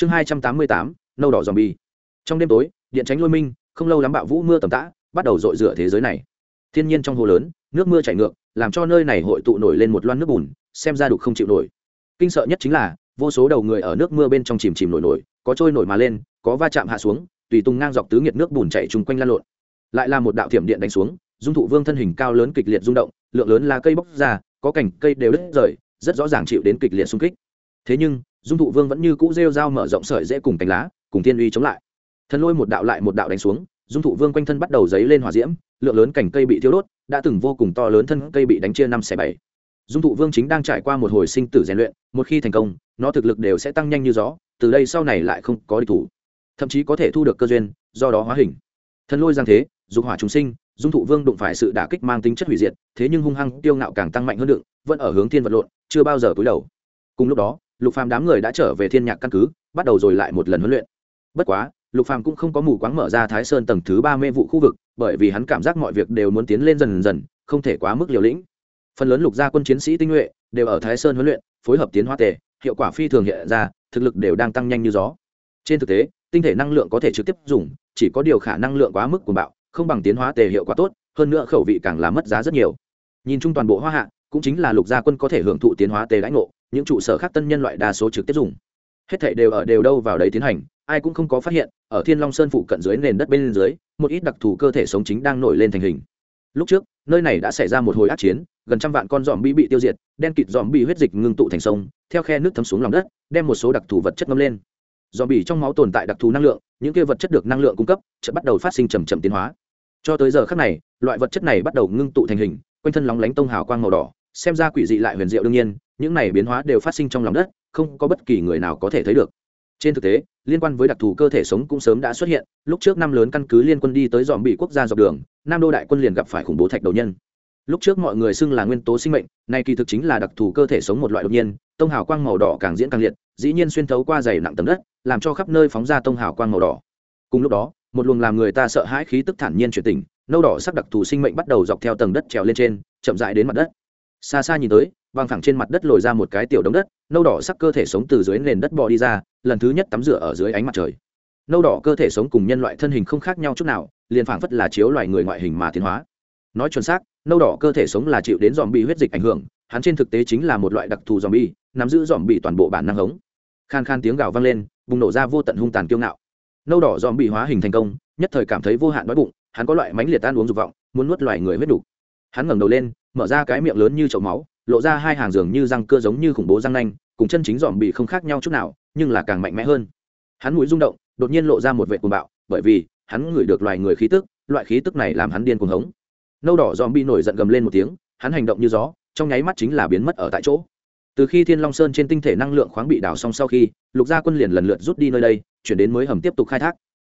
chương hai trăm tám mươi tám, nâu đỏ dòm bi trong đêm tối, điện tránh lôi minh, không lâu lắm bạo vũ mưa tầm tã, bắt đầu rội rửa thế giới này. Thiên nhiên trong hồ lớn, nước mưa chảy ngược, làm cho nơi này hội tụ nổi lên một loan nước bùn, xem ra đục không chịu nổi. Kinh sợ nhất chính là, vô số đầu người ở nước mưa bên trong chìm chìm nổi nổi, có trôi nổi mà lên, có va chạm hạ xuống, tùy tung ngang dọc tứ nghiệt nước bùn chạy chung quanh lan lộn. Lại là một đạo thiểm điện đánh xuống, dung thụ vương thân hình cao lớn kịch liệt rung động, lượng lớn lá cây bóc ra, có cảnh cây đều đứt rời, rất rõ ràng chịu đến kịch liệt xung kích. Thế nhưng dung thụ vương vẫn như cũ rêu dao mở rộng sợi dễ cùng cánh lá, cùng tiên uy chống lại. Thần lôi một đạo lại một đạo đánh xuống, dung thụ vương quanh thân bắt đầu dấy lên hỏa diễm, lượng lớn cảnh cây bị thiêu đốt, đã từng vô cùng to lớn thân cây bị đánh chia năm xẻ bảy. Dung thụ vương chính đang trải qua một hồi sinh tử rèn luyện, một khi thành công, nó thực lực đều sẽ tăng nhanh như gió, từ đây sau này lại không có địch thủ. Thậm chí có thể thu được cơ duyên, do đó hóa hình. Thần lôi giang thế, dục hỏa chúng sinh, dung thụ vương đụng phải sự đả kích mang tính chất hủy diệt, thế nhưng hung hăng tiêu ngạo càng tăng mạnh hơn đựng vẫn ở hướng thiên vật lộn, chưa bao giờ cúi đầu. Cùng lúc đó lục phàm đám người đã trở về thiên nhạc căn cứ, bắt đầu rồi lại một lần huấn luyện. Bất quá, lục phàm cũng không có mù quáng mở ra thái sơn tầng thứ ba mê vụ khu vực, bởi vì hắn cảm giác mọi việc đều muốn tiến lên dần dần, không thể quá mức liều lĩnh. Phần lớn lục gia quân chiến sĩ tinh nhuệ đều ở thái sơn huấn luyện, phối hợp tiến hóa tề, hiệu quả phi thường hiện ra, thực lực đều đang tăng nhanh như gió. Trên thực tế, tinh thể năng lượng có thể trực tiếp dùng, chỉ có điều khả năng lượng quá mức của bạo, không bằng tiến hóa tề hiệu quả tốt, hơn nữa khẩu vị càng là mất giá rất nhiều. Nhìn chung toàn bộ hoa hạ, cũng chính là lục gia quân có thể hưởng thụ tiến hóa tề lãnh ngộ những trụ sở khác tân nhân loại đa số trực tiếp dùng. Hết thảy đều ở đều đâu vào đấy tiến hành, ai cũng không có phát hiện, ở thiên long sơn phụ cận dưới nền đất bên dưới, một ít đặc thù cơ thể sống chính đang nổi lên thành hình. Lúc trước, nơi này đã xảy ra một hồi ác chiến, gần trăm vạn con dòm bi bị tiêu diệt, đen kịt dòm bi huyết dịch ngưng tụ thành sông, theo khe nước thấm xuống lòng đất, đem một số đặc thù vật chất ngâm lên. Dòm bi trong máu tồn tại đặc thù năng lượng, những kia vật chất được năng lượng cung cấp, chợt bắt đầu phát sinh chậm chậm tiến hóa. Cho tới giờ khắc này, loại vật chất này bắt đầu ngưng tụ thành hình, quanh thân lóng lánh tông hào quang màu đỏ xem ra quỷ dị lại huyền diệu đương nhiên, những này biến hóa đều phát sinh trong lòng đất, không có bất kỳ người nào có thể thấy được. Trên thực tế, liên quan với đặc thù cơ thể sống cũng sớm đã xuất hiện, lúc trước năm lớn căn cứ liên quân đi tới dòm bị quốc gia dọc đường, nam đô đại quân liền gặp phải khủng bố thạch đầu nhân. Lúc trước mọi người xưng là nguyên tố sinh mệnh, nay kỳ thực chính là đặc thù cơ thể sống một loại đột nhiên, tông hào quang màu đỏ càng diễn càng liệt, dĩ nhiên xuyên thấu qua dày nặng tầng đất, làm cho khắp nơi phóng ra tông hào quang màu đỏ. Cùng lúc đó, một luồng làm người ta sợ hãi khí tức thản nhiên chuyển tình nâu đỏ sắc đặc thù sinh mệnh bắt đầu dọc theo tầng đất trèo lên trên, chậm dại đến mặt đất xa xa nhìn tới băng thẳng trên mặt đất lồi ra một cái tiểu đống đất, nâu đỏ sắc cơ thể sống từ dưới nền đất bò đi ra, lần thứ nhất tắm rửa ở dưới ánh mặt trời. Nâu đỏ cơ thể sống cùng nhân loại thân hình không khác nhau chút nào, liền phảng phất là chiếu loài người ngoại hình mà tiến hóa. Nói chuẩn xác, nâu đỏ cơ thể sống là chịu đến dòm bị huyết dịch ảnh hưởng, hắn trên thực tế chính là một loại đặc thù dòm bi nắm giữ dòm bị toàn bộ bản năng hống. Khan khan tiếng gào vang lên, bùng nổ ra vô tận hung tàn kiêu ngạo. Nâu đỏ dòm bị hóa hình thành công, nhất thời cảm thấy vô hạn đói bụng, hắn có loại mánh liệt tan uống dục vọng, muốn nuốt loài người huyết đủ hắn ngẩng đầu lên, mở ra cái miệng lớn như chậu máu, lộ ra hai hàng giường như răng cưa giống như khủng bố răng nanh, cùng chân chính dòm bị không khác nhau chút nào, nhưng là càng mạnh mẽ hơn. Hắn mũi rung động, đột nhiên lộ ra một vệ cuồng bạo, bởi vì, hắn ngửi được loài người khí tức, loại khí tức này làm hắn điên cuồng hống. Nâu đỏ dòm bị nổi giận gầm lên một tiếng, hắn hành động như gió, trong nháy mắt chính là biến mất ở tại chỗ. Từ khi thiên long sơn trên tinh thể năng lượng khoáng bị đào xong sau khi, lục gia quân liền lần lượt rút đi nơi đây, chuyển đến mới hầm tiếp tục khai thác.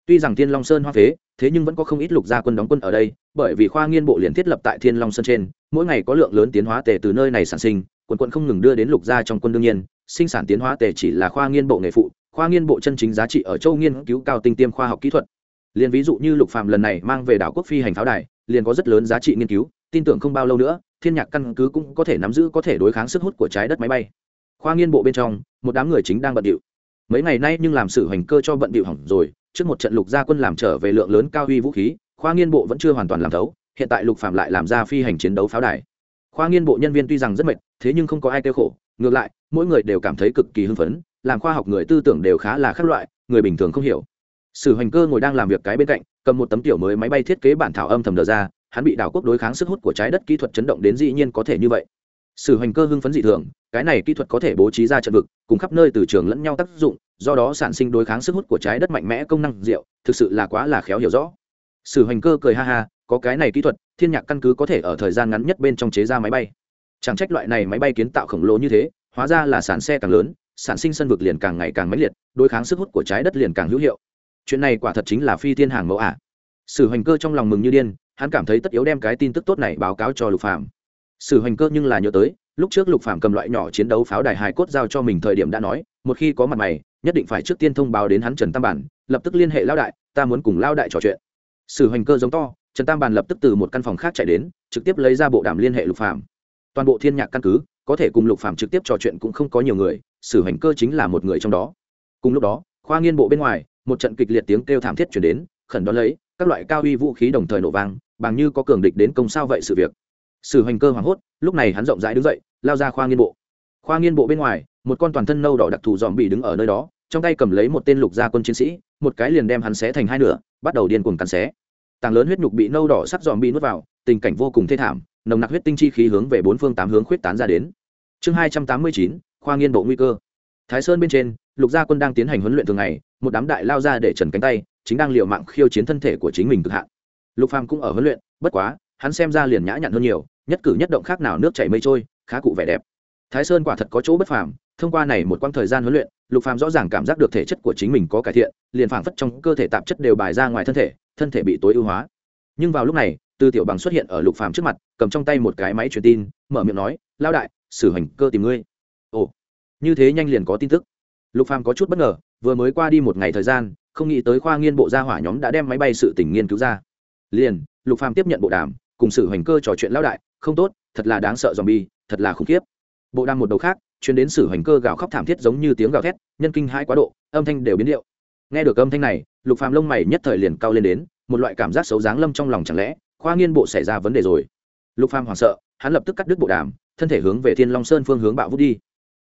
Tuy rằng thiên long sơn hoa phế thế nhưng vẫn có không ít lục gia quân đóng quân ở đây, bởi vì khoa nghiên bộ liền thiết lập tại thiên long sơn trên, mỗi ngày có lượng lớn tiến hóa tề từ nơi này sản sinh quân quân không ngừng đưa đến lục gia trong quân đương nhiên, sinh sản tiến hóa tề chỉ là khoa nghiên bộ nghề phụ, khoa nghiên bộ chân chính giá trị ở châu nghiên cứu cao tinh tiêm khoa học kỹ thuật. Liền ví dụ như lục phạm lần này mang về đảo quốc phi hành pháo đài, liền có rất lớn giá trị nghiên cứu, tin tưởng không bao lâu nữa, thiên nhạc căn cứ cũng có thể nắm giữ có thể đối kháng sức hút của trái đất máy bay. Khoa nghiên bộ bên trong, một đám người chính đang bận điệu mấy ngày nay nhưng làm sự hoành cơ cho bận điệu hỏng rồi trước một trận lục gia quân làm trở về lượng lớn cao huy vũ khí, khoa nghiên bộ vẫn chưa hoàn toàn làm thấu, hiện tại lục phạm lại làm ra phi hành chiến đấu pháo đài. Khoa nghiên bộ nhân viên tuy rằng rất mệt, thế nhưng không có ai kêu khổ, ngược lại, mỗi người đều cảm thấy cực kỳ hưng phấn, làm khoa học người tư tưởng đều khá là khác loại, người bình thường không hiểu. Sử hoành cơ ngồi đang làm việc cái bên cạnh, cầm một tấm tiểu mới máy bay thiết kế bản thảo âm thầm đờ ra, hắn bị đảo quốc đối kháng sức hút của trái đất kỹ thuật chấn động đến dĩ nhiên có thể như vậy. Sử hoành cơ hưng phấn dị thường cái này kỹ thuật có thể bố trí ra trận vực, cùng khắp nơi từ trường lẫn nhau tác dụng, do đó sản sinh đối kháng sức hút của trái đất mạnh mẽ công năng diệu, thực sự là quá là khéo hiểu rõ. Sử hoành cơ cười ha ha, có cái này kỹ thuật, thiên nhạc căn cứ có thể ở thời gian ngắn nhất bên trong chế ra máy bay. Chẳng trách loại này máy bay kiến tạo khổng lồ như thế, hóa ra là sản xe càng lớn, sản sinh sân vực liền càng ngày càng mãnh liệt, đối kháng sức hút của trái đất liền càng hữu hiệu. Chuyện này quả thật chính là phi thiên hàng mẫu ả à. sử hoành cơ trong lòng mừng như điên, hắn cảm thấy tất yếu đem cái tin tức tốt này báo cáo cho lục phạm sử hoành cơ nhưng là nhớ tới lúc trước lục phạm cầm loại nhỏ chiến đấu pháo đài hài cốt giao cho mình thời điểm đã nói, một khi có mặt mày, nhất định phải trước tiên thông báo đến hắn trần tam bản, lập tức liên hệ lao đại, ta muốn cùng lao đại trò chuyện. Sử hoành cơ giống to, trần tam bản lập tức từ một căn phòng khác chạy đến, trực tiếp lấy ra bộ đàm liên hệ lục phạm toàn bộ thiên nhạc căn cứ, có thể cùng lục phạm trực tiếp trò chuyện cũng không có nhiều người, sử hoành cơ chính là một người trong đó. Cùng lúc đó, khoa nghiên bộ bên ngoài, một trận kịch liệt tiếng kêu thảm thiết chuyển đến, khẩn đón lấy, các loại cao uy vũ khí đồng thời nổ vang, bằng như có cường địch đến công sao vậy sự việc sử hành cơ hoảng hốt, lúc này hắn rộng rãi đứng dậy, lao ra khoa nghiên bộ. Khoa nghiên bộ bên ngoài, một con toàn thân nâu đỏ đặc thù dòm bị đứng ở nơi đó, trong tay cầm lấy một tên lục gia quân chiến sĩ, một cái liền đem hắn xé thành hai nửa, bắt đầu điên cuồng cắn xé. Tảng lớn huyết nhục bị nâu đỏ sắc dòm bị nuốt vào, tình cảnh vô cùng thê thảm, nồng nặc huyết tinh chi khí hướng về bốn phương tám hướng khuyết tán ra đến. Chương hai trăm tám mươi chín, khoa nghiên bộ nguy cơ. Thái sơn bên trên, lục gia quân đang tiến hành huấn luyện thường ngày, một đám đại lao ra để trần cánh tay, chính đang l mạng khiêu chiến thân thể của chính mình cực hạn. Lục phàm cũng ở huấn luyện, bất quá hắn xem ra liền nhã nhặn hơn nhiều, nhất cử nhất động khác nào nước chảy mây trôi, khá cụ vẻ đẹp. Thái sơn quả thật có chỗ bất phàm, thông qua này một quãng thời gian huấn luyện, lục phàm rõ ràng cảm giác được thể chất của chính mình có cải thiện, liền phảng phất trong cơ thể tạp chất đều bài ra ngoài thân thể thân thể bị tối ưu hóa. Nhưng vào lúc này, tư tiểu bằng xuất hiện ở lục phàm trước mặt, cầm trong tay một cái máy truyền tin, mở miệng nói lao đại, sử hành cơ tìm ngươi. Ồ, như thế nhanh liền có tin tức. Lục phàm có chút bất ngờ, vừa mới qua đi một ngày thời gian, không nghĩ tới khoa nghiên bộ gia hỏa nhóm đã đem máy bay sự tình nghiên cứu ra. Liền, lục phàm tiếp nhận bộ đàm cùng sử hoành cơ trò chuyện lão đại, không tốt, thật là đáng sợ zombie, thật là khủng khiếp. Bộ đàm một đầu khác chuyến đến sử hoành cơ gào khóc thảm thiết giống như tiếng gào thét, nhân kinh hãi quá độ, âm thanh đều biến điệu. Nghe được âm thanh này, lục phàm lông mày nhất thời liền cao lên đến, một loại cảm giác xấu dáng lâm trong lòng chẳng lẽ, khoa nghiên bộ xảy ra vấn đề rồi. Lục phàm hoảng sợ, hắn lập tức cắt đứt bộ đàm, thân thể hướng về thiên long sơn phương hướng bạo vút đi.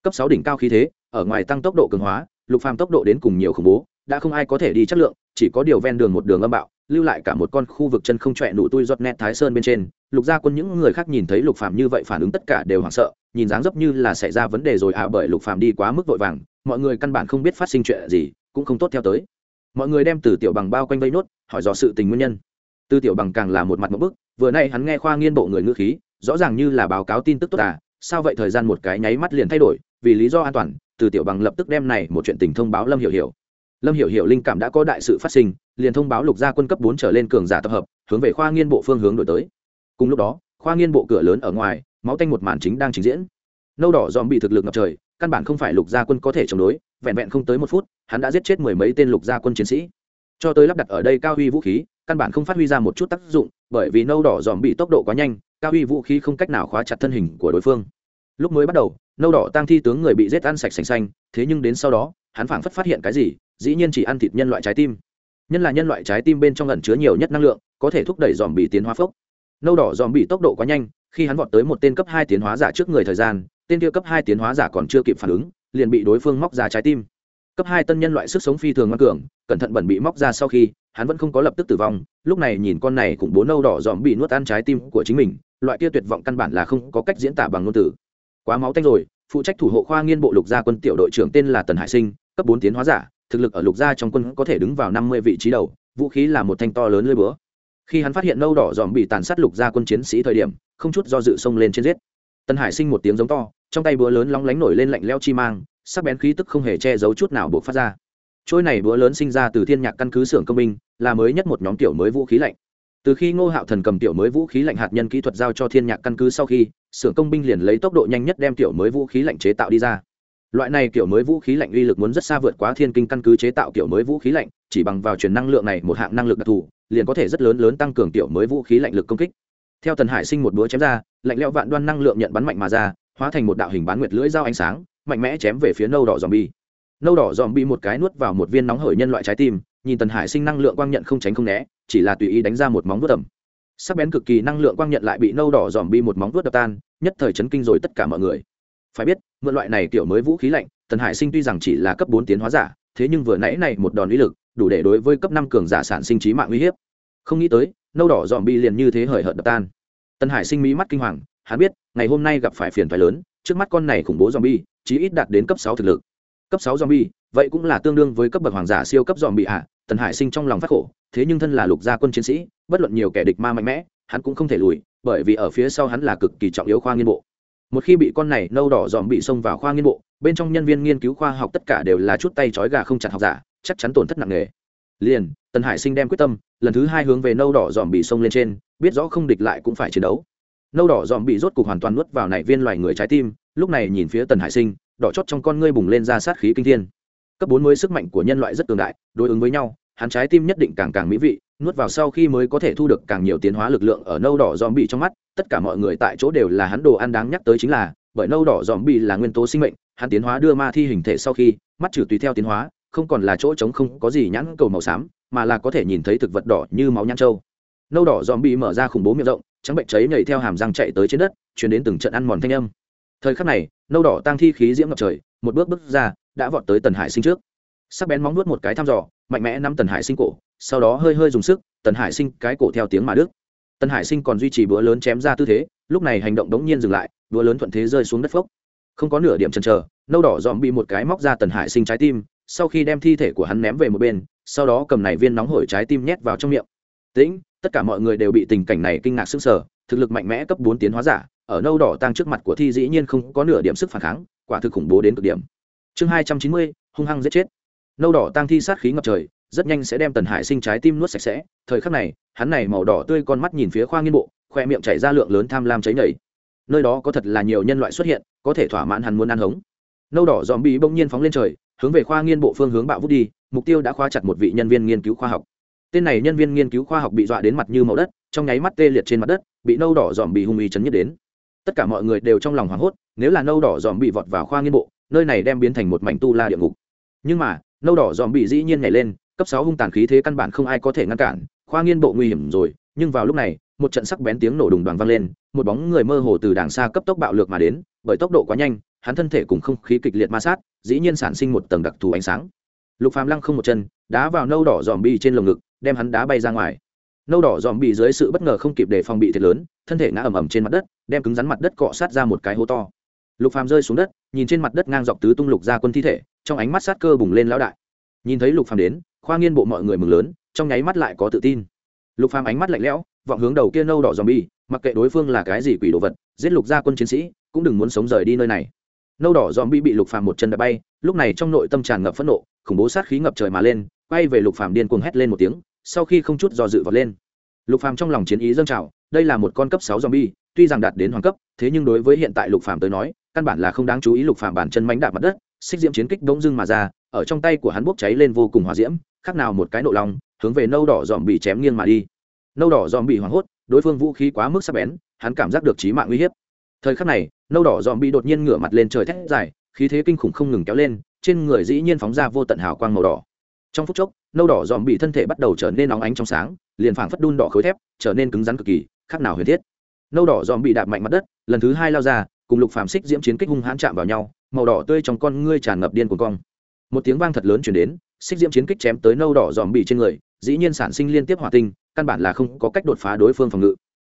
Cấp sáu đỉnh cao khí thế, ở ngoài tăng tốc độ cường hóa, lục phàm tốc độ đến cùng nhiều khủng bố, đã không ai có thể đi chất lượng, chỉ có điều ven đường một đường âm bạo lưu lại cả một con khu vực chân không trọe nụ tui giọt nét thái sơn bên trên, lục gia quân những người khác nhìn thấy lục phạm như vậy phản ứng tất cả đều hoảng sợ, nhìn dáng dấp như là xảy ra vấn đề rồi à bởi lục phạm đi quá mức vội vàng, mọi người căn bản không biết phát sinh chuyện gì, cũng không tốt theo tới. Mọi người đem từ tiểu bằng bao quanh vây nốt, hỏi dò sự tình nguyên nhân. Từ tiểu bằng càng là một mặt một bức, vừa nay hắn nghe khoa nghiên bộ người ngữ khí, rõ ràng như là báo cáo tin tức tốt à sao vậy thời gian một cái nháy mắt liền thay đổi, vì lý do an toàn, từ tiểu bằng lập tức đem này một chuyện tình thông báo lâm hiểu hiểu lâm hiểu hiểu linh cảm đã có đại sự phát sinh, liền thông báo lục gia quân cấp bốn trở lên cường giả tập hợp, hướng về khoa nghiên bộ phương hướng đổi tới. Cùng lúc đó, khoa nghiên bộ cửa lớn ở ngoài, máu tanh một màn chính đang trình diễn. Nâu đỏ dòm bị thực lực ngập trời, căn bản không phải lục gia quân có thể chống đối, vẹn vẹn không tới một phút, hắn đã giết chết mười mấy tên lục gia quân chiến sĩ. Cho tới lắp đặt ở đây cao huy vũ khí, căn bản không phát huy ra một chút tác dụng, bởi vì nâu đỏ dòm bị tốc độ quá nhanh, cao huy vũ khí không cách nào khóa chặt thân hình của đối phương. Lúc mới bắt đầu, nâu đỏ tăng thi tướng người bị giết ăn sạch sành xanh, thế nhưng đến sau đó, hắn phảng phất phát hiện cái gì dĩ nhiên chỉ ăn thịt nhân loại trái tim. Nhân là nhân loại trái tim bên trong ẩn chứa nhiều nhất năng lượng, có thể thúc đẩy dòm bị tiến hóa phốc. Nâu đỏ dòm bị tốc độ quá nhanh, khi hắn vọt tới một tên cấp hai tiến hóa giả trước người thời gian, tên kia cấp hai tiến hóa giả còn chưa kịp phản ứng, liền bị đối phương móc ra trái tim. Cấp hai tân nhân loại sức sống phi thường ngoan cường, cẩn thận bẩn bị móc ra sau khi, hắn vẫn không có lập tức tử vong, lúc này nhìn con này cũng bố nâu đỏ dòm bị nuốt ăn trái tim của chính mình, loại kia tuyệt vọng căn bản là không có cách diễn tả bằng ngôn từ. Quá máu tanh rồi, phụ trách thủ hộ khoa nghiên bộ lục gia quân tiểu đội trưởng tên là tần hải sinh, cấp bốn tiến hóa giả thực lực ở lục gia trong quân có thể đứng vào năm mươi vị trí đầu, vũ khí là một thanh to lớn lưỡi búa. Khi hắn phát hiện nâu đỏ dòm bị tàn sát lục gia quân chiến sĩ thời điểm, không chút do dự xông lên trên giết. Tân hải sinh một tiếng giống to, trong tay búa lớn lóng lánh nổi lên lạnh leo chi mang, sắc bén khí tức không hề che giấu chút nào buộc phát ra. Trôi này búa lớn sinh ra từ thiên nhạc căn cứ xưởng công binh, là mới nhất một nhóm tiểu mới vũ khí lạnh. Từ khi ngô hạo thần cầm tiểu mới vũ khí lạnh hạt nhân kỹ thuật giao cho thiên nhạc căn cứ sau khi, xưởng công binh liền lấy tốc độ nhanh nhất đem tiểu mới vũ khí lạnh chế tạo đi ra loại này kiểu mới vũ khí lạnh uy lực muốn rất xa vượt quá thiên kinh căn cứ chế tạo kiểu mới vũ khí lạnh, chỉ bằng vào truyền năng lượng này một hạng năng lực đặc thù, liền có thể rất lớn lớn tăng cường tiểu mới vũ khí lạnh lực công kích. Theo tần hải sinh một búa chém ra, lạnh lẽo vạn đoan năng lượng nhận bắn mạnh mà ra, hóa thành một đạo hình bán nguyệt lưỡi dao ánh sáng, mạnh mẽ chém về phía nâu đỏ dòm bi nâu đỏ dòm bi một cái nuốt vào một viên nóng hởi nhân loại trái tim, nhìn tần hải sinh năng lượng quang nhận không tránh không né, chỉ là tùy ý đánh ra một móng vuốt tầm sắc bén cực kỳ năng lượng quang nhận lại bị nâu đỏ dòm bi một móng vuốt đập tan, nhất thời chấn kinh rồi tất cả mọi người phải biết, mượn loại này kiểu mới vũ khí lạnh, tần hải sinh tuy rằng chỉ là cấp bốn tiến hóa giả, thế nhưng vừa nãy này một đòn uy lực, đủ để đối với cấp năm cường giả sản sinh trí mạng uy hiếp. Không nghĩ tới, nâu đỏ dòm bi liền như thế hời hợt đập tan. Tần hải sinh mỹ mắt kinh hoàng, hắn biết, ngày hôm nay gặp phải phiền thoái lớn, trước mắt con này khủng bố dòm bi chí ít đạt đến cấp sáu thực lực. Cấp sáu dòm bi vậy cũng là tương đương với cấp bậc hoàng giả siêu cấp dòm bị hạ tần hải sinh trong lòng phát khổ, thế nhưng thân là lục gia quân chiến sĩ, bất luận nhiều kẻ địch ma mạnh mẽ, hắn cũng không thể lùi, bởi vì ở phía sau hắn là cực kỳ trọng yếu khoa nghiên bộ một khi bị con này nâu đỏ dòm bị xông vào khoa nghiên bộ, bên trong nhân viên nghiên cứu khoa học tất cả đều là chút tay trói gà không chặt học giả, chắc chắn tổn thất nặng nề. Liền, tần hải sinh đem quyết tâm, lần thứ hai hướng về nâu đỏ dòm bị xông lên trên, biết rõ không địch lại cũng phải chiến đấu. Nâu đỏ dòm bị rốt cục hoàn toàn nuốt vào nảy viên loài người trái tim, lúc này nhìn phía tần hải sinh, đỏ chót trong con ngươi bùng lên ra sát khí kinh thiên. Cấp bốn mới sức mạnh của nhân loại rất cường đại, đối ứng với nhau, hắn trái tim nhất định càng càng mỹ vị, nuốt vào sau khi mới có thể thu được càng nhiều tiến hóa lực lượng ở nâu đỏ dòm bị trong mắt tất cả mọi người tại chỗ đều là hắn đồ ăn đáng nhắc tới chính là, bởi nâu đỏ dòm bị là nguyên tố sinh mệnh, hắn tiến hóa đưa ma thi hình thể sau khi, mắt trừ tùy theo tiến hóa, không còn là chỗ trống không có gì nhãn cầu màu xám, mà là có thể nhìn thấy thực vật đỏ như máu nhăn trâu nâu đỏ dòm bị mở ra khủng bố miệng rộng, trắng bệnh cháy nhảy theo hàm răng chạy tới trên đất chuyển đến từng trận ăn mòn thanh âm. Thời khắc này, nâu đỏ tăng thi khí diễm ngập trời, một bước bước ra, đã vọt tới tần hải sinh trước. Sắc bén móng nuốt một cái thăm dò, mạnh mẽ nắm tần hải sinh cổ, sau đó hơi hơi dùng sức, tần hải sinh cái cổ theo tiếng mà đức tần hải sinh còn duy trì búa lớn chém ra tư thế, lúc này hành động đống nhiên dừng lại búa lớn thuận thế rơi xuống đất phốc. Không có nửa điểm chần chờ, nâu đỏ dòm bị một cái móc ra tần hải sinh trái tim, sau khi đem thi thể của hắn ném về một bên, sau đó cầm này viên nóng hổi trái tim nhét vào trong miệng. Tĩnh, tất cả mọi người đều bị tình cảnh này kinh ngạc sững sờ, thực lực mạnh mẽ cấp bốn tiến hóa giả, ở nâu đỏ tăng trước mặt của thi dĩ nhiên không có nửa điểm sức phản kháng, quả thực khủng bố đến cực điểm. Chương hai trăm chín mươi, hung hăng giết chết. Nâu đỏ tăng thi sát khí ngập trời rất nhanh sẽ đem tần hải sinh trái tim nuốt sạch sẽ. Thời khắc này, hắn này màu đỏ tươi con mắt nhìn phía khoa nghiên bộ, khoe miệng chảy ra lượng lớn tham lam cháy nhảy nơi đó có thật là nhiều nhân loại xuất hiện, có thể thỏa mãn hắn muốn ăn hống. Nâu đỏ dòm bị bỗng nhiên phóng lên trời, hướng về khoa nghiên bộ phương hướng bạo vút đi, mục tiêu đã khóa chặt một vị nhân viên nghiên cứu khoa học. Tên này nhân viên nghiên cứu khoa học bị dọa đến mặt như màu đất, trong nháy mắt tê liệt trên mặt đất, bị nâu đỏ dòm bị hung y chấn nhất đến. Tất cả mọi người đều trong lòng hoảng hốt, nếu là nâu đỏ dòm bị vọt vào khoa nghiên bộ, nơi này đem biến thành một mảnh tu la địa ngục. Nhưng mà, nâu đỏ dòm bị dĩ nhiên nhảy lên cấp sáu hung tàn khí thế căn bản không ai có thể ngăn cản, khoa nghiên bộ nguy hiểm rồi, nhưng vào lúc này, một trận sắc bén tiếng nổ đùng đoàn vang lên, một bóng người mơ hồ từ đàng xa cấp tốc bạo lược mà đến, bởi tốc độ quá nhanh, hắn thân thể cùng không khí kịch liệt ma sát, dĩ nhiên sản sinh một tầng đặc thù ánh sáng. Lục phàm lăng không một chân, đá vào nâu đỏ dòm bi trên lồng ngực, đem hắn đá bay ra ngoài. Nâu đỏ dòm bị dưới sự bất ngờ không kịp để phòng bị thiệt lớn, thân thể ngã ầm ầm trên mặt đất, đem cứng rắn mặt đất cọ sát ra một cái hố to. Lục phàm rơi xuống đất, nhìn trên mặt đất ngang dọc tứ tung lục ra quân thi thể, trong ánh mắt sát cơ bùng lên lão đại. Nhìn thấy lục phàm đến khoa nghiên bộ mọi người mừng lớn, trong nháy mắt lại có tự tin. Lục phàm ánh mắt lạnh lẽo, vọng hướng đầu kia nâu đỏ dòm bi mặc kệ đối phương là cái gì quỷ đồ vật, giết lục gia quân chiến sĩ, cũng đừng muốn sống rời đi nơi này. Nâu đỏ dòm bi bị lục phàm một chân đã bay, lúc này trong nội tâm tràn ngập phẫn nộ, khủng bố sát khí ngập trời mà lên, quay về lục phàm điên cuồng hét lên một tiếng, sau khi không chút do dự vọt lên. Lục phàm trong lòng chiến ý dâng trào, đây là một con cấp sáu zombie, tuy rằng đạt đến hoàng cấp, thế nhưng đối với hiện tại lục phàm tới nói, căn bản là không đáng chú ý lục phàm bản chân mánh đạp mặt đất, xích diễm chiến kích bỗng dưng mà ra, ở trong tay của hắn bốc cháy lên vô cùng hỏa diễm khác nào một cái nộ lòng, hướng về nâu đỏ dòm bị chém nghiêng mà đi. Nâu đỏ dòm bị hoảng hốt, đối phương vũ khí quá mức sắc bén, hắn cảm giác được chí mạng uy hiếp. Thời khắc này, nâu đỏ dòm bị đột nhiên ngửa mặt lên trời thét dài, khí thế kinh khủng không ngừng kéo lên, trên người dĩ nhiên phóng ra vô tận hào quang màu đỏ. Trong phút chốc, nâu đỏ dòm bị thân thể bắt đầu trở nên nóng ánh trong sáng, liền phảng phất đun đỏ khối thép, trở nên cứng rắn cực kỳ khác nào huyền thiết. Nâu đỏ dòm bị đạp mạnh mặt đất, lần thứ hai lao ra, cùng lục phàm xích diễm chiến kích hung hãn chạm vào nhau, màu đỏ tươi trong con ngươi tràn ngập điên cuồng cong. Một tiếng vang thật lớn chuyển đến xích diễm chiến kích chém tới nâu đỏ dòm bị trên người, dĩ nhiên sản sinh liên tiếp hỏa tinh, căn bản là không có cách đột phá đối phương phòng ngự.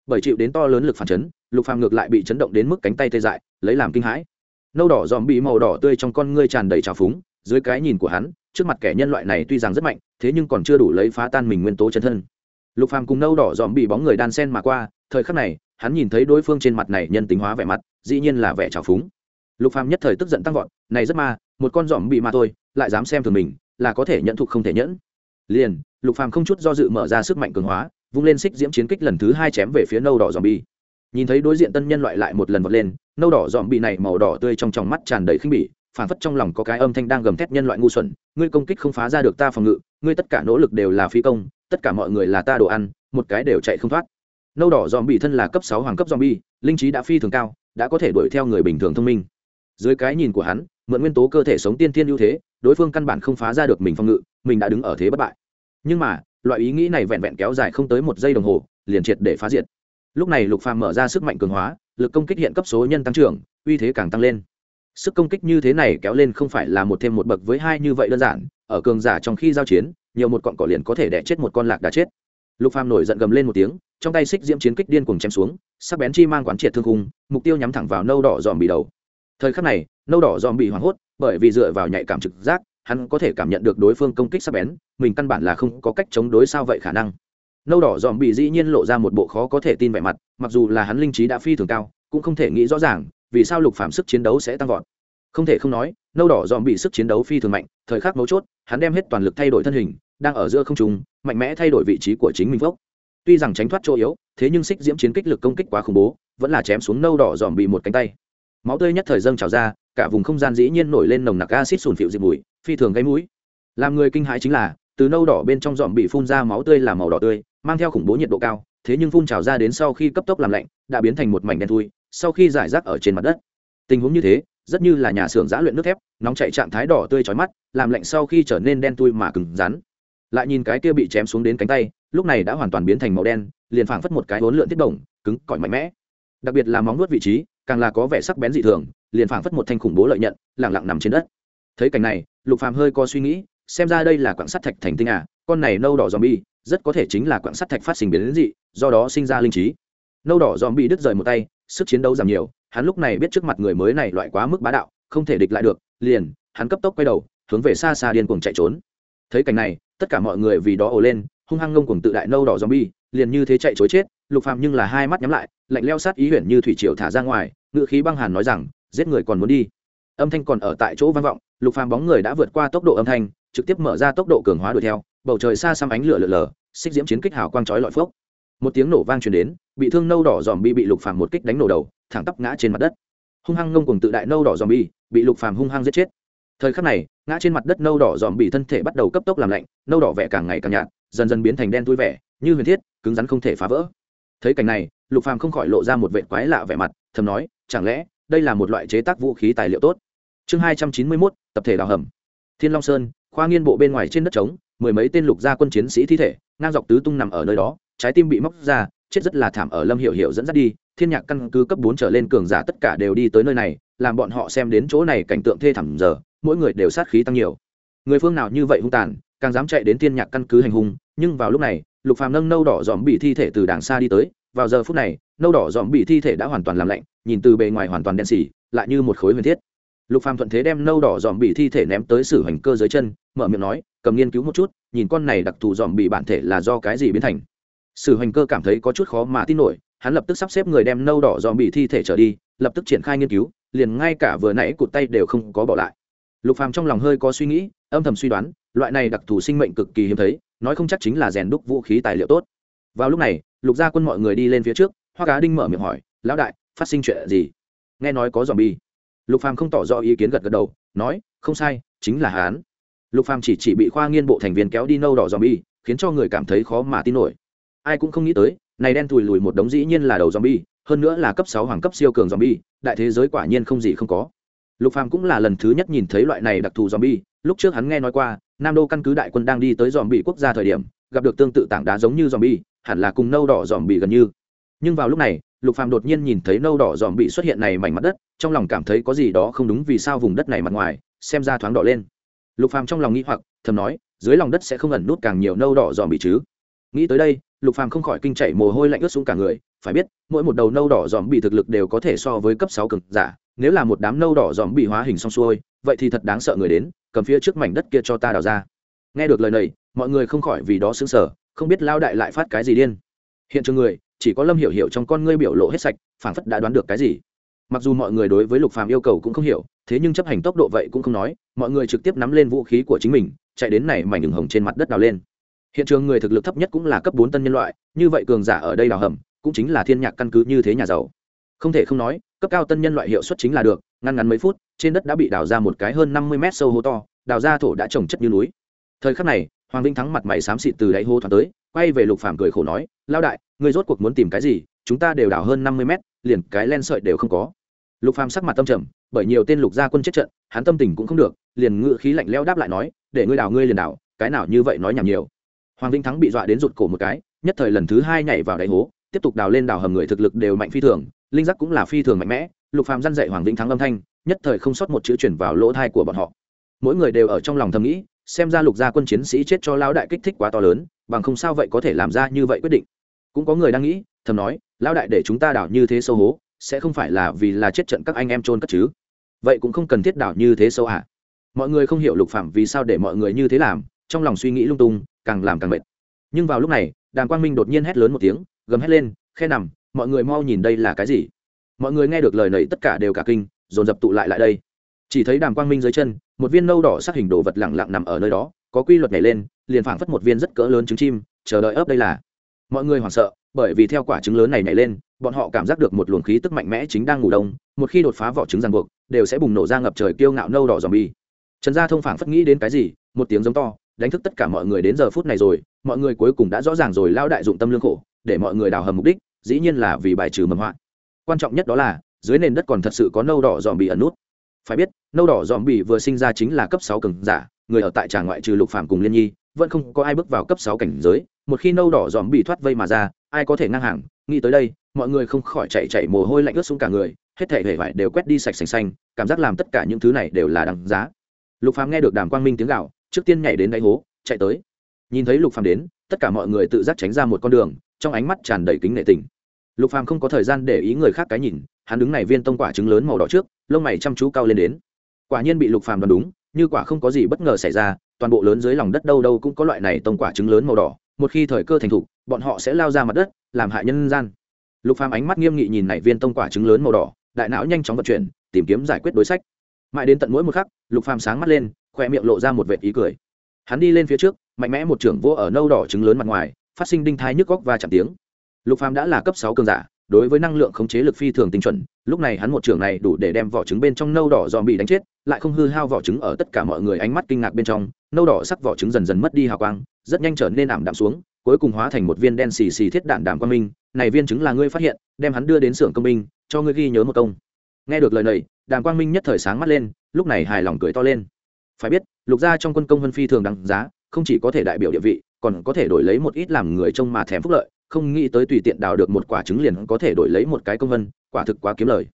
Bởi chịu đến to lớn lực phản chấn, lục phàm ngược lại bị chấn động đến mức cánh tay tê dại, lấy làm kinh hãi. Nâu đỏ dòm bị màu đỏ tươi trong con ngươi tràn đầy trào phúng, dưới cái nhìn của hắn, trước mặt kẻ nhân loại này tuy rằng rất mạnh, thế nhưng còn chưa đủ lấy phá tan mình nguyên tố chân thân. Lục phàm cùng nâu đỏ dòm bị bóng người đan sen mà qua, thời khắc này, hắn nhìn thấy đối phương trên mặt này nhân tính hóa vẻ mặt, dĩ nhiên là vẻ trào phúng. Lục phàm nhất thời tức giận tăng vọt, này rất ma, một con dòm bị ma thôi, lại dám xem thường mình là có thể nhận thục không thể nhẫn. Liền, lục phàm không chút do dự mở ra sức mạnh cường hóa, vung lên xích diễm chiến kích lần thứ hai chém về phía nâu đỏ dòm bi nhìn thấy đối diện tân nhân loại lại một lần vọt lên, nâu đỏ dòm bị này màu đỏ tươi trong tròng mắt tràn đầy khinh bỉ, phản phất trong lòng có cái âm thanh đang gầm thét nhân loại ngu xuẩn, ngươi công kích không phá ra được ta phòng ngự, ngươi tất cả nỗ lực đều là phi công, tất cả mọi người là ta đồ ăn, một cái đều chạy không thoát. Nâu đỏ dòm bị thân là cấp sáu hoàng cấp dòm bi linh trí đã phi thường cao, đã có thể đuổi theo người bình thường thông minh. Dưới cái nhìn của hắn, mượn nguyên tố cơ thể sống tiên thiên ưu thế đối phương căn bản không phá ra được mình phòng ngự, mình đã đứng ở thế bất bại. Nhưng mà, loại ý nghĩ này vẹn vẹn kéo dài không tới một giây đồng hồ, liền triệt để phá diệt. Lúc này lục phàm mở ra sức mạnh cường hóa, lực công kích hiện cấp số nhân tăng trưởng, uy thế càng tăng lên. Sức công kích như thế này kéo lên không phải là một thêm một bậc với hai như vậy đơn giản, ở cường giả trong khi giao chiến, nhiều một cọn cỏ liền có thể đẻ chết một con lạc đã chết. Lục phàm nổi giận gầm lên một tiếng, trong tay xích diễm chiến kích điên cuồng chém xuống, sắc bén chi mang quán triệt thương khung, mục tiêu nhắm thẳng vào nâu đỏ dòm bị đầu. Thời khắc này, nâu đỏ dòm bị hoảng hốt bởi vì dựa vào nhạy cảm trực giác, hắn có thể cảm nhận được đối phương công kích sắc bén, mình căn bản là không có cách chống đối sao vậy khả năng. Nâu đỏ dòm bị dĩ nhiên lộ ra một bộ khó có thể tin vẻ mặt, mặc dù là hắn linh trí đã phi thường cao, cũng không thể nghĩ rõ ràng, vì sao lục phạm sức chiến đấu sẽ tăng vọt. Không thể không nói, nâu đỏ dòm bị sức chiến đấu phi thường mạnh, thời khắc mấu chốt, hắn đem hết toàn lực thay đổi thân hình, đang ở giữa không trung, mạnh mẽ thay đổi vị trí của chính mình phốc. Tuy rằng tránh thoát chỗ yếu, thế nhưng xích diễm chiến kích lực công kích quá khủng bố, vẫn là chém xuống nâu đỏ dòm bị một cánh tay. Máu tươi nhất thời dâng trào ra cả vùng không gian dĩ nhiên nổi lên nồng nặc acid sùn phịu dịp mùi, phi thường gây mũi. Làm người kinh hãi chính là, từ nâu đỏ bên trong dòm bị phun ra máu tươi là màu đỏ tươi, mang theo khủng bố nhiệt độ cao, thế nhưng phun trào ra đến sau khi cấp tốc làm lạnh, đã biến thành một mảnh đen thui, sau khi giải rác ở trên mặt đất. Tình huống như thế, rất như là nhà xưởng giã luyện nước thép, nóng chạy trạng thái đỏ tươi chói mắt, làm lạnh sau khi trở nên đen thui mà cứng rắn. Lại nhìn cái kia bị chém xuống đến cánh tay, lúc này đã hoàn toàn biến thành màu đen, liền phảng phất một cái vốn lượn tiết động cứng cỏi mạnh mẽ. Đặc biệt là móng nuốt vị trí, càng là có vẻ sắc bén dị thường liền phảng phất một thanh khủng bố lợi nhận lẳng lặng nằm trên đất. Thấy cảnh này, lục phàm hơi có suy nghĩ, xem ra đây là quặng sắt thạch thành tinh à con này nâu đỏ zombie, rất có thể chính là quặng sắt thạch phát sinh biến đến dị, do đó sinh ra linh trí. Nâu đỏ zombie đứt rời một tay, sức chiến đấu giảm nhiều, hắn lúc này biết trước mặt người mới này loại quá mức bá đạo, không thể địch lại được, liền, hắn cấp tốc quay đầu, hướng về xa xa điên cuồng chạy trốn. Thấy cảnh này, tất cả mọi người vì đó ồ lên, hung hăng ngông cuồng tự đại nâu đỏ zombie, liền như thế chạy chối chết, lục phàm nhưng là hai mắt nhắm lại, lạnh leo sát ý huyền như thủy triều thả ra ngoài ngự khí băng hàn nói rằng giết người còn muốn đi. Âm thanh còn ở tại chỗ vang vọng, lục phàm bóng người đã vượt qua tốc độ âm thanh, trực tiếp mở ra tốc độ cường hóa đuổi theo, bầu trời xa xăm ánh lửa lờ lờ, xích diễm chiến kích hào quang chói lọi phốc. Một tiếng nổ vang truyền đến, bị thương nâu đỏ dòm bi bị lục phàm một kích đánh nổ đầu, thẳng tắp ngã trên mặt đất. Hung hăng ngông cùng tự đại nâu đỏ dòm bi, bị lục phàm hung hăng giết chết. Thời khắc này, ngã trên mặt đất nâu đỏ dòm bị thân thể bắt đầu cấp tốc làm lạnh, nâu đỏ vẻ càng ngày càng nhạt, dần dần biến thành đen thui vẻ, như huyền thiết, cứng rắn không thể phá vỡ. Thấy cảnh này, lục phàm không khỏi lộ ra một vẻ quái lạ vẻ mặt, thầm nói, chẳng lẽ đây là một loại chế tác vũ khí tài liệu tốt. Chương hai trăm chín mươi 291, tập thể đào hầm. Thiên long sơn khoa nghiên bộ bên ngoài trên đất trống mười mấy tên lục gia quân chiến sĩ thi thể ngang dọc tứ tung nằm ở nơi đó trái tim bị móc ra chết rất là thảm ở lâm hiệu hiệu dẫn dắt đi thiên nhạc căn cứ cấp bốn trở lên cường giả tất cả đều đi tới nơi này làm bọn họ xem đến chỗ này cảnh tượng thê thảm giờ mỗi người đều sát khí tăng nhiều. Người phương nào như vậy hung tàn càng dám chạy đến thiên nhạc căn cứ hành hung nhưng vào lúc này lục phàm nâng nâu đỏ dòm bị thi thể từ đàng xa đi tới vào giờ phút này, nâu đỏ dòm bị thi thể đã hoàn toàn làm lạnh, nhìn từ bề ngoài hoàn toàn đen xỉ lại như một khối huyền thiết. Lục phàm thuận thế đem nâu đỏ dòm bị thi thể ném tới sử hành cơ dưới chân, mở miệng nói, cầm nghiên cứu một chút, nhìn con này đặc thù dòm bị bản thể là do cái gì biến thành. Sử hành cơ cảm thấy có chút khó mà tin nổi, hắn lập tức sắp xếp người đem nâu đỏ dòm bị thi thể trở đi, lập tức triển khai nghiên cứu, liền ngay cả vừa nãy cụt tay đều không có bỏ lại. Lục phàm trong lòng hơi có suy nghĩ, âm thầm suy đoán, loại này đặc thù sinh mệnh cực kỳ hiếm thấy, nói không chắc chính là rèn đúc vũ khí tài liệu tốt. Vào lúc này lục gia quân mọi người đi lên phía trước, hoa cá đinh mở miệng hỏi, lão đại, phát sinh chuyện gì? Nghe nói có dòm bi lục phàm không tỏ rõ ý kiến gật gật đầu, nói, không sai, chính là hán lục phàm chỉ chỉ bị khoa nghiên bộ thành viên kéo đi nâu đỏ dòm bi khiến cho người cảm thấy khó mà tin nổi. Ai cũng không nghĩ tới, này đen thùi lùi một đống dĩ nhiên là đầu dòm bi hơn nữa là cấp sáu hoàng cấp siêu cường dòm bi đại thế giới quả nhiên không gì không có. Lục phàm cũng là lần thứ nhất nhìn thấy loại này đặc thù dòm bi lúc trước hắn nghe nói qua, nam đô căn cứ đại quân đang đi tới dòm bi quốc gia thời điểm, gặp được tương tự tảng đá giống như dòm bi hẳn là cùng nâu đỏ dòm bị gần như. Nhưng vào lúc này, lục phàm đột nhiên nhìn thấy nâu đỏ dòm bị xuất hiện này mảnh mặt đất, trong lòng cảm thấy có gì đó không đúng vì sao vùng đất này mặt ngoài, xem ra thoáng đỏ lên. Lục phàm trong lòng nghĩ hoặc, thầm nói, dưới lòng đất sẽ không ẩn nút càng nhiều nâu đỏ dòm bị chứ? Nghĩ tới đây, lục phàm không khỏi kinh chảy mồ hôi lạnh ướt xuống cả người, phải biết, mỗi một đầu nâu đỏ dòm bị thực lực đều có thể so với cấp sáu cực giả, nếu là một đám nâu đỏ dòm bị hóa hình xong xuôi, vậy thì thật đáng sợ người đến, cầm phía trước mảnh đất kia cho ta đào ra. Nghe được lời này, mọi người không khỏi vì đó sững sờ không biết lao đại lại phát cái gì điên. Hiện trường người, chỉ có lâm hiểu hiểu trong con ngươi biểu lộ hết sạch, phảng phất đã đoán được cái gì. Mặc dù mọi người đối với lục phàm yêu cầu cũng không hiểu, thế nhưng chấp hành tốc độ vậy cũng không nói, mọi người trực tiếp nắm lên vũ khí của chính mình, chạy đến này mảnh đường hồng trên mặt đất đào lên. Hiện trường người thực lực thấp nhất cũng là cấp bốn tân nhân loại, như vậy cường giả ở đây đào hầm, cũng chính là thiên nhạc căn cứ như thế nhà giàu. Không thể không nói, cấp cao tân nhân loại hiệu suất chính là được, ngăn ngắn mấy phút, trên đất đã bị đào ra một cái hơn năm mươi mét sâu hố to, đào ra thổ đã trồng chất như núi. Thời khắc này hoàng vinh thắng mặt mày xám xịt từ đáy hố thoáng tới, quay về lục phàm cười khổ nói lao đại, ngươi rốt cuộc muốn tìm cái gì? Chúng ta đều đào hơn năm mươi mét, liền cái len sợi đều không có. Lục phàm sắc mặt tâm trầm, bởi nhiều tên lục gia quân chết trận, hắn tâm tình cũng không được, liền ngự khí lạnh lẽo đáp lại nói, để ngươi đào ngươi liền đào cái nào như vậy nói nhảm nhiều. Hoàng vinh thắng bị dọa đến rụt cổ một cái, nhất thời lần thứ hai nhảy vào đáy hố, tiếp tục đào lên đào hầm người thực lực đều mạnh phi thường, linh giác cũng là phi thường mạnh mẽ, lục phàm dăn dạy hoàng vĩnh thắng âm thanh, nhất thời không sót một chữ chuyển vào lỗ thai của bọn họ. Mỗi người đều ở trong lòng thầm nghĩ xem ra lục gia quân chiến sĩ chết cho lão đại kích thích quá to lớn, bằng không sao vậy có thể làm ra như vậy quyết định. Cũng có người đang nghĩ, thầm nói, lão đại để chúng ta đảo như thế sâu hố, sẽ không phải là vì là chết trận các anh em trôn cất chứ? Vậy cũng không cần thiết đảo như thế sâu à? mọi người không hiểu lục phạm vì sao để mọi người như thế làm, trong lòng suy nghĩ lung tung, càng làm càng mệt. Nhưng vào lúc này đàng quang minh đột nhiên hét lớn một tiếng, gầm hét lên, khe nằm, mọi người mau nhìn đây là cái gì? Mọi người nghe được lời này tất cả đều cả kinh, dồn dập tụ lại lại đây. Chỉ thấy đàm quang minh dưới chân một viên nâu đỏ sắc hình đồ vật lẳng lặng nằm ở nơi đó, có quy luật nhảy lên, liền phảng phất một viên rất cỡ lớn trứng chim, chờ đợi ấp đây là. Mọi người hoảng sợ, bởi vì theo quả trứng lớn này nhảy lên, bọn họ cảm giác được một luồng khí tức mạnh mẽ chính đang ngủ đông, một khi đột phá vỏ trứng ràng buộc, đều sẽ bùng nổ ra ngập trời kiêu ngạo nâu đỏ dòm bi trần gia thông phảng phất nghĩ đến cái gì, một tiếng giống to, đánh thức tất cả mọi người đến giờ phút này rồi, mọi người cuối cùng đã rõ ràng rồi lao đại dụng tâm lương khổ, để mọi người đào hầm mục đích, dĩ nhiên là vì bài trừ mầm họa. Quan trọng nhất đó là, dưới nền đất còn thật sự có nâu đỏ dòm bị ẩn nút phải biết, nâu đỏ dòm bị vừa sinh ra chính là cấp sáu cường giả, người ở tại trà ngoại trừ lục phàm cùng liên nhi, vẫn không có ai bước vào cấp sáu cảnh giới. Một khi nâu đỏ dòm bị thoát vây mà ra, ai có thể ngang hàng? Nghĩ tới đây, mọi người không khỏi chạy chạy mồ hôi lạnh ướt xuống cả người, hết thể hề vải đều quét đi sạch sành xanh, cảm giác làm tất cả những thứ này đều là đằng giá. Lục phàm nghe được đàm quang minh tiếng gạo trước tiên nhảy đến đáy hố, chạy tới. Nhìn thấy lục phàm đến, tất cả mọi người tự giác tránh ra một con đường, trong ánh mắt tràn đầy kính nệ tình. Lục phàm không có thời gian để ý người khác cái nhìn hắn đứng này viên tông quả trứng lớn màu đỏ trước, lông mày chăm chú cao lên đến. Quả nhiên bị lục phàm đoán đúng, như quả không có gì bất ngờ xảy ra, toàn bộ lớn dưới lòng đất đâu đâu cũng có loại này tông quả trứng lớn màu đỏ, một khi thời cơ thành thục, bọn họ sẽ lao ra mặt đất, làm hại nhân gian. Lục phàm ánh mắt nghiêm nghị nhìn này viên tông quả trứng lớn màu đỏ, đại não nhanh chóng vận chuyển, tìm kiếm giải quyết đối sách. Mãi đến tận mỗi một khắc, lục phàm sáng mắt lên, khoe miệng lộ ra một vệt ý cười. Hắn đi lên phía trước, mạnh mẽ một trưởng vô ở nâu đỏ trứng lớn mặt ngoài, phát sinh đinh thái nhức góc và chạm tiếng. Lục phàm đã là cấp sáu cường giả đối với năng lượng khống chế lực phi thường tinh chuẩn lúc này hắn một trường này đủ để đem vỏ trứng bên trong nâu đỏ dòm bị đánh chết lại không hư hao vỏ trứng ở tất cả mọi người ánh mắt kinh ngạc bên trong nâu đỏ sắc vỏ trứng dần dần mất đi hào quang rất nhanh trở nên ảm đạm xuống cuối cùng hóa thành một viên đen xì xì thiết đạn đạm quang minh này viên trứng là ngươi phát hiện đem hắn đưa đến xưởng công minh, cho ngươi ghi nhớ một công. Nghe được lời này đàm quang minh nhất thời sáng mắt lên lúc này hài lòng cười to lên. Phải biết lục gia trong quân công vân phi thường đáng giá không chỉ có thể đại biểu địa vị còn có thể đổi lấy một ít làm người trông mà thèm phúc lợi không nghĩ tới tùy tiện đào được một quả trứng liền có thể đổi lấy một cái công vân, quả thực quá kiếm lời.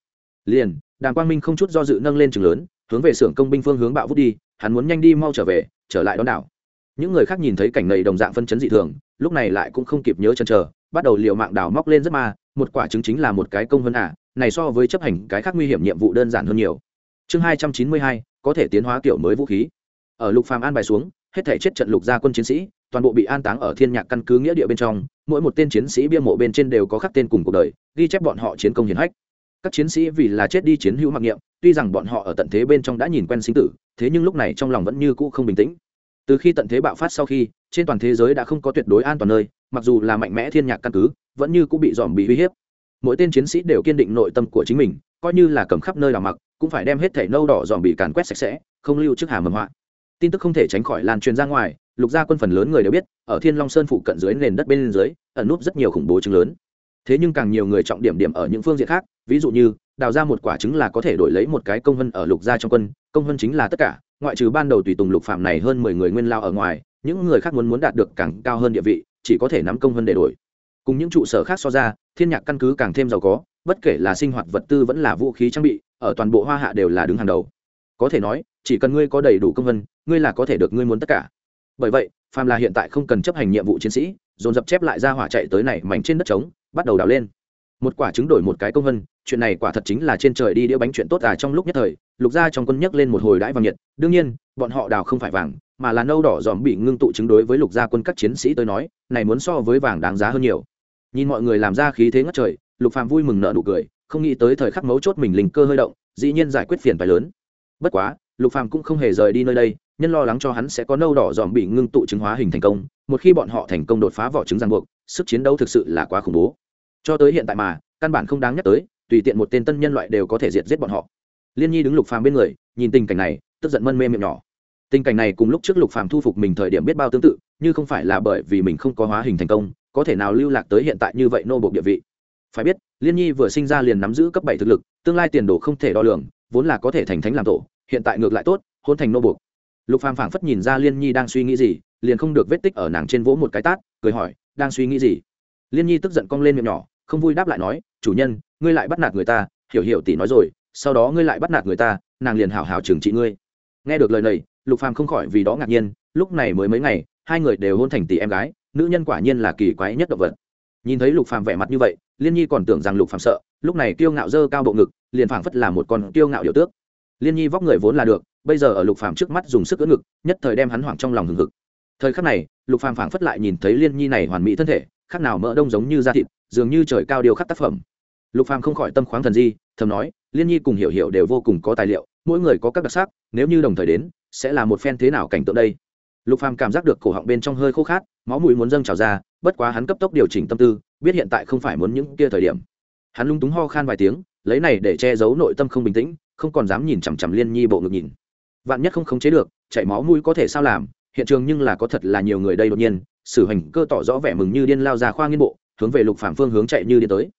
Liền đàng quang minh không chút do dự nâng lên trứng lớn, hướng về xưởng công binh phương hướng bạo vút đi, hắn muốn nhanh đi mau trở về, trở lại đón đảo. Những người khác nhìn thấy cảnh này đồng dạng phân chấn dị thường, lúc này lại cũng không kịp nhớ chân chờ, bắt đầu liều mạng đào móc lên rất ma, một quả trứng chính là một cái công vân à này so với chấp hành cái khác nguy hiểm nhiệm vụ đơn giản hơn nhiều. Chương hai trăm chín mươi hai, có thể tiến hóa kiểu mới vũ khí. Ở lục phàm an bài xuống, hết thể chết trận lục gia quân chiến sĩ toàn bộ bị an táng ở thiên nhạc căn cứ nghĩa địa bên trong, mỗi một tên chiến sĩ bia mộ bên trên đều có khắc tên cùng cuộc đời, ghi chép bọn họ chiến công hiển hách. Các chiến sĩ vì là chết đi chiến hữu mặc niệm, tuy rằng bọn họ ở tận thế bên trong đã nhìn quen sinh tử, thế nhưng lúc này trong lòng vẫn như cũ không bình tĩnh. Từ khi tận thế bạo phát sau khi, trên toàn thế giới đã không có tuyệt đối an toàn nơi, mặc dù là mạnh mẽ thiên nhạc căn cứ, vẫn như cũng bị dòm bị uy hiếp. Mỗi tên chiến sĩ đều kiên định nội tâm của chính mình, coi như là cầm khắp nơi đào mặc, cũng phải đem hết thảy nâu đỏ dòm bị càn quét sạch sẽ, không lưu trước hà mầm họa tin tức không thể tránh khỏi lan truyền ra ngoài, lục gia quân phần lớn người đều biết, ở thiên long sơn phụ cận dưới nền đất bên dưới, ẩn núp rất nhiều khủng bố chứng lớn. Thế nhưng càng nhiều người trọng điểm điểm ở những phương diện khác, ví dụ như, đào ra một quả trứng là có thể đổi lấy một cái công vân ở lục gia trong quân, công vân chính là tất cả, ngoại trừ ban đầu tùy tùng lục phạm này hơn mười người nguyên lao ở ngoài, những người khác muốn muốn đạt được càng cao hơn địa vị, chỉ có thể nắm công vân để đổi. Cùng những trụ sở khác so ra, thiên nhạc căn cứ càng thêm giàu có, bất kể là sinh hoạt vật tư vẫn là vũ khí trang bị, ở toàn bộ hoa hạ đều là đứng hàng đầu. Có thể nói chỉ cần ngươi có đầy đủ công vân, ngươi là có thể được ngươi muốn tất cả. Bởi vậy, phàm là hiện tại không cần chấp hành nhiệm vụ chiến sĩ, dồn dập chép lại ra hỏa chạy tới này mảnh trên đất trống, bắt đầu đào lên. Một quả trứng đổi một cái công vân, chuyện này quả thật chính là trên trời đi đĩa bánh chuyện tốt à trong lúc nhất thời, lục gia trong quân nhấc lên một hồi đãi vàng nhiệt. Đương nhiên, bọn họ đào không phải vàng, mà là nâu đỏ dòm bị ngưng tụ chứng đối với lục gia quân các chiến sĩ tới nói, này muốn so với vàng đáng giá hơn nhiều. Nhìn mọi người làm ra khí thế ngất trời, lục phàm vui mừng nợ nụ cười, không nghĩ tới thời khắc mấu chốt mình linh cơ hơi động, dĩ nhiên giải quyết phiền phải lớn. Bất quá lục phàm cũng không hề rời đi nơi đây, nhân lo lắng cho hắn sẽ có nâu đỏ dòm bị ngưng tụ chứng hóa hình thành công, một khi bọn họ thành công đột phá vỏ trứng ràng buộc, sức chiến đấu thực sự là quá khủng bố. Cho tới hiện tại mà, căn bản không đáng nhắc tới, tùy tiện một tên tân nhân loại đều có thể diệt giết bọn họ. Liên nhi đứng lục phàm bên người, nhìn tình cảnh này, tức giận mân mê miệng nhỏ. Tình cảnh này cùng lúc trước lục phàm thu phục mình thời điểm biết bao tương tự, như không phải là bởi vì mình không có hóa hình thành công, có thể nào lưu lạc tới hiện tại như vậy nô bộ địa vị. Phải biết, liên nhi vừa sinh ra liền nắm giữ cấp bảy thực lực, tương lai tiền đồ không thể đo lường, vốn là có thể thành thánh làm tổ hiện tại ngược lại tốt, hôn thành nô buộc. Lục phàm phảng phất nhìn ra liên nhi đang suy nghĩ gì, liền không được vết tích ở nàng trên vỗ một cái tát, cười hỏi, đang suy nghĩ gì? Liên nhi tức giận cong lên miệng nhỏ, không vui đáp lại nói, chủ nhân, ngươi lại bắt nạt người ta, hiểu hiểu tỷ nói rồi, sau đó ngươi lại bắt nạt người ta, nàng liền hảo hảo trừng trị ngươi. Nghe được lời này, lục phàm không khỏi vì đó ngạc nhiên, lúc này mới mấy ngày, hai người đều hôn thành tỷ em gái, nữ nhân quả nhiên là kỳ quái nhất động vật. Nhìn thấy lục phàm vẻ mặt như vậy, liên nhi còn tưởng rằng lục phàm sợ, lúc này kiêu ngạo dơ cao bộ ngực, liền phảng phất là một con kiêu ngạo điều tước liên nhi vóc người vốn là được, bây giờ ở lục phàm trước mắt dùng sức ưỡn ngực, nhất thời đem hắn hoảng trong lòng hừng hực. Thời khắc này, lục phàm phảng phất lại nhìn thấy liên nhi này hoàn mỹ thân thể, khác nào mỡ đông giống như da thịt, dường như trời cao điều khắc tác phẩm. Lục phàm không khỏi tâm khoáng thần di, thầm nói, liên nhi cùng hiểu hiểu đều vô cùng có tài liệu, mỗi người có các đặc sắc, nếu như đồng thời đến, sẽ là một phen thế nào cảnh tượng đây? Lục phàm cảm giác được cổ họng bên trong hơi khô khát, máu mũi muốn dâng trào ra, bất quá hắn cấp tốc điều chỉnh tâm tư, biết hiện tại không phải muốn những kia thời điểm. Hắn lung túng ho khan vài tiếng lấy này để che giấu nội tâm không bình tĩnh, không còn dám nhìn chằm chằm liên nhi bộ ngực nhìn. Vạn nhất không khống chế được, chảy máu mũi có thể sao làm, hiện trường nhưng là có thật là nhiều người đây đột nhiên, sử hành cơ tỏ rõ vẻ mừng như điên lao ra khoa nghiên bộ, hướng về lục phàm phương hướng chạy như điên tới.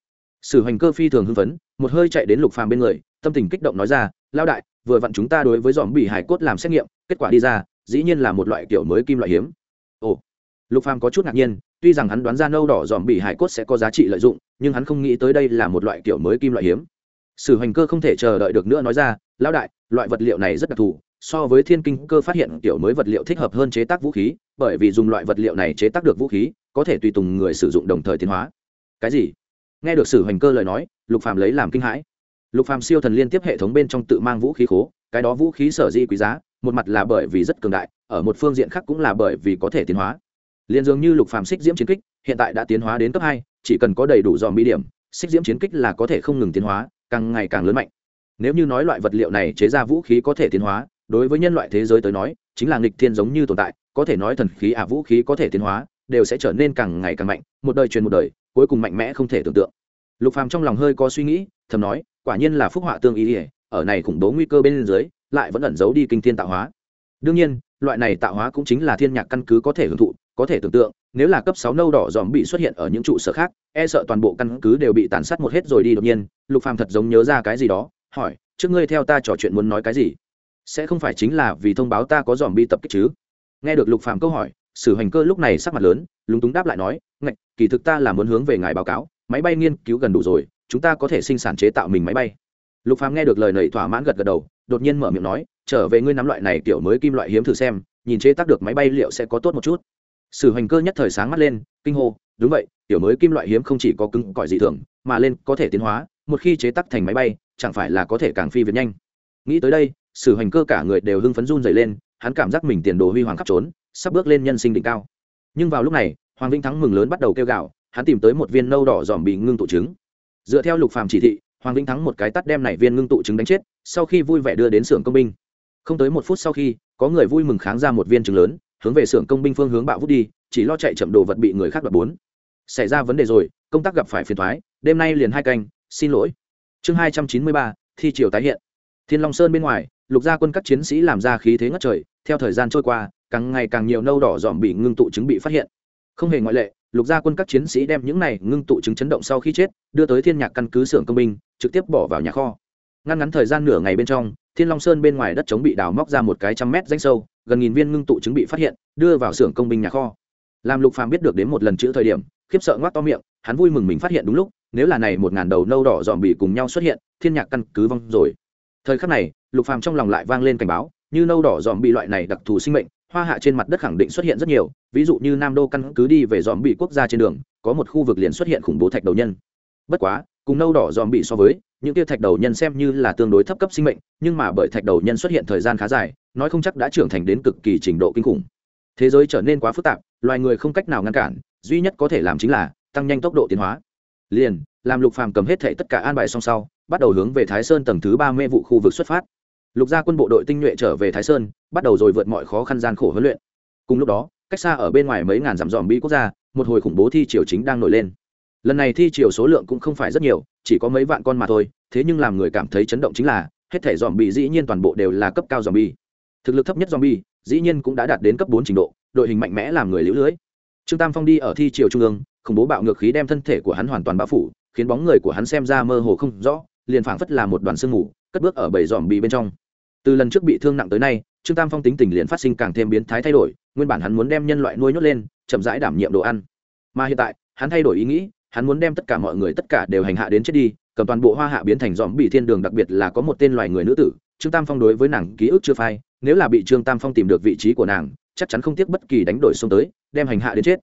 Sử hành cơ phi thường hưng phấn, một hơi chạy đến lục phàm bên người, tâm tình kích động nói ra lao đại, vừa vặn chúng ta đối với dòm bị hải cốt làm xét nghiệm, kết quả đi ra, dĩ nhiên là một loại kiểu mới kim loại hiếm. Ồ. Lục phàm có chút ngạc nhiên tuy rằng hắn đoán ra nâu đỏ dòm bị hải cốt sẽ có giá trị lợi dụng, nhưng hắn không nghĩ tới đây là một loại kiểu mới kim loại hiếm. Sử Hoành cơ không thể chờ đợi được nữa nói ra, lão đại, loại vật liệu này rất đặc thù, so với thiên kinh cơ phát hiện kiểu mới vật liệu thích hợp hơn chế tác vũ khí, bởi vì dùng loại vật liệu này chế tác được vũ khí, có thể tùy tùng người sử dụng đồng thời tiến hóa. Cái gì? Nghe được sử Hoành cơ lời nói, lục phàm lấy làm kinh hãi. Lục phàm siêu thần liên tiếp hệ thống bên trong tự mang vũ khí khố, cái đó vũ khí sở di quý giá, một mặt là bởi vì rất cường đại, ở một phương diện khác cũng là bởi vì có thể tiến hóa liền dường như lục phàm xích diễm chiến kích hiện tại đã tiến hóa đến cấp hai, chỉ cần có đầy đủ dòm bi điểm, xích diễm chiến kích là có thể không ngừng tiến hóa, càng ngày càng lớn mạnh. Nếu như nói loại vật liệu này chế ra vũ khí có thể tiến hóa, đối với nhân loại thế giới tới nói, chính là nghịch thiên giống như tồn tại, có thể nói thần khí à vũ khí có thể tiến hóa, đều sẽ trở nên càng ngày càng mạnh, một đời truyền một đời, cuối cùng mạnh mẽ không thể tưởng tượng. Lục phàm trong lòng hơi có suy nghĩ, thầm nói, quả nhiên là phúc họa tương ý ỉa ở này khủng bố nguy cơ bên dưới, lại vẫn ẩn giấu đi kinh thiên tạo hóa. Đương nhiên, loại này tạo hóa cũng chính là thiên nhạc căn cứ có thể hưởng thụ có thể tưởng tượng, nếu là cấp sáu nâu đỏ dòm bị xuất hiện ở những trụ sở khác e sợ toàn bộ căn cứ đều bị tàn sát một hết rồi đi đột nhiên. Lục phàm thật giống nhớ ra cái gì đó, hỏi, trước ngươi theo ta trò chuyện muốn nói cái gì? Sẽ không phải chính là vì thông báo ta có dòm bi tập kích chứ? Nghe được lục phàm câu hỏi, sử hành cơ lúc này sắc mặt lớn, lúng túng đáp lại nói, ngạch, kỳ thực ta là muốn hướng về ngài báo cáo, máy bay nghiên cứu gần đủ rồi, chúng ta có thể sinh sản chế tạo mình máy bay. Lục phàm nghe được lời này thỏa mãn gật gật đầu, đột nhiên mở miệng nói, trở về ngươi nắm loại này kiểu mới kim loại hiếm thử xem, nhìn chế tác được máy bay liệu sẽ có tốt một chút sử hành cơ nhất thời sáng mắt lên, kinh hô, đúng vậy, tiểu mới kim loại hiếm không chỉ có cứng cỏi dị thường, mà lên có thể tiến hóa, một khi chế tác thành máy bay, chẳng phải là có thể càng phi việt nhanh. Nghĩ tới đây, sử hành cơ cả người đều hưng phấn run dày lên, hắn cảm giác mình tiền đồ huy hoàng khắp trốn, sắp bước lên nhân sinh đỉnh cao. Nhưng vào lúc này, hoàng vĩnh thắng mừng lớn bắt đầu kêu gạo hắn tìm tới một viên nâu đỏ dòm bị ngưng tụ trứng. Dựa theo lục phàm chỉ thị, hoàng vĩnh thắng một cái tắt đem này viên ngưng tụ trứng đánh chết, sau khi vui vẻ đưa đến xưởng công binh. Không tới một phút sau khi, có người vui mừng kháng ra một viên trứng lớn hướng về xưởng công binh phương hướng bạo vút đi, chỉ lo chạy chậm đồ vật bị người khác đoạt bốn. Xảy ra vấn đề rồi, công tác gặp phải phiền thoái đêm nay liền hai canh, xin lỗi. Chương hai trăm chín mươi ba, thi triều tái hiện. Thiên long sơn bên ngoài, lục gia quân các chiến sĩ làm ra khí thế ngất trời, theo thời gian trôi qua, càng ngày càng nhiều nâu đỏ dòm bị ngưng tụ chứng bị phát hiện. Không hề ngoại lệ, lục gia quân các chiến sĩ đem những này ngưng tụ chứng chấn động sau khi chết, đưa tới thiên nhạc căn cứ xưởng công binh, trực tiếp bỏ vào nhà kho. Ngăn ngắn thời gian nửa ngày bên trong, thiên long sơn bên ngoài đất chống bị đào móc ra một cái trăm mét danh sâu gần nghìn viên ngưng tụ chứng bị phát hiện, đưa vào xưởng công binh nhà kho. Làm lục phàm biết được đến một lần chữ thời điểm, khiếp sợ ngoác to miệng, hắn vui mừng mình phát hiện đúng lúc, nếu là này một ngàn đầu nâu đỏ dòm bị cùng nhau xuất hiện, thiên nhạc căn cứ vong rồi. Thời khắc này, lục phàm trong lòng lại vang lên cảnh báo, như nâu đỏ dòm bị loại này đặc thù sinh mệnh, hoa hạ trên mặt đất khẳng định xuất hiện rất nhiều, ví dụ như nam đô căn cứ đi về dòm bị quốc gia trên đường, có một khu vực liền xuất hiện khủng bố thạch đầu nhân. Bất quá, cùng nâu đỏ dòm bị so với, những tiêu thạch đầu nhân xem như là tương đối thấp cấp sinh mệnh, nhưng mà bởi thạch đầu nhân xuất hiện thời gian khá dài nói không chắc đã trưởng thành đến cực kỳ trình độ kinh khủng. Thế giới trở nên quá phức tạp, loài người không cách nào ngăn cản, duy nhất có thể làm chính là tăng nhanh tốc độ tiến hóa. Liền, làm lục phàm cầm hết thệ tất cả an bài song sau, bắt đầu hướng về thái sơn tầng thứ ba mê vụ khu vực xuất phát. Lục gia quân bộ đội tinh nhuệ trở về thái sơn, bắt đầu rồi vượt mọi khó khăn gian khổ huấn luyện. Cùng lúc đó, cách xa ở bên ngoài mấy ngàn dặm dòm bi quốc gia, một hồi khủng bố thi triều chính đang nổi lên. Lần này thi triều số lượng cũng không phải rất nhiều, chỉ có mấy vạn con mà thôi, thế nhưng làm người cảm thấy chấn động chính là, hết thể dòm bi dĩ nhiên toàn bộ đều là cấp cao dòm bi thực lực thấp nhất zombie, dĩ nhiên cũng đã đạt đến cấp bốn trình độ, đội hình mạnh mẽ làm người lũ lưới. Trương tam phong đi ở thi triều trung ương, khủng bố bạo ngược khí đem thân thể của hắn hoàn toàn bao phủ, khiến bóng người của hắn xem ra mơ hồ không rõ, liền phảng phất là một đoàn sương mù, cất bước ở bầy dòm bị bên trong. Từ lần trước bị thương nặng tới nay, trương tam phong tính tình liền phát sinh càng thêm biến thái thay đổi, nguyên bản hắn muốn đem nhân loại nuôi nhốt lên, chậm rãi đảm nhiệm đồ ăn. Mà hiện tại, hắn thay đổi ý nghĩ, hắn muốn đem tất cả mọi người, tất cả đều hành hạ đến chết đi, cầm toàn bộ hoa hạ biến thành dòm bị thiên đường, đặc biệt là có một tên loài người nữ tử trương tam phong đối với nàng ký ức chưa phai, nếu là bị trương tam phong tìm được vị trí của nàng, chắc chắn không tiếc bất kỳ đánh đổi xông tới, đem hành hạ đến chết.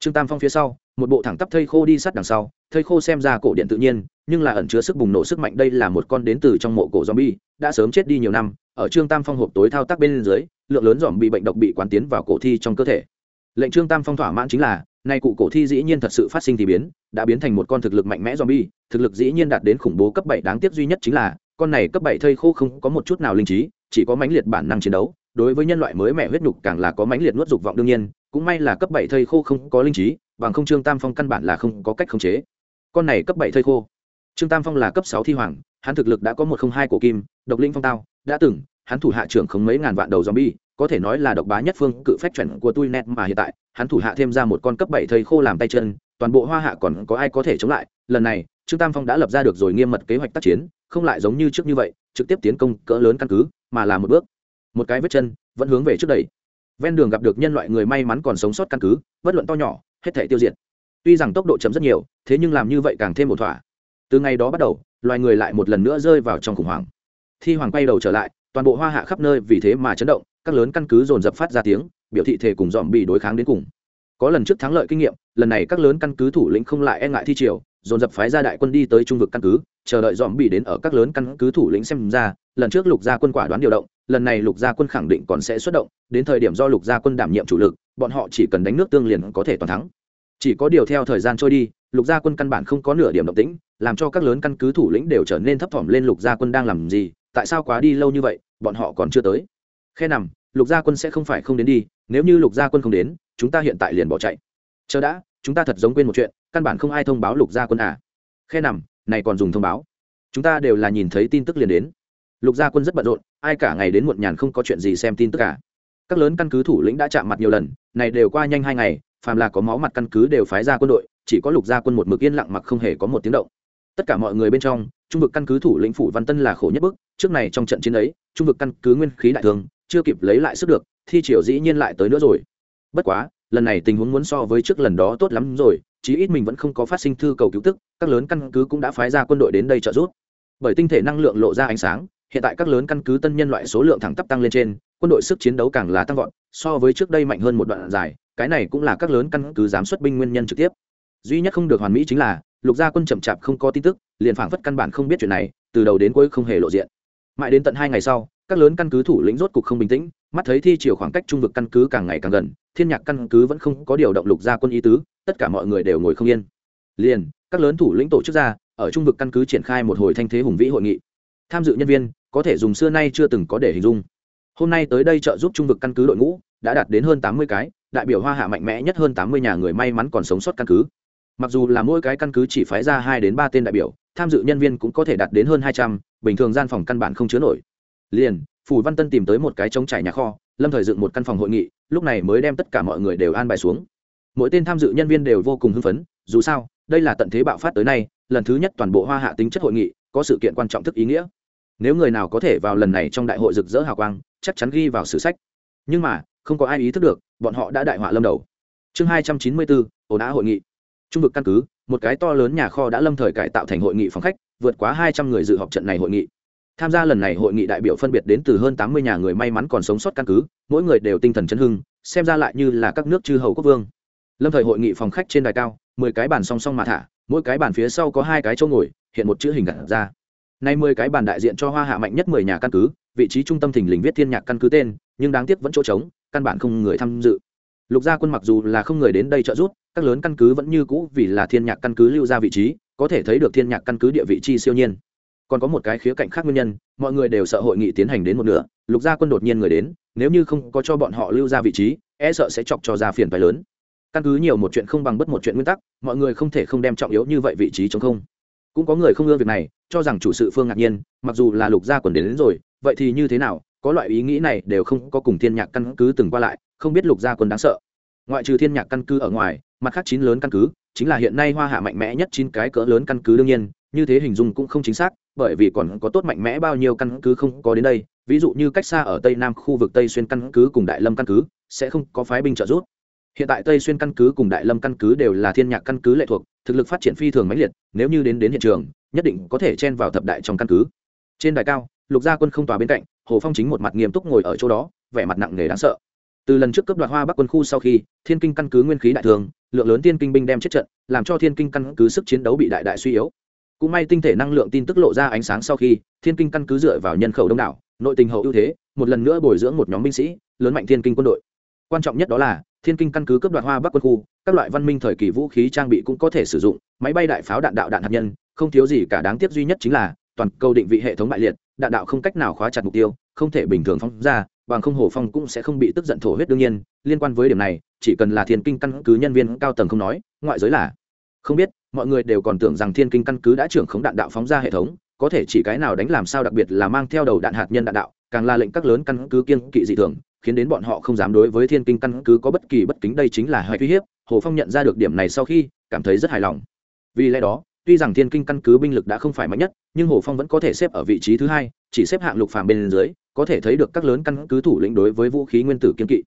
Trương tam phong phía sau, một bộ thẳng tắp thây khô đi sát đằng sau, thây khô xem ra cổ điện tự nhiên, nhưng là ẩn chứa sức bùng nổ sức mạnh đây là một con đến từ trong mộ cổ zombie, đã sớm chết đi nhiều năm, ở trương tam phong hộp tối thao tác bên dưới, lượng lớn dòm bị bệnh độc bị quán tiến vào cổ thi trong cơ thể. Lệnh trương tam phong thỏa mãn chính là, nay cụ cổ thi dĩ nhiên thật sự phát sinh thì biến, đã biến thành một con thực lực mạnh mẽ zombie, thực lực dĩ nhiên đạt đến khủng bố cấp bảy đáng tiếc duy nhất chính là con này cấp bảy thây khô không có một chút nào linh trí, chỉ có mãnh liệt bản năng chiến đấu, đối với nhân loại mới mẻ huyết nhục càng là có mãnh liệt nuốt dục vọng đương nhiên, cũng may là cấp bảy thây khô không có linh trí, bằng không trương tam phong căn bản là không có cách khống chế. Con này cấp bảy thây khô. Trương tam phong là cấp sáu thi hoàng, hắn thực lực đã có một không hai cổ kim, độc linh phong tao, đã từng, hắn thủ hạ trưởng không mấy ngàn vạn đầu zombie, có thể nói là độc bá nhất phương, cự phách chuẩn của tui net mà hiện tại, hắn thủ hạ thêm ra một con cấp bảy thây khô làm tay chân toàn bộ hoa hạ còn có ai có thể chống lại? Lần này, trương tam phong đã lập ra được rồi nghiêm mật kế hoạch tác chiến, không lại giống như trước như vậy, trực tiếp tiến công cỡ lớn căn cứ, mà là một bước. Một cái vết chân, vẫn hướng về trước đây. Ven đường gặp được nhân loại người may mắn còn sống sót căn cứ, bất luận to nhỏ, hết thể tiêu diệt. Tuy rằng tốc độ chậm rất nhiều, thế nhưng làm như vậy càng thêm một thỏa. Từ ngày đó bắt đầu, loài người lại một lần nữa rơi vào trong khủng hoảng. Thi hoàng quay đầu trở lại, toàn bộ hoa hạ khắp nơi vì thế mà chấn động, các lớn căn cứ dồn dập phát ra tiếng, biểu thị thể cùng dòm bị đối kháng đến cùng có lần trước thắng lợi kinh nghiệm, lần này các lớn căn cứ thủ lĩnh không lại e ngại thi triều, dồn dập phái ra đại quân đi tới trung vực căn cứ, chờ đợi dòm bị đến ở các lớn căn cứ thủ lĩnh xem ra, lần trước lục gia quân quả đoán điều động, lần này lục gia quân khẳng định còn sẽ xuất động, đến thời điểm do lục gia quân đảm nhiệm chủ lực, bọn họ chỉ cần đánh nước tương liền có thể toàn thắng. Chỉ có điều theo thời gian trôi đi, lục gia quân căn bản không có nửa điểm động tĩnh, làm cho các lớn căn cứ thủ lĩnh đều trở nên thấp thỏm lên lục gia quân đang làm gì, tại sao quá đi lâu như vậy, bọn họ còn chưa tới. Khe nằm, lục gia quân sẽ không phải không đến đi, nếu như lục gia quân không đến chúng ta hiện tại liền bỏ chạy. Chờ đã, chúng ta thật giống quên một chuyện, căn bản không ai thông báo lục gia quân à. Khe nằm, này còn dùng thông báo. Chúng ta đều là nhìn thấy tin tức liền đến. Lục gia quân rất bận rộn, ai cả ngày đến muộn nhàn không có chuyện gì xem tin tức cả các lớn căn cứ thủ lĩnh đã chạm mặt nhiều lần, này đều qua nhanh hai ngày, phàm là có máu mặt căn cứ đều phái ra quân đội, chỉ có lục gia quân một mực yên lặng mặc không hề có một tiếng động. Tất cả mọi người bên trong, trung vực căn cứ thủ lĩnh phủ văn tân là khổ nhất bức, trước này trong trận chiến ấy, trung vực căn cứ nguyên khí đại thương, chưa kịp lấy lại sức được, thi triều dĩ nhiên lại tới nữa rồi bất quá, lần này tình huống muốn so với trước lần đó tốt lắm rồi, chí ít mình vẫn không có phát sinh thư cầu cứu tức, các lớn căn cứ cũng đã phái ra quân đội đến đây trợ giúp. Bởi tinh thể năng lượng lộ ra ánh sáng, hiện tại các lớn căn cứ tân nhân loại số lượng thẳng tắp tăng lên trên, quân đội sức chiến đấu càng là tăng vọt, so với trước đây mạnh hơn một đoạn dài, cái này cũng là các lớn căn cứ giám xuất binh nguyên nhân trực tiếp. Duy nhất không được hoàn mỹ chính là, lục gia quân chậm chạp không có tin tức, liền phảng phất căn bản không biết chuyện này, từ đầu đến cuối không hề lộ diện. Mãi đến tận hai ngày sau các lớn căn cứ thủ lĩnh rốt cục không bình tĩnh, mắt thấy thi chiều khoảng cách trung vực căn cứ càng ngày càng gần, thiên nhạc căn cứ vẫn không có điều động lục ra quân ý tứ, tất cả mọi người đều ngồi không yên. Liền, các lớn thủ lĩnh tổ chức ra, ở trung vực căn cứ triển khai một hồi thanh thế hùng vĩ hội nghị. Tham dự nhân viên, có thể dùng xưa nay chưa từng có để hình dung. Hôm nay tới đây trợ giúp trung vực căn cứ đội ngũ, đã đạt đến hơn tám mươi cái, đại biểu hoa hạ mạnh mẽ nhất hơn tám mươi nhà người may mắn còn sống sót căn cứ. Mặc dù là mỗi cái căn cứ chỉ phái ra hai đến ba tên đại biểu, tham dự nhân viên cũng có thể đạt đến hơn hai trăm, bình thường gian phòng căn bản không chứa nổi liền phủ văn tân tìm tới một cái trống trải nhà kho, lâm thời dựng một căn phòng hội nghị, lúc này mới đem tất cả mọi người đều an bài xuống. Mỗi tên tham dự nhân viên đều vô cùng hưng phấn, dù sao, đây là tận thế bạo phát tới nay, lần thứ nhất toàn bộ hoa hạ tính chất hội nghị, có sự kiện quan trọng thức ý nghĩa. Nếu người nào có thể vào lần này trong đại hội rực rỡ hào quang, chắc chắn ghi vào sử sách. Nhưng mà, không có ai ý thức được, bọn họ đã đại họa lâm đầu. Chương hai trăm chín mươi bốn ồn á hội nghị. Trung vực căn cứ, một cái to lớn nhà kho đã lâm thời cải tạo thành hội nghị phòng khách, vượt quá hai trăm người dự họp trận này hội nghị tham gia lần này hội nghị đại biểu phân biệt đến từ hơn tám mươi nhà người may mắn còn sống sót căn cứ, mỗi người đều tinh thần chấn hưng, xem ra lại như là các nước chư hầu quốc vương. Lâm thời hội nghị phòng khách trên đài cao, mười cái bàn song song mà thả, mỗi cái bàn phía sau có hai cái chỗ ngồi, hiện một chữ hình gật ra. Nay mười cái bàn đại diện cho hoa hạ mạnh nhất mười nhà căn cứ, vị trí trung tâm thình lình viết thiên nhạc căn cứ tên, nhưng đáng tiếc vẫn chỗ trống, căn bản không người tham dự. Lục gia quân mặc dù là không người đến đây trợ giúp, các lớn căn cứ vẫn như cũ vì là thiên nhạc căn cứ lưu ra vị trí, có thể thấy được thiên nhạc căn cứ địa vị chi siêu nhiên còn có một cái khía cạnh khác nguyên nhân mọi người đều sợ hội nghị tiến hành đến một nửa lục gia quân đột nhiên người đến nếu như không có cho bọn họ lưu ra vị trí e sợ sẽ chọc cho ra phiền phái lớn. Căn cứ nhiều một chuyện không bằng bất một chuyện nguyên tắc mọi người không thể không đem trọng yếu như vậy vị trí chống không. Cũng có người không ưa việc này cho rằng chủ sự phương ngạc nhiên mặc dù là lục gia quần đến, đến rồi vậy thì như thế nào có loại ý nghĩ này đều không có cùng thiên nhạc căn cứ từng qua lại không biết lục gia quân đáng sợ. Ngoại trừ thiên nhạc căn cứ ở ngoài mặt khác chín lớn căn cứ chính là hiện nay hoa hạ mạnh mẽ nhất chín cái cỡ lớn căn cứ đương nhiên như thế hình dung cũng không chính xác, bởi vì còn có tốt mạnh mẽ bao nhiêu căn cứ không có đến đây, ví dụ như cách xa ở tây nam khu vực tây xuyên căn cứ cùng đại lâm căn cứ, sẽ không có phái binh trợ giúp. Hiện tại tây xuyên căn cứ cùng đại lâm căn cứ đều là thiên nhạc căn cứ lệ thuộc, thực lực phát triển phi thường mãnh liệt, nếu như đến đến hiện trường, nhất định có thể chen vào thập đại trong căn cứ. Trên đài cao, lục gia quân không tòa bên cạnh, hồ phong chính một mặt nghiêm túc ngồi ở chỗ đó, vẻ mặt nặng nề đáng sợ. Từ lần trước cấp đoạt hoa bắc quân khu sau khi, thiên kinh căn cứ nguyên khí đại thường, lượng lớn thiên kinh binh đem chết trận, làm cho thiên kinh căn cứ sức chiến đấu bị đại đại suy yếu cũng may tinh thể năng lượng tin tức lộ ra ánh sáng sau khi, thiên kinh căn cứ dựa vào nhân khẩu đông đảo, nội tình hậu ưu thế, một lần nữa bồi dưỡng một nhóm binh sĩ, lớn mạnh thiên kinh quân đội. Quan trọng nhất đó là, thiên kinh căn cứ cấp đoạt hoa bắc quân khu, các loại văn minh thời kỳ vũ khí trang bị cũng có thể sử dụng, máy bay đại pháo đạn đạo đạn hạt nhân, không thiếu gì cả đáng tiếc duy nhất chính là, toàn cầu định vị hệ thống bại liệt, đạn đạo không cách nào khóa chặt mục tiêu, không thể bình thường phóng ra, bằng không hồ phong cũng sẽ không bị tức giận thổ huyết đương nhiên. Liên quan với điểm này, chỉ cần là thiên kinh căn cứ nhân viên cao tầng không nói, ngoại giới là không biết mọi người đều còn tưởng rằng thiên kinh căn cứ đã trưởng khống đạn đạo phóng ra hệ thống, có thể chỉ cái nào đánh làm sao đặc biệt là mang theo đầu đạn hạt nhân đạn đạo, càng là lệnh các lớn căn cứ kiên kỵ dị thường, khiến đến bọn họ không dám đối với thiên kinh căn cứ có bất kỳ bất kính. Đây chính là hệ uy hiếp, hồ phong nhận ra được điểm này sau khi cảm thấy rất hài lòng. Vì lẽ đó, tuy rằng thiên kinh căn cứ binh lực đã không phải mạnh nhất, nhưng hồ phong vẫn có thể xếp ở vị trí thứ hai, chỉ xếp hạng lục phàm bên dưới, có thể thấy được các lớn căn cứ thủ lĩnh đối với vũ khí nguyên tử kiên kỵ.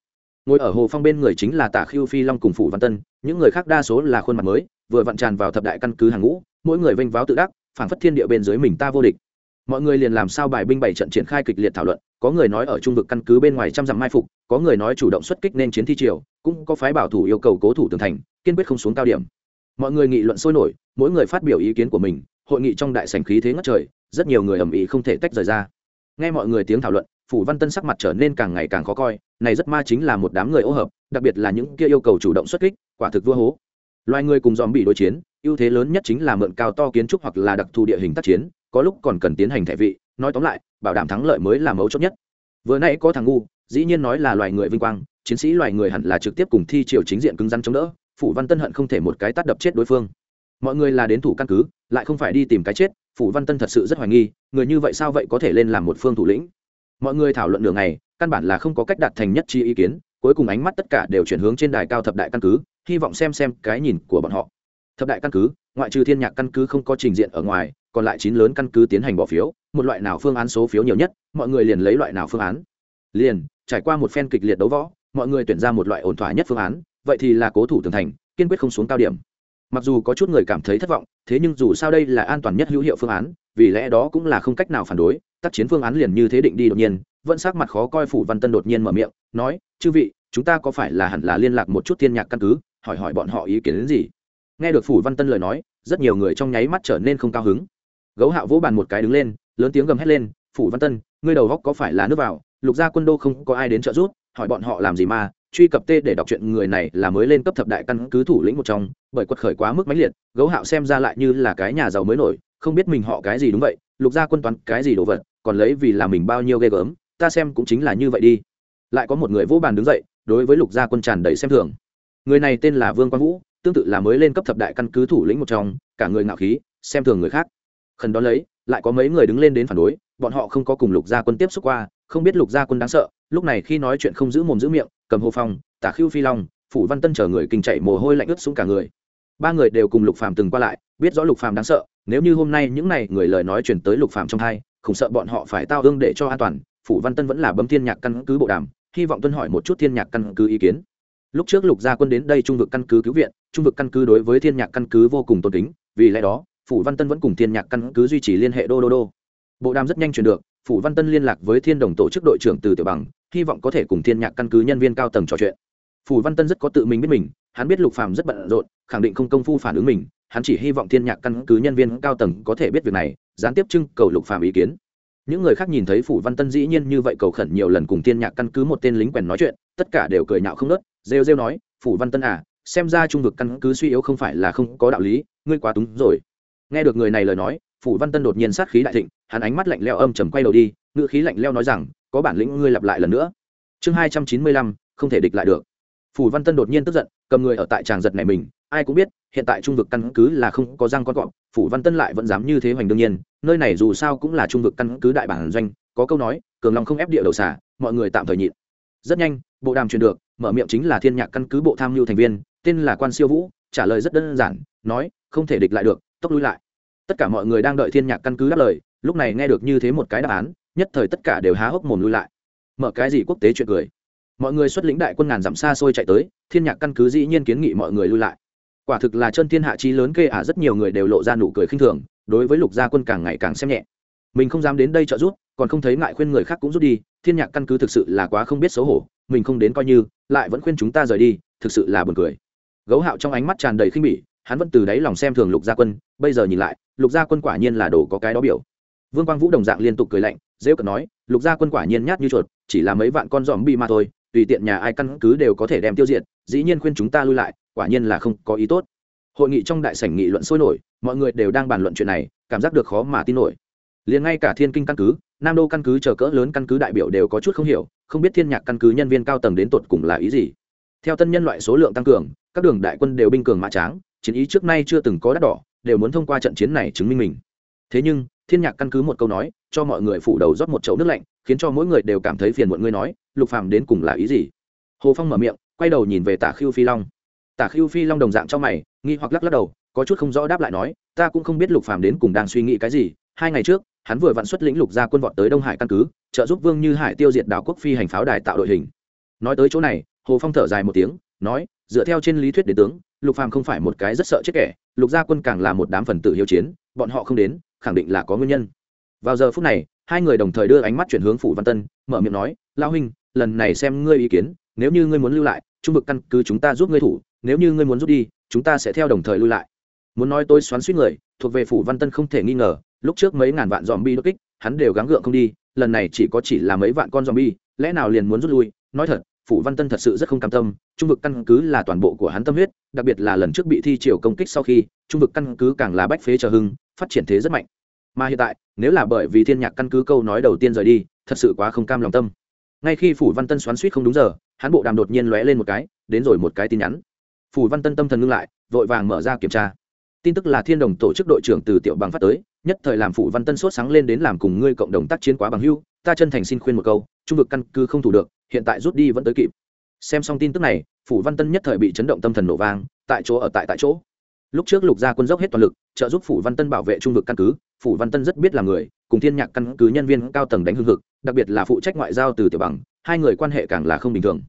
Ngồi ở hồ phong bên người chính là tả khiêu phi long cùng phủ văn tân, những người khác đa số là khuôn mặt mới vừa vặn tràn vào thập đại căn cứ hàng ngũ, mỗi người vênh váo tự đắc, phảng phất thiên địa bên dưới mình ta vô địch. Mọi người liền làm sao bài binh bảy trận triển khai kịch liệt thảo luận, có người nói ở trung vực căn cứ bên ngoài trăm dặm mai phục, có người nói chủ động xuất kích nên chiến thi triều, cũng có phái bảo thủ yêu cầu cố thủ tường thành, kiên quyết không xuống cao điểm. Mọi người nghị luận sôi nổi, mỗi người phát biểu ý kiến của mình, hội nghị trong đại sảnh khí thế ngất trời, rất nhiều người ầm ĩ không thể tách rời ra. Nghe mọi người tiếng thảo luận, phủ văn tân sắc mặt trở nên càng ngày càng khó coi, này rất ma chính là một đám người ô hợp, đặc biệt là những kia yêu cầu chủ động xuất kích, quả thực vua hố loài người cùng dòm bị đối chiến, ưu thế lớn nhất chính là mượn cao to kiến trúc hoặc là đặc thù địa hình tác chiến, có lúc còn cần tiến hành thẻ vị, nói tóm lại, bảo đảm thắng lợi mới là mấu chốt nhất. Vừa nãy có thằng ngu, dĩ nhiên nói là loài người vinh quang, chiến sĩ loài người hẳn là trực tiếp cùng thi triều chính diện cứng rắn chống đỡ, phủ văn tân hận không thể một cái tắt đập chết đối phương. Mọi người là đến thủ căn cứ, lại không phải đi tìm cái chết, phủ văn tân thật sự rất hoài nghi, người như vậy sao vậy có thể lên làm một phương thủ lĩnh? Mọi người thảo luận đường này căn bản là không có cách đạt thành nhất chi ý kiến, cuối cùng ánh mắt tất cả đều chuyển hướng trên đài cao thập đại căn cứ hy vọng xem xem cái nhìn của bọn họ. Thập đại căn cứ, ngoại trừ thiên nhạc căn cứ không có trình diện ở ngoài, còn lại chín lớn căn cứ tiến hành bỏ phiếu, một loại nào phương án số phiếu nhiều nhất, mọi người liền lấy loại nào phương án. Liền, trải qua một phen kịch liệt đấu võ, mọi người tuyển ra một loại ổn thỏa nhất phương án, vậy thì là cố thủ tường thành, kiên quyết không xuống cao điểm. Mặc dù có chút người cảm thấy thất vọng, thế nhưng dù sao đây là an toàn nhất hữu hiệu phương án, vì lẽ đó cũng là không cách nào phản đối, tác chiến phương án liền như thế định đi đột nhiên, vẫn sắc mặt khó coi phủ văn tân đột nhiên mở miệng, nói, chư vị, chúng ta có phải là hẳn là liên lạc một chút thiên nhạc căn cứ? Hỏi hỏi bọn họ ý kiến đến gì. Nghe được phủ văn tân lời nói, rất nhiều người trong nháy mắt trở nên không cao hứng. Gấu hạo vỗ bàn một cái đứng lên, lớn tiếng gầm hét lên, phủ văn tân, ngươi đầu góc có phải là nước vào? Lục gia quân đô không có ai đến trợ giúp, hỏi bọn họ làm gì mà, truy cập tê để đọc chuyện người này là mới lên cấp thập đại căn cứ thủ lĩnh một trong, bởi quật khởi quá mức mãnh liệt, gấu hạo xem ra lại như là cái nhà giàu mới nổi, không biết mình họ cái gì đúng vậy, lục gia quân toán cái gì đồ vật, còn lấy vì là mình bao nhiêu ghê gớm, ta xem cũng chính là như vậy đi. Lại có một người vỗ bàn đứng dậy, đối với lục gia quân tràn đầy xem thường người này tên là vương quang vũ, tương tự là mới lên cấp thập đại căn cứ thủ lĩnh một trong, cả người ngạo khí, xem thường người khác. Khẩn đón lấy, lại có mấy người đứng lên đến phản đối, bọn họ không có cùng lục gia quân tiếp xúc qua, không biết lục gia quân đáng sợ, lúc này khi nói chuyện không giữ mồm giữ miệng, cầm hồ phong, tả khưu phi long, phủ văn tân chở người kinh chạy mồ hôi lạnh ướt xuống cả người. Ba người đều cùng lục phàm từng qua lại, biết rõ lục phàm đáng sợ, nếu như hôm nay những này người lời nói chuyển tới lục phàm trong thai không sợ bọn họ phải tao ương để cho an toàn, phủ văn tân vẫn là bấm thiên nhạc căn cứ bộ đàm, hy vọng tuân hỏi một chút thiên nhạc căn cứ ý kiến lúc trước lục gia quân đến đây trung vực căn cứ cứu viện, trung vực căn cứ đối với thiên nhạc căn cứ vô cùng tôn kính, vì lẽ đó, phủ văn tân vẫn cùng thiên nhạc căn cứ duy trì liên hệ đô đô đô. Bộ đàm rất nhanh truyền được, phủ văn tân liên lạc với thiên đồng tổ chức đội trưởng từ tiểu bằng, hy vọng có thể cùng thiên nhạc căn cứ nhân viên cao tầng trò chuyện. Phủ văn tân rất có tự mình biết mình, hắn biết lục phàm rất bận rộn, khẳng định không công phu phản ứng mình, hắn chỉ hy vọng thiên nhạc căn cứ nhân viên cao tầng có thể biết việc này, gián tiếp trưng cầu lục phàm ý kiến. Những người khác nhìn thấy phủ văn tân dĩ nhiên như vậy cầu khẩn nhiều lần cùng thiên nhạc căn cứ một tên lính quèn nói chuyện tất cả đều cười nhạo không nớt, rêu rêu nói, phủ văn tân à xem ra trung vực căn cứ suy yếu không phải là không có đạo lý, ngươi quá túng rồi. Nghe được người này lời nói, phủ văn tân đột nhiên sát khí đại thịnh, hắn ánh mắt lạnh leo âm trầm quay đầu đi, ngữ khí lạnh leo nói rằng, có bản lĩnh ngươi lặp lại lần nữa. Chương hai trăm chín mươi lăm, không thể địch lại được. Phủ văn tân đột nhiên tức giận, cầm người ở tại tràng giật này mình, ai cũng biết, hiện tại trung vực căn cứ là không có răng con cọp, phủ văn tân lại vẫn dám như thế hoành đương nhiên, nơi này dù sao cũng là trung vực căn cứ đại bản doanh, có câu nói, cường long không ép địa đầu xả mọi người tạm thời nhịn rất nhanh, bộ đàm truyền được, mở miệng chính là thiên nhạc căn cứ bộ tham mưu thành viên, tên là quan siêu vũ, trả lời rất đơn giản, nói, không thể địch lại được, tốc lui lại. Tất cả mọi người đang đợi thiên nhạc căn cứ đáp lời, lúc này nghe được như thế một cái đáp án, nhất thời tất cả đều há hốc mồm lui lại. Mở cái gì quốc tế chuyện cười? Mọi người xuất lĩnh đại quân ngàn dặm xa xôi chạy tới, thiên nhạc căn cứ dĩ nhiên kiến nghị mọi người lui lại. Quả thực là chân thiên hạ chi lớn kê ả, rất nhiều người đều lộ ra nụ cười khinh thường, đối với lục gia quân càng ngày càng xem nhẹ. Mình không dám đến đây trợ giúp còn không thấy ngại khuyên người khác cũng rút đi, thiên nhạc căn cứ thực sự là quá không biết xấu hổ, mình không đến coi như, lại vẫn khuyên chúng ta rời đi, thực sự là buồn cười. Gấu hạo trong ánh mắt tràn đầy khinh bỉ, hắn vẫn từ đáy lòng xem thường lục gia quân, bây giờ nhìn lại, lục gia quân quả nhiên là đồ có cái đó biểu. Vương quang vũ đồng dạng liên tục cười lạnh dễ cận nói, lục gia quân quả nhiên nhát như chuột, chỉ là mấy vạn con dòm bi mà thôi, tùy tiện nhà ai căn cứ đều có thể đem tiêu diệt, dĩ nhiên khuyên chúng ta lui lại, quả nhiên là không có ý tốt. Hội nghị trong đại sảnh nghị luận sôi nổi, mọi người đều đang bàn luận chuyện này, cảm giác được khó mà tin nổi. Liền ngay cả thiên kinh căn cứ nam đô căn cứ chờ cỡ lớn căn cứ đại biểu đều có chút không hiểu, không biết thiên nhạc căn cứ nhân viên cao tầng đến tột cùng là ý gì. Theo tân nhân loại số lượng tăng cường, các đường đại quân đều binh cường mã tráng, chiến ý trước nay chưa từng có đắt đỏ, đều muốn thông qua trận chiến này chứng minh mình. Thế nhưng, thiên nhạc căn cứ một câu nói, cho mọi người phủ đầu rót một chậu nước lạnh, khiến cho mỗi người đều cảm thấy phiền muộn ngươi nói, lục phàm đến cùng là ý gì? Hồ phong mở miệng, quay đầu nhìn về tả khiêu phi long. Tả khiêu phi long đồng dạng trong mày, nghi hoặc lắc lắc đầu, có chút không rõ đáp lại nói, ta cũng không biết lục phàm đến cùng đang suy nghĩ cái gì, hai ngày trước hắn vừa vặn xuất lĩnh lục gia quân vọt tới đông hải căn cứ, trợ giúp vương như hải tiêu diệt đảo quốc phi hành pháo đài tạo đội hình. Nói tới chỗ này, hồ phong thở dài một tiếng, nói, dựa theo trên lý thuyết đến tướng, lục phàm không phải một cái rất sợ chết kẻ, lục gia quân càng là một đám phần tử hiếu chiến, bọn họ không đến, khẳng định là có nguyên nhân. Vào giờ phút này, hai người đồng thời đưa ánh mắt chuyển hướng phủ văn tân, mở miệng nói lao huynh, lần này xem ngươi ý kiến, nếu như ngươi muốn lưu lại, trung vực căn cứ chúng ta giúp ngươi thủ, nếu như ngươi muốn rút đi, chúng ta sẽ theo đồng thời lui lại. Muốn nói tôi xoắn suýt người, thuộc về phủ văn tân không thể nghi ngờ lúc trước mấy ngàn vạn dòm bi đột kích, hắn đều gắng gượng không đi, lần này chỉ có chỉ là mấy vạn con dòm bi lẽ nào liền muốn rút lui? Nói thật, phủ văn tân thật sự rất không cam tâm, trung vực căn cứ là toàn bộ của hắn tâm huyết, đặc biệt là lần trước bị thi triều công kích sau khi, trung vực căn cứ càng là bách phế chờ hưng, phát triển thế rất mạnh. Mà hiện tại, nếu là bởi vì thiên nhạc căn cứ câu nói đầu tiên rời đi, thật sự quá không cam lòng tâm. Ngay khi phủ văn tân xoắn suýt không đúng giờ, hắn bộ đàm đột nhiên lóe lên một cái, đến rồi một cái tin nhắn. Phủ văn tân tâm thần ngưng lại, vội vàng mở ra kiểm tra. Tin tức là thiên đồng tổ chức đội trưởng từ tiểu bằng phát tới nhất thời làm phủ văn tân sốt sáng lên đến làm cùng ngươi cộng đồng tác chiến quá bằng hưu, ta chân thành xin khuyên một câu, trung vực căn cứ không thủ được, hiện tại rút đi vẫn tới kịp. Xem xong tin tức này, phủ văn tân nhất thời bị chấn động tâm thần nổ vang, tại chỗ ở tại tại chỗ. Lúc trước lục gia quân dốc hết toàn lực, trợ giúp phủ văn tân bảo vệ trung vực căn cứ, phủ văn tân rất biết là người, cùng thiên nhạc căn cứ nhân viên cao tầng đánh hương thực đặc biệt là phụ trách ngoại giao từ tiểu bằng, hai người quan hệ càng là không bình thường.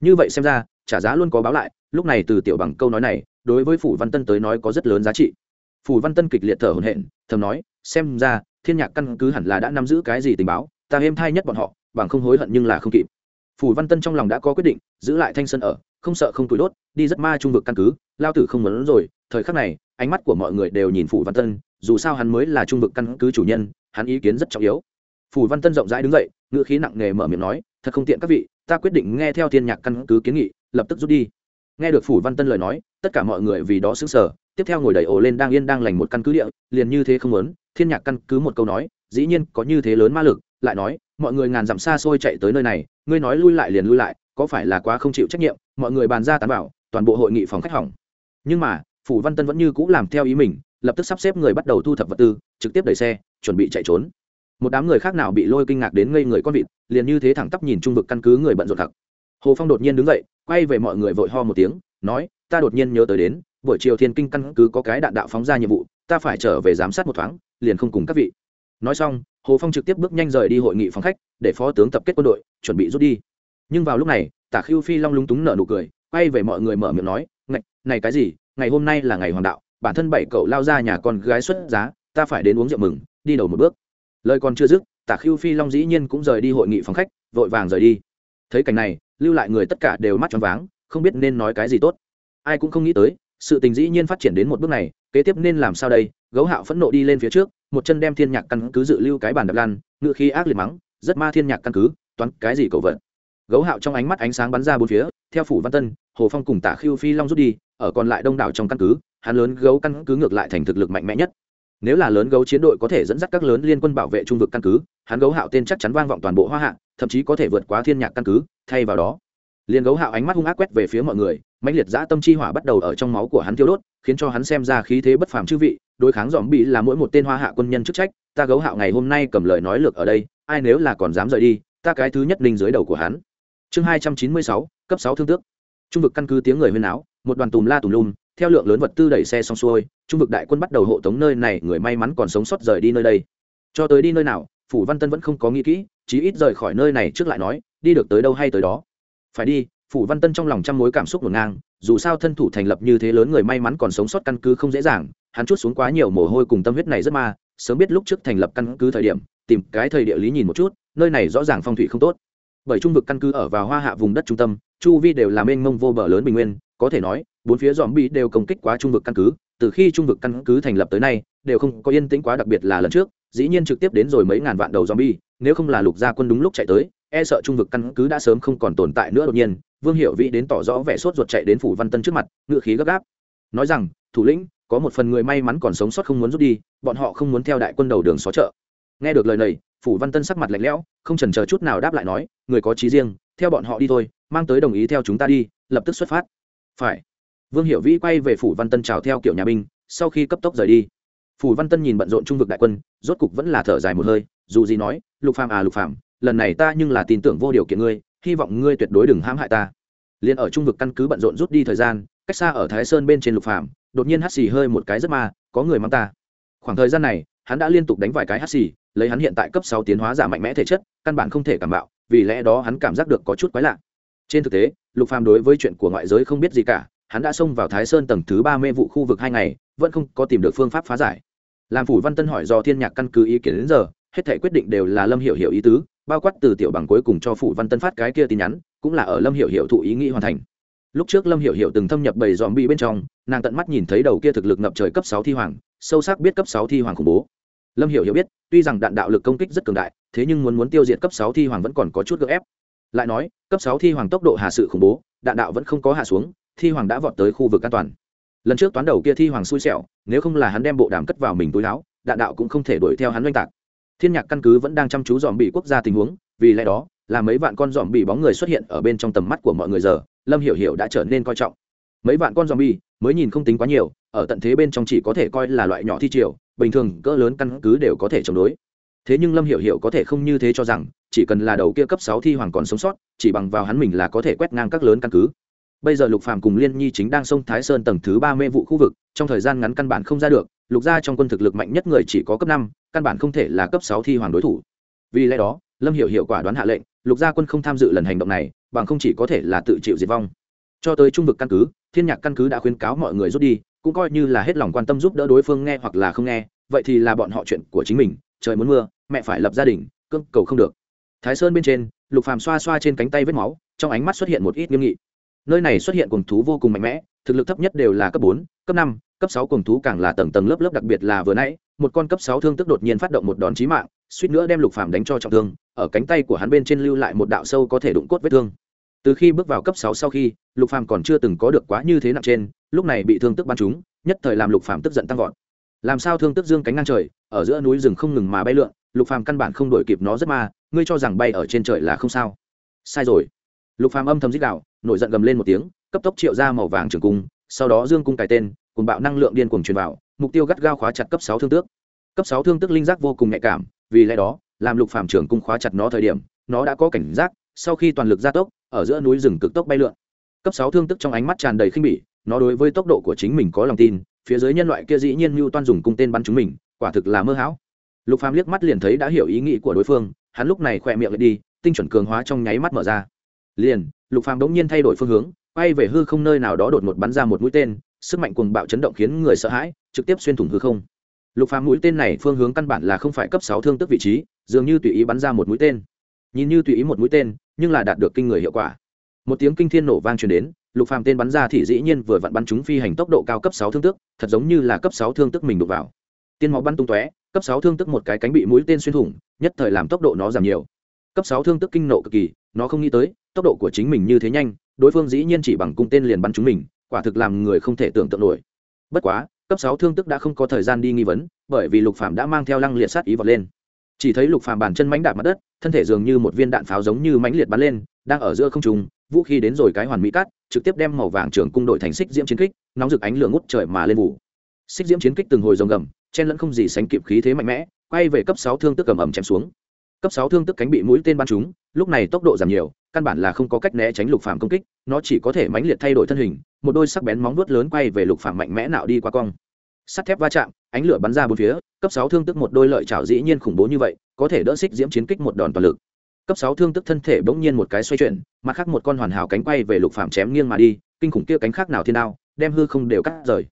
Như vậy xem ra, trả giá luôn có báo lại, lúc này từ tiểu bằng câu nói này, đối với phủ văn tân tới nói có rất lớn giá trị. Phủ văn tân kịch liệt thở hổn hển thầm nói, xem ra, thiên nhạc căn cứ hẳn là đã nắm giữ cái gì tình báo, ta êm thai nhất bọn họ, bằng không hối hận nhưng là không kịp. Phủ văn tân trong lòng đã có quyết định, giữ lại thanh sân ở, không sợ không tuổi đốt, đi rất ma trung vực căn cứ, lao tử không muốn rồi, thời khắc này, ánh mắt của mọi người đều nhìn phủ văn tân, dù sao hắn mới là trung vực căn cứ chủ nhân, hắn ý kiến rất trọng yếu. Phủ văn tân rộng rãi đứng dậy ngựa khí nặng nề mở miệng nói, thật không tiện các vị, ta quyết định nghe theo thiên nhạc căn cứ kiến nghị, lập tức rút đi. Nghe được phủ văn tân lời nói, tất cả mọi người vì đó xứng sở tiếp theo ngồi đẩy ổ lên đang yên đang lành một căn cứ địa, liền như thế không muốn. Thiên nhạc căn cứ một câu nói, dĩ nhiên có như thế lớn ma lực, lại nói, mọi người ngàn dặm xa xôi chạy tới nơi này, ngươi nói lui lại liền lui lại, có phải là quá không chịu trách nhiệm? Mọi người bàn ra tán bảo, toàn bộ hội nghị phòng khách hỏng. Nhưng mà, phủ văn tân vẫn như cũ làm theo ý mình, lập tức sắp xếp người bắt đầu thu thập vật tư, trực tiếp đẩy xe, chuẩn bị chạy trốn. Một đám người khác nào bị lôi kinh ngạc đến ngây người con vịt, liền như thế thẳng tắp nhìn trung vực căn cứ người bận rộn thật hồ phong đột nhiên đứng dậy, quay về mọi người vội ho một tiếng, nói, ta đột nhiên nhớ tới đến buổi chiều thiên kinh căn cứ có cái đạn đạo phóng ra nhiệm vụ ta phải trở về giám sát một thoáng liền không cùng các vị. Nói xong hồ phong trực tiếp bước nhanh rời đi hội nghị phòng khách để phó tướng tập kết quân đội chuẩn bị rút đi. Nhưng vào lúc này tả khiêu phi long lúng túng nở nụ cười quay về mọi người mở miệng nói ngạch, này cái gì? Ngày hôm nay là ngày hoàng đạo bản thân bảy cậu lao ra nhà con gái xuất giá ta phải đến uống rượu mừng đi đầu một bước. Lời còn chưa dứt tả khiêu phi long dĩ nhiên cũng rời đi hội nghị phòng khách vội vàng rời đi. Thấy cảnh này lưu lại người tất cả đều mắt tròn váng không biết nên nói cái gì tốt. Ai cũng không nghĩ tới sự tình dĩ nhiên phát triển đến một bước này, kế tiếp nên làm sao đây? Gấu hạo phẫn nộ đi lên phía trước, một chân đem thiên nhạc căn cứ dự lưu cái bàn đập lan ngựa khi ác liệt mắng, rất ma thiên nhạc căn cứ, toán cái gì cầu vận gấu hạo trong ánh mắt ánh sáng bắn ra bốn phía, theo phủ văn tân, hồ phong cùng tả khiêu phi long rút đi, ở còn lại đông đảo trong căn cứ, hắn lớn gấu căn cứ ngược lại thành thực lực mạnh mẽ nhất. Nếu là lớn gấu chiến đội có thể dẫn dắt các lớn liên quân bảo vệ trung vực căn cứ, hắn gấu hạo tên chắc chắn vang vọng toàn bộ hoa hạ, thậm chí có thể vượt quá thiên nhạc căn cứ, thay vào đó liền gấu hạo ánh mắt hung ác quét về phía mọi người, mãnh liệt dã tâm chi hỏa bắt đầu ở trong máu của hắn tiêu đốt, khiến cho hắn xem ra khí thế bất phàm chư vị, đối kháng dòm bị là mỗi một tên hoa hạ quân nhân chức trách, ta gấu hạo ngày hôm nay cầm lời nói lược ở đây, ai nếu là còn dám rời đi, ta cái thứ nhất ninh dưới đầu của hắn. Chương hai trăm chín mươi sáu, cấp sáu thương tước. Trung vực căn cứ tiếng người huyên áo một đoàn tùm la tùm lum, theo lượng lớn vật tư đẩy xe xong xuôi, trung vực đại quân bắt đầu hộ tống nơi này, người may mắn còn sống sót rời đi nơi đây. Cho tới đi nơi nào, phủ văn tân vẫn không có nghĩ kỹ, chí ít rời khỏi nơi này trước lại nói, đi được tới đâu hay tới đó phải đi phủ văn tân trong lòng trăm mối cảm xúc ngổn ngang dù sao thân thủ thành lập như thế lớn người may mắn còn sống sót căn cứ không dễ dàng hắn chút xuống quá nhiều mồ hôi cùng tâm huyết này rất ma sớm biết lúc trước thành lập căn cứ thời điểm tìm cái thời địa lý nhìn một chút nơi này rõ ràng phong thủy không tốt. Bởi trung vực căn cứ ở vào hoa hạ vùng đất trung tâm chu vi đều là mênh mông vô bờ lớn bình nguyên có thể nói bốn phía dòm bi đều công kích quá trung vực căn cứ từ khi trung vực căn cứ thành lập tới nay đều không có yên tĩnh quá đặc biệt là lần trước dĩ nhiên trực tiếp đến rồi mấy ngàn vạn đầu zombie, nếu không là lục gia quân đúng lúc chạy tới, e sợ trung vực căn cứ đã sớm không còn tồn tại nữa đột nhiên, Vương Hiểu Vĩ đến tỏ rõ vẻ sốt ruột chạy đến phủ Văn Tân trước mặt, ngựa khí gấp gáp, nói rằng, thủ lĩnh, có một phần người may mắn còn sống sót không muốn rút đi, bọn họ không muốn theo đại quân đầu đường xó chợ. Nghe được lời này, phủ Văn Tân sắc mặt lạnh lẽo, không chần chờ chút nào đáp lại nói, người có chí riêng, theo bọn họ đi thôi, mang tới đồng ý theo chúng ta đi, lập tức xuất phát. Phải. Vương Hiểu Vĩ quay về phủ Văn Tân chào theo kiểu nhà binh, sau khi cấp tốc rời đi phủ văn tân nhìn bận rộn trung vực đại quân rốt cục vẫn là thở dài một hơi dù gì nói lục phàm à lục phàm lần này ta nhưng là tin tưởng vô điều kiện ngươi, hy vọng ngươi tuyệt đối đừng hãm hại ta. Liền ở trung vực căn cứ bận rộn rút đi thời gian, cách xa ở thái sơn bên trên lục phàm, đột nhiên hắt xì hơi một cái rất ma, có người mang ta. Khoảng thời gian này, hắn đã liên tục đánh vài cái hắt xì, lấy hắn hiện tại cấp sáu tiến hóa giả mạnh mẽ thể chất, căn bản không thể cảm bạo, vì lẽ đó hắn cảm giác được có chút quái lạ. Trên thực tế, lục phàm đối với chuyện của ngoại giới không biết gì cả, hắn đã xông vào thái sơn tầng thứ ba mê vụ khu vực hai ngày, vẫn không có tìm được phương pháp phá giải. Làm phủ văn tân hỏi do thiên nhạc căn cứ ý kiến đến giờ, hết thể quyết định đều là lâm hiểu hiểu ý tứ bao quát từ tiểu bằng cuối cùng cho phủ văn tân phát cái kia tin nhắn, cũng là ở lâm hiểu hiểu thụ ý nghĩ hoàn thành. Lúc trước lâm hiểu hiểu từng thâm nhập bầy dòm bị bên trong, nàng tận mắt nhìn thấy đầu kia thực lực ngập trời cấp sáu thi hoàng, sâu sắc biết cấp sáu thi hoàng khủng bố. Lâm hiểu hiểu biết, tuy rằng đạn đạo lực công kích rất cường đại, thế nhưng muốn muốn tiêu diệt cấp sáu thi hoàng vẫn còn có chút gượng ép. Lại nói, cấp sáu thi hoàng tốc độ hạ sự khủng bố, đạn đạo vẫn không có hạ xuống, thi hoàng đã vọt tới khu vực an toàn. Lần trước toán đầu kia thi hoàng xui xẻo, nếu không là hắn đem bộ đàm cất vào mình túi láo đạn đạo cũng không thể đuổi theo hắn oanh tạc thiên nhạc căn cứ vẫn đang chăm chú dòm bị quốc gia tình huống, vì lẽ đó, là mấy vạn con dòm bị bóng người xuất hiện ở bên trong tầm mắt của mọi người giờ, lâm hiểu hiểu đã trở nên coi trọng. Mấy vạn con dòm bị mới nhìn không tính quá nhiều, ở tận thế bên trong chỉ có thể coi là loại nhỏ thi triều, bình thường cỡ lớn căn cứ đều có thể chống đối. Thế nhưng lâm hiểu hiểu có thể không như thế cho rằng, chỉ cần là đầu kia cấp sáu thi hoàng còn sống sót, chỉ bằng vào hắn mình là có thể quét ngang các lớn căn cứ. Bây giờ lục phàm cùng liên nhi chính đang sông thái sơn tầng thứ ba mê vụ khu vực, trong thời gian ngắn căn bản không ra được lục gia trong quân thực lực mạnh nhất người chỉ có cấp năm, căn bản không thể là cấp sáu thi hoàng đối thủ. Vì lẽ đó, lâm hiểu hiệu quả đoán hạ lệnh, lục gia quân không tham dự lần hành động này, bằng không chỉ có thể là tự chịu diệt vong. Cho tới trung vực căn cứ, thiên nhạc căn cứ đã khuyến cáo mọi người rút đi, cũng coi như là hết lòng quan tâm giúp đỡ đối phương nghe hoặc là không nghe, vậy thì là bọn họ chuyện của chính mình, trời muốn mưa, mẹ phải lập gia đình, cưỡng cầu không được. Thái sơn bên trên, lục phàm xoa xoa trên cánh tay vết máu, trong ánh mắt xuất hiện một ít nghiêm nghị. Nơi này xuất hiện cùng thú vô cùng mạnh mẽ, thực lực thấp nhất đều là cấp bốn, cấp năm cấp sáu cuồng thú càng là tầng tầng lớp lớp đặc biệt là vừa nãy một con cấp sáu thương tức đột nhiên phát động một đòn chí mạng suýt nữa đem lục phàm đánh cho trọng thương ở cánh tay của hắn bên trên lưu lại một đạo sâu có thể đụng cốt vết thương. Từ khi bước vào cấp sáu sau khi lục phàm còn chưa từng có được quá như thế nặng trên lúc này bị thương tức bắn chúng nhất thời làm lục phàm tức giận tăng vọt. Làm sao thương tức dương cánh ngang trời ở giữa núi rừng không ngừng mà bay lượn lục phàm căn bản không đuổi kịp nó rất mà, ngươi cho rằng bay ở trên trời là không sao. Sai rồi. Lục phàm âm thầm rít đạo nổi giận gầm lên một tiếng cấp tốc triệu ra màu vàng trường cung sau đó dương cung cài tên cùng bạo năng lượng điên cuồng truyền vào, mục tiêu gắt gao khóa chặt cấp sáu thương tước. Cấp sáu thương tước linh giác vô cùng nhạy cảm, vì lẽ đó, làm lục phàm trưởng cung khóa chặt nó thời điểm, nó đã có cảnh giác, sau khi toàn lực gia tốc, ở giữa núi rừng cực tốc bay lượn. Cấp sáu thương tức trong ánh mắt tràn đầy khinh bỉ, nó đối với tốc độ của chính mình có lòng tin, phía dưới nhân loại kia dĩ nhiên mưu toan dùng cung tên bắn chúng mình, quả thực là mơ hão. Lục phàm liếc mắt liền thấy đã hiểu ý nghĩ của đối phương, hắn lúc này khỏe miệng lại đi, tinh chuẩn cường hóa trong nháy mắt mở ra. Liền, lục phàm đống nhiên thay đổi phương hướng bay về hư không nơi nào đó đột ngột bắn ra một mũi tên sức mạnh cuồng bạo chấn động khiến người sợ hãi, trực tiếp xuyên thủng hư không. Lục phàm mũi tên này phương hướng căn bản là không phải cấp sáu thương tức vị trí, dường như tùy ý bắn ra một mũi tên. Nhìn như tùy ý một mũi tên, nhưng là đạt được kinh người hiệu quả. Một tiếng kinh thiên nổ vang truyền đến, lục phàm tên bắn ra thì dĩ nhiên vừa vặn bắn trúng phi hành tốc độ cao cấp sáu thương tức, thật giống như là cấp sáu thương tức mình đụng vào. Tiên máu bắn tung tóe, cấp sáu thương tức một cái cánh bị mũi tên xuyên thủng, nhất thời làm tốc độ nó giảm nhiều. Cấp sáu thương tức kinh nộ cực kỳ, nó không nghĩ tới, tốc độ của chính mình như thế nhanh, đối phương dĩ nhiên chỉ bằng cung tên liền bắn chúng mình quả thực làm người không thể tưởng tượng nổi. Bất quá, cấp sáu thương tức đã không có thời gian đi nghi vấn, bởi vì lục phàm đã mang theo lăng liệt sát ý vọt lên. Chỉ thấy lục phàm bàn chân mánh đạp mặt đất, thân thể dường như một viên đạn pháo giống như mãnh liệt bắn lên, đang ở giữa không trung, vũ khí đến rồi cái hoàn mỹ cắt, trực tiếp đem màu vàng trường cung đội thành xích diễm chiến kích, nóng rực ánh lửa ngút trời mà lên vụ. Xích diễm chiến kích từng hồi rồng gầm, chen lẫn không gì sánh kịp khí thế mạnh mẽ, quay về cấp sáu thương tức cầm ẩm chém xuống. Cấp sáu thương tức cánh bị mũi tên bắn trúng, lúc này tốc độ giảm nhiều căn bản là không có cách né tránh lục phàm công kích, nó chỉ có thể mãnh liệt thay đổi thân hình, một đôi sắc bén móng vuốt lớn quay về lục phàm mạnh mẽ nào đi qua cong. Sắt thép va chạm, ánh lửa bắn ra bốn phía, cấp sáu thương tức một đôi lợi chảo dĩ nhiên khủng bố như vậy, có thể đỡ xích diễm chiến kích một đòn toàn lực. Cấp sáu thương tức thân thể bỗng nhiên một cái xoay chuyển, mặt khác một con hoàn hảo cánh quay về lục phàm chém nghiêng mà đi, kinh khủng kia cánh khác nào thiên đao, đem hư không đều cắt rời.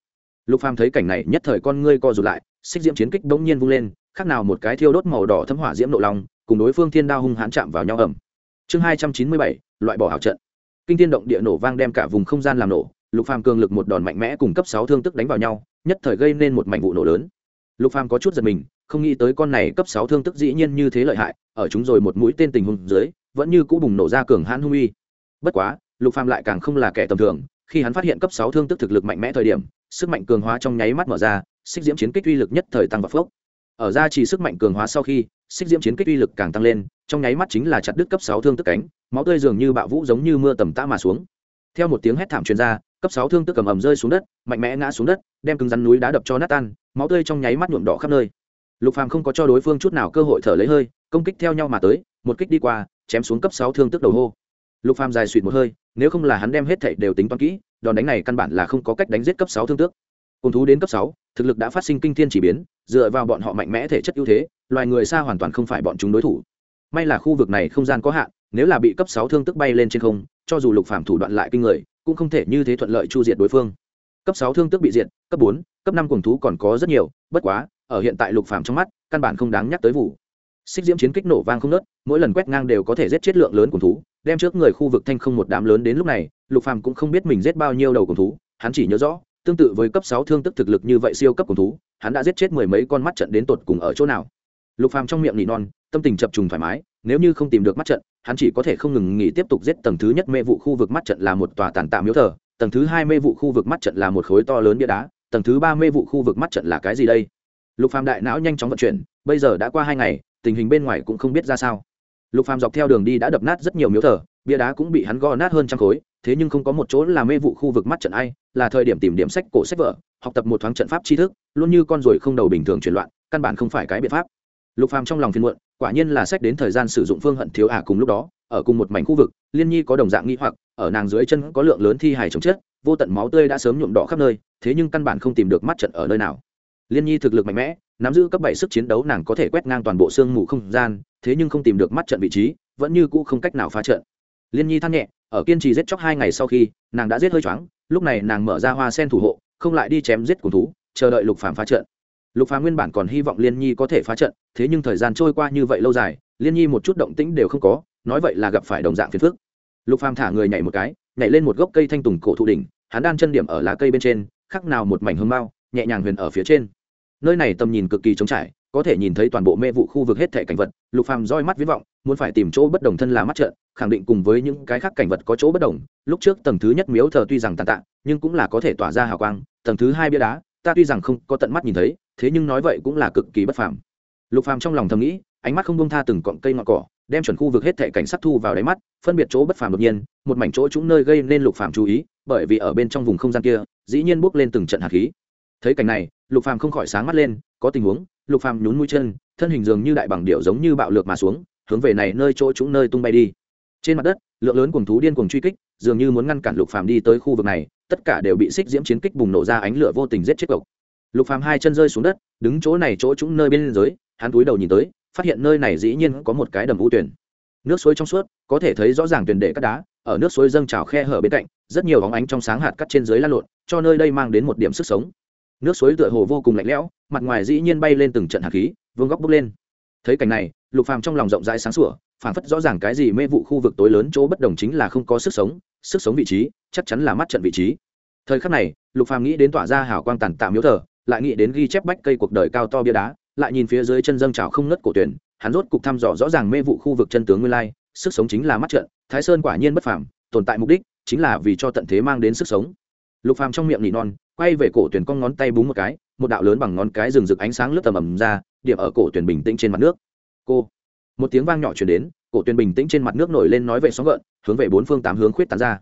Lục phàm thấy cảnh này, nhất thời con ngươi co rụt lại, xích diễm chiến kích bỗng nhiên vung lên, khác nào một cái thiêu đốt màu đỏ thấm hỏa diễm nộ long, cùng đối phương thiên đao hung hãn chạm vào nhau ẩm chương hai trăm chín mươi bảy, loại bỏ hảo trận. Kinh thiên động địa nổ vang đem cả vùng không gian làm nổ, lục phàm cường lực một đòn mạnh mẽ cùng cấp sáu thương tức đánh vào nhau, nhất thời gây nên một mảnh vụ nổ lớn. Lục phàm có chút giật mình, không nghĩ tới con này cấp sáu thương tức dĩ nhiên như thế lợi hại, ở chúng rồi một mũi tên tình huống dưới, vẫn như cũ bùng nổ ra cường hãn hung uy. Bất quá, lục phàm lại càng không là kẻ tầm thường, khi hắn phát hiện cấp sáu thương tức thực lực mạnh mẽ thời điểm, sức mạnh cường hóa trong nháy mắt mở ra, xích diễm chiến kích uy lực nhất thời tăng vào phốc. Ở ra chỉ sức mạnh cường hóa sau khi xích diễm chiến kích uy lực càng tăng lên, trong nháy mắt chính là chặt đứt cấp sáu thương tức cánh, máu tươi dường như bạo vũ giống như mưa tầm tã mà xuống. Theo một tiếng hét thảm truyền ra, cấp sáu thương tức cầm ầm rơi xuống đất, mạnh mẽ ngã xuống đất, đem cứng rắn núi đá đập cho nát tan, máu tươi trong nháy mắt nhuộm đỏ khắp nơi. Lục phàm không có cho đối phương chút nào cơ hội thở lấy hơi, công kích theo nhau mà tới, một kích đi qua, chém xuống cấp sáu thương tức đầu hô. Lục phàm dài suỵt một hơi, nếu không là hắn đem hết thảy đều tính toán kỹ, đòn đánh này căn bản là không có cách đánh giết cấp sáu thương tước. Cùng thú đến cấp sáu thực lực đã phát sinh kinh thiên chỉ biến, dựa vào bọn họ mạnh mẽ thể chất ưu thế, loài người xa hoàn toàn không phải bọn chúng đối thủ. May là khu vực này không gian có hạn, nếu là bị cấp sáu thương tức bay lên trên không, cho dù lục phàm thủ đoạn lại kinh người, cũng không thể như thế thuận lợi chu diệt đối phương. Cấp sáu thương tức bị diệt, cấp bốn, cấp năm cuồng thú còn có rất nhiều, bất quá, ở hiện tại lục phàm trong mắt, căn bản không đáng nhắc tới vụ. Xích diễm chiến kích nổ vang không nớt, mỗi lần quét ngang đều có thể giết chết lượng lớn cuồng thú, đem trước người khu vực thanh không một đám lớn đến lúc này, lục phàm cũng không biết mình giết bao nhiêu đầu cuồng thú, hắn chỉ nhớ rõ tương tự với cấp sáu thương tức thực lực như vậy siêu cấp cùng thú, hắn đã giết chết mười mấy con mắt trận đến tột cùng ở chỗ nào. Lục phàm trong miệng nỉ non, tâm tình chập trùng thoải mái, nếu như không tìm được mắt trận, hắn chỉ có thể không ngừng nghỉ tiếp tục giết tầng thứ nhất mê vụ khu vực mắt trận là một tòa tàn tạ miếu thờ, tầng thứ hai mê vụ khu vực mắt trận là một khối to lớn bia đá, tầng thứ ba mê vụ khu vực mắt trận là cái gì đây? Lục phàm đại não nhanh chóng vận chuyển, bây giờ đã qua hai ngày, tình hình bên ngoài cũng không biết ra sao. Lục phàm dọc theo đường đi đã đập nát rất nhiều miếu thờ, bia đá cũng bị hắn gõ nát hơn trăm khối thế nhưng không có một chỗ là mê vụ khu vực mắt trận ai, là thời điểm tìm điểm sách cổ sách vở, học tập một thoáng trận pháp tri thức, luôn như con ruồi không đầu bình thường chuyển loạn, căn bản không phải cái biện pháp. Lục phàm trong lòng phiền muộn, quả nhiên là sách đến thời gian sử dụng phương hận thiếu ả cùng lúc đó, ở cùng một mảnh khu vực, liên nhi có đồng dạng nghi hoặc, ở nàng dưới chân có lượng lớn thi hài chống chết vô tận máu tươi đã sớm nhuộm đỏ khắp nơi, thế nhưng căn bản không tìm được mắt trận ở nơi nào. Liên nhi thực lực mạnh mẽ, nắm giữ cấp bảy sức chiến đấu nàng có thể quét ngang toàn bộ sương mù không gian, thế nhưng không tìm được mắt trận vị trí, vẫn như cũ không cách nào phá trận liên nhi than nhẹ ở kiên trì giết chóc hai ngày sau khi nàng đã giết hơi choáng lúc này nàng mở ra hoa sen thủ hộ không lại đi chém giết cùng thú chờ đợi lục phàm phá trận. Lục phàm nguyên bản còn hy vọng liên nhi có thể phá trận thế nhưng thời gian trôi qua như vậy lâu dài liên nhi một chút động tĩnh đều không có nói vậy là gặp phải đồng dạng phiền phức. Lục phàm thả người nhảy một cái nhảy lên một gốc cây thanh tùng cổ thụ đỉnh hắn đan chân điểm ở lá cây bên trên khắc nào một mảnh hương bao, nhẹ nhàng huyền ở phía trên. Nơi này tầm nhìn cực kỳ trống trải có thể nhìn thấy toàn bộ mê vụ khu vực hết thể cảnh vật, lục phàm roi mắt viễn vọng, muốn phải tìm chỗ bất đồng thân là mắt trợn, khẳng định cùng với những cái khác cảnh vật có chỗ bất đồng. Lúc trước tầng thứ nhất miếu thờ tuy rằng tàn tạ, nhưng cũng là có thể tỏa ra hào quang, tầng thứ hai bia đá, ta tuy rằng không có tận mắt nhìn thấy, thế nhưng nói vậy cũng là cực kỳ bất phàm. Lục phàm trong lòng thầm nghĩ, ánh mắt không buông tha từng cọng cây ngọn cỏ, đem chuẩn khu vực hết thể cảnh sát thu vào đáy mắt, phân biệt chỗ bất phàm đột nhiên, một mảnh chỗ chúng nơi gây nên lục phàm chú ý, bởi vì ở bên trong vùng không gian kia, dĩ nhiên bước lên từng trận hạt khí. Thấy cảnh này lục phàm không khỏi sáng mắt lên, có tình huống, lục phàm nhún mũi chân, thân hình dường như đại bằng điệu giống như bạo lược mà xuống, hướng về này nơi chỗ chúng nơi tung bay đi. Trên mặt đất, lượng lớn cuồng thú điên cuồng truy kích, dường như muốn ngăn cản lục phàm đi tới khu vực này, tất cả đều bị xích diễm chiến kích bùng nổ ra ánh lửa vô tình giết chết cộc lục phàm hai chân rơi xuống đất, đứng chỗ này chỗ chúng nơi bên dưới, hắn cúi đầu nhìn tới, phát hiện nơi này dĩ nhiên có một cái đầm u tuyển nước suối trong suốt, có thể thấy rõ ràng tuyển để cắt đá, ở nước suối dâng trào khe hở bên cạnh, rất nhiều bóng ánh trong sáng hạt cắt trên dưới lan lộn, cho nơi đây mang đến một điểm sức sống nước suối tựa hồ vô cùng lạnh lẽo, mặt ngoài dĩ nhiên bay lên từng trận hạt khí, vương góc bốc lên. Thấy cảnh này, lục phàm trong lòng rộng rãi sáng sủa, phảng phất rõ ràng cái gì mê vụ khu vực tối lớn chỗ bất đồng chính là không có sức sống sức sống vị trí, chắc chắn là mắt trận vị trí. Thời khắc này, lục phàm nghĩ đến tỏa ra hào quang tàn tạ miếu thờ, lại nghĩ đến ghi chép bách cây cuộc đời cao to bia đá, lại nhìn phía dưới chân dâng trào không ngất cổ tuyển, hắn rốt cục thăm dò rõ ràng mê vụ khu vực chân tướng nguyên lai, sức sống chính là mắt trận, thái sơn quả nhiên bất phàm, tồn tại mục đích chính là vì cho tận thế mang đến sức sống. Lục phàm trong miệng nỉ non quay về cổ tuyển con ngón tay búng một cái, một đạo lớn bằng ngón cái rừng rực ánh sáng lướt tầm ầm ra, điểm ở cổ tuyển bình tĩnh trên mặt nước. Cô, một tiếng vang nhỏ truyền đến, cổ tuyển bình tĩnh trên mặt nước nổi lên nói về sóng gợn, hướng về bốn phương tám hướng khuyết tán ra.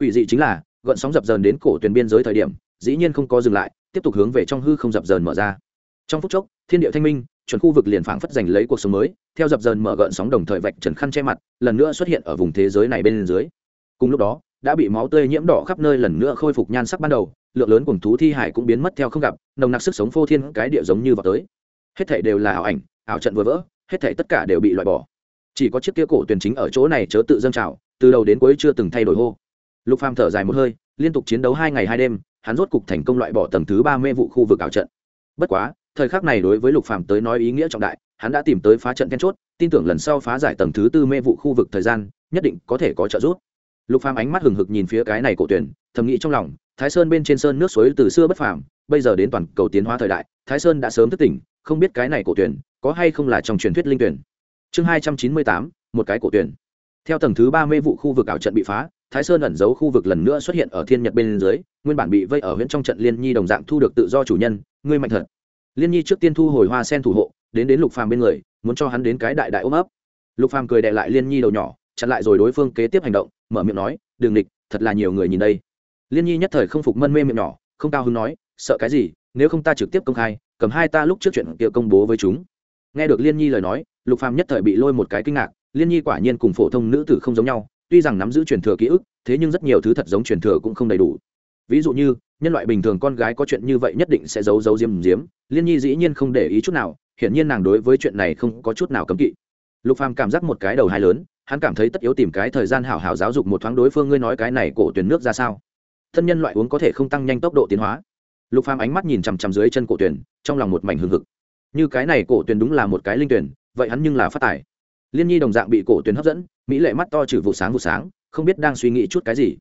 Ủy dị chính là, gợn sóng dập dờn đến cổ tuyển biên giới thời điểm, dĩ nhiên không có dừng lại, tiếp tục hướng về trong hư không dập dờn mở ra. Trong phút chốc, thiên địa thanh minh, chuẩn khu vực liền phảng phất giành lấy cuộc sống mới, theo dập dờn mở gợn sóng đồng thời vạch trần khăn che mặt, lần nữa xuất hiện ở vùng thế giới này bên dưới. Cùng lúc đó đã bị máu tươi nhiễm đỏ khắp nơi lần nữa khôi phục nhan sắc ban đầu, lượng lớn cùng thú thi hải cũng biến mất theo không gặp, nồng nặc sức sống phô thiên cái địa giống như vào tới. Hết thảy đều là ảo ảnh, ảo trận vừa vỡ, hết thảy tất cả đều bị loại bỏ. Chỉ có chiếc kia cổ tuyển chính ở chỗ này chớ tự dâng trào, từ đầu đến cuối chưa từng thay đổi hô. Lục phàm thở dài một hơi, liên tục chiến đấu hai ngày hai đêm, hắn rốt cục thành công loại bỏ tầng thứ ba mê vụ khu vực ảo trận. Bất quá, thời khắc này đối với lục phàm tới nói ý nghĩa trọng đại, hắn đã tìm tới phá trận then chốt, tin tưởng lần sau phá giải tầng thứ tư mê vụ khu vực thời gian, nhất định có thể có trợ giúp lục phàm ánh mắt hừng hực nhìn phía cái này cổ tuyển, thầm nghĩ trong lòng, thái sơn bên trên sơn nước suối từ xưa bất phàm, bây giờ đến toàn cầu tiến hóa thời đại, thái sơn đã sớm thức tỉnh, không biết cái này cổ tuyển có hay không là trong truyền thuyết linh tuyển. Chương hai trăm chín mươi tám, một cái cổ tuyển. Theo tầng thứ ba mê vụ khu vực ảo trận bị phá, thái sơn ẩn giấu khu vực lần nữa xuất hiện ở thiên nhật bên dưới, nguyên bản bị vây ở huyện trong trận liên nhi đồng dạng thu được tự do chủ nhân, ngươi mạnh thật. Liên nhi trước tiên thu hồi hoa sen thủ hộ, đến đến lục phàm bên người, muốn cho hắn đến cái đại đại ôm ấp. Lục phàm cười đệ lại liên nhi đầu nhỏ, chặn lại rồi đối phương kế tiếp hành động mở miệng nói, đường địch thật là nhiều người nhìn đây. Liên nhi nhất thời không phục mân mê miệng nhỏ, không cao hứng nói, sợ cái gì, nếu không ta trực tiếp công khai, cầm hai ta lúc trước chuyện kia công bố với chúng. Nghe được liên nhi lời nói, lục phàm nhất thời bị lôi một cái kinh ngạc, liên nhi quả nhiên cùng phổ thông nữ tử không giống nhau, tuy rằng nắm giữ truyền thừa ký ức, thế nhưng rất nhiều thứ thật giống truyền thừa cũng không đầy đủ. Ví dụ như, nhân loại bình thường con gái có chuyện như vậy nhất định sẽ giấu giấu diếm diếm, liên nhi dĩ nhiên không để ý chút nào, hiển nhiên nàng đối với chuyện này không có chút nào cấm kỵ. Lục phàm cảm giác một cái đầu hai lớn hắn cảm thấy tất yếu tìm cái thời gian hảo hảo giáo dục một thoáng đối phương ngươi nói cái này cổ tuyển nước ra sao. Thân nhân loại uống có thể không tăng nhanh tốc độ tiến hóa. Lục phàm ánh mắt nhìn chằm chằm dưới chân cổ tuyển, trong lòng một mảnh hưng hực. Như cái này cổ tuyển đúng là một cái linh tuyển, vậy hắn nhưng là phát tài. Liên nhi đồng dạng bị cổ tuyển hấp dẫn, mỹ lệ mắt to trừ vụ sáng vụ sáng, không biết đang suy nghĩ chút cái gì.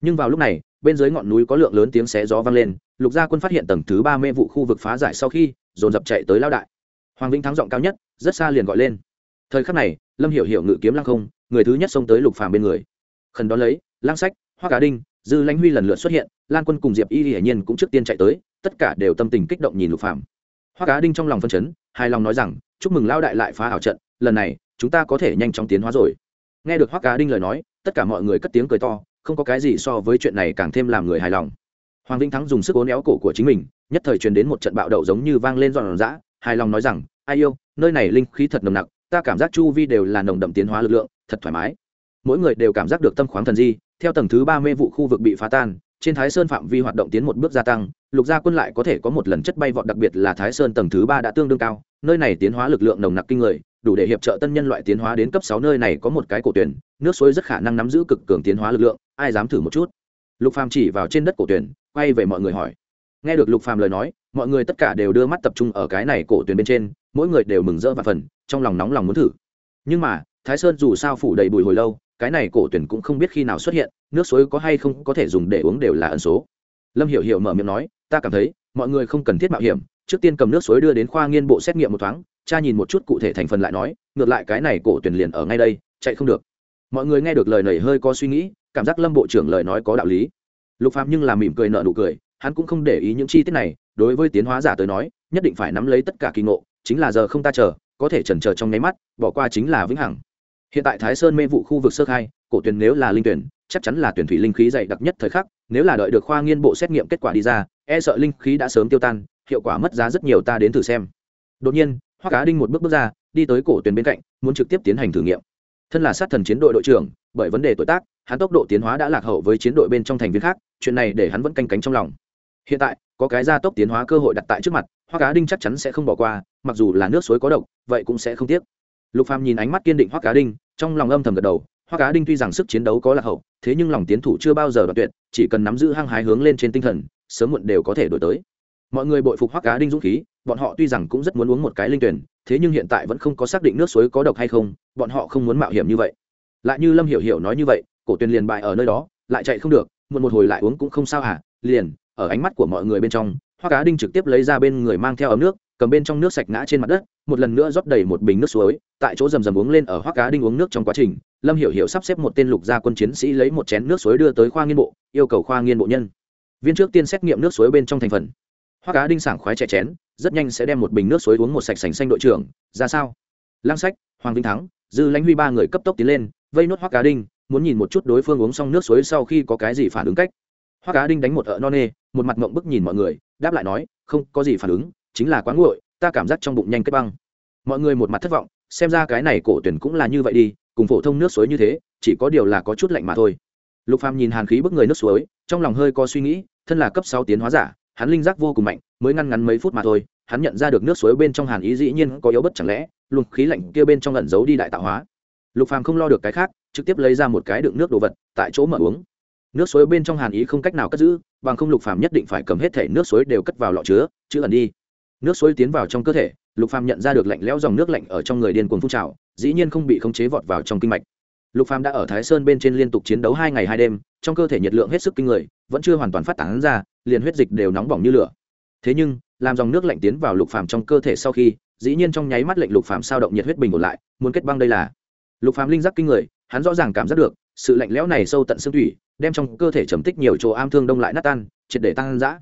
Nhưng vào lúc này, bên dưới ngọn núi có lượng lớn tiếng xé gió vang lên, lục gia quân phát hiện tầng thứ ba mê vụ khu vực phá giải sau khi, dồn dập chạy tới lao đại. Hoàng vĩnh thắng giọng cao nhất, rất xa liền gọi lên thời khắc này, lâm hiểu hiểu ngự kiếm lăng không, người thứ nhất xông tới lục phàm bên người. Khẩn đón lấy lang sách hoa cá đinh, dư lãnh huy lần lượt xuất hiện, lan quân cùng diệp y hiển nhiên cũng trước tiên chạy tới, tất cả đều tâm tình kích động nhìn lục phàm. Hoa cá đinh trong lòng phân chấn, hài lòng nói rằng, chúc mừng lao đại lại phá ảo trận, lần này, chúng ta có thể nhanh chóng tiến hóa rồi. Nghe được hoa cá đinh lời nói, tất cả mọi người cất tiếng cười to, không có cái gì so với chuyện này càng thêm làm người hài lòng. Hoàng vĩnh thắng dùng sức cố néo cổ của chính mình, nhất thời truyền đến một trận bạo đậu giống như vang lên giòn giã, hài lòng nói rằng, ai yêu, nơi này linh khí thật nồng nặc ta cảm giác chu vi đều là nồng đậm tiến hóa lực lượng, thật thoải mái. Mỗi người đều cảm giác được tâm khoáng thần di, theo tầng thứ ba mê vụ khu vực bị phá tan, trên thái sơn phạm vi hoạt động tiến một bước gia tăng, lục gia quân lại có thể có một lần chất bay vọt đặc biệt là thái sơn tầng thứ ba đã tương đương cao, nơi này tiến hóa lực lượng nồng nặc kinh người, đủ để hiệp trợ tân nhân loại tiến hóa đến cấp sáu nơi này có một cái cổ tuyển, nước suối rất khả năng nắm giữ cực cường tiến hóa lực lượng, ai dám thử một chút? Lục phàm chỉ vào trên đất cổ tuyển, quay về mọi người hỏi. Nghe được lục phàm lời nói, mọi người tất cả đều đưa mắt tập trung ở cái này cổ tuyển bên trên mỗi người đều mừng rỡ và phần, trong lòng nóng lòng muốn thử. Nhưng mà, thái sơn dù sao phủ đầy bùi hồi lâu, cái này cổ tuyển cũng không biết khi nào xuất hiện, nước suối có hay không có thể dùng để uống đều là ẩn số. Lâm hiểu hiểu mở miệng nói, ta cảm thấy, mọi người không cần thiết mạo hiểm, trước tiên cầm nước suối đưa đến khoa nghiên bộ xét nghiệm một thoáng. Cha nhìn một chút cụ thể thành phần lại nói, ngược lại cái này cổ tuyển liền ở ngay đây, chạy không được. Mọi người nghe được lời này hơi có suy nghĩ, cảm giác lâm bộ trưởng lời nói có đạo lý. Lục phạm nhưng là mỉm cười nợ nụ cười, hắn cũng không để ý những chi tiết này, đối với tiến hóa giả tới nói, nhất định phải nắm lấy tất cả kỳ ngộ chính là giờ không ta chờ, có thể trần chờ trong nháy mắt, bỏ qua chính là vĩnh hằng. Hiện tại thái sơn mê vụ khu vực sơ khai, cổ tuyển nếu là linh tuyển, chắc chắn là tuyển thủy linh khí dày đặc nhất thời khắc, nếu là đợi được khoa nghiên bộ xét nghiệm kết quả đi ra e sợ linh khí đã sớm tiêu tan, hiệu quả mất giá rất nhiều ta đến thử xem. Đột nhiên hoa cá đinh một bước bước ra, đi tới cổ tuyển bên cạnh, muốn trực tiếp tiến hành thử nghiệm. Thân là sát thần chiến đội đội trưởng, bởi vấn đề tuổi tác, hắn tốc độ tiến hóa đã lạc hậu với chiến đội bên trong thành viên khác, chuyện này để hắn vẫn canh cánh trong lòng hiện tại, có cái gia tốc tiến hóa cơ hội đặt tại trước mặt hoa cá đinh chắc chắn sẽ không bỏ qua, mặc dù là nước suối có độc, vậy cũng sẽ không tiếc. Lục phàm nhìn ánh mắt kiên định hoa cá đinh, trong lòng âm thầm gật đầu hoa cá đinh tuy rằng sức chiến đấu có lạc hậu, thế nhưng lòng tiến thủ chưa bao giờ đoạt tuyệt, chỉ cần nắm giữ hăng hái hướng lên trên tinh thần, sớm muộn đều có thể đổi tới. Mọi người bội phục hoa cá đinh dũng khí, bọn họ tuy rằng cũng rất muốn uống một cái linh tuyển, thế nhưng hiện tại vẫn không có xác định nước suối có độc hay không, bọn họ không muốn mạo hiểm như vậy. Lại như lâm hiểu hiểu nói như vậy, cổ tuyền liền bại ở nơi đó, lại chạy không được, muộn một hồi lại uống cũng không sao hả, liền ở ánh mắt của mọi người bên trong, hoa cá đinh trực tiếp lấy ra bên người mang theo ấm nước, cầm bên trong nước sạch ngã trên mặt đất, một lần nữa rót đầy một bình nước suối, tại chỗ rầm rầm uống lên ở hoa cá đinh uống nước trong quá trình, lâm hiểu hiểu sắp xếp một tên lục gia quân chiến sĩ lấy một chén nước suối đưa tới khoa nghiên bộ, yêu cầu khoa nghiên bộ nhân. Viên trước tiên xét nghiệm nước suối bên trong thành phần. Hoa cá đinh sảng khoái trẻ chén, rất nhanh sẽ đem một bình nước suối uống một sạch sành xanh đội trưởng. Ra sao? Lang sách, hoàng vinh thắng, dư lãnh huy ba người cấp tốc tiến lên, vây nốt hoa cá đinh, muốn nhìn một chút đối phương uống xong nước suối sau khi có cái gì phản ứng cách hoa cá đinh đánh một ợ non nê, một mặt mộng bức nhìn mọi người, đáp lại nói, không, có gì phản ứng, chính là quá nguội, ta cảm giác trong bụng nhanh kết băng. Mọi người một mặt thất vọng, xem ra cái này cổ tuyển cũng là như vậy đi, cùng phổ thông nước suối như thế, chỉ có điều là có chút lạnh mà thôi. Lục phàm nhìn hàn khí bức người nước suối, trong lòng hơi có suy nghĩ, thân là cấp sáu tiến hóa giả, hắn linh giác vô cùng mạnh, mới ngăn ngắn mấy phút mà thôi, hắn nhận ra được nước suối bên trong hàn ý dĩ nhiên có yếu bất chẳng lẽ, luồng khí lạnh kia bên trong ẩn giấu đi đại tạo hóa. Lục phàm không lo được cái khác, trực tiếp lấy ra một cái đựng nước đồ vật, tại chỗ mở uống nước suối bên trong hàn ý không cách nào cất giữ, bằng không lục phàm nhất định phải cầm hết thể nước suối đều cất vào lọ chứa chứ ẩn đi. Nước suối tiến vào trong cơ thể, lục phàm nhận ra được lạnh lẽo dòng nước lạnh ở trong người điên cuồng phun trào, dĩ nhiên không bị khống chế vọt vào trong kinh mạch. Lục phàm đã ở thái sơn bên trên liên tục chiến đấu hai ngày hai đêm, trong cơ thể nhiệt lượng hết sức kinh người, vẫn chưa hoàn toàn phát tán ra, liền huyết dịch đều nóng bỏng như lửa. Thế nhưng, làm dòng nước lạnh tiến vào lục phàm trong cơ thể sau khi, dĩ nhiên trong nháy mắt lệnh lục phàm sao động nhiệt huyết bình ổn lại, muốn kết băng đây là. Lục phàm linh giác kinh người, hắn rõ ràng cảm giác được sự lạnh lẽo này sâu tận xương thủy đem trong cơ thể trầm tích nhiều chỗ am thương đông lại nát tan triệt để tăng dã.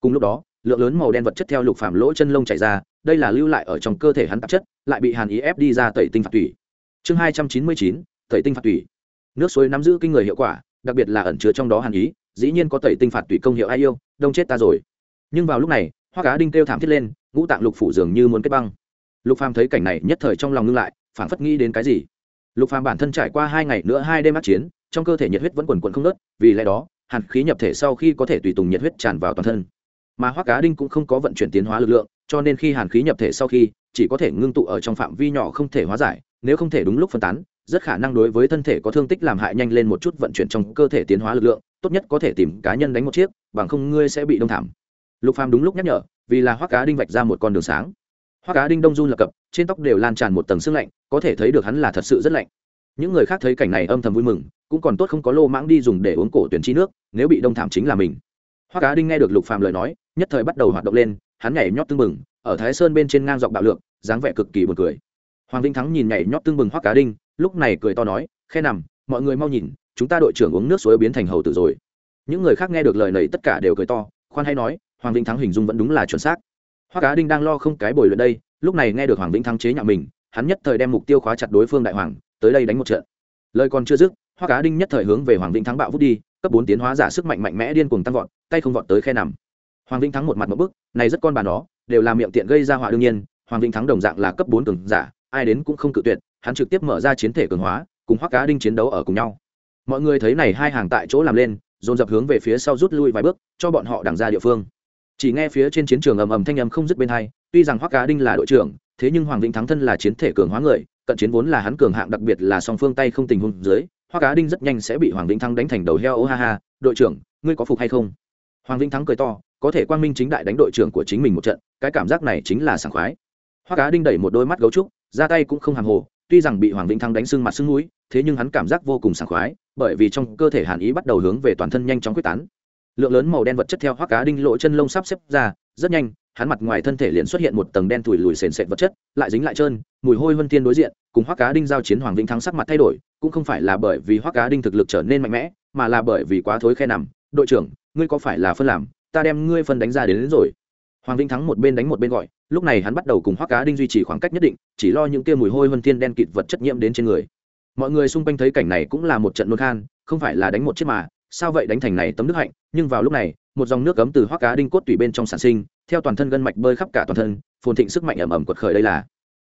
Cùng lúc đó lượng lớn màu đen vật chất theo lục phàm lỗ chân lông chảy ra đây là lưu lại ở trong cơ thể hắn tạp chất lại bị hàn ý ép đi ra tẩy tinh phạt thủy. chương hai trăm chín mươi chín tẩy tinh phạt thủy, nước suối nắm giữ kinh người hiệu quả đặc biệt là ẩn chứa trong đó hàn ý dĩ nhiên có tẩy tinh phạt thủy công hiệu ai yêu đông chết ta rồi. Nhưng vào lúc này hoa cá đinh kêu thảm thiết lên ngũ tạng lục phủ dường như muốn kết băng. Lục phàm thấy cảnh này nhất thời trong lòng ngưng lại phảng phất nghĩ đến cái gì lục phàm bản thân trải qua hai ngày nữa hai đêm ác chiến, trong cơ thể nhiệt huyết vẫn quần quần không nớt vì lẽ đó, hàn khí nhập thể sau khi có thể tùy tùng nhiệt huyết tràn vào toàn thân. Mà hoắc cá đinh cũng không có vận chuyển tiến hóa lực lượng, cho nên khi hàn khí nhập thể sau khi, chỉ có thể ngưng tụ ở trong phạm vi nhỏ không thể hóa giải, nếu không thể đúng lúc phân tán, rất khả năng đối với thân thể có thương tích làm hại nhanh lên một chút vận chuyển trong cơ thể tiến hóa lực lượng, tốt nhất có thể tìm cá nhân đánh một chiếc, bằng không ngươi sẽ bị đông thảm. Lục phàm đúng lúc nhắc nhở, vì là hoắc cá đinh vạch ra một con đường sáng. Hoắc cá đinh đông run lập cập, trên tóc đều lan tràn một tầng sương lạnh có thể thấy được hắn là thật sự rất lạnh. Những người khác thấy cảnh này âm thầm vui mừng, cũng còn tốt không có lô mãng đi dùng để uống cổ tuyển chi nước, nếu bị đông thảm chính là mình. Hoa cá đinh nghe được lục phàm lời nói, nhất thời bắt đầu hoạt động lên, hắn nhảy nhót tưng bừng, ở thái sơn bên trên ngang dọc bạo lượng, dáng vẻ cực kỳ buồn cười. Hoàng vinh thắng nhìn nhảy nhót tưng bừng Hoa cá đinh, lúc này cười to nói, khe nằm, mọi người mau nhìn, chúng ta đội trưởng uống nước suối biến thành hầu tử rồi. Những người khác nghe được lời này tất cả đều cười to, khoan hay nói, hoàng vinh thắng hình dung vẫn đúng là chuẩn xác. Hoa cá đinh đang lo không cái bồi luyện đây, lúc này nghe được hoàng vĩnh thắng chế nhạo mình hắn nhất thời đem mục tiêu khóa chặt đối phương đại hoàng, tới đây đánh một trận. Lời còn chưa dứt hoa cá đinh nhất thời hướng về hoàng vĩnh thắng bạo vút đi, cấp bốn tiến hóa giả sức mạnh mạnh mẽ điên cuồng tăng vọt, tay không vọt tới khe nằm. Hoàng vĩnh thắng một mặt một bức, này rất con bà nó, đều là miệng tiện gây ra họa đương nhiên, hoàng vĩnh thắng đồng dạng là cấp bốn cường giả, ai đến cũng không cự tuyệt, hắn trực tiếp mở ra chiến thể cường hóa, cùng hoa cá đinh chiến đấu ở cùng nhau. Mọi người thấy này hai hàng tại chỗ làm lên, dồn dập hướng về phía sau rút lui vài bước, cho bọn họ đằng ra địa phương. Chỉ nghe phía trên chiến trường ầm ầm thanh âm không dứt bên hai, tuy rằng hoắc cá đinh là đội trưởng thế nhưng hoàng vĩnh thắng thân là chiến thể cường hóa người, cận chiến vốn là hắn cường hạng đặc biệt là song phương tay không tình huống dưới, hoa cá đinh rất nhanh sẽ bị hoàng vĩnh thắng đánh thành đầu heo ô ha ha, đội trưởng, ngươi có phục hay không? Hoàng vĩnh thắng cười to, có thể quang minh chính đại đánh đội trưởng của chính mình một trận, cái cảm giác này chính là sảng khoái. Hoa cá đinh đẩy một đôi mắt gấu trúc, ra tay cũng không hàng hồ, tuy rằng bị hoàng vĩnh thắng đánh sưng mặt sưng mũi, thế nhưng hắn cảm giác vô cùng sảng khoái, bởi vì trong cơ thể hàn ý bắt đầu hướng về toàn thân nhanh chóng quyết tán. Lượng lớn màu đen vật chất theo hoa cá đinh lỗ chân lông sắp xếp ra, rất nhanh hắn mặt ngoài thân thể liền xuất hiện một tầng đen thùi lùi sền sệt vật chất lại dính lại trơn mùi hôi vân thiên đối diện cùng hoác cá đinh giao chiến hoàng vĩnh thắng sắc mặt thay đổi cũng không phải là bởi vì hoác cá đinh thực lực trở nên mạnh mẽ mà là bởi vì quá thối khe nằm. Đội trưởng ngươi có phải là phân làm? Ta đem ngươi phân đánh ra đến, đến rồi. Hoàng vĩnh thắng một bên đánh một bên gọi lúc này hắn bắt đầu cùng hoác cá đinh duy trì khoảng cách nhất định chỉ lo những kia mùi hôi vân thiên đen kịt vật chất nhiễm đến trên người. Mọi người xung quanh thấy cảnh này cũng là một trận nôn khan không phải là đánh một chiếc mà sao vậy đánh thành này tấm nước hạnh nhưng vào lúc này một dòng nước cấm từ hoác cá đinh cốt tủy bên trong sản sinh, theo toàn thân gân mạch bơi khắp cả toàn thân, phồn thịnh sức mạnh ẩm ẩm quật khởi đây là.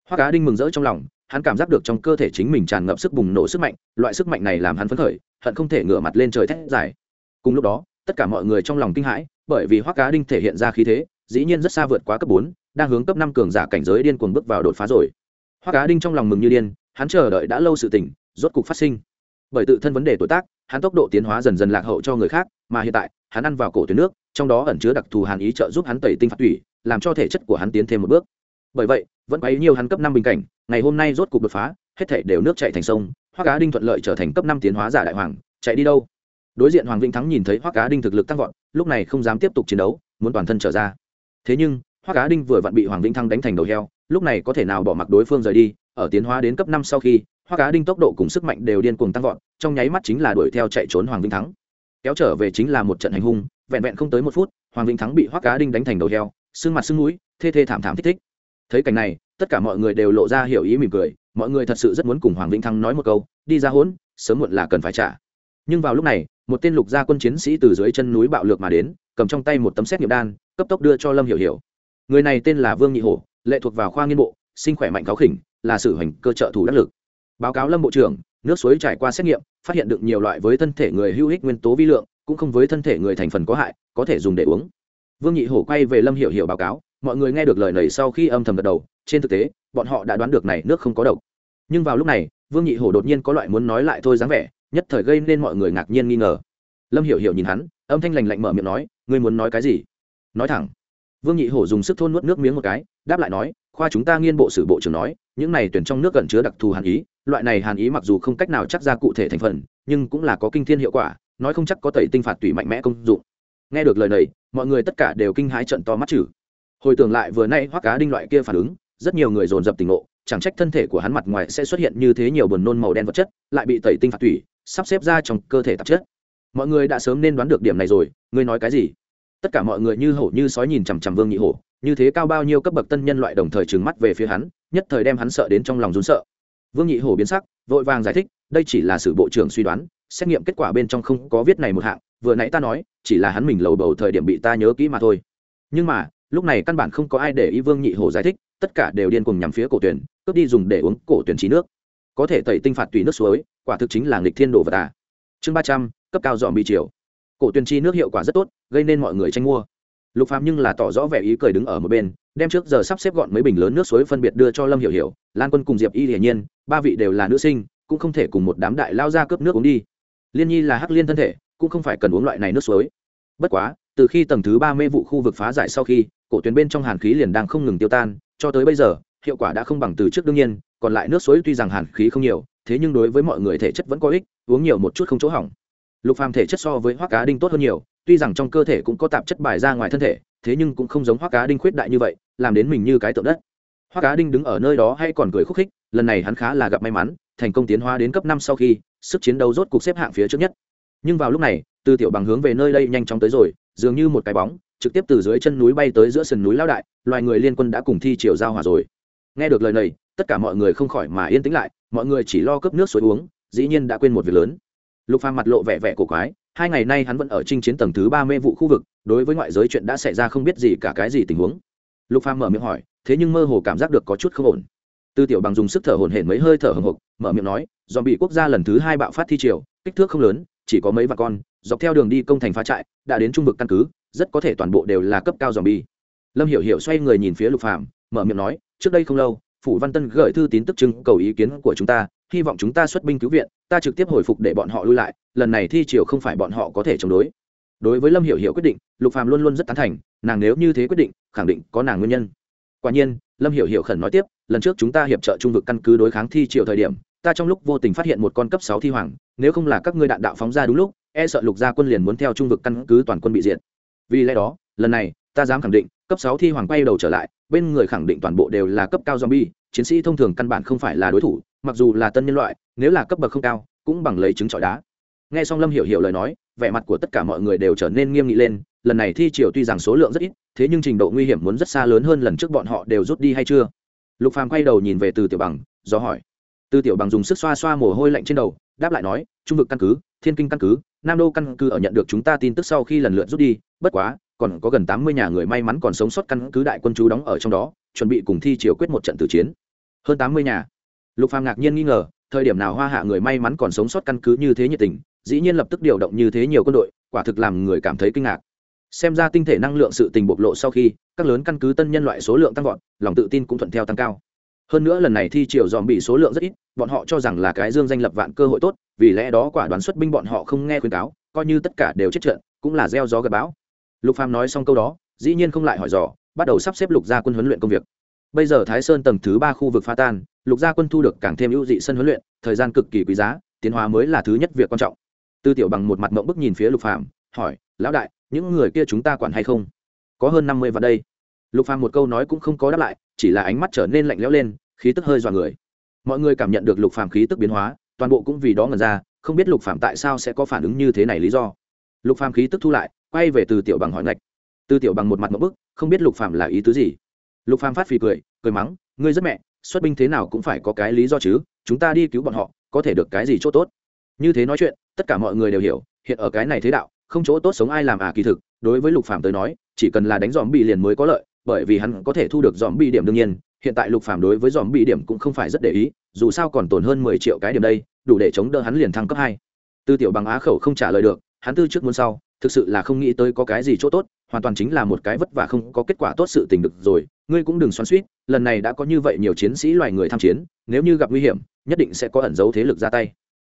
Hoác cá đinh mừng rỡ trong lòng, hắn cảm giác được trong cơ thể chính mình tràn ngập sức bùng nổ sức mạnh, loại sức mạnh này làm hắn phấn khởi, hận không thể ngửa mặt lên trời thét dài. Cùng lúc đó, tất cả mọi người trong lòng kinh hãi, bởi vì hoác cá đinh thể hiện ra khí thế, dĩ nhiên rất xa vượt quá cấp bốn, đang hướng cấp năm cường giả cảnh giới điên cuồng bước vào đột phá rồi. Hoác cá đinh trong lòng mừng như điên, hắn chờ đợi đã lâu sự tỉnh, rốt cục phát sinh. Bởi tự thân vấn đề tuổi tác, hắn tốc độ tiến hóa dần dần lạc hậu cho người khác, mà hiện tại hắn ăn vào cổ tuyến nước, trong đó ẩn chứa đặc thù hàn ý trợ giúp hắn tẩy tinh phạt tủy, làm cho thể chất của hắn tiến thêm một bước. Bởi vậy, vẫn quấy nhiều hắn cấp năm bình cảnh, ngày hôm nay rốt cục đột phá, hết thể đều nước chạy thành sông hoa cá đinh thuận lợi trở thành cấp năm tiến hóa giả đại hoàng, chạy đi đâu? Đối diện hoàng vĩnh thắng nhìn thấy hoa cá đinh thực lực tăng vọt, lúc này không dám tiếp tục chiến đấu, muốn toàn thân trở ra. Thế nhưng hoa cá đinh vừa vặn bị hoàng vĩnh thắng đánh thành đầu heo, lúc này có thể nào bỏ mặc đối phương rời đi, ở tiến hóa đến cấp năm sau khi hoa cá đinh tốc độ cùng sức mạnh đều điên cuồng tăng vọt, trong nháy mắt chính là đuổi theo chạy trốn hoàng vĩnh thắng kéo trở về chính là một trận hành hung, vẹn vẹn không tới một phút, hoàng vĩnh thắng bị hoắc cá đinh đánh thành đầu heo, sưng mặt sưng núi thê thê thảm thảm thích thích. Thấy cảnh này, tất cả mọi người đều lộ ra hiểu ý mỉm cười, mọi người thật sự rất muốn cùng hoàng vĩnh thắng nói một câu, đi ra hỗn, sớm muộn là cần phải trả. Nhưng vào lúc này, một tên lục gia quân chiến sĩ từ dưới chân núi bạo lược mà đến, cầm trong tay một tấm xét nghiệm đan, cấp tốc đưa cho lâm hiểu hiểu. Người này tên là vương nhị hổ, lệ thuộc vào khoa nghiên bộ, sinh khỏe mạnh cáo khỉnh, là sử hành cơ trợ thủ đắc lực báo cáo lâm bộ trưởng, nước suối trải qua xét nghiệm, phát hiện được nhiều loại với thân thể người hữu ích nguyên tố vi lượng, cũng không với thân thể người thành phần có hại, có thể dùng để uống. Vương nhị hổ quay về lâm hiểu hiểu báo cáo, mọi người nghe được lời này sau khi âm thầm gật đầu, trên thực tế, bọn họ đã đoán được này nước không có độc. Nhưng vào lúc này, vương nhị hổ đột nhiên có loại muốn nói lại thôi dáng vẻ, nhất thời gây nên mọi người ngạc nhiên nghi ngờ. Lâm hiểu hiểu nhìn hắn, âm thanh lành lạnh mở miệng nói, ngươi muốn nói cái gì? Nói thẳng. Vương nhị hổ dùng sức thôn nuốt nước miếng một cái, đáp lại nói, khoa chúng ta nghiên bộ sử bộ trưởng nói, những này tuyển trong nước gần chứa đặc thù hàn ý loại này hàn ý mặc dù không cách nào chắc ra cụ thể thành phần, nhưng cũng là có kinh thiên hiệu quả, nói không chắc có tẩy tinh phạt tùy mạnh mẽ công dụng. Nghe được lời này, mọi người tất cả đều kinh hãi trận to mắt chử. Hồi tưởng lại vừa nay hoắc cá đinh loại kia phản ứng, rất nhiều người dồn dập tỉnh ngộ, chẳng trách thân thể của hắn mặt ngoài sẽ xuất hiện như thế nhiều buồn nôn màu đen vật chất, lại bị tẩy tinh phạt tủy sắp xếp ra trong cơ thể tạp chất. Mọi người đã sớm nên đoán được điểm này rồi, ngươi nói cái gì? Tất cả mọi người như hổ như sói nhìn chằm chằm vương nhị hổ, như thế cao bao nhiêu cấp bậc tân nhân loại đồng thời trừng mắt về phía hắn, nhất thời đem hắn sợ đến trong lòng rún sợ vương nhị hổ biến sắc, vội vàng giải thích, đây chỉ là sự bộ trưởng suy đoán, xét nghiệm kết quả bên trong không có viết này một hạng, vừa nãy ta nói, chỉ là hắn mình lầu bầu thời điểm bị ta nhớ kỹ mà thôi. Nhưng mà, lúc này căn bản không có ai để ý vương nhị hổ giải thích, tất cả đều điên cùng nhằm phía cổ tuyển, cướp đi dùng để uống cổ tuyển trí nước. Có thể tẩy tinh phạt tùy nước suối, quả thực chính là nghịch thiên đồ vật à. Chương ba trăm, cấp cao dọn bị chiều cổ tuyền chi nước hiệu quả rất tốt, gây nên mọi người tranh mua. Lục phàm nhưng là tỏ rõ vẻ ý cười đứng ở một bên đem trước giờ sắp xếp gọn mấy bình lớn nước suối phân biệt đưa cho lâm hiểu hiểu, lan quân cùng diệp y hiển nhiên, ba vị đều là nữ sinh, cũng không thể cùng một đám đại lao ra cướp nước uống đi. Liên nhi là hắc liên thân thể, cũng không phải cần uống loại này nước suối. Bất quá, từ khi tầng thứ ba mê vụ khu vực phá giải sau khi, cổ tuyến bên trong hàn khí liền đang không ngừng tiêu tan, cho tới bây giờ, hiệu quả đã không bằng từ trước đương nhiên, còn lại nước suối tuy rằng hàn khí không nhiều, thế nhưng đối với mọi người thể chất vẫn có ích, uống nhiều một chút không chỗ hỏng. Lục phàm thể chất so với hoác cá đinh tốt hơn nhiều tuy rằng trong cơ thể cũng có tạp chất bài ra ngoài thân thể, thế nhưng cũng không giống hoác cá đinh khuyết đại như vậy, làm đến mình như cái tượng đất. Hoác cá đinh đứng ở nơi đó hay còn cười khúc khích, lần này hắn khá là gặp may mắn, thành công tiến hóa đến cấp năm sau khi, sức chiến đấu rốt cục xếp hạng phía trước nhất. Nhưng vào lúc này, từ tiểu bằng hướng về nơi đây nhanh chóng tới rồi, dường như một cái bóng, trực tiếp từ dưới chân núi bay tới giữa sườn núi lao đại, loài người liên quân đã cùng thi triều giao hòa rồi. Nghe được lời này, tất cả mọi người không khỏi mà yên tĩnh lại, mọi người chỉ lo cấp nước suối uống, dĩ nhiên đã quên một việc lớn. Lục phàm mặt lộ vẻ vẻ cổ quái hai ngày nay hắn vẫn ở chinh chiến tầng thứ ba mê vụ khu vực, đối với ngoại giới chuyện đã xảy ra không biết gì cả cái gì tình huống. Lục phàm mở miệng hỏi, thế nhưng mơ hồ cảm giác được có chút không ổn. Tư tiểu bằng dùng sức thở hổn hển mấy hơi thở hồng hộc mở miệng nói dòm bị quốc gia lần thứ hai bạo phát thi triều, kích thước không lớn, chỉ có mấy vạn con, dọc theo đường đi công thành phá trại, đã đến trung vực căn cứ, rất có thể toàn bộ đều là cấp cao dòm bi lâm hiểu hiểu xoay người nhìn phía lục phàm, mở miệng nói, trước đây không lâu, phủ văn tân gửi thư tín tức trưng cầu ý kiến của chúng ta hy vọng chúng ta xuất binh cứu viện, ta trực tiếp hồi phục để bọn họ lui lại, lần này thi triều không phải bọn họ có thể chống đối. Đối với lâm hiểu hiểu quyết định, lục phàm luôn luôn rất tán thành, nàng nếu như thế quyết định, khẳng định có nàng nguyên nhân. Quả nhiên, lâm hiểu hiểu khẩn nói tiếp, lần trước chúng ta hiệp trợ trung vực căn cứ đối kháng thi triều thời điểm, ta trong lúc vô tình phát hiện một con cấp sáu thi hoàng, nếu không là các ngươi đạn đạo phóng ra đúng lúc e sợ lục gia quân liền muốn theo trung vực căn cứ toàn quân bị diệt. Vì lẽ đó, lần này, ta dám khẳng định, cấp sáu thi hoàng quay đầu trở lại, bên người khẳng định toàn bộ đều là cấp cao zombie, chiến sĩ thông thường căn bản không phải là đối thủ mặc dù là tân nhân loại, nếu là cấp bậc không cao, cũng bằng lấy trứng trọi đá. Nghe xong lâm hiểu hiểu lời nói, vẻ mặt của tất cả mọi người đều trở nên nghiêm nghị lên, lần này thi triều tuy rằng số lượng rất ít, thế nhưng trình độ nguy hiểm muốn rất xa lớn hơn lần trước bọn họ đều rút đi hay chưa? Lục phàm quay đầu nhìn về từ tiểu bằng, do hỏi. Từ tiểu bằng dùng sức xoa xoa mồ hôi lạnh trên đầu, đáp lại nói, trung vực căn cứ, thiên kinh căn cứ, nam đô căn cứ ở nhận được chúng ta tin tức sau khi lần lượt rút đi, bất quá, còn có gần tám mươi nhà người may mắn còn sống sót căn cứ đại quân chú đóng ở trong đó, chuẩn bị cùng thi triều quyết một trận tử chiến. Hơn tám mươi nhà lục phàm ngạc nhiên nghi ngờ, thời điểm nào hoa hạ người may mắn còn sống sót căn cứ như thế nhiệt tình, dĩ nhiên lập tức điều động như thế nhiều quân đội, quả thực làm người cảm thấy kinh ngạc. Xem ra tinh thể năng lượng sự tình bộc lộ sau khi, các lớn căn cứ tân nhân loại số lượng tăng vọt, lòng tự tin cũng thuận theo tăng cao. Hơn nữa lần này thi triều dòm bị số lượng rất ít, bọn họ cho rằng là cái dương danh lập vạn cơ hội tốt, vì lẽ đó quả đoán xuất binh bọn họ không nghe khuyên cáo, coi như tất cả đều chết trận, cũng là gieo gió gặp bão. Lục phàm nói xong câu đó, dĩ nhiên không lại hỏi dò, bắt đầu sắp xếp lục gia quân huấn luyện công việc. Bây giờ thái sơn tầng thứ ba khu vực pha tan lục gia quân thu được càng thêm ưu dị sân huấn luyện, thời gian cực kỳ quý giá, tiến hóa mới là thứ nhất việc quan trọng. Tư tiểu bằng một mặt mộng bức nhìn phía lục phàm, hỏi, lão đại, những người kia chúng ta quản hay không? Có hơn năm mươi vào đây. Lục phàm một câu nói cũng không có đáp lại, chỉ là ánh mắt trở nên lạnh lẽo lên, khí tức hơi dọa người. Mọi người cảm nhận được lục phàm khí tức biến hóa, toàn bộ cũng vì đó ngần ra, không biết lục phàm tại sao sẽ có phản ứng như thế này lý do. Lục phàm khí tức thu lại, quay về từ tiểu bằng hỏi ngạch. Từ tiểu bằng một mặt một bức, không biết lục phàm là ý tứ gì. Lục phàm phát phì cười cười mắng, ngươi rất mẹ xuất binh thế nào cũng phải có cái lý do chứ, chúng ta đi cứu bọn họ, có thể được cái gì chỗ tốt? Như thế nói chuyện, tất cả mọi người đều hiểu, hiện ở cái này thế đạo, không chỗ tốt sống ai làm à kỳ thực, đối với lục phàm tới nói, chỉ cần là đánh dòm bị liền mới có lợi, bởi vì hắn có thể thu được dòm bị điểm đương nhiên, hiện tại lục phàm đối với dòm bị điểm cũng không phải rất để ý, dù sao còn tồn hơn mười triệu cái điểm đây, đủ để chống đỡ hắn liền thăng cấp hai. Tư tiểu bằng á khẩu không trả lời được, hắn tư trước muốn sau, thực sự là không nghĩ tới có cái gì chỗ tốt hoàn toàn chính là một cái vất vả không có kết quả tốt sự tình được rồi, ngươi cũng đừng xoắn suýt, lần này đã có như vậy nhiều chiến sĩ loài người tham chiến, nếu như gặp nguy hiểm, nhất định sẽ có ẩn dấu thế lực ra tay.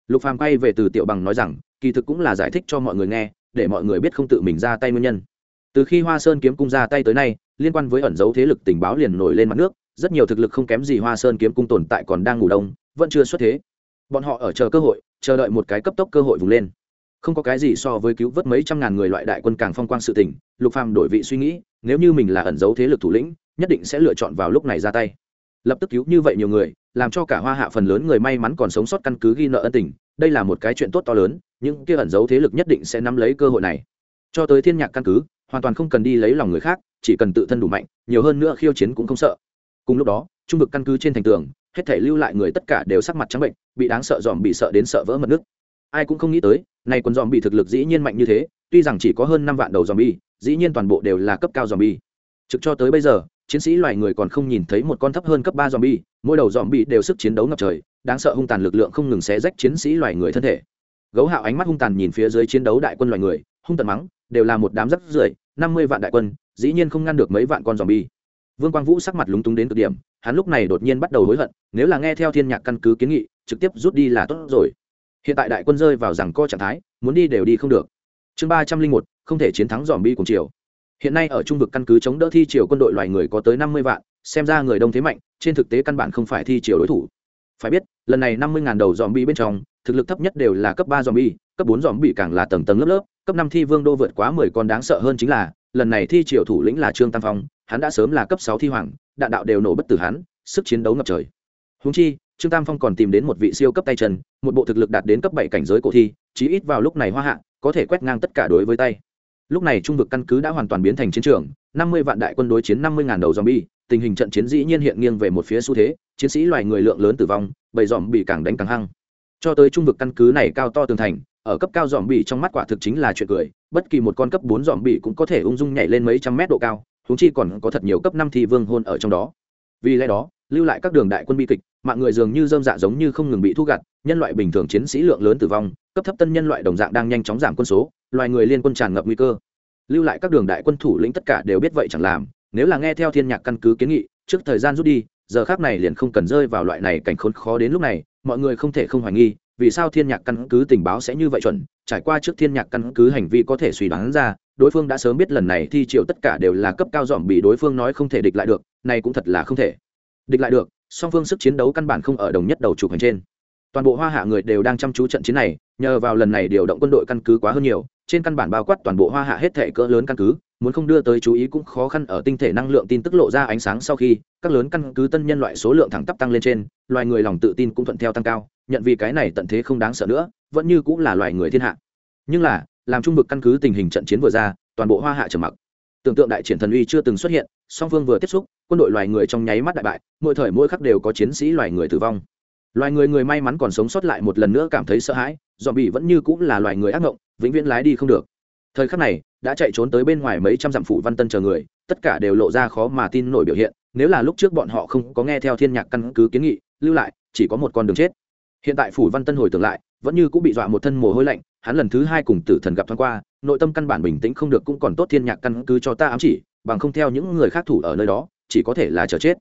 Lục phàm quay về từ tiểu bằng nói rằng, kỳ thực cũng là giải thích cho mọi người nghe, để mọi người biết không tự mình ra tay nguyên nhân. Từ khi hoa sơn kiếm cung ra tay tới nay, liên quan với ẩn dấu thế lực tình báo liền nổi lên mặt nước, rất nhiều thực lực không kém gì hoa sơn kiếm cung tồn tại còn đang ngủ đông, vẫn chưa xuất thế. Bọn họ ở chờ cơ hội, chờ đợi một cái cấp tốc cơ hội vùng lên không có cái gì so với cứu vớt mấy trăm ngàn người loại đại quân càng phong quang sự tình, lục phàm đổi vị suy nghĩ, nếu như mình là ẩn giấu thế lực thủ lĩnh, nhất định sẽ lựa chọn vào lúc này ra tay. Lập tức cứu như vậy nhiều người, làm cho cả hoa hạ phần lớn người may mắn còn sống sót căn cứ ghi nợ ân tình, đây là một cái chuyện tốt to lớn, những kia ẩn giấu thế lực nhất định sẽ nắm lấy cơ hội này. Cho tới thiên nhạc căn cứ, hoàn toàn không cần đi lấy lòng người khác, chỉ cần tự thân đủ mạnh, nhiều hơn nữa khiêu chiến cũng không sợ. Cùng lúc đó, trung vực căn cứ trên thành tường, hết thể lưu lại người tất cả đều sắc mặt trắng bệnh, bị đáng sợ dòm bị sợ đến sợ vỡ mật nước. Ai cũng không nghĩ tới này quân dòm bị thực lực dĩ nhiên mạnh như thế, tuy rằng chỉ có hơn năm vạn đầu dòm dĩ nhiên toàn bộ đều là cấp cao dòm trực cho tới bây giờ, chiến sĩ loài người còn không nhìn thấy một con thấp hơn cấp ba dòm mỗi đầu dòm đều sức chiến đấu ngập trời, đáng sợ hung tàn lực lượng không ngừng xé rách chiến sĩ loài người thân thể. Gấu hạo ánh mắt hung tàn nhìn phía dưới chiến đấu đại quân loài người, hung tàn mắng, đều là một đám rất rưởi, năm mươi vạn đại quân, dĩ nhiên không ngăn được mấy vạn con dòm vương quang vũ sắc mặt lúng túng đến cực điểm, hắn lúc này đột nhiên bắt đầu hối hận, nếu là nghe theo thiên nhạc căn cứ kiến nghị, trực tiếp rút đi là tốt rồi hiện tại đại quân rơi vào rằng co trạng thái, muốn đi đều đi không được. Chương ba trăm linh một, không thể chiến thắng dòm bi cùng triều. Hiện nay ở trung vực căn cứ chống đỡ thi triều quân đội loài người có tới năm mươi vạn, xem ra người đông thế mạnh, trên thực tế căn bản không phải thi triều đối thủ. Phải biết, lần này năm mươi ngàn đầu dòm bi bên trong, thực lực thấp nhất đều là cấp ba dòm bi cấp bốn dòm bi càng là tầng tầng lớp lớp, cấp năm thi vương đô vượt quá mười con đáng sợ hơn chính là, lần này thi triều thủ lĩnh là trương tam phong, hắn đã sớm là cấp sáu thi hoàng, đạn đạo đều nổ bất tử hắn, sức chiến đấu ngập trời. Húng chi trương tam phong còn tìm đến một vị siêu cấp tay chân, một bộ thực lực đạt đến cấp bảy cảnh giới cổ thi, chí ít vào lúc này hoa hạ, có thể quét ngang tất cả đối với tay. Lúc này trung vực căn cứ đã hoàn toàn biến thành chiến trường, năm mươi vạn đại quân đối chiến năm mươi ngàn đầu zombie, tình hình trận chiến dĩ nhiên hiện nghiêng về một phía xu thế, chiến sĩ loài người lượng lớn tử vong, bầy dòm bị càng đánh càng hăng. Cho tới trung vực căn cứ này cao to tường thành, ở cấp cao dòm bị trong mắt quả thực chính là chuyện cười, bất kỳ một con cấp bốn dòm bị cũng có thể ung dung nhảy lên mấy trăm mét độ cao húng chi còn có thật nhiều cấp năm thi vương hôn ở trong đó. Vì lẽ đó, lưu lại các đường đại quân bi kịch mạng người dường như dơm dạ giống như không ngừng bị thu gặt, nhân loại bình thường chiến sĩ lượng lớn tử vong, cấp thấp tân nhân loại đồng dạng đang nhanh chóng giảm quân số, loài người liên quân tràn ngập nguy cơ. Lưu lại các đường đại quân thủ lĩnh tất cả đều biết vậy chẳng làm, nếu là nghe theo thiên nhạc căn cứ kiến nghị, trước thời gian rút đi, giờ khác này liền không cần rơi vào loại này cảnh khốn khó đến lúc này, mọi người không thể không hoài nghi, vì sao thiên nhạc căn cứ tình báo sẽ như vậy chuẩn, trải qua trước thiên nhạc căn cứ hành vi có thể suy đoán ra, đối phương đã sớm biết lần này thi triệu tất cả đều là cấp cao dòm bị đối phương nói không thể địch lại được, này cũng thật là không thể địch lại được song phương sức chiến đấu căn bản không ở đồng nhất đầu trục hành trên. Toàn bộ hoa hạ người đều đang chăm chú trận chiến này, nhờ vào lần này điều động quân đội căn cứ quá hơn nhiều, trên căn bản bao quát toàn bộ hoa hạ hết thể cỡ lớn căn cứ, muốn không đưa tới chú ý cũng khó khăn ở tinh thể năng lượng tin tức lộ ra ánh sáng sau khi, các lớn căn cứ tân nhân loại số lượng thẳng tắp tăng lên trên, loài người lòng tự tin cũng thuận theo tăng cao, nhận vì cái này tận thế không đáng sợ nữa, vẫn như cũng là loài người thiên hạ. Nhưng là, làm trung vực căn cứ tình hình trận chiến vừa ra, toàn bộ hoa hạ trầm mặc tưởng tượng đại triển thần uy chưa từng xuất hiện, song phương vừa tiếp xúc, quân đội loài người trong nháy mắt đại bại, mỗi thời mỗi khắc đều có chiến sĩ loài người tử vong. Loài người người may mắn còn sống sót lại một lần nữa cảm thấy sợ hãi dòm bị vẫn như cũng là loài người ác ngộng, vĩnh viễn lái đi không được. Thời khắc này, đã chạy trốn tới bên ngoài mấy trăm dặm phủ văn tân chờ người, tất cả đều lộ ra khó mà tin nổi biểu hiện, nếu là lúc trước bọn họ không có nghe theo thiên nhạc căn cứ kiến nghị, lưu lại, chỉ có một con đường chết. Hiện tại phủ văn tân hồi tưởng lại vẫn như cũng bị dọa một thân mồ hôi lạnh, hắn lần thứ hai cùng tử thần gặp thoáng qua, nội tâm căn bản bình tĩnh không được cũng còn tốt thiên nhạc căn cứ cho ta ám chỉ, bằng không theo những người khác thủ ở nơi đó, chỉ có thể là chờ chết.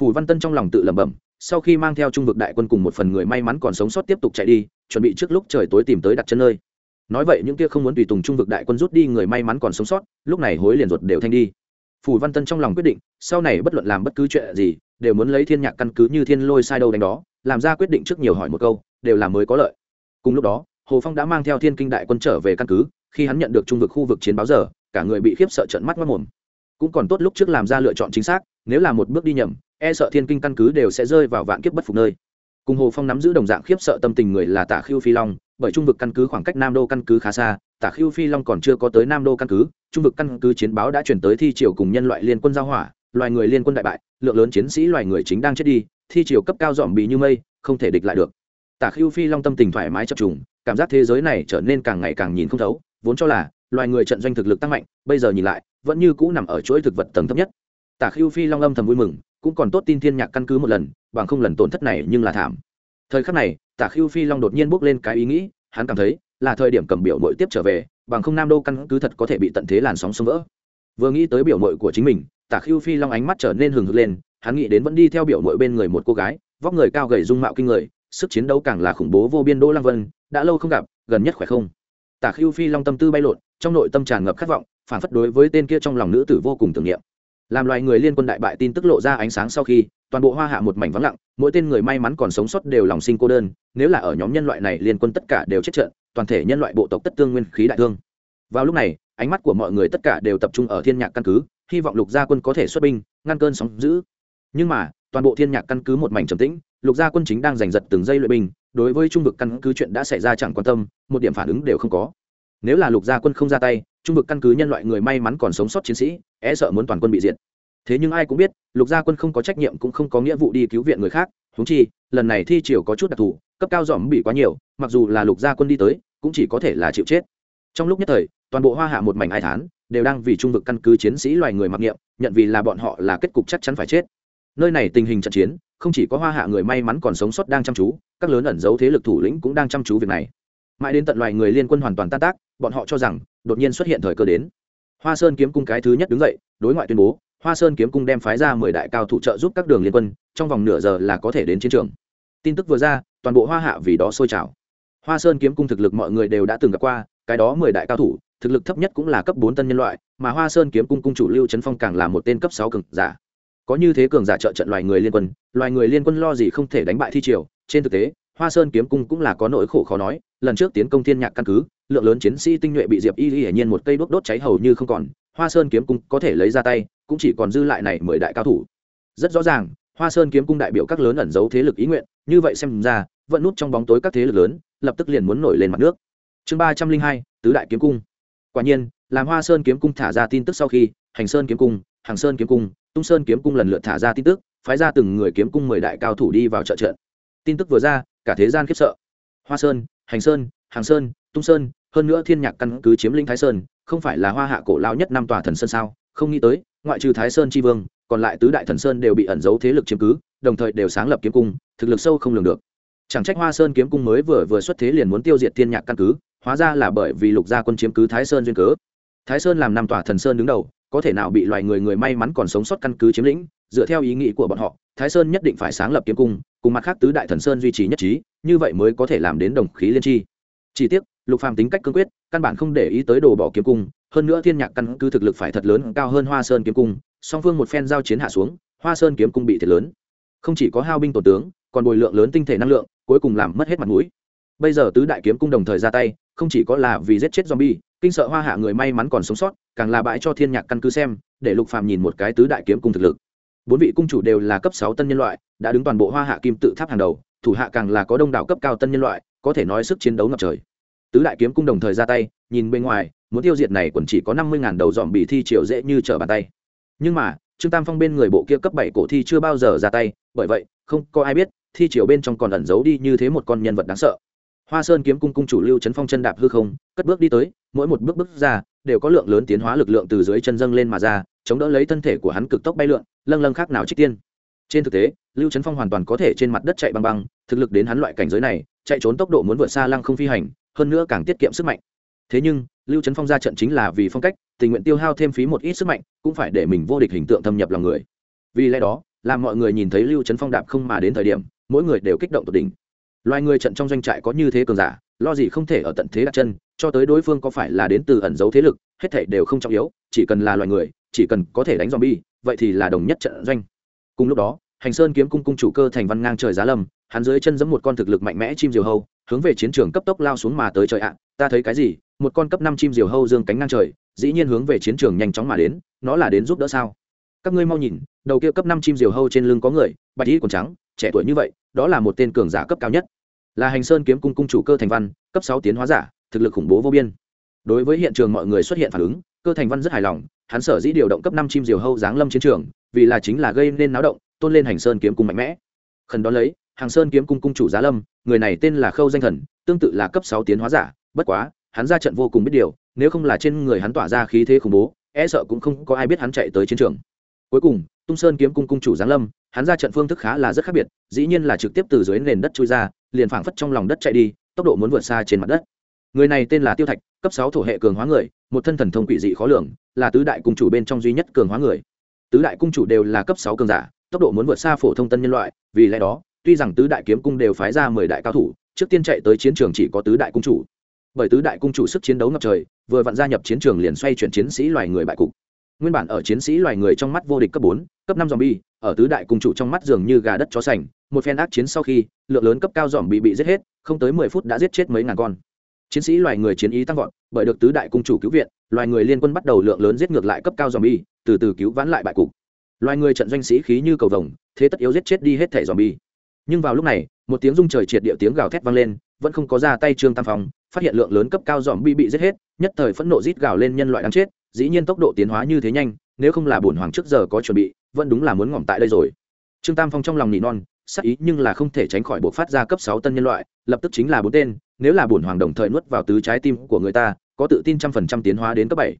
Phù văn tân trong lòng tự lẩm bẩm, sau khi mang theo trung vực đại quân cùng một phần người may mắn còn sống sót tiếp tục chạy đi, chuẩn bị trước lúc trời tối tìm tới đặt chân nơi. Nói vậy những kia không muốn tùy tùng trung vực đại quân rút đi người may mắn còn sống sót, lúc này hối liền ruột đều thanh đi. Phù văn tân trong lòng quyết định, sau này bất luận làm bất cứ chuyện gì, đều muốn lấy thiên nhạc căn cứ như thiên lôi sai đâu đánh đó, làm ra quyết định trước nhiều hỏi một câu, đều là mới có lợi cùng lúc đó, hồ phong đã mang theo thiên kinh đại quân trở về căn cứ, khi hắn nhận được trung vực khu vực chiến báo giờ, cả người bị khiếp sợ trận mắt mất mồm cũng còn tốt lúc trước làm ra lựa chọn chính xác, nếu là một bước đi nhầm e sợ thiên kinh căn cứ đều sẽ rơi vào vạn kiếp bất phục nơi. Cùng hồ phong nắm giữ đồng dạng khiếp sợ tâm tình người là tả khiêu phi long, bởi trung vực căn cứ khoảng cách nam đô căn cứ khá xa, tả khiêu phi long còn chưa có tới nam đô căn cứ, trung vực căn cứ chiến báo đã chuyển tới thi triều cùng nhân loại liên quân giao hỏa, loài người liên quân đại bại, lượng lớn chiến sĩ loài người chính đang chết đi, thi triều cấp cao dòm bị như mây, không thể địch lại được tả Khưu phi long tâm tình thoải mái chập trùng, cảm giác thế giới này trở nên càng ngày càng nhìn không thấu, vốn cho là loài người trận doanh thực lực tăng mạnh, bây giờ nhìn lại, vẫn như cũ nằm ở chuỗi thực vật tầng thấp nhất. Tả Khưu phi long âm thầm vui mừng, cũng còn tốt tin thiên nhạc căn cứ một lần, bằng không lần tổn thất này nhưng là thảm. Thời khắc này, tả Khưu phi long đột nhiên bước lên cái ý nghĩ, hắn cảm thấy là thời điểm cầm biểu mội tiếp trở về, bằng không nam đô căn cứ thật có thể bị tận thế làn sóng sông vỡ. Vừa nghĩ tới biểu mội của chính mình, tả Khưu phi long ánh mắt trở nên hừng hực lên, hắn nghĩ đến vẫn đi theo biểu mội bên người một cô gái, vóc người cao gầy dung mạo kinh người sức chiến đấu càng là khủng bố vô biên đô lăng vân, đã lâu không gặp, gần nhất khỏe không? Tả khiêu phi long tâm tư bay lộn, trong nội tâm tràn ngập khát vọng phản phất đối với tên kia trong lòng nữ tử vô cùng tưởng niệm. Làm loài người liên quân đại bại tin tức lộ ra ánh sáng sau khi, toàn bộ hoa hạ một mảnh vắng lặng, mỗi tên người may mắn còn sống sót đều lòng sinh cô đơn, nếu là ở nhóm nhân loại này liên quân tất cả đều chết trận, toàn thể nhân loại bộ tộc tất tương nguyên khí đại thương. Vào lúc này, ánh mắt của mọi người tất cả đều tập trung ở thiên nhạc căn cứ, hy vọng lục gia quân có thể xuất binh, ngăn cơn sóng dữ. Nhưng mà, toàn bộ thiên nhạc căn cứ một mảnh trầm tĩnh lục gia quân chính đang giành giật từng giây luyện binh, đối với trung vực căn cứ chuyện đã xảy ra chẳng quan tâm, một điểm phản ứng đều không có. Nếu là lục gia quân không ra tay, trung vực căn cứ nhân loại người may mắn còn sống sót chiến sĩ e sợ muốn toàn quân bị diệt. Thế nhưng ai cũng biết, lục gia quân không có trách nhiệm cũng không có nghĩa vụ đi cứu viện người khác húng chi, lần này thi triều có chút đặc thù, cấp cao dòm bị quá nhiều, mặc dù là lục gia quân đi tới, cũng chỉ có thể là chịu chết. Trong lúc nhất thời, toàn bộ hoa hạ một mảnh ai thán, đều đang vì trung vực căn cứ chiến sĩ loài người mặc niệm, nhận vì là bọn họ là kết cục chắc chắn phải chết. Nơi này tình hình trận chiến không chỉ có hoa hạ người may mắn còn sống sót đang chăm chú, các lớn ẩn giấu thế lực thủ lĩnh cũng đang chăm chú việc này. Mãi đến tận loài người liên quân hoàn toàn tan tác, bọn họ cho rằng, đột nhiên xuất hiện thời cơ đến. Hoa sơn kiếm cung cái thứ nhất đứng dậy, đối ngoại tuyên bố, hoa sơn kiếm cung đem phái ra mười đại cao thủ trợ giúp các đường liên quân, trong vòng nửa giờ là có thể đến chiến trường. Tin tức vừa ra, toàn bộ hoa hạ vì đó sôi trào. Hoa sơn kiếm cung thực lực mọi người đều đã từng gặp qua, cái đó mười đại cao thủ, thực lực thấp nhất cũng là cấp bốn tân nhân loại, mà hoa sơn kiếm cung cung chủ lưu trấn phong càng là một tên cấp sáu cường giả có như thế cường giả trợ trận loài người liên quân, loài người liên quân lo gì không thể đánh bại thi triều. Trên thực tế, hoa sơn kiếm cung cũng là có nỗi khổ khó nói. Lần trước tiến công thiên nhạc căn cứ, lượng lớn chiến sĩ tinh nhuệ bị diệp y y hiển nhiên một cây đốt đốt cháy hầu như không còn. Hoa sơn kiếm cung có thể lấy ra tay, cũng chỉ còn dư lại này mười đại cao thủ. Rất rõ ràng, hoa sơn kiếm cung đại biểu các lớn ẩn giấu thế lực ý nguyện, như vậy xem ra, vẫn nút trong bóng tối các thế lực lớn, lập tức liền muốn nổi lên mặt nước. Chương ba trăm linh hai, tứ đại kiếm cung. Quả nhiên, làm hoa sơn kiếm cung thả ra tin tức sau khi, hành sơn kiếm cung, hàng sơn kiếm cung tung sơn kiếm cung lần lượt thả ra tin tức, phái ra từng người kiếm cung mười đại cao thủ đi vào trợ trận. Tin tức vừa ra, cả thế gian khiếp sợ. Hoa sơn, hành sơn, hàng sơn, tung sơn, hơn nữa thiên nhạc căn cứ chiếm lĩnh thái sơn, không phải là hoa hạ cổ lao nhất năm tòa thần sơn sao? Không nghĩ tới, ngoại trừ thái sơn tri vương, còn lại tứ đại thần sơn đều bị ẩn giấu thế lực chiếm cứ, đồng thời đều sáng lập kiếm cung, thực lực sâu không lường được. Chẳng trách hoa sơn kiếm cung mới vừa vừa xuất thế liền muốn tiêu diệt thiên nhạc căn cứ, hóa ra là bởi vì lục gia quân chiếm cứ thái sơn duyên cớ. Thái sơn làm năm tòa thần sơn đứng đầu có thể nào bị loài người người may mắn còn sống sót căn cứ chiếm lĩnh, dựa theo ý nghĩ của bọn họ, thái sơn nhất định phải sáng lập kiếm cung, cùng mặt khác tứ đại thần sơn duy trì nhất trí, như vậy mới có thể làm đến đồng khí liên tri chỉ tiếc, lục phàm tính cách cương quyết, căn bản không để ý tới đồ bỏ kiếm cung, hơn nữa thiên nhạc căn cứ thực lực phải thật lớn cao hơn hoa sơn kiếm cung, song phương một phen giao chiến hạ xuống, hoa sơn kiếm cung bị thiệt lớn. Không chỉ có hao binh tổ tướng, còn bồi lượng lớn tinh thể năng lượng, cuối cùng làm mất hết mặt mũi. Bây giờ tứ đại kiếm cung đồng thời ra tay, không chỉ có là vì giết chết zombie, kinh sợ hoa hạ người may mắn còn sống sót càng là bãi cho thiên nhạc căn cứ xem, để lục phàm nhìn một cái tứ đại kiếm cung thực lực. Bốn vị cung chủ đều là cấp sáu tân nhân loại, đã đứng toàn bộ hoa hạ kim tự tháp hàng đầu, thủ hạ càng là có đông đảo cấp cao tân nhân loại, có thể nói sức chiến đấu ngập trời. Tứ đại kiếm cung đồng thời ra tay, nhìn bên ngoài, muốn tiêu diệt này còn chỉ có năm mươi ngàn đầu dòm bị thi triệu dễ như trở bàn tay. Nhưng mà, trương tam phong bên người bộ kia cấp bảy cổ thi chưa bao giờ ra tay, bởi vậy, không có ai biết, thi triều bên trong còn ẩn giấu đi như thế một con nhân vật đáng sợ. Hoa sơn kiếm cung cung chủ lưu trấn phong chân đạp hư không, cất bước đi tới, mỗi một bước bước ra đều có lượng lớn tiến hóa lực lượng từ dưới chân dâng lên mà ra, chống đỡ lấy thân thể của hắn cực tốc bay lượn, lâng lâng khác nào trích tiên. Trên thực tế, lưu trấn phong hoàn toàn có thể trên mặt đất chạy băng băng, thực lực đến hắn loại cảnh giới này, chạy trốn tốc độ muốn vượt xa lăng không phi hành, hơn nữa càng tiết kiệm sức mạnh. Thế nhưng, lưu trấn phong ra trận chính là vì phong cách, tình nguyện tiêu hao thêm phí một ít sức mạnh, cũng phải để mình vô địch hình tượng thâm nhập lòng người. Vì lẽ đó, làm mọi người nhìn thấy lưu trấn phong đạp không mà đến thời điểm, mỗi người đều kích động tột đỉnh. Loài người trận trong doanh trại có như thế cường giả, lo gì không thể ở tận thế đặt chân cho tới đối phương có phải là đến từ ẩn dấu thế lực, hết thảy đều không trọng yếu, chỉ cần là loài người, chỉ cần có thể đánh zombie, vậy thì là đồng nhất trận doanh. Cùng lúc đó, hành sơn kiếm cung cung chủ cơ thành văn ngang trời giá lâm, hắn dưới chân giẫm một con thực lực mạnh mẽ chim diều hâu, hướng về chiến trường cấp tốc lao xuống mà tới trời ạ. Ta thấy cái gì? Một con cấp năm chim diều hâu dương cánh ngang trời, dĩ nhiên hướng về chiến trường nhanh chóng mà đến, nó là đến giúp đỡ sao? Các ngươi mau nhìn, đầu kia cấp năm chim diều hâu trên lưng có người, bạch y quần trắng, trẻ tuổi như vậy, đó là một tên cường giả cấp cao nhất. Là hành sơn kiếm cung cung chủ cơ thành văn, cấp sáu tiến hóa giả thực lực khủng bố vô biên. Đối với hiện trường mọi người xuất hiện phản ứng, cơ thành văn rất hài lòng, hắn sở dĩ điều động cấp năm chim diều hâu giáng lâm chiến trường, vì là chính là gây nên náo động, tôn lên hành sơn kiếm cung mạnh mẽ. Khẩn đón lấy, hàng sơn kiếm cung cung chủ giá lâm, người này tên là khâu danh thần, tương tự là cấp sáu tiến hóa giả, bất quá, hắn ra trận vô cùng biết điều, nếu không là trên người hắn tỏa ra khí thế khủng bố e sợ cũng không có ai biết hắn chạy tới chiến trường. Cuối cùng, tung sơn kiếm cung cung chủ giáng lâm, hắn ra trận phương thức khá là rất khác biệt, dĩ nhiên là trực tiếp từ dưới nền đất chui ra, liền phảng phất trong lòng đất chạy đi, tốc độ muốn vượt xa trên mặt đất người này tên là tiêu thạch, cấp sáu thổ hệ cường hóa người, một thân thần thông quỷ dị khó lường, là tứ đại cung chủ bên trong duy nhất cường hóa người. Tứ đại cung chủ đều là cấp sáu cường giả, tốc độ muốn vượt xa phổ thông tân nhân loại, vì lẽ đó, tuy rằng tứ đại kiếm cung đều phái ra mười đại cao thủ, trước tiên chạy tới chiến trường chỉ có tứ đại cung chủ. Bởi tứ đại cung chủ sức chiến đấu ngập trời, vừa vặn gia nhập chiến trường liền xoay chuyển chiến sĩ loài người bại cục. Nguyên bản ở chiến sĩ loài người trong mắt vô địch cấp bốn, cấp năm zombie, ở tứ đại cung chủ trong mắt dường như gà đất chó sành, một phen ác chiến sau khi, lượng lớn cấp cao dòm bị bị giết hết, không tới mười phút đã giết chết mấy ngàn con chiến sĩ loài người chiến ý tăng vọt, bởi được tứ đại cung chủ cứu viện, loài người liên quân bắt đầu lượng lớn giết ngược lại cấp cao dòm bi từ từ cứu vãn lại bại cục. Loài người trận doanh sĩ khí như cầu vồng, thế tất yếu giết chết đi hết thẻ dòm bi nhưng vào lúc này, một tiếng rung trời triệt địa tiếng gào thét vang lên, vẫn không có ra tay trương tam phong, phát hiện lượng lớn cấp cao dòm bi bị giết hết, nhất thời phẫn nộ rít gào lên nhân loại đáng chết, dĩ nhiên tốc độ tiến hóa như thế nhanh, nếu không là bổn hoàng trước giờ có chuẩn bị, vẫn đúng là muốn ngỏm tại đây rồi. Trương tam phong trong lòng nỉ non sắc ý nhưng là không thể tránh khỏi buộc phát ra cấp sáu tân nhân loại, lập tức chính là bốn tên, nếu là bổn hoàng đồng thời nuốt vào tứ trái tim của người ta, có tự tin trăm phần trăm tiến hóa đến cấp bảy.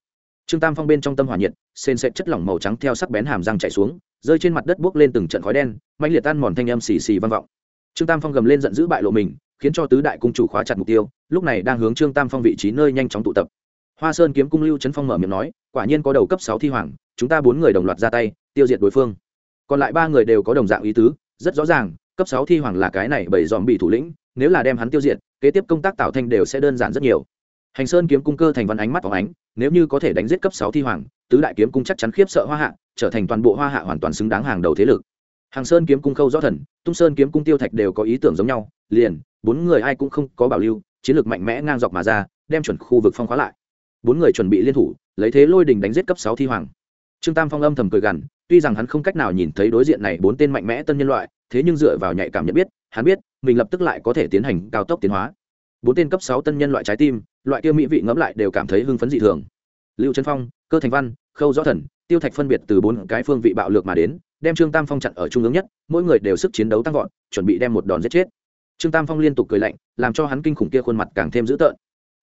Trương tam phong bên trong tâm hỏa nhiệt, sền sệt chất lỏng màu trắng theo sắc bén hàm răng chạy xuống, rơi trên mặt đất buốc lên từng trận khói đen mạnh liệt tan mòn thanh âm xì xì vang vọng. Trương tam phong gầm lên giận dữ bại lộ mình, khiến cho tứ đại cung chủ khóa chặt mục tiêu, lúc này đang hướng trương tam phong vị trí nơi nhanh chóng tụ tập. Hoa sơn kiếm cung lưu trấn phong mở miệng nói, quả nhiên có đầu cấp sáu thi hoàng, chúng ta bốn người đồng loạt ra tay, tiêu diệt đối phương. Còn lại ba người đều có đồng dạng ý tứ rất rõ ràng, cấp sáu thi hoàng là cái này bởi dòm bị thủ lĩnh, nếu là đem hắn tiêu diệt, kế tiếp công tác tạo thanh đều sẽ đơn giản rất nhiều. Hành sơn kiếm cung cơ thành văn ánh mắt phóng ánh, nếu như có thể đánh giết cấp sáu thi hoàng, tứ đại kiếm cung chắc chắn khiếp sợ hoa hạ, trở thành toàn bộ hoa hạ hoàn toàn xứng đáng hàng đầu thế lực. Hàng sơn kiếm cung khâu rõ thần, tung sơn kiếm cung tiêu thạch đều có ý tưởng giống nhau, liền, bốn người ai cũng không có bảo lưu, chiến lược mạnh mẽ ngang dọc mà ra, đem chuẩn khu vực phong khóa lại. Bốn người chuẩn bị liên thủ, lấy thế lôi đình đánh giết cấp sáu thi hoàng. Trương tam phong âm thầm cười gằn tuy rằng hắn không cách nào nhìn thấy đối diện này bốn tên mạnh mẽ tân nhân loại, thế nhưng dựa vào nhạy cảm nhận biết, hắn biết, mình lập tức lại có thể tiến hành cao tốc tiến hóa. Bốn tên cấp sáu tân nhân loại trái tim, loại kia mỹ vị ngẫm lại đều cảm thấy hưng phấn dị thường. Lưu trấn phong, cơ thành văn, khâu rõ thần, tiêu thạch phân biệt từ bốn cái phương vị bạo lược mà đến, đem trương tam phong chặn ở trung ương nhất, mỗi người đều sức chiến đấu tăng vọt, chuẩn bị đem một đòn giết chết. Trương tam phong liên tục cười lạnh, làm cho hắn kinh khủng kia khuôn mặt càng thêm dữ tợn.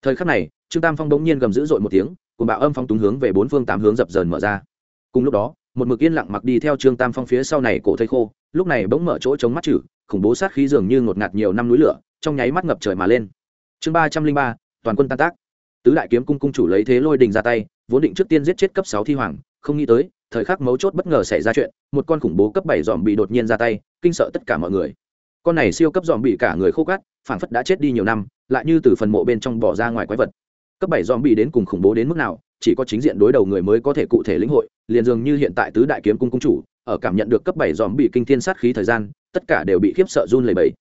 Thời khắc này, trương tam phong bỗng nhiên gầm dữ dội một tiếng cùng bạo âm phong túng hướng về bốn phương tám hướng dập dờn mở ra. Cùng lúc đó một mực yên lặng mặc đi theo trương tam phong phía sau này cổ thây khô, lúc này bỗng mở chỗ chống mắt chử khủng bố sát khí dường như ngột ngạt nhiều năm núi lửa, trong nháy mắt ngập trời mà lên. Chương ba trăm linh ba, toàn quân tan tác. Tứ đại kiếm cung cung chủ lấy thế lôi đình ra tay, vốn định trước tiên giết chết cấp sáu thi hoàng, không nghĩ tới, thời khắc mấu chốt bất ngờ xảy ra chuyện, một con khủng bố cấp bảy dòm bị đột nhiên ra tay, kinh sợ tất cả mọi người. Con này siêu cấp dòm bị cả người khô cát, phảng phất đã chết đi nhiều năm, lại như từ phần mộ bên trong bỏ ra ngoài quái vật. Cấp bảy dòm bị đến cùng khủng bố đến mức nào chỉ có chính diện đối đầu người mới có thể cụ thể lĩnh hội, liền dường như hiện tại tứ đại kiếm cung cung chủ, ở cảm nhận được cấp bảy dòm bị kinh thiên sát khí thời gian, tất cả đều bị khiếp sợ run lẩy bẩy.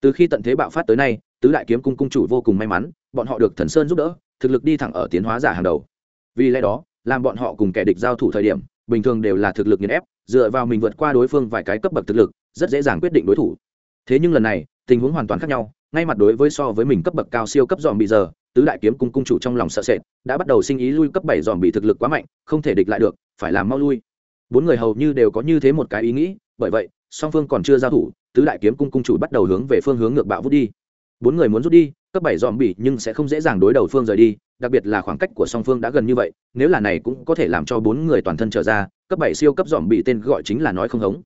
Từ khi tận thế bạo phát tới nay, tứ đại kiếm cung cung chủ vô cùng may mắn, bọn họ được thần sơn giúp đỡ, thực lực đi thẳng ở tiến hóa giả hàng đầu. Vì lẽ đó, làm bọn họ cùng kẻ địch giao thủ thời điểm, bình thường đều là thực lực nghiền ép, dựa vào mình vượt qua đối phương vài cái cấp bậc thực lực, rất dễ dàng quyết định đối thủ. Thế nhưng lần này, tình huống hoàn toàn khác nhau, ngay mặt đối với so với mình cấp bậc cao siêu cấp dòm bị giờ tứ đại kiếm cung cung chủ trong lòng sợ sệt, đã bắt đầu sinh ý lui cấp bảy dòm bị thực lực quá mạnh, không thể địch lại được, phải làm mau lui. Bốn người hầu như đều có như thế một cái ý nghĩ, bởi vậy, song phương còn chưa giao thủ, tứ đại kiếm cung cung chủ bắt đầu hướng về phương hướng ngược bạo vút đi. Bốn người muốn rút đi, cấp bảy dòm bị nhưng sẽ không dễ dàng đối đầu phương rời đi, đặc biệt là khoảng cách của song phương đã gần như vậy, nếu là này cũng có thể làm cho bốn người toàn thân trở ra, cấp bảy siêu cấp dòm bị tên gọi chính là nói không hống.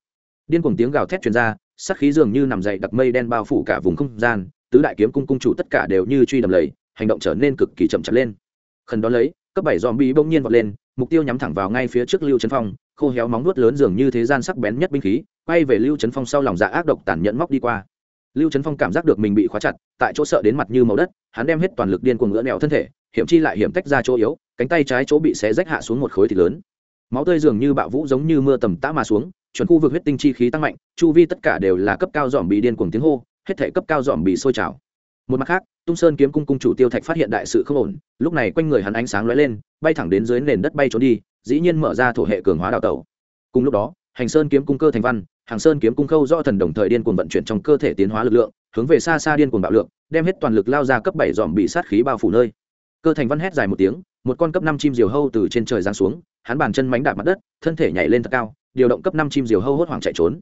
Điên cuồng tiếng gào thét truyền ra sắc khí dường như nằm dậy đặc mây đen bao phủ cả vùng không gian, tứ đại kiếm cung cung chủ tất cả đều như truy đầm lầy hành động trở nên cực kỳ chậm chạp lên. Khẩn đó lấy, cấp bảy dòm bị bỗng nhiên vọt lên, mục tiêu nhắm thẳng vào ngay phía trước lưu trấn phong, khô héo móng nuốt lớn dường như thế gian sắc bén nhất binh khí, quay về lưu trấn phong sau lòng dạ ác độc tàn nhẫn móc đi qua. Lưu trấn phong cảm giác được mình bị khóa chặt, tại chỗ sợ đến mặt như màu đất, hắn đem hết toàn lực điên cuồng ngỡ nẹo thân thể, hiểm chi lại hiểm tách ra chỗ yếu, cánh tay trái chỗ bị xé rách hạ xuống một khối thịt lớn. Máu tươi dường như bạo vũ giống như mưa tầm tã mà xuống, chuẩn khu vực huyết tinh chi khí tăng mạnh, chu vi tất cả đều là cấp cao dòm bị điên cuồng tiếng hô, hết thể cấp cao dòm bị sôi trào một mặt khác, tung sơn kiếm cung cung chủ tiêu thạch phát hiện đại sự không ổn, lúc này quanh người hắn ánh sáng lóe lên, bay thẳng đến dưới nền đất bay trốn đi, dĩ nhiên mở ra thổ hệ cường hóa đào tẩu. Cùng lúc đó, hành sơn kiếm cung cơ thành văn, hàng sơn kiếm cung khâu do thần đồng thời điên cuồng vận chuyển trong cơ thể tiến hóa lực lượng, hướng về xa xa điên cuồng bạo lượng, đem hết toàn lực lao ra cấp bảy dòm bị sát khí bao phủ nơi. Cơ thành văn hét dài một tiếng, một con cấp năm chim diều hâu từ trên trời giáng xuống, hắn bàn chân mánh đạp mặt đất, thân thể nhảy lên thật cao, điều động cấp năm chim diều hâu hốt hoảng chạy trốn.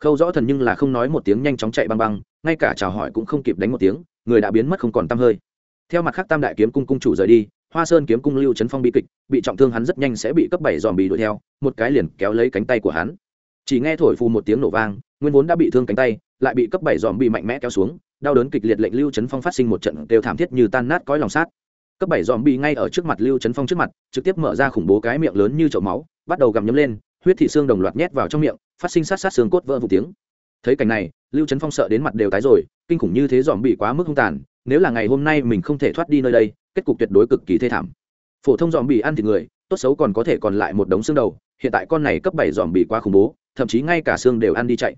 Khâu rõ thần nhưng là không nói một tiếng nhanh chóng chạy băng băng, ngay cả chào hỏi cũng không kịp đánh một tiếng người đã biến mất không còn t hơi. Theo mặt khác tam đại kiếm cung cung chủ rời đi, hoa sơn kiếm cung lưu trấn phong bi kịch, bị trọng thương hắn rất nhanh sẽ bị cấp bảy dòm bị đuổi theo, một cái liền kéo lấy cánh tay của hắn. Chỉ nghe thổi phù một tiếng nổ vang, nguyên vốn đã bị thương cánh tay, lại bị cấp bảy dòm bị mạnh mẽ kéo xuống, đau đớn kịch liệt lệnh lưu trấn phong phát sinh một trận đều thảm thiết như tan nát cõi lòng sát. Cấp bảy dòm bị ngay ở trước mặt lưu trấn phong trước mặt, trực tiếp mở ra khủng bố cái miệng lớn như chậu máu, bắt đầu gặm nhấm lên, huyết thị xương đồng loạt nhét vào trong miệng, phát sinh sát sát xương cốt vỡ vụ tiếng thấy cảnh này, lưu trấn phong sợ đến mặt đều tái rồi, kinh khủng như thế dòm bị quá mức hung tàn, nếu là ngày hôm nay mình không thể thoát đi nơi đây, kết cục tuyệt đối cực kỳ thê thảm. Phổ thông dòm bị ăn thịt người, tốt xấu còn có thể còn lại một đống xương đầu, hiện tại con này cấp bảy dòm bị quá khủng bố, thậm chí ngay cả xương đều ăn đi chạy.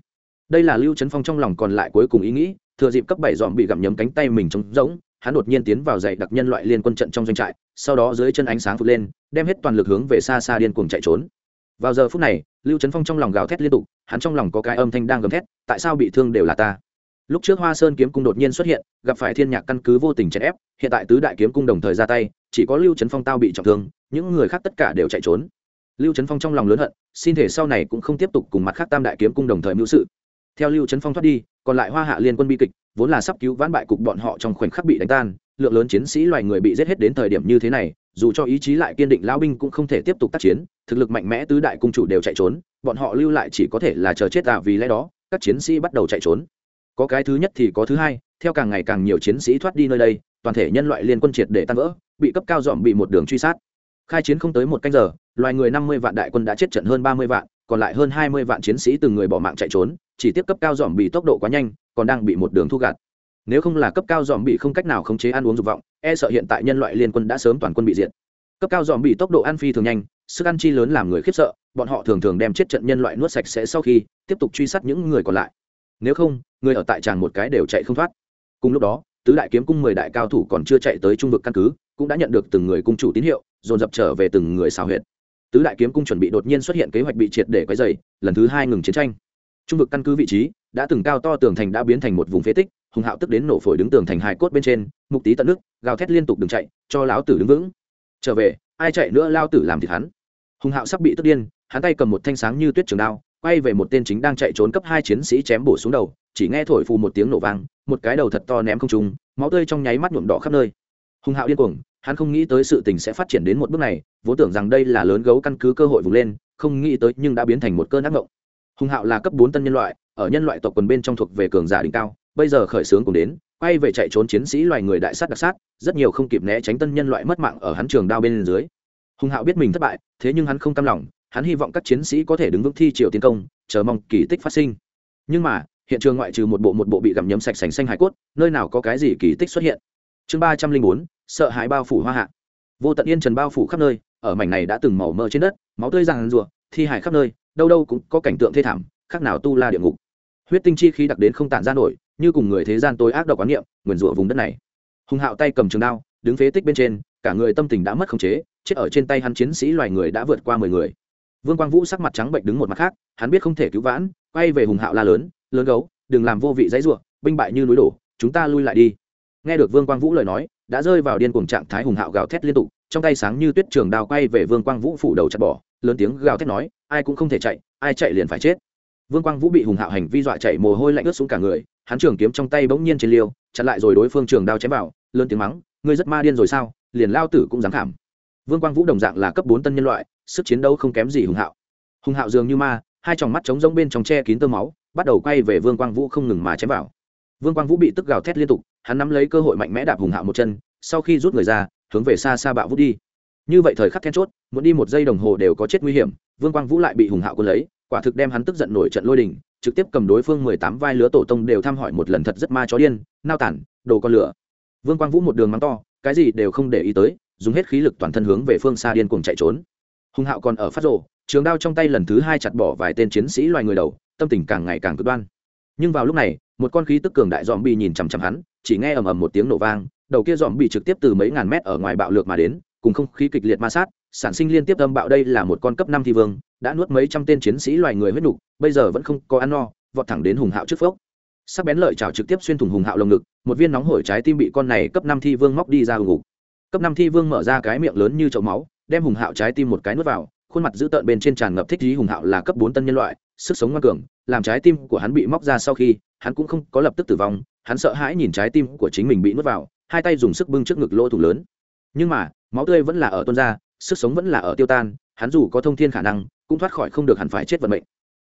Đây là lưu trấn phong trong lòng còn lại cuối cùng ý nghĩ, thừa dịp cấp bảy dòm bị gặm nhấm cánh tay mình trống rỗng, hắn đột nhiên tiến vào dạy đặc nhân loại liên quân trận trong doanh trại, sau đó dưới chân ánh sáng phụt lên, đem hết toàn lực hướng về xa xa điên cuồng chạy trốn vào giờ phút này, lưu trấn phong trong lòng gào thét liên tục, hắn trong lòng có cái âm thanh đang gầm thét, tại sao bị thương đều là ta. Lúc trước hoa sơn kiếm cung đột nhiên xuất hiện, gặp phải thiên nhạc căn cứ vô tình chèn ép, hiện tại tứ đại kiếm cung đồng thời ra tay, chỉ có lưu trấn phong tao bị trọng thương, những người khác tất cả đều chạy trốn. Lưu trấn phong trong lòng lớn hận, xin thể sau này cũng không tiếp tục cùng mặt khác tam đại kiếm cung đồng thời mưu sự. Theo lưu trấn phong thoát đi, còn lại hoa hạ liên quân bi kịch, vốn là sắp cứu vãn bại cục bọn họ trong khoảnh khắc bị đánh tan lượng lớn chiến sĩ loài người bị giết hết đến thời điểm như thế này, dù cho ý chí lại kiên định lao binh cũng không thể tiếp tục tác chiến, thực lực mạnh mẽ tứ đại cung chủ đều chạy trốn, bọn họ lưu lại chỉ có thể là chờ chết à vì lẽ đó, các chiến sĩ bắt đầu chạy trốn. Có cái thứ nhất thì có thứ hai, theo càng ngày càng nhiều chiến sĩ thoát đi nơi đây, toàn thể nhân loại liên quân triệt để tan vỡ, bị cấp cao dọm bị một đường truy sát. Khai chiến không tới một canh giờ, loài người năm mươi vạn đại quân đã chết trận hơn ba mươi vạn, còn lại hơn hai mươi vạn chiến sĩ từng người bỏ mạng chạy trốn, chỉ tiếp cấp cao dọm bị tốc độ quá nhanh, còn đang bị một đường thu gạt nếu không là cấp cao dòm bị không cách nào khống chế ăn uống dục vọng e sợ hiện tại nhân loại liên quân đã sớm toàn quân bị diệt. Cấp cao dòm bị tốc độ ăn phi thường nhanh, sức ăn chi lớn làm người khiếp sợ, bọn họ thường thường đem chết trận nhân loại nuốt sạch sẽ sau khi, tiếp tục truy sát những người còn lại. Nếu không, người ở tại tràng một cái đều chạy không thoát. Cùng lúc đó, tứ đại kiếm cung mười đại cao thủ còn chưa chạy tới trung vực căn cứ, cũng đã nhận được từng người cung chủ tín hiệu, dồn dập trở về từng người xào huyệt. Tứ đại kiếm cung chuẩn bị đột nhiên xuất hiện kế hoạch bị triệt để quấy dày lần thứ hai ngừng chiến tranh. Trung vực căn cứ vị trí đã từng cao to tường thành đã biến thành một vùng phế tích, hùng hạo tức đến nổ phổi đứng tường thành hài cốt bên trên, mục tí tận nước, gào thét liên tục đừng chạy, cho lão tử đứng vững. Trở về, ai chạy nữa lao tử làm thịt hắn. Hùng hạo sắp bị tức điên, hắn tay cầm một thanh sáng như tuyết trường đao, quay về một tên chính đang chạy trốn cấp hai chiến sĩ chém bổ xuống đầu, chỉ nghe thổi phù một tiếng nổ vang, một cái đầu thật to ném không trùng máu tươi trong nháy mắt nhuộm đỏ khắp nơi. Hùng hạo điên cuồng, hắn không nghĩ tới sự tình sẽ phát triển đến một bước này, vốn tưởng rằng đây là lớn gấu căn cứ cơ hội vùng lên, không nghĩ tới nhưng đã biến thành một cơn ác mộng hùng hạo là cấp bốn tân nhân loại, ở nhân loại tộc quần bên trong thuộc về cường giả đỉnh cao, bây giờ khởi xướng cùng đến, quay về chạy trốn chiến sĩ loài người đại sát đặc sát, rất nhiều không kịp né tránh tân nhân loại mất mạng ở hắn trường đao bên dưới. Hùng hạo biết mình thất bại, thế nhưng hắn không cam lòng, hắn hy vọng các chiến sĩ có thể đứng vững thi triều tiến công, chờ mong kỳ tích phát sinh. Nhưng mà, hiện trường ngoại trừ một bộ một bộ bị gặm nhấm sạch sành xanh hải cốt, nơi nào có cái gì kỳ tích xuất hiện? Chương ba trăm linh bốn, sợ hãi bao phủ hoa hạ. Vô tận yên trần bao phủ khắp nơi, ở mảnh này đã từng màu mơ trên đất, máu tươi ràng rùa thi hải khắp nơi, đâu đâu cũng có cảnh tượng thê thảm, khác nào tu la địa ngục. Huyết tinh chi khí đặc đến không tản ra nổi, như cùng người thế gian tối ác độc quán niệm, nguyền rủa vùng đất này. Hùng hạo tay cầm trường đao, đứng phế tích bên trên, cả người tâm tình đã mất khống chế, chết ở trên tay hắn chiến sĩ loài người đã vượt qua mười người. Vương quang vũ sắc mặt trắng bệnh đứng một mặt khác, hắn biết không thể cứu vãn, quay về hùng hạo la lớn lớn gấu, đừng làm vô vị dãy ruộng binh bại như núi đổ, chúng ta lui lại đi. Nghe được vương quang vũ lời nói, đã rơi vào điên cuồng trạng thái hùng hạo gào thét liên tục, trong tay sáng như tuyết trường đao quay về vương quang vũ phủ đầu chặt bỏ lớn tiếng gào thét nói, ai cũng không thể chạy, ai chạy liền phải chết. Vương quang vũ bị hùng hạo hành vi dọa chạy mồ hôi lạnh ướt xuống cả người, hắn trường kiếm trong tay bỗng nhiên trên liêu, chặn lại rồi đối phương trường đao chém vào, lớn tiếng mắng, ngươi rất ma điên rồi sao, liền lao tử cũng dám thảm. vương quang vũ đồng dạng là cấp bốn tân nhân loại, sức chiến đấu không kém gì hùng hạo. Hùng hạo dường như ma, hai tròng mắt trống rỗng bên trong che kín tơ máu, bắt đầu quay về vương quang vũ không ngừng mà chém vào. Vương quang vũ bị tức gào thét liên tục, hắn nắm lấy cơ hội mạnh mẽ đạp hùng hạo một chân, sau khi rút người ra, hướng về xa xa bạo vút đi như vậy thời khắc then chốt, muốn đi một giây đồng hồ đều có chết nguy hiểm, vương quang vũ lại bị hùng hạo quân lấy, quả thực đem hắn tức giận nổi trận lôi đình, trực tiếp cầm đối phương mười tám vai lứa tổ tông đều thăm hỏi một lần thật rất ma chó điên, nao tản, đồ con lửa. Vương quang vũ một đường mắng to, cái gì đều không để ý tới, dùng hết khí lực toàn thân hướng về phương xa điên cuồng chạy trốn. Hùng hạo còn ở phát rộ trường đao trong tay lần thứ hai chặt bỏ vài tên chiến sĩ loài người đầu, tâm tình càng ngày càng cực đoan. Nhưng vào lúc này, một con khí tức cường đại dòm bị nhìn chằm chằm hắn, chỉ nghe ầm ầm một tiếng nổ vang, đầu kia dòm bị trực tiếp từ mấy ngàn mét ở ngoài bạo lược mà đến cùng không khí kịch liệt ma sát, sản sinh liên tiếp âm bạo đây là một con cấp năm thi vương, đã nuốt mấy trăm tên chiến sĩ loài người huyết nục, bây giờ vẫn không có ăn no, vọt thẳng đến hùng hạo trước phốc. Sắc bén lợi chảo trực tiếp xuyên thủng hùng hạo lồng ngực, một viên nóng hổi trái tim bị con này cấp năm thi vương móc đi ra hùng ngục. Cấp năm thi vương mở ra cái miệng lớn như chậu máu, đem hùng hạo trái tim một cái nuốt vào, khuôn mặt dữ tợn bên trên tràn ngập thích trí hùng hạo là cấp bốn tân nhân loại, sức sống ngoan cường, làm trái tim của hắn bị móc ra sau khi, hắn cũng không có lập tức tử vong, hắn sợ hãi nhìn trái tim của chính mình bị nuốt vào, hai tay dùng sức bưng trước ngực lỗ thủ lớn. Nhưng mà máu tươi vẫn là ở tuôn ra, sức sống vẫn là ở tiêu tan, hắn dù có thông thiên khả năng, cũng thoát khỏi không được hẳn phải chết vận mệnh.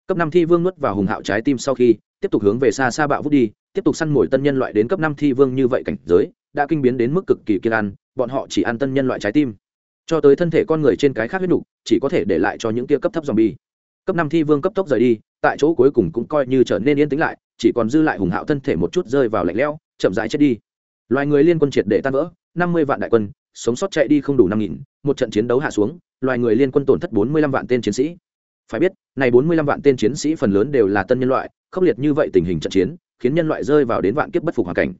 Cấp năm thi vương nuốt vào hùng hạo trái tim sau khi, tiếp tục hướng về xa xa bạo vút đi, tiếp tục săn mồi tân nhân loại đến cấp năm thi vương như vậy cảnh giới, đã kinh biến đến mức cực kỳ kiên ăn bọn họ chỉ ăn tân nhân loại trái tim. Cho tới thân thể con người trên cái khác huyết nục, chỉ có thể để lại cho những kia cấp thấp zombie. Cấp năm thi vương cấp tốc rời đi, tại chỗ cuối cùng cũng coi như trở nên yên tĩnh lại, chỉ còn dư lại hùng hạo thân thể một chút rơi vào lạnh lẽo, chậm rãi chết đi. Loài người liên quân triệt để tan vỡ, năm mươi vạn đại quân sống sót chạy đi không đủ năm nghìn, một trận chiến đấu hạ xuống, loài người liên quân tổn thất bốn mươi lăm vạn tên chiến sĩ. Phải biết, này bốn mươi lăm vạn tên chiến sĩ phần lớn đều là tân nhân loại, khốc liệt như vậy tình hình trận chiến, khiến nhân loại rơi vào đến vạn kiếp bất phục hoàn cảnh.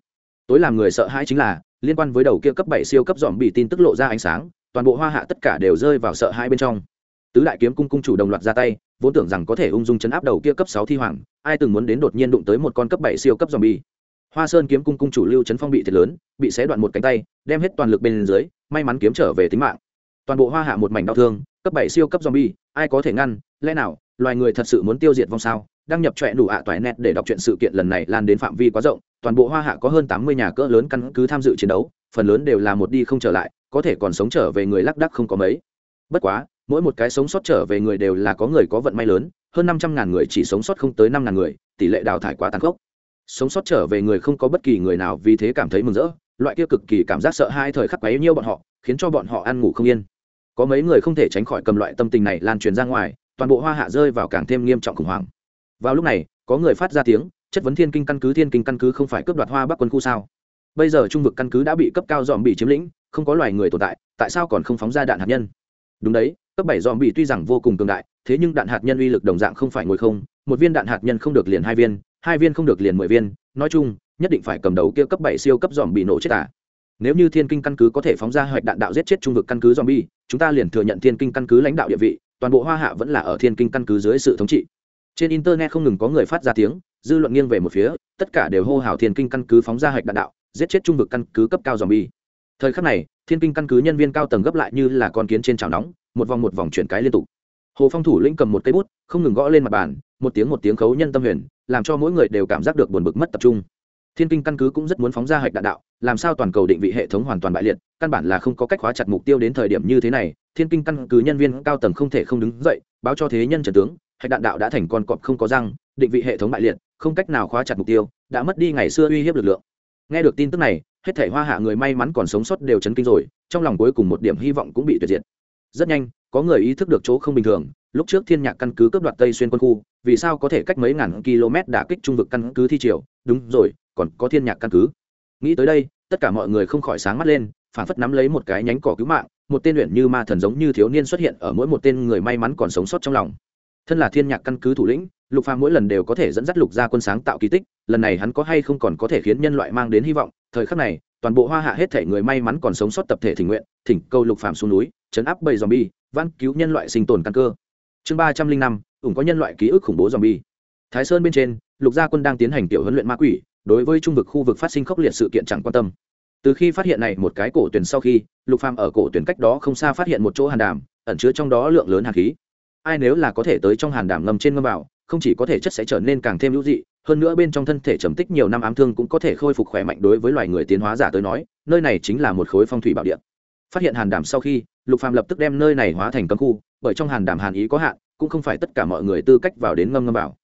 Tối làm người sợ hãi chính là, liên quan với đầu kia cấp bảy siêu cấp dòm bị tin tức lộ ra ánh sáng, toàn bộ hoa hạ tất cả đều rơi vào sợ hãi bên trong. Tứ đại kiếm cung cung chủ đồng loạt ra tay, vốn tưởng rằng có thể ung dung chấn áp đầu kia cấp sáu thi hoàng, ai từng muốn đến đột nhiên đụng tới một con cấp bảy siêu cấp dòm bi hoa sơn kiếm cung cung chủ lưu chấn phong bị thiệt lớn, bị xé đoạn một cánh tay, đem hết toàn lực bên dưới, may mắn kiếm trở về tính mạng. Toàn bộ hoa hạ một mảnh đau thương, cấp bảy siêu cấp zombie, ai có thể ngăn, lẽ nào, loài người thật sự muốn tiêu diệt vong sao? Đăng nhập trọe đủ ạ toại net để đọc truyện sự kiện lần này lan đến phạm vi quá rộng, toàn bộ hoa hạ có hơn tám mươi nhà cỡ lớn căn cứ tham dự chiến đấu, phần lớn đều là một đi không trở lại, có thể còn sống trở về người lác đắc không có mấy. Bất quá, mỗi một cái sống sót trở về người đều là có người có vận may lớn, hơn năm trăm ngàn người chỉ sống sót không tới năm ngàn người, tỷ lệ đào thải quá tàn khốc sống sót trở về người không có bất kỳ người nào vì thế cảm thấy mừng rỡ, loại kia cực kỳ cảm giác sợ hai thời khắc quấy nhiêu bọn họ, khiến cho bọn họ ăn ngủ không yên. Có mấy người không thể tránh khỏi cầm loại tâm tình này lan truyền ra ngoài, toàn bộ hoa hạ rơi vào càng thêm nghiêm trọng khủng hoảng. Vào lúc này, có người phát ra tiếng, chất vấn thiên kinh căn cứ, thiên kinh căn cứ không phải cướp đoạt hoa bắc quân khu sao? Bây giờ trung vực căn cứ đã bị cấp cao dòm bị chiếm lĩnh, không có loài người tồn tại tại sao còn không phóng ra đạn hạt nhân? Đúng đấy, cấp bảy dòm bị tuy rằng vô cùng cường đại, thế nhưng đạn hạt nhân uy lực đồng dạng không phải ngồi không, một viên đạn hạt nhân không được liền hai viên hai viên không được liền mười viên, nói chung, nhất định phải cầm đầu kia cấp bảy siêu cấp dòm bị nổ chết cả. nếu như thiên kinh căn cứ có thể phóng ra hoạch đạn đạo giết chết trung vực căn cứ dòm bi chúng ta liền thừa nhận thiên kinh căn cứ lãnh đạo địa vị, toàn bộ hoa hạ vẫn là ở thiên kinh căn cứ dưới sự thống trị. Trên internet không ngừng có người phát ra tiếng, dư luận nghiêng về một phía, tất cả đều hô hào thiên kinh căn cứ phóng ra hoạch đạn đạo, giết chết trung vực căn cứ cấp cao dòm bi thời khắc này, thiên kinh căn cứ nhân viên cao tầng gấp lại như là con kiến trên chảo nóng, một vòng một vòng chuyển cái liên tục. Hồ phong thủ lĩnh cầm một cây bút, không ngừng gõ lên mặt bàn, một tiếng một tiếng khấu nhân tâm huyền làm cho mỗi người đều cảm giác được buồn bực mất tập trung. Thiên kinh căn cứ cũng rất muốn phóng ra hạch đạn đạo, làm sao toàn cầu định vị hệ thống hoàn toàn bại liệt, căn bản là không có cách khóa chặt mục tiêu đến thời điểm như thế này, thiên kinh căn cứ nhân viên cao tầng không thể không đứng dậy, báo cho thế nhân trần tướng, hạch đạn đạo đã thành con cọp không có răng, định vị hệ thống bại liệt, không cách nào khóa chặt mục tiêu, đã mất đi ngày xưa uy hiếp lực lượng. Nghe được tin tức này, hết thể hoa hạ người may mắn còn sống sót đều chấn kinh rồi, trong lòng cuối cùng một điểm hy vọng cũng bị tuyệt diệt. Rất nhanh, có người ý thức được chỗ không bình thường, lúc trước thiên nhạc căn cứ cướp đoạt tây xuyên quân khu vì sao có thể cách mấy ngàn km đã kích trung vực căn cứ thi triều? Đúng rồi, còn có thiên nhạc căn cứ. Nghĩ tới đây, tất cả mọi người không khỏi sáng mắt lên phản phất nắm lấy một cái nhánh cỏ cứu mạng, một tên luyện như ma thần giống như thiếu niên xuất hiện ở mỗi một tên người may mắn còn sống sót trong lòng. Thân là thiên nhạc căn cứ thủ lĩnh, lục phàm mỗi lần đều có thể dẫn dắt lục gia quân sáng tạo kỳ tích, lần này hắn có hay không còn có thể khiến nhân loại mang đến hy vọng? Thời khắc này, toàn bộ hoa hạ hết thể người may mắn còn sống sót tập thể thỉnh nguyện, thỉnh câu lục phàm xuống núi, chấn áp bầy zombie, vãn cứu nhân loại sinh tồn căn cơ. Chương ba trăm linh năm ủng có nhân loại ký ức khủng bố zombie. Thái sơn bên trên, lục gia quân đang tiến hành tiểu huấn luyện ma quỷ, đối với trung vực khu vực phát sinh khốc liệt sự kiện chẳng quan tâm. Từ khi phát hiện này một cái cổ tuyển sau khi, lục phàm ở cổ tuyển cách đó không xa phát hiện một chỗ hàn đàm, ẩn chứa trong đó lượng lớn hàn khí. Ai nếu là có thể tới trong hàn đàm ngầm trên ngâm vào, không chỉ có thể chất sẽ trở nên càng thêm hữu dị, hơn nữa bên trong thân thể trầm tích nhiều năm ám thương cũng có thể khôi phục khỏe mạnh đối với loài người tiến hóa giả tới nói, nơi này chính là một khối phong thủy bảo địa. Phát hiện hàn đàm sau khi lục phàm lập tức đem nơi này hóa thành cấm khu, bởi trong hàn đàm hàn ý có hạn, cũng không phải tất cả mọi người tư cách vào đến ngâm ngâm vào.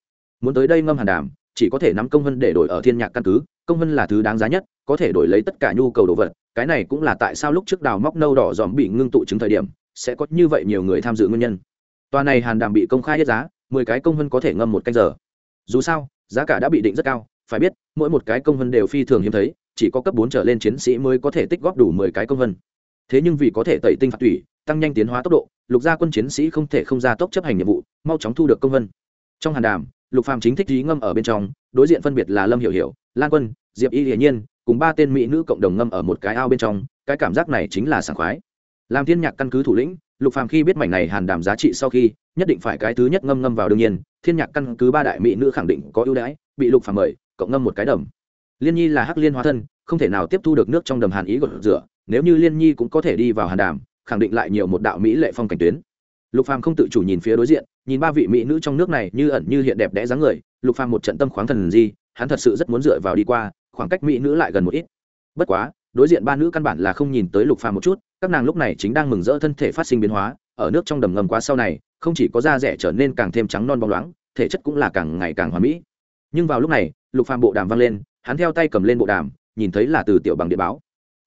Muốn tới đây ngâm hàn đàm, chỉ có thể nắm công vân để đổi ở thiên nhạc căn cứ, công vân là thứ đáng giá nhất, có thể đổi lấy tất cả nhu cầu đồ vật, cái này cũng là tại sao lúc trước đào móc nâu đỏ dòm bị ngưng tụ chứng thời điểm, sẽ có như vậy nhiều người tham dự nguyên nhân. Tòa này hàn đàm bị công khai hết giá, mười cái công vân có thể ngâm một canh giờ. Dù sao, giá cả đã bị định rất cao, phải biết, mỗi một cái công vân đều phi thường hiếm thấy, chỉ có cấp bốn trở lên chiến sĩ mới có thể tích góp đủ mười cái công vân thế nhưng vì có thể tẩy tinh phạt tủy, tăng nhanh tiến hóa tốc độ, lục gia quân chiến sĩ không thể không ra tốc chấp hành nhiệm vụ, mau chóng thu được công vân. Trong hàn đàm, lục phàm chính thích trí ngâm ở bên trong, đối diện phân biệt là lâm hiểu hiểu, lan quân, diệp y hiển nhiên, cùng ba tên mỹ nữ cộng đồng ngâm ở một cái ao bên trong, cái cảm giác này chính là sảng khoái. Làm thiên nhạc căn cứ thủ lĩnh, lục phàm khi biết mảnh này hàn đàm giá trị sau khi, nhất định phải cái thứ nhất ngâm ngâm vào đương nhiên, thiên nhạc căn cứ ba đại mỹ nữ khẳng định có ưu đãi, bị lục phàm mời, cộng ngâm một cái đầm. Liên nhi là hắc liên hóa thân, không thể nào tiếp thu được nước trong đầm hàn ý gột rửa nếu như liên nhi cũng có thể đi vào hàn đàm, khẳng định lại nhiều một đạo mỹ lệ phong cảnh tuyến. Lục phàm không tự chủ nhìn phía đối diện, nhìn ba vị mỹ nữ trong nước này như ẩn như hiện đẹp đẽ dáng người, lục phàm một trận tâm khoáng thần gì hắn thật sự rất muốn dựa vào đi qua, khoảng cách mỹ nữ lại gần một ít. Bất quá, đối diện ba nữ căn bản là không nhìn tới lục phàm một chút, các nàng lúc này chính đang mừng rỡ thân thể phát sinh biến hóa, ở nước trong đầm ngầm quá sau này, không chỉ có da rẻ trở nên càng thêm trắng non bóng loáng, thể chất cũng là càng ngày càng hoàn mỹ. Nhưng vào lúc này, lục phàm bộ đàm vang lên, hắn theo tay cầm lên bộ đàm, nhìn thấy là từ tiểu bằng địa báo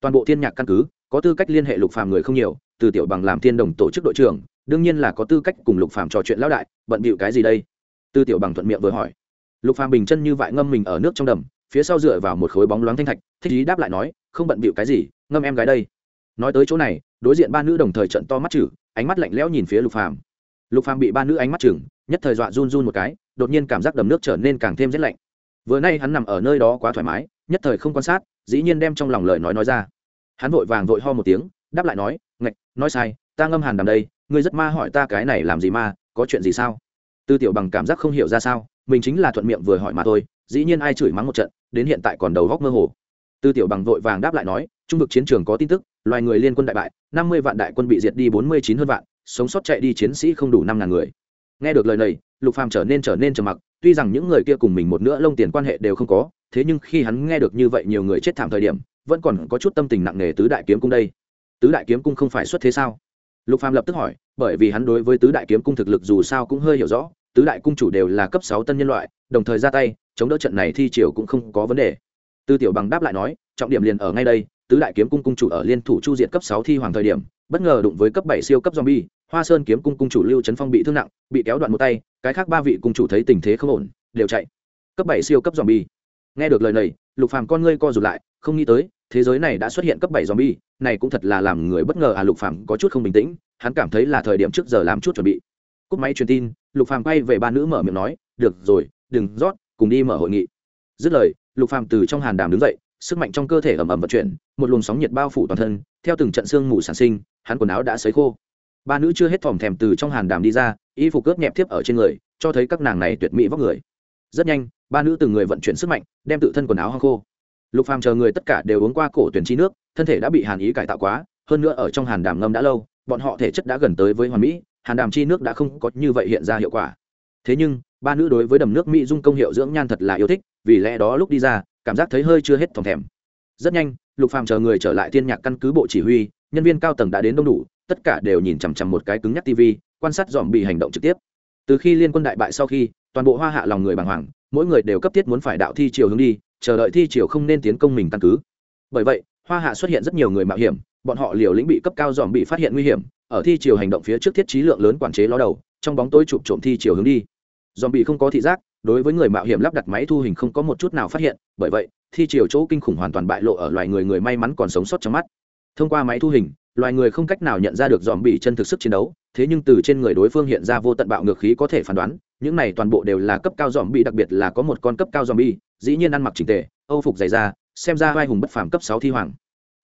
toàn bộ thiên nhạc căn cứ, có tư cách liên hệ lục phàm người không nhiều, từ tiểu bằng làm thiên đồng tổ chức đội trưởng, đương nhiên là có tư cách cùng lục phàm trò chuyện lão đại, bận bịu cái gì đây? Từ tiểu bằng thuận miệng vừa hỏi. Lục phàm bình chân như vậy ngâm mình ở nước trong đầm, phía sau dựa vào một khối bóng loáng thanh thạch, thích ý đáp lại nói, không bận bịu cái gì, ngâm em gái đây. Nói tới chỗ này, đối diện ba nữ đồng thời trận to mắt chử, ánh mắt lạnh lẽo nhìn phía lục phàm. Lục phàm bị ba nữ ánh mắt chừng, nhất thời dọa run run một cái, đột nhiên cảm giác đầm nước trở nên càng thêm rét lạnh. Vừa nay hắn nằm ở nơi đó quá thoải mái, nhất thời không quan sát, dĩ nhiên đem trong lòng lời nói nói ra hắn vội vàng vội ho một tiếng, đáp lại nói, ngạch, nói sai, ta ngâm hàn đàm đây, ngươi rất ma hỏi ta cái này làm gì ma, có chuyện gì sao? Tư tiểu bằng cảm giác không hiểu ra sao, mình chính là thuận miệng vừa hỏi mà thôi, dĩ nhiên ai chửi mắng một trận, đến hiện tại còn đầu góc mơ hồ. Tư tiểu bằng vội vàng đáp lại nói, trung vực chiến trường có tin tức, loài người liên quân đại bại, năm mươi vạn đại quân bị diệt đi bốn mươi chín hơn vạn, sống sót chạy đi chiến sĩ không đủ năm ngàn người. Nghe được lời này, lục phàm trở nên trở nên trầm mặc, tuy rằng những người kia cùng mình một nửa lông tiền quan hệ đều không có, thế nhưng khi hắn nghe được như vậy nhiều người chết thảm thời điểm vẫn còn có chút tâm tình nặng nề tứ đại kiếm cung đây. Tứ đại kiếm cung không phải xuất thế sao? Lục phàm lập tức hỏi, bởi vì hắn đối với tứ đại kiếm cung thực lực dù sao cũng hơi hiểu rõ, tứ đại cung chủ đều là cấp sáu tân nhân loại, đồng thời ra tay, chống đỡ trận này thi triều cũng không có vấn đề. Tư tiểu bằng đáp lại nói, trọng điểm liền ở ngay đây, tứ đại kiếm cung cung chủ ở liên thủ chu diệt cấp sáu thi hoàng thời điểm, bất ngờ đụng với cấp bảy siêu cấp zombie, hoa sơn kiếm cung cung chủ lưu trấn phong bị thương nặng, bị kéo đoạn một tay, cái khác ba vị cung chủ thấy tình thế không ổn, đều chạy. Cấp bảy siêu cấp zombie nghe được lời này, lục phàm con ngươi co rụt lại, không nghĩ tới, thế giới này đã xuất hiện cấp bảy zombie, này cũng thật là làm người bất ngờ à lục phàm có chút không bình tĩnh, hắn cảm thấy là thời điểm trước giờ làm chút chuẩn bị. Cúp máy truyền tin, lục phàm quay về ba nữ mở miệng nói, được rồi, đừng rót, cùng đi mở hội nghị. Dứt lời, lục phàm từ trong hàn đàm đứng dậy, sức mạnh trong cơ thể ầm ầm vận chuyển, một luồng sóng nhiệt bao phủ toàn thân, theo từng trận xương mù sản sinh, hắn quần áo đã sấy khô. Ba nữ chưa hết thòm thèm từ trong hàn đàm đi ra, y phục cướp nhẹp tiếp ở trên người, cho thấy các nàng này tuyệt mỹ vóc người. Rất nhanh ba nữ từng người vận chuyển sức mạnh, đem tự thân quần áo hong khô. Lục phàm chờ người tất cả đều uống qua cổ tuyển chi nước, thân thể đã bị hàn ý cải tạo quá, hơn nữa ở trong hàn đàm ngâm đã lâu, bọn họ thể chất đã gần tới với hoàn mỹ, hàn đàm chi nước đã không có như vậy hiện ra hiệu quả. Thế nhưng, ba nữ đối với đầm nước mỹ dung công hiệu dưỡng nhan thật là yêu thích, vì lẽ đó lúc đi ra, cảm giác thấy hơi chưa hết thòng thèm. Rất nhanh, lục phàm chờ người trở lại Thiên nhạc căn cứ bộ chỉ huy, nhân viên cao tầng đã đến đông đủ, tất cả đều nhìn chằm chằm một cái cứng nhắc tv quan sát dòm bị hành động trực tiếp. Từ khi liên quân đại bại sau khi, toàn bộ hoa hạ lòng người bàng hoàng mỗi người đều cấp thiết muốn phải đạo thi chiều hướng đi, chờ đợi thi chiều không nên tiến công mình căn cứ. Bởi vậy, hoa hạ xuất hiện rất nhiều người mạo hiểm, bọn họ liều lĩnh bị cấp cao dòm bị phát hiện nguy hiểm, ở thi chiều hành động phía trước thiết trí lượng lớn quản chế ló đầu, trong bóng tối chụp trộm thi chiều hướng đi. Dòm bị không có thị giác, đối với người mạo hiểm lắp đặt máy thu hình không có một chút nào phát hiện, bởi vậy, thi chiều chỗ kinh khủng hoàn toàn bại lộ ở loài người người may mắn còn sống sót trong mắt. Thông qua máy thu hình, loài người không cách nào nhận ra được dòm bị chân thực sức chiến đấu, thế nhưng từ trên người đối phương hiện ra vô tận bạo ngược khí có thể phán đoán những này toàn bộ đều là cấp cao dòm bị đặc biệt là có một con cấp cao dòm bi dĩ nhiên ăn mặc trình tề, âu phục dày da, xem ra vai hùng bất phàm cấp sáu thi hoàng.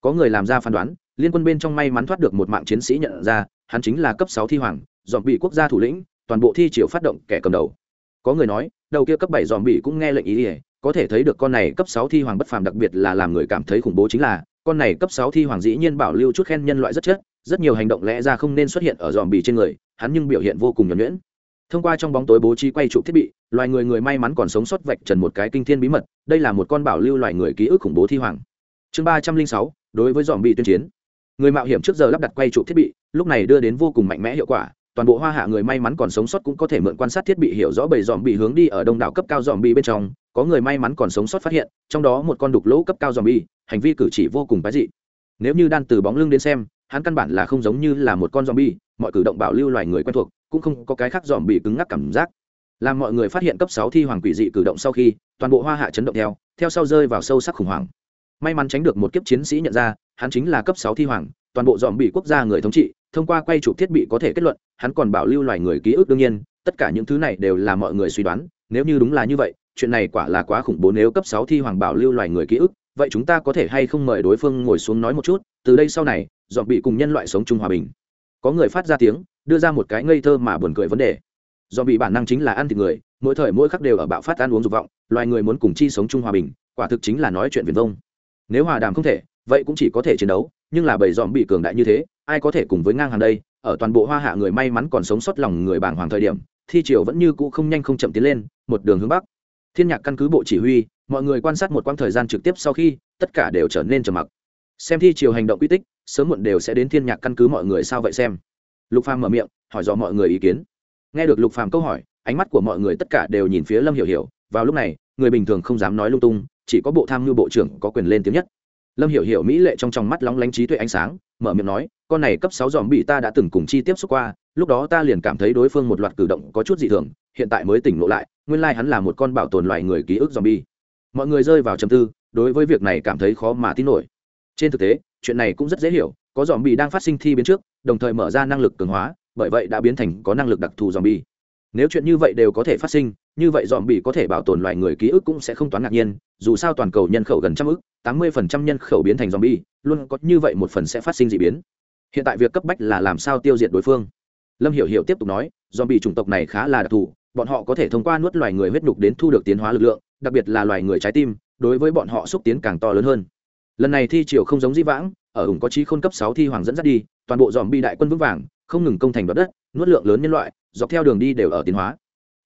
Có người làm ra phán đoán, liên quân bên trong may mắn thoát được một mạng chiến sĩ nhận ra, hắn chính là cấp sáu thi hoàng dòm bị quốc gia thủ lĩnh, toàn bộ thi triều phát động kẻ cầm đầu. Có người nói, đầu kia cấp bảy dòm bị cũng nghe lệnh ý ỉa có thể thấy được con này cấp sáu thi hoàng bất phàm, đặc biệt là làm người cảm thấy khủng bố chính là, con này cấp sáu thi hoàng dĩ nhiên bảo lưu chút khen nhân loại rất chất rất nhiều hành động lẽ ra không nên xuất hiện ở dòm bì trên người, hắn nhưng biểu hiện vô cùng nhuẩn nhuyễn thông qua trong bóng tối bố trí quay trụ thiết bị loài người người may mắn còn sống sót vạch trần một cái kinh thiên bí mật đây là một con bảo lưu loài người ký ức khủng bố thi hoàng. Chương ba trăm linh sáu đối với dòm bị tuyên chiến. Người mạo hiểm trước giờ lắp đặt quay trụ thiết bị lúc này đưa đến vô cùng mạnh mẽ hiệu quả toàn bộ hoa hạ người may mắn còn sống sót cũng có thể mượn quan sát thiết bị hiểu rõ bầy dòm bị hướng đi ở đông đảo cấp cao dòm bị bên trong có người may mắn còn sống sót phát hiện trong đó một con đục lỗ cấp cao dòm bị, hành vi cử chỉ vô cùng bá dị. Nếu như đan từ bóng lưng đến xem hắn căn bản là không giống như là một con dòm bi mọi cử động bảo lưu loài người quen thuộc cũng không có cái khác dòm bị cứng ngắc cảm giác. Làm mọi người phát hiện cấp sáu thi hoàng quỷ dị cử động sau khi, toàn bộ hoa hạ chấn động theo theo sau rơi vào sâu sắc khủng hoảng. May mắn tránh được một kiếp chiến sĩ nhận ra, hắn chính là cấp sáu thi hoàng, toàn bộ dòm bị quốc gia người thống trị, thông qua quay chụp thiết bị có thể kết luận, hắn còn bảo lưu loài người ký ức đương nhiên, tất cả những thứ này đều là mọi người suy đoán, nếu như đúng là như vậy, chuyện này quả là quá khủng bố nếu cấp sáu thi hoàng bảo lưu loài người ký ức, vậy chúng ta có thể hay không mời đối phương ngồi xuống nói một chút, từ đây sau này dọn bị cùng nhân loại sống chung hòa bình. Có người phát ra tiếng đưa ra một cái ngây thơ mà buồn cười vấn đề. Do bị bản năng chính là ăn thịt người, mỗi thời mỗi khắc đều ở bạo phát ăn uống dục vọng, loài người muốn cùng chi sống chung hòa bình, quả thực chính là nói chuyện viền vông. Nếu hòa đàm không thể, vậy cũng chỉ có thể chiến đấu, nhưng là bầy dọn bị cường đại như thế, ai có thể cùng với ngang hàng đây? Ở toàn bộ hoa hạ người may mắn còn sống sót lòng người bàng hoàng thời điểm, thi triều vẫn như cũ không nhanh không chậm tiến lên, một đường hướng bắc. Thiên nhạc căn cứ bộ chỉ huy, mọi người quan sát một quãng thời gian trực tiếp sau khi, tất cả đều trở nên trầm mặc. Xem thi triều hành động quy tích, sớm muộn đều sẽ đến thiên nhạc căn cứ mọi người sao vậy xem lục phàm mở miệng hỏi dò mọi người ý kiến nghe được lục phàm câu hỏi ánh mắt của mọi người tất cả đều nhìn phía lâm hiểu hiểu vào lúc này người bình thường không dám nói lung tung chỉ có bộ tham mưu bộ trưởng có quyền lên tiếng nhất lâm hiểu hiểu mỹ lệ trong trong mắt lóng lánh trí tuệ ánh sáng mở miệng nói con này cấp sáu dòm bị ta đã từng cùng chi tiếp xúc qua lúc đó ta liền cảm thấy đối phương một loạt cử động có chút dị thường hiện tại mới tỉnh lộ lại nguyên lai hắn là một con bảo tồn loài người ký ức zombie. Mọi người rơi vào trầm tư, đối với việc này cảm thấy khó mà tin nổi. Trên thực tế, chuyện này cũng rất dễ hiểu, có zombie đang phát sinh thi biến trước, đồng thời mở ra năng lực cường hóa, bởi vậy đã biến thành có năng lực đặc thù zombie. Nếu chuyện như vậy đều có thể phát sinh, như vậy zombie có thể bảo tồn loài người ký ức cũng sẽ không toán ngạc nhiên, dù sao toàn cầu nhân khẩu gần trăm ức, tám 80% nhân khẩu biến thành zombie, luôn có như vậy một phần sẽ phát sinh dị biến. Hiện tại việc cấp bách là làm sao tiêu diệt đối phương. Lâm Hiểu Hiểu tiếp tục nói, zombie chủng tộc này khá là đặc thù, bọn họ có thể thông qua nuốt loài người huyết nhục đến thu được tiến hóa lực lượng đặc biệt là loài người trái tim đối với bọn họ xúc tiến càng to lớn hơn lần này thi triều không giống dĩ vãng ở ủng có trí khôn cấp sáu thi hoàng dẫn dắt đi, toàn bộ dòm bi đại quân vững vàng, không ngừng công thành đoạt đất, nuốt lượng lớn nhân loại, dọc theo đường đi đều ở tiến hóa.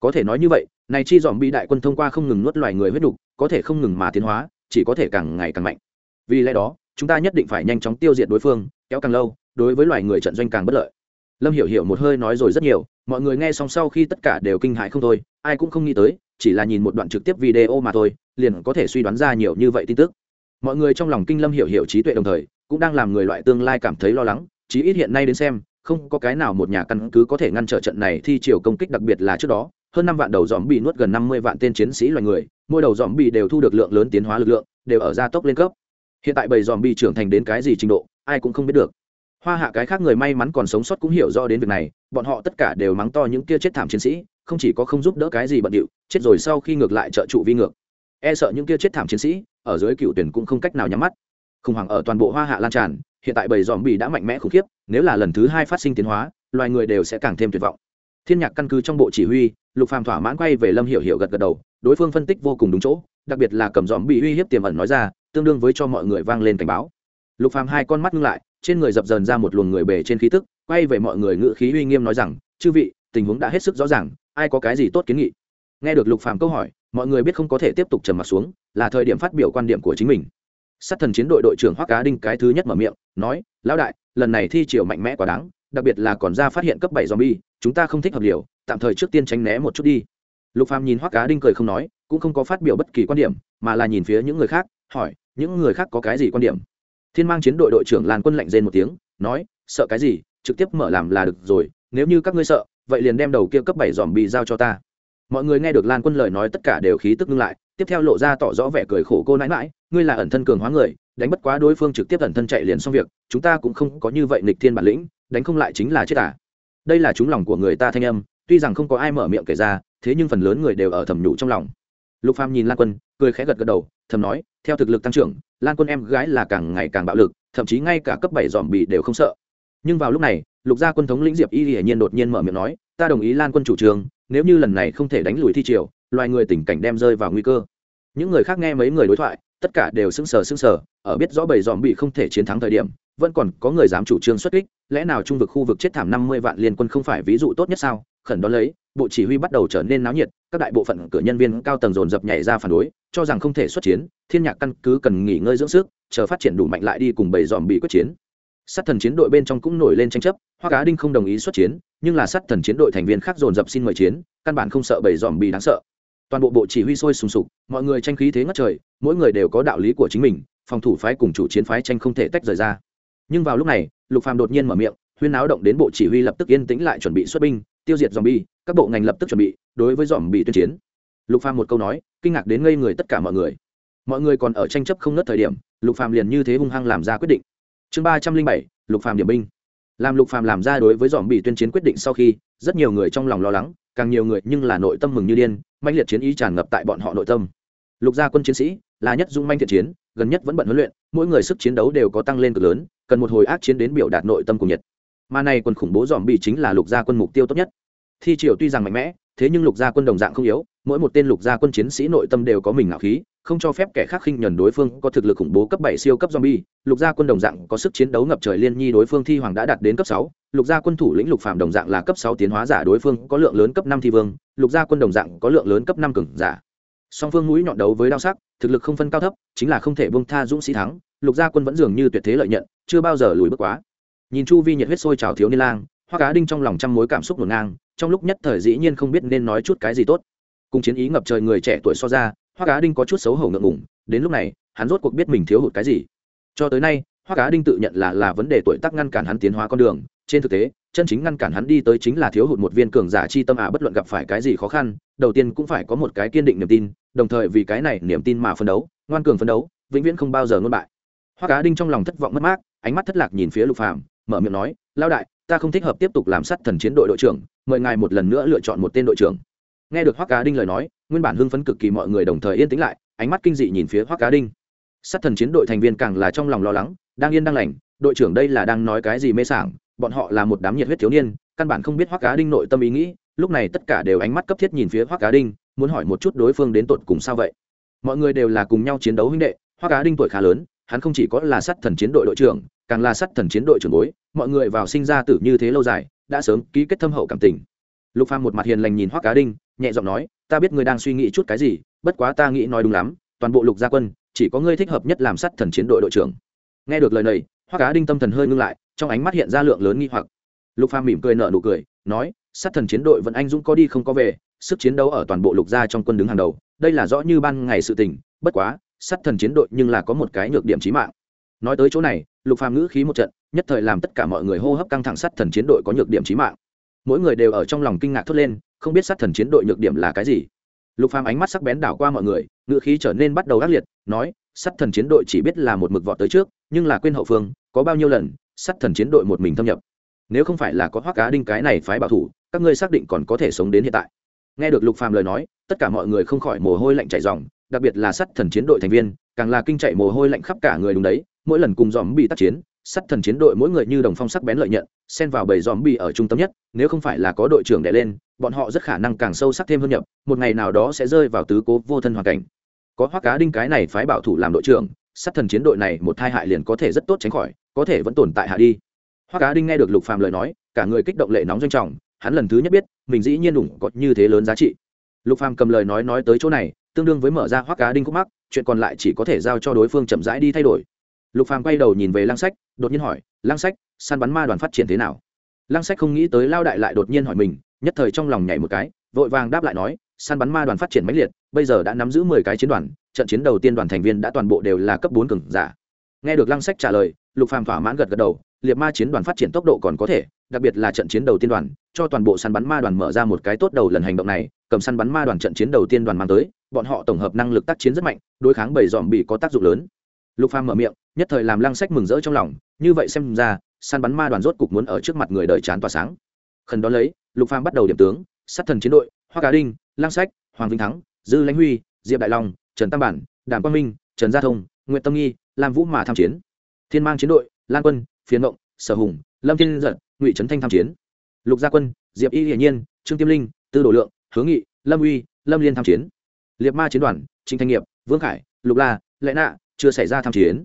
Có thể nói như vậy, này chi dòm bi đại quân thông qua không ngừng nuốt loài người huyết đục, có thể không ngừng mà tiến hóa, chỉ có thể càng ngày càng mạnh. Vì lẽ đó, chúng ta nhất định phải nhanh chóng tiêu diệt đối phương, kéo càng lâu, đối với loài người trận doanh càng bất lợi. Lâm hiểu hiểu một hơi nói rồi rất nhiều, mọi người nghe xong sau khi tất cả đều kinh hại không thôi, ai cũng không nghĩ tới, chỉ là nhìn một đoạn trực tiếp video mà thôi, liền có thể suy đoán ra nhiều như vậy tin tức. Mọi người trong lòng kinh lâm hiểu hiểu trí tuệ đồng thời cũng đang làm người loại tương lai cảm thấy lo lắng, chí ít hiện nay đến xem, không có cái nào một nhà căn cứ có thể ngăn trở trận này thi chiều công kích đặc biệt là trước đó. Hơn năm vạn đầu dòm bị nuốt gần năm mươi vạn tên chiến sĩ loài người, mỗi đầu dòm bị đều thu được lượng lớn tiến hóa lực lượng, đều ở gia tốc lên cấp. Hiện tại bầy dòm bị trưởng thành đến cái gì trình độ, ai cũng không biết được. Hoa hạ cái khác người may mắn còn sống sót cũng hiểu rõ đến việc này, bọn họ tất cả đều mắng to những kia chết thảm chiến sĩ, không chỉ có không giúp đỡ cái gì bận điệu, chết rồi sau khi ngược lại trợ trụ vi ngược. E sợ những kia chết thảm chiến sĩ, ở dưới cựu tuyển cũng không cách nào nhắm mắt khủng hoảng ở toàn bộ hoa hạ lan tràn, hiện tại bầy dòm bị đã mạnh mẽ khủng khiếp, nếu là lần thứ hai phát sinh tiến hóa, loài người đều sẽ càng thêm tuyệt vọng. Thiên nhạc căn cứ trong bộ chỉ huy, lục phàm thỏa mãn quay về lâm hiểu hiểu gật gật đầu, đối phương phân tích vô cùng đúng chỗ, đặc biệt là cầm dòm bị uy hiếp tiềm ẩn nói ra, tương đương với cho mọi người vang lên cảnh báo. Lục phàm hai con mắt ngưng lại, trên người dập dờn ra một luồng người bề trên khí tức, quay về mọi người ngự khí uy nghiêm nói rằng, chư vị, tình huống đã hết sức rõ ràng, ai có cái gì tốt kiến nghị? Nghe được lục phàm câu hỏi, mọi người biết không có thể tiếp tục trầm mặt xuống, là thời điểm phát biểu quan điểm của chính mình sát thần chiến đội đội trưởng hoắc cá đinh cái thứ nhất mở miệng, nói, lão đại, lần này thi triều mạnh mẽ quá đáng, đặc biệt là còn ra phát hiện cấp bảy zombie, chúng ta không thích hợp liều, tạm thời trước tiên tránh né một chút đi. Lục phàm nhìn hoắc cá đinh cười không nói, cũng không có phát biểu bất kỳ quan điểm, mà là nhìn phía những người khác, hỏi, những người khác có cái gì quan điểm? Thiên mang chiến đội đội trưởng làn quân lạnh rên một tiếng, nói, sợ cái gì, trực tiếp mở làm là được rồi, nếu như các ngươi sợ, vậy liền đem đầu kia cấp bảy dòm bị giao cho ta. Mọi người nghe được lan quân lời nói tất cả đều khí tức ngưng lại tiếp theo lộ ra tỏ rõ vẻ cười khổ cô nãi mãi ngươi là ẩn thân cường hóa người, đánh bất quá đối phương trực tiếp ẩn thân chạy liền xong việc, chúng ta cũng không có như vậy nịch thiên bản lĩnh, đánh không lại chính là chết à. đây là chúng lòng của người ta thanh âm, tuy rằng không có ai mở miệng kể ra, thế nhưng phần lớn người đều ở thầm nhủ trong lòng lục phàm nhìn lan quân, cười khẽ gật gật đầu, thầm nói, theo thực lực tăng trưởng, lan quân em gái là càng ngày càng bạo lực, thậm chí ngay cả cấp bảy dòm bị đều không sợ nhưng vào lúc này, lục gia quân thống lĩnh diệp y hiển nhiên đột nhiên mở miệng nói, ta đồng ý lan quân chủ trương, nếu như lần này không thể đánh lùi thi triều loài người tình cảnh đem rơi vào nguy cơ. Những người khác nghe mấy người đối thoại, tất cả đều sững sờ sững sờ, ở biết rõ bầy dòm bị không thể chiến thắng thời điểm, vẫn còn có người dám chủ trương xuất kích, lẽ nào trung vực khu vực chết thảm năm mươi vạn liên quân không phải ví dụ tốt nhất sao? Khẩn đón lấy, bộ chỉ huy bắt đầu trở nên náo nhiệt, các đại bộ phận cửa nhân viên cao tầng dồn dập nhảy ra phản đối, cho rằng không thể xuất chiến, thiên nhạc căn cứ cần nghỉ ngơi dưỡng sức, chờ phát triển đủ mạnh lại đi cùng bầy dòm bị quyết chiến. Sát thần chiến đội bên trong cũng nổi lên tranh chấp hoa cá đinh không đồng ý xuất chiến, nhưng là sát thần chiến đội thành viên khác dồn dập xin mời chiến, căn bản không sợ bầy dòm bị đáng sợ toàn bộ bộ chỉ huy sôi sùng sục, mọi người tranh khí thế ngất trời, mỗi người đều có đạo lý của chính mình, phòng thủ phái cùng chủ chiến phái tranh không thể tách rời ra. Nhưng vào lúc này, lục phàm đột nhiên mở miệng, huyên náo động đến bộ chỉ huy lập tức yên tĩnh lại chuẩn bị xuất binh, tiêu diệt dòm bi các bộ ngành lập tức chuẩn bị, đối với dòm bị tuyên chiến. Lục phàm một câu nói, kinh ngạc đến ngây người tất cả mọi người. Mọi người còn ở tranh chấp không nớt thời điểm, lục phàm liền như thế hung hăng làm ra quyết định. Chương ba trăm linh bảy, lục phàm điểm binh. Làm lục phàm làm ra đối với dòm bị tuyên chiến quyết định sau khi, rất nhiều người trong lòng lo lắng, càng nhiều người nhưng là nội tâm mừng như điên manh liệt chiến ý tràn ngập tại bọn họ nội tâm. Lục gia quân chiến sĩ là nhất dung manh thiện chiến, gần nhất vẫn bận huấn luyện, mỗi người sức chiến đấu đều có tăng lên cực lớn, cần một hồi ác chiến đến biểu đạt nội tâm của nhiệt. Mà này quân khủng bố dòm bị chính là lục gia quân mục tiêu tốt nhất. Thi triều tuy rằng mạnh mẽ, thế nhưng lục gia quân đồng dạng không yếu, mỗi một tên lục gia quân chiến sĩ nội tâm đều có mình ngạo khí không cho phép kẻ khác khinh nhẫn đối phương có thực lực khủng bố cấp bảy siêu cấp zombie, lục gia quân đồng dạng có sức chiến đấu ngập trời liên nhi đối phương thi hoàng đã đạt đến cấp sáu, lục gia quân thủ lĩnh lục phạm đồng dạng là cấp sáu tiến hóa giả đối phương có lượng lớn cấp năm thi vương, lục gia quân đồng dạng có lượng lớn cấp năm cường giả. Song phương mũi nhọn đấu với đao sắc, thực lực không phân cao thấp, chính là không thể buông tha dũng sĩ thắng, lục gia quân vẫn dường như tuyệt thế lợi nhận, chưa bao giờ lùi bước quá. Nhìn chu vi nhiệt huyết sôi trào thiếu niên lang, Hoa Cá Đinh trong lòng trăm mối cảm xúc ngổn ngang, trong lúc nhất thời dĩ nhiên không biết nên nói chút cái gì tốt. Cùng chiến ý ngập trời người trẻ tuổi so ra, Hoa Cá Đinh có chút xấu hổ ngượng ngùng, đến lúc này hắn rốt cuộc biết mình thiếu hụt cái gì. Cho tới nay hoa cá đinh tự nhận là là vấn đề tuổi tác ngăn cản hắn tiến hóa con đường. Trên thực tế chân chính ngăn cản hắn đi tới chính là thiếu hụt một viên cường giả chi tâm À, bất luận gặp phải cái gì khó khăn đầu tiên cũng phải có một cái kiên định niềm tin đồng thời vì cái này niềm tin mà phấn đấu ngoan cường phấn đấu vĩnh viễn không bao giờ ngôn bại. Hoa cá đinh trong lòng thất vọng mất mát ánh mắt thất lạc nhìn phía lục phàm mở miệng nói lao đại ta không thích hợp tiếp tục làm sát thần chiến đội đội trưởng mời ngài một lần nữa lựa chọn một tên đội trưởng nghe được Hoắc cá đinh lời nói, nguyên bản hưng phấn cực kỳ mọi người đồng thời yên tĩnh lại, ánh mắt kinh dị nhìn phía hoắc cá đinh. Sát thần chiến đội thành viên càng là trong lòng lo lắng, đang yên đang lành, đội trưởng đây là đang nói cái gì mê sảng, bọn họ là một đám nhiệt huyết thiếu niên, căn bản không biết hoắc cá đinh nội tâm ý nghĩ, lúc này tất cả đều ánh mắt cấp thiết nhìn phía hoắc cá đinh, muốn hỏi một chút đối phương đến tột cùng sao vậy. Mọi người đều là cùng nhau chiến đấu huynh đệ, hoắc cá đinh tuổi khá lớn, hắn không chỉ có là sát thần chiến đội đội trưởng, càng là sát thần chiến đội trưởng bối, mọi người vào sinh ra tử như thế lâu dài, đã sớm ký kết thâm hậu cảm tình. Lục phàm một mặt hiền lành nhìn hoắc cá đinh nhẹ giọng nói, ta biết ngươi đang suy nghĩ chút cái gì, bất quá ta nghĩ nói đúng lắm, toàn bộ lục gia quân, chỉ có ngươi thích hợp nhất làm sát thần chiến đội đội trưởng. Nghe được lời này hoa cá đinh tâm thần hơi ngưng lại, trong ánh mắt hiện ra lượng lớn nghi hoặc. Lục phàm mỉm cười nở nụ cười, nói, sát thần chiến đội vẫn anh dũng có đi không có về, sức chiến đấu ở toàn bộ lục gia trong quân đứng hàng đầu, đây là rõ như ban ngày sự tình, bất quá, sát thần chiến đội nhưng là có một cái nhược điểm chí mạng. Nói tới chỗ này, lục phàm ngữ khí một trận, nhất thời làm tất cả mọi người hô hấp căng thẳng sát thần chiến đội có nhược điểm chí mạng. Mỗi người đều ở trong lòng kinh ngạc thốt lên không biết sát thần chiến đội nhược điểm là cái gì. Lục phàm ánh mắt sắc bén đảo qua mọi người ngựa khí trở nên bắt đầu ác liệt, nói, sát thần chiến đội chỉ biết là một mực vọt tới trước, nhưng là quên hậu phương, có bao nhiêu lần, sát thần chiến đội một mình thâm nhập. Nếu không phải là có hoắc cá đinh cái này phái bảo thủ, các ngươi xác định còn có thể sống đến hiện tại. Nghe được lục phàm lời nói, tất cả mọi người không khỏi mồ hôi lạnh chảy ròng, đặc biệt là sát thần chiến đội thành viên, càng là kinh chạy mồ hôi lạnh khắp cả người đúng đấy, mỗi lần cùng dòm bị tác chiến Sắt thần chiến đội mỗi người như đồng phong sắc bén lợi nhận, xen vào bầy dòm bi ở trung tâm nhất, nếu không phải là có đội trưởng đẻ lên, bọn họ rất khả năng càng sâu sắc thêm hơn nhập, một ngày nào đó sẽ rơi vào tứ cố vô thân hoàn cảnh. Có hoác cá đinh cái này phái bảo thủ làm đội trưởng Sắt thần chiến đội này một thai hại liền có thể rất tốt tránh khỏi, có thể vẫn tồn tại hạ đi. Hoác cá đinh nghe được lục phàm lời nói, cả người kích động lệ nóng doanh trọng, hắn lần thứ nhất biết, mình dĩ nhiên đủng có như thế lớn giá trị. Lục phàm cầm lời nói nói tới chỗ này, tương đương với mở ra hoác cá đinh khúc mắc, chuyện còn lại chỉ có thể giao cho đối phương chậm rãi đi thay đổi lục phàm quay đầu nhìn về lăng sách, đột nhiên hỏi, lăng sách, săn bắn ma đoàn phát triển thế nào? Lăng sách không nghĩ tới lao đại lại đột nhiên hỏi mình, nhất thời trong lòng nhảy một cái, vội vàng đáp lại nói, săn bắn ma đoàn phát triển mãnh liệt, bây giờ đã nắm giữ mười cái chiến đoàn, trận chiến đầu tiên đoàn thành viên đã toàn bộ đều là cấp bốn cường giả. Nghe được lăng sách trả lời, lục phàm thỏa mãn gật gật đầu, liệt ma chiến đoàn phát triển tốc độ còn có thể, đặc biệt là trận chiến đầu tiên đoàn, cho toàn bộ săn bắn ma đoàn mở ra một cái tốt đầu lần hành động này, cầm săn bắn ma đoàn trận chiến đầu tiên đoàn mang tới, bọn họ tổng hợp năng lực tác chiến rất mạnh, đối kháng bầy dòm bị có tác dụng lớn. Lục phàm mở miệng nhất thời làm lăng sách mừng rỡ trong lòng, như vậy xem ra, săn bắn ma đoàn rốt cục muốn ở trước mặt người đời chán tỏa sáng. Khẩn đó lấy, lục phàm bắt đầu điểm tướng, sát thần chiến đội, hoa cá đinh, lăng sách, hoàng vinh thắng, dư lãnh huy, diệp đại long, trần tam bản, đàm quang minh, trần gia thông nguyễn tâm nghi, lam vũ mà tham chiến. Thiên mang chiến đội, lan quân phiến động sở hùng, lâm thiên giật, ngụy trấn thanh tham chiến. Lục gia quân, diệp y hiển nhiên, trương tiêm linh, tư đồ lượng, hướng nghị, lâm uy, lâm liên tham chiến. Liệt ma chiến đoàn trinh thanh nghiệp, vương khải, lục la, lệ nạ chưa xảy ra tham chiến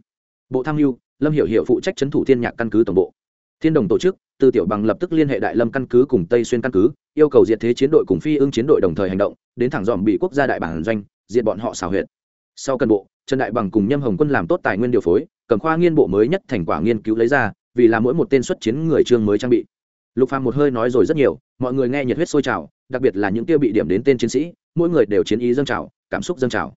bộ tham mưu, lâm hiểu hiệu phụ trách trấn thủ thiên nhạc căn cứ tổng bộ. Thiên đồng tổ chức Tư tiểu bằng lập tức liên hệ đại lâm căn cứ cùng tây xuyên căn cứ, yêu cầu diệt thế chiến đội cùng phi ưng chiến đội đồng thời hành động, đến thẳng dòm bị quốc gia đại bản doanh, diệt bọn họ xào huyệt. Sau cân bộ, trần đại bằng cùng nhâm hồng quân làm tốt tài nguyên điều phối, cầm khoa nghiên bộ mới nhất thành quả nghiên cứu lấy ra, vì là mỗi một tên xuất chiến người trương mới trang bị. Lục phàm một hơi nói rồi rất nhiều, mọi người nghe nhiệt huyết sôi trào, đặc biệt là những tiêu bị điểm đến tên chiến sĩ, mỗi người đều chiến ý dâng trào, cảm xúc dâng trào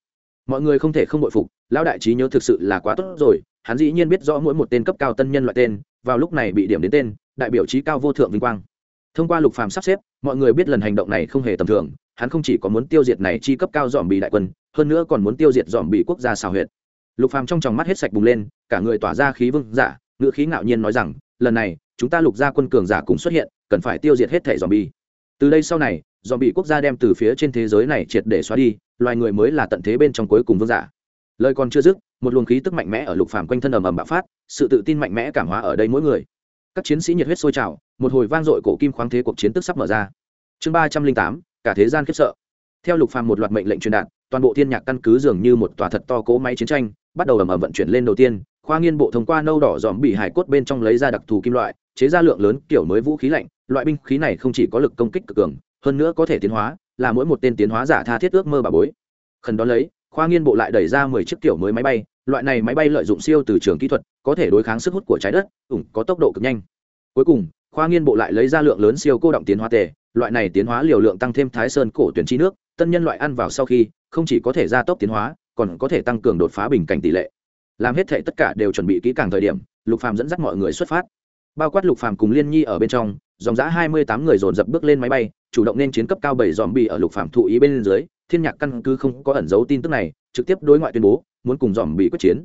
mọi người không thể không bội phục, lão đại trí nhớ thực sự là quá tốt rồi, hắn dĩ nhiên biết rõ mỗi một tên cấp cao tân nhân loại tên, vào lúc này bị điểm đến tên, đại biểu trí cao vô thượng vinh quang. Thông qua lục phàm sắp xếp, mọi người biết lần hành động này không hề tầm thường, hắn không chỉ có muốn tiêu diệt này chi cấp cao dòm bị đại quân, hơn nữa còn muốn tiêu diệt dòm bị quốc gia xào huyệt. Lục phàm trong tròng mắt hết sạch bùng lên, cả người tỏa ra khí vương giả, ngữ khí ngạo nhiên nói rằng, lần này, chúng ta lục gia quân cường giả cùng xuất hiện, cần phải tiêu diệt hết thể dòm bi từ đây sau này dòm bị quốc gia đem từ phía trên thế giới này triệt để xóa đi, loài người mới là tận thế bên trong cuối cùng vương giả. Lời còn chưa dứt, một luồng khí tức mạnh mẽ ở lục phàm quanh thân ầm ầm bạo phát, sự tự tin mạnh mẽ cảm hóa ở đây mỗi người. Các chiến sĩ nhiệt huyết sôi trào, một hồi vang dội cổ kim khoáng thế cuộc chiến tức sắp mở ra. Chương ba trăm linh tám, cả thế gian khiếp sợ. Theo lục phàm một loạt mệnh lệnh truyền đạt, toàn bộ thiên nhạc căn cứ dường như một tòa thật to cố máy chiến tranh, bắt đầu ầm ầm vận chuyển lên đầu tiên, khoa nghiên bộ thông qua nâu đỏ dòm bị hải cốt bên trong lấy ra đặc thù kim loại, chế ra lượng lớn kiểu mới vũ khí lạnh, loại binh khí này không chỉ có lực công kích cực cường hơn nữa có thể tiến hóa, là mỗi một tên tiến hóa giả tha thiết ước mơ bà bối. Khẩn đó lấy, khoa nghiên bộ lại đẩy ra mười chiếc kiểu mới máy bay, loại này máy bay lợi dụng siêu từ trường kỹ thuật, có thể đối kháng sức hút của trái đất, ủng có tốc độ cực nhanh. Cuối cùng, khoa nghiên bộ lại lấy ra lượng lớn siêu cô động tiến hóa tề, loại này tiến hóa liều lượng tăng thêm thái sơn cổ tuyển chi nước, tân nhân loại ăn vào sau khi, không chỉ có thể gia tốc tiến hóa, còn có thể tăng cường đột phá bình cảnh tỷ lệ. Làm hết thệ tất cả đều chuẩn bị kỹ càng thời điểm, lục phàm dẫn dắt mọi người xuất phát. Bao quát lục phàm cùng liên nhi ở bên trong, dòng giã hai mươi tám người dồn dập bước lên máy bay chủ động nên chiến cấp cao bảy dòm bị ở lục phàm thụ ý bên dưới, thiên nhạc căn cứ không có ẩn giấu tin tức này, trực tiếp đối ngoại tuyên bố, muốn cùng dòm bị quyết chiến.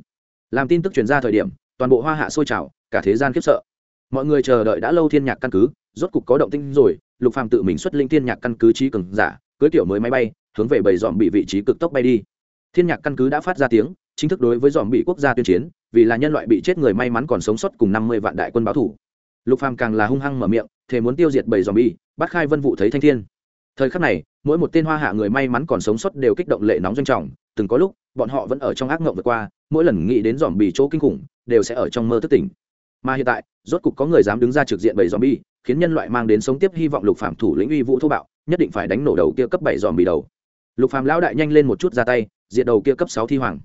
Làm tin tức truyền ra thời điểm, toàn bộ hoa hạ sôi trào, cả thế gian khiếp sợ. Mọi người chờ đợi đã lâu thiên nhạc căn cứ, rốt cục có động tinh rồi, lục phàm tự mình xuất linh thiên nhạc căn cứ trí cường giả, cưới tiểu mới máy bay, hướng về bảy dòm bị vị trí cực tốc bay đi. Thiên nhạc căn cứ đã phát ra tiếng, chính thức đối với dòm bị quốc gia tuyên chiến, vì là nhân loại bị chết người may mắn còn sống sót cùng năm mươi vạn đại quân báo thủ. Lục phàm càng là hung hăng mở miệng thể muốn tiêu diệt bảy zombie, bắt khai vân vụ thấy thanh thiên. Thời khắc này mỗi một tên hoa hạ người may mắn còn sống sót đều kích động lệ nóng doanh trọng. Từng có lúc bọn họ vẫn ở trong ác mộng vượt qua mỗi lần nghĩ đến zombie bì chỗ kinh khủng đều sẽ ở trong mơ thức tỉnh. Mà hiện tại rốt cục có người dám đứng ra trực diện bảy zombie, khiến nhân loại mang đến sống tiếp hy vọng lục phạm thủ lĩnh uy vũ thô bạo nhất định phải đánh nổ đầu kia cấp bảy zombie bì đầu. Lục phàm lão đại nhanh lên một chút ra tay diệt đầu kia cấp sáu thi hoàng.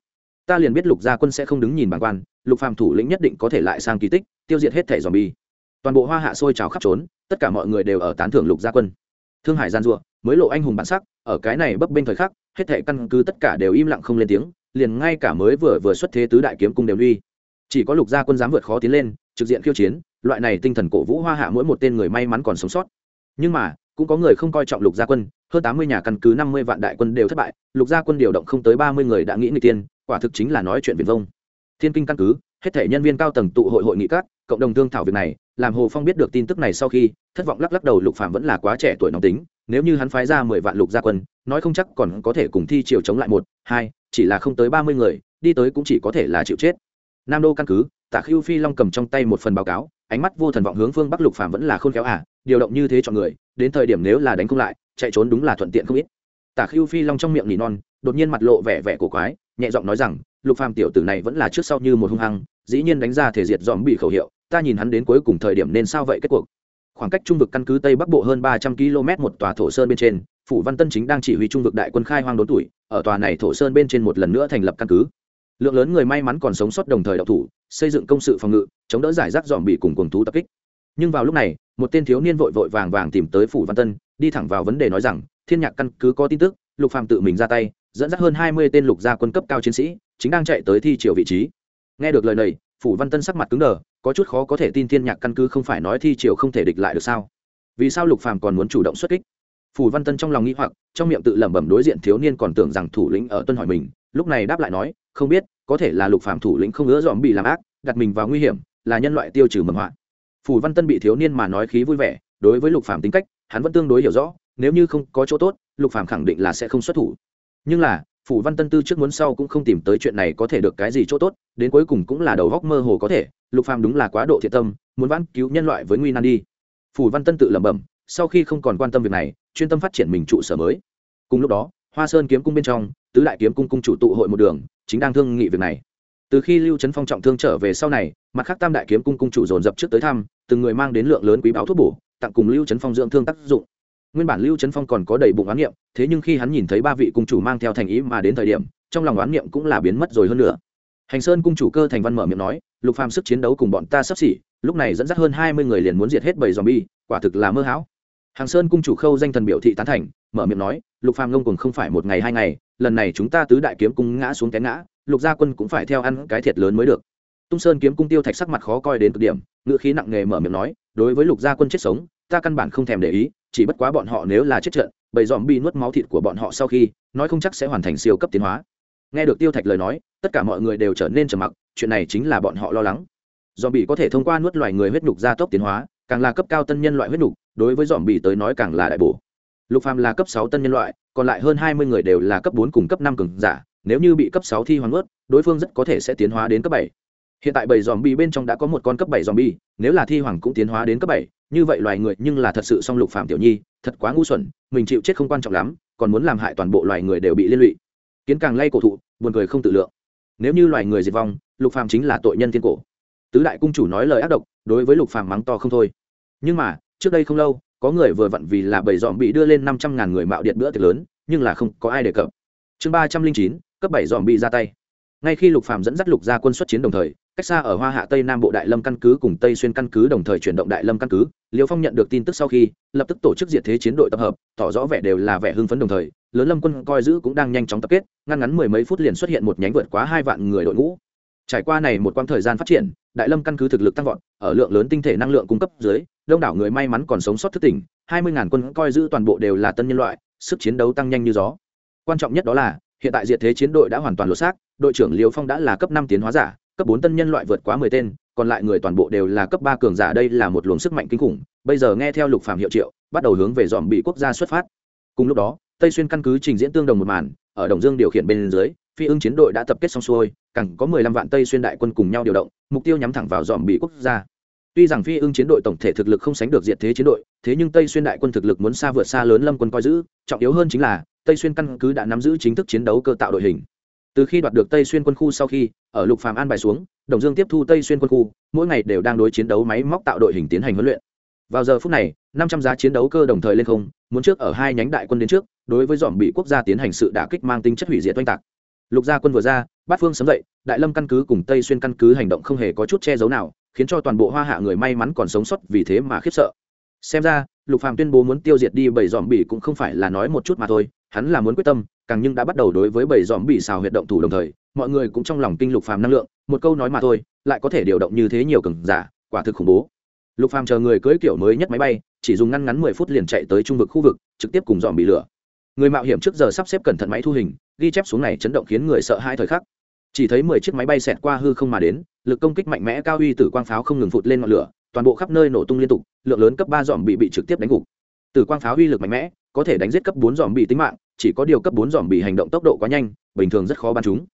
Ta liền biết lục gia quân sẽ không đứng nhìn bản quan lục phàm thủ lĩnh nhất định có thể lại sang kỳ tích tiêu diệt hết thể zombie toàn bộ hoa hạ sôi trào khắp trốn, tất cả mọi người đều ở tán thưởng lục gia quân. Thương hải gian dụa mới lộ anh hùng bản sắc, ở cái này bấp bênh thời khắc, hết thệ căn cứ tất cả đều im lặng không lên tiếng, liền ngay cả mới vừa vừa xuất thế tứ đại kiếm cung đều uy. Chỉ có lục gia quân dám vượt khó tiến lên, trực diện khiêu chiến, loại này tinh thần cổ vũ hoa hạ mỗi một tên người may mắn còn sống sót. Nhưng mà, cũng có người không coi trọng lục gia quân, hơn tám mươi nhà căn cứ năm mươi vạn đại quân đều thất bại, lục gia quân điều động không tới ba mươi người đã nghĩ người tiên, quả thực chính là nói chuyện viền vông. Thiên kinh căn cứ, hết thể nhân viên cao tầng tụ hội hội nghị các, cộng đồng thương thảo việc này làm hồ phong biết được tin tức này sau khi, thất vọng lắc lắc đầu lục phạm vẫn là quá trẻ tuổi nóng tính, nếu như hắn phái ra mười vạn lục gia quân, nói không chắc còn có thể cùng thi triều chống lại một, hai, chỉ là không tới ba mươi người, đi tới cũng chỉ có thể là chịu chết. Nam đô căn cứ, tạ Khưu phi long cầm trong tay một phần báo cáo, ánh mắt vô thần vọng hướng phương bắc lục phạm vẫn là khôn khéo à điều động như thế chọn người, đến thời điểm nếu là đánh không lại, chạy trốn đúng là thuận tiện không ít. Tạ Khưu phi long trong miệng nỉ non, đột nhiên mặt lộ vẻ vẻ cổ quái, nhẹ giọng nói rằng, lục phàm tiểu tử này vẫn là trước sau như một hung hăng, dĩ nhiên đánh ra thể diệt dòm bị khẩu hiệu ta nhìn hắn đến cuối cùng thời điểm nên sao vậy kết cuộc? Khoảng cách trung vực căn cứ tây bắc bộ hơn ba trăm km một tòa thổ sơn bên trên, phủ văn tân chính đang chỉ huy trung vực đại quân khai hoang đốn tuổi, ở tòa này thổ sơn bên trên một lần nữa thành lập căn cứ. Lượng lớn người may mắn còn sống sót đồng thời đậu thủ, xây dựng công sự phòng ngự, chống đỡ giải rác dòm bị cùng cuồng thú tập kích. Nhưng vào lúc này, một tên thiếu niên vội vội vàng vàng tìm tới phủ văn tân, đi thẳng vào vấn đề nói rằng, thiên nhạc căn cứ có tin tức, lục phàm tự mình ra tay, dẫn dắt hơn hai mươi tên lục gia quân cấp cao chiến sĩ, chính đang chạy tới thi triều vị trí nghe được lời này, phủ văn tân sắc mặt cứng đờ, có chút khó có thể tin thiên nhạc căn cứ không phải nói thi triều không thể địch lại được sao? Vì sao lục phàm còn muốn chủ động xuất kích? Phủ văn tân trong lòng nghĩ hoặc, trong miệng tự lẩm bẩm đối diện thiếu niên còn tưởng rằng thủ lĩnh ở tuân hỏi mình, lúc này đáp lại nói, không biết, có thể là lục phàm thủ lĩnh không ngỡ dòm bị làm ác, đặt mình vào nguy hiểm, là nhân loại tiêu trừ mầm họa. Phủ văn tân bị thiếu niên mà nói khí vui vẻ, đối với lục phàm tính cách, hắn vẫn tương đối hiểu rõ, nếu như không có chỗ tốt, lục phàm khẳng định là sẽ không xuất thủ. Nhưng là phủ văn tân tư trước muốn sau cũng không tìm tới chuyện này có thể được cái gì chỗ tốt, đến cuối cùng cũng là đầu góc mơ hồ có thể, lục phàm đúng là quá độ thiện tâm, muốn vãn cứu nhân loại với nguy nan đi. Phủ văn tân tự lẩm bẩm, sau khi không còn quan tâm việc này, chuyên tâm phát triển mình trụ sở mới. Cùng lúc đó, hoa sơn kiếm cung bên trong, tứ đại kiếm cung cung chủ tụ hội một đường, chính đang thương nghị việc này. Từ khi lưu trấn phong trọng thương trở về sau này, mặt khác tam đại kiếm cung cung chủ dồn dập trước tới thăm, từng người mang đến lượng lớn quý báo thuốc bổ, tặng cùng lưu trấn phong dưỡng thương tác dụng nguyên bản lưu trấn phong còn có đầy bụng oán niệm, thế nhưng khi hắn nhìn thấy ba vị cung chủ mang theo thành ý mà đến thời điểm, trong lòng oán niệm cũng là biến mất rồi hơn nữa. Hành sơn cung chủ cơ thành văn mở miệng nói, lục phàm sức chiến đấu cùng bọn ta sắp xỉ, lúc này dẫn dắt hơn hai mươi người liền muốn diệt hết bầy zombie, quả thực là mơ hão. Hàng sơn cung chủ khâu danh thần biểu thị tán thành, mở miệng nói, lục phàm ngông cùng không phải một ngày hai ngày, lần này chúng ta tứ đại kiếm cung ngã xuống cái ngã, lục gia quân cũng phải theo ăn cái thiệt lớn mới được. Tung sơn kiếm cung tiêu thạch sắc mặt khó coi đến cực điểm ngựa khí nặng nề mở miệng nói, đối với lục gia quân chết sống, ta căn bản không thèm để ý chỉ bất quá bọn họ nếu là chết trận, bầy dòm bi nuốt máu thịt của bọn họ sau khi, nói không chắc sẽ hoàn thành siêu cấp tiến hóa. Nghe được tiêu thạch lời nói, tất cả mọi người đều trở nên trầm mặc, chuyện này chính là bọn họ lo lắng. Dòm bị có thể thông qua nuốt loài người huyết nhục gia tốc tiến hóa, càng là cấp cao tân nhân loại huyết nhục, đối với dòm bị tới nói càng là đại bổ. Lục phàm là cấp sáu tân nhân loại, còn lại hơn hai mươi người đều là cấp bốn cùng cấp năm cường giả, nếu như bị cấp sáu thi hoàng ướt đối phương rất có thể sẽ tiến hóa đến cấp bảy. Hiện tại bảy dòm bi bên trong đã có một con cấp bảy dòm bi nếu là thi hoàng cũng tiến hóa đến cấp bảy như vậy loài người nhưng là thật sự song lục phạm tiểu nhi, thật quá ngu xuẩn, mình chịu chết không quan trọng lắm, còn muốn làm hại toàn bộ loài người đều bị liên lụy. Kiến càng lay cổ thụ, buồn cười không tự lượng. Nếu như loài người diệt vong, lục phàm chính là tội nhân thiên cổ. Tứ đại cung chủ nói lời ác độc, đối với lục phàm mắng to không thôi. Nhưng mà, trước đây không lâu, có người vừa vặn vì là bảy dòm bị đưa lên năm trăm ngàn người mạo điện bữa tiệc lớn, nhưng là không có ai đề cập. Chương ba trăm linh chín, cấp bảy dòm bị ra tay. Ngay khi lục phàm dẫn dắt lục gia quân xuất chiến đồng thời cách xa ở hoa hạ tây nam bộ đại lâm căn cứ cùng tây xuyên căn cứ đồng thời chuyển động đại lâm căn cứ, liêu phong nhận được tin tức sau khi, lập tức tổ chức diệt thế chiến đội tập hợp, tỏ rõ vẻ đều là vẻ hưng phấn đồng thời, lớn lâm quân coi giữ cũng đang nhanh chóng tập kết, ngăn ngắn mười mấy phút liền xuất hiện một nhánh vượt quá hai vạn người đội ngũ. Trải qua này một quãng thời gian phát triển, đại lâm căn cứ thực lực tăng vọt, ở lượng lớn tinh thể năng lượng cung cấp dưới, đông đảo người may mắn còn sống sót thức tỉnh, hai mươi ngàn quân coi giữ toàn bộ đều là tân nhân loại, sức chiến đấu tăng nhanh như gió. Quan trọng nhất đó là, hiện tại diệt thế chiến đội đã hoàn toàn lột xác, đội trưởng liêu phong đã là cấp năm tiến hóa giả cấp bốn tân nhân loại vượt quá mười tên, còn lại người toàn bộ đều là cấp ba cường giả, đây là một luồng sức mạnh kinh khủng. Bây giờ nghe theo lục phạm hiệu triệu, bắt đầu hướng về dòm bị quốc gia xuất phát. Cùng lúc đó, tây xuyên căn cứ trình diễn tương đồng một màn, ở đồng dương điều khiển bên dưới, phi ưng chiến đội đã tập kết xong xuôi, càng có mười lăm vạn tây xuyên đại quân cùng nhau điều động, mục tiêu nhắm thẳng vào dòm bị quốc gia. Tuy rằng phi ưng chiến đội tổng thể thực lực không sánh được diệt thế chiến đội, thế nhưng tây xuyên đại quân thực lực muốn xa vượt xa lớn lâm quân coi giữ, trọng yếu hơn chính là, tây xuyên căn cứ đã nắm giữ chính thức chiến đấu cơ tạo đội hình từ khi đoạt được tây xuyên quân khu sau khi, ở lục phàm an bài xuống, đồng dương tiếp thu tây xuyên quân khu, mỗi ngày đều đang đối chiến đấu máy móc tạo đội hình tiến hành huấn luyện. Vào giờ phút này, năm trăm giá chiến đấu cơ đồng thời lên không, muốn trước ở hai nhánh đại quân đến trước, đối với dòm bị quốc gia tiến hành sự đả kích mang tính chất hủy diệt oanh tạc. Lục gia quân vừa ra, bát phương sấm dậy, đại lâm căn cứ cùng tây xuyên căn cứ hành động không hề có chút che giấu nào, khiến cho toàn bộ hoa hạ người may mắn còn sống sót vì thế mà khiếp sợ. Xem ra, lục phàm tuyên bố muốn tiêu diệt đi bảy dòm bỉ cũng không phải là nói một chút mà thôi, hắn là muốn quyết tâm càng nhưng đã bắt đầu đối với bảy dòm bị xào huyệt động thủ đồng thời, mọi người cũng trong lòng kinh lục phàm năng lượng, một câu nói mà thôi, lại có thể điều động như thế nhiều cường giả, quả thực khủng bố. Lục phàm chờ người cưỡi kiểu mới nhất máy bay, chỉ dùng ngăn ngắn mười phút liền chạy tới trung vực khu vực, trực tiếp cùng dòm bị lửa. Người mạo hiểm trước giờ sắp xếp cẩn thận máy thu hình, ghi chép xuống này chấn động khiến người sợ hai thời khắc. Chỉ thấy mười chiếc máy bay xẹt qua hư không mà đến, lực công kích mạnh mẽ cao uy tử quang pháo không ngừng phụt lên ngọn lửa, toàn bộ khắp nơi nổ tung liên tục, lượng lớn cấp ba dòm bị bị trực tiếp đánh gục. Tử quang pháo uy lực mạnh mẽ, có thể đánh giết cấp bốn dòm bị tính mạng chỉ có điều cấp bốn dòm bị hành động tốc độ quá nhanh, bình thường rất khó bắn chúng.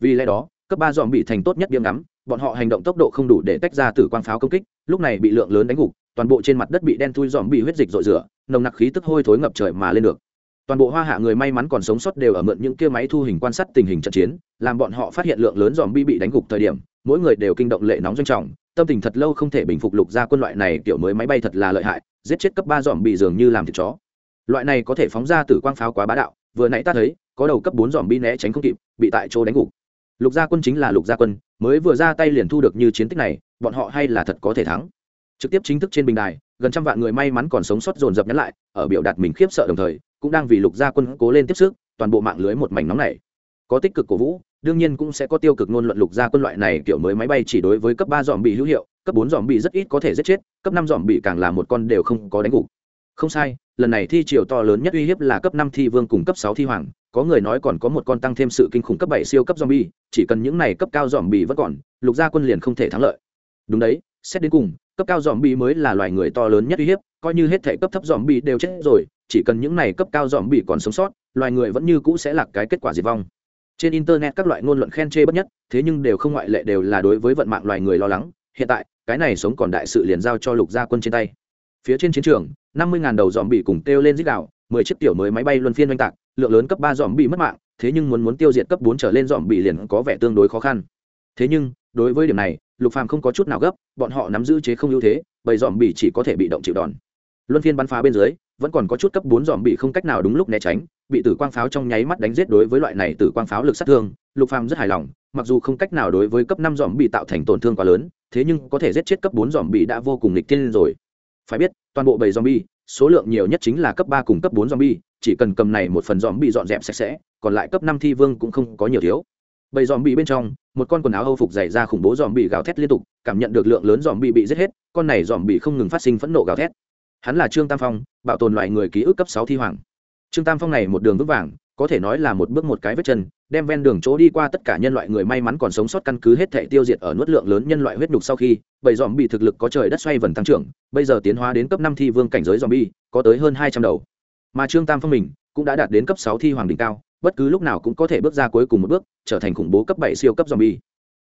Vì lẽ đó, cấp ba dòm bị thành tốt nhất điểm ngắm, bọn họ hành động tốc độ không đủ để tách ra tử quang pháo công kích, lúc này bị lượng lớn đánh gục, toàn bộ trên mặt đất bị đen thui dòm bị huyết dịch rội rửa, nồng nặc khí tức hôi thối ngập trời mà lên được. Toàn bộ hoa hạ người may mắn còn sống sót đều ở mượn những kia máy thu hình quan sát tình hình trận chiến, làm bọn họ phát hiện lượng lớn dòm bi bị đánh gục thời điểm, mỗi người đều kinh động lệ nóng doanh trọng, tâm tình thật lâu không thể bình phục lục ra quân loại này, kiểu mới máy bay thật là lợi hại, giết chết cấp ba dòm bị dường như làm thịt chó loại này có thể phóng ra từ quang pháo quá bá đạo, vừa nãy ta thấy, có đầu cấp bốn dòm bi né tránh không kịp, bị tại chỗ đánh gục. Lục gia quân chính là lục gia quân, mới vừa ra tay liền thu được như chiến tích này, bọn họ hay là thật có thể thắng. Trực tiếp chính thức trên bình đài, gần trăm vạn người may mắn còn sống sót dồn dập nhắn lại, ở biểu đạt mình khiếp sợ đồng thời, cũng đang vì lục gia quân cố lên tiếp sức, toàn bộ mạng lưới một mảnh nóng này có tích cực cổ vũ, đương nhiên cũng sẽ có tiêu cực ngôn luận lục gia quân loại này kiểu mới máy bay chỉ đối với cấp ba dòm bị hữu hiệu, cấp bốn dòm bị rất ít có thể giết chết, cấp năm dòm bị càng là một con đều không có đánh gục. Không sai lần này thi triều to lớn nhất uy hiếp là cấp năm thi vương cùng cấp sáu thi hoàng có người nói còn có một con tăng thêm sự kinh khủng cấp bảy siêu cấp zombie, chỉ cần những này cấp cao zombie vẫn còn, lục gia quân liền không thể thắng lợi. Đúng đấy, xét đến cùng, cấp cao zombie mới là loài người to lớn nhất uy hiếp, coi như hết thể cấp thấp zombie đều chết rồi, chỉ cần những này cấp cao zombie còn sống sót, loài người vẫn như cũ sẽ là cái kết quả diệt vong. Trên internet các loại ngôn luận khen chê bất nhất, thế nhưng đều không ngoại lệ đều là đối với vận mạng loài người lo lắng, hiện tại, cái này sống còn đại sự liền giao cho lục gia quân trên tay. Phía trên chiến trường, năm mươi ngàn đầu bị cùng kêu lên dích đạo mười chiếc tiểu mới máy bay luân phiên oanh tạc, lượng lớn cấp ba dòm bị mất mạng thế nhưng muốn muốn tiêu diệt cấp bốn trở lên dòm bị liền có vẻ tương đối khó khăn. Thế nhưng đối với điểm này lục phàm không có chút nào gấp bọn họ nắm giữ chế không ưu thế bầy dòm bị chỉ có thể bị động chịu đòn. Luân phiên bắn phá bên dưới vẫn còn có chút cấp bốn dòm bị không cách nào đúng lúc né tránh bị tử quang pháo trong nháy mắt đánh giết đối với loại này tử quang pháo lực sát thương lục phàm rất hài lòng mặc dù không cách nào đối với cấp năm dòm bị tạo thành tổn thương quá lớn thế nhưng có thể giết chết cấp bốn dòm bị đã vô cùng lịch tiên rồi phải biết toàn bộ bầy zombie, số lượng nhiều nhất chính là cấp ba cùng cấp bốn zombie, chỉ cần cầm này một phần zombie dọn dẹp sạch sẽ còn lại cấp năm thi vương cũng không có nhiều thiếu. Bầy zombie bên trong một con quần áo âu phục dày ra khủng bố zombie gào thét liên tục cảm nhận được lượng lớn zombie bị bị giết hết con này zombie không ngừng phát sinh phẫn nộ gào thét. Hắn là trương tam phong bảo tồn loại người ký ức cấp sáu thi hoàng. Trương tam phong này một đường vững vàng có thể nói là một bước một cái vết chân, đem ven đường chỗ đi qua tất cả nhân loại người may mắn còn sống sót căn cứ hết thể tiêu diệt ở nuốt lượng lớn nhân loại huyết nhục sau khi bầy dòm bị thực lực có trời đất xoay vần tăng trưởng, bây giờ tiến hóa đến cấp năm thi vương cảnh giới dòm bi có tới hơn hai trăm đầu. Mà trương tam phong mình cũng đã đạt đến cấp sáu thi hoàng đỉnh cao, bất cứ lúc nào cũng có thể bước ra cuối cùng một bước, trở thành khủng bố cấp bảy siêu cấp zombie.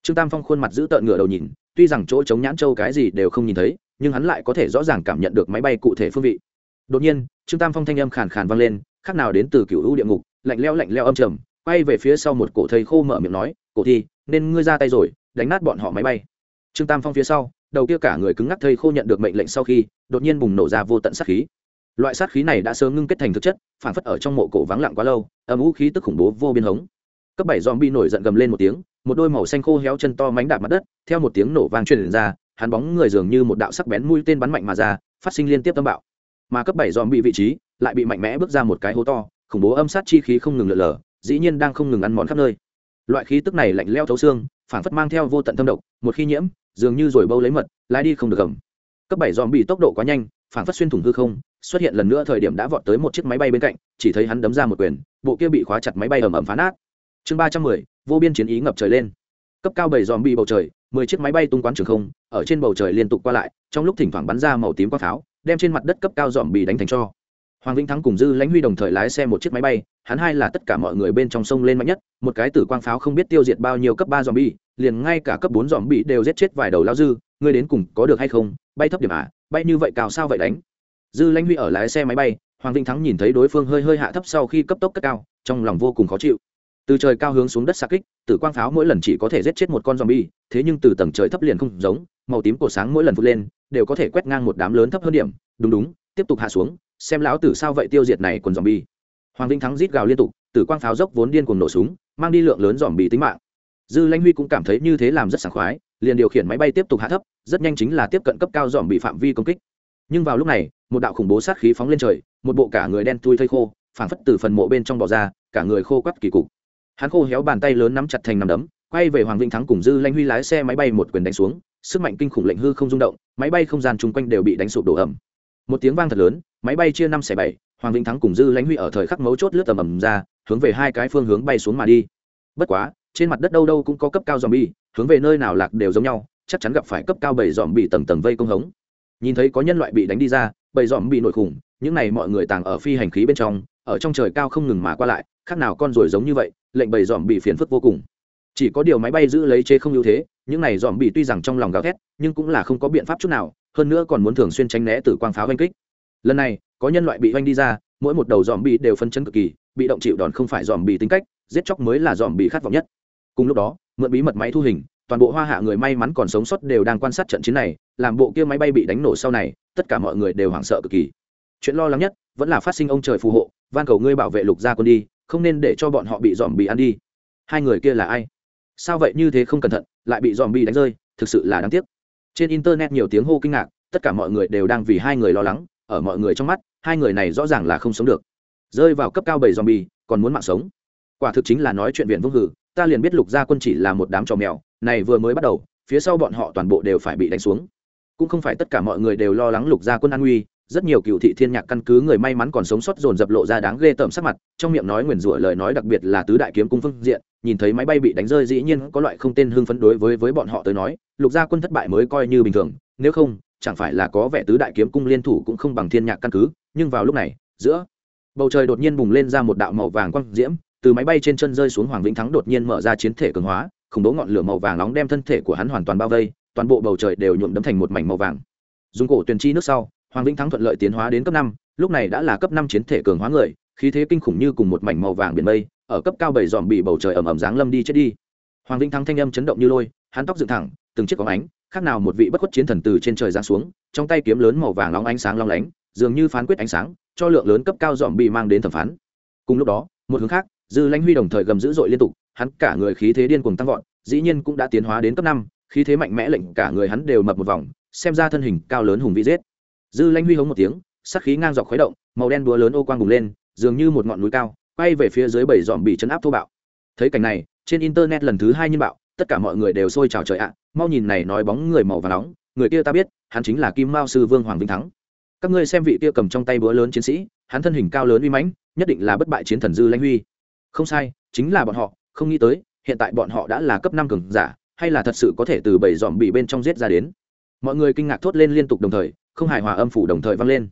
Trương tam phong khuôn mặt giữ tợn ngựa đầu nhìn, tuy rằng chỗ chống nhãn châu cái gì đều không nhìn thấy, nhưng hắn lại có thể rõ ràng cảm nhận được máy bay cụ thể phương vị. Đột nhiên, trương tam phong thanh âm khàn khàn vang lên, khác nào đến từ cựu u địa ngục lạnh leo lạnh leo âm trầm, quay về phía sau một cổ thầy khô mở miệng nói, cổ thi, nên ngươi ra tay rồi, đánh nát bọn họ máy bay. Trương tam phong phía sau, đầu kia cả người cứng ngắc thầy khô nhận được mệnh lệnh sau khi, đột nhiên bùng nổ ra vô tận sát khí. Loại sát khí này đã sớm ngưng kết thành thực chất, phản phất ở trong mộ cổ vắng lặng quá lâu, âm vũ khí tức khủng bố vô biên hống. Cấp bảy dòm bi nổi giận gầm lên một tiếng, một đôi màu xanh khô héo chân to mánh đạp mặt đất, theo một tiếng nổ vang truyền ra, hắn bóng người dường như một đạo sắc bén mũi tên bắn mạnh mà ra, phát sinh liên tiếp tâm bạo. Mà cấp bảy dòm bị vị trí lại bị mạnh mẽ bước ra một cái hố to khủng bố âm sát chi khí không ngừng lở lở dĩ nhiên đang không ngừng ăn mòn khắp nơi. Loại khí tức này lạnh leo thấu xương phản phất mang theo vô tận thâm độc, một khi nhiễm, dường như rồi bâu lấy mật, lái đi không được gầm. Cấp bảy dòm bị tốc độ quá nhanh phản phất xuyên thủng hư không, xuất hiện lần nữa thời điểm đã vọt tới một chiếc máy bay bên cạnh, chỉ thấy hắn đấm ra một quyền, bộ kia bị khóa chặt máy bay ầm ầm phá nát. Chương ba trăm mười, vô biên chiến ý ngập trời lên. Cấp cao bảy dòm bị bầu trời, mười chiếc máy bay tung quán trường không, ở trên bầu trời liên tục qua lại, trong lúc thỉnh thoảng bắn ra màu tím quang pháo, đem trên mặt đất cấp cao dòm bị đánh thành cho hoàng vĩnh thắng cùng dư lãnh huy đồng thời lái xe một chiếc máy bay, hắn hai là tất cả mọi người bên trong sông lên mạnh nhất, một cái tử quang pháo không biết tiêu diệt bao nhiêu cấp ba dòm bi liền ngay cả cấp bốn dòm đều giết chết vài đầu lao dư, ngươi đến cùng có được hay không? Bay thấp điểm à? Bay như vậy cao sao vậy đánh? Dư lãnh huy ở lái xe máy bay, hoàng vinh thắng nhìn thấy đối phương hơi hơi hạ thấp sau khi cấp tốc cất cao, trong lòng vô cùng khó chịu. Từ trời cao hướng xuống đất xa kích, tử quang pháo mỗi lần chỉ có thể giết chết một con zombie, thế nhưng từ tầng trời thấp liền không giống, màu tím cổ sáng mỗi lần vụt lên, đều có thể quét ngang một đám lớn thấp hơn điểm. Đúng đúng, tiếp tục hạ xuống xem lão tử sao vậy tiêu diệt này quần zombie. Hoàng vinh thắng rít gào liên tục, tử quang pháo dốc vốn điên cuồng nổ súng, mang đi lượng lớn zombie tính mạng. Dư lãnh huy cũng cảm thấy như thế làm rất sảng khoái, liền điều khiển máy bay tiếp tục hạ thấp, rất nhanh chính là tiếp cận cấp cao dòm bị phạm vi công kích. Nhưng vào lúc này, một đạo khủng bố sát khí phóng lên trời, một bộ cả người đen thui thây khô, phảng phất từ phần mộ bên trong bò ra, cả người khô quắt kỳ cục. Hắn khô héo bàn tay lớn nắm chặt thành nằm đấm, quay về hoàng vĩnh thắng cùng dư lanh huy lái xe máy bay một quyền đánh xuống, sức mạnh kinh khủng lệnh hư không rung động, máy bay không gian chung quanh đều bị đánh sụp đổ ẩm một tiếng vang thật lớn, máy bay chia năm xẻ bảy, hoàng vĩnh thắng cùng dư lãnh huy ở thời khắc mấu chốt lướt tầm ầm ra, hướng về hai cái phương hướng bay xuống mà đi. Bất quá, trên mặt đất đâu đâu cũng có cấp cao dòm bi hướng về nơi nào lạc đều giống nhau, chắc chắn gặp phải cấp cao bảy dòm bị tầng tầng vây công hống. Nhìn thấy có nhân loại bị đánh đi ra, bảy dòm bị nổi khủng, những này mọi người tàng ở phi hành khí bên trong, ở trong trời cao không ngừng mà qua lại, khác nào con rồi giống như vậy, lệnh bảy dòm bị phiền phức vô cùng. Chỉ có điều máy bay giữ lấy chế không ưu thế, những này dòm bị tuy rằng trong lòng gào thét, nhưng cũng là không có biện pháp chút nào hơn nữa còn muốn thường xuyên tránh né từ quang pháo oanh kích. Lần này, có nhân loại bị oanh đi ra, mỗi một đầu dòm bị đều phân chấn cực kỳ, bị động chịu đòn không phải dòm bị tính cách, giết chóc mới là dòm bị khát vọng nhất. Cùng lúc đó, mượn bí mật máy thu hình, toàn bộ hoa hạ người may mắn còn sống sót đều đang quan sát trận chiến này, làm bộ kia máy bay bị đánh nổ sau này, tất cả mọi người đều hoảng sợ cực kỳ. Chuyện lo lắng nhất vẫn là phát sinh ông trời phù hộ, van cầu ngươi bảo vệ lục gia quân đi, không nên để cho bọn họ bị dòm bị ăn đi. Hai người kia là ai? Sao vậy như thế không cẩn thận, lại bị dòm bị đánh rơi, thực sự là đáng tiếc trên internet nhiều tiếng hô kinh ngạc, tất cả mọi người đều đang vì hai người lo lắng, ở mọi người trong mắt, hai người này rõ ràng là không sống được. Rơi vào cấp cao bảy dòm bì còn muốn mạng sống. Quả thực chính là nói chuyện viện vương hử, ta liền biết lục gia quân chỉ là một đám trò mèo, này vừa mới bắt đầu, phía sau bọn họ toàn bộ đều phải bị đánh xuống. Cũng không phải tất cả mọi người đều lo lắng lục gia quân an nguy rất nhiều cựu thị thiên nhạc căn cứ người may mắn còn sống sót dồn dập lộ ra đáng ghê tởm sắc mặt, trong miệng nói nguyền rủa lời nói đặc biệt là tứ đại kiếm cung phương diện, nhìn thấy máy bay bị đánh rơi dĩ nhiên có loại không tên hưng phấn đối với với bọn họ tới nói, lục gia quân thất bại mới coi như bình thường, nếu không, chẳng phải là có vẻ tứ đại kiếm cung liên thủ cũng không bằng thiên nhạc căn cứ, nhưng vào lúc này, giữa bầu trời đột nhiên bùng lên ra một đạo màu vàng quang diễm, từ máy bay trên chân rơi xuống hoàng vĩnh thắng đột nhiên mở ra chiến thể cường hóa, khủng bố ngọn lửa màu vàng nóng đem thân thể của hắn hoàn toàn bao vây, toàn bộ bầu trời đều nhuộm đấm thành một mảnh màu vàng. Dùng cổ tuyền chi nước sau hoàng vĩnh thắng thuận lợi tiến hóa đến cấp năm, lúc này đã là cấp năm chiến thể cường hóa người, khí thế kinh khủng như cùng một mảnh màu vàng biển mây, ở cấp cao bảy dòm bị bầu trời ẩm ẩm giáng lâm đi chết đi. Hoàng vĩnh thắng thanh âm chấn động như lôi, hắn tóc dựng thẳng, từng chiếc có ánh, khác nào một vị bất khuất chiến thần từ trên trời giáng xuống, trong tay kiếm lớn màu vàng nóng ánh sáng long lánh, dường như phán quyết ánh sáng, cho lượng lớn cấp cao dòm bị mang đến thẩm phán. Cùng lúc đó, một hướng khác, dư lãnh huy đồng thời gầm dữ dội liên tục, hắn cả người khí thế điên cuồng tăng vọt, dĩ nhiên cũng đã tiến hóa đến cấp năm, khí thế mạnh mẽ lệnh cả người hắn đều mập một vòng, xem ra thân hình cao lớn hùng vĩ giết dư Lanh huy hống một tiếng sắc khí ngang dọc khuấy động, màu đen búa lớn ô quang bùng lên, dường như một ngọn núi cao, quay về phía dưới bảy dòm bị chấn áp thô bạo. Thấy cảnh này, trên internet lần thứ hai nhân bạo, tất cả mọi người đều sôi trào trời ạ, mau nhìn này nói bóng người màu và nóng, người kia ta biết, hắn chính là kim mao sư vương hoàng vinh thắng. Các ngươi xem vị kia cầm trong tay búa lớn chiến sĩ, hắn thân hình cao lớn uy mãnh, nhất định là bất bại chiến thần dư lãnh huy. Không sai, chính là bọn họ, không nghĩ tới, hiện tại bọn họ đã là cấp năm cường giả, hay là thật sự có thể từ bảy dòm bị bên trong giết ra đến. Mọi người kinh ngạc thốt lên liên tục đồng thời không hài hòa âm phủ đồng thời vang lên.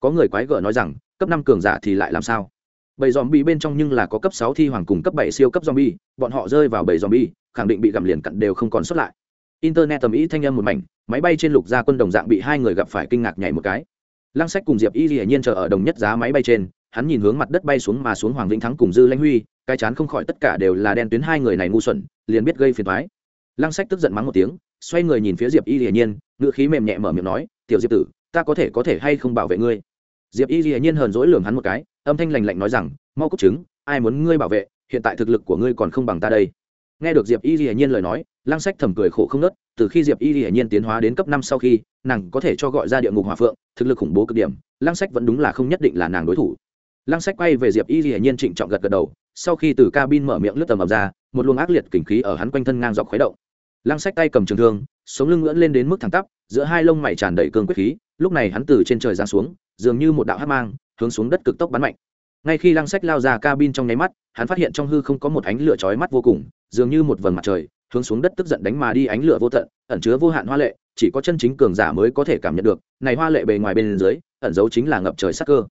Có người quái gở nói rằng, cấp năm cường giả thì lại làm sao? Bảy dòm bị bên trong nhưng là có cấp sáu thi hoàng cùng cấp bảy siêu cấp zombie, bọn họ rơi vào bảy zombie, khẳng định bị gặm liền cặn đều không còn xuất lại. Internet tầm ý thanh âm một mảnh, máy bay trên lục gia quân đồng dạng bị hai người gặp phải kinh ngạc nhảy một cái. Lăng sách cùng diệp y hiển nhiên chờ ở đồng nhất giá máy bay trên, hắn nhìn hướng mặt đất bay xuống mà xuống hoàng vĩnh thắng cùng dư lãnh huy, cái chán không khỏi tất cả đều là đen tuyến hai người này ngu xuẩn, liền biết gây phiền thoái lăng sách tức giận mắng một tiếng xoay người nhìn phía diệp y hiển nhiên, ngữ khí mềm nhẹ mở miệng nói, tiểu diệp tử, ta có thể có thể hay không bảo vệ ngươi? Diệp y hiển nhiên hờn dỗi lường hắn một cái, âm thanh lành lạnh nói rằng, mau cúc chứng ai muốn ngươi bảo vệ, hiện tại thực lực của ngươi còn không bằng ta đây. Nghe được diệp y hiển nhiên lời nói, lăng sách thầm cười khổ không nớt, từ khi diệp y hiển nhiên tiến hóa đến cấp năm sau khi, nàng có thể cho gọi ra địa ngục hòa phượng, thực lực khủng bố cực điểm, lăng sách vẫn đúng là không nhất định là nàng đối thủ. Lăng sách quay về diệp y hiển nhiên trịnh trọng gật gật đầu, sau khi từ cabin mở miệng lướt tầm ập ra, một luồng ác liệt kình khí ở hắn quanh thân ngang dọc khuấy động lăng sách tay cầm trường thương, sống lưng ngưỡn lên đến mức thẳng tắp, giữa hai lông mày tràn đầy cương quyết khí, lúc này hắn từ trên trời giáng xuống, dường như một đạo hát mang, hướng xuống đất cực tốc bắn mạnh. Ngay khi lăng sách lao ra cabin trong nháy mắt, hắn phát hiện trong hư không có một ánh lửa chói mắt vô cùng, dường như một vầng mặt trời, hướng xuống đất tức giận đánh mà đi ánh lửa vô tận, ẩn chứa vô hạn hoa lệ, chỉ có chân chính cường giả mới có thể cảm nhận được, này hoa lệ bề ngoài bên dưới, ẩn giấu chính là ngập trời sắc cơ.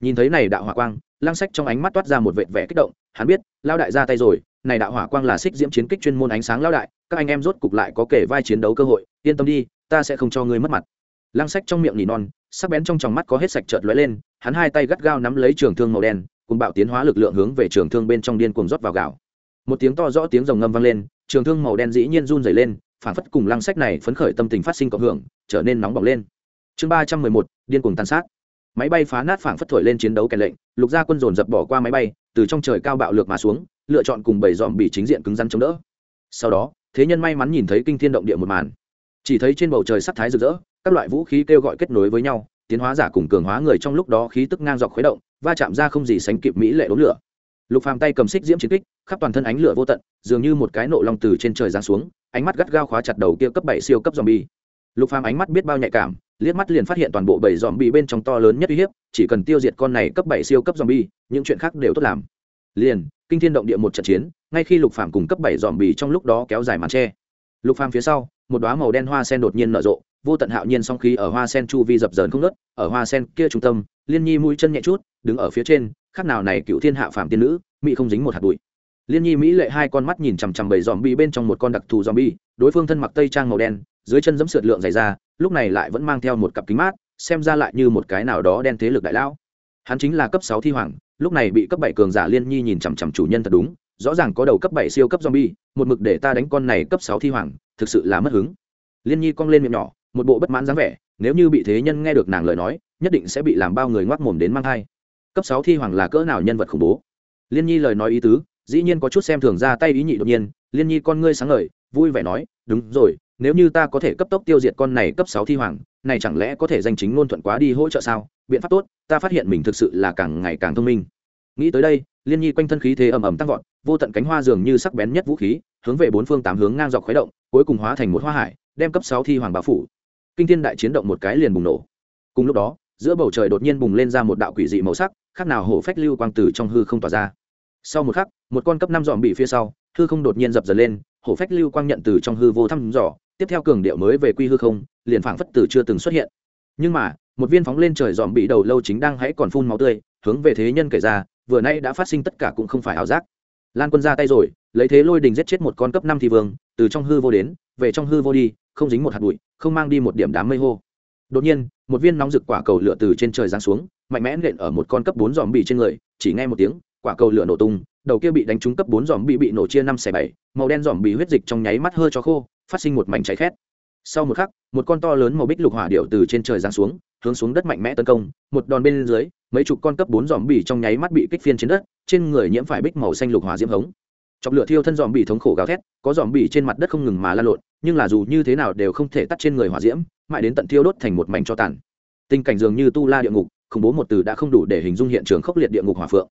Nhìn thấy này đạo hỏa quang, lăng sách trong ánh mắt toát ra một vệt vẻ kích động, hắn biết, lao đại ra tay rồi này đạo hỏa quang là xích diễm chiến kích chuyên môn ánh sáng lao đại, các anh em rốt cục lại có kể vai chiến đấu cơ hội, yên tâm đi, ta sẽ không cho ngươi mất mặt. Lăng sách trong miệng nỉ non, sắc bén trong tròng mắt có hết sạch chợt lóe lên, hắn hai tay gắt gao nắm lấy trường thương màu đen, cùng bạo tiến hóa lực lượng hướng về trường thương bên trong điên cuồng rót vào gạo. Một tiếng to rõ tiếng rồng ngâm vang lên, trường thương màu đen dĩ nhiên run rẩy lên phản phất cùng lăng sách này phấn khởi tâm tình phát sinh cộng hưởng, trở nên nóng bỏng lên. Chương ba trăm mười một, điên cuồng tàn sát. Máy bay phá nát phản phất thổi lên chiến đấu kèn lệnh, lục gia quân dồn dập bỏ qua máy bay, từ trong trời cao bạo lược mà xuống lựa chọn cùng bảy dòm bị chính diện cứng rắn chống đỡ. Sau đó, thế nhân may mắn nhìn thấy kinh thiên động địa một màn. Chỉ thấy trên bầu trời sắc thái rực rỡ, các loại vũ khí kêu gọi kết nối với nhau, tiến hóa giả cùng cường hóa người trong lúc đó khí tức ngang dọc khuấy động, va chạm ra không gì sánh kịp mỹ lệ đốn lửa. Lục phàm tay cầm xích diễm chiến kích, khắp toàn thân ánh lửa vô tận, dường như một cái nộ long từ trên trời giáng xuống, ánh mắt gắt gao khóa chặt đầu kia cấp bảy siêu cấp zombie. Lục phàm ánh mắt biết bao nhạy cảm, liếc mắt liền phát hiện toàn bộ bảy zombie bên trong to lớn nhất uy hiếp, chỉ cần tiêu diệt con này cấp bảy siêu cấp zombie, những chuyện khác đều tốt làm. Liền kinh thiên động địa một trận chiến, ngay khi lục phàm cùng cấp bảy zombie trong lúc đó kéo dài màn che lục phàm phía sau, một đóa màu đen hoa sen đột nhiên nở rộ, vô tận hạo nhiên song khí ở hoa sen chu vi dập dờn không nớt ở hoa sen kia trung tâm, liên nhi mũi chân nhẹ chút, đứng ở phía trên khác nào này cựu thiên hạ phàm tiên nữ, mỹ không dính một hạt bụi. Liên nhi mỹ lệ hai con mắt nhìn chằm chằm bầy dòm bi bên trong một con đặc thù dòm bi đối phương thân mặc tây trang màu đen, dưới chân giẫm sượt lượng dày ra, lúc này lại vẫn mang theo một cặp kính mát, xem ra lại như một cái nào đó đen thế lực đại lão. Hắn chính là cấp sáu thi hoàng lúc này bị cấp bảy cường giả liên nhi nhìn chằm chằm chủ nhân thật đúng, rõ ràng có đầu cấp bảy siêu cấp zombie, một mực để ta đánh con này cấp sáu thi hoàng, thực sự là mất hứng. Liên nhi cong lên miệng nhỏ, một bộ bất mãn dáng vẻ, nếu như bị thế nhân nghe được nàng lời nói, nhất định sẽ bị làm bao người ngoác mồm đến mang thai. Cấp sáu thi hoàng là cỡ nào nhân vật khủng bố? Liên nhi lời nói ý tứ, dĩ nhiên có chút xem thường ra tay ý nhị đột nhiên, liên nhi con ngươi sáng ngời, vui vẻ nói, đúng rồi, nếu như ta có thể cấp tốc tiêu diệt con này cấp sáu thi hoàng, này chẳng lẽ có thể danh chính ngôn thuận quá đi hỗ trợ sao? Biện pháp tốt, ta phát hiện mình thực sự là càng ngày càng thông minh. Nghĩ tới đây, liên nhi quanh thân khí thế ầm ầm tăng vọt, vô tận cánh hoa dường như sắc bén nhất vũ khí, hướng về bốn phương tám hướng ngang dọc khuấy động, cuối cùng hóa thành một hoa hải, đem cấp sáu thi hoàng bá phủ. Kinh thiên đại chiến động một cái liền bùng nổ. Cùng lúc đó, giữa bầu trời đột nhiên bùng lên ra một đạo quỷ dị màu sắc, khác nào hổ phách lưu quang tử trong hư không tỏa ra. Sau một khắc, một con cấp năm dòm bị phía sau, hư không đột nhiên dập dần lên, hổ phách lưu quang nhận từ trong hư vô thăm dò, tiếp theo cường điệu mới về quy hư không, liền phảng phất từ chưa từng xuất hiện nhưng mà, một viên phóng lên trời dòm bị đầu lâu chính đang hãy còn phun máu tươi, hướng về thế nhân kể ra, vừa nay đã phát sinh tất cả cũng không phải ảo giác. Lan quân ra tay rồi, lấy thế lôi đình giết chết một con cấp năm thì vương, từ trong hư vô đến, về trong hư vô đi, không dính một hạt bụi, không mang đi một điểm đám mây hô. Đột nhiên, một viên nóng rực quả cầu lửa từ trên trời giáng xuống, mạnh mẽ nện ở một con cấp bốn dòm bị trên người, chỉ nghe một tiếng, quả cầu lửa nổ tung, đầu kia bị đánh trúng cấp bốn dòm bị bị nổ chia năm xẻ bảy, màu đen dòm bị huyết dịch trong nháy mắt hơi cho khô, phát sinh một mảnh cháy khét sau một khắc, một con to lớn màu bích lục hỏa điệu từ trên trời giáng xuống, hướng xuống đất mạnh mẽ tấn công. Một đòn bên dưới, mấy chục con cấp bốn dòm bỉ trong nháy mắt bị kích phiên trên đất, trên người nhiễm phải bích màu xanh lục hỏa diễm hống. Chọc lửa thiêu thân dòm bỉ thống khổ gào thét, có dòm bỉ trên mặt đất không ngừng mà lan lộn, nhưng là dù như thế nào đều không thể tắt trên người hỏa diễm, mãi đến tận thiêu đốt thành một mảnh cho tàn. Tình cảnh dường như tu la địa ngục, khủng bố một từ đã không đủ để hình dung hiện trường khốc liệt địa ngục hỏa phượng.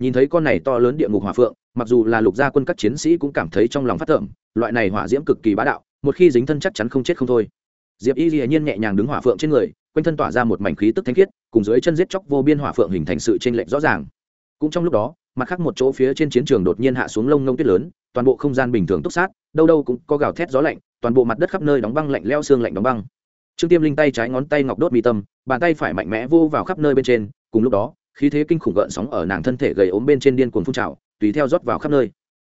Nhìn thấy con này to lớn địa ngục hỏa phượng, mặc dù là lục gia quân các chiến sĩ cũng cảm thấy trong lòng phát thởm loại này hỏa diễm cực kỳ bá đạo một khi dính thân chắc chắn không chết không thôi. Diệp y dĩ nhiên nhẹ nhàng đứng hỏa phượng trên người, quanh thân tỏa ra một mảnh khí tức thanh khiết, cùng dưới chân giết chóc vô biên hỏa phượng hình thành sự chênh lệch rõ ràng. Cũng trong lúc đó, mặt khác một chỗ phía trên chiến trường đột nhiên hạ xuống lông ngông tuyết lớn, toàn bộ không gian bình thường túc sát, đâu đâu cũng có gào thét gió lạnh, toàn bộ mặt đất khắp nơi đóng băng lạnh leo xương lạnh đóng băng. Trương tiêm linh tay trái ngón tay ngọc đốt mi tâm, bàn tay phải mạnh mẽ vô vào khắp nơi bên trên, cùng lúc đó, khí thế kinh khủng gợn sóng ở nàng thân thể gầy ốm bên trên điên cuồng phun trào, tùy theo rót vào khắp nơi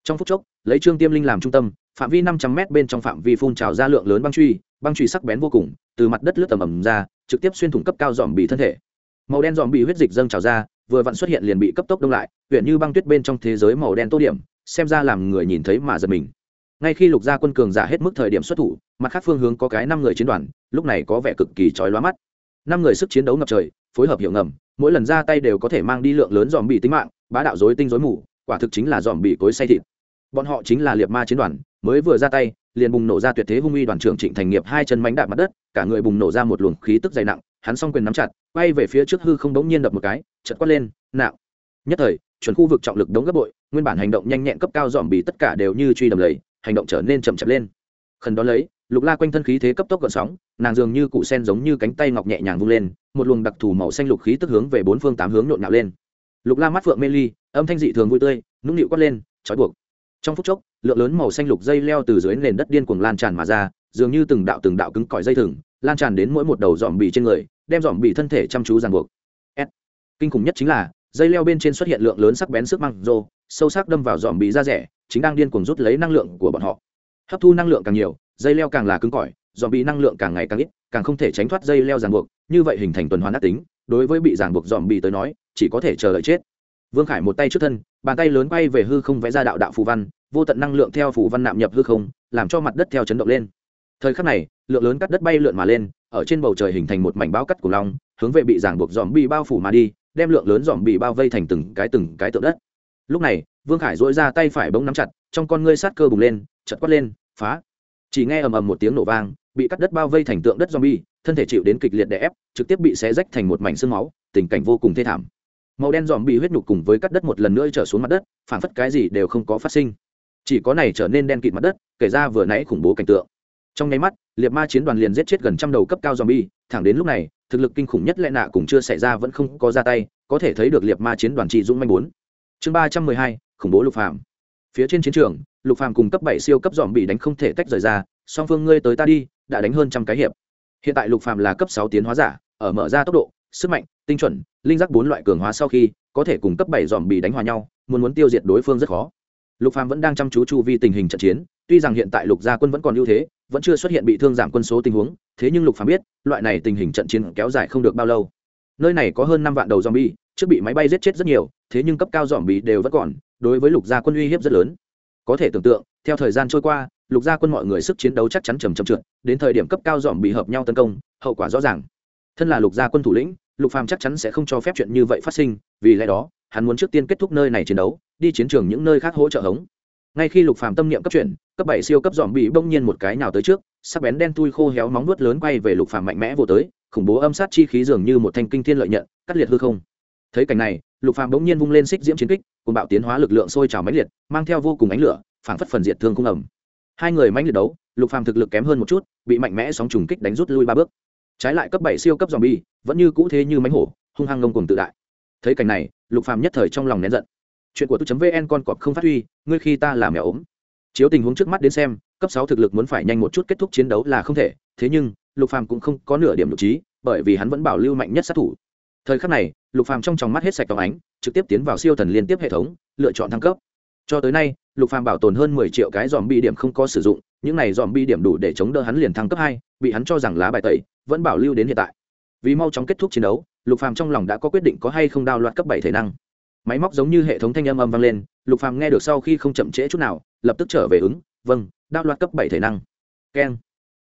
trong phút chốc, lấy trương tiêm linh làm trung tâm, phạm vi năm trăm m bên trong phạm vi phun trào ra lượng lớn băng truy băng truy sắc bén vô cùng, từ mặt đất lướt tầm ầm ra, trực tiếp xuyên thủng cấp cao dòm bị thân thể. Màu đen dòm bị huyết dịch dâng trào ra, vừa vặn xuất hiện liền bị cấp tốc đông lại, huyện như băng tuyết bên trong thế giới màu đen tô điểm, xem ra làm người nhìn thấy mà giật mình. Ngay khi lục gia quân cường giả hết mức thời điểm xuất thủ, mặt khác phương hướng có cái năm người chiến đoàn, lúc này có vẻ cực kỳ trói lóa mắt. Năm người sức chiến đấu ngập trời, phối hợp hiệu ngầm, mỗi lần ra tay đều có thể mang đi lượng lớn dòm bị tính mạng, bá đạo dối tinh dối mù, quả thực chính là dòm bị cối say thịt bọn họ chính là liệt ma chiến đoàn, mới vừa ra tay, liền bùng nổ ra tuyệt thế hung uy đoàn trưởng trịnh thành nghiệp hai chân mánh đạp mặt đất, cả người bùng nổ ra một luồng khí tức dày nặng, hắn s o n g quyền nắm chặt, quay về phía trước hư không đống nhiên đập một cái chật quát lên, nạo! Nhất thời, chuẩn khu vực trọng lực đống gấp bội, nguyên bản hành động nhanh nhẹn cấp cao dòm bị tất cả đều như truy đầm lầy, hành động trở nên chậm chậm lên. Khẩn đón lấy, lục la quanh thân khí thế cấp tốc gợn sóng, nàng dường như cụ sen giống như cánh tay ngọc nhẹ nhàng vung lên, một luồng đặc thù màu xanh lục khí tức hướng về bốn phương tám hướng nhộn nhạo lên. Lục la mắt phượng mê ly, âm thanh dị thường vui tươi, nũng nịu quát lên, trói buộc! Trong phút chốc, lượng lớn màu xanh lục dây leo từ dưới nền đất điên cuồng lan tràn mà ra, dường như từng đạo từng đạo cứng cỏi dây thừng, lan tràn đến mỗi một đầu dòm bì trên người, đem dòm bì thân thể chăm chú ràng buộc. S. kinh khủng nhất chính là, dây leo bên trên xuất hiện lượng lớn sắc bén sức măng rô, sâu sắc đâm vào dòm bì da rẻ, chính đang điên cuồng rút lấy năng lượng của bọn họ. Hấp thu năng lượng càng nhiều, dây leo càng là cứng cỏi dòm bì năng lượng càng ngày càng ít, càng không thể tránh thoát dây leo ràng buộc, như vậy hình thành tuần hoàn ác tính, đối với bị ràng buộc dòm bì tới nói, chỉ có thể chờ đợi chết vương khải một tay trước thân, bàn tay lớn quay về hư không vẽ ra đạo đạo phù văn, vô tận năng lượng theo phù văn nạm nhập hư không, làm cho mặt đất theo chấn động lên. Thời khắc này, lượng lớn cắt đất bay lượn mà lên, ở trên bầu trời hình thành một mảnh bao cắt của long, hướng về bị giảng buộc dòm bị bao phủ mà đi, đem lượng lớn dòm bị bao vây thành từng cái từng cái tượng đất. Lúc này, vương khải dỗi ra tay phải bỗng nắm chặt, trong con ngươi sát cơ bùng lên chật quất lên, phá! Chỉ nghe ầm ầm một tiếng nổ vang, bị cắt đất bao vây thành tượng đất zombie, thân thể chịu đến kịch liệt đè ép, trực tiếp bị xé rách thành một mảnh xương máu, tình cảnh vô cùng thê thảm màu đen dòm bị huyết nhục cùng với cắt đất một lần nữa trở xuống mặt đất, phản phất cái gì đều không có phát sinh. Chỉ có này trở nên đen kịt mặt đất, kể ra vừa nãy khủng bố cảnh tượng. Trong nháy mắt, liệt ma chiến đoàn liền giết chết gần trăm đầu cấp cao zombie thẳng đến lúc này, thực lực kinh khủng nhất lệ nạ cũng chưa xảy ra vẫn không có ra tay, có thể thấy được liệt ma chiến đoàn trị dũng manh bốn. Chương ba trăm mười hai, khủng bố lục phạm phía trên chiến trường, lục phàm cùng cấp bảy siêu cấp dòm bị đánh không thể tách rời ra, song phương ngươi tới ta đi, đã đánh hơn trăm cái hiệp. Hiện tại lục phàm là cấp sáu tiến hóa giả, ở mở ra tốc độ, sức mạnh tinh chuẩn, linh giác bốn loại cường hóa sau khi, có thể cùng cấp bảy dòm bị đánh hòa nhau, muốn muốn tiêu diệt đối phương rất khó. Lục phàm vẫn đang chăm chú chu vi tình hình trận chiến, tuy rằng hiện tại lục gia quân vẫn còn ưu thế, vẫn chưa xuất hiện bị thương giảm quân số tình huống, thế nhưng lục phàm biết, loại này tình hình trận chiến kéo dài không được bao lâu. Nơi này có hơn năm vạn đầu zombie, trước bị máy bay giết chết rất nhiều, thế nhưng cấp cao zombie đều vẫn còn, đối với lục gia quân uy hiếp rất lớn. Có thể tưởng tượng, theo thời gian trôi qua, lục gia quân mọi người sức chiến đấu chắc chắn trầm trầm trượt, đến thời điểm cấp cao dòm bị hợp nhau tấn công, hậu quả rõ ràng. Thân là lục gia quân thủ lĩnh lục phàm chắc chắn sẽ không cho phép chuyện như vậy phát sinh, vì lẽ đó, hắn muốn trước tiên kết thúc nơi này chiến đấu, đi chiến trường những nơi khác hỗ trợ hống. Ngay khi lục phàm tâm niệm cấp chuyển, cấp bảy siêu cấp dòm bị bỗng nhiên một cái nào tới trước, sắc bén đen tui khô héo móng nuốt lớn quay về lục phàm mạnh mẽ vô tới, khủng bố âm sát chi khí dường như một thanh kinh thiên lợi nhận, cắt liệt hư không. Thấy cảnh này, lục phàm bỗng nhiên vung lên xích diễm chiến kích cùng bạo tiến hóa lực lượng sôi trào mãnh liệt, mang theo vô cùng ánh lửa, phảng phất phần diệt thương cung ẩm. Hai người mãnh liệt đấu, lục phàm thực lực kém hơn một chút, bị mạnh mẽ sóng trùng kích đánh rút lui ba bước trái lại cấp bảy siêu cấp zombie, vẫn như cũ thế như mánh hổ, hung hăng ngông cuồng tự đại. Thấy cảnh này, lục phàm nhất thời trong lòng nén giận. Chuyện của tôi vn con cọp không phát huy, ngươi khi ta làm mèo ốm. Chiếu tình huống trước mắt đến xem, cấp sáu thực lực muốn phải nhanh một chút kết thúc chiến đấu là không thể, thế nhưng, lục phàm cũng không có nửa điểm nhục trí, bởi vì hắn vẫn bảo lưu mạnh nhất sát thủ. Thời khắc này, lục phàm trong tròng mắt hết sạch phóng ánh, trực tiếp tiến vào siêu thần liên tiếp hệ thống, lựa chọn thăng cấp. Cho tới nay, lục phàm bảo tồn hơn mười triệu cái dòm bi điểm không có sử dụng những này dòm bi điểm đủ để chống đỡ hắn liền thăng cấp hai, bị hắn cho rằng lá bài tẩy, vẫn bảo lưu đến hiện tại. Vì mau chóng kết thúc chiến đấu, lục phàm trong lòng đã có quyết định có hay không đao loạt cấp bảy thể năng. Máy móc giống như hệ thống thanh âm âm vang lên, lục phàm nghe được sau khi không chậm trễ chút nào, lập tức trở về ứng vâng đao loạt cấp bảy thể năng. Keng.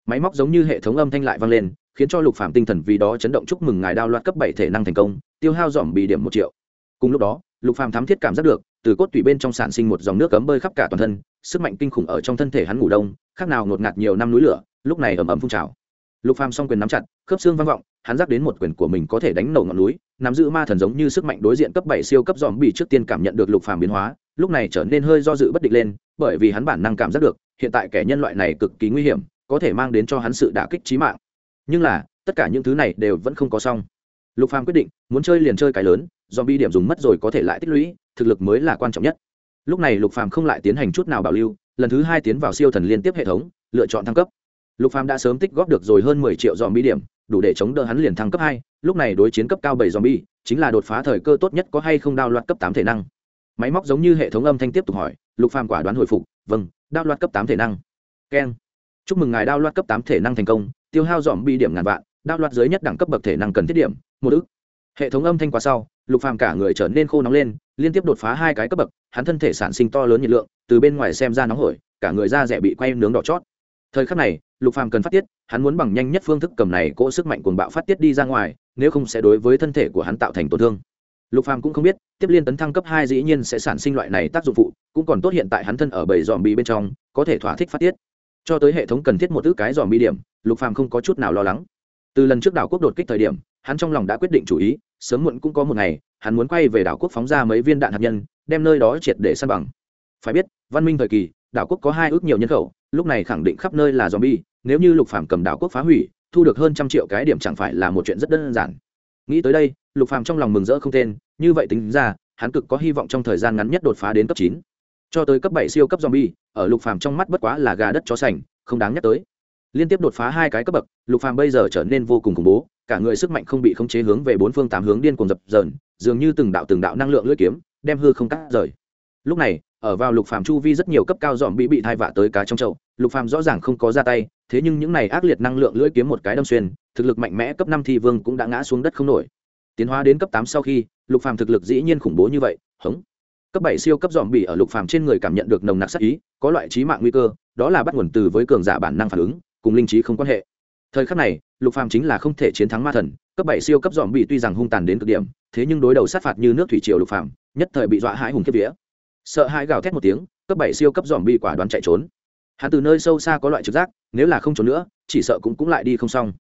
Máy móc giống như hệ thống âm thanh lại vang lên, khiến cho lục phàm tinh thần vì đó chấn động chúc mừng ngài đao loạt cấp bảy thể năng thành công, tiêu hao dòm bị điểm một triệu. Cùng lúc đó lục phàm thám thiết cảm giác được, từ cốt tủy bên trong sản sinh một dòng nước cấm bơi khắp cả toàn thân, sức mạnh kinh khủng ở trong thân thể hắn ngủ đông, khác nào ngột ngạt nhiều năm núi lửa, lúc này ầm ầm phun trào. Lục phàm song quyền nắm chặt, khớp xương vang vọng, hắn giác đến một quyền của mình có thể đánh nổ ngọn núi, nắm giữ ma thần giống như sức mạnh đối diện cấp bảy siêu cấp dòm bị trước tiên cảm nhận được lục phàm biến hóa, lúc này trở nên hơi do dự bất định lên, bởi vì hắn bản năng cảm giác được, hiện tại kẻ nhân loại này cực kỳ nguy hiểm, có thể mang đến cho hắn sự đả kích chí mạng. Nhưng là, tất cả những thứ này đều vẫn không có xong lục phàm quyết định, muốn chơi liền chơi cái lớn dòm bi điểm dùng mất rồi có thể lại tích lũy, thực lực mới là quan trọng nhất. Lúc này lục phàm không lại tiến hành chút nào bảo lưu, lần thứ hai tiến vào siêu thần liên tiếp hệ thống, lựa chọn thăng cấp. Lục phàm đã sớm tích góp được rồi hơn mười triệu dòm bi điểm, đủ để chống đỡ hắn liền thăng cấp hai, lúc này đối chiến cấp cao bảy dòm bi chính là đột phá thời cơ tốt nhất có hay không đao loạt cấp tám thể năng. Máy móc giống như hệ thống âm thanh tiếp tục hỏi, lục phàm quả đoán hồi phục vâng đao loạt cấp tám thể năng. Keng. Chúc mừng ngài đao loạt cấp tám thể năng thành công, tiêu hao dòm bi điểm ngàn vạn, đao loạt dưới nhất đẳng cấp bậc thể năng cần thiết điểm một ức. Hệ thống âm thanh quá sau, lục phàm cả người trở nên khô nóng lên, liên tiếp đột phá hai cái cấp bậc, hắn thân thể sản sinh to lớn nhiệt lượng, từ bên ngoài xem ra nóng hổi, cả người da rẻ bị quay nướng đỏ chót. Thời khắc này, lục phàm cần phát tiết, hắn muốn bằng nhanh nhất phương thức cầm này cỗ sức mạnh cuồng bạo phát tiết đi ra ngoài, nếu không sẽ đối với thân thể của hắn tạo thành tổn thương. Lục phàm cũng không biết, tiếp liên tấn thăng cấp hai dĩ nhiên sẽ sản sinh loại này tác dụng phụ, cũng còn tốt hiện tại hắn thân ở bầy dòm bi bên trong, có thể thỏa thích phát tiết. Cho tới hệ thống cần thiết một thứ cái dòm bi điểm, lục phàm không có chút nào lo lắng. Từ lần trước đảo quốc đột kích thời điểm hắn trong lòng đã quyết định chủ ý, sớm muộn cũng có một ngày, hắn muốn quay về đảo quốc phóng ra mấy viên đạn hạt nhân, đem nơi đó triệt để săn bằng. Phải biết, văn minh thời kỳ, đảo quốc có hai ước nhiều nhân khẩu, lúc này khẳng định khắp nơi là zombie, nếu như lục phàm cầm đảo quốc phá hủy, thu được hơn trăm triệu cái điểm chẳng phải là một chuyện rất đơn giản. Nghĩ tới đây, lục phàm trong lòng mừng rỡ không tên, như vậy tính ra, hắn cực có hy vọng trong thời gian ngắn nhất đột phá đến cấp chín. Cho tới cấp bảy siêu cấp zombie, ở lục phàm trong mắt bất quá là gà đất chó sành, không đáng nhắc tới. Liên tiếp đột phá hai cái cấp bậc, lục phàm bây giờ trở nên vô cùng khủng bố cả người sức mạnh không bị khống chế hướng về bốn phương tám hướng điên cuồng dập dờn, dường như từng đạo từng đạo năng lượng lưỡi kiếm đem hư không cắt rời. Lúc này, ở vào lục phàm chu vi rất nhiều cấp cao dòm bị bị thai vạ tới cá trong chậu, lục phàm rõ ràng không có ra tay, thế nhưng những này ác liệt năng lượng lưỡi kiếm một cái đâm xuyên, thực lực mạnh mẽ cấp năm thi vương cũng đã ngã xuống đất không nổi. Tiến hóa đến cấp tám sau khi, lục phàm thực lực dĩ nhiên khủng bố như vậy, hống. Cấp bảy siêu cấp dòm bị ở lục phàm trên người cảm nhận được nồng nặc sát ý, có loại trí mạng nguy cơ, đó là bắt nguồn từ với cường giả bản năng phản ứng, cùng linh trí không quan hệ. Thời khắc này lục phàm chính là không thể chiến thắng ma thần, cấp bảy siêu cấp dòm bị tuy rằng hung tàn đến cực điểm, thế nhưng đối đầu sát phạt như nước thủy triều lục phàm, nhất thời bị dọa hãi hùng kiếp vía. Sợ hãi gào thét một tiếng, cấp bảy siêu cấp dòm bị quả đoán chạy trốn. Hắn từ nơi sâu xa có loại trực giác, nếu là không trốn nữa, chỉ sợ cũng cũng lại đi không xong.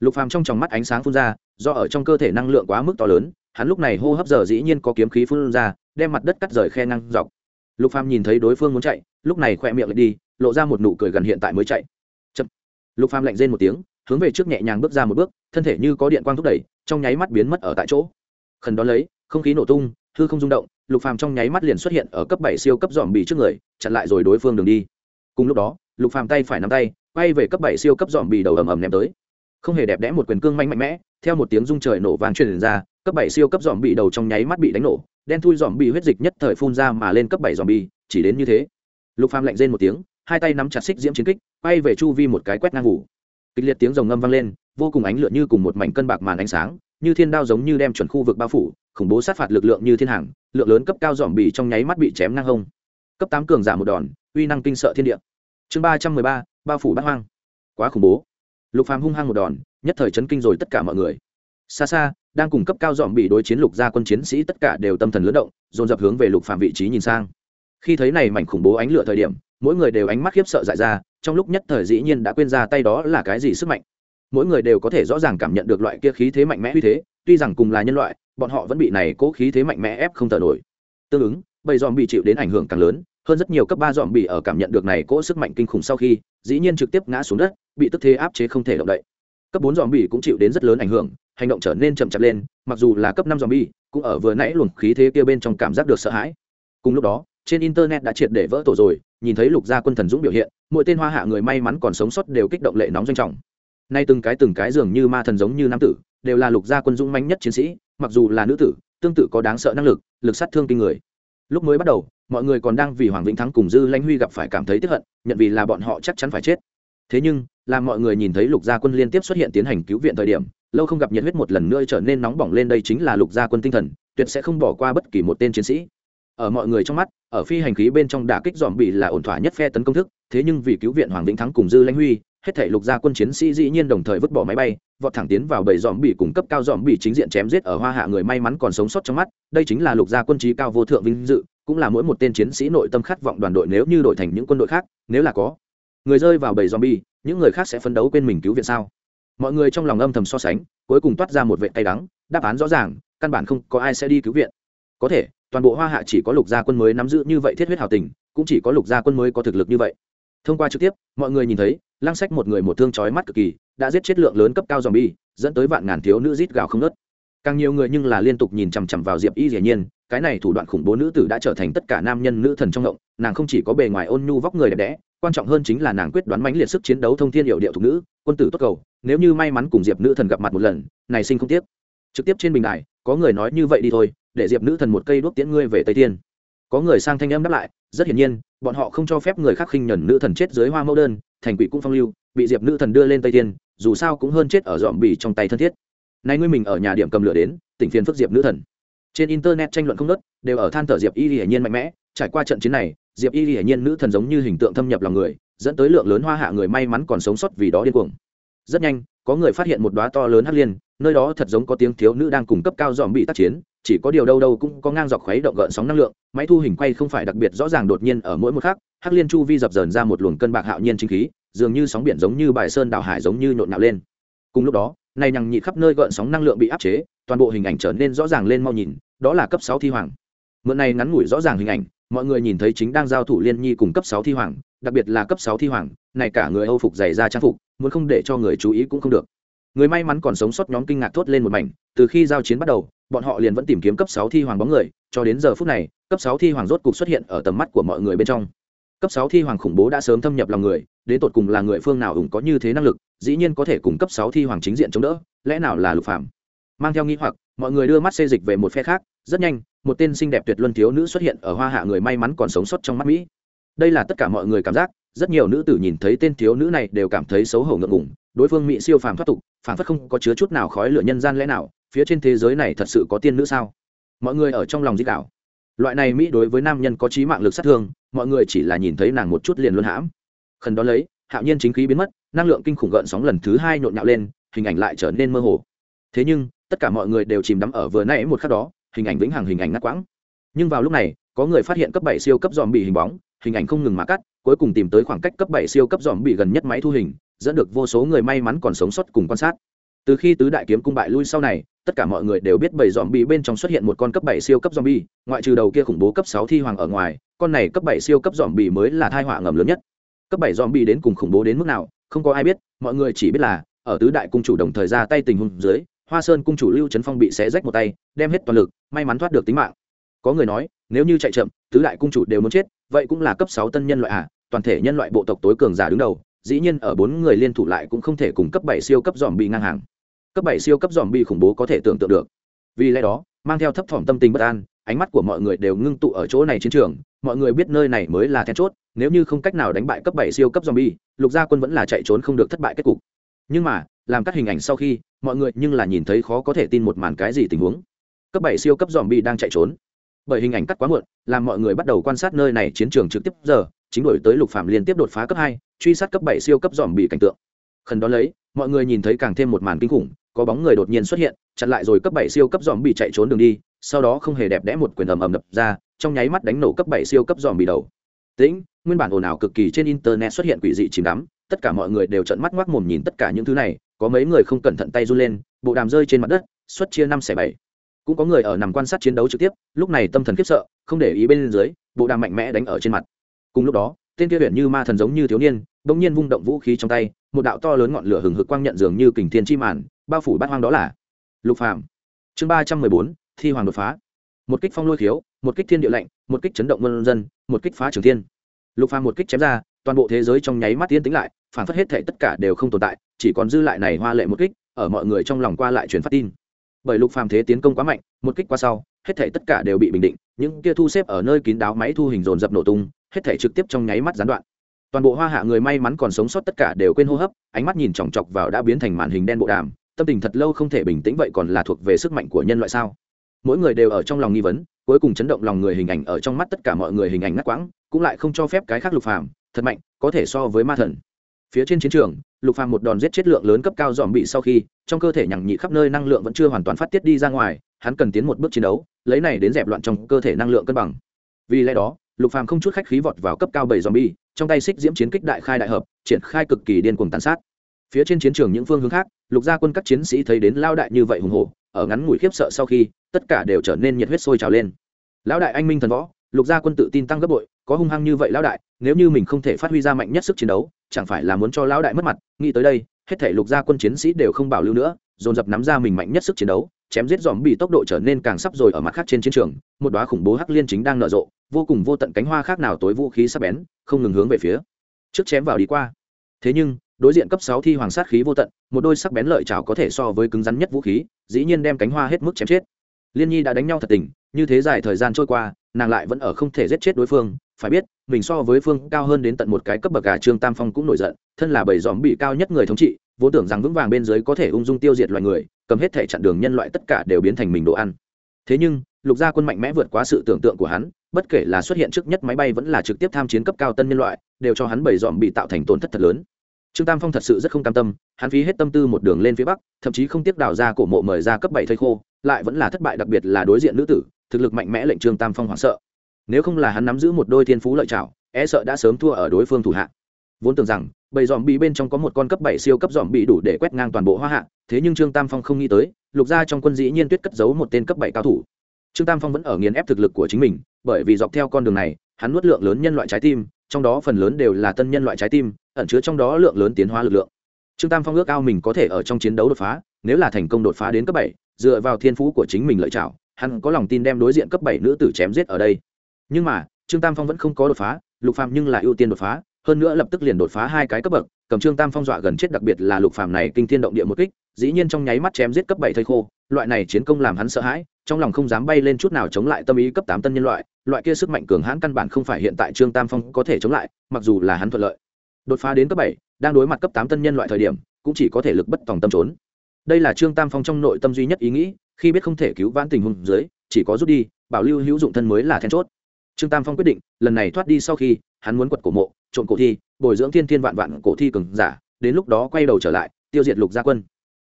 Lục phàm trong tròng mắt ánh sáng phun ra, do ở trong cơ thể năng lượng quá mức to lớn, hắn lúc này hô hấp giờ dĩ nhiên có kiếm khí phun ra, đem mặt đất cắt rời khe năng dọc. Lục phàm nhìn thấy đối phương muốn chạy, lúc này khoe miệng lại đi, lộ ra một nụ cười gần hiện tại mới chạy. Chậm. lục phàm lạnh rên một tiếng hướng về trước nhẹ nhàng bước ra một bước, thân thể như có điện quang thúc đẩy, trong nháy mắt biến mất ở tại chỗ. Khẩn đón lấy, không khí nổ tung, hư không rung động, lục phàm trong nháy mắt liền xuất hiện ở cấp bảy siêu cấp dòm bì trước người, chặn lại rồi đối phương đường đi. Cùng lúc đó, lục phàm tay phải nắm tay, quay về cấp bảy siêu cấp dòm bì đầu ầm ầm ném tới. Không hề đẹp đẽ một quyền cương manh mạnh mẽ, theo một tiếng rung trời nổ vang truyền ra, cấp bảy siêu cấp dòm bì đầu trong nháy mắt bị đánh nổ, đen thui dòm bì huyết dịch nhất thời phun ra mà lên cấp bảy dòm bì chỉ đến như thế. Lục phàm lạnh rên một tiếng, hai tay nắm chặt xích diễm chiến kích, quay về chu vi một cái quét ngang ngủ kịch liệt tiếng rồng ngâm vang lên, vô cùng ánh lửa như cùng một mảnh cân bạc màn ánh sáng, như thiên đao giống như đem chuẩn khu vực bao phủ, khủng bố sát phạt lực lượng như thiên hàng, lượng lớn cấp cao dòm bì trong nháy mắt bị chém ngang hông. Cấp tám cường giả một đòn, uy năng kinh sợ thiên địa. Chương ba trăm mười ba, bao phủ bát hoang. Quá khủng bố. Lục phàm hung hăng một đòn, nhất thời chấn kinh rồi tất cả mọi người. Xa xa, đang cùng cấp cao dòm bị đối chiến lục gia quân chiến sĩ tất cả đều tâm thần lớn động, dồn dập hướng về lục phàm vị trí nhìn sang. Khi thấy này mảnh khủng bố ánh lửa thời điểm, mỗi người đều ánh mắt khiếp sợ dại ra trong lúc nhất thời dĩ nhiên đã quên ra tay đó là cái gì sức mạnh. Mỗi người đều có thể rõ ràng cảm nhận được loại kia khí thế mạnh mẽ uy thế, tuy rằng cùng là nhân loại, bọn họ vẫn bị này cố khí thế mạnh mẽ ép không thở nổi. Tương ứng bầy dòm bị chịu đến ảnh hưởng càng lớn, hơn rất nhiều cấp ba dòm bị ở cảm nhận được này cỗ sức mạnh kinh khủng sau khi, dĩ nhiên trực tiếp ngã xuống đất, bị tức thế áp chế không thể động đậy. Cấp bốn dòm bị cũng chịu đến rất lớn ảnh hưởng, hành động trở nên chậm chạp lên, mặc dù là cấp năm dòm bị cũng ở vừa nãy luồng khí thế kia bên trong cảm giác được sợ hãi. Cùng lúc đó, trên internet đã triệt để vỡ tổ rồi, nhìn thấy lục gia quân thần dũng biểu hiện mỗi tên hoa hạ người may mắn còn sống sót đều kích động lệ nóng doanh trọng. Nay từng cái từng cái dường như ma thần giống như nam tử, đều là lục gia quân dũng manh nhất chiến sĩ, mặc dù là nữ tử, tương tự có đáng sợ năng lực lực sát thương kinh người. Lúc mới bắt đầu, mọi người còn đang vì hoàng vĩnh thắng cùng dư lãnh huy gặp phải cảm thấy tiếp hận, nhận vì là bọn họ chắc chắn phải chết. Thế nhưng, làm mọi người nhìn thấy lục gia quân liên tiếp xuất hiện tiến hành cứu viện thời điểm, lâu không gặp nhiệt huyết một lần nữa trở nên nóng bỏng lên đây chính là lục gia quân tinh thần, tuyệt sẽ không bỏ qua bất kỳ một tên chiến sĩ ở mọi người trong mắt, ở phi hành khí bên trong đả kích dòm bị là ổn thỏa nhất phe tấn công thức, thế nhưng vì cứu viện hoàng vĩnh thắng cùng dư lãnh huy, hết thể lục gia quân chiến sĩ dĩ nhiên đồng thời vứt bỏ máy bay, vọt thẳng tiến vào bầy dòm bị cung cấp cao dòm bị chính diện chém giết ở hoa hạ người may mắn còn sống sót trong mắt, đây chính là lục gia quân trí cao vô thượng vinh dự, cũng là mỗi một tên chiến sĩ nội tâm khát vọng đoàn đội nếu như đổi thành những quân đội khác, nếu là có người rơi vào bầy zombie những người khác sẽ phấn đấu quên mình cứu viện sao? Mọi người trong lòng âm thầm so sánh, cuối cùng toát ra một vệ tay đắng, đáp án rõ ràng, căn bản không có ai sẽ đi cứu viện có thể, toàn bộ hoa hạ chỉ có lục gia quân mới nắm giữ như vậy thiết huyết hào tình, cũng chỉ có lục gia quân mới có thực lực như vậy. Thông qua trực tiếp, mọi người nhìn thấy, lăng sách một người một thương chói mắt cực kỳ, đã giết chết lượng lớn cấp cao zombie, dẫn tới vạn ngàn thiếu nữ rít gào không nớt càng nhiều người nhưng là liên tục nhìn chằm chằm vào diệp y dĩ nhiên, cái này thủ đoạn khủng bố nữ tử đã trở thành tất cả nam nhân nữ thần trong động, nàng không chỉ có bề ngoài ôn nhu vóc người đẹp đẽ, quan trọng hơn chính là nàng quyết đoán mãnh liệt sức chiến đấu thông thiên hiệu điệu thục nữ, quân tử tốt cầu, nếu như may mắn cùng diệp nữ thần gặp mặt một lần, này sinh không tiếc. Trực tiếp trên bình đài, có người nói như vậy đi thôi để diệp nữ thần một cây đuốc tiễn ngươi về tây thiên có người sang thanh âm đáp lại rất hiển nhiên bọn họ không cho phép người khác khinh nhẫn nữ thần chết dưới hoa mẫu đơn thành quỷ cũng phong lưu bị diệp nữ thần đưa lên tây thiên dù sao cũng hơn chết ở dọn bì trong tay thân thiết nay ngươi mình ở nhà điểm cầm lửa đến tỉnh phiền phức diệp nữ thần trên internet tranh luận không nớt đều ở than thở diệp y hiển nhiên mạnh mẽ trải qua trận chiến này diệp y hiển nhiên nữ thần giống như hình tượng thâm nhập lòng người dẫn tới lượng lớn hoa hạ người may mắn còn sống sót vì đó điên cuồng rất nhanh có người phát hiện một đóa to lớn hắc liên, nơi đó thật giống có tiếng thiếu nữ đang cùng cấp cao dòm bị tác chiến, chỉ có điều đâu đâu cũng có ngang dọc khuấy động gợn sóng năng lượng, máy thu hình quay không phải đặc biệt rõ ràng đột nhiên ở mỗi một khắc, hắc liên chu vi dập dờn ra một luồng cân bạc hạo nhiên chính khí, dường như sóng biển giống như bài sơn đảo hải giống như nhộn nhạo lên. Cùng lúc đó, này nhằng nhị khắp nơi gợn sóng năng lượng bị áp chế, toàn bộ hình ảnh trở nên rõ ràng lên mau nhìn, đó là cấp sáu thi hoàng. Mượn này ngắn ngủi rõ ràng hình ảnh, mọi người nhìn thấy chính đang giao thủ liên nhi cùng cấp sáu thi hoàng đặc biệt là cấp sáu thi hoàng, này cả người âu phục dày ra trang phục, muốn không để cho người chú ý cũng không được. Người may mắn còn sống sót nhóm kinh ngạc thốt lên một mảnh, từ khi giao chiến bắt đầu, bọn họ liền vẫn tìm kiếm cấp sáu thi hoàng bóng người, cho đến giờ phút này, cấp sáu thi hoàng rốt cục xuất hiện ở tầm mắt của mọi người bên trong. Cấp sáu thi hoàng khủng bố đã sớm thâm nhập lòng người, đến tột cùng là người phương nào ủng có như thế năng lực, dĩ nhiên có thể cùng cấp sáu thi hoàng chính diện chống đỡ, lẽ nào là lục phạm mang theo nghi hoặc, mọi người đưa mắt xê dịch về một phe khác, rất nhanh, một tên xinh đẹp tuyệt luân thiếu nữ xuất hiện ở hoa hạ người may mắn còn sống sót trong mắt mỹ đây là tất cả mọi người cảm giác, rất nhiều nữ tử nhìn thấy tên thiếu nữ này đều cảm thấy xấu hổ ngượng ngùng, đối phương mỹ siêu phàm thoát tục phản phất không có chứa chút nào khói lửa nhân gian lẽ nào, phía trên thế giới này thật sự có tiên nữ sao? Mọi người ở trong lòng di đảo loại này mỹ đối với nam nhân có trí mạng lực sát thương, mọi người chỉ là nhìn thấy nàng một chút liền luôn hãm. Khẩn đó lấy, hạo nhiên chính khí biến mất, năng lượng kinh khủng gợn sóng lần thứ hai nhộn nhạo lên, hình ảnh lại trở nên mơ hồ. Thế nhưng, tất cả mọi người đều chìm đắm ở vừa nãy một khắc đó, hình ảnh vĩnh hằng hình ảnh ngắt quãng. Nhưng vào lúc này, có người phát hiện cấp bảy siêu cấp dòm bị hình bóng hình ảnh không ngừng mà cắt, cuối cùng tìm tới khoảng cách cấp bảy siêu cấp dòm bị gần nhất máy thu hình, dẫn được vô số người may mắn còn sống sót cùng quan sát. Từ khi tứ đại kiếm cung bại lui sau này, tất cả mọi người đều biết bầy dòm bị bên trong xuất hiện một con cấp bảy siêu cấp dòm bi ngoại trừ đầu kia khủng bố cấp sáu thi hoàng ở ngoài, con này cấp bảy siêu cấp dòm bị mới là thai họa ngầm lớn nhất. Cấp bảy dòm bị đến cùng khủng bố đến mức nào, không có ai biết, mọi người chỉ biết là, ở tứ đại cung chủ đồng thời ra tay tình huống dưới, hoa sơn cung chủ lưu trấn phong bị xé rách một tay, đem hết toàn lực, may mắn thoát được tính mạng. Có người nói nếu như chạy chậm tứ đại cung chủ đều muốn chết vậy cũng là cấp sáu tân nhân loại à toàn thể nhân loại bộ tộc tối cường giả đứng đầu dĩ nhiên ở bốn người liên thủ lại cũng không thể cùng cấp bảy siêu cấp dòm bị ngang hàng. Cấp bảy siêu cấp dòm bị khủng bố có thể tưởng tượng được. Vì lẽ đó mang theo thấp thỏm tâm tình bất an ánh mắt của mọi người đều ngưng tụ ở chỗ này chiến trường mọi người biết nơi này mới là then chốt nếu như không cách nào đánh bại cấp bảy siêu cấp zombie, lục gia quân vẫn là chạy trốn không được thất bại kết cục. Nhưng mà làm các hình ảnh sau khi mọi người nhưng là nhìn thấy khó có thể tin một màn cái gì tình huống. Cấp bảy siêu cấp zombie đang chạy trốn bởi hình ảnh cắt quá muộn, làm mọi người bắt đầu quan sát nơi này chiến trường trực tiếp giờ, chính đổi tới lục phạm liên tiếp đột phá cấp hai, truy sát cấp bảy siêu cấp dòm bị cảnh tượng. Khẩn đó lấy, mọi người nhìn thấy càng thêm một màn kinh khủng, có bóng người đột nhiên xuất hiện, chặn lại rồi cấp bảy siêu cấp dòm bị chạy trốn đường đi, sau đó không hề đẹp đẽ một quyền ầm ầm đập ra, trong nháy mắt đánh nổ cấp bảy siêu cấp dòm bị đầu. Tĩnh, nguyên bản ồn ào cực kỳ trên internet xuất hiện quỷ dị chìm đắm, tất cả mọi người đều trợn mắt ngoác mồm nhìn tất cả những thứ này, có mấy người không cẩn thận tay run lên, bộ đàm rơi trên mặt đất, xuất chia năm xẻ bảy cũng có người ở nằm quan sát chiến đấu trực tiếp, lúc này tâm thần khiếp sợ, không để ý bên dưới, bộ đàm mạnh mẽ đánh ở trên mặt. Cùng lúc đó, tên kia huyện như ma thần giống như thiếu niên, bỗng nhiên vung động vũ khí trong tay, một đạo to lớn ngọn lửa hừng hực quang nhận dường như kình thiên chi màn, bao phủ bát hoang đó là lục phạm chương ba trăm mười bốn, thi hoàng đột phá. Một kích phong lôi khiếu, một kích thiên địa lạnh, một kích chấn động vân dân, một kích phá trường thiên. Lục phàm một kích chém ra, toàn bộ thế giới trong nháy mắt tiến tính lại, phản phất hết thể tất cả đều không tồn tại, chỉ còn dư lại này hoa lệ một kích, ở mọi người trong lòng qua lại truyền phát tin bởi lục phàm thế tiến công quá mạnh, một kích qua sau, hết thảy tất cả đều bị bình định, những kia thu xếp ở nơi kín đáo máy thu hình dồn dập nổ tung, hết thảy trực tiếp trong nháy mắt gián đoạn. Toàn bộ hoa hạ người may mắn còn sống sót tất cả đều quên hô hấp, ánh mắt nhìn chòng chọc vào đã biến thành màn hình đen bộ đàm, tâm tình thật lâu không thể bình tĩnh vậy còn là thuộc về sức mạnh của nhân loại sao? Mỗi người đều ở trong lòng nghi vấn, cuối cùng chấn động lòng người hình ảnh ở trong mắt tất cả mọi người hình ảnh ngắt quãng, cũng lại không cho phép cái khác lục phàm, thật mạnh, có thể so với ma thần. Phía trên chiến trường lục phàm một đòn giết chết lượng lớn cấp cao dòm bị sau khi, trong cơ thể nhằng nhị khắp nơi năng lượng vẫn chưa hoàn toàn phát tiết đi ra ngoài, hắn cần tiến một bước chiến đấu, lấy này đến dẹp loạn trong cơ thể năng lượng cân bằng. Vì lẽ đó, lục phàm không chút khách khí vọt vào cấp cao bảy zombie trong tay xích diễm chiến kích đại khai đại hợp, triển khai cực kỳ điên cuồng tàn sát. Phía trên chiến trường những phương hướng khác, lục gia quân các chiến sĩ thấy đến lao đại như vậy hùng hổ, ở ngắn ngủi khiếp sợ sau khi, tất cả đều trở nên nhiệt huyết sôi trào lên. Lão đại anh minh thần võ, lục gia quân tự tin tăng gấp bội, có hung hăng như vậy lão đại, nếu như mình không thể phát huy ra mạnh nhất sức chiến đấu chẳng phải là muốn cho lão đại mất mặt, nghĩ tới đây, hết thể lục gia quân chiến sĩ đều không bảo lưu nữa, dồn dập nắm ra mình mạnh nhất sức chiến đấu, chém giết dòm bị tốc độ trở nên càng sắp rồi ở mặt khác trên chiến trường, một đóa khủng bố hắc liên chính đang nở rộ, vô cùng vô tận cánh hoa khác nào tối vũ khí sắc bén, không ngừng hướng về phía trước chém vào đi qua. Thế nhưng, đối diện cấp sáu thi hoàng sát khí vô tận, một đôi sắc bén lợi chảo có thể so với cứng rắn nhất vũ khí, dĩ nhiên đem cánh hoa hết mức chém chết. Liên nhi đã đánh nhau thật tình, như thế dài thời gian trôi qua, nàng lại vẫn ở không thể giết chết đối phương phải biết, mình so với phương cao hơn đến tận một cái cấp bậc cả trương tam phong cũng nổi giận, thân là bảy dòm bị cao nhất người thống trị, vốn tưởng rằng vững vàng bên dưới có thể ung dung tiêu diệt loài người, cầm hết thể chặn đường nhân loại tất cả đều biến thành mình đồ ăn. Thế nhưng, lục gia quân mạnh mẽ vượt quá sự tưởng tượng của hắn, bất kể là xuất hiện trước nhất máy bay vẫn là trực tiếp tham chiến cấp cao tân nhân loại, đều cho hắn bảy dòm bị tạo thành tổn thất thật lớn. Trương tam phong thật sự rất không cam tâm, hắn phí hết tâm tư một đường lên phía bắc, thậm chí không tiếc đào ra cổ mộ mời ra cấp bảy thây khô, lại vẫn là thất bại đặc biệt là đối diện nữ tử, thực lực mạnh mẽ lệnh trương tam phong hoảng sợ nếu không là hắn nắm giữ một đôi thiên phú lợi trảo e sợ đã sớm thua ở đối phương thủ hạ. Vốn tưởng rằng, bầy dòm bị bên trong có một con cấp bảy siêu cấp dòm bị đủ để quét ngang toàn bộ hoa hạ, thế nhưng trương tam phong không nghĩ tới, lục gia trong quân dĩ nhiên tuyết cất giấu một tên cấp bảy cao thủ. Trương tam phong vẫn ở nghiền ép thực lực của chính mình, bởi vì dọc theo con đường này, hắn nuốt lượng lớn nhân loại trái tim, trong đó phần lớn đều là tân nhân loại trái tim, ẩn chứa trong đó lượng lớn tiến hóa lực lượng. Trương tam phong ước ao mình có thể ở trong chiến đấu đột phá, nếu là thành công đột phá đến cấp bảy, dựa vào thiên phú của chính mình lợi chảo hắn có lòng tin đem đối diện cấp bảy nữ tử chém giết ở đây nhưng mà, trương tam phong vẫn không có đột phá, lục phàm nhưng là ưu tiên đột phá, hơn nữa lập tức liền đột phá hai cái cấp bậc, cầm trương tam phong dọa gần chết đặc biệt là lục phàm này kinh thiên động địa một kích, dĩ nhiên trong nháy mắt chém giết cấp bảy thây khô, loại này chiến công làm hắn sợ hãi, trong lòng không dám bay lên chút nào chống lại tâm ý cấp tám tân nhân loại loại kia sức mạnh cường hãn căn bản không phải hiện tại trương tam phong có thể chống lại, mặc dù là hắn thuận lợi. Đột phá đến cấp bảy, đang đối mặt cấp tám tân nhân loại thời điểm, cũng chỉ có thể lực bất tòng tâm trốn. Đây là trương tam phong trong nội tâm duy nhất ý nghĩ, khi biết không thể cứu vãn tình huống dưới, chỉ có rút đi, bảo lưu hữu dụng thân mới là then chốt trương tam phong quyết định, lần này thoát đi sau khi, hắn muốn quật cổ mộ, trộm cổ thi, bồi dưỡng thiên thiên vạn vạn cổ thi cường giả, đến lúc đó quay đầu trở lại, tiêu diệt lục gia quân.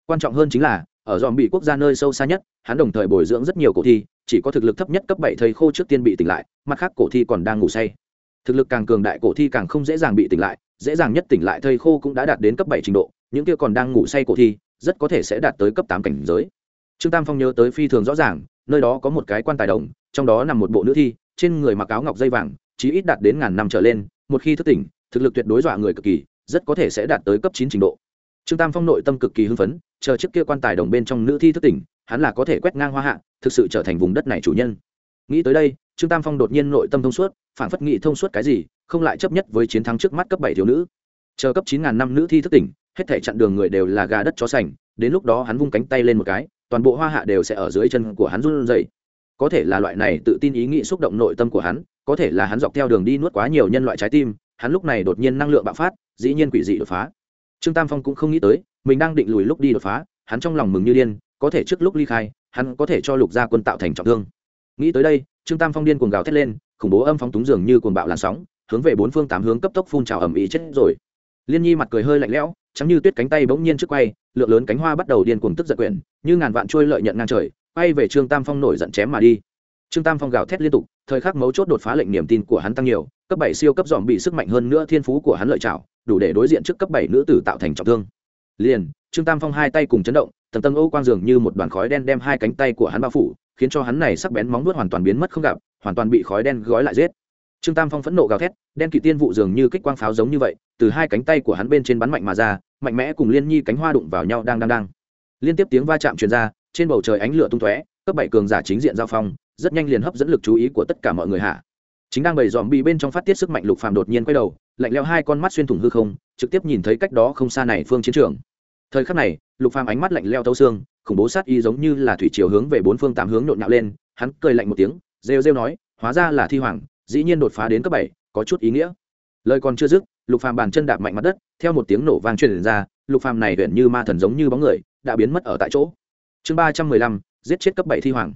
Quan trọng hơn chính là, ở dòm bị quốc gia nơi sâu xa nhất, hắn đồng thời bồi dưỡng rất nhiều cổ thi, chỉ có thực lực thấp nhất cấp bảy thầy khô trước tiên bị tỉnh lại, mặt khác cổ thi còn đang ngủ say. Thực lực càng cường đại cổ thi càng không dễ dàng bị tỉnh lại, dễ dàng nhất tỉnh lại thầy khô cũng đã đạt đến cấp bảy trình độ, những kia còn đang ngủ say cổ thi, rất có thể sẽ đạt tới cấp tám cảnh giới. Trương tam phong nhớ tới phi thường rõ ràng, nơi đó có một cái quan tài đồng, trong đó nằm một bộ nữ thi trên người mặc áo ngọc dây vàng, chí ít đạt đến ngàn năm trở lên, một khi thức tỉnh, thực lực tuyệt đối dọa người cực kỳ, rất có thể sẽ đạt tới cấp chín trình độ. Trương tam phong nội tâm cực kỳ hưng phấn, chờ chiếc kia quan tài đồng bên trong nữ thi thức tỉnh, hắn là có thể quét ngang hoa hạ, thực sự trở thành vùng đất này chủ nhân. Nghĩ tới đây, trương tam phong đột nhiên nội tâm thông suốt phản phất nghị thông suốt cái gì, không lại chấp nhất với chiến thắng trước mắt cấp bảy thiếu nữ. Chờ cấp chín ngàn năm nữ thi thức tỉnh, hết thể chặn đường người đều là gà đất chó sành, đến lúc đó hắn vung cánh tay lên một cái, toàn bộ hoa hạ đều sẽ ở dưới chân của hắn run rẩy có thể là loại này tự tin ý nghĩ xúc động nội tâm của hắn, có thể là hắn dọc theo đường đi nuốt quá nhiều nhân loại trái tim, hắn lúc này đột nhiên năng lượng bạo phát, dĩ nhiên quỷ dị đột phá. Trương tam phong cũng không nghĩ tới, mình đang định lùi lúc đi đột phá, hắn trong lòng mừng như điên, có thể trước lúc ly khai, hắn có thể cho lục gia quân tạo thành trọng thương. Nghĩ tới đây, trương tam phong điên cuồng gào thét lên, khủng bố âm phóng túng dường như cuồng bạo làn sóng, hướng về bốn phương tám hướng cấp tốc phun trào ẩm ý chết rồi. Liên nhi mặt cười hơi lạnh lẽo, trắng như tuyết cánh tay bỗng nhiên trước quay, lượng lớn cánh hoa bắt đầu điên cuồng tức giận quyển, như ngàn vạn trôi lợi nhận ngang trời bay về trương tam phong nổi giận chém mà đi. Trương tam phong gào thét liên tục, thời khắc mấu chốt đột phá lệnh niềm tin của hắn tăng nhiều, cấp bảy siêu cấp dòm bị sức mạnh hơn nữa thiên phú của hắn lợi trảo, đủ để đối diện trước cấp bảy nữ tử tạo thành trọng thương. Liền, trương tam phong hai tay cùng chấn động tầng tầng ô quang dường như một đoàn khói đen đem hai cánh tay của hắn bao phủ, khiến cho hắn này sắc bén móng vuốt hoàn toàn biến mất không gặp, hoàn toàn bị khói đen gói lại giết. Trương tam phong phẫn nộ gào thét, đen kỵ tiên vụ dường như kích quang pháo giống như vậy, từ hai cánh tay của hắn bên trên bắn mạnh mà ra, mạnh mẽ cùng liên nhi cánh hoa đụng vào nhau đang đang đang. Liên tiếp tiếng va chạm truyền ra trên bầu trời ánh lửa tung tóe, cấp bảy cường giả chính diện giao phong, rất nhanh liền hấp dẫn lực chú ý của tất cả mọi người hạ. Chính đang bày dòm bị bên trong phát tiết sức mạnh lục phàm đột nhiên quay đầu, lạnh leo hai con mắt xuyên thủng hư không, trực tiếp nhìn thấy cách đó không xa này phương chiến trường. Thời khắc này, lục phàm ánh mắt lạnh leo thấu xương, khủng bố sát y giống như là thủy chiều hướng về bốn phương tám hướng nhộn nhạo lên, hắn cười lạnh một tiếng, rêu rêu nói, hóa ra là thi hoàng, dĩ nhiên đột phá đến cấp bảy, có chút ý nghĩa. Lời còn chưa dứt, lục phàm bàn chân đạp mạnh mặt đất, theo một tiếng nổ vang truyền ra, lục phàm này huyện như ma thần giống như bóng người, đã biến mất ở tại chỗ chương ba trăm mười lăm, giết chết cấp bảy thi hoàng.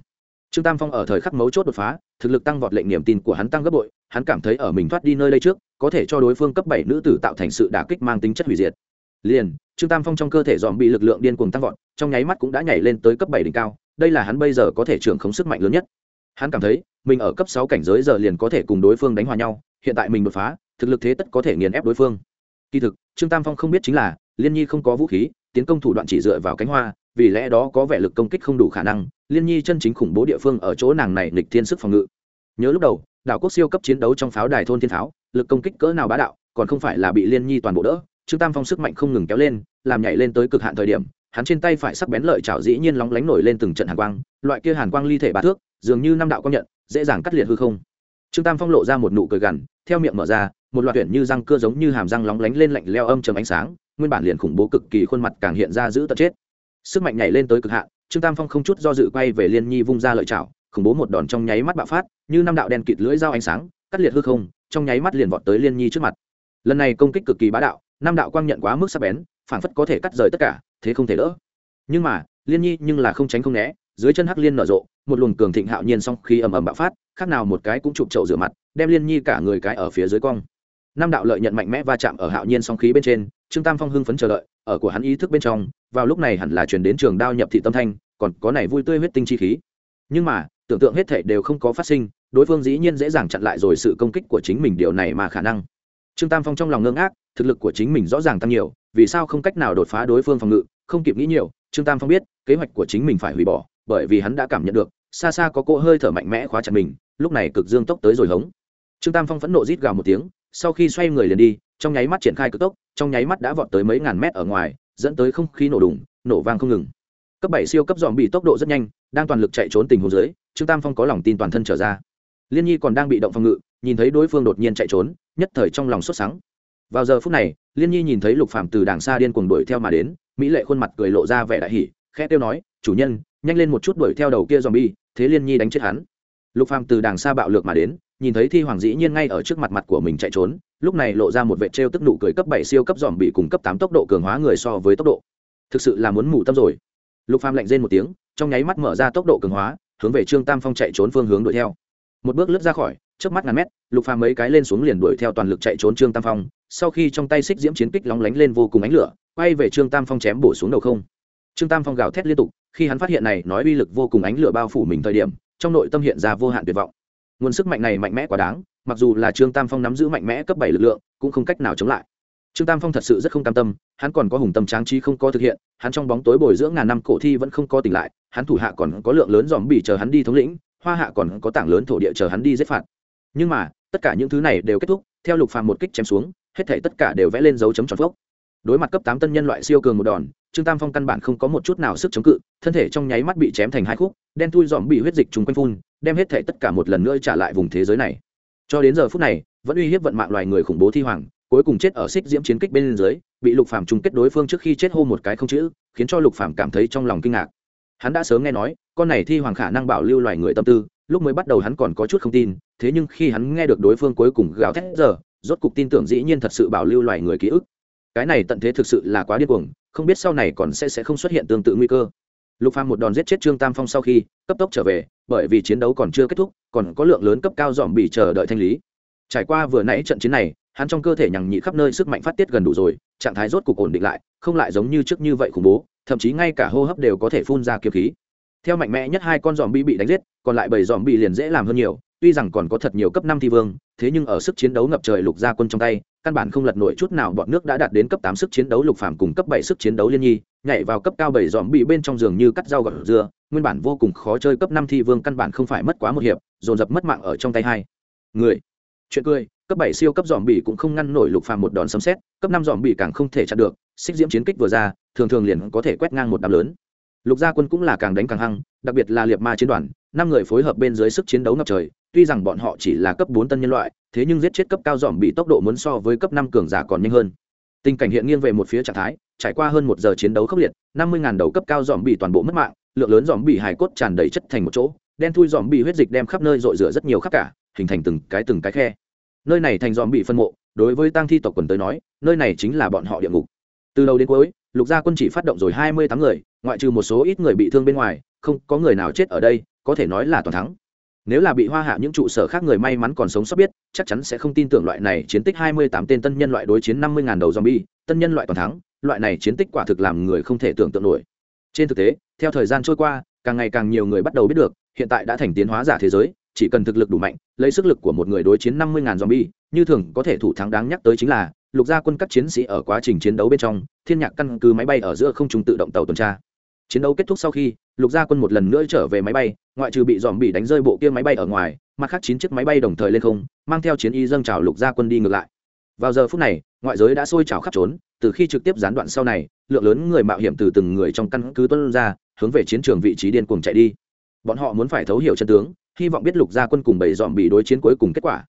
Trương tam phong ở thời khắc mấu chốt đột phá, thực lực tăng vọt lệnh niềm tin của hắn tăng gấp bội, hắn cảm thấy ở mình thoát đi nơi đây trước, có thể cho đối phương cấp bảy nữ tử tạo thành sự đả kích mang tính chất hủy diệt. Liền, trương tam phong trong cơ thể dòm bị lực lượng điên cuồng tăng vọt, trong nháy mắt cũng đã nhảy lên tới cấp bảy đỉnh cao, đây là hắn bây giờ có thể trưởng khống sức mạnh lớn nhất. Hắn cảm thấy, mình ở cấp sáu cảnh giới giờ liền có thể cùng đối phương đánh hòa nhau, hiện tại mình đột phá, thực lực thế tất có thể nghiền ép đối phương. Kỳ thực, trương tam phong không biết chính là, liên nhi không có vũ khí, tiến công thủ đoạn chỉ dựa vào cánh hoa vì lẽ đó có vẻ lực công kích không đủ khả năng, liên nhi chân chính khủng bố địa phương ở chỗ nàng này nịch thiên sức phòng ngự. Nhớ lúc đầu, đảo quốc siêu cấp chiến đấu trong pháo đài thôn thiên pháo, lực công kích cỡ nào bá đạo, còn không phải là bị liên nhi toàn bộ đỡ, trương tam phong sức mạnh không ngừng kéo lên, làm nhảy lên tới cực hạn thời điểm, hắn trên tay phải sắc bén lợi chảo dĩ nhiên lóng lánh nổi lên từng trận hàn quang, loại kia hàn quang ly thể bá thước, dường như năm đạo công nhận, dễ dàng cắt liệt hư không. Trương tam phong lộ ra một nụ cười gằn, theo miệng mở ra, một loạt tuyển như răng cưa giống như hàm răng lóng lánh lên lạnh leo âm trầm ánh sáng, nguyên bản liền khủng bố cực kỳ khuôn mặt càng hiện ra giữ tận chết sức mạnh nhảy lên tới cực hạn, trương tam phong không chút do dự quay về liên nhi vung ra lợi chảo, khủng bố một đòn trong nháy mắt bạo phát, như năm đạo đen kịt lưỡi dao ánh sáng, cắt liệt hư không, trong nháy mắt liền vọt tới liên nhi trước mặt. Lần này công kích cực kỳ bá đạo, năm đạo quang nhận quá mức sắc bén, phảng phất có thể cắt rời tất cả, thế không thể đỡ. Nhưng mà, liên nhi nhưng là không tránh không né, dưới chân hắc liên nở rộ, một luồng cường thịnh hạo nhiên song khi ầm ầm bạo phát, khác nào một cái cũng chụp chậu rửa mặt, đem liên nhi cả người cái ở phía dưới cong. Năm đạo lợi nhận mạnh mẽ va chạm ở hạo nhiên song khí bên trên trương tam phong hưng phấn chờ đợi, ở của hắn ý thức bên trong, vào lúc này hẳn là chuyển đến trường đao nhập thị tâm thanh, còn có này vui tươi huyết tinh chi khí. Nhưng mà, tưởng tượng hết thể đều không có phát sinh, đối phương dĩ nhiên dễ dàng chặn lại rồi sự công kích của chính mình điều này mà khả năng. Trương tam phong trong lòng ngưng ác thực lực của chính mình rõ ràng tăng nhiều, vì sao không cách nào đột phá đối phương phòng ngự, không kịp nghĩ nhiều, trương tam phong biết, kế hoạch của chính mình phải hủy bỏ, bởi vì hắn đã cảm nhận được, xa xa có cỗ hơi thở mạnh mẽ khóa chặt mình, lúc này cực dương tốc tới rồi hống. Trương tam phong phẫn nộ rít gào một tiếng, sau khi xoay người liền đi trong nháy mắt triển khai cực tốc, trong nháy mắt đã vọt tới mấy ngàn mét ở ngoài, dẫn tới không khí nổ đùng, nổ vang không ngừng. Cấp bảy siêu cấp dòm bị tốc độ rất nhanh, đang toàn lực chạy trốn tình huống dưới, trương tam phong có lòng tin toàn thân trở ra. Liên nhi còn đang bị động phòng ngự, nhìn thấy đối phương đột nhiên chạy trốn, nhất thời trong lòng sốt sắng. Vào giờ phút này, liên nhi nhìn thấy lục phàm từ đàng xa điên cuồng đuổi theo mà đến, mỹ lệ khuôn mặt cười lộ ra vẻ đại hỉ, khẽ tiêu nói, chủ nhân, nhanh lên một chút đuổi theo đầu kia dòm bi thế liên nhi đánh chết hắn. Lục phàm từ đàng xa bạo lược mà đến, nhìn thấy thi hoàng dĩ nhiên ngay ở trước mặt mặt của mình chạy trốn lúc này lộ ra một vệ trêu tức nụ cười cấp bảy siêu cấp dòm bị cùng cấp tám tốc độ cường hóa người so với tốc độ. Thực sự là muốn mù tâm rồi. Lục phàm lạnh rên một tiếng, trong nháy mắt mở ra tốc độ cường hóa, hướng về trương tam phong chạy trốn phương hướng đuổi theo. Một bước lướt ra khỏi trước mắt ngàn mét, lục phàm mấy cái lên xuống liền đuổi theo toàn lực chạy trốn trương tam phong, sau khi trong tay xích diễm chiến kích lóng lánh lên vô cùng ánh lửa, quay về trương tam phong chém bổ xuống đầu không. Trương tam phong gào thét liên tục, khi hắn phát hiện này nói uy lực vô cùng ánh lửa bao phủ mình thời điểm, trong nội tâm hiện ra vô hạn tuyệt vọng. Nguồn sức mạnh này mạnh mẽ quá đáng mặc dù là trương tam phong nắm giữ mạnh mẽ cấp bảy lực lượng, cũng không cách nào chống lại. Trương tam phong thật sự rất không cam tâm, hắn còn có hùng tâm tráng trí không có thực hiện, hắn trong bóng tối bồi dưỡng ngàn năm cổ thi vẫn không có tỉnh lại, hắn thủ hạ còn có lượng lớn dòm bị chờ hắn đi thống lĩnh, hoa hạ còn có tảng lớn thổ địa chờ hắn đi giết phạt. Nhưng mà, tất cả những thứ này đều kết thúc, theo lục phàm một kích chém xuống, hết thảy tất cả đều vẽ lên dấu chấm tròn phốc. Đối mặt cấp tám tân nhân loại siêu cường một đòn, trương tam phong căn bản không có một chút nào sức chống cự, thân thể trong nháy mắt bị chém thành hai khúc, đen thui dòm bị huyết dịch trùng quanh phun, đem hết thảy tất cả một lần nữa trả lại vùng thế giới này cho đến giờ phút này, vẫn uy hiếp vận mạng loài người khủng bố thi hoàng, cuối cùng chết ở xích diễm chiến kích bên dưới, bị lục phàm chung kết đối phương trước khi chết hô một cái không chữ, khiến cho lục phàm cảm thấy trong lòng kinh ngạc. Hắn đã sớm nghe nói, con này thi hoàng khả năng bảo lưu loài người tâm tư, lúc mới bắt đầu hắn còn có chút không tin, thế nhưng khi hắn nghe được đối phương cuối cùng gào thét giờ, rốt cục tin tưởng dĩ nhiên thật sự bảo lưu loài người ký ức. Cái này tận thế thực sự là quá điên cuồng, không biết sau này còn sẽ sẽ không xuất hiện tương tự nguy cơ lục phàm một đòn giết chết trương tam phong sau khi cấp tốc trở về, bởi vì chiến đấu còn chưa kết thúc, còn có lượng lớn cấp cao dòm bị chờ đợi thanh lý. Trải qua vừa nãy trận chiến này, hắn trong cơ thể nhằng nhị khắp nơi sức mạnh phát tiết gần đủ rồi, trạng thái rốt cục ổn định lại, không lại giống như trước như vậy khủng bố, thậm chí ngay cả hô hấp đều có thể phun ra kiếm khí. Theo mạnh mẽ nhất hai con dòm bị bị đánh giết, còn lại bảy dòm bị liền dễ làm hơn nhiều, tuy rằng còn có thật nhiều cấp năm thi vương, thế nhưng ở sức chiến đấu ngập trời lục gia quân trong tay, căn bản không lật nổi chút nào bọn nước đã đạt đến cấp tám sức chiến đấu lục phàm cùng cấp bảy sức chiến đấu liên nhi nhảy vào cấp cao bảy dòm bị bên trong giường như cắt rau gọt dưa nguyên bản vô cùng khó chơi cấp năm thi vương căn bản không phải mất quá một hiệp, dồn dập mất mạng ở trong tay hai. Người. Chuyện cười, cấp bảy siêu cấp dòm bị cũng không ngăn nổi lục phàm một đòn sấm xét cấp năm dòm bị càng không thể chặn được, xích diễm chiến kích vừa ra, thường thường liền có thể quét ngang một đám lớn. Lục gia quân cũng là càng đánh càng hăng, đặc biệt là liệt ma chiến đoàn, năm người phối hợp bên dưới sức chiến đấu ngập trời, tuy rằng bọn họ chỉ là cấp bốn tân nhân loại, thế nhưng giết chết cấp cao dòm bị tốc độ muốn so với cấp năm cường giả còn nhanh hơn. Tình cảnh hiện nghiêng về một phía trạng thái trải qua hơn một giờ chiến đấu khốc liệt, năm mươi đầu cấp cao dòm bị toàn bộ mất mạng, lượng lớn dòm bị hài cốt tràn đầy chất thành một chỗ, đen thui dòm bị huyết dịch đem khắp nơi rội rửa rất nhiều khắp cả, hình thành từng cái từng cái khe. Nơi này thành dòm bị phân mộ, đối với tăng thi tộc quần tới nói, nơi này chính là bọn họ địa ngục. Từ đầu đến cuối, lục gia quân chỉ phát động rồi hai mươi tám người, ngoại trừ một số ít người bị thương bên ngoài, không có người nào chết ở đây, có thể nói là toàn thắng. Nếu là bị hoa hạ những trụ sở khác người may mắn còn sống sót biết, chắc chắn sẽ không tin tưởng loại này chiến tích hai mươi tám tên tân nhân loại đối chiến năm mươi ngàn đầu zombie tân nhân loại toàn thắng, loại này chiến tích quả thực làm người không thể tưởng tượng nổi. Trên thực tế, theo thời gian trôi qua, càng ngày càng nhiều người bắt đầu biết được, hiện tại đã thành tiến hóa giả thế giới, chỉ cần thực lực đủ mạnh, lấy sức lực của một người đối chiến năm mươi ngàn zombie, như thường có thể thủ thắng đáng nhắc tới chính là, lục gia quân các chiến sĩ ở quá trình chiến đấu bên trong, thiên nhạc căn cứ máy bay ở giữa không trung tự động tàu tuần tra. Chiến đấu kết thúc sau khi, lục gia quân một lần nữa trở về máy bay, ngoại trừ bị dòm bị đánh rơi bộ kia máy bay ở ngoài, mặt khác chín chiếc máy bay đồng thời lên không, mang theo chiến y dâng trào lục gia quân đi ngược lại vào giờ phút này, ngoại giới đã sôi trào khắp trốn, từ khi trực tiếp gián đoạn sau này, lượng lớn người mạo hiểm từ từng người trong căn cứ tuân ra, hướng về chiến trường vị trí điên cuồng chạy đi. Bọn họ muốn phải thấu hiểu chân tướng, hy vọng biết lục gia quân cùng bảy dòm bị đối chiến cuối cùng kết quả.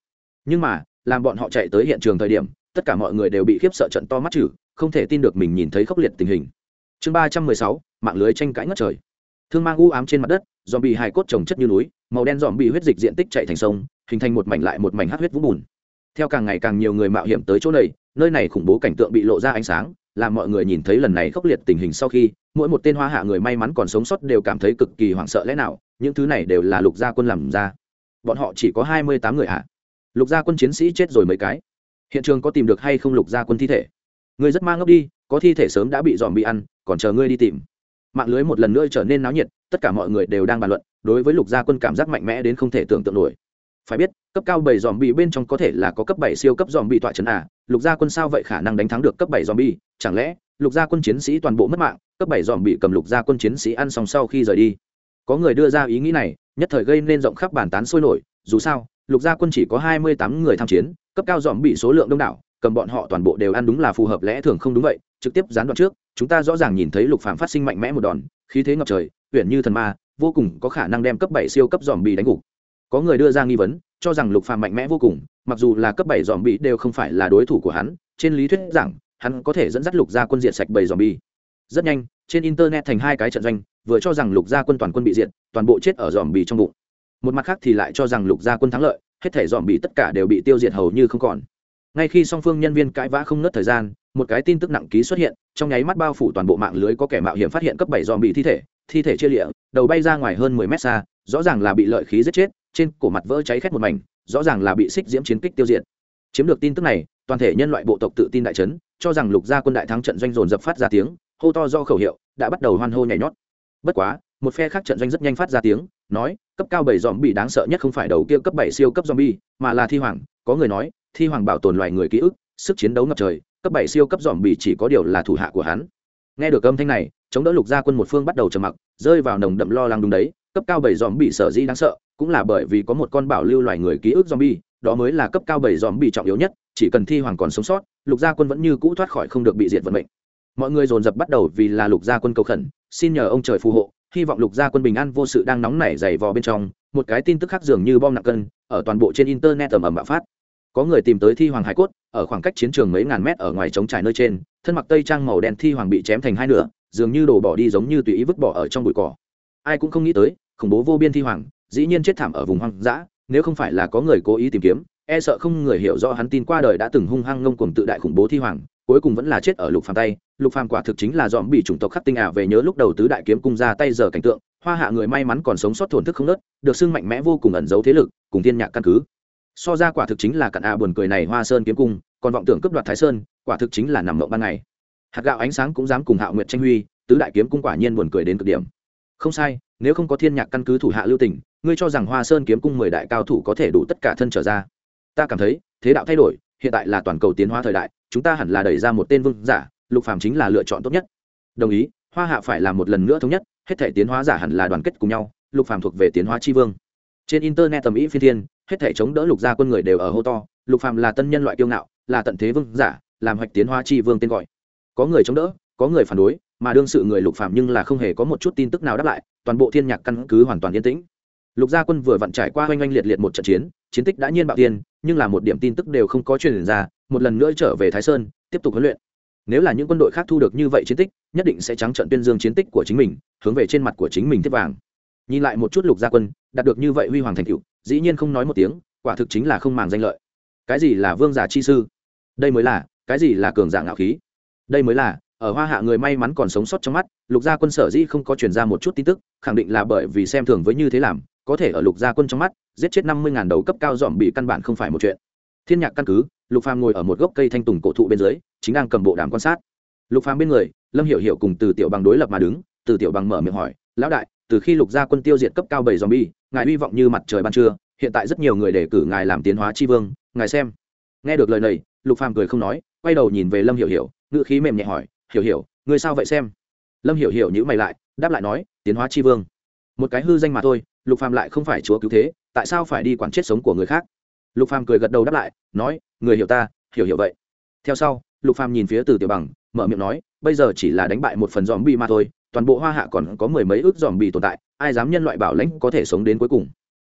Nhưng mà, làm bọn họ chạy tới hiện trường thời điểm, tất cả mọi người đều bị khiếp sợ trận to mắt chử không thể tin được mình nhìn thấy khốc liệt tình hình. Chương ba trăm mười sáu, mạng lưới tranh cãi ngất trời. Thương mang u ám trên mặt đất, dòm bị hài cốt trồng chất như núi, màu đen dòm bị huyết dịch diện tích chạy thành sông, hình thành một mảnh lại một mảnh hát huyết vũng bùn theo càng ngày càng nhiều người mạo hiểm tới chỗ này, nơi này khủng bố cảnh tượng bị lộ ra ánh sáng, làm mọi người nhìn thấy lần này khốc liệt tình hình sau khi, mỗi một tên hoa hạ người may mắn còn sống sót đều cảm thấy cực kỳ hoảng sợ lẽ nào, những thứ này đều là lục gia quân làm ra. Bọn họ chỉ có hai mươi tám người hạ lục gia quân chiến sĩ chết rồi mấy cái. Hiện trường có tìm được hay không lục gia quân thi thể? Người rất mang ngốc đi, có thi thể sớm đã bị dòm bị ăn, còn chờ ngươi đi tìm. Mạng lưới một lần nữa trở nên náo nhiệt, tất cả mọi người đều đang bàn luận, đối với lục gia quân cảm giác mạnh mẽ đến không thể tưởng tượng nổi phải biết, cấp cao bảy dòm bị bên trong có thể là có cấp bảy siêu cấp dòm bị tọa trấn à lục gia quân sao vậy khả năng đánh thắng được cấp bảy dòm bị chẳng lẽ, lục gia quân chiến sĩ toàn bộ mất mạng, cấp bảy dòm bị cầm lục gia quân chiến sĩ ăn xong sau khi rời đi? Có người đưa ra ý nghĩ này, nhất thời gây nên rộng khắp bàn tán sôi nổi. Dù sao, lục gia quân chỉ có hai mươi tám người tham chiến, cấp cao dòm bị số lượng đông đảo, cầm bọn họ toàn bộ đều ăn đúng là phù hợp lẽ thường không đúng vậy. Trực tiếp gián đoạn trước, chúng ta rõ ràng nhìn thấy lục phạm phát sinh mạnh mẽ một đòn, khí thế ngập trời uyển như thần ma, vô cùng có khả năng đem cấp bảy siêu cấp dòm bị đánh gục có người đưa ra nghi vấn, cho rằng lục phàm mạnh mẽ vô cùng, mặc dù là cấp bảy dòm bị đều không phải là đối thủ của hắn, trên lý thuyết rằng, hắn có thể dẫn dắt lục gia quân diệt sạch bảy dòm bi rất nhanh, trên internet thành hai cái trận doanh, vừa cho rằng lục gia quân toàn quân bị diệt, toàn bộ chết ở dòm bị trong bụng. Một mặt khác thì lại cho rằng lục gia quân thắng lợi, hết thể dòm bị tất cả đều bị tiêu diệt hầu như không còn. Ngay khi song phương nhân viên cãi vã không nớt thời gian, một cái tin tức nặng ký xuất hiện, trong nháy mắt bao phủ toàn bộ mạng lưới có kẻ mạo hiểm phát hiện cấp bảy dòm bị thi thể thi thể chia lịa, đầu bay ra ngoài hơn mười mét xa, rõ ràng là bị lợi khí giết chết trên cổ mặt vỡ cháy khét một mảnh, rõ ràng là bị xích diễm chiến kích tiêu diệt. Chiếm được tin tức này, toàn thể nhân loại bộ tộc tự tin đại trấn cho rằng lục gia quân đại thắng trận doanh dồn dập phát ra tiếng, hô to do khẩu hiệu, đã bắt đầu hoan hô nhảy nhót. Bất quá, một phe khác trận doanh rất nhanh phát ra tiếng, nói, cấp cao bảy dòm bị đáng sợ nhất không phải đầu kia cấp bảy siêu cấp zombie, mà là thi hoàng. Có người nói, thi hoàng bảo tồn loài người ký ức, sức chiến đấu ngập trời, cấp bảy siêu cấp dòm bị chỉ có điều là thủ hạ của hắn. Nghe được âm thanh này, chống đỡ lục gia quân một phương bắt đầu trầm mặc, rơi vào nồng đậm lo lắng đúng đấy cấp cao bảy dòm bị sở dĩ đáng sợ, cũng là bởi vì có một con bảo lưu loài người ký ức dòm bi đó mới là cấp cao bảy dòm bị trọng yếu nhất, chỉ cần thi hoàng còn sống sót, lục gia quân vẫn như cũ thoát khỏi không được bị diệt vận mệnh. Mọi người dồn dập bắt đầu vì là lục gia quân cầu khẩn, xin nhờ ông trời phù hộ, hy vọng lục gia quân bình an vô sự đang nóng nảy dày vò bên trong, một cái tin tức khác dường như bom nặng cân, ở toàn bộ trên internet ầm ầm bạo phát. Có người tìm tới thi hoàng hải cốt, ở khoảng cách chiến trường mấy ngàn mét ở ngoài trống trải nơi trên, thân mặc tây trang màu đen thi hoàng bị chém thành hai nửa, dường như đổ bỏ đi giống như tùy ý vứt bỏ ở trong bụi cỏ. Ai cũng không nghĩ tới khủng bố vô biên thi hoàng, dĩ nhiên chết thảm ở vùng hoang dã, nếu không phải là có người cố ý tìm kiếm e sợ không người hiểu rõ hắn tin qua đời đã từng hung hăng ngông cuồng tự đại khủng bố thi hoàng, cuối cùng vẫn là chết ở lục phàm tay. Lục phàm quả thực chính là dòm bị chủng tộc khắc tinh ả về nhớ lúc đầu tứ đại kiếm cung ra tay giờ cảnh tượng, hoa hạ người may mắn còn sống sót thổn thức không nớt, được xưng mạnh mẽ vô cùng ẩn giấu thế lực, cùng thiên nhạc căn cứ. So ra quả thực chính là cặn à buồn cười này hoa sơn kiếm cung, còn vọng tưởng cướp đoạt thái sơn, quả thực chính là nằm mộng ban ngày. Hạt gạo ánh sáng cũng dám cùng hạo nguyệt tranh huy, tứ đại kiếm cung quả nhiên buồn cười đến cực điểm. Không sai nếu không có thiên nhạc căn cứ thủ hạ lưu tình, ngươi cho rằng hoa sơn kiếm cung mười đại cao thủ có thể đủ tất cả thân trở ra? Ta cảm thấy, thế đạo thay đổi, hiện tại là toàn cầu tiến hóa thời đại, chúng ta hẳn là đẩy ra một tên vương giả, lục phàm chính là lựa chọn tốt nhất. Đồng ý, hoa hạ phải làm một lần nữa thống nhất, hết thể tiến hóa giả hẳn là đoàn kết cùng nhau, lục phàm thuộc về tiến hóa chi vương. Trên internet tầm ý phi thiên, hết thể chống đỡ lục gia quân người đều ở hô to, lục phàm là tân nhân loại kiêu ngạo, là tận thế vương giả, làm hoạch tiến hóa chi vương tên gọi. Có người chống đỡ, có người phản đối mà đương sự người lục phạm nhưng là không hề có một chút tin tức nào đáp lại, toàn bộ thiên nhạc căn cứ hoàn toàn yên tĩnh. Lục gia quân vừa vặn trải qua oanh oanh liệt liệt một trận chiến chiến tích đã nhiên bạo tiên, nhưng là một điểm tin tức đều không có truyền ra, một lần nữa trở về thái sơn, tiếp tục huấn luyện. Nếu là những quân đội khác thu được như vậy chiến tích, nhất định sẽ trắng trận tuyên dương chiến tích của chính mình, hướng về trên mặt của chính mình tiếp vàng. Nhìn lại một chút lục gia quân, đạt được như vậy huy hoàng thành cựu dĩ nhiên không nói một tiếng, quả thực chính là không màng danh lợi. Cái gì là vương giả chi sư? Đây mới là, cái gì là cường giả ngạo khí? Đây mới là ở hoa hạ người may mắn còn sống sót trong mắt, lục gia quân sở dĩ không có truyền ra một chút tin tức, khẳng định là bởi vì xem thường với như thế làm, có thể ở lục gia quân trong mắt, giết chết năm mươi ngàn đầu cấp cao dòm bị căn bản không phải một chuyện. Thiên nhạc căn cứ, lục phàm ngồi ở một gốc cây thanh tùng cổ thụ bên dưới, chính đang cầm bộ đàm quan sát. Lục phàm bên người, lâm hiểu hiểu cùng từ tiểu bằng đối lập mà đứng, từ tiểu bằng mở miệng hỏi, lão đại, từ khi lục gia quân tiêu diệt cấp cao bảy dòm bi ngài hy vọng như mặt trời ban trưa, hiện tại rất nhiều người đề cử ngài làm tiến hóa tri vương, ngài xem. Nghe được lời này, lục phàm cười không nói, quay đầu nhìn về lâm hiểu hiểu, ngữ khí mềm nhẹ hỏi hiểu hiểu, ngươi sao vậy xem? Lâm hiểu hiểu nhữ mày lại, đáp lại nói, tiến hóa chi vương. Một cái hư danh mà thôi, lục phàm lại không phải chúa cứu thế, tại sao phải đi quản chết sống của người khác? Lục phàm cười gật đầu đáp lại, nói, người hiểu ta, hiểu hiểu vậy. Theo sau, lục phàm nhìn phía từ tiểu bằng, mở miệng nói, bây giờ chỉ là đánh bại một phần dòm bi mà thôi, toàn bộ hoa hạ còn có mười mấy ước dòm bi tồn tại, ai dám nhân loại bảo lãnh có thể sống đến cuối cùng?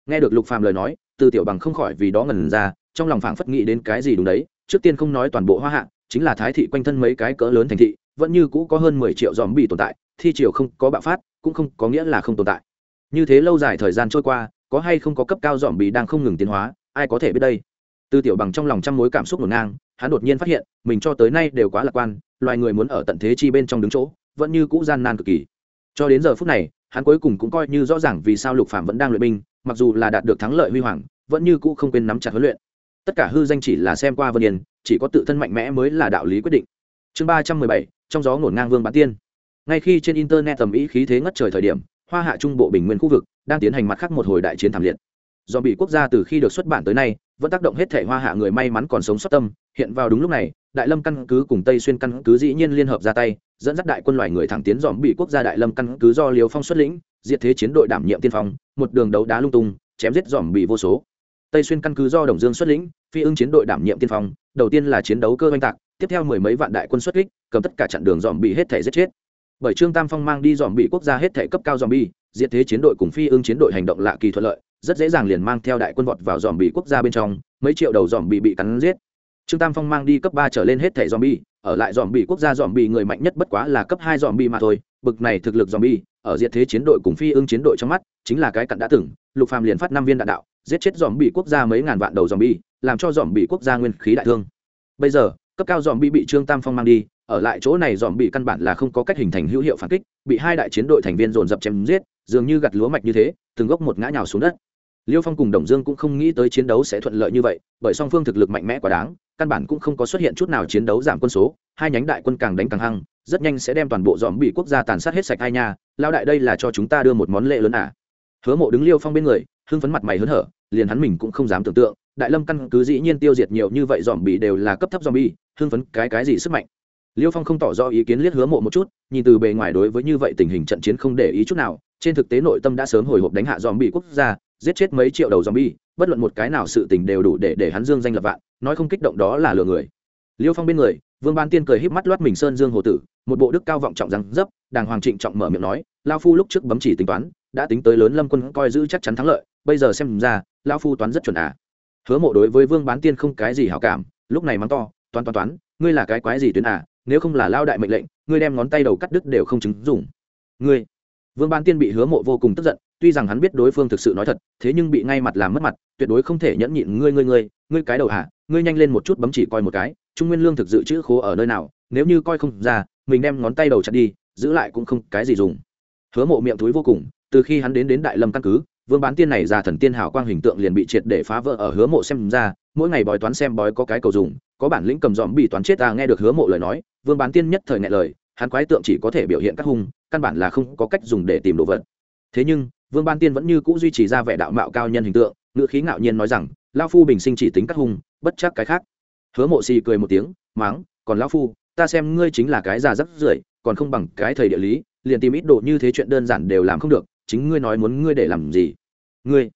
Nghe được lục phàm lời nói, từ tiểu bằng không khỏi vì đó ngần ra, trong lòng phảng phất nghĩ đến cái gì đúng đấy, trước tiên không nói toàn bộ hoa hạ, chính là thái thị quanh thân mấy cái cỡ lớn thành thị vẫn như cũ có hơn mười triệu dòm bị tồn tại, thi triều không có bạo phát, cũng không có nghĩa là không tồn tại. Như thế lâu dài thời gian trôi qua, có hay không có cấp cao dòm bị đang không ngừng tiến hóa, ai có thể biết đây? Tư tiểu bằng trong lòng trăm mối cảm xúc ngổn ngang, hắn đột nhiên phát hiện, mình cho tới nay đều quá lạc quan, loài người muốn ở tận thế chi bên trong đứng chỗ, vẫn như cũ gian nan cực kỳ. Cho đến giờ phút này, hắn cuối cùng cũng coi như rõ ràng vì sao lục phạm vẫn đang luyện binh, mặc dù là đạt được thắng lợi huy hoàng, vẫn như cũ không quên nắm chặt huấn luyện. Tất cả hư danh chỉ là xem qua vân yên, chỉ có tự thân mạnh mẽ mới là đạo lý quyết định. Chương ba trăm mười bảy trong gió ngổn ngang vương bán tiên. Ngay khi trên internet tầm ý khí thế ngất trời thời điểm, hoa hạ trung bộ bình nguyên khu vực đang tiến hành mặt khác một hồi đại chiến thảm liệt. Do bị quốc gia từ khi được xuất bản tới nay, vẫn tác động hết thể hoa hạ người may mắn còn sống sót tâm. Hiện vào đúng lúc này, đại lâm căn cứ cùng tây xuyên căn cứ dĩ nhiên liên hợp ra tay, dẫn dắt đại quân loài người thẳng tiến dòm bị quốc gia đại lâm căn cứ do liều phong xuất lĩnh, diệt thế chiến đội đảm nhiệm tiên phong, một đường đấu đá lung tung, chém giết dòm bị vô số. Tây xuyên căn cứ do đồng dương xuất lĩnh phi ưng chiến đội đảm nhiệm tiên phong, đầu tiên là chiến đấu cơ oanh tạc, tiếp theo mười mấy vạn đại quân xuất kích, cầm tất cả chặn đường dòm bị hết thể giết chết. Bởi trương tam phong mang đi dòm bị quốc gia hết thể cấp cao dòm bi diện thế chiến đội cùng phi ưng chiến đội hành động lạ kỳ thuận lợi, rất dễ dàng liền mang theo đại quân vọt vào dòm bị quốc gia bên trong, mấy triệu đầu dòm bị bị cắn giết. Trương tam phong mang đi cấp ba trở lên hết thẻ dòm bi ở lại dòm bị quốc gia dòm bị người mạnh nhất bất quá là cấp hai dòm bi mà thôi, bực này thực lực dòm bi ở diện thế chiến đội cùng phi ưng chiến đội trong mắt, chính là cái cặn đã từng, lục phàm liền phát năm viên đạn đạo, giết chết dòm bị quốc gia mấy ngàn vạn đầu dòm bi làm cho dòm bị quốc gia nguyên khí đại thương. Bây giờ, cấp cao dòm bị bị trương tam phong mang đi, ở lại chỗ này dòm bị căn bản là không có cách hình thành hữu hiệu phản kích, bị hai đại chiến đội thành viên dồn dập chém giết, dường như gặt lúa mạch như thế, từng gốc một ngã nhào xuống đất. Liêu phong cùng đồng dương cũng không nghĩ tới chiến đấu sẽ thuận lợi như vậy, bởi song phương thực lực mạnh mẽ quá đáng, căn bản cũng không có xuất hiện chút nào chiến đấu giảm quân số, hai nhánh đại quân càng đánh càng hăng, rất nhanh sẽ đem toàn bộ dòm bị quốc gia tàn sát hết sạch hai nhà lao đại đây là cho chúng ta đưa một món lễ lớn à. Hứa mộ đứng liêu phong bên người, hưng phấn mặt mày hớn hở, liền hắn mình cũng không dám tưởng tượng đại lâm căn cứ dĩ nhiên tiêu diệt nhiều như vậy dòm bị đều là cấp thấp dòm bi hưng phấn cái cái gì sức mạnh. Liêu phong không tỏ rõ ý kiến liếc hứa mộ một chút, nhìn từ bề ngoài đối với như vậy tình hình trận chiến không để ý chút nào, trên thực tế nội tâm đã sớm hồi hộp đánh hạ dòm bị quốc gia, giết chết mấy triệu đầu dòm bi bất luận một cái nào sự tình đều đủ để để hắn dương danh lập vạn, nói không kích động đó là lừa người. Liêu phong bên người, vương ban tiên cười híp mắt loát mình sơn dương hồ tử, một bộ đức cao vọng trọng răng dấp, đàng hoàng trịnh trọng mở miệng nói lao phu lúc trước bấm chỉ tính toán, đã tính tới lớn lâm quân coi giữ chắc chắn thắng lợi, bây giờ xem ra lao phu toán rất chuẩn à hứa mộ đối với vương bán tiên không cái gì hảo cảm, lúc này mắng to, toán toán toán, ngươi là cái quái gì tuyến à nếu không là lao đại mệnh lệnh, ngươi đem ngón tay đầu cắt đứt đều không chứng dùng ngươi? Vương bán tiên bị hứa mộ vô cùng tức giận, tuy rằng hắn biết đối phương thực sự nói thật, thế nhưng bị ngay mặt làm mất mặt, tuyệt đối không thể nhẫn nhịn ngươi ngươi ngươi ngươi cái đầu à ngươi nhanh lên một chút bấm chỉ coi một cái, trung nguyên lương thực dự trữ khố ở nơi nào, nếu như coi không ra, mình đem ngón tay đầu chặt đi, giữ lại cũng không cái gì dùng. Hứa mộ miệng túi vô cùng, từ khi hắn đến đến đại lâm căn cứ vương bán tiên này ra thần tiên hảo quang hình tượng liền bị triệt để phá vỡ ở hứa mộ xem ra, mỗi ngày bói toán xem bói có cái cầu dùng, có bản lĩnh cầm dòm bị toán chết ta nghe được hứa mộ lời nói, vương bán tiên nhất thời ngại lời, hắn quái tượng chỉ có thể biểu hiện các hung, căn bản là không có cách dùng để tìm đồ vật. Thế nhưng, vương ban tiên vẫn như c ũ duy trì ra vẻ đạo mạo cao nhân hình tượng, ngữ khí ngạo nhiên nói rằng lao phu bình sinh chỉ tính các hung, bất chắc cái khác. Hứa mộ xì cười một tiếng, máng, còn lao phu, ta xem ngươi chính là cái già rắc rưởi, còn không bằng cái thầy địa lý, liền tìm ít đồ như thế chuyện đơn giản đều làm không được chính ngươi nói muốn ngươi để làm gì? Ngươi.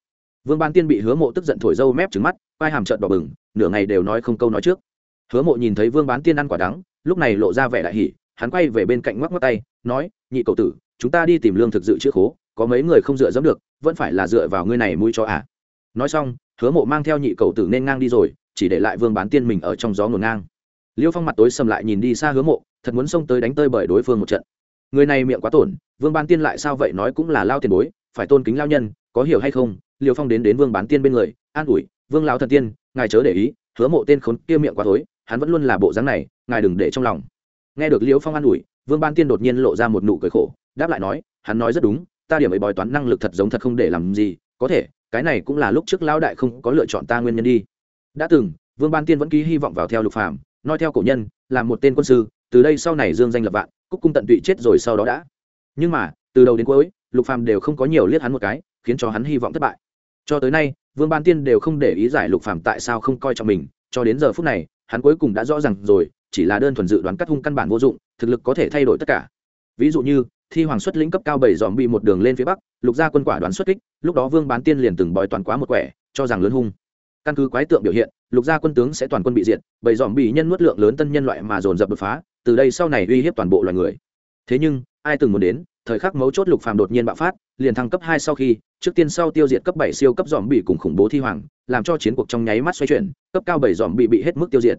Vương ban tiên bị hứa mộ tức giận thổi dâu mép trứng mắt vai hàm trợn đỏ bừng, nửa ngày đều nói không câu nói trước. Hứa mộ nhìn thấy vương bán tiên ăn quả đắng, lúc này lộ ra vẻ đại hỉ, hắn quay về bên cạnh ngoắc ngoắc tay, nói, nhị cậu tử, chúng ta đi tìm lương thực dự chữa khố, có mấy người không dựa dẫm được, vẫn phải là dựa vào ngươi này mũi cho à. Nói xong, hứa mộ mang theo nhị cậu tử nên ngang đi rồi, chỉ để lại vương bán tiên mình ở trong gió ngổn ngang. Liêu phong mặt tối sầm lại nhìn đi xa hứa mộ, thật muốn xông tới đánh tơi bởi đối phương một trận người này miệng quá tổn, vương bán tiên lại sao vậy nói cũng là lao tiền bối, phải tôn kính lao nhân, có hiểu hay không? Liều phong đến đến vương bán tiên bên người, an ủi, vương lao thần tiên, ngài chớ để ý, hứa mộ tên khốn kia miệng quá thối, hắn vẫn luôn là bộ dáng này, ngài đừng để trong lòng. Nghe được liễu phong an ủi, vương ban tiên đột nhiên lộ ra một nụ cười khổ, đáp lại nói, hắn nói rất đúng, ta điểm ấy bói toán năng lực thật giống thật không để làm gì, có thể, cái này cũng là lúc trước lão đại không có lựa chọn ta nguyên nhân đi. Đã từng, vương ban tiên vẫn ký hy vọng vào theo lục phàm, nói theo cổ nhân làm một tên quân sư, từ đây sau này dương danh lập vạn cúc cung tận tụy chết rồi sau đó đã. Nhưng mà, từ đầu đến cuối, lục phàm đều không có nhiều liếc hắn một cái, khiến cho hắn hy vọng thất bại. Cho tới nay, vương ban tiên đều không để ý giải lục phàm tại sao không coi trọng mình, cho đến giờ phút này, hắn cuối cùng đã rõ ràng rồi, chỉ là đơn thuần dự đoán cắt hung căn bản vô dụng, thực lực có thể thay đổi tất cả. Ví dụ như, thi hoàng xuất lĩnh cấp cao bảy dòm bị một đường lên phía bắc, lục gia quân quả đoán xuất kích, lúc đó vương bán tiên liền từng bòi toàn quá một quẻ, cho rằng lớn hung. Căn cứ quái tượng biểu hiện, lục gia quân tướng sẽ toàn quân bị diệt, bảy dòm bị nhân nuốt lượng lớn tân nhân loại mà dồn dập đột phá từ đây sau này uy hiếp toàn bộ loài người. Thế nhưng, ai từng muốn đến, thời khắc mấu chốt lục phàm đột nhiên bạo phát, liền thăng cấp hai sau khi, trước tiên sau tiêu diệt cấp bảy siêu cấp dòm bị cùng khủng bố thi hoàng, làm cho chiến cuộc trong nháy mắt xoay chuyển, cấp cao bảy dòm bị bị hết mức tiêu diệt.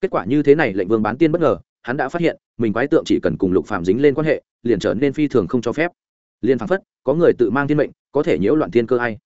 Kết quả như thế này, lệnh vương bán tiên bất ngờ, hắn đã phát hiện, mình quái tượng chỉ cần cùng lục phàm dính lên quan hệ, liền trở nên phi thường không cho phép. Liền phảng phất, có người tự mang thiên mệnh, có thể nhiễu loạn thiên cơ hay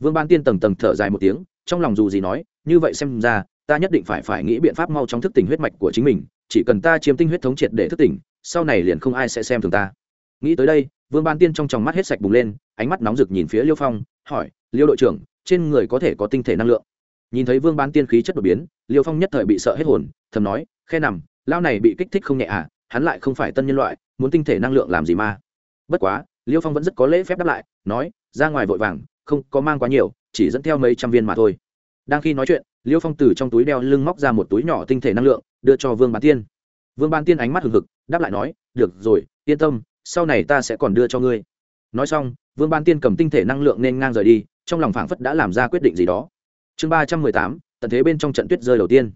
vương ban tiên tầng tầng thở dài một tiếng, trong lòng dù gì nói, như vậy xem ra, ta nhất định phải phải nghĩ biện pháp mau trong thức tỉnh huyết mạch của chính mình chỉ cần ta chiếm tinh huyết thống triệt để thức tỉnh, sau này liền không ai sẽ xem thường ta. Nghĩ tới đây, vương ban tiên trong tròng mắt hết sạch bùng lên, ánh mắt nóng rực nhìn phía liêu phong, hỏi, liêu đội trưởng, trên người có thể có tinh thể năng lượng? Nhìn thấy vương ban tiên khí chất đột biến, liêu phong nhất thời bị sợ hết hồn, thầm nói, khe nằm lao này bị kích thích không nhẹ à hắn lại không phải tân nhân loại, muốn tinh thể năng lượng làm gì mà? Bất quá, liêu phong vẫn rất có lễ phép đáp lại, nói, ra ngoài vội vàng, không có mang quá nhiều, chỉ dẫn theo mấy trăm viên mà thôi. Đang khi nói chuyện, liêu phong từ trong túi đeo lưng móc ra một túi nhỏ tinh thể năng lượng đưa cho vương bán tiên. Vương bán tiên ánh mắt hừng hực, đáp lại nói, được rồi, yên tâm, sau này ta sẽ còn đưa cho ngươi. Nói xong, vương bán tiên cầm tinh thể năng lượng nên ngang rời đi, trong lòng phảng phất đã làm ra quyết định gì đó. Chương ba trăm mười tám, tận thế bên trong trận tuyết rơi đầu tiên.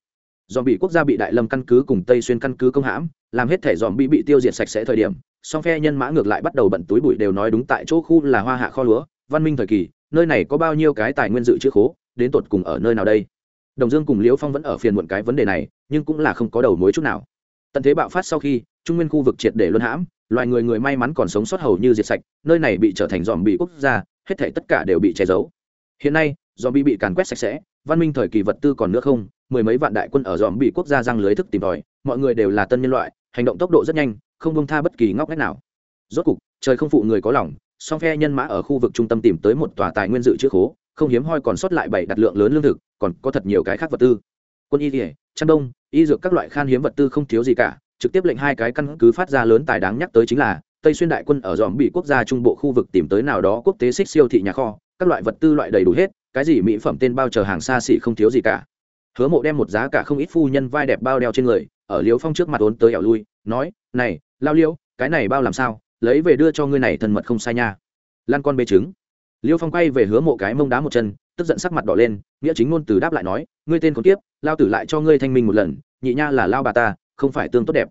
Dòm bị quốc gia bị đại lâm căn cứ cùng tây xuyên căn cứ công hãm, làm hết thể dòm bị bị tiêu diệt sạch sẽ thời điểm, song phe nhân mã ngược lại bắt đầu bận túi bụi đều nói đúng tại chỗ khu là hoa hạ kho lúa, văn minh thời kỳ, nơi này có bao nhiêu cái tài nguyên dự trữ khố, đến tột cùng ở nơi nào đây? Đồng dương cùng liễu phong vẫn ở phiền muộn cái vấn đề này nhưng cũng là không có đầu mối chút nào. Tận thế bạo phát sau khi, trung nguyên khu vực triệt để luân hãm, loài người người may mắn còn sống sót hầu như diệt sạch, nơi này bị trở thành dòm bị quốc gia, hết thể tất cả đều bị che giấu. Hiện nay dòm bị bị càn quét sạch sẽ, văn minh thời kỳ vật tư còn nữa không, mười mấy vạn đại quân ở dòm bị quốc gia răng lưới thức tìm tòi, mọi người đều là tân nhân loại, hành động tốc độ rất nhanh, không bông tha bất kỳ ngóc ngách nào. Rốt cục, trời không phụ người có lòng, song phe nhân mã ở khu vực trung tâm tìm tới một tòa tài nguyên dự trữ khố, không hiếm hoi còn sót lại bảy đặt lượng lớn lương thực, còn có thật nhiều cái khác vật tư. Quân y thể trang đông y dược các loại khan hiếm vật tư không thiếu gì cả, trực tiếp lệnh hai cái căn cứ phát ra lớn tài đáng nhắc tới chính là, tây xuyên đại quân ở dòm bị quốc gia trung bộ khu vực tìm tới nào đó quốc tế xích siêu thị nhà kho, các loại vật tư loại đầy đủ hết, cái gì mỹ phẩm tên bao chờ hàng xa xỉ không thiếu gì cả. Hứa mộ đem một giá cả không ít phu nhân vai đẹp bao đeo trên người, ở liêu phong trước mặt ốn tới ẻo lui, nói, này, lao liêu cái này bao làm sao? Lấy về đưa cho ngươi này thân mật không sai nha. Lan con bê trứng. Liêu phong quay về hứa mộ cái mông đá một chân, tức giận sắc mặt đỏ lên, nghĩa chính ngôn từ đáp lại nói, ngươi tên con tiếp lao tử lại cho ngươi thanh minh một lần, nhị nha là lao bà ta, không phải tương tốt đẹp.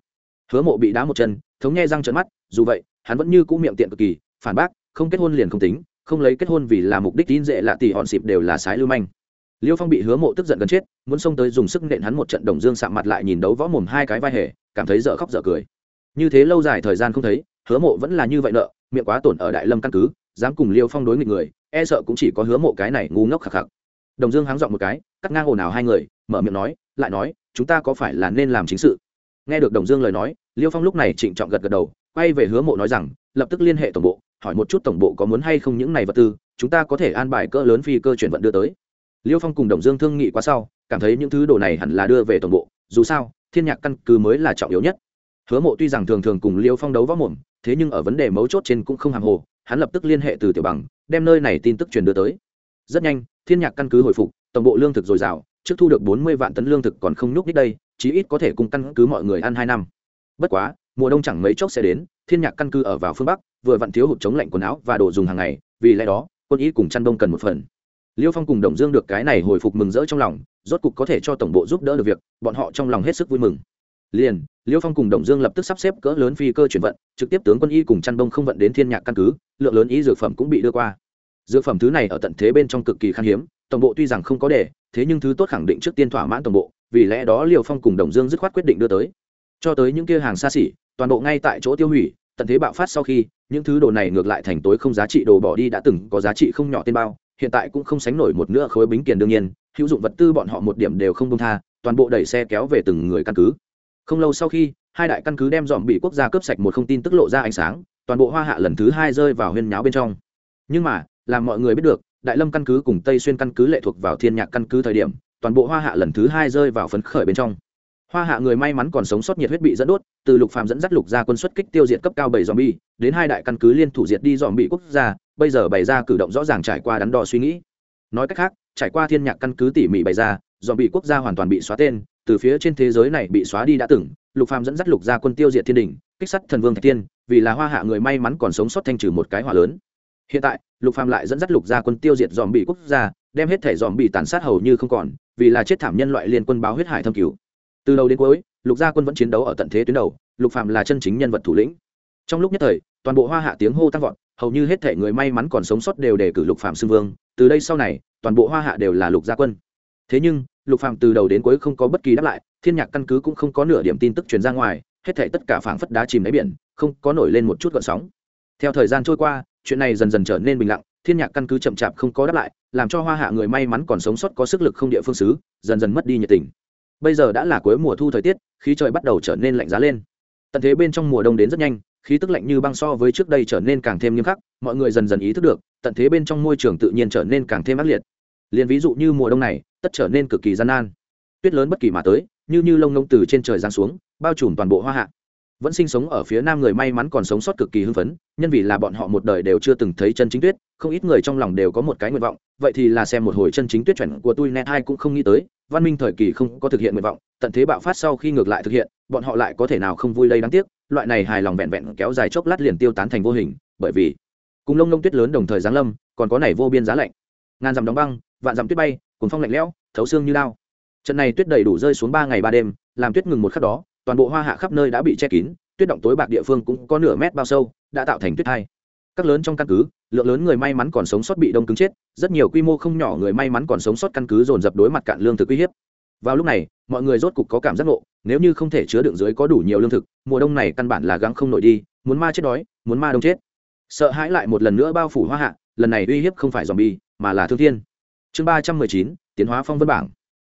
Hứa mộ bị đá một chân, thống nghe răng trận mắt, dù vậy, hắn vẫn như cũ miệng tiện cực kỳ, phản bác, không kết hôn liền không tính, không lấy kết hôn vì là mục đích tin dễ lạ tỷ hòn xịp đều là sái lưu manh. Liêu phong bị hứa mộ tức giận gần chết, muốn xông tới dùng sức nện hắn một trận đồng dương sạm mặt lại nhìn đấu võ mồm hai cái vai hề, cảm thấy dở khóc dở cười. Như thế lâu dài thời gian không thấy, hứa mộ vẫn là như vậy nợ, miệng quá tổn ở đại lâm căn cứ, dám cùng liêu phong đối nghịch người e sợ cũng chỉ có hứa mộ cái này ngu ngốc khạc khạc đồng dương háng dọn một cái, cắt ngang ồn ào hai người mở miệng nói, lại nói, chúng ta có phải là nên làm chính sự? Nghe được đồng dương lời nói, liêu phong lúc này trịnh trọng gật gật đầu, quay về hứa mộ nói rằng, lập tức liên hệ tổng bộ, hỏi một chút tổng bộ có muốn hay không những này vật tư, chúng ta có thể an bài cỡ lớn phi cơ chuyển vận đưa tới. Liêu phong cùng đồng dương thương nghị quá sau, cảm thấy những thứ đồ này hẳn là đưa về tổng bộ, dù sao, thiên nhạc căn cứ mới là trọng yếu nhất. Hứa mộ tuy rằng thường thường cùng liêu phong đấu võ mồm, thế nhưng ở vấn đề mấu chốt trên cũng không hàng hồ, hắn lập tức liên hệ từ tiểu bằng, đem nơi này tin tức truyền đưa tới. Rất nhanh, thiên nhạc căn cứ hồi phục, tổng bộ lương thực dồi dào trước thu được bốn mươi vạn tấn lương thực còn không nhúc nhích đây, chí ít có thể cùng căn cứ mọi người ăn hai năm. Bất quá, mùa đông chẳng mấy chốc sẽ đến, thiên nhạc căn cứ ở vào phương bắc, vừa vặn thiếu hụt chống lạnh quần áo và đồ dùng hàng ngày, vì lẽ đó, quân y cùng chăn đông cần một phần. Liêu phong cùng đồng dương được cái này hồi phục mừng rỡ trong lòng, rốt cục có thể cho tổng bộ giúp đỡ được việc, bọn họ trong lòng hết sức vui mừng. Liền, liêu phong cùng đồng dương lập tức sắp xếp cỡ lớn phi cơ chuyển vận, trực tiếp tướng quân y cùng chăn đông không vận đến thiên nhạc căn cứ, lượng lớn y dược phẩm cũng bị đưa qua. Dược phẩm thứ này ở tận thế bên trong cực kỳ khan hiếm tổng bộ tuy rằng không có để thế nhưng thứ tốt khẳng định trước tiên thỏa mãn tổng bộ, vì lẽ đó liều phong cùng đồng dương dứt khoát quyết định đưa tới. Cho tới những kia hàng xa xỉ, toàn bộ ngay tại chỗ tiêu hủy, tận thế bạo phát sau khi, những thứ đồ này ngược lại thành tối không giá trị đồ bỏ đi đã từng có giá trị không nhỏ tên bao, hiện tại cũng không sánh nổi một nữa khối bính kiền đương nhiên, hữu dụng vật tư bọn họ một điểm đều không công tha, toàn bộ đẩy xe kéo về từng người căn cứ. Không lâu sau khi, hai đại căn cứ đem dòm bị quốc gia cướp sạch một không tin tức lộ ra ánh sáng, toàn bộ hoa hạ lần thứ hai rơi vào huyên nháo bên trong. Nhưng mà, làm mọi người biết được đại lâm căn cứ cùng tây xuyên căn cứ lệ thuộc vào thiên nhạc căn cứ thời điểm, toàn bộ hoa hạ lần thứ hai rơi vào phấn khởi bên trong. Hoa hạ người may mắn còn sống sót nhiệt huyết bị dẫn đốt, từ lục phàm dẫn dắt lục gia quân xuất kích tiêu diệt cấp cao bảy dòm bi đến hai đại căn cứ liên thủ diệt đi dòm bị quốc gia, bây giờ bày ra cử động rõ ràng trải qua đắn đo suy nghĩ. Nói cách khác, trải qua thiên nhạc căn cứ tỉ mỉ bày ra dòm bị quốc gia hoàn toàn bị xóa tên, từ phía trên thế giới này bị xóa đi đã từng, lục phàm dẫn dắt lục gia quân tiêu diệt thiên đình kích sắt thần vương thạch tiên vì là hoa hạ người may mắn còn sống sót thanh trừ một cái hỏa lớn hiện tại, lục phàm lại dẫn dắt lục gia quân tiêu diệt dòm bị quốc gia, đem hết thể dòm bị tàn sát hầu như không còn, vì là chết thảm nhân loại liên quân báo huyết hải thâm cứu từ đầu đến cuối, lục gia quân vẫn chiến đấu ở tận thế tuyến đầu, lục phàm là chân chính nhân vật thủ lĩnh. Trong lúc nhất thời, toàn bộ hoa hạ tiếng hô tăng vọt, hầu như hết thể người may mắn còn sống sót đều đề cử lục phàm xưng vương, từ đây sau này, toàn bộ hoa hạ đều là lục gia quân. Thế nhưng, lục phàm từ đầu đến cuối không có bất kỳ đáp lại, thiên nhạc căn cứ cũng không có nửa điểm tin tức truyền ra ngoài, hết thể tất cả phảng phất đá chìm đáy biển, không có nổi lên một chút gợn sóng. Theo thời gian trôi qua chuyện này dần dần trở nên bình lặng, thiên nhạc căn cứ chậm chạp không có đáp lại, làm cho hoa hạ người may mắn còn sống sót có sức lực không địa phương xứ, dần dần mất đi nhiệt tình. Bây giờ đã là cuối mùa thu thời tiết, khí trời bắt đầu trở nên lạnh giá lên. Tận thế bên trong mùa đông đến rất nhanh, khí tức lạnh như băng so với trước đây trở nên càng thêm nghiêm khắc, mọi người dần dần ý thức được, tận thế bên trong môi trường tự nhiên trở nên càng thêm ác liệt. Liền ví dụ như mùa đông này, tất trở nên cực kỳ gian nan. Tuyết lớn bất kỳ mà tới, như như lông lông từ trên trời giáng xuống, bao trùm toàn bộ hoa hạ vẫn sinh sống ở phía nam người may mắn còn sống sót cực kỳ hưng phấn, nhân vì là bọn họ một đời đều chưa từng thấy chân chính tuyết, không ít người trong lòng đều có một cái nguyện vọng, vậy thì là xem một hồi chân chính tuyết chuẩn của tôi net hai cũng không nghĩ tới, văn minh thời kỳ không có thực hiện nguyện vọng, tận thế bạo phát sau khi ngược lại thực hiện, bọn họ lại có thể nào không vui đây đáng tiếc, loại này hài lòng vẹn vẹn kéo dài chốc lát liền tiêu tán thành vô hình, bởi vì cùng lông lông tuyết lớn đồng thời giáng lâm, còn có này vô biên giá lạnh. Ngàn dặm đóng băng, vạn dặm tuyết bay cùng phong lạnh lẽo, thấu xương như lao. Trận này tuyết đầy đủ rơi xuống ba ngày ba đêm, làm tuyết ngừng một khắc đó toàn bộ hoa hạ khắp nơi đã bị che kín, tuyết động tối bạc địa phương cũng có nửa mét bao sâu, đã tạo thành tuyết hai. Các lớn trong căn cứ, lượng lớn người may mắn còn sống sót bị đông cứng chết, rất nhiều quy mô không nhỏ người may mắn còn sống sót căn cứ dồn dập đối mặt cạn lương thực uy hiếp. Vào lúc này, mọi người rốt cục có cảm giác ngộ, nếu như không thể chứa đựng dưới có đủ nhiều lương thực, mùa đông này căn bản là gắng không nổi đi, muốn ma chết đói, muốn ma đông chết. Sợ hãi lại một lần nữa bao phủ hoa hạ, lần này uy hiếp không phải dòm bi mà là thương thiên. Chương ba trăm mười chín, tiến hóa phong vân bảng.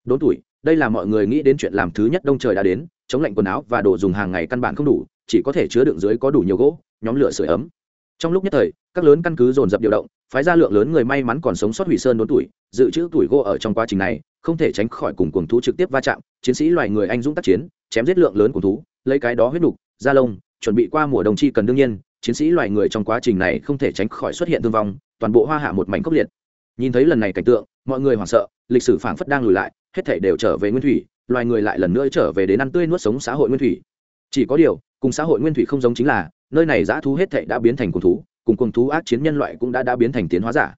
Đốn tuổi, đây là mọi người nghĩ đến chuyện làm thứ nhất đông trời đã đến chống lạnh quần áo và đồ dùng hàng ngày căn bản không đủ, chỉ có thể chứa đựng dưới có đủ nhiều gỗ, nhóm lửa sửa ấm. Trong lúc nhất thời, các lớn căn cứ dồn dập điều động, phái ra lượng lớn người may mắn còn sống sót hủy sơn đốn tuổi, dự trữ tuổi gỗ ở trong quá trình này, không thể tránh khỏi cùng cuồng thú trực tiếp va chạm, chiến sĩ loài người anh dũng tác chiến, chém giết lượng lớn cuồng thú, lấy cái đó huyết đục da lông, chuẩn bị qua mùa đông chi cần đương nhiên, chiến sĩ loài người trong quá trình này không thể tránh khỏi xuất hiện thương vong, toàn bộ hoa hạ một mảnh khốc liệt. Nhìn thấy lần này cảnh tượng, mọi người hoảng sợ, lịch sử phảng phất đang lùi lại, hết thảy đều trở về nguyên thủy loài người lại lần nữa trở về đến ăn tươi nuốt sống xã hội nguyên thủy. Chỉ có điều, cùng xã hội nguyên thủy không giống chính là, nơi này dã thú hết thệ đã biến thành cuồng thú, cùng cuồng thú ác chiến nhân loại cũng đã đã biến thành tiến hóa giả.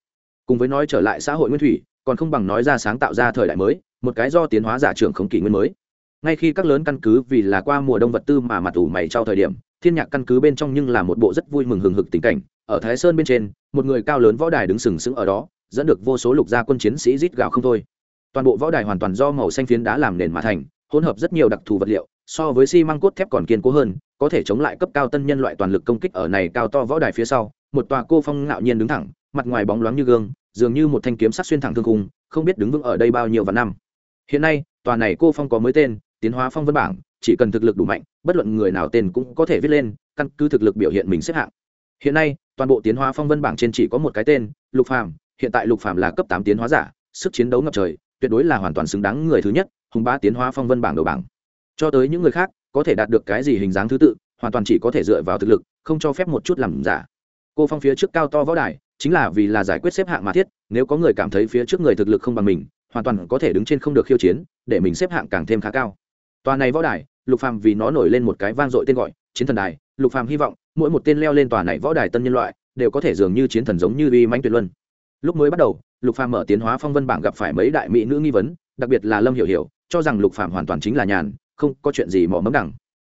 Cùng với nói trở lại xã hội nguyên thủy, còn không bằng nói ra sáng tạo ra thời đại mới, một cái do tiến hóa giả trưởng không kỷ nguyên mới. Ngay khi các lớn căn cứ vì là qua mùa đông vật tư mà mặt ủ mày trao thời điểm, thiên nhạc căn cứ bên trong nhưng là một bộ rất vui mừng hừng hực tình cảnh. Ở thái sơn bên trên, một người cao lớn võ đài đứng sừng sững ở đó, dẫn được vô số lục gia quân chiến sĩ rít gào không thôi toàn bộ võ đài hoàn toàn do màu xanh phiến đá làm nền mà thành, hỗn hợp rất nhiều đặc thù vật liệu, so với xi măng cốt thép còn kiên cố hơn, có thể chống lại cấp cao tân nhân loại toàn lực công kích ở này cao to võ đài phía sau. Một tòa cô phong ngạo nhiên đứng thẳng, mặt ngoài bóng loáng như gương, dường như một thanh kiếm sắc xuyên thẳng thương khung, không biết đứng vững ở đây bao nhiêu vạn năm. Hiện nay, tòa này cô phong có mới tên, tiến hóa phong vân bảng, chỉ cần thực lực đủ mạnh, bất luận người nào tên cũng có thể viết lên, căn cứ thực lực biểu hiện mình xếp hạng. Hiện nay, toàn bộ tiến hóa phong vân bảng trên chỉ có một cái tên, lục phàm, hiện tại lục phàm là cấp tám tiến hóa giả, sức chiến đấu ngập trời tuyệt đối là hoàn toàn xứng đáng người thứ nhất, hùng bá tiến hóa phong vân bảng đầu bảng. Cho tới những người khác, có thể đạt được cái gì hình dáng thứ tự, hoàn toàn chỉ có thể dựa vào thực lực, không cho phép một chút làm giả. Cô phong phía trước cao to võ đài, chính là vì là giải quyết xếp hạng mà thiết, nếu có người cảm thấy phía trước người thực lực không bằng mình, hoàn toàn có thể đứng trên không được khiêu chiến, để mình xếp hạng càng thêm khá cao. Tòa này võ đài, lục phàm vì nó nổi lên một cái vang dội tên gọi, chiến thần đài. Lục phàm hy vọng, mỗi một tên leo lên tòa này võ đài tân nhân loại, đều có thể dường như chiến thần giống như uy mãnh tuyệt luân. Lúc mới bắt đầu lục phàm mở tiến hóa phong vân bảng gặp phải mấy đại mỹ nữ nghi vấn, đặc biệt là lâm hiểu hiểu, cho rằng lục phàm hoàn toàn chính là nhàn, không có chuyện gì mỏ mẫm đẳng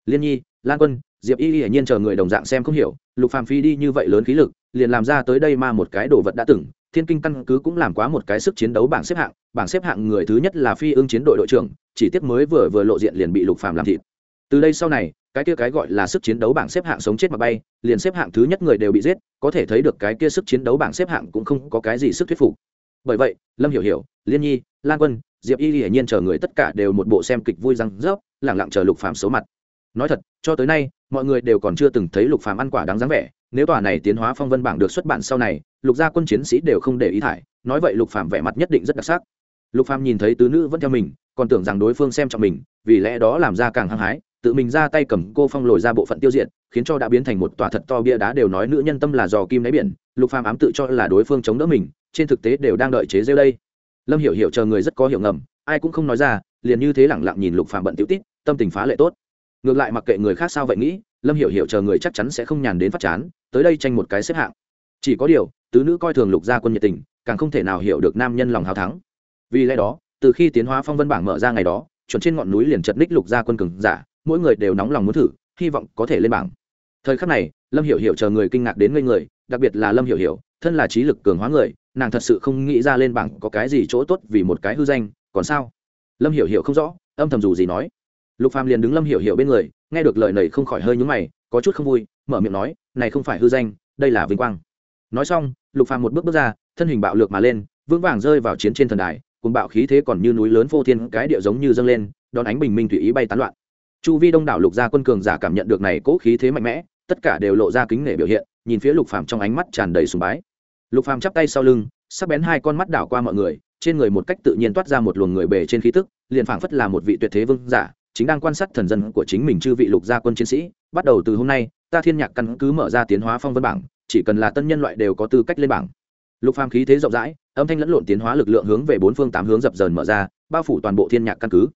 liên nhi, lan quân, diệp y hiển nhiên chờ người đồng dạng xem không hiểu, lục phàm phi đi như vậy lớn khí lực, liền làm ra tới đây mà một cái đồ vật đã từng, thiên kinh căn cứ cũng làm quá một cái sức chiến đấu bảng xếp hạng, bảng xếp hạng người thứ nhất là phi ưng chiến đội đội trưởng, chỉ tiếc mới vừa vừa lộ diện liền bị lục phàm làm thịt. Từ đây sau này, cái kia cái gọi là sức chiến đấu bảng xếp hạng sống chết mà bay, liền xếp hạng thứ nhất người đều bị giết, có thể thấy được cái kia sức chiến đấu bảng xếp hạng cũng không có cái gì sức thuyết phục bởi vậy, lâm hiểu hiểu, liên nhi, lan quân, diệp y hiển nhiên chờ người tất cả đều một bộ xem kịch vui răng rớp lẳng lặng chờ lục phàm xấu mặt. Nói thật, cho tới nay, mọi người đều còn chưa từng thấy lục phàm ăn quả đáng dáng vẻ, nếu tòa này tiến hóa phong vân bảng được xuất bản sau này, lục gia quân chiến sĩ đều không để ý thải, nói vậy lục phàm vẻ mặt nhất định rất đặc sắc. Lục phàm nhìn thấy tứ nữ vẫn theo mình, còn tưởng rằng đối phương xem trọng mình, vì lẽ đó làm ra càng hăng hái tự mình ra tay cầm cô phong lồi ra bộ phận tiêu diệt, khiến cho đã biến thành một tòa thật to bia đá đều nói nữ nhân tâm là dò kim đáy biển, lục phàm ám tự cho là đối phương chống đỡ mình, trên thực tế đều đang đợi chế rêu đây. Lâm hiểu hiểu chờ người rất có hiểu ngầm, ai cũng không nói ra, liền như thế lẳng lặng nhìn lục phàm bận tiểu tít, tâm tình phá lệ tốt. Ngược lại mặc kệ người khác sao vậy nghĩ, lâm hiểu hiểu chờ người chắc chắn sẽ không nhàn đến phát chán, tới đây tranh một cái xếp hạng. Chỉ có điều, tứ nữ coi thường lục gia quân nhiệt tình, càng không thể nào hiểu được nam nhân lòng hào thắng. Vì lẽ đó, từ khi tiến hóa phong vân bảng mở ra ngày đó, chuẩn trên ngọn núi liền chật ních lục gia quân cường giả mỗi người đều nóng lòng muốn thử, hy vọng có thể lên bảng. Thời khắc này, lâm hiểu hiểu chờ người kinh ngạc đến ngây người, đặc biệt là lâm hiểu hiểu, thân là trí lực cường hóa người, nàng thật sự không nghĩ ra lên bảng có cái gì chỗ tốt vì một cái hư danh, còn sao? Lâm hiểu hiểu không rõ, âm thầm dù gì nói. Lục phàm liền đứng lâm hiểu hiểu bên người, nghe được lời này không khỏi hơi nhướng mày, có chút không vui, mở miệng nói, này không phải hư danh, đây là vinh quang. Nói xong, lục phàm một bước bước ra, thân hình bạo lược mà lên, vững vàng rơi vào chiến trên thần đài cùng bạo khí thế còn như núi lớn vô thiên cái địa giống như dâng lên, đón ánh bình minh tùy ý bay tán loạn chu vi đông đảo lục gia quân cường giả cảm nhận được này cố khí thế mạnh mẽ, tất cả đều lộ ra kính nể biểu hiện, nhìn phía lục phàm trong ánh mắt tràn đầy sùng bái. Lục phàm chắp tay sau lưng, sắc bén hai con mắt đảo qua mọi người, trên người một cách tự nhiên toát ra một luồng người bề trên khí tức, liền phảng phất là một vị tuyệt thế vương giả, chính đang quan sát thần dân của chính mình chư vị lục gia quân chiến sĩ. Bắt đầu từ hôm nay, ta thiên nhạc căn cứ mở ra tiến hóa phong vân bảng, chỉ cần là tân nhân loại đều có tư cách lên bảng. Lục phàm khí thế rộng rãi, âm thanh lẫn lộn tiến hóa lực lượng hướng về bốn phương tám hướng dập dờn mở ra, bao phủ toàn bộ thiên nhạc căn cứ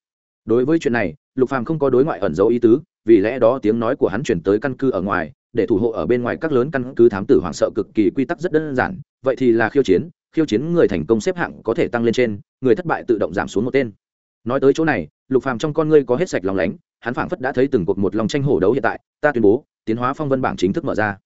đối với chuyện này, lục phàm không có đối ngoại ẩn dấu ý tứ, vì lẽ đó tiếng nói của hắn chuyển tới căn cứ ở ngoài, để thủ hộ ở bên ngoài các lớn căn cứ thám tử hoảng sợ cực kỳ quy tắc rất đơn giản, vậy thì là khiêu chiến khiêu chiến người thành công xếp hạng có thể tăng lên trên, người thất bại tự động giảm xuống một tên. Nói tới chỗ này, lục phàm trong con ngươi có hết sạch lòng lánh, hắn phảng phất đã thấy từng cuộc một lòng tranh hổ đấu hiện tại, ta tuyên bố, tiến hóa phong vân bảng chính thức mở ra.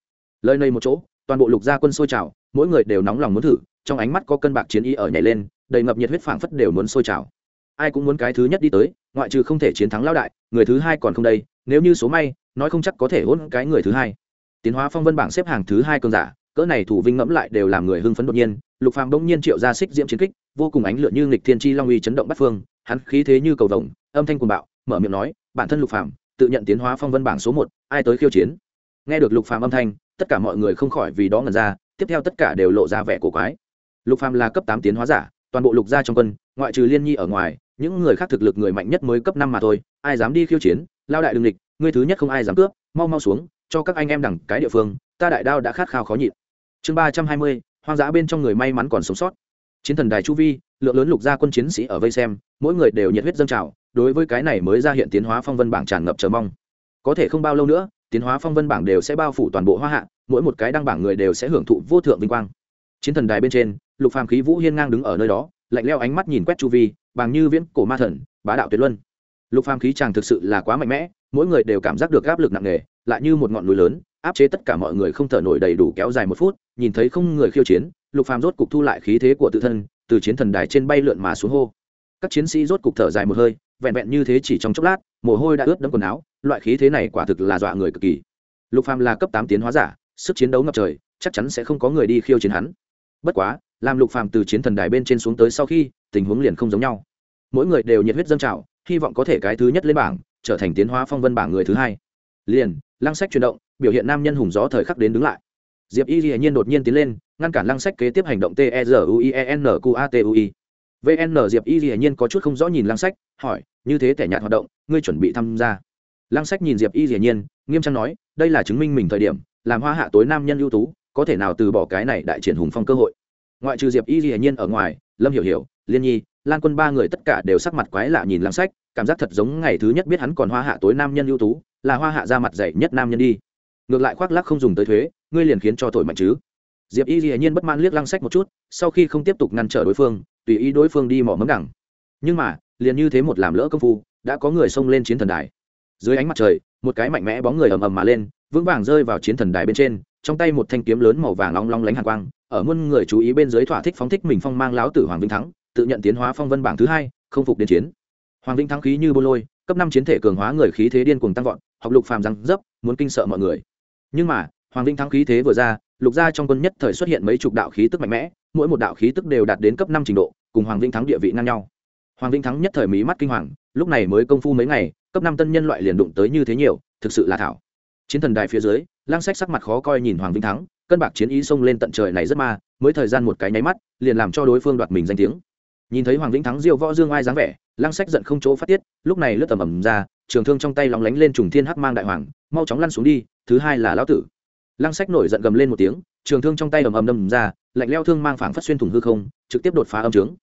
Lời này một chỗ, toàn bộ lục gia quân sôi trào, mỗi người đều nóng lòng muốn thử, trong ánh mắt có cân bạc chiến ý ở nhảy lên, đầy ngập nhiệt huyết phảng phất đều muốn sôi trào. Ai cũng muốn cái thứ nhất đi tới ngoại trừ không thể chiến thắng Lão đại, người thứ hai còn không đây, nếu như số may, nói không chắc có thể hôn cái người thứ hai. Tiến hóa phong vân bảng xếp hàng thứ hai cường giả, cỡ này thủ vinh ngẫm lại đều làm người hưng phấn đột nhiên, lục phàm bỗng nhiên triệu ra xích diễm chiến kích, vô cùng ánh lửa như nghịch thiên chi long uy chấn động bắt phương, hắn khí thế như cầu vồng, âm thanh cuồng bạo, mở miệng nói, bản thân lục phàm, tự nhận tiến hóa phong vân bảng số một, ai tới khiêu chiến? Nghe được lục phàm âm thanh, tất cả mọi người không khỏi vì đó ngẩn ra, tiếp theo tất cả đều lộ ra vẻ cổ quái. Lục phàm là cấp tám tiến hóa giả, toàn bộ lục gia trong quân, ngoại trừ liên nhi ở ngoài những người khác thực lực người mạnh nhất mới cấp năm mà thôi, ai dám đi khiêu chiến? Lao đại đừng địch, ngươi thứ nhất không ai dám cướp, mau mau xuống, cho các anh em đẳng cái địa phương, ta đại đao đã khát khao khó nhịn. Chương ba trăm hai mươi, hoang dã bên trong người may mắn còn sống sót. Chiến thần đài chu vi, lượng lớn lục gia quân chiến sĩ ở vây xem, mỗi người đều nhiệt huyết dâng trào, đối với cái này mới ra hiện tiến hóa phong vân bảng tràn ngập chờ mong. Có thể không bao lâu nữa, tiến hóa phong vân bảng đều sẽ bao phủ toàn bộ hoa hạ, mỗi một cái đăng bảng người đều sẽ hưởng thụ vô thượng vinh quang. Chiến thần đài bên trên, lục phàm khí vũ hiên ngang đứng ở nơi đó, lạnh leo ánh mắt nhìn quét chu vi bằng như viễn cổ ma thần, bá đạo tuyệt luân. Lục phàm khí chàng thực sự là quá mạnh mẽ, mỗi người đều cảm giác được áp lực nặng nề, lại như một ngọn núi lớn, áp chế tất cả mọi người không thở nổi đầy đủ kéo dài một phút, nhìn thấy không người khiêu chiến, lục phàm rốt cục thu lại khí thế của tự thân, từ chiến thần đài trên bay lượn mà xuống hô. Các chiến sĩ rốt cục thở dài một hơi, vẹn vẹn như thế chỉ trong chốc lát, mồ hôi đã ướt đẫm quần áo, loại khí thế này quả thực là dọa người cực kỳ. Lục phàm là cấp tám tiến hóa giả, sức chiến đấu ngập trời, chắc chắn sẽ không có người đi khiêu chiến hắn. Bất quá, làm lục phàm từ chiến thần đài bên trên xuống tới sau khi, tình huống liền không giống nhau mỗi người đều nhiệt huyết dâng trào, hy vọng có thể cái thứ nhất lên bảng, trở thành tiến hóa phong vân bảng người thứ hai. Liền, lăng sách chuyển động, biểu hiện nam nhân hùng gió thời khắc đến đứng lại. Diệp y dĩ nhiên đột nhiên tiến lên, ngăn cản lăng sách kế tiếp hành động t e r u i e n q a t u i. Vn diệp y dĩ nhiên có chút không rõ nhìn lăng sách, hỏi, như thế tẻ nhạt hoạt động, ngươi chuẩn bị tham gia? Lăng sách nhìn diệp y dĩ nhiên, nghiêm trang nói, đây là chứng minh mình thời điểm, làm hoa hạ tối nam nhân ưu tú, có thể nào từ bỏ cái này đại triển hùng phong cơ hội? Ngoại trừ diệp y dĩ nhiên ở ngoài, lâm hiểu hiểu, liên nhi lan quân ba người tất cả đều sắc mặt quái lạ nhìn lăng sách, cảm giác thật giống ngày thứ nhất biết hắn còn hoa hạ tối nam nhân ưu tú, là hoa hạ ra mặt dạy nhất nam nhân đi. Ngược lại khoác lắc không dùng tới thuế, ngươi liền khiến cho thổi mạnh chứ. Diệp y dĩ nhiên bất mãn liếc lăng sách một chút, sau khi không tiếp tục ngăn trở đối phương, tùy ý đối phương đi mỏ mấm đẳng nhưng mà, liền như thế một làm lỡ công phu, đã có người xông lên chiến thần đài. Dưới ánh mặt trời, một cái mạnh mẽ bóng người ầm ầm mà lên, vững vàng rơi vào chiến thần đài bên trên, trong tay một thanh kiếm lớn màu vàng long long lánh hàn quang, ở muôn người chú ý bên dưới thỏa thích phóng thích mình phong mang láo tử hoàng vinh thắng tự nhận tiến hóa phong vân bảng thứ hai, không phục đến chiến. Hoàng vinh thắng khí như bô lôi, cấp năm chiến thể cường hóa người khí thế điên cuồng tăng vọt, học lục phàm răng dấp, muốn kinh sợ mọi người. Nhưng mà, hoàng vinh thắng khí thế vừa ra, lục gia trong quân nhất thời xuất hiện mấy chục đạo khí tức mạnh mẽ, mỗi một đạo khí tức đều đạt đến cấp năm trình độ, cùng hoàng vinh thắng địa vị ngang nhau. Hoàng vinh thắng nhất thời mí mắt kinh hoàng, lúc này mới công phu mấy ngày, cấp năm tân nhân loại liền đụng tới như thế nhiều, thực sự là thảo. Chiến thần đài phía dưới lang sách sắc mặt khó coi nhìn hoàng vinh thắng cân bạc chiến ý xông lên tận trời này rất ma, mới thời gian một cái nháy mắt, liền làm cho đối phương đoạt mình danh tiếng nhìn thấy hoàng vĩnh thắng diêu võ dương ai dáng vẻ lang sách giận không chỗ phát tiết lúc này lướt tầm ầm ra trường thương trong tay lóng lánh lên trùng thiên hắc mang đại hoàng mau chóng lăn xuống đi thứ hai là lão tử. Lăng sách nổi giận gầm lên một tiếng trường thương trong tay ầm ầm đâm ra lạnh leo thương mang phảng phất xuyên thủng hư không trực tiếp đột phá âm trướng.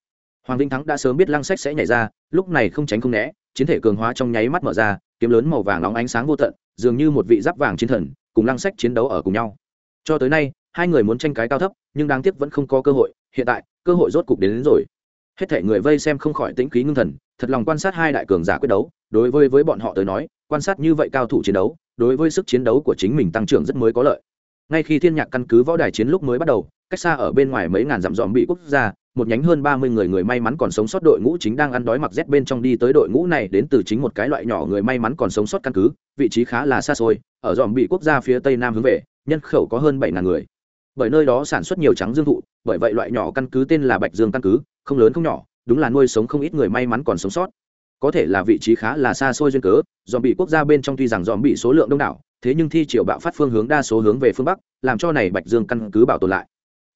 Hoàng vĩnh thắng đã sớm biết lăng sách sẽ nhảy ra lúc này không tránh không né chiến thể cường hóa trong nháy mắt mở ra kiếm lớn màu vàng nóng ánh sáng vô tận dường như một vị giáp vàng chiến thần cùng lăng sách chiến đấu ở cùng nhau. Cho tới nay hai người muốn tranh cái cao thấp nhưng đáng tiếc vẫn không có cơ hội hiện tại cơ hội rốt cục đến, đến rồi hết thể người vây xem không khỏi tĩnh khí ngưng thần, thật lòng quan sát hai đại cường giả quyết đấu, đối với với bọn họ tới nói, quan sát như vậy cao thủ chiến đấu, đối với sức chiến đấu của chính mình tăng trưởng rất mới có lợi. Ngay khi thiên nhạc căn cứ võ đài chiến lúc mới bắt đầu, cách xa ở bên ngoài mấy ngàn dặm dòm bị quốc gia, một nhánh hơn ba mươi người người may mắn còn sống sót đội ngũ chính đang ăn đói mặc rét bên trong đi tới đội ngũ này đến từ chính một cái loại nhỏ người may mắn còn sống sót căn cứ, vị trí khá là xa xôi, ở dòm bị quốc gia phía tây nam hướng về, nhân khẩu có hơn bảy ngàn người. Bởi nơi đó sản xuất nhiều trắng dương thụ bởi vậy loại nhỏ căn cứ tên là bạch dương căn cứ, không lớn không nhỏ, đúng là nuôi sống không ít người may mắn còn sống sót. Có thể là vị trí khá là xa xôi duyên cớ dòm bị quốc gia bên trong tuy rằng dòm bị số lượng đông đảo, thế nhưng thi triều bạo phát phương hướng đa số hướng về phương bắc, làm cho này bạch dương căn cứ bảo tồn lại.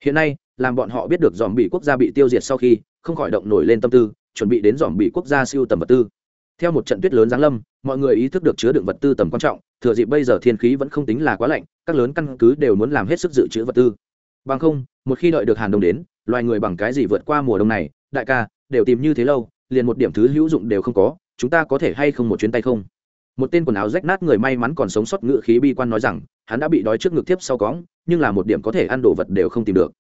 Hiện nay, làm bọn họ biết được dòm bị quốc gia bị tiêu diệt sau khi, không khỏi động nổi lên tâm tư, chuẩn bị đến dòm bị quốc gia siêu tầm vật tư. Theo một trận tuyết lớn giáng lâm, mọi người ý thức được chứa đựng vật tư tầm quan trọng, thừa dịp bây giờ thiên khí vẫn không tính là quá lạnh, các lớn căn cứ đều muốn làm hết sức dự trữ vật tư bằng không, một khi đợi được hàn đông đến, loài người bằng cái gì vượt qua mùa đông này, đại ca, đều tìm như thế lâu, liền một điểm thứ hữu dụng đều không có, chúng ta có thể hay không một chuyến tay không? Một tên quần áo rách nát người may mắn còn sống sót ngự khí bi quan nói rằng, hắn đã bị đói trước ngực tiếp sau cóng nhưng là một điểm có thể ăn đồ vật đều không tìm được.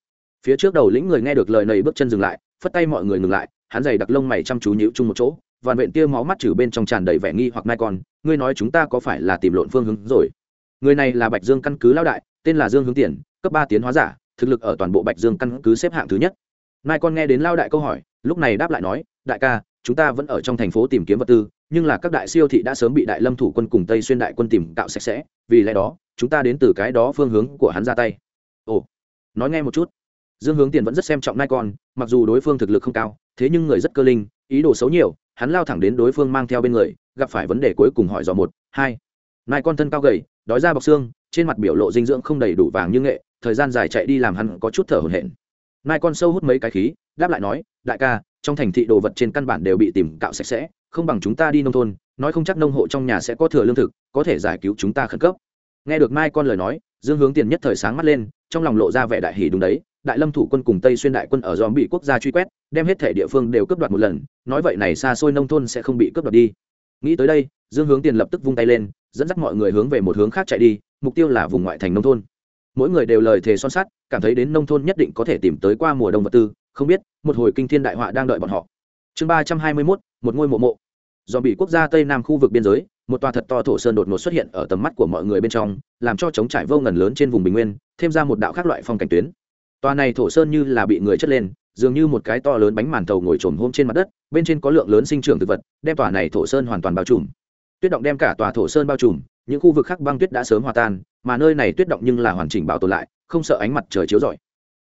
Phía trước đầu lĩnh người nghe được lời này bước chân dừng lại, phất tay mọi người ngừng lại, hắn giày đặc lông mày chăm chú nhíu chung một chỗ, vạn vện tia máu mắt trừ bên trong tràn đầy vẻ nghi hoặc mai con, ngươi nói chúng ta có phải là tìm lộn phương hướng rồi? Người này là bạch dương căn cứ lão đại, tên là dương hướng tiền, cấp ba tiến hóa giả thực lực ở toàn bộ bạch dương căn cứ xếp hạng thứ nhất. Mai con nghe đến lao đại câu hỏi, lúc này đáp lại nói, đại ca, chúng ta vẫn ở trong thành phố tìm kiếm vật tư, nhưng là các đại siêu thị đã sớm bị đại lâm thủ quân cùng tây xuyên đại quân tìm cạo sạch sẽ, vì lẽ đó, chúng ta đến từ cái đó phương hướng của hắn ra tay. Ồ, nói nghe một chút. Dương hướng tiền vẫn rất xem trọng nai con, mặc dù đối phương thực lực không cao, thế nhưng người rất cơ linh, ý đồ xấu nhiều, hắn lao thẳng đến đối phương mang theo bên người, gặp phải vấn đề cuối cùng hỏi dò một, hai. Nai con thân cao gầy, đói ra bọc xương, trên mặt biểu lộ dinh dưỡng không đầy đủ vàng như nghệ thời gian dài chạy đi làm hắn có chút thở hổn hển. Mai con sâu hút mấy cái khí, đáp lại nói, đại ca, trong thành thị đồ vật trên căn bản đều bị tìm cạo sạch sẽ, không bằng chúng ta đi nông thôn, nói không chắc nông hộ trong nhà sẽ có thừa lương thực, có thể giải cứu chúng ta khẩn cấp. Nghe được mai con lời nói, dương hướng tiền nhất thời sáng mắt lên, trong lòng lộ ra vẻ đại hỷ đúng đấy, đại lâm thủ quân cùng tây xuyên đại quân ở dòm bị quốc gia truy quét, đem hết thể địa phương đều cướp đoạt một lần, nói vậy này xa xôi nông thôn sẽ không bị cướp đoạt đi. Nghĩ tới đây, dương hướng tiền lập tức vung tay lên, dẫn dắt mọi người hướng về một hướng khác chạy đi, mục tiêu là vùng ngoại thành nông thôn mỗi người đều lời thề son sắt, cảm thấy đến nông thôn nhất định có thể tìm tới qua mùa đông vật tư, không biết, một hồi kinh thiên đại họa đang đợi bọn họ. Chương ba trăm hai mươi mốt, một ngôi mộ mộ. Do bị quốc gia tây nam khu vực biên giới, một tòa thật to thổ sơn đột ngột xuất hiện ở tầm mắt của mọi người bên trong, làm cho trống trải vô ngần lớn trên vùng bình nguyên, thêm ra một đạo khác loại phong cảnh tuyến. Tòa này thổ sơn như là bị người chất lên, dường như một cái to lớn bánh màn tàu ngồi trồm hôm trên mặt đất, bên trên có lượng lớn sinh trưởng thực vật, đem tòa này thổ sơn hoàn toàn bao trùm. Tuyết động đem cả tòa thổ sơn bao trùm, những khu vực khác băng tuyết đã sớm hòa tan mà nơi này tuyết động nhưng là hoàn chỉnh bảo tồn lại, không sợ ánh mặt trời chiếu rọi.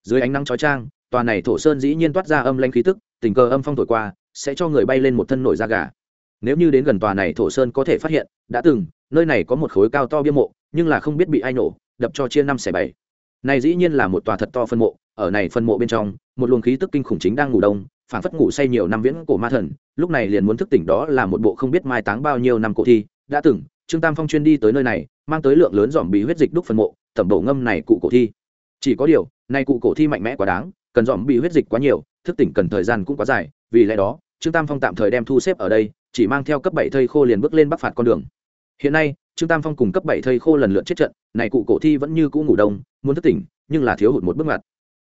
Dưới ánh nắng chói trang tòa này thổ sơn dĩ nhiên toát ra âm lanh khí tức, tình cờ âm phong thổi qua, sẽ cho người bay lên một thân nổi da gà. Nếu như đến gần tòa này thổ sơn có thể phát hiện, đã từng, nơi này có một khối cao to bia mộ, nhưng là không biết bị ai nổ, đập cho chia năm xẻ bảy. Này dĩ nhiên là một tòa thật to phân mộ, ở này phân mộ bên trong, một luồng khí tức kinh khủng chính đang ngủ đông phản phất ngủ say nhiều năm viễn cổ ma thần, lúc này liền muốn thức tỉnh đó là một bộ không biết mai táng bao nhiêu năm cổ thi, đã từng trương tam phong chuyên đi tới nơi này, mang tới lượng lớn dòm bị huyết dịch đúc phần mộ tẩm bổ ngâm này cụ cổ thi. Chỉ có điều, này cụ cổ thi mạnh mẽ quá đáng, cần dòm bị huyết dịch quá nhiều, thức tỉnh cần thời gian cũng quá dài, vì lẽ đó, trương tam phong tạm thời đem thu xếp ở đây, chỉ mang theo cấp bảy thây khô liền bước lên bắc phạt con đường. Hiện nay, trương tam phong cùng cấp bảy thây khô lần lượt chết trận, này cụ cổ thi vẫn như cũ ngủ đông, muốn thức tỉnh, nhưng là thiếu hụt một bước ngoặt.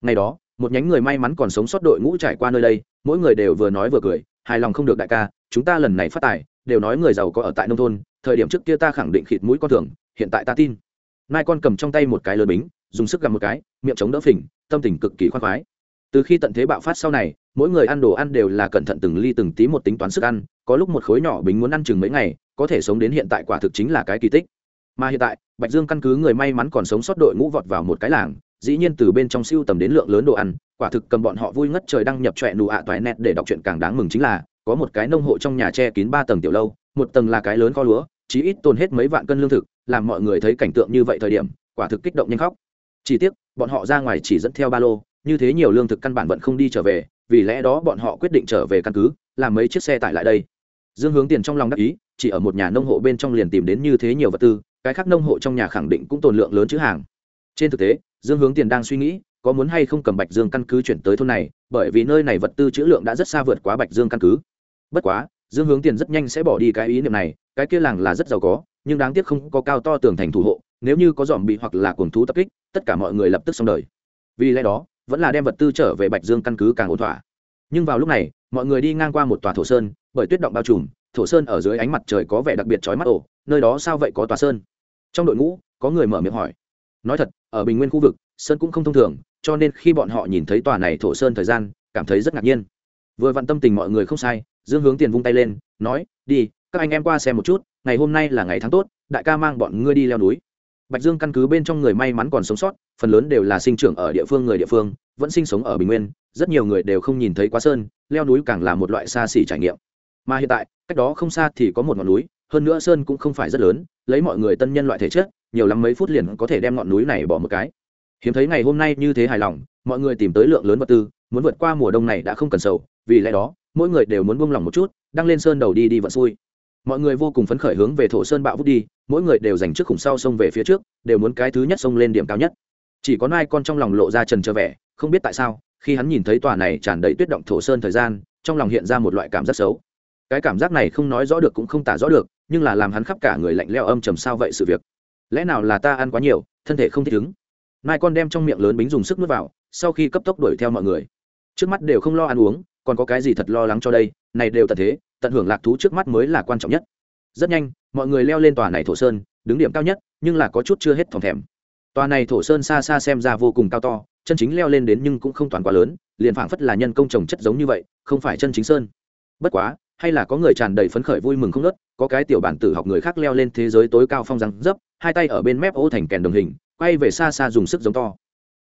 Ngày đó, một nhánh người may mắn còn sống sót đội ngũ trải qua nơi đây, mỗi người đều vừa nói vừa cười, hài lòng không được đại ca, chúng ta lần này phát tài, đều nói người giàu có ở tại nông thôn thời điểm trước kia ta khẳng định khịt mũi con thường, hiện tại ta tin. Nai con cầm trong tay một cái lớn bính, dùng sức gặm một cái, miệng chống đỡ phình, tâm tình cực kỳ khoan khoái. Từ khi tận thế bạo phát sau này, mỗi người ăn đồ ăn đều là cẩn thận từng ly từng tí một tính toán sức ăn, có lúc một khối nhỏ bính muốn ăn chừng mấy ngày, có thể sống đến hiện tại quả thực chính là cái kỳ tích. Mà hiện tại, bạch dương căn cứ người may mắn còn sống sót đội ngũ vọt vào một cái làng, dĩ nhiên từ bên trong siêu tầm đến lượng lớn đồ ăn, quả thực cầm bọn họ vui ngất trời đăng nhập trọe nụ ạ toại nẹt để đọc chuyện càng đáng mừng chính là, có một cái nông hộ trong nhà che kín ba tầng tiểu lâu, một tầng là cái lớn kho lúa chí ít tồn hết mấy vạn cân lương thực, làm mọi người thấy cảnh tượng như vậy thời điểm, quả thực kích động nhanh khóc. Chỉ tiếc, bọn họ ra ngoài chỉ dẫn theo ba lô, như thế nhiều lương thực căn bản vẫn không đi trở về, vì lẽ đó bọn họ quyết định trở về căn cứ, làm mấy chiếc xe tải lại đây. Dương hướng tiền trong lòng đắc ý, chỉ ở một nhà nông hộ bên trong liền tìm đến như thế nhiều vật tư, cái khác nông hộ trong nhà khẳng định cũng tồn lượng lớn chữ hàng. Trên thực tế, dương hướng tiền đang suy nghĩ, có muốn hay không cầm bạch dương căn cứ chuyển tới thôn này, bởi vì nơi này vật tư chữ lượng đã rất xa vượt quá bạch dương căn cứ. Bất quá, dương hướng tiền rất nhanh sẽ bỏ đi cái ý niệm này cái kia làng là rất giàu có, nhưng đáng tiếc không có cao to tường thành thủ hộ, nếu như có dòm bị hoặc là cuồng thú tập kích, tất cả mọi người lập tức xong đời. Vì lẽ đó, vẫn là đem vật tư trở về bạch dương căn cứ càng ổn thỏa. Nhưng vào lúc này, mọi người đi ngang qua một tòa thổ sơn, bởi tuyết động bao trùm, thổ sơn ở dưới ánh mặt trời có vẻ đặc biệt chói mắt ổ nơi đó sao vậy có tòa sơn? Trong đội ngũ, có người mở miệng hỏi. Nói thật, ở bình nguyên khu vực, sơn cũng không thông thường, cho nên khi bọn họ nhìn thấy tòa này thổ sơn thời gian, cảm thấy rất ngạc nhiên. Vừa vặn tâm tình mọi người không sai, dương hướng tiền vung tay lên, nói, đi các anh em qua xem một chút, ngày hôm nay là ngày tháng tốt, đại ca mang bọn ngươi đi leo núi. Bạch dương căn cứ bên trong người may mắn còn sống sót, phần lớn đều là sinh trưởng ở địa phương người địa phương, vẫn sinh sống ở bình nguyên, rất nhiều người đều không nhìn thấy quá sơn, leo núi càng là một loại xa xỉ trải nghiệm. Mà hiện tại, cách đó không xa thì có một ngọn núi, hơn nữa sơn cũng không phải rất lớn, lấy mọi người tân nhân loại thể chất, nhiều lắm mấy phút liền có thể đem ngọn núi này bỏ một cái. Hiếm thấy ngày hôm nay như thế hài lòng, mọi người tìm tới lượng lớn vật tư, muốn vượt qua mùa đông này đã không cần sầu, vì lẽ đó, mỗi người đều muốn buông lòng một chút đang lên sơn đầu đi đi vận xui mọi người vô cùng phấn khởi hướng về thổ sơn bạo vút đi, mỗi người đều dành trước khủng sau sông về phía trước, đều muốn cái thứ nhất sông lên điểm cao nhất. Chỉ có nai con trong lòng lộ ra trần trở vẻ, không biết tại sao, khi hắn nhìn thấy tòa này tràn đầy tuyết động thổ sơn thời gian, trong lòng hiện ra một loại cảm giác xấu. Cái cảm giác này không nói rõ được cũng không tả rõ được, nhưng là làm hắn khắp cả người lạnh leo âm trầm sao vậy sự việc? Lẽ nào là ta ăn quá nhiều, thân thể không thích ứng? Nai con đem trong miệng lớn bính dùng sức nuốt vào, sau khi cấp tốc đuổi theo mọi người. Trước mắt đều không lo ăn uống, còn có cái gì thật lo lắng cho đây, này đều tật thế tận hưởng lạc thú trước mắt mới là quan trọng nhất. Rất nhanh, mọi người leo lên tòa này thổ sơn, đứng điểm cao nhất, nhưng là có chút chưa hết thòng thèm. Tòa này thổ sơn xa xa xem ra vô cùng cao to, chân chính leo lên đến nhưng cũng không toàn quá lớn, liền phảng phất là nhân công trồng chất giống như vậy, không phải chân chính sơn. Bất quá, hay là có người tràn đầy phấn khởi vui mừng không nớt có cái tiểu bản tử học người khác leo lên thế giới tối cao phong răng dấp, hai tay ở bên mép ô thành kèn đồng hình, quay về xa xa dùng sức giống to.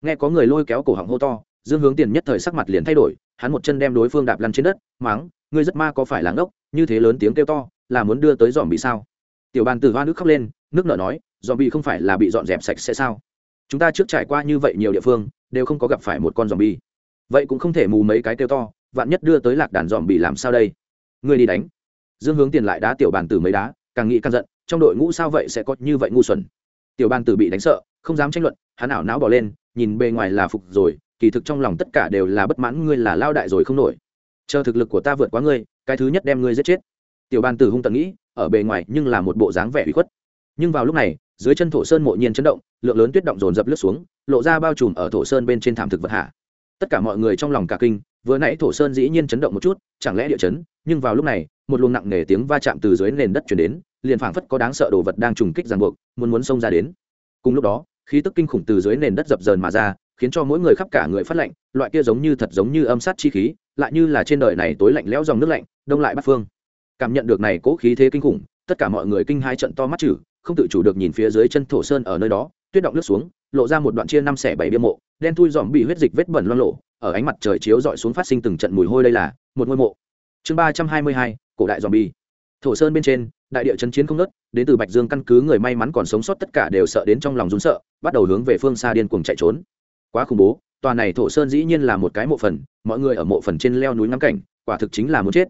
Nghe có người lôi kéo cổ họng hô to, dương hướng tiền nhất thời sắc mặt liền thay đổi, hắn một chân đem đối phương đạp lăn trên đất máng ngươi rất ma có phải là ngốc, như thế lớn tiếng kêu to, là muốn đưa tới dòm bị sao? Tiểu bàn tử hoa nước khóc lên, nước nở nói, dòm bị không phải là bị dọn dẹp sạch sẽ sao? Chúng ta trước trải qua như vậy nhiều địa phương, đều không có gặp phải một con dòm bi vậy cũng không thể mù mấy cái kêu to, vạn nhất đưa tới lạc đàn dòm bị làm sao đây? Ngươi đi đánh. Dương hướng tiền lại đá tiểu bàn tử mấy đá, càng nghĩ càng giận, trong đội ngũ sao vậy sẽ có như vậy ngu xuẩn? Tiểu bàn tử bị đánh sợ, không dám tranh luận, hắn ảo não bỏ lên, nhìn bề ngoài là phục rồi, kỳ thực trong lòng tất cả đều là bất mãn, ngươi là lao đại rồi không nổi chờ thực lực của ta vượt quá ngươi, cái thứ nhất đem ngươi giết chết. Tiểu ban tử hung tận nghĩ, ở bề ngoài nhưng là một bộ dáng vẻ ủy khuất. Nhưng vào lúc này, dưới chân thổ sơn mộ nhiên chấn động, lượng lớn tuyết động dồn dập lướt xuống, lộ ra bao trùm ở thổ sơn bên trên thảm thực vật hạ. Tất cả mọi người trong lòng cả kinh, vừa nãy thổ sơn dĩ nhiên chấn động một chút, chẳng lẽ địa chấn, nhưng vào lúc này, một luồng nặng nề tiếng va chạm từ dưới nền đất chuyển đến, liền phảng phất có đáng sợ đồ vật đang trùng kích ràng buộc, muốn muốn xông ra đến. Cùng lúc đó, khí tức kinh khủng từ dưới nền đất dập dờn mà ra khiến cho mỗi người khắp cả người phát lạnh, loại kia giống như thật giống như âm sát chi khí, lại như là trên đời này tối lạnh lẽo dòng nước lạnh, đông lại bắt phương. Cảm nhận được này cố khí thế kinh khủng, tất cả mọi người kinh hai trận to mắt chử, không tự chủ được nhìn phía dưới chân thổ sơn ở nơi đó, tuyết động lướt xuống, lộ ra một đoạn chia năm xẻ bảy bia mộ, đen thui dòm bị huyết dịch vết bẩn loang lộ ở ánh mặt trời chiếu dọi xuống phát sinh từng trận mùi hôi đây là một ngôi mộ. Chương ba trăm hai mươi hai, cổ đại dòm bi. Thổ sơn bên trên, đại địa chấn chiến không nớt đến từ bạch dương căn cứ người may mắn còn sống sót tất cả đều sợ đến trong lòng rún sợ, bắt đầu hướng về phương xa điên cuồng chạy trốn quá khủng bố, tòa này thổ sơn dĩ nhiên là một cái mộ phần, mọi người ở mộ phần trên leo núi ngắm cảnh, quả thực chính là muốn chết.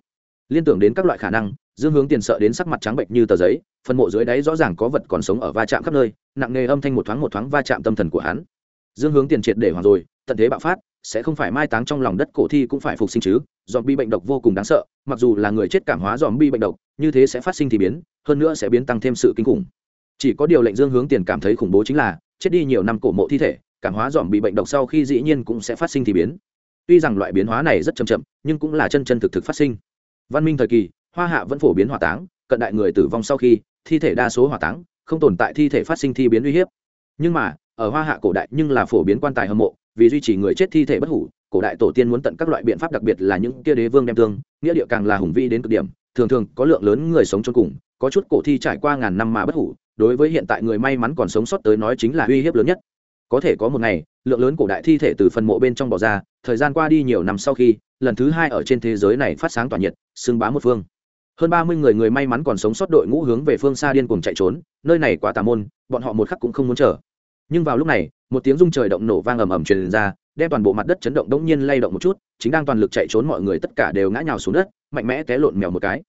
Liên tưởng đến các loại khả năng, dương hướng tiền sợ đến sắc mặt trắng bệnh như tờ giấy, phần mộ dưới đáy rõ ràng có vật còn sống ở va chạm khắp nơi, nặng nề âm thanh một thoáng một thoáng va chạm tâm thần của hắn. Dương hướng tiền triệt để hoàng rồi, tận thế bạo phát, sẽ không phải mai táng trong lòng đất cổ thi cũng phải phục sinh chứ dòm bi bệnh độc vô cùng đáng sợ, mặc dù là người chết cảm hóa dòm bi bệnh độc, như thế sẽ phát sinh thì biến, hơn nữa sẽ biến tăng thêm sự kinh khủng. Chỉ có điều lệnh dương hướng tiền cảm thấy khủng bố chính là, chết đi nhiều năm cổ mộ thi thể cảm hóa dòm bị bệnh độc sau khi dĩ nhiên cũng sẽ phát sinh thì biến. Tuy rằng loại biến hóa này rất chậm chậm, nhưng cũng là chân chân thực thực phát sinh. Văn minh thời kỳ, hoa hạ vẫn phổ biến hỏa táng, cận đại người tử vong sau khi, thi thể đa số hỏa táng, không tồn tại thi thể phát sinh thi biến uy hiếp. Nhưng mà, ở hoa hạ cổ đại nhưng là phổ biến quan tài hâm mộ, vì duy trì người chết thi thể bất hủ, cổ đại tổ tiên muốn tận các loại biện pháp đặc biệt là những kia đế vương đem tương nghĩa địa càng là hùng vĩ đến cực điểm, thường thường có lượng lớn người sống chôn cùng, có chút cổ thi trải qua ngàn năm mà bất hủ, đối với hiện tại người may mắn còn sống sót tới nói chính là uy hiếp lớn nhất có thể có một ngày, lượng lớn cổ đại thi thể từ phần mộ bên trong bỏ ra, thời gian qua đi nhiều năm sau khi, lần thứ hai ở trên thế giới này phát sáng tỏa nhiệt, xưng bá một phương. Hơn ba mươi người người may mắn còn sống sót đội ngũ hướng về phương xa điên cuồng chạy trốn, nơi này quá tà môn, bọn họ một khắc cũng không muốn chờ. Nhưng vào lúc này, một tiếng rung trời động nổ vang ầm ầm truyền ra, đem toàn bộ mặt đất chấn động đống nhiên lay động một chút, chính đang toàn lực chạy trốn mọi người tất cả đều ngã nhào xuống đất, mạnh mẽ té lộn mèo một cái.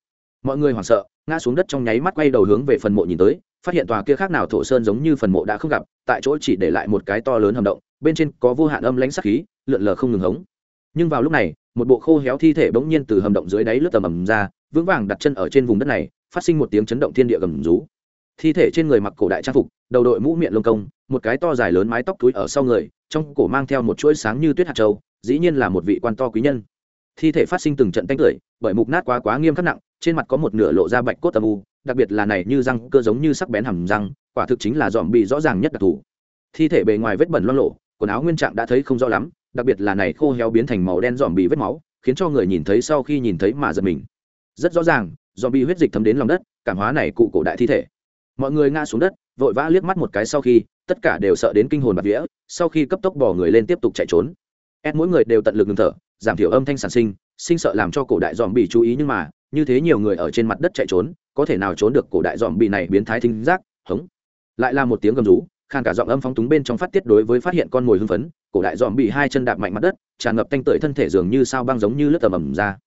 Mọi người hoảng sợ, ngã xuống đất trong nháy mắt quay đầu hướng về phần mộ nhìn tới phát hiện tòa kia khác nào thổ sơn giống như phần mộ đã không gặp, tại chỗ chỉ để lại một cái to lớn hầm động, bên trên có vô hạn âm lãnh sắc khí, lượn lờ không ngừng hống. Nhưng vào lúc này, một bộ khô héo thi thể bỗng nhiên từ hầm động dưới đáy lướt tầm ầm ra, vững vàng đặt chân ở trên vùng đất này, phát sinh một tiếng chấn động thiên địa gầm rú. Thi thể trên người mặc cổ đại trang phục, đầu đội mũ miệng lông công, một cái to dài lớn mái tóc túi ở sau người, trong cổ mang theo một chuỗi sáng như tuyết hạt châu, dĩ nhiên là một vị quan to quý nhân. Thi thể phát sinh từng trận tanh tưởi, bởi mục nát quá quá nghiêm khắc nặng, trên mặt có một nửa lộ ra bạch cốt âm u đặc biệt là này như răng, cơ giống như sắc bén hầm răng, quả thực chính là dòm bị rõ ràng nhất đặc thù. Thi thể bề ngoài vết bẩn loang lộ quần áo nguyên trạng đã thấy không rõ lắm, đặc biệt là này khô héo biến thành màu đen dòm bị vết máu, khiến cho người nhìn thấy sau khi nhìn thấy mà giật mình. Rất rõ ràng, dòm bị huyết dịch thấm đến lòng đất, cảm hóa này cụ cổ đại thi thể. Mọi người ngã xuống đất, vội vã liếc mắt một cái sau khi, tất cả đều sợ đến kinh hồn bạt vía, sau khi cấp tốc bỏ người lên tiếp tục chạy trốn. Ép mỗi người đều tận lực ngừng thở, giảm thiểu âm thanh sản sinh sinh sợ làm cho cổ đại dòm bị chú ý nhưng mà như thế nhiều người ở trên mặt đất chạy trốn, có thể nào trốn được cổ đại dòm bị này biến thái thính giác, hống. Lại là một tiếng gầm rú khan cả giọng âm phóng túng bên trong phát tiết đối với phát hiện con mồi hưng phấn, cổ đại dòm bị hai chân đạp mạnh mặt đất, tràn ngập tanh tưởi thân thể dường như sao băng giống như lướt tầm ầm ra.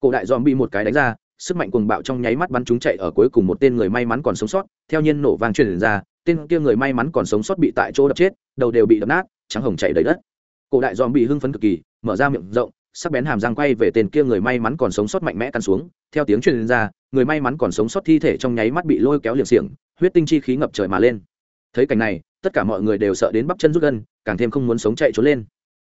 Cổ đại dòm bị một cái đánh ra, sức mạnh cuồng bạo trong nháy mắt bắn chúng chạy ở cuối cùng một tên người may mắn còn sống sót, theo nhiên nổ vang truyền ra, tên kia người may mắn còn sống sót bị tại chỗ đập chết, đầu đều bị đập nát, trắng hồng chạy đầy đất. Cổ đại dòm bị hưng phấn cực kỳ, mở ra miệng rộng sắc bén hàm răng quay về tên kia người may mắn còn sống sót mạnh mẽ căn xuống. Theo tiếng truyền ra, người may mắn còn sống sót thi thể trong nháy mắt bị lôi kéo liệng xiềng, huyết tinh chi khí ngập trời mà lên. Thấy cảnh này, tất cả mọi người đều sợ đến bắp chân rút gân, càng thêm không muốn sống chạy trốn lên.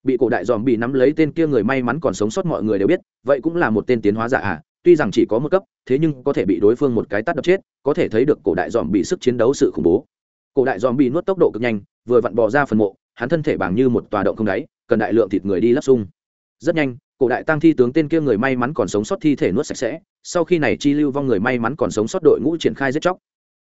Bị cổ đại dòm bị nắm lấy tên kia người may mắn còn sống sót mọi người đều biết, vậy cũng là một tên tiến hóa giả à tuy rằng chỉ có một cấp, thế nhưng có thể bị đối phương một cái tắt đập chết, có thể thấy được cổ đại dòm bị sức chiến đấu sự khủng bố. Cổ đại dòm bị nuốt tốc độ cực nhanh, vừa vặn bỏ ra phần mộ, hắn thân thể bằng như một tòa động không đáy, cần đại lượng thịt người đi lắp sung rất nhanh cổ đại tăng thi tướng tên kia người may mắn còn sống sót thi thể nuốt sạch sẽ sau khi này chi lưu vong người may mắn còn sống sót đội ngũ triển khai giết chóc.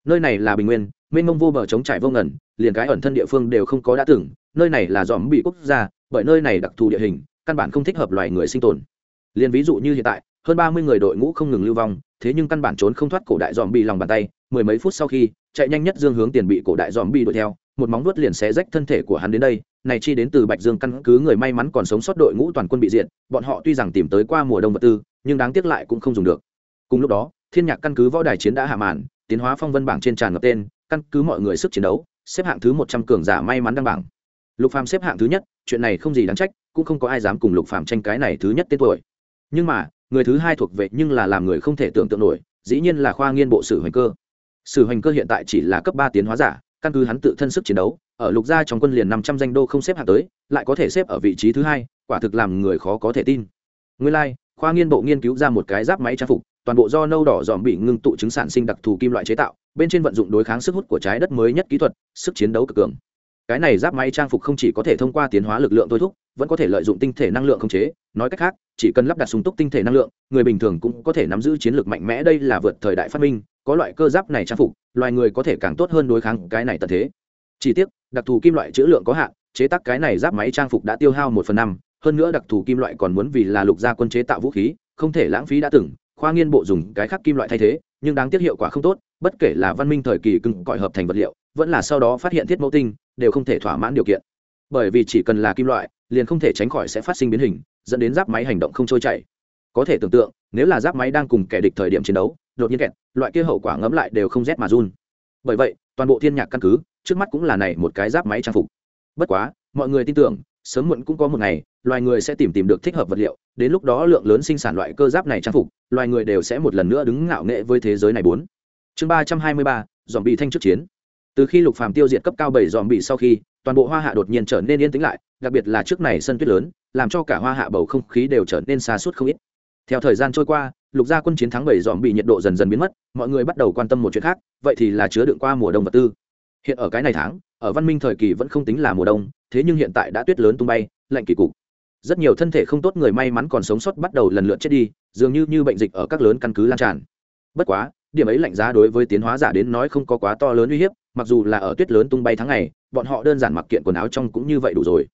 Nơi này là bình nguyên mênh mông vô bờ chống trải vô ngẩn liền cái ẩn thân địa phương đều không có đã tưởng, nơi này là dòm bị quốc gia bởi nơi này đặc thù địa hình căn bản không thích hợp loài người sinh tồn. Liền ví dụ như hiện tại hơn ba mươi người đội ngũ không ngừng lưu vong thế nhưng căn bản trốn không thoát cổ đại dòm bị lòng bàn tay mười mấy phút sau khi chạy nhanh nhất dương hướng tiền bị cổ đại dòm bị đuổi theo một móng vuốt liền xé rách thân thể của hắn đến đây này chi đến từ bạch dương căn cứ người may mắn còn sống sót đội ngũ toàn quân bị diện bọn họ tuy rằng tìm tới qua mùa đông vật tư, nhưng đáng tiếc lại cũng không dùng được. Cùng lúc đó, thiên nhạc căn cứ võ đài chiến đã hạ màn, tiến hóa phong vân bảng trên tràn ngập tên, căn cứ mọi người sức chiến đấu, xếp hạng thứ một trăm cường giả may mắn đăng bảng. Lục phàm xếp hạng thứ nhất, chuyện này không gì đáng trách, cũng không có ai dám cùng lục phàm tranh cái này thứ nhất tên tuổi. Nhưng mà, người thứ hai thuộc về nhưng là làm người không thể tưởng tượng nổi, dĩ nhiên là khoa nghiên bộ sử hoành cơ. Sử hoành cơ hiện tại chỉ là cấp ba tiến hóa giả, căn cứ hắn tự thân sức chiến đấu ở lục gia trong quân liền năm trăm danh đô không xếp hạng tới lại có thể xếp ở vị trí thứ hai quả thực làm người khó có thể tin. Nguyên lai、like, khoa nghiên bộ nghiên cứu ra một cái giáp máy trang phục toàn bộ do nâu đỏ dòm bị ngưng tụ chứng sản sinh đặc thù kim loại chế tạo bên trên vận dụng đối kháng sức hút của trái đất mới nhất kỹ thuật sức chiến đấu cực cường. Cái này giáp máy trang phục không chỉ có thể thông qua tiến hóa lực lượng thôi thúc vẫn có thể lợi dụng tinh thể năng lượng khống chế nói cách khác chỉ cần lắp đặt súng túc tinh thể năng lượng người bình thường cũng có thể nắm giữ chiến lược mạnh mẽ đây là vượt thời đại phát minh có loại cơ giáp này trang phục loài người có thể càng tốt hơn đối kháng cái này tận thế chỉ tiếc, đặc thù kim loại chữ lượng có hạn, chế tác cái này giáp máy trang phục đã tiêu hao một phần năm, hơn nữa đặc thù kim loại còn muốn vì là lục gia quân chế tạo vũ khí, không thể lãng phí đã từng, khoa nghiên bộ dùng cái khác kim loại thay thế, nhưng đáng tiếc hiệu quả không tốt, bất kể là văn minh thời kỳ cưng cõi hợp thành vật liệu, vẫn là sau đó phát hiện thiết mẫu tinh, đều không thể thỏa mãn điều kiện. Bởi vì chỉ cần là kim loại, liền không thể tránh khỏi sẽ phát sinh biến hình, dẫn đến giáp máy hành động không trôi chảy. Có thể tưởng tượng, nếu là giáp máy đang cùng kẻ địch thời điểm chiến đấu, đột nhiên kẹt, loại kia hậu quả ngấm lại đều không rét mà run. Bởi vậy, toàn bộ thiên nhạc căn cứ trước mắt cũng là này một cái giáp máy trang phục. Bất quá, mọi người tin tưởng, sớm muộn cũng có một ngày, loài người sẽ tìm tìm được thích hợp vật liệu, đến lúc đó lượng lớn sinh sản loại cơ giáp này trang phục, loài người đều sẽ một lần nữa đứng ngạo nghệ với thế giới này bốn. Chương ba trăm hai mươi ba dòm bị thanh trước chiến. Từ khi lục phàm tiêu diệt cấp cao bảy dòm bị sau khi, toàn bộ hoa hạ đột nhiên trở nên yên tĩnh lại, đặc biệt là trước này sân tuyết lớn, làm cho cả hoa hạ bầu không khí đều trở nên xa suốt không ít. Theo thời gian trôi qua, lục gia quân chiến thắng bảy dòm bị nhiệt độ dần dần biến mất, mọi người bắt đầu quan tâm một chuyện khác, vậy thì là chứa đựng qua mùa đông vật tư hiện ở cái này tháng, ở văn minh thời kỳ vẫn không tính là mùa đông, thế nhưng hiện tại đã tuyết lớn tung bay, lạnh kỳ cục. Rất nhiều thân thể không tốt người may mắn còn sống sót bắt đầu lần lượt chết đi, dường như như bệnh dịch ở các lớn căn cứ lan tràn. Bất quá, điểm ấy lạnh giá đối với tiến hóa giả đến nói không có quá to lớn uy hiếp, mặc dù là ở tuyết lớn tung bay tháng ngày, bọn họ đơn giản mặc kiện quần áo trong cũng như vậy đủ rồi.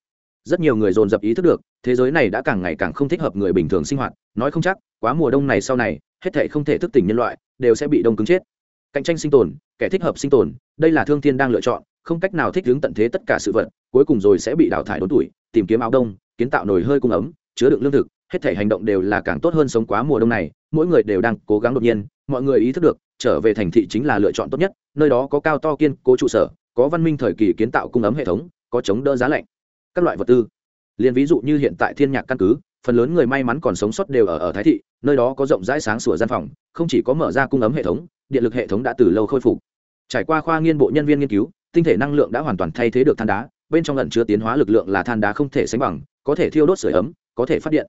Rất nhiều người dồn dập ý thức được, thế giới này đã càng ngày càng không thích hợp người bình thường sinh hoạt, nói không chắc, quá mùa đông này sau này, hết thể không thể thức tỉnh nhân loại, đều sẽ bị đông cứng chết cạnh tranh sinh tồn, kẻ thích hợp sinh tồn, đây là thương thiên đang lựa chọn, không cách nào thích ứng tận thế tất cả sự vật, cuối cùng rồi sẽ bị đào thải đốn tuổi tìm kiếm áo đông, kiến tạo nồi hơi cung ấm, chứa đựng lương thực, hết thể hành động đều là càng tốt hơn sống quá mùa đông này, mỗi người đều đang cố gắng đột nhiên, mọi người ý thức được, trở về thành thị chính là lựa chọn tốt nhất, nơi đó có cao to kiên cố trụ sở, có văn minh thời kỳ kiến tạo cung ấm hệ thống, có chống đỡ giá lạnh. Các loại vật tư. Liền ví dụ như hiện tại thiên nhạc căn cứ, phần lớn người may mắn còn sống sót đều ở ở thái thị, nơi đó có rộng rãi sáng sủa gian phòng, không chỉ có mở ra cung ấm hệ thống điện lực hệ thống đã từ lâu khôi phục. Trải qua khoa nghiên bộ nhân viên nghiên cứu, tinh thể năng lượng đã hoàn toàn thay thế được than đá, bên trong ẩn chứa tiến hóa lực lượng là than đá không thể sánh bằng, có thể thiêu đốt sửa ấm, có thể phát điện.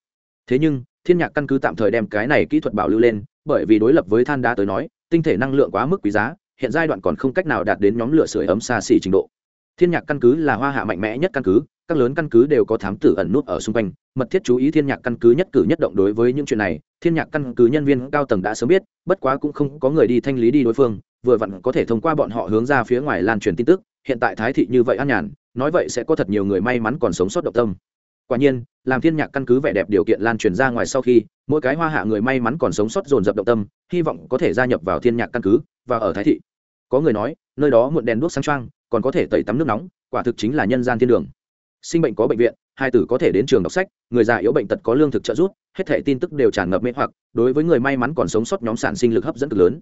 Thế nhưng, thiên nhạc căn cứ tạm thời đem cái này kỹ thuật bảo lưu lên, bởi vì đối lập với than đá tới nói, tinh thể năng lượng quá mức quý giá, hiện giai đoạn còn không cách nào đạt đến nhóm lửa sửa ấm xa xỉ trình độ thiên nhạc căn cứ là hoa hạ mạnh mẽ nhất căn cứ, các lớn căn cứ đều có thám tử ẩn nút ở xung quanh. Mật thiết chú ý thiên nhạc căn cứ nhất cử nhất động đối với những chuyện này, thiên nhạc căn cứ nhân viên cao tầng đã sớm biết, bất quá cũng không có người đi thanh lý đi đối phương, vừa vặn có thể thông qua bọn họ hướng ra phía ngoài lan truyền tin tức. Hiện tại thái thị như vậy an nhàn, nói vậy sẽ có thật nhiều người may mắn còn sống sót động tâm. Quả nhiên, làm thiên nhạc căn cứ vẻ đẹp điều kiện lan truyền ra ngoài sau khi, mỗi cái hoa hạ người may mắn còn sống sót dồn dập động tâm, hy vọng có thể gia nhập vào thiên nhạc căn cứ và ở thái thị. Có người nói, nơi đó muộn đèn đuốc sáng trăng còn có thể tẩy tắm nước nóng, quả thực chính là nhân gian thiên đường. Sinh bệnh có bệnh viện, hai tử có thể đến trường đọc sách, người già yếu bệnh tật có lương thực trợ giúp, hết thể tin tức đều tràn ngập mê hoặc, đối với người may mắn còn sống sót nhóm sản sinh lực hấp dẫn cực lớn.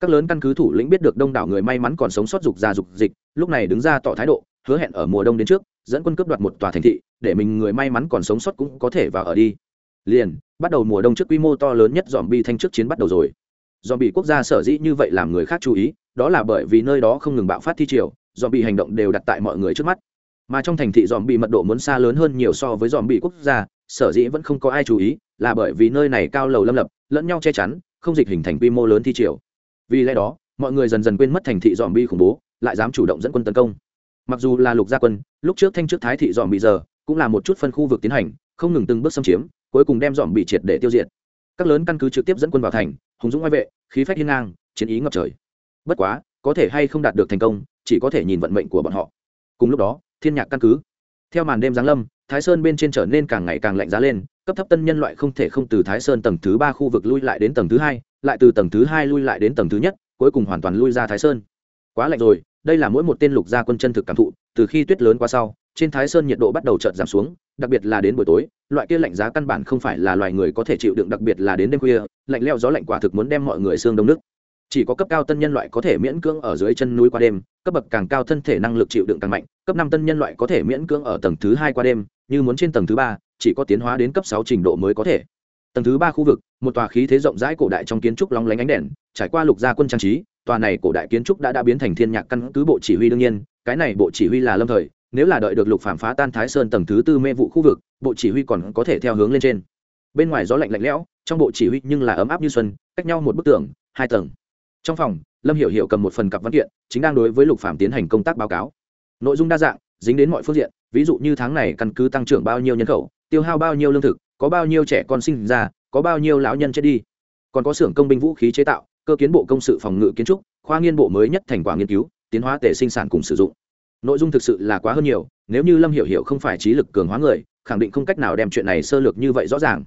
Các lớn căn cứ thủ lĩnh biết được đông đảo người may mắn còn sống sót dục già dục dịch, lúc này đứng ra tỏ thái độ, hứa hẹn ở mùa đông đến trước, dẫn quân cướp đoạt một tòa thành thị, để mình người may mắn còn sống sót cũng có thể vào ở đi. Liền, bắt đầu mùa đông trước quy mô to lớn nhất dòm bi thanh trước chiến bắt đầu rồi. Dòm bị quốc gia sở dĩ như vậy làm người khác chú ý, đó là bởi vì nơi đó không ngừng bạo phát thi triều dòm bị hành động đều đặt tại mọi người trước mắt. Mà trong thành thị dòm bị mật độ muốn xa lớn hơn nhiều so với dòm bị quốc gia, sở dĩ vẫn không có ai chú ý, là bởi vì nơi này cao lầu lâm lập, lẫn nhau che chắn, không dịch hình thành quy mô lớn thi triều. Vì lẽ đó, mọi người dần dần quên mất thành thị dòm bi khủng bố, lại dám chủ động dẫn quân tấn công. Mặc dù là lục gia quân, lúc trước thanh trước thái thị dòm bị giờ, cũng là một chút phân khu vực tiến hành, không ngừng từng bước xâm chiếm, cuối cùng đem dòm bị triệt để tiêu diệt. Các lớn căn cứ trực tiếp dẫn quân vào thành, hùng dũng oai vệ, khí phách hiên ngang, chiến ý ngập trời. Bất quá, có thể hay không đạt được thành công chỉ có thể nhìn vận mệnh của bọn họ. Cùng lúc đó, thiên nhạc căn cứ. Theo màn đêm giáng lâm, thái sơn bên trên trở nên càng ngày càng lạnh giá lên, cấp thấp tân nhân loại không thể không từ thái sơn tầng thứ ba khu vực lui lại đến tầng thứ hai, lại từ tầng thứ hai lui lại đến tầng thứ nhất, cuối cùng hoàn toàn lui ra thái sơn. Quá lạnh rồi, đây là mỗi một tên lục gia quân chân thực cảm thụ, từ khi tuyết lớn qua sau, trên thái sơn nhiệt độ bắt đầu chợt giảm xuống, đặc biệt là đến buổi tối, loại kia lạnh giá căn bản không phải là loài người có thể chịu đựng, đặc biệt là đến đêm khuya, lạnh leo gió lạnh quả thực muốn đem mọi người xương đông nước chỉ có cấp cao tân nhân loại có thể miễn cưỡng ở dưới chân núi qua đêm, cấp bậc càng cao thân thể năng lực chịu đựng càng mạnh, cấp năm tân nhân loại có thể miễn cưỡng ở tầng thứ hai qua đêm, như muốn trên tầng thứ ba, chỉ có tiến hóa đến cấp sáu trình độ mới có thể. Tầng thứ ba khu vực, một tòa khí thế rộng rãi cổ đại trong kiến trúc lóng lánh ánh đèn, trải qua lục gia quân trang trí, tòa này cổ đại kiến trúc đã đã biến thành thiên nhạc căn cứ bộ chỉ huy đương nhiên, cái này bộ chỉ huy là lâm thời, nếu là đợi được lục phạm phá tan thái sơn tầng thứ tư mê vụ khu vực, bộ chỉ huy còn có thể theo hướng lên trên. Bên ngoài gió lạnh lạnh lẽo, trong bộ chỉ huy nhưng là ấm áp như xuân, cách nhau một bức tường, hai tầng trong phòng, lâm hiểu hiểu cầm một phần cặp văn kiện, chính đang đối với lục phạm tiến hành công tác báo cáo. Nội dung đa dạng, dính đến mọi phương diện, ví dụ như tháng này căn cứ tăng trưởng bao nhiêu nhân khẩu, tiêu hao bao nhiêu lương thực, có bao nhiêu trẻ con sinh ra, có bao nhiêu lão nhân chết đi. Còn có xưởng công binh vũ khí chế tạo, cơ kiến bộ công sự phòng ngự kiến trúc, khoa nghiên bộ mới nhất thành quả nghiên cứu, tiến hóa tể sinh sản cùng sử dụng. Nội dung thực sự là quá hơn nhiều, nếu như lâm hiểu hiểu không phải trí lực cường hóa người, khẳng định không cách nào đem chuyện này sơ lược như vậy rõ ràng.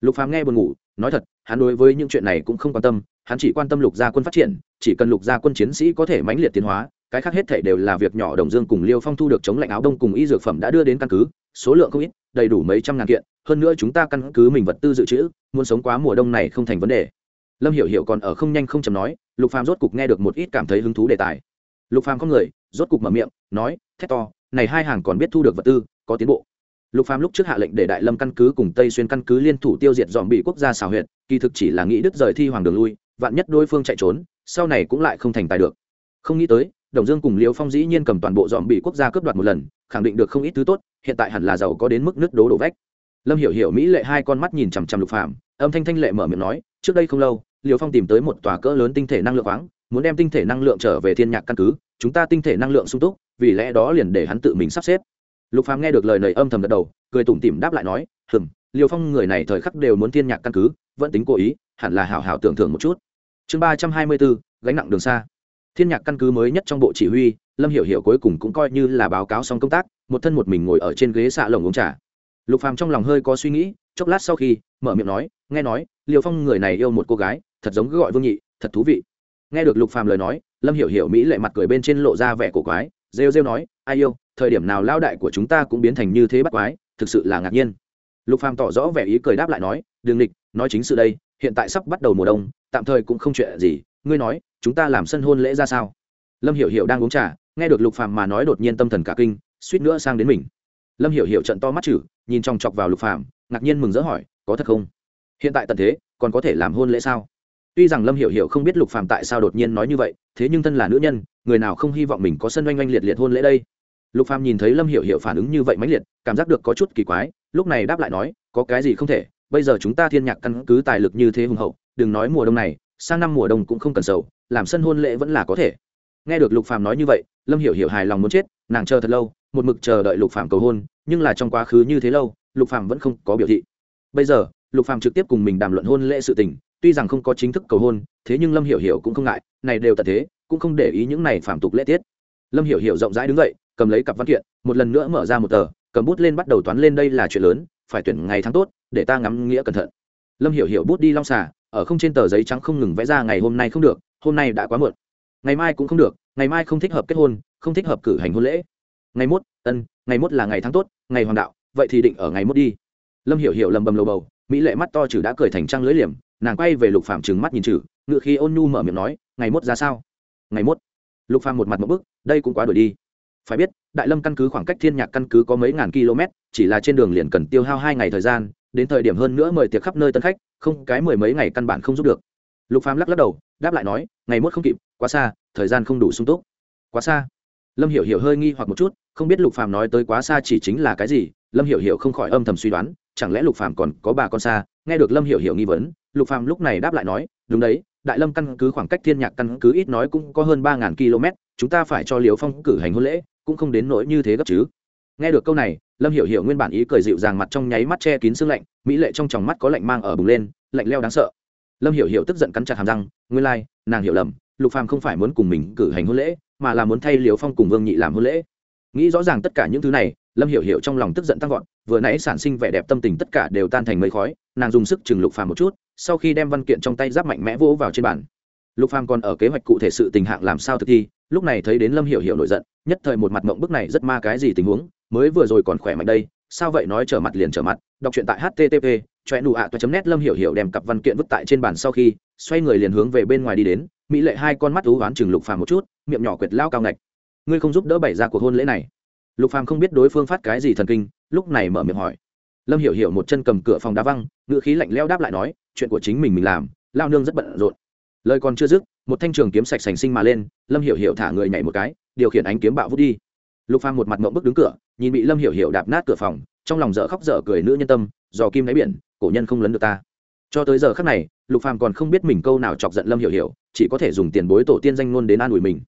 Lục phàm nghe buồn ngủ, nói thật, hắn đối với những chuyện này cũng không quan tâm hắn chỉ quan tâm lục gia quân phát triển, chỉ cần lục gia quân chiến sĩ có thể mãnh liệt tiến hóa, cái khác hết thể đều là việc nhỏ. Đồng dương cùng liêu phong thu được chống lạnh áo đông cùng y dược phẩm đã đưa đến căn cứ, số lượng không ít, đầy đủ mấy trăm ngàn kiện. Hơn nữa chúng ta căn cứ mình vật tư dự trữ, muốn sống quá mùa đông này không thành vấn đề. Lâm hiểu hiểu còn ở không nhanh không chầm nói, lục phàm rốt cục nghe được một ít cảm thấy hứng thú đề tài. Lục phàm có người, rốt cục mở miệng, nói, thét to, này hai hàng còn biết thu được vật tư, có tiến bộ. Lục phàm lúc trước hạ lệnh để đại lâm căn cứ cùng tây xuyên căn cứ liên thủ tiêu diệt dòm bị quốc gia xào huyệt, kỳ thực chỉ là nghĩ đứt rời thi hoàng đường lui vạn nhất đối phương chạy trốn, sau này cũng lại không thành tài được. Không nghĩ tới, đồng dương cùng liêu phong dĩ nhiên cầm toàn bộ dòm bị quốc gia cướp đoạt một lần, khẳng định được không ít thứ tốt, hiện tại hẳn là giàu có đến mức nước đố đổ vách. Lâm hiểu hiểu mỹ lệ hai con mắt nhìn chằm chằm lục phàm, âm thanh thanh lệ mở miệng nói, trước đây không lâu, liêu phong tìm tới một tòa cỡ lớn tinh thể năng lượng khoáng, muốn đem tinh thể năng lượng trở về thiên nhạc căn cứ, chúng ta tinh thể năng lượng sung túc, vì lẽ đó liền để hắn tự mình sắp xếp. Lục phàm nghe được lời nầy âm thầm gật đầu, cười tủm tỉm đáp lại nói, hừm, liêu phong người này thời khắc đều muốn thiên nhạc căn cứ, vẫn tính cố ý, hẳn là hảo hảo tưởng thưởng một chút chương ba trăm hai mươi bốn, gánh nặng đường xa. Thiên nhạc căn cứ mới nhất trong bộ chỉ huy, lâm hiểu hiểu cuối cùng cũng coi như là báo cáo xong công tác, một thân một mình ngồi ở trên ghế xạ lồng uống trà. Lục phàm trong lòng hơi có suy nghĩ, chốc lát sau khi mở miệng nói, nghe nói, liêu phong người này yêu một cô gái, thật giống cứ gọi vương nhị, thật thú vị. Nghe được lục phàm lời nói, lâm hiểu hiểu mỹ lệ mặt cười bên trên lộ ra vẻ cổ quái, rêu rêu nói, ai yêu, thời điểm nào lao đại của chúng ta cũng biến thành như thế bắt quái, thực sự là ngạc nhiên. Lục phàm tỏ rõ vẻ ý cười đáp lại nói, đường địch nói chính sự đây hiện tại sắp bắt đầu mùa đông, tạm thời cũng không chuyện gì. Ngươi nói, chúng ta làm sân hôn lễ ra sao? Lâm hiểu hiểu đang uống trà, nghe được lục phàm mà nói đột nhiên tâm thần cả kinh, suýt nữa sang đến mình. Lâm hiểu hiểu trận to mắt chử nhìn trong chọc vào lục phàm, ngạc nhiên mừng rỡ hỏi, có thật không? Hiện tại tận thế, còn có thể làm hôn lễ sao? Tuy rằng lâm hiểu hiểu không biết lục phàm tại sao đột nhiên nói như vậy, thế nhưng thân là nữ nhân, người nào không hy vọng mình có sân oanh oanh liệt liệt hôn lễ đây? Lục phàm nhìn thấy lâm hiểu hiểu phản ứng như vậy mãnh liệt, cảm giác được có chút kỳ quái, lúc này đáp lại nói, có cái gì không thể? Bây giờ chúng ta thiên nhạc căn cứ tài lực như thế hùng hậu, đừng nói mùa đông này, sang năm mùa đông cũng không cần sầu, làm sân hôn lễ vẫn là có thể. Nghe được lục phàm nói như vậy, lâm hiểu hiểu hài lòng muốn chết, nàng chờ thật lâu, một mực chờ đợi lục phàm cầu hôn, nhưng là trong quá khứ như thế lâu, lục phàm vẫn không có biểu thị. Bây giờ, lục phàm trực tiếp cùng mình đàm luận hôn lễ sự tình, tuy rằng không có chính thức cầu hôn, thế nhưng lâm hiểu hiểu cũng không ngại, này đều tận thế, cũng không để ý những này phàm tục lễ tiết. Lâm hiểu hiểu rộng rãi đứng dậy, cầm lấy cặp văn kiện, một lần nữa mở ra một tờ, cầm bút lên bắt đầu toán lên đây là chuyện lớn, phải tuyển ngày tháng tốt để ta ngắm nghĩa cẩn thận. Lâm hiểu hiểu bút đi long xà, ở không trên tờ giấy trắng không ngừng vẽ ra ngày hôm nay không được, hôm nay đã quá muộn. Ngày mai cũng không được, ngày mai không thích hợp kết hôn, không thích hợp cử hành hôn lễ. Ngày mốt, ân, ngày mốt là ngày tháng tốt, ngày hoàng đạo, vậy thì định ở ngày mốt đi. Lâm hiểu hiểu lầm bầm lầu bầu, mỹ lệ mắt to chử đã cười thành trăng lưỡi liềm, nàng quay về lục Phàm trừng mắt nhìn chử, ngựa khi ôn nhu mở miệng nói, ngày mốt ra sao? Ngày mốt. Lục Phàm một mặt một bức, đây cũng quá đổi đi. Phải biết, đại lâm căn cứ khoảng cách thiên nhạc căn cứ có mấy ngàn km, chỉ là trên đường liền cần tiêu hao hai ngày thời gian đến thời điểm hơn nữa mời tiệc khắp nơi tân khách, không, cái mười mấy ngày căn bản không giúp được. Lục phàm lắc lắc đầu, đáp lại nói, ngày mốt không kịp, quá xa, thời gian không đủ sung túc. Quá xa. Lâm hiểu hiểu hơi nghi hoặc một chút, không biết lục phàm nói tới quá xa chỉ chính là cái gì, lâm hiểu hiểu không khỏi âm thầm suy đoán, chẳng lẽ lục phàm còn có bà con xa? Nghe được lâm hiểu hiểu nghi vấn, lục phàm lúc này đáp lại nói, đúng đấy, đại lâm căn cứ khoảng cách thiên nhạc căn cứ ít nói cũng có hơn ba ngàn km chúng ta phải cho liều phong cử hành hôn lễ, cũng không đến nỗi như thế gấp chứ. Nghe được câu này lâm hiểu hiểu nguyên bản ý cười dịu dàng mặt trong nháy mắt che kín sương lạnh mỹ lệ trong tròng mắt có lạnh mang ở bùng lên lạnh leo đáng sợ. Lâm hiểu hiểu tức giận cắn chặt hàm răng nguyên lai like, nàng hiểu lầm lục phàm không phải muốn cùng mình cử hành hôn lễ mà là muốn thay liều phong cùng vương nhị làm hôn lễ. Nghĩ rõ ràng tất cả những thứ này lâm hiểu hiểu trong lòng tức giận tăng vọt vừa nãy sản sinh vẻ đẹp tâm tình tất cả đều tan thành mây khói nàng dùng sức chừng lục phàm một chút sau khi đem văn kiện trong tay giáp mạnh mẽ vỗ vào trên bàn. Lục phàm còn ở kế hoạch cụ thể sự tình hạng làm sao thực thi lúc này thấy đến lâm hiểu hiểu nổi giận nhất thời một mặt mộng bức này rất ma cái gì tình huống mới vừa rồi còn khỏe mạnh đây, sao vậy nói trở mặt liền trở mặt, đọc truyện tại http choe nụ ạ, toa net lâm hiểu hiểu đem cặp văn kiện vứt tại trên bàn sau khi, xoay người liền hướng về bên ngoài đi đến, mỹ lệ hai con mắt thú oán chừng lục phàm một chút, miệng nhỏ quyệt lao cao ngạch. Ngươi không giúp đỡ bày ra cuộc hôn lễ này. Lục phàm không biết đối phương phát cái gì thần kinh, lúc này mở miệng hỏi. Lâm hiểu hiểu một chân cầm cửa phòng đá văng, ngữ khí lạnh leo đáp lại nói, chuyện của chính mình mình làm, lao nương rất bận rộn. Lời còn chưa dứt, một thanh trường kiếm sạch sành sinh mà lên, lâm hiểu hiểu thả người nhảy một cái, điều khiển ánh kiếm bạo vút đi lục phàm một mặt mộng bức đứng cửa, nhìn bị lâm hiểu hiểu đạp nát cửa phòng, trong lòng dở khóc dở cười nữ nhân tâm, dò kim đáy biển, cổ nhân không lấn được ta. Cho tới giờ khắc này, lục phàm còn không biết mình câu nào chọc giận lâm hiểu hiểu, chỉ có thể dùng tiền bối tổ tiên danh luôn đến an ủi mình.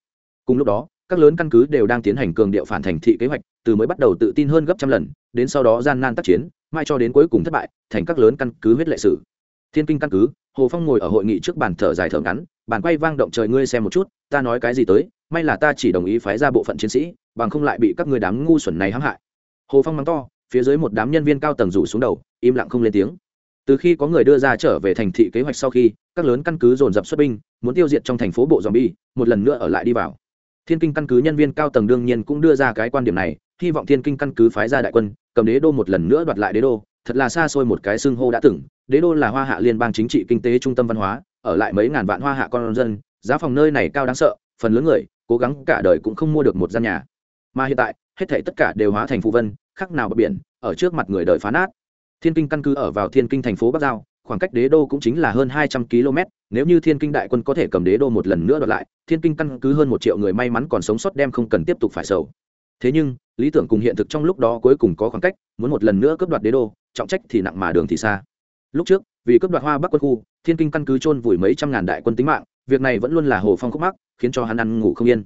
Cùng lúc đó, các lớn căn cứ đều đang tiến hành cường điệu phản thành thị kế hoạch, từ mới bắt đầu tự tin hơn gấp trăm lần, đến sau đó gian nan tác chiến, mai cho đến cuối cùng thất bại, thành các lớn căn cứ huyết lệ sử. Thiên kinh căn cứ, hồ phong ngồi ở hội nghị trước bàn thở dài thở ngắn, bàn quay vang động trời ngươi xem một chút, ta nói cái gì tới may là ta chỉ đồng ý phái ra bộ phận chiến sĩ, bằng không lại bị các người đám ngu xuẩn này hãm hại. Hồ phong mắng to, phía dưới một đám nhân viên cao tầng rủ xuống đầu, im lặng không lên tiếng. Từ khi có người đưa ra trở về thành thị kế hoạch sau khi, các lớn căn cứ dồn dập xuất binh, muốn tiêu diệt trong thành phố bộ dòm bi một lần nữa ở lại đi vào. Thiên kinh căn cứ nhân viên cao tầng đương nhiên cũng đưa ra cái quan điểm này, hy vọng thiên kinh căn cứ phái ra đại quân, cầm đế đô một lần nữa đoạt lại đế đô, thật là xa xôi một cái xưng hô đã từng, đế đô là hoa hạ liên bang chính trị kinh tế trung tâm văn hóa, ở lại mấy ngàn vạn hoa hạ con dân, giá phòng nơi này cao đáng sợ, phần lớn người cố gắng cả đời cũng không mua được một gian nhà. Mà hiện tại, hết thảy tất cả đều hóa thành phụ vân, khác nào bờ biển, ở trước mặt người đời phá nát. Thiên kinh căn cứ ở vào thiên kinh thành phố bắc giao, khoảng cách đế đô cũng chính là hơn hai trăm km, nếu như thiên kinh đại quân có thể cầm đế đô một lần nữa đoạt lại, thiên kinh căn cứ hơn một triệu người may mắn còn sống sót đem không cần tiếp tục phải sầu. Thế nhưng, lý tưởng cùng hiện thực trong lúc đó cuối cùng có khoảng cách, muốn một lần nữa cướp đoạt đế đô, trọng trách thì nặng mà đường thì xa. Lúc trước, vì cướp đoạt hoa bắc quân khu, thiên kinh căn cứ chôn vùi mấy trăm ngàn đại quân tính mạng việc này vẫn luôn là hồ phong khúc mắc, khiến cho hắn ăn ngủ không yên.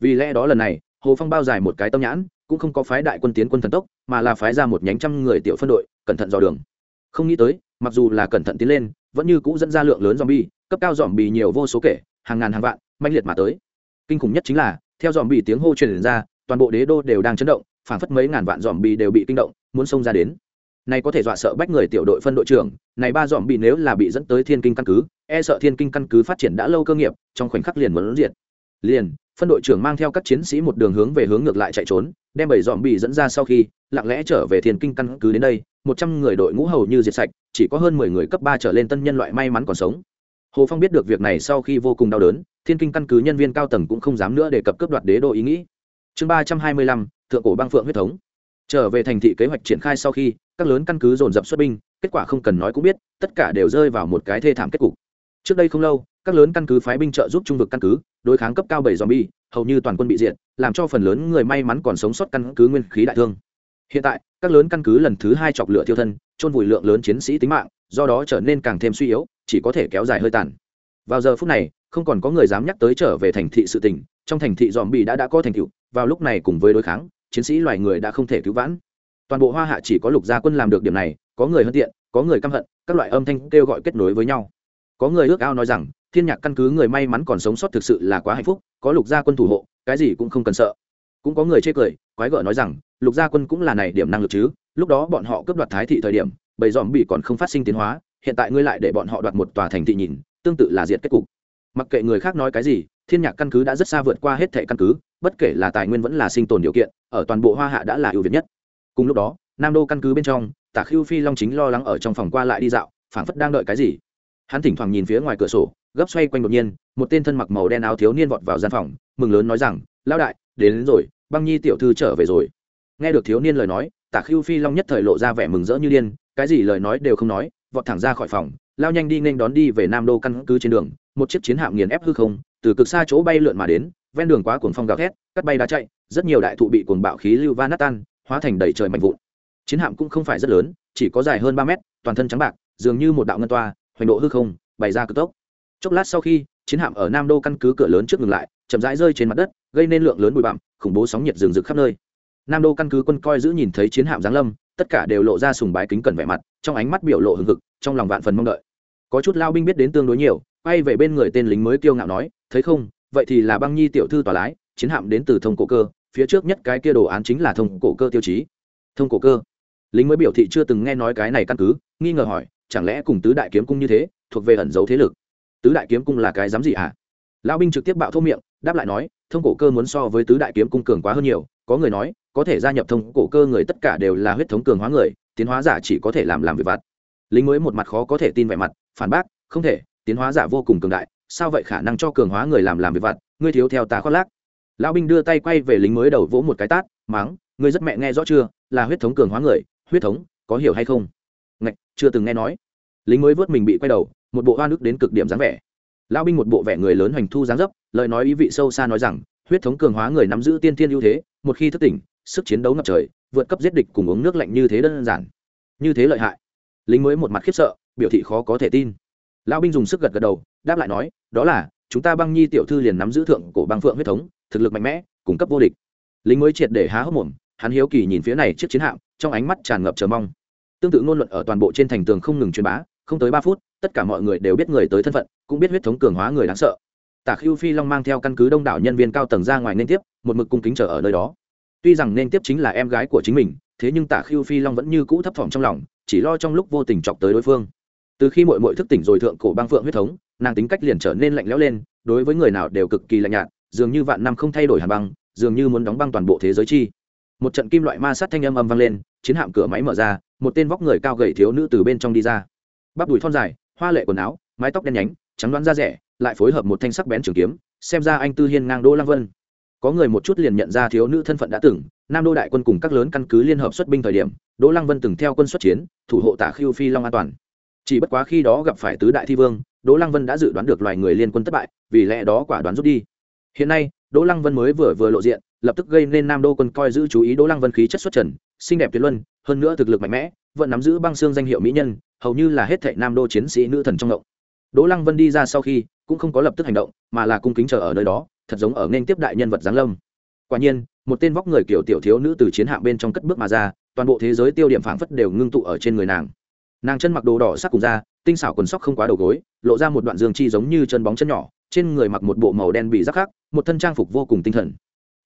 Vì lẽ đó lần này, hồ phong bao dài một cái tâm nhãn, cũng không có phái đại quân tiến quân thần tốc, mà là phái ra một nhánh trăm người tiểu phân đội, cẩn thận dò đường. Không nghĩ tới, mặc dù là cẩn thận tiến lên, vẫn như cũ dẫn ra lượng lớn dòm bi cấp cao dòm bì nhiều vô số kể, hàng ngàn hàng vạn manh liệt mà tới. Kinh khủng nhất chính là, theo dòm bì tiếng hô truyền ra, toàn bộ đế đô đều đang chấn động, phảng phất mấy ngàn vạn dòm bì đều bị kinh động, muốn xông ra đến này có thể dọa sợ bách người tiểu đội phân đội trưởng, này ba dòm bị nếu là bị dẫn tới thiên kinh căn cứ e sợ thiên kinh căn cứ phát triển đã lâu cơ nghiệp, trong khoảnh khắc liền muốn diệt. Liền, phân đội trưởng mang theo các chiến sĩ một đường hướng về hướng ngược lại chạy trốn, đem bảy dòm bị dẫn ra sau khi, lặng lẽ trở về thiên kinh căn cứ đến đây, một trăm người đội ngũ hầu như diệt sạch, chỉ có hơn mười người cấp ba trở lên tân nhân loại may mắn còn sống. Hồ phong biết được việc này sau khi vô cùng đau đớn, thiên kinh căn cứ nhân viên cao tầng cũng không dám nữa để cập cướp đoạt đế đô ý nghĩ. Chương ba trăm hai mươi lăm, thượng cổ băng phượng huyết thống trở về thành thị kế hoạch triển khai sau khi, các lớn căn cứ dồn dập xuất binh, kết quả không cần nói cũng biết, tất cả đều rơi vào một cái thê thảm kết cục. Trước đây không lâu, các lớn căn cứ phái binh trợ giúp trung vực căn cứ, đối kháng cấp cao bảy dòm bi hầu như toàn quân bị diệt, làm cho phần lớn người may mắn còn sống sót căn cứ nguyên khí đại thương. Hiện tại, các lớn căn cứ lần thứ hai chọc lửa thiêu thân trôn vùi lượng lớn chiến sĩ tính mạng, do đó trở nên càng thêm suy yếu, chỉ có thể kéo dài hơi tàn. Vào giờ phút này, không còn có người dám nhắc tới trở về thành thị sự tình, trong thành thị dòm bị đã đã có thành tựu, vào lúc này cùng với đối kháng chiến sĩ loài người đã không thể cứu vãn. Toàn bộ hoa hạ chỉ có lục gia quân làm được điểm này, có người hân tiện, có người căm hận, các loại âm thanh kêu gọi kết nối với nhau. Có người ước ao nói rằng, thiên nhạc căn cứ người may mắn còn sống sót thực sự là quá hạnh phúc, có lục gia quân thủ hộ, cái gì cũng không cần sợ. Cũng có người chê cười, quái gở nói rằng, lục gia quân cũng là này điểm năng lực chứ, lúc đó bọn họ cướp đoạt thái thị thời điểm, bầy dòm bị còn không phát sinh tiến hóa, hiện tại ngươi lại để bọn họ đoạt một tòa thành thị nhìn, tương tự là diệt kết cục. Mặc kệ người khác nói cái gì, thiên nhạc căn cứ đã rất xa vượt qua hết thệ căn cứ bất kể là tài nguyên vẫn là sinh tồn điều kiện ở toàn bộ hoa hạ đã là ưu việt nhất. Cùng lúc đó nam đô căn cứ bên trong tả khưu phi long chính lo lắng ở trong phòng qua lại đi dạo phảng phất đang đợi cái gì. Hắn thỉnh thoảng nhìn phía ngoài cửa sổ gấp xoay quanh đột nhiên một tên thân mặc màu đen áo thiếu niên vọt vào gian phòng mừng lớn nói rằng Lão đại đến, đến rồi băng nhi tiểu thư trở về rồi. Nghe được thiếu niên lời nói tả khưu phi long nhất thời lộ ra vẻ mừng rỡ như điên cái gì lời nói đều không nói vọt thẳng ra khỏi phòng lao nhanh đi nên đón đi về nam đô căn cứ trên đường một chiếc chiến hạm nghiền ép hư không từ cực xa chỗ bay lượn mà đến ven đường quá cuồng phong gào thét, cắt bay đá chạy, rất nhiều đại thụ bị cuồng bạo khí lưu va nát tan hóa thành đầy trời mạnh vụn. Chiến hạm cũng không phải rất lớn, chỉ có dài hơn ba mét, toàn thân trắng bạc, dường như một đạo ngân toa, hoành độ hư không, bày ra cực tốc. Chốc lát sau khi, chiến hạm ở nam đô căn cứ cửa lớn trước ngừng lại, chậm rãi rơi trên mặt đất, gây nên lượng lớn bụi bặm, khủng bố sóng nhiệt rừng rực khắp nơi. Nam đô căn cứ quân coi giữ nhìn thấy chiến hạm giáng lâm, tất cả đều lộ ra sùng bái kính cẩn vẻ mặt, trong ánh mắt biểu lộ hừng hực, trong lòng vạn phần mong đợi. Có chút lao binh biết đến tương đối nhiều, quay về bên người tên lính mới kiêu ngạo nói, thấy không vậy thì là băng nhi tiểu thư tòa lái, chiến hạm đến từ thông cổ cơ, phía trước nhất cái kia đồ án chính là thông cổ cơ tiêu chí. Thông cổ cơ. Lính mới biểu thị chưa từng nghe nói cái này căn cứ, nghi ngờ hỏi, chẳng lẽ cùng tứ đại kiếm cung như thế, thuộc về ẩn dấu thế lực? Tứ đại kiếm cung là cái dám gì hả lão binh trực tiếp bạo thô miệng, đáp lại nói, thông cổ cơ muốn so với tứ đại kiếm cung cường quá hơn nhiều, có người nói, có thể gia nhập thông cổ cơ người tất cả đều là huyết thống cường hóa người, tiến hóa giả chỉ có thể làm làm việc vặt. Lính mới một mặt khó có thể tin vẻ mặt, phản bác, không thể, tiến hóa giả vô cùng cường đại sao vậy khả năng cho cường hóa người làm làm việc vặt, ngươi thiếu theo ta khoác lác. Lão binh đưa tay quay về lính mới đầu vỗ một cái tát, mắng, ngươi rất mẹ nghe rõ chưa, là huyết thống cường hóa người, huyết thống, có hiểu hay không? Ngạch, chưa từng nghe nói. Lính mới vớt mình bị quay đầu, một bộ hoa nước đến cực điểm dáng vẻ. Lão binh một bộ vẻ người lớn hoành thu dáng dấp, lời nói ý vị sâu xa nói rằng, huyết thống cường hóa người nắm giữ tiên thiên ưu thế, một khi thức tỉnh, sức chiến đấu ngập trời, vượt cấp giết địch cùng uống nước lạnh như thế đơn giản. Như thế lợi hại. Lính mới một mặt khiếp sợ, biểu thị khó có thể tin. Lão binh dùng sức gật gật đầu đáp lại nói, đó là, chúng ta băng nhi tiểu thư liền nắm giữ thượng cổ băng phượng huyết thống, thực lực mạnh mẽ, cung cấp vô địch. Lính mới triệt để há hốc mồm, hắn hiếu kỳ nhìn phía này chiếc chiến hạm, trong ánh mắt tràn ngập chờ mong. Tương tự ngôn luận ở toàn bộ trên thành tường không ngừng truyền bá, không tới ba phút, tất cả mọi người đều biết người tới thân phận, cũng biết huyết thống cường hóa người đáng sợ. Tả khiêu phi long mang theo căn cứ đông đảo nhân viên cao tầng ra ngoài nên tiếp, một mực cung kính chờ ở nơi đó. Tuy rằng nên tiếp chính là em gái của chính mình, thế nhưng tả khiêu phi long vẫn như cũ thấp thỏm trong lòng, chỉ lo trong lúc vô tình chọc tới đối phương. Từ khi mội mội thức tỉnh rồi thượng cổ băng phượng huyết thống nàng tính cách liền trở nên lạnh lẽo lên, đối với người nào đều cực kỳ lạnh nhạt, dường như vạn năm không thay đổi hàn băng, dường như muốn đóng băng toàn bộ thế giới chi. Một trận kim loại ma sát thanh âm âm vang lên, chiến hạm cửa máy mở ra, một tên vóc người cao gầy thiếu nữ từ bên trong đi ra. Bắp đùi thon dài, hoa lệ quần áo, mái tóc đen nhánh, trắng đoán da rẻ, lại phối hợp một thanh sắc bén trường kiếm, xem ra anh tư hiên ngang đô lăng vân. Có người một chút liền nhận ra thiếu nữ thân phận đã từng, nam đô đại quân cùng các lớn căn cứ liên hợp xuất binh thời điểm, đỗ lăng vân từng theo quân xuất chiến, thủ hộ tả khiêu phi long an toàn. Chỉ bất quá khi đó gặp phải tứ đại thi vương đỗ lăng vân đã dự đoán được loài người liên quân thất bại, vì lẽ đó quả đoán rút đi. Hiện nay, đỗ lăng vân mới vừa vừa lộ diện, lập tức gây nên nam đô quân coi giữ chú ý đỗ lăng vân khí chất xuất trần, xinh đẹp tuyệt luân, hơn nữa thực lực mạnh mẽ, vẫn nắm giữ băng xương danh hiệu mỹ nhân, hầu như là hết thảy nam đô chiến sĩ nữ thần trong động. Đỗ lăng vân đi ra sau khi, cũng không có lập tức hành động, mà là cung kính chờ ở nơi đó, thật giống ở nên tiếp đại nhân vật giáng lâm. Quả nhiên, một tên vóc người kiểu tiểu thiếu nữ từ chiến hạm bên trong cất bước mà ra, toàn bộ thế giới tiêu điểm phảng phất đều ngưng tụ ở trên người nàng. Nàng chân mặc đồ đỏ sắc cùng da tinh xảo quần sóc không quá đầu gối, lộ ra một đoạn dương chi giống như chân bóng chân nhỏ, trên người mặc một bộ màu đen bị rắc khắc, một thân trang phục vô cùng tinh thần.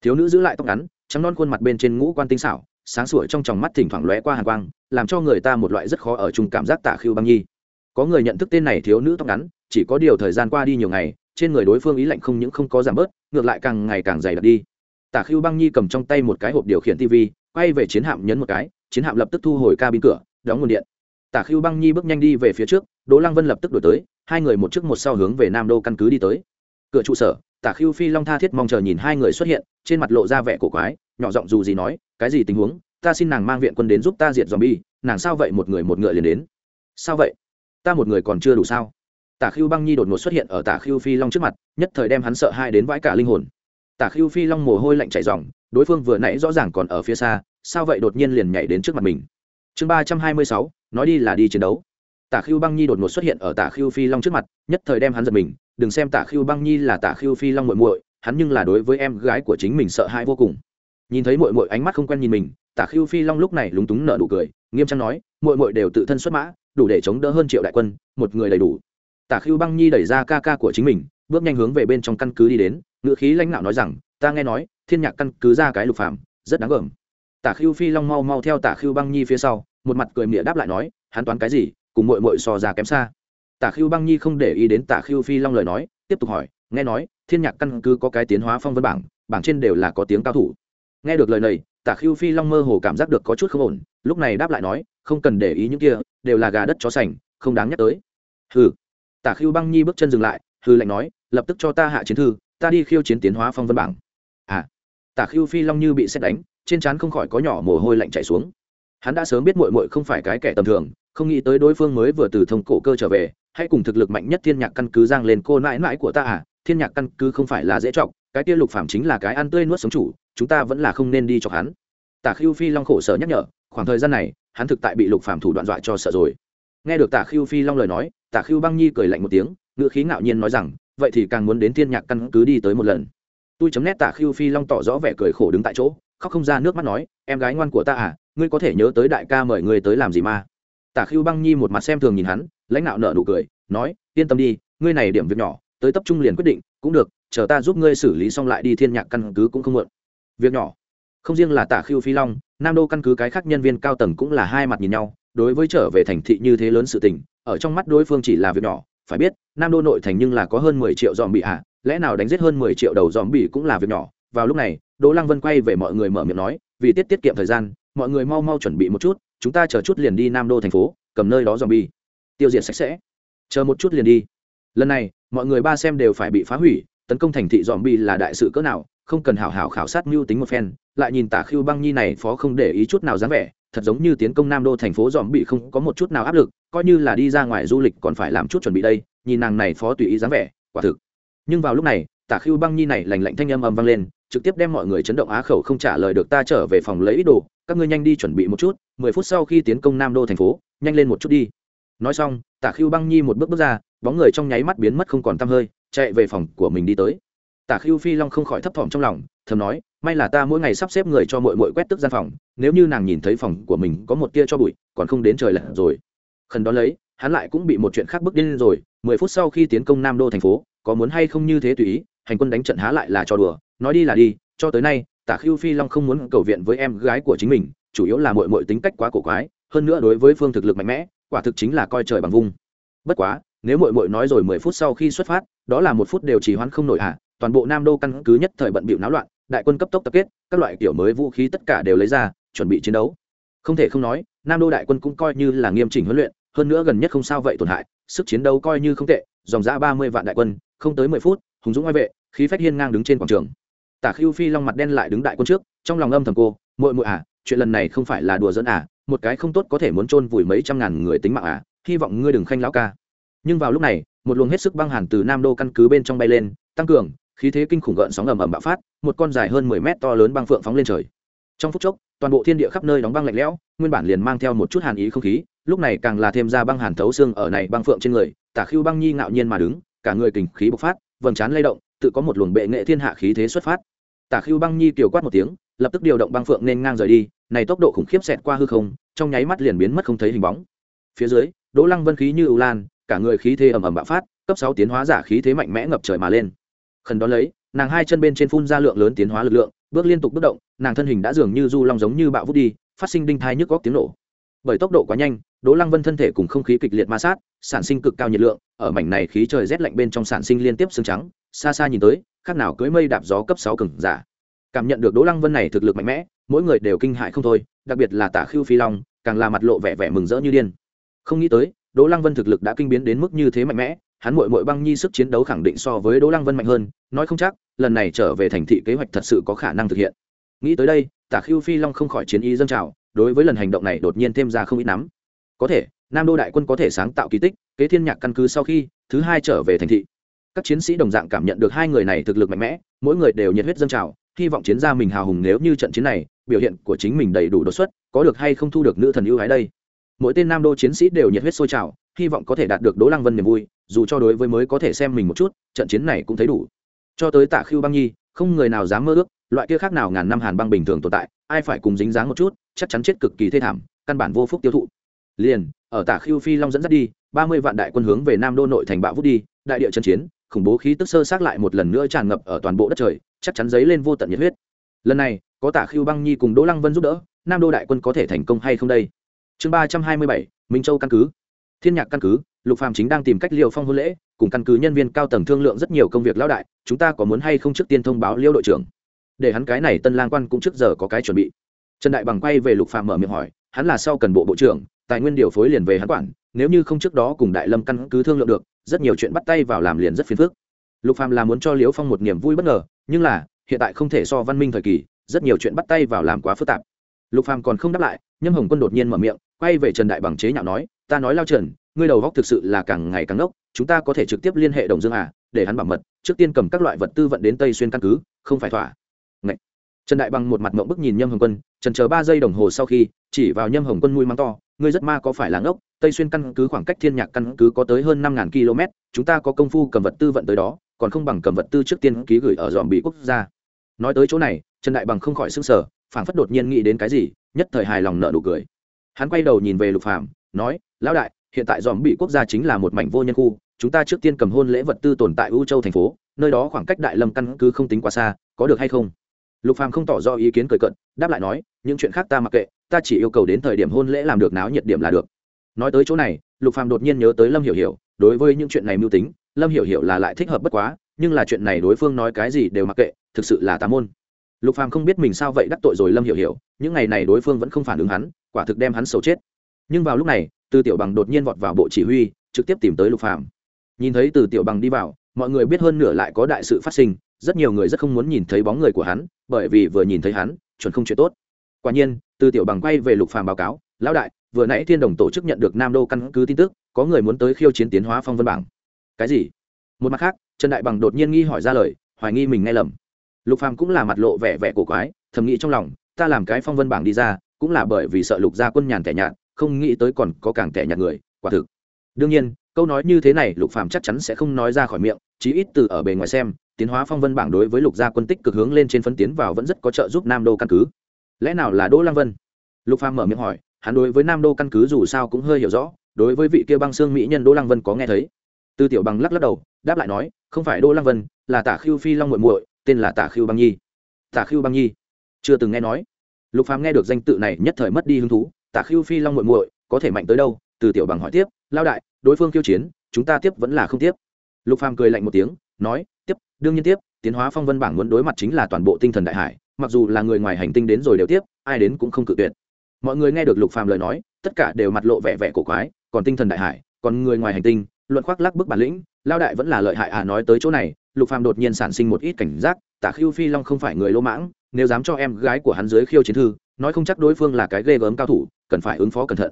Thiếu nữ giữ lại tóc ngắn, trắng non khuôn mặt bên trên ngũ quan tinh xảo, sáng sủa trong tròng mắt thỉnh thoảng lóe qua hàn quang, làm cho người ta một loại rất khó ở chung cảm giác tả khiêu băng nhi. Có người nhận thức tên này thiếu nữ tóc ngắn, chỉ có điều thời gian qua đi nhiều ngày, trên người đối phương ý lạnh không những không có giảm bớt, ngược lại càng ngày càng dày đặc đi. Tả khiêu băng nhi cầm trong tay một cái hộp điều khiển tv quay về chiến hạm nhấn một cái, chiến hạm lập tức thu hồi cabin cửa, đóng nguồn điện tả Khưu băng nhi bước nhanh đi về phía trước đỗ lăng vân lập tức đổi tới hai người một trước một sau hướng về nam đô căn cứ đi tới. Cửa trụ sở tả Khưu phi long tha thiết mong chờ nhìn hai người xuất hiện trên mặt lộ ra vẻ cổ quái nhỏ giọng dù gì nói cái gì tình huống? Ta xin nàng mang viện quân đến giúp ta diệt zombie nàng sao vậy? Một người một ngựa liền đến. Sao vậy? Ta một người còn chưa đủ sao? Tả Khưu băng nhi đột ngột xuất hiện ở tả Khưu phi long trước mặt nhất thời đem hắn sợ hai đến vãi cả linh hồn. Tả Khưu phi long mồ hôi lạnh chảy ròng, đối phương vừa nãy rõ ràng còn ở phía xa sao vậy đột nhiên liền nhảy đến trước mặt mình? Chương ba trăm hai mươi sáu nói đi là đi chiến đấu. Tả khiêu băng nhi đột ngột xuất hiện ở tả khiêu phi long trước mặt, nhất thời đem hắn giật mình, đừng xem tả khiêu băng nhi là tả khiêu phi long muội muội, hắn nhưng là đối với em gái của chính mình sợ hãi vô cùng. Nhìn thấy muội muội ánh mắt không quen nhìn mình, tả khiêu phi long lúc này lúng túng nở nụ cười, nghiêm trang nói, muội muội đều tự thân xuất mã, đủ để chống đỡ hơn triệu đại quân, một người đầy đủ. Tả khiêu băng nhi đẩy ra ca ca của chính mình, bước nhanh hướng về bên trong căn cứ đi đến ngựa khí lãnh đạo nói rằng, ta nghe nói, thiên nhạc căn cứ ra cái lục phạm rất đáng gờm. Tả khiêu phi long mau mau theo tả khiêu băng nhi phía sau một mặt cười mỉa đáp lại nói, hắn toán cái gì, cùng mội mội so ra kém xa. Tả khiêu băng nhi không để ý đến tả khiêu phi long lời nói, tiếp tục hỏi, nghe nói, thiên nhạc căn cứ có cái tiến hóa phong vân bảng bảng trên đều là có tiếng cao thủ. Nghe được lời này, tả khiêu phi long mơ hồ cảm giác được có chút không ổn, lúc này đáp lại nói, không cần để ý những kia, đều là gà đất chó sành, không đáng nhắc tới. Hừ. Tả khiêu băng nhi bước chân dừng lại hư lạnh nói, lập tức cho ta hạ chiến thư, ta đi khiêu chiến tiến hóa phong vân bảng. À. Tả khiêu phi long như bị xét đánh, trên trán không khỏi có nhỏ mồ hôi lạnh chảy xuống hắn đã sớm biết mội mội không phải cái kẻ tầm thường, không nghĩ tới đối phương mới vừa từ thông cổ cơ trở về hãy cùng thực lực mạnh nhất thiên nhạc căn cứ giang lên cô mãi mãi của ta à? Thiên nhạc căn cứ không phải là dễ trọng cái kia lục phạm chính là cái ăn tươi nuốt sống chủ, chúng ta vẫn là không nên đi chọc hắn. Tả khiêu phi long khổ sở nhắc nhở, khoảng thời gian này, hắn thực tại bị lục phạm thủ đoạn dọa cho sợ rồi. Nghe được tả khiêu phi long lời nói, tả khiêu băng nhi cười lạnh một tiếng ngựa khí ngạo nhiên nói rằng, vậy thì càng muốn đến thiên nhạc căn cứ đi tới một lần. Tôi chấm nét tả khiêu phi long tỏ rõ vẻ cười khổ đứng tại chỗ, khóc không ra nước mắt nói, em gái ngoan của ta à? Ngươi có thể nhớ tới đại ca mời ngươi tới làm gì mà? Tả Khưu băng nhi một mặt xem thường nhìn hắn, lãnh đạo nợ nụ cười, nói, yên tâm đi, ngươi này điểm việc nhỏ, tới tập trung liền quyết định, cũng được, chờ ta giúp ngươi xử lý xong lại đi thiên nhạc căn cứ cũng không muộn. Việc nhỏ. Không riêng là tả Khưu phi long, nam đô căn cứ cái khác nhân viên cao tầng cũng là hai mặt nhìn nhau, đối với trở về thành thị như thế lớn sự tình, ở trong mắt đối phương chỉ là việc nhỏ, phải biết, nam đô nội thành nhưng là có hơn mười triệu dòm bị hạ lẽ nào đánh giết hơn mười triệu đầu dòm bị cũng là việc nhỏ? Vào lúc này, đỗ lăng vân quay về mọi người mở miệng nói, vì tiết tiết kiệm thời gian mọi người mau mau chuẩn bị một chút, chúng ta chờ chút liền đi nam đô thành phố, cầm nơi đó dòm bi tiêu diệt sạch sẽ. Chờ một chút liền đi. Lần này, mọi người ba xem đều phải bị phá hủy, tấn công thành thị dòm bi là đại sự cỡ nào, không cần hảo hảo khảo sát mưu tính một phen, lại nhìn tả khiêu băng nhi này phó không để ý chút nào dáng vẻ, thật giống như tiến công nam đô thành phố dòm bị không có một chút nào áp lực, coi như là đi ra ngoài du lịch còn phải làm chút chuẩn bị đây, nhìn nàng này phó tùy ý dáng vẻ, quả thực. Nhưng vào lúc này, tả khiêu băng nhi này lành lạnh thanh âm ầm vang lên, trực tiếp đem mọi người chấn động á khẩu không trả lời được ta trở về phòng lấy ít đồ các ngươi nhanh đi chuẩn bị một chút, mười phút sau khi tiến công nam đô thành phố, nhanh lên một chút đi. Nói xong, tả khiêu băng nhi một bước bước ra, bóng người trong nháy mắt biến mất không còn t hơi, chạy về phòng của mình đi tới. Tả khiêu phi long không khỏi thấp thỏm trong lòng, thầm nói, may là ta mỗi ngày sắp xếp người cho mội mội quét tức gian phòng, nếu như nàng nhìn thấy phòng của mình có một tia cho bụi, còn không đến trời lật rồi. Khẩn đó lấy, hắn lại cũng bị một chuyện khác bước điên rồi, mười phút sau khi tiến công nam đô thành phố, có muốn hay không như thế tùy ý, hành quân đánh trận há lại là cho đùa, nói đi là đi, cho tới nay tả khiêu phi long không muốn cầu viện với em gái của chính mình, chủ yếu là mội mội tính cách quá cổ quái, hơn nữa đối với phương thực lực mạnh mẽ, quả thực chính là coi trời bằng vung. Bất quá, nếu mội mội nói rồi mười phút sau khi xuất phát, đó là một phút đều chỉ hoãn không nổi hạ toàn bộ nam đô căn cứ nhất thời bận bịu náo loạn, đại quân cấp tốc tập kết, các loại kiểu mới vũ khí tất cả đều lấy ra, chuẩn bị chiến đấu. Không thể không nói, nam đô đại quân cũng coi như là nghiêm chỉnh huấn luyện, hơn nữa gần nhất không sao vậy tổn hại, sức chiến đấu coi như không tệ, dòng giã ba mươi vạn đại quân, không tới mười phút, hùng dũng oai vệ, khí phách hiên ngang đứng trên quảng trường tả khiêu phi long mặt đen lại đứng đại quân trước, trong lòng âm thầm cô, muội muội à chuyện lần này không phải là đùa dẫn à một cái không tốt có thể muốn chôn vùi mấy trăm ngàn người tính mạng à hy vọng ngươi đừng khanh lão ca. Nhưng vào lúc này, một luồng hết sức băng hàn từ nam đô căn cứ bên trong bay lên, tăng cường, khí thế kinh khủng gợn sóng ầm ầm bạo phát, một con dài hơn mười mét to lớn băng phượng phóng lên trời. Trong phút chốc, toàn bộ thiên địa khắp nơi đóng băng lạnh lẽo, nguyên bản liền mang theo một chút hàn ý không khí, lúc này càng là thêm ra băng hàn thấu xương ở này băng phượng trên người, tả khiêu băng nhi ngạo nhiên mà đứng, cả người kình khí bộc phát, vầng trán lay động, tự có một luồng bệ nghệ thiên hạ khí thế xuất phát tả Khưu băng nhi kiều quát một tiếng, lập tức điều động băng phượng nên ngang rời đi, này tốc độ khủng khiếp xẹt qua hư không, trong nháy mắt liền biến mất không thấy hình bóng. Phía dưới, đỗ lăng vân khí như ưu lan, cả người khí thế ầm ầm bạo phát, cấp sáu tiến hóa giả khí thế mạnh mẽ ngập trời mà lên. Khẩn đón lấy, nàng hai chân bên trên phun ra lượng lớn tiến hóa lực lượng, bước liên tục bước động, nàng thân hình đã dường như du long giống như bạo vút đi, phát sinh đinh thai nhức góc tiếng nổ. Bởi tốc độ quá nhanh, đỗ lăng vân thân thể cùng không khí kịch liệt ma sát, sản sinh cực cao nhiệt lượng, ở mảnh này khí trời rét lạnh bên trong sản sinh liên tiếp xương trắng, xa xa nhìn tới khác nào cưới mây đạp gió cấp sáu cường giả. Cảm nhận được đỗ lăng vân này thực lực mạnh mẽ, mỗi người đều kinh hại không thôi, đặc biệt là tả khưu phi long, càng là mặt lộ vẻ vẻ mừng rỡ như điên. Không nghĩ tới, đỗ lăng vân thực lực đã kinh biến đến mức như thế mạnh mẽ, hắn mội mội băng nhi sức chiến đấu khẳng định so với đỗ lăng vân mạnh hơn, nói không chắc, lần này trở về thành thị kế hoạch thật sự có khả năng thực hiện. Nghĩ tới đây, tả khưu phi long không khỏi chiến ý dâng trào, đối với lần hành động này đột nhiên thêm ra không ít nắm. Có thể, nam đô đại quân có thể sáng tạo kỳ tích, kế thiên nhạc căn cứ sau khi thứ hai trở về thành thị các chiến sĩ đồng dạng cảm nhận được hai người này thực lực mạnh mẽ, mỗi người đều nhiệt huyết dâng trào, hy vọng chiến gia mình hào hùng nếu như trận chiến này, biểu hiện của chính mình đầy đủ đột xuất, có được hay không thu được nữ thần ưu ái đây. Mỗi tên nam đô chiến sĩ đều nhiệt huyết sôi trào, hy vọng có thể đạt được đỗ lăng vân niềm vui, dù cho đối với mới có thể xem mình một chút, trận chiến này cũng thấy đủ. Cho tới tạ Khưu băng nhi, không người nào dám mơ ước, loại kia khác nào ngàn năm hàn băng bình thường tồn tại, ai phải cùng dính dáng một chút, chắc chắn chết cực kỳ thê thảm, căn bản vô phúc tiêu thụ. Liền, ở tả Khưu phi long dẫn dắt đi, ba mươi vạn đại quân hướng về nam đô nội thành bạo vút đi, đại địa chân chiến khủng bố khí tức sơ sát lại một lần nữa tràn ngập ở toàn bộ đất trời, chắc chắn dấy lên vô tận nhiệt huyết. Lần này, có tả khiêu băng nhi cùng đỗ lăng vân giúp đỡ, nam đô đại quân có thể thành công hay không đây? Chương ba trăm hai mươi bảy, minh châu căn cứ. Thiên nhạc căn cứ, lục phàm chính đang tìm cách liều phong hôn lễ, cùng căn cứ nhân viên cao tầng thương lượng rất nhiều công việc lão đại, chúng ta có muốn hay không trước tiên thông báo liêu đội trưởng? Để hắn cái này tân lang quan cũng trước giờ có cái chuẩn bị. Trần đại bằng quay về lục phàm mở miệng hỏi, hắn là sau cần bộ bộ trưởng, tài nguyên điều phối liền về hắn quản, nếu như không trước đó cùng đại lâm căn cứ thương lượng được rất nhiều chuyện bắt tay vào làm liền rất phiền phức. Lục phàm là muốn cho liễu phong một niềm vui bất ngờ, nhưng là, hiện tại không thể so văn minh thời kỳ, rất nhiều chuyện bắt tay vào làm quá phức tạp. Lục phàm còn không đáp lại, nhâm hồng quân đột nhiên mở miệng, quay về trần đại bằng chế nhạo nói, ta nói lao trần, ngươi đầu góc thực sự là càng ngày càng ngốc, chúng ta có thể trực tiếp liên hệ đồng dương à để hắn bảo mật, trước tiên cầm các loại vật tư vận đến tây xuyên căn cứ, không phải thỏa. Ngậy. trần đại bằng một mặt mộng bức nhìn nhâm hồng quân trần chờ ba giây đồng hồ sau khi, chỉ vào nhâm hồng quân mũi mắng to ngươi rất ma có phải là ngốc, tây xuyên căn cứ khoảng cách thiên nhạc căn cứ có tới hơn năm ngàn km, chúng ta có công phu cầm vật tư vận tới đó, còn không bằng cầm vật tư trước tiên ký gửi ở dòm bị quốc gia. Nói tới chỗ này, trần đại bằng không khỏi sững sờ, phảng phất đột nhiên nghĩ đến cái gì, nhất thời hài lòng nợ nụ cười. Hắn quay đầu nhìn về lục phàm, nói, lão đại, hiện tại dòm bị quốc gia chính là một mảnh vô nhân khu, chúng ta trước tiên cầm hôn lễ vật tư tồn tại u châu thành phố, nơi đó khoảng cách đại lâm căn cứ không tính quá xa, có được hay không? Lục phàm không tỏ rõ ý kiến cười cận đáp lại nói, những chuyện khác ta mặc kệ ta chỉ yêu cầu đến thời điểm hôn lễ làm được náo nhiệt điểm là được. Nói tới chỗ này, lục phàm đột nhiên nhớ tới lâm hiểu hiểu, đối với những chuyện này mưu tính, lâm hiểu hiểu là lại thích hợp bất quá, nhưng là chuyện này đối phương nói cái gì đều mặc kệ, thực sự là tà môn. Lục phàm không biết mình sao vậy đắc tội rồi lâm hiểu hiểu, những ngày này đối phương vẫn không phản ứng hắn, quả thực đem hắn xấu chết. Nhưng vào lúc này tư tiểu bằng đột nhiên vọt vào bộ chỉ huy, trực tiếp tìm tới lục phàm. Nhìn thấy từ tiểu bằng đi vào, mọi người biết hơn nửa lại có đại sự phát sinh, rất nhiều người rất không muốn nhìn thấy bóng người của hắn, bởi vì vừa nhìn thấy hắn, chuẩn không chuyện tốt quả nhiên, từ tiểu bằng quay về lục phàm báo cáo, lão đại, vừa nãy thiên đồng tổ chức nhận được nam đô căn cứ tin tức, có người muốn tới khiêu chiến tiến hóa phong vân bảng. Cái gì? Một mặt khác, trần đại bằng đột nhiên nghi hỏi ra lời, hoài nghi mình nghe lầm. Lục phàm cũng là mặt lộ vẻ vẻ cổ quái, thầm nghĩ trong lòng, ta làm cái phong vân bảng đi ra, cũng là bởi vì sợ lục gia quân nhàn tẻ nhạt, không nghĩ tới còn có càng tẻ nhạt người, quả thực. Đương nhiên, câu nói như thế này lục phàm chắc chắn sẽ không nói ra khỏi miệng, chí ít từ ở bề ngoài xem, tiến hóa phong vân bảng đối với lục gia quân tích cực hướng lên trên phân tiến vào vẫn rất có trợ giúp nam đô căn cứ lẽ nào là đỗ lăng vân? Lục phàm mở miệng hỏi, hắn đối với nam đô căn cứ dù sao cũng hơi hiểu rõ, đối với vị kia băng xương mỹ nhân đỗ lăng vân có nghe thấy. Tư tiểu bằng lắc lắc đầu, đáp lại nói, không phải đỗ lăng vân, là tả khiêu phi long muội muội, tên là tả khiêu băng nhi. Tả khiêu băng nhi? Chưa từng nghe nói. Lục phàm nghe được danh tự này nhất thời mất đi hứng thú, tả khiêu phi long muội muội, có thể mạnh tới đâu? Từ tiểu bằng hỏi tiếp lao đại, đối phương khiêu chiến, chúng ta tiếp vẫn là không tiếp. Lục phàm cười lạnh một tiếng, nói, tiếp, đương nhiên tiếp, tiến hóa phong vân bảng muốn đối mặt chính là toàn bộ tinh thần đại hải mặc dù là người ngoài hành tinh đến rồi đều tiếp, ai đến cũng không cự tuyệt. Mọi người nghe được lục phàm lời nói, tất cả đều mặt lộ vẻ vẻ cổ quái, còn tinh thần đại hải, còn người ngoài hành tinh, luận khoác lắc bức bản lĩnh, lao đại vẫn là lợi hại à nói tới chỗ này, lục phàm đột nhiên sản sinh một ít cảnh giác, tả khiêu phi long không phải người lỗ mãng, nếu dám cho em gái của hắn dưới khiêu chiến thư, nói không chắc đối phương là cái ghê gớm cao thủ, cần phải ứng phó cẩn thận.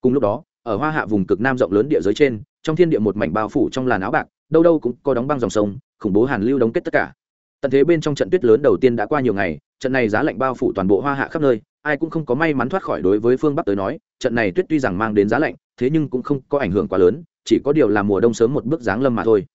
Cùng lúc đó, ở hoa hạ vùng cực nam rộng lớn địa giới trên, trong thiên địa một mảnh bao phủ trong làn áo bạc, đâu đâu cũng có đóng băng dòng sông, khủng bố hàn lưu đóng kết tất cả. Tận thế bên trong trận tuyết lớn đầu tiên đã qua nhiều ngày trận này giá lạnh bao phủ toàn bộ hoa hạ khắp nơi, ai cũng không có may mắn thoát khỏi đối với phương bắc tới nói, trận này tuyết tuy rằng mang đến giá lạnh, thế nhưng cũng không có ảnh hưởng quá lớn, chỉ có điều là mùa đông sớm một bước giáng lâm mà thôi.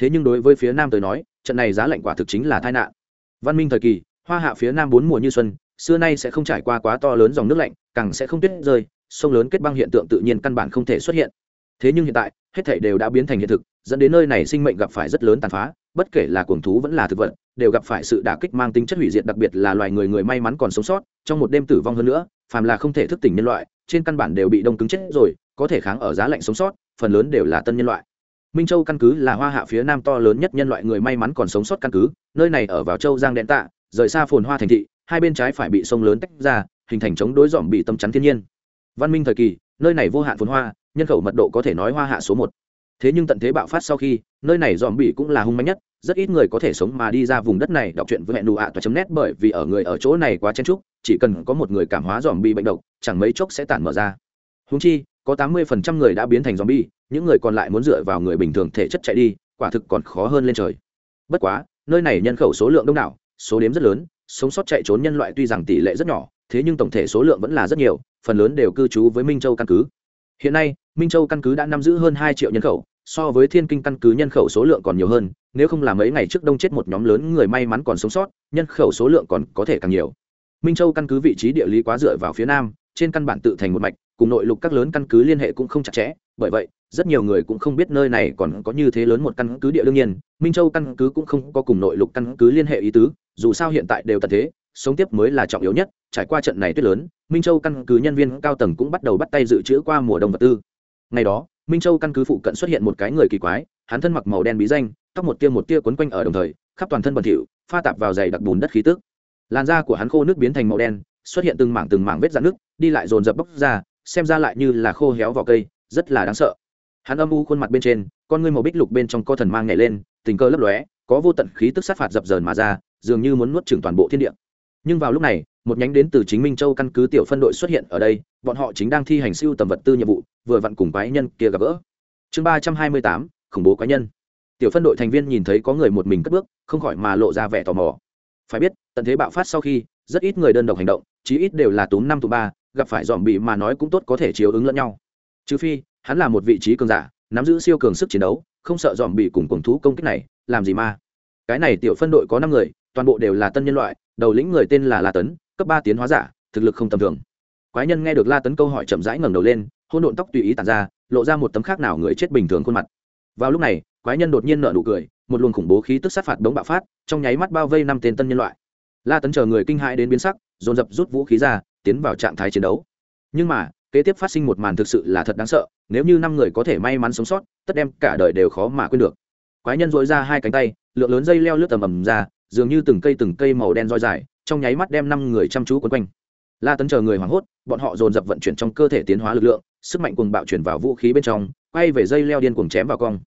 Thế nhưng đối với phía nam tới nói, trận này giá lạnh quả thực chính là tai nạn. Văn minh thời kỳ, hoa hạ phía nam bốn mùa như xuân, xưa nay sẽ không trải qua quá to lớn dòng nước lạnh, càng sẽ không tuyết rơi, sông lớn kết băng hiện tượng tự nhiên căn bản không thể xuất hiện. Thế nhưng hiện tại, hết thảy đều đã biến thành hiện thực, dẫn đến nơi này sinh mệnh gặp phải rất lớn tàn phá bất kể là cuồng thú vẫn là thực vật, đều gặp phải sự đả kích mang tính chất hủy diệt, đặc biệt là loài người người may mắn còn sống sót, trong một đêm tử vong hơn nữa, phàm là không thể thức tỉnh nhân loại, trên căn bản đều bị đông cứng chết rồi, có thể kháng ở giá lạnh sống sót, phần lớn đều là tân nhân loại. Minh châu căn cứ là hoa hạ phía nam to lớn nhất nhân loại người may mắn còn sống sót căn cứ, nơi này ở vào châu giang đen tạ, rời xa phồn hoa thành thị, hai bên trái phải bị sông lớn tách ra, hình thành chống đối dòm bị tâm chắn thiên nhiên. Văn minh thời kỳ, nơi này vô hạn phồn hoa, nhân khẩu mật độ có thể nói hoa hạ số một thế nhưng tận thế bạo phát sau khi, nơi này dòm bị cũng là hung mạnh nhất, rất ít người có thể sống mà đi ra vùng đất này đọc truyện với hẹn nụ ạ toa chấm nét bởi vì ở người ở chỗ này quá chen trúc chỉ cần có một người cảm hóa dòm bị bệnh độc, chẳng mấy chốc sẽ tản mở ra. Húng chi, có tám mươi phần trăm người đã biến thành dòm bi những người còn lại muốn dựa vào người bình thường thể chất chạy đi, quả thực còn khó hơn lên trời. Bất quá, nơi này nhân khẩu số lượng đông đảo, số đếm rất lớn, sống sót chạy trốn nhân loại tuy rằng tỷ lệ rất nhỏ, thế nhưng tổng thể số lượng vẫn là rất nhiều, phần lớn đều cư trú với minh châu căn cứ. Hiện nay, minh châu căn cứ đã nắm giữ hơn hai triệu nhân khẩu so với thiên kinh căn cứ nhân khẩu số lượng còn nhiều hơn, nếu không làm mấy ngày trước đông chết một nhóm lớn người may mắn còn sống sót, nhân khẩu số lượng còn có thể càng nhiều. Minh châu căn cứ vị trí địa lý quá dựa vào phía nam, trên căn bản tự thành một mạch, cùng nội lục các lớn căn cứ liên hệ cũng không chặt chẽ, bởi vậy, rất nhiều người cũng không biết nơi này còn có như thế lớn một căn cứ địa đương nhiên, minh châu căn cứ cũng không có cùng nội lục căn cứ liên hệ ý tứ, dù sao hiện tại đều tận thế, sống tiếp mới là trọng yếu nhất, trải qua trận này tuyết lớn, minh châu căn cứ nhân viên cao tầng cũng bắt đầu bắt tay dự trữ qua mùa đông vật tư. Ngày đó minh châu căn cứ phụ cận xuất hiện một cái người kỳ quái, hắn thân mặc màu đen bí danh, tóc một tia một tia quấn quanh ở đồng thời, khắp toàn thân bẩn thỉu, pha tạp vào dày đặc bùn đất khí tức. Làn da của hắn khô nước biến thành màu đen, xuất hiện từng mảng từng mảng vết dạn nước đi lại dồn dập bốc ra, xem ra lại như là khô héo vào cây, rất là đáng sợ. Hắn âm u khuôn mặt bên trên, con ngươi màu bích lục bên trong co thần mang nhảy lên, tình cơ lấp lóe, có vô tận khí tức sát phạt dập dờn mà ra, dường như muốn nuốt chửng toàn bộ thiên địa. Nhưng vào lúc này một nhánh đến từ chính minh châu căn cứ tiểu phân đội xuất hiện ở đây, bọn họ chính đang thi hành siêu tầm vật tư nhiệm vụ, vừa vặn cùng quái nhân kia gặp gỡ. Chương ba trăm hai mươi tám, khủng bố quái nhân. Tiểu phân đội thành viên nhìn thấy có người một mình cất bước, không khỏi mà lộ ra vẻ tò mò. Phải biết, tận thế bạo phát sau khi, rất ít người đơn độc hành động, chí ít đều là túm năm tụ ba, gặp phải dòm bị mà nói cũng tốt có thể chiếu ứng lẫn nhau. Trừ phi, hắn là một vị trí cường giả, nắm giữ siêu cường sức chiến đấu, không sợ dòm bị cùng cuồng thú công kích này, làm gì mà? Cái này tiểu phân đội có năm người toàn bộ đều là tân nhân loại, đầu lĩnh người tên là la tấn, cấp ba tiến hóa giả, thực lực không tầm thường. Quái nhân nghe được la tấn câu hỏi chậm rãi ngẩng đầu lên hôn độn tóc tùy ý tàn ra, lộ ra một tấm khác nào người chết bình thường khuôn mặt. Vào lúc này, quái nhân đột nhiên nở nụ cười, một luồng khủng bố khí tức sát phạt đống bạo phát, trong nháy mắt bao vây năm tên tân nhân loại. La tấn chờ người kinh hãi đến biến sắc, dồn dập rút vũ khí ra, tiến vào trạng thái chiến đấu. Nhưng mà, kế tiếp phát sinh một màn thực sự là thật đáng sợ, nếu như năm người có thể may mắn sống sót, tất đem cả đời đều khó mà quên được. Quái nhân dội ra hai cánh tay, lượng lớn dây leo lướt tầm ầm ra dường như từng cây từng cây màu đen roi dài, trong nháy mắt đem năm người chăm chú quấn quanh. La tấn chờ người hoảng hốt, bọn họ dồn dập vận chuyển trong cơ thể tiến hóa lực lượng, sức mạnh cùng bạo chuyển vào vũ khí bên trong, quay về dây leo điên cuồng chém vào cong.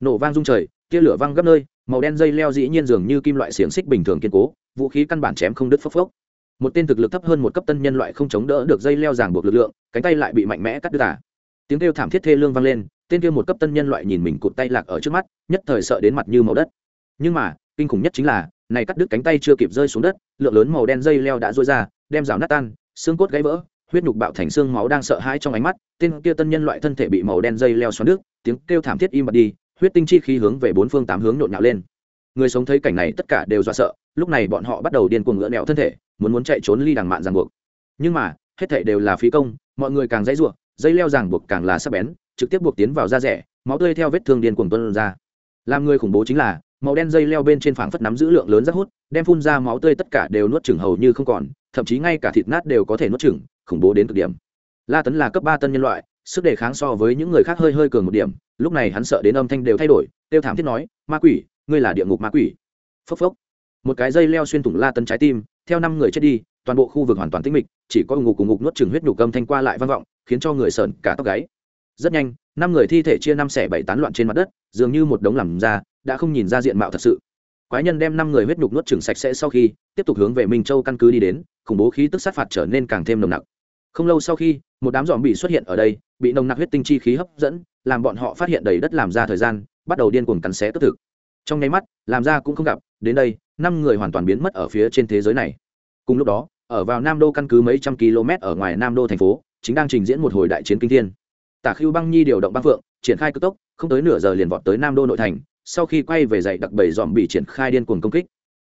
Nổ vang rung trời, tia lửa văng gấp nơi, màu đen dây leo dĩ nhiên dường như kim loại xiềng xích bình thường kiên cố, vũ khí căn bản chém không đứt phốc phốc. Một tên thực lực thấp hơn một cấp tân nhân loại không chống đỡ được dây leo ràng buộc lực lượng, cánh tay lại bị mạnh mẽ cắt đứt cả tiếng kêu thảm thiết thê lương vang lên, tên kia một cấp tân nhân loại nhìn mình cụt tay lạc ở trước mắt, nhất thời sợ đến mặt như màu đất. Nhưng mà, kinh khủng nhất chính là này cắt đứt cánh tay chưa kịp rơi xuống đất, lượng lớn màu đen dây leo đã rối ra, đem rào nát tan, xương cốt gãy vỡ, huyết nhục bạo thành xương máu đang sợ hãi trong ánh mắt, tên kia tân nhân loại thân thể bị màu đen dây leo xoắn nước tiếng kêu thảm thiết im bặt đi, huyết tinh chi khí hướng về bốn phương tám hướng nhộn nhạo lên. Người sống thấy cảnh này tất cả đều dọa sợ, lúc này bọn họ bắt đầu điên cuồng ngựa nẹo thân thể, muốn muốn chạy trốn ly đằng mạn ràng buộc. Nhưng mà, hết thảy đều là phí công, mọi người càng dãy ruộng, dây leo ràng buộc càng là sắc bén, trực tiếp buộc tiến vào da rẻ, máu tươi theo vết thương điên cuồng tuôn ra. Làm người khủng bố chính là màu đen dây leo bên trên phảng phất nắm giữ lượng lớn rất hút, đem phun ra máu tươi tất cả đều nuốt chửng hầu như không còn, thậm chí ngay cả thịt nát đều có thể nuốt chửng, khủng bố đến cực điểm. La tấn là cấp ba tân nhân loại, sức đề kháng so với những người khác hơi hơi cường một điểm, lúc này hắn sợ đến âm thanh đều thay đổi, tiêu thảm thiết nói, ma quỷ, ngươi là địa ngục ma quỷ. Phốc phốc. Một cái dây leo xuyên thủng la tấn trái tim, theo năm người chết đi, toàn bộ khu vực hoàn toàn tĩnh mịch, chỉ có ngục cùng ngục nuốt chừng huyết nhục âm thanh qua lại vang vọng, khiến cho người sợn cả tóc gáy rất nhanh, năm người thi thể chia năm xẻ bảy tán loạn trên mặt đất, dường như một đống làm ra, đã không nhìn ra diện mạo thật sự. Quái nhân đem năm người huyết nhục nuốt chừng sạch sẽ sau khi, tiếp tục hướng về minh châu căn cứ đi đến, khủng bố khí tức sát phạt trở nên càng thêm nồng nặc. Không lâu sau khi, một đám dòm bị xuất hiện ở đây, bị nồng nặc huyết tinh chi khí hấp dẫn, làm bọn họ phát hiện đầy đất làm ra thời gian, bắt đầu điên cuồng cắn xé tức thực. Trong nháy mắt, làm ra cũng không gặp, đến đây, năm người hoàn toàn biến mất ở phía trên thế giới này. Cùng lúc đó, ở vào nam đô căn cứ mấy trăm km ở ngoài nam đô thành phố, chính đang trình diễn một hồi đại chiến kinh thiên tả khưu băng nhi điều động băng phượng, triển khai cực tốc, không tới nửa giờ liền vọt tới nam đô nội thành, sau khi quay về dạy đặc bảy dòm bị triển khai điên cuồng công kích.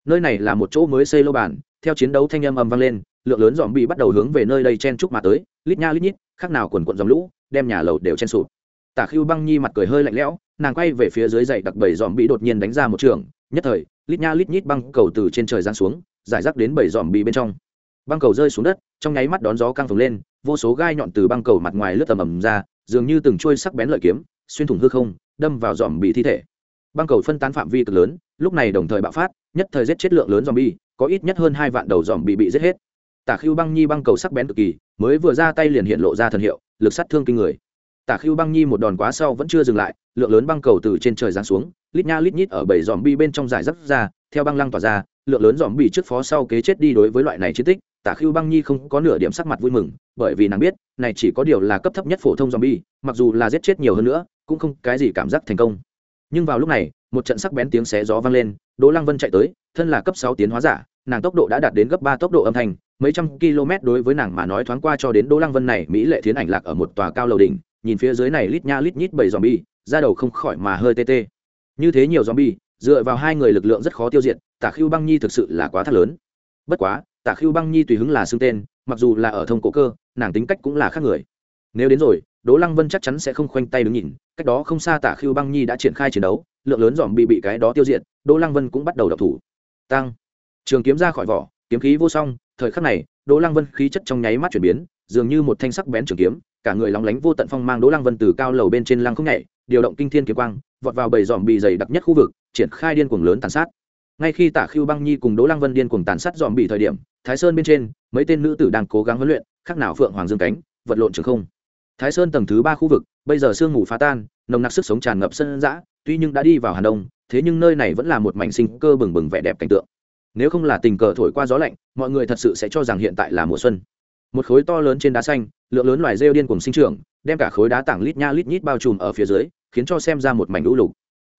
Nơi này là một chỗ mới xây lô bản theo chiến đấu thanh âm ầm vang lên, lượng lớn dòm bị bắt đầu hướng về nơi đây chen chúc mà tới, lít nha lít nhít, khác nào quần quận dòng lũ, đem nhà lầu đều chen sụp. Tả khưu băng nhi mặt cười hơi lạnh lẽo, nàng quay về phía dưới dậy đặc bảy dòm bị đột nhiên đánh ra một trường, nhất thời, lít nha lít nhít băng cầu từ trên trời giáng xuống, giải rác đến bảy dòm bị bên trong. Băng cầu rơi xuống đất, trong nháy mắt đón gió căng phồng lên, vô số gai nhọn từ băng cầu mặt ngoài lướt tầm ầm ra dường như từng trôi sắc bén lợi kiếm, xuyên thủng hư không, đâm vào dòm bị thi thể. Băng cầu phân tán phạm vi cực lớn, lúc này đồng thời bạo phát, nhất thời giết chết lượng lớn dòm bi có ít nhất hơn hai vạn đầu dòm bị bị giết hết. Tả khưu băng nhi băng cầu sắc bén cực kỳ, mới vừa ra tay liền hiện lộ ra thần hiệu, lực sát thương kinh người. Tả khưu băng nhi một đòn quá sau vẫn chưa dừng lại, lượng lớn băng cầu từ trên trời giáng xuống, lít nha lít nhít ở bảy dòm bi bên trong giải rác ra, theo băng lăng tỏa ra, lượng lớn dòm bị trước phó sau kế chết đi đối với loại này chiến tích tả khưu băng nhi không có nửa điểm sắc mặt vui mừng bởi vì nàng biết này chỉ có điều là cấp thấp nhất phổ thông zombie, bi mặc dù là giết chết nhiều hơn nữa cũng không cái gì cảm giác thành công. Nhưng vào lúc này một trận sắc bén tiếng xé gió vang lên đỗ lăng vân chạy tới thân là cấp sáu tiến hóa giả nàng tốc độ đã đạt đến gấp ba tốc độ âm thanh mấy trăm km đối với nàng mà nói thoáng qua cho đến đỗ lăng vân này mỹ lệ thiến ảnh lạc ở một tòa cao lầu đỉnh nhìn phía dưới này lít nha lít nhít bảy zombie ra đầu không khỏi mà hơi tê tê. Như thế nhiều zombie dựa vào hai người lực lượng rất khó tiêu diệt tả khưu băng nhi thực sự là quá thắt lớn. Bất quá tả khưu băng nhi tùy hứng là xưng tên, mặc dù là ở thông cổ cơ, nàng tính cách cũng là khác người. Nếu đến rồi, đỗ lăng vân chắc chắn sẽ không khoanh tay đứng nhìn, cách đó không xa tả khưu băng nhi đã triển khai chiến đấu, lượng lớn dòm bị bị cái đó tiêu diệt, đỗ lăng vân cũng bắt đầu đập thủ. Tăng. Trường kiếm ra khỏi vỏ, kiếm khí vô song, thời khắc này, đỗ lăng vân khí chất trong nháy mắt chuyển biến, dường như một thanh sắc bén trường kiếm, cả người lóng lánh vô tận phong mang đỗ lăng vân từ cao lầu bên trên lăng không nhảy, điều động kinh thiên kiếm quang, vọt vào bầy dòm bị dày đặc nhất khu vực, triển khai điên cuồng lớn tàn sát. Ngay khi tả khưu băng nhi cùng đỗ lăng vân điên cuồng tàn sát dòm bị thời điểm thái sơn bên trên, mấy tên nữ tử đang cố gắng huấn luyện, khác nào phượng hoàng dương cánh, vật lộn trường không. Thái sơn tầng thứ ba khu vực, bây giờ sương mù phá tan, nồng nặc sức sống tràn ngập sân dã, tuy nhưng đã đi vào hà đông, thế nhưng nơi này vẫn là một mảnh sinh cơ bừng bừng vẻ đẹp cảnh tượng. Nếu không là tình cờ thổi qua gió lạnh, mọi người thật sự sẽ cho rằng hiện tại là mùa xuân. Một khối to lớn trên đá xanh, lượng lớn loài rêu điên cùng sinh trưởng, đem cả khối đá tảng lít nha lít nhít bao trùm ở phía dưới, khiến cho xem ra một mảnh lũ lụt.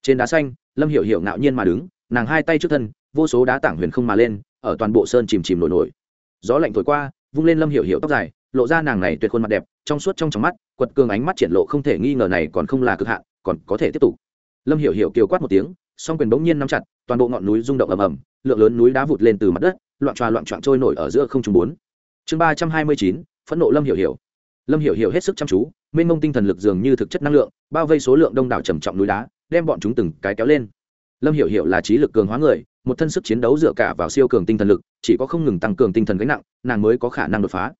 Trên đá xanh, lâm hiểu hiểu ngạo nhiên mà đứng, nàng hai tay trước thân, vô số đá tảng huyền không mà lên ở toàn bộ sơn chìm chìm nổi nổi. Gió lạnh thổi qua, vung lên lâm hiểu hiểu tóc dài, lộ ra nàng này tuyệt khuôn mặt đẹp, trong suốt trong trong mắt, quật cường ánh mắt triển lộ không thể nghi ngờ này còn không là cực hạn, còn có thể tiếp tục. Lâm hiểu hiểu kiều quát một tiếng, song quyền bỗng nhiên nắm chặt, toàn bộ ngọn núi rung động ầm ầm, lượng lớn núi đá vụt lên từ mặt đất, loạn tròa loạn trọn trôi nổi ở giữa không trung bốn. Chương ba trăm hai mươi chín, phẫn nộ lâm hiểu hiểu. Lâm hiểu hiểu hết sức chăm chú, mênh mông tinh thần lực dường như thực chất năng lượng, bao vây số lượng đông đảo trầm trọng núi đá, đem bọn chúng từng cái kéo lên. Lâm hiểu hiểu là trí lực cường hóa người một thân sức chiến đấu dựa cả vào siêu cường tinh thần lực, chỉ có không ngừng tăng cường tinh thần gánh nặng, nàng mới có khả năng đột phá.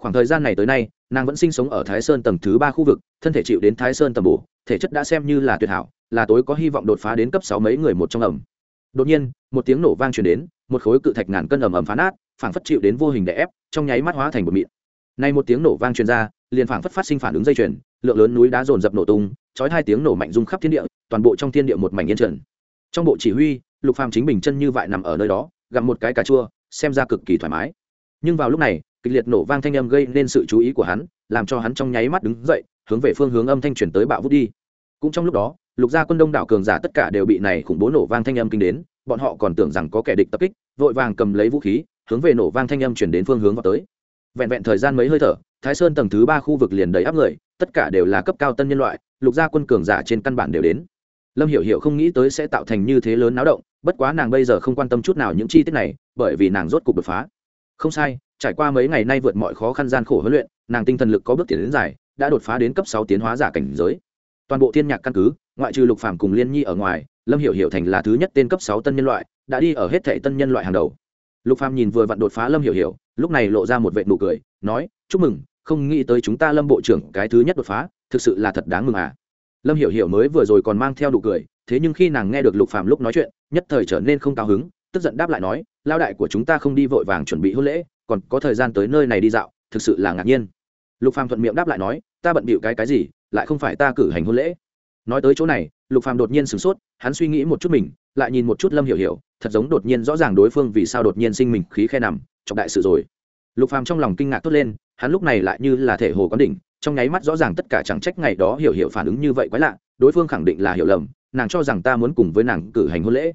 Khoảng thời gian này tới nay, nàng vẫn sinh sống ở thái sơn tầng thứ ba khu vực, thân thể chịu đến thái sơn tầm bổ, thể chất đã xem như là tuyệt hảo, là tối có hy vọng đột phá đến cấp sáu mấy người một trong ẩm. Đột nhiên, một tiếng nổ vang truyền đến, một khối cự thạch ngàn cân ẩm ẩm phá nát, phảng phất chịu đến vô hình đè ép, trong nháy mắt hóa thành một mịn. Nay một tiếng nổ vang truyền ra, liền phảng phất phát sinh phản ứng dây chuyền, lượng lớn núi đá dồn dập nổ tung, chói hai tiếng nổ mạnh rung khắp thiên địa, toàn bộ trong thiên địa một mảnh yên trần. Trong bộ chỉ huy lục phàm chính bình chân như vậy nằm ở nơi đó gặm một cái cà chua, xem ra cực kỳ thoải mái. Nhưng vào lúc này, kịch liệt nổ vang thanh âm gây nên sự chú ý của hắn, làm cho hắn trong nháy mắt đứng dậy, hướng về phương hướng âm thanh chuyển tới bạo vút đi. Cũng trong lúc đó, lục gia quân đông đảo cường giả tất cả đều bị này khủng bố nổ vang thanh âm kinh đến, bọn họ còn tưởng rằng có kẻ địch tập kích, vội vàng cầm lấy vũ khí, hướng về nổ vang thanh âm chuyển đến phương hướng vào tới. Vẹn vẹn thời gian mấy hơi thở, thái sơn tầng thứ ba khu vực liền đầy áp người, tất cả đều là cấp cao tân nhân loại, lục gia quân cường giả trên căn bản đều đến lâm hiểu hiểu không nghĩ tới sẽ tạo thành như thế lớn náo động, bất quá nàng bây giờ không quan tâm chút nào những chi tiết này, bởi vì nàng rốt cục đột phá. Không sai, trải qua mấy ngày nay vượt mọi khó khăn gian khổ huấn luyện, nàng tinh thần lực có bước tiến đến dài, đã đột phá đến cấp sáu tiến hóa giả cảnh giới. Toàn bộ thiên nhạc căn cứ, ngoại trừ lục phàm cùng liên nhi ở ngoài, lâm hiểu hiểu thành là thứ nhất tên cấp sáu tân nhân loại, đã đi ở hết thệ tân nhân loại hàng đầu. Lục phàm nhìn vừa vặn đột phá lâm hiểu hiểu, lúc này lộ ra một vệ nụ cười, nói, chúc mừng, không nghĩ tới chúng ta lâm bộ trưởng cái thứ nhất đột phá, thực sự là thật đáng mừng à lâm hiểu hiểu mới vừa rồi còn mang theo đủ cười, thế nhưng khi nàng nghe được lục phàm lúc nói chuyện, nhất thời trở nên không cao hứng, tức giận đáp lại nói lao đại của chúng ta không đi vội vàng chuẩn bị hôn lễ, còn có thời gian tới nơi này đi dạo, thực sự là ngạc nhiên. Lục phàm thuận miệng đáp lại nói, ta bận bịu cái cái gì, lại không phải ta cử hành hôn lễ. Nói tới chỗ này, lục phàm đột nhiên sửng sốt, hắn suy nghĩ một chút mình, lại nhìn một chút lâm hiểu hiểu, thật giống đột nhiên rõ ràng đối phương vì sao đột nhiên sinh mình, khí khe nằm, trọng đại sự rồi. Lục phàm trong lòng kinh ngạc tốt lên, hắn lúc này lại như là thể hồ quán đỉnh trong nháy mắt rõ ràng tất cả chẳng trách ngày đó hiểu hiểu phản ứng như vậy quái lạ, đối phương khẳng định là hiểu lầm, nàng cho rằng ta muốn cùng với nàng cử hành hôn lễ.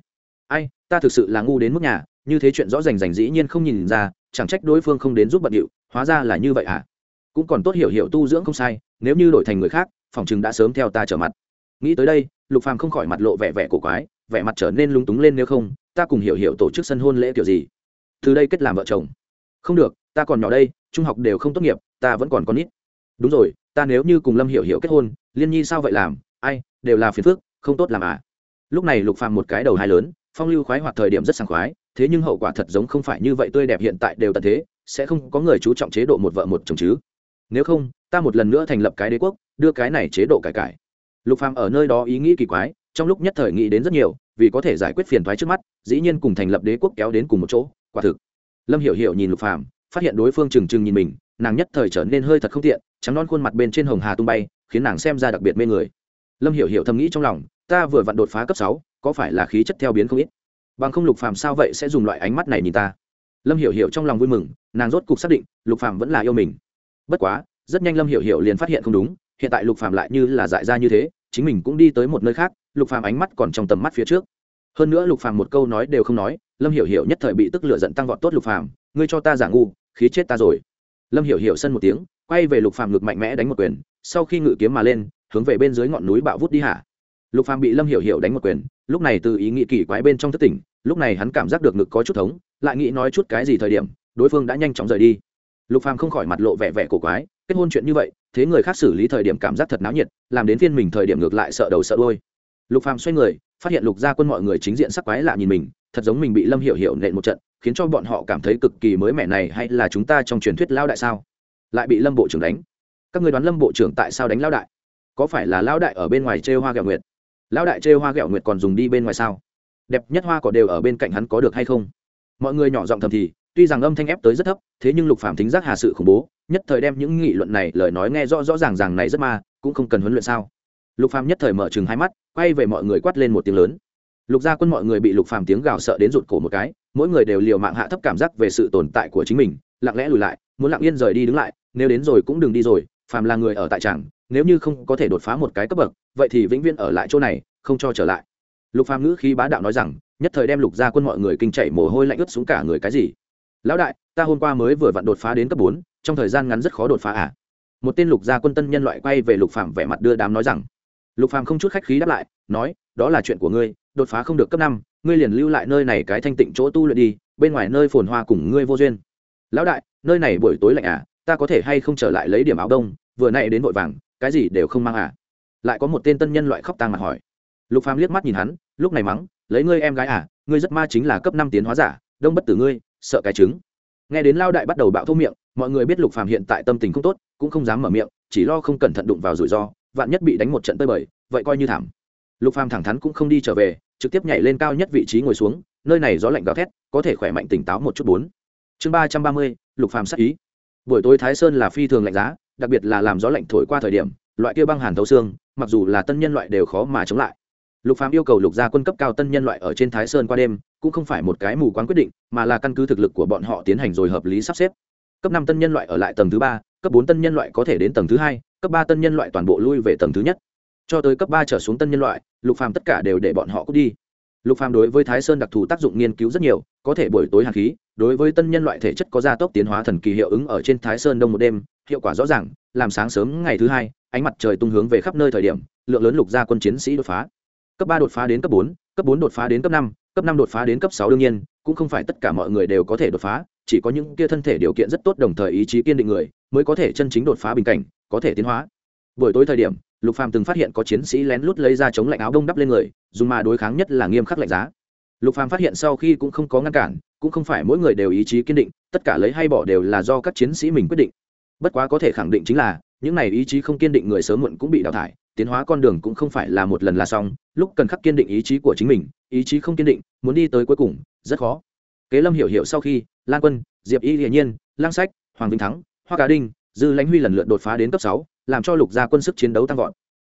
Ai, ta thực sự là ngu đến mức nhà, như thế chuyện rõ rành rành dĩ nhiên không nhìn ra, chẳng trách đối phương không đến giúp bận điệu, hóa ra là như vậy à? Cũng còn tốt hiểu hiểu tu dưỡng không sai, nếu như đổi thành người khác, phòng chừng đã sớm theo ta trở mặt. Nghĩ tới đây, lục phàm không khỏi mặt lộ vẻ vẻ cổ quái, vẻ mặt trở nên lúng túng lên nếu không, ta cùng hiểu hiểu tổ chức sân hôn lễ kiểu gì? Từ đây kết làm vợ chồng. Không được, ta còn nhỏ đây, trung học đều không tốt nghiệp, ta vẫn còn con nít đúng rồi, ta nếu như cùng lâm hiểu hiểu kết hôn, liên nhi sao vậy làm? Ai, đều là phiền phức, không tốt làm à? Lúc này lục phàm một cái đầu hai lớn, phong lưu khoái hoạt thời điểm rất sảng khoái, thế nhưng hậu quả thật giống không phải như vậy tươi đẹp hiện tại đều tận thế, sẽ không có người chú trọng chế độ một vợ một chồng chứ. Nếu không, ta một lần nữa thành lập cái đế quốc, đưa cái này chế độ cải cải. Lục phàm ở nơi đó ý nghĩ kỳ quái, trong lúc nhất thời nghĩ đến rất nhiều, vì có thể giải quyết phiền toái trước mắt, dĩ nhiên cùng thành lập đế quốc kéo đến cùng một chỗ, quả thực. Lâm hiểu hiểu nhìn lục phàm, phát hiện đối phương trừng trừng nhìn mình, nàng nhất thời trở nên hơi thật không tiện trắng non khuôn mặt bên trên hồng hà tung bay, khiến nàng xem ra đặc biệt mê người. Lâm hiểu hiểu thầm nghĩ trong lòng, ta vừa vặn đột phá cấp sáu, có phải là khí chất theo biến không ít? Bằng không lục phàm sao vậy sẽ dùng loại ánh mắt này nhìn ta? Lâm hiểu hiểu trong lòng vui mừng, nàng rốt cục xác định, lục phàm vẫn là yêu mình. Bất quá, rất nhanh lâm hiểu hiểu liền phát hiện không đúng, hiện tại lục phàm lại như là dại ra như thế, chính mình cũng đi tới một nơi khác, lục phàm ánh mắt còn trong tầm mắt phía trước. Hơn nữa lục phàm một câu nói đều không nói, lâm hiểu hiểu nhất thời bị tức lửa giận tăng vọt tốt lục phàm, ngươi cho ta giả ngu, khí chết ta rồi. Lâm hiểu hiểu sân một tiếng quay về lục phàm ngực mạnh mẽ đánh một quyền, sau khi ngự kiếm mà lên, hướng về bên dưới ngọn núi bạo vút đi hạ. Lục phàm bị lâm hiểu hiểu đánh một quyền, lúc này từ ý nghĩ kỳ quái bên trong thất tỉnh, lúc này hắn cảm giác được ngực có chút thống, lại nghĩ nói chút cái gì thời điểm, đối phương đã nhanh chóng rời đi. Lục phàm không khỏi mặt lộ vẻ vẻ cổ quái, kết hôn chuyện như vậy, thế người khác xử lý thời điểm cảm giác thật náo nhiệt, làm đến phiên mình thời điểm ngược lại sợ đầu sợ đôi lục phàm xoay người, phát hiện lục gia quân mọi người chính diện sắc quái lạ nhìn mình, thật giống mình bị lâm hiểu hiểu nện một trận, khiến cho bọn họ cảm thấy cực kỳ mới mẻ này hay là chúng ta trong truyền thuyết lao đại sao? Lại bị lâm bộ trưởng đánh. Các người đoán lâm bộ trưởng tại sao đánh lao đại? Có phải là lao đại ở bên ngoài chê hoa gạo nguyệt? Lao đại chê hoa gạo nguyệt còn dùng đi bên ngoài sao? Đẹp nhất hoa cỏ đều ở bên cạnh hắn có được hay không? Mọi người nhỏ giọng thầm thì, tuy rằng âm thanh ép tới rất thấp, thế nhưng lục phạm thính giác hà sự khủng bố, nhất thời đem những nghị luận này, lời nói nghe rõ rõ ràng ràng này rất ma, cũng không cần huấn luyện sao? Lục phàm nhất thời mở chừng hai mắt, quay về mọi người quát lên một tiếng lớn. Lục gia quân mọi người bị lục phàm tiếng gào sợ đến rụt cổ một cái, mỗi người đều liều mạng hạ thấp cảm giác về sự tồn tại của chính mình, lặng lẽ lùi lại muốn lặng yên rời đi đứng lại, nếu đến rồi cũng đừng đi rồi, phàm là người ở tại tràng, nếu như không có thể đột phá một cái cấp bậc, vậy thì vĩnh viễn ở lại chỗ này, không cho trở lại. Lục phàm ngữ khi bá đạo nói rằng, nhất thời đem lục gia quân mọi người kinh chảy mồ hôi lạnh ướt xuống cả người cái gì. Lão đại, ta hôm qua mới vừa vặn đột phá đến cấp bốn, trong thời gian ngắn rất khó đột phá à? Một tên lục gia quân tân nhân loại quay về lục phàm vẻ mặt đưa đám nói rằng. Lục phàm không chút khách khí đáp lại, nói, đó là chuyện của ngươi, đột phá không được cấp năm, ngươi liền lưu lại nơi này cái thanh tịnh chỗ tu luyện đi, bên ngoài nơi phồn hoa cùng ngươi vô duyên. Lão đại nơi này buổi tối lạnh à ta có thể hay không trở lại lấy điểm áo đông, vừa nay đến vội vàng, cái gì đều không mang à? Lại có một tên tân nhân loại khóc tang mặt hỏi. Lục phàm liếc mắt nhìn hắn, lúc này mắng, lấy ngươi em gái à ngươi rất ma chính là cấp năm tiến hóa giả, đông bất tử ngươi, sợ cái trứng. Nghe đến lao đại bắt đầu bạo thô miệng, mọi người biết lục phàm hiện tại tâm tình không tốt, cũng không dám mở miệng, chỉ lo không cẩn thận đụng vào rủi ro, vạn nhất bị đánh một trận tơi bời, vậy coi như thảm. Lục phàm thẳng thắn cũng không đi trở về, trực tiếp nhảy lên cao nhất vị trí ngồi xuống, nơi này gió lạnh gào thét, có thể khỏe mạnh tỉnh táo một chút bốn. Chương ba trăm ba mươi lục phàm sắc ý. Buổi tối thái sơn là phi thường lạnh giá, đặc biệt là làm gió lạnh thổi qua thời điểm, loại kia băng hàn thấu xương, mặc dù là tân nhân loại đều khó mà chống lại. Lục phàm yêu cầu lục gia quân cấp cao tân nhân loại ở trên thái sơn qua đêm, cũng không phải một cái mù quáng quyết định, mà là căn cứ thực lực của bọn họ tiến hành rồi hợp lý sắp xếp. Cấp năm tân nhân loại ở lại tầng thứ ba, cấp bốn tân nhân loại có thể đến tầng thứ hai, cấp ba tân nhân loại toàn bộ lui về tầng thứ nhất. Cho tới cấp ba trở xuống tân nhân loại, lục phàm tất cả đều để bọn họ cút đi. Lục phàm đối với thái sơn đặc thù tác dụng nghiên cứu rất nhiều, có thể buổi tối hàn khí đối với tân nhân loại thể chất có gia tốc tiến hóa thần kỳ hiệu ứng ở trên thái sơn đông một đêm, hiệu quả rõ ràng, làm sáng sớm ngày thứ hai, ánh mặt trời tung hướng về khắp nơi thời điểm, lượng lớn lục gia quân chiến sĩ đột phá. Cấp ba đột phá đến cấp bốn cấp bốn đột phá đến cấp năm cấp năm đột phá đến cấp sáu đương nhiên, cũng không phải tất cả mọi người đều có thể đột phá, chỉ có những kia thân thể điều kiện rất tốt đồng thời ý chí kiên định người, mới có thể chân chính đột phá bình cảnh, có thể tiến hóa. Buổi tối thời điểm, lục phàm từng phát hiện có chiến sĩ lén lút lấy ra chống lạnh áo đông đắp lên người, dùng mà đối kháng nhất là nghiêm khắc lạnh giá. Lục phàm phát hiện sau khi cũng không có ngăn cản cũng không phải mỗi người đều ý chí kiên định, tất cả lấy hay bỏ đều là do các chiến sĩ mình quyết định. Bất quá có thể khẳng định chính là, những này ý chí không kiên định người sớm muộn cũng bị đào thải, tiến hóa con đường cũng không phải là một lần là xong, lúc cần khắc kiên định ý chí của chính mình, ý chí không kiên định, muốn đi tới cuối cùng, rất khó. Kế lâm hiểu hiểu sau khi, lan quân, diệp y hiển nhiên, lang sách, hoàng vinh thắng, hoa cá đinh, dư lãnh huy lần lượt đột phá đến cấp sáu, làm cho lục gia quân sức chiến đấu tăng vọt.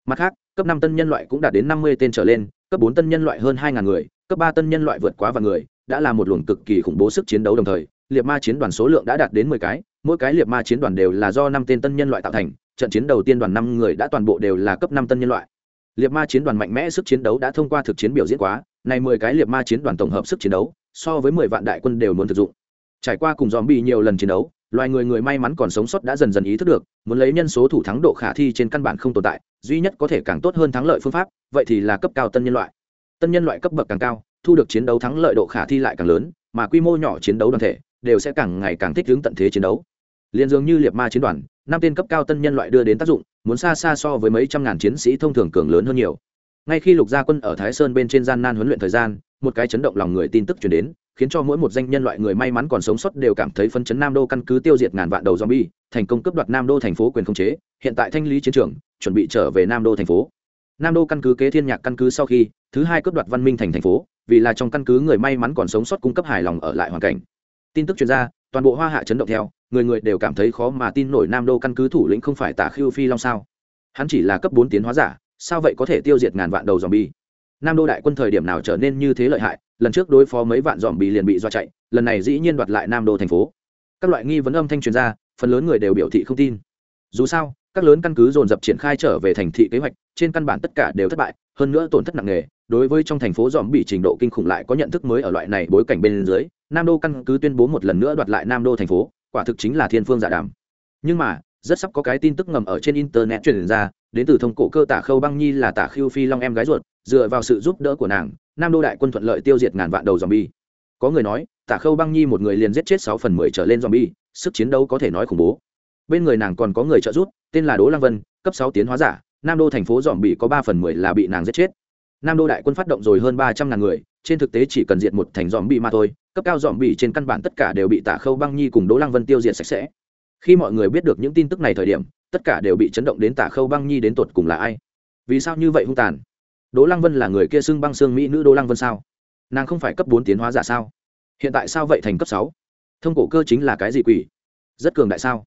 Mặt khác, cấp năm tân nhân loại cũng đạt đến năm mươi tên trở lên, cấp bốn tân nhân loại hơn hai ngàn người, cấp ba tân nhân loại vượt quá vài người đã là một luồng cực kỳ khủng bố sức chiến đấu đồng thời, liệt ma chiến đoàn số lượng đã đạt đến mười cái, mỗi cái liệt ma chiến đoàn đều là do năm tên tân nhân loại tạo thành, trận chiến đầu tiên đoàn năm người đã toàn bộ đều là cấp năm tân nhân loại. Liệt ma chiến đoàn mạnh mẽ sức chiến đấu đã thông qua thực chiến biểu diễn quá, này mười cái liệt ma chiến đoàn tổng hợp sức chiến đấu, so với mười vạn đại quân đều muốn thực dụng. Trải qua cùng dòm bị nhiều lần chiến đấu, loài người người may mắn còn sống sót đã dần dần ý thức được, muốn lấy nhân số thủ thắng độ khả thi trên căn bản không tồn tại, duy nhất có thể càng tốt hơn thắng lợi phương pháp, vậy thì là cấp cao tân nhân loại. Tân nhân loại cấp bậc càng cao thu được chiến đấu thắng lợi độ khả thi lại càng lớn, mà quy mô nhỏ chiến đấu đoàn thể đều sẽ càng ngày càng thích ứng tận thế chiến đấu. Liền dường như liệt ma chiến đoàn, năm tên cấp cao tân nhân loại đưa đến tác dụng, muốn xa xa so với mấy trăm ngàn chiến sĩ thông thường cường lớn hơn nhiều. Ngay khi lục gia quân ở thái sơn bên trên gian nan huấn luyện thời gian, một cái chấn động lòng người tin tức chuyển đến, khiến cho mỗi một danh nhân loại người may mắn còn sống sót đều cảm thấy phấn chấn nam đô căn cứ tiêu diệt ngàn vạn đầu zombie, thành công cướp đoạt nam đô thành phố quyền khống chế, hiện tại thanh lý chiến trường, chuẩn bị trở về nam đô thành phố. Nam đô căn cứ kế thiên nhạc căn cứ sau khi, thứ hai cướp đoạt văn minh thành thành phố vì là trong căn cứ người may mắn còn sống sót cung cấp hài lòng ở lại hoàn cảnh. Tin tức chuyên gia toàn bộ hoa hạ chấn động theo, người người đều cảm thấy khó mà tin nổi nam đô căn cứ thủ lĩnh không phải tả khiêu phi long sao? Hắn chỉ là cấp bốn tiến hóa giả, sao vậy có thể tiêu diệt ngàn vạn đầu dòm bi nam đô đại quân thời điểm nào trở nên như thế lợi hại, lần trước đối phó mấy vạn dòm bi liền bị do chạy, lần này dĩ nhiên đoạt lại nam đô thành phố. Các loại nghi vấn âm thanh truyền ra, phần lớn người đều biểu thị không tin. Dù sao, các lớn căn cứ dồn dập triển khai trở về thành thị kế hoạch, trên căn bản tất cả đều thất bại, hơn nữa tổn thất nặng nề đối với trong thành phố dòm bị trình độ kinh khủng lại có nhận thức mới ở loại này bối cảnh bên dưới, nam đô căn cứ tuyên bố một lần nữa đoạt lại nam đô thành phố, quả thực chính là thiên phương giả đàm. Nhưng mà, rất sắp có cái tin tức ngầm ở trên internet truyền ra, đến từ thông cổ cơ tả khâu băng nhi là tả khiêu phi long em gái ruột, dựa vào sự giúp đỡ của nàng, nam đô đại quân thuận lợi tiêu diệt ngàn vạn đầu dòm bi có người nói, tả khâu băng nhi một người liền giết chết sáu phần mười trở lên dòm bi sức chiến đấu có thể nói khủng bố. Bên người nàng còn có người trợ giúp, tên là đỗ lăng vân, cấp sáu tiến hóa giả, nam đô thành phố dòm bị có ba phần mười là bị nàng giết chết nam đô đại quân phát động rồi hơn ba trăm ngàn người, trên thực tế chỉ cần diệt một thành dòm bị mà thôi, cấp cao dòm bị trên căn bản tất cả đều bị tả khâu băng nhi cùng đỗ lăng vân tiêu diệt sạch sẽ. Khi mọi người biết được những tin tức này thời điểm, tất cả đều bị chấn động đến tả khâu băng nhi đến tột cùng là ai? Vì sao như vậy hung tàn? Đỗ lăng vân là người kia xưng băng xương mỹ nữ đỗ lăng vân sao? Nàng không phải cấp bốn tiến hóa giả sao? Hiện tại sao vậy thành cấp sáu? Thông cổ cơ chính là cái gì quỷ? Rất cường đại sao?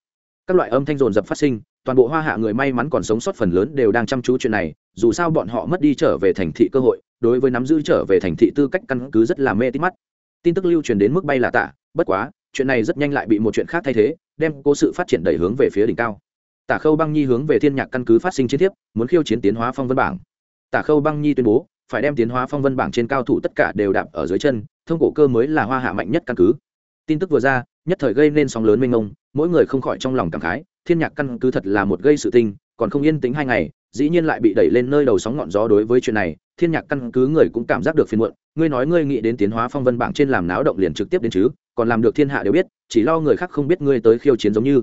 Các loại âm thanh rồn rập phát sinh toàn bộ hoa hạ người may mắn còn sống sót phần lớn đều đang chăm chú chuyện này, dù sao bọn họ mất đi trở về thành thị cơ hội, đối với nắm giữ trở về thành thị tư cách căn cứ rất là mê tít mắt. Tin tức lưu truyền đến mức bay là tạ, bất quá, chuyện này rất nhanh lại bị một chuyện khác thay thế, đem cố sự phát triển đẩy hướng về phía đỉnh cao. Tả khâu băng nhi hướng về thiên nhạc căn cứ phát sinh chiến thiếp, muốn khiêu chiến tiến hóa phong vân bảng. Tả khâu băng nhi tuyên bố, phải đem tiến hóa phong vân bảng trên cao thủ tất cả đều đạp ở dưới chân, thông cổ cơ mới là hoa hạ mạnh nhất căn cứ. Tin tức vừa ra nhất thời gây nên sóng lớn mênh mông, mỗi người không khỏi trong lòng cảm khái, thiên nhạc căn cứ thật là một gây sự tình, còn không yên tĩnh hai ngày, dĩ nhiên lại bị đẩy lên nơi đầu sóng ngọn gió đối với chuyện này, thiên nhạc căn cứ người cũng cảm giác được phiền muộn, ngươi nói ngươi nghĩ đến tiến hóa phong vân bảng trên làm náo động liền trực tiếp đến chứ, còn làm được thiên hạ đều biết, chỉ lo người khác không biết ngươi tới khiêu chiến giống như.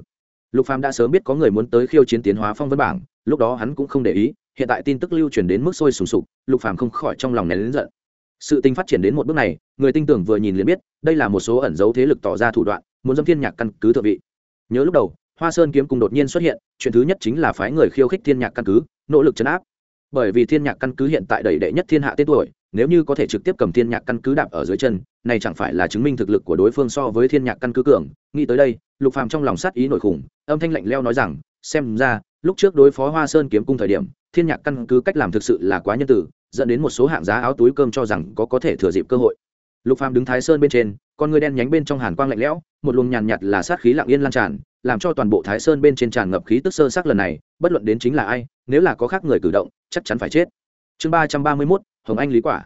Lục phàm đã sớm biết có người muốn tới khiêu chiến tiến hóa phong vân bảng, lúc đó hắn cũng không để ý, hiện tại tin tức lưu truyền đến mức sôi sùng sục, lục phàm không khỏi trong lòng nén lớn giận. Sự tình phát triển đến một bước này, người tinh tưởng vừa nhìn liền biết, đây là một số ẩn dấu thế lực tỏ ra thủ đoạn muốn dâm thiên nhạc căn cứ thượng vị. Nhớ lúc đầu, hoa sơn kiếm cung đột nhiên xuất hiện, chuyện thứ nhất chính là phái người khiêu khích thiên nhạc căn cứ, nỗ lực chấn áp. Bởi vì thiên nhạc căn cứ hiện tại đầy đệ nhất thiên hạ tên tuổi, nếu như có thể trực tiếp cầm thiên nhạc căn cứ đạp ở dưới chân, này chẳng phải là chứng minh thực lực của đối phương so với thiên nhạc căn cứ cường. Nghĩ tới đây, lục phàm trong lòng sát ý nổi khủng, âm thanh lạnh leo nói rằng, xem ra, lúc trước đối phó hoa sơn kiếm cung thời điểm, thiên nhạc căn cứ cách làm thực sự là quá nhân tử dẫn đến một số hạng giá áo túi cơm cho rằng có có thể thừa dịp cơ hội. Lục phàm đứng thái sơn bên trên con người đen nhánh bên trong hàn quang lạnh lẽo, một luồng nhàn nhạt là sát khí lặng yên lan tràn, làm cho toàn bộ thái sơn bên trên tràn ngập khí tức sơ sắc lần này, bất luận đến chính là ai, nếu là có khác người cử động, chắc chắn phải chết. Chương ba trăm ba mươi mốt, hồng anh lý quả.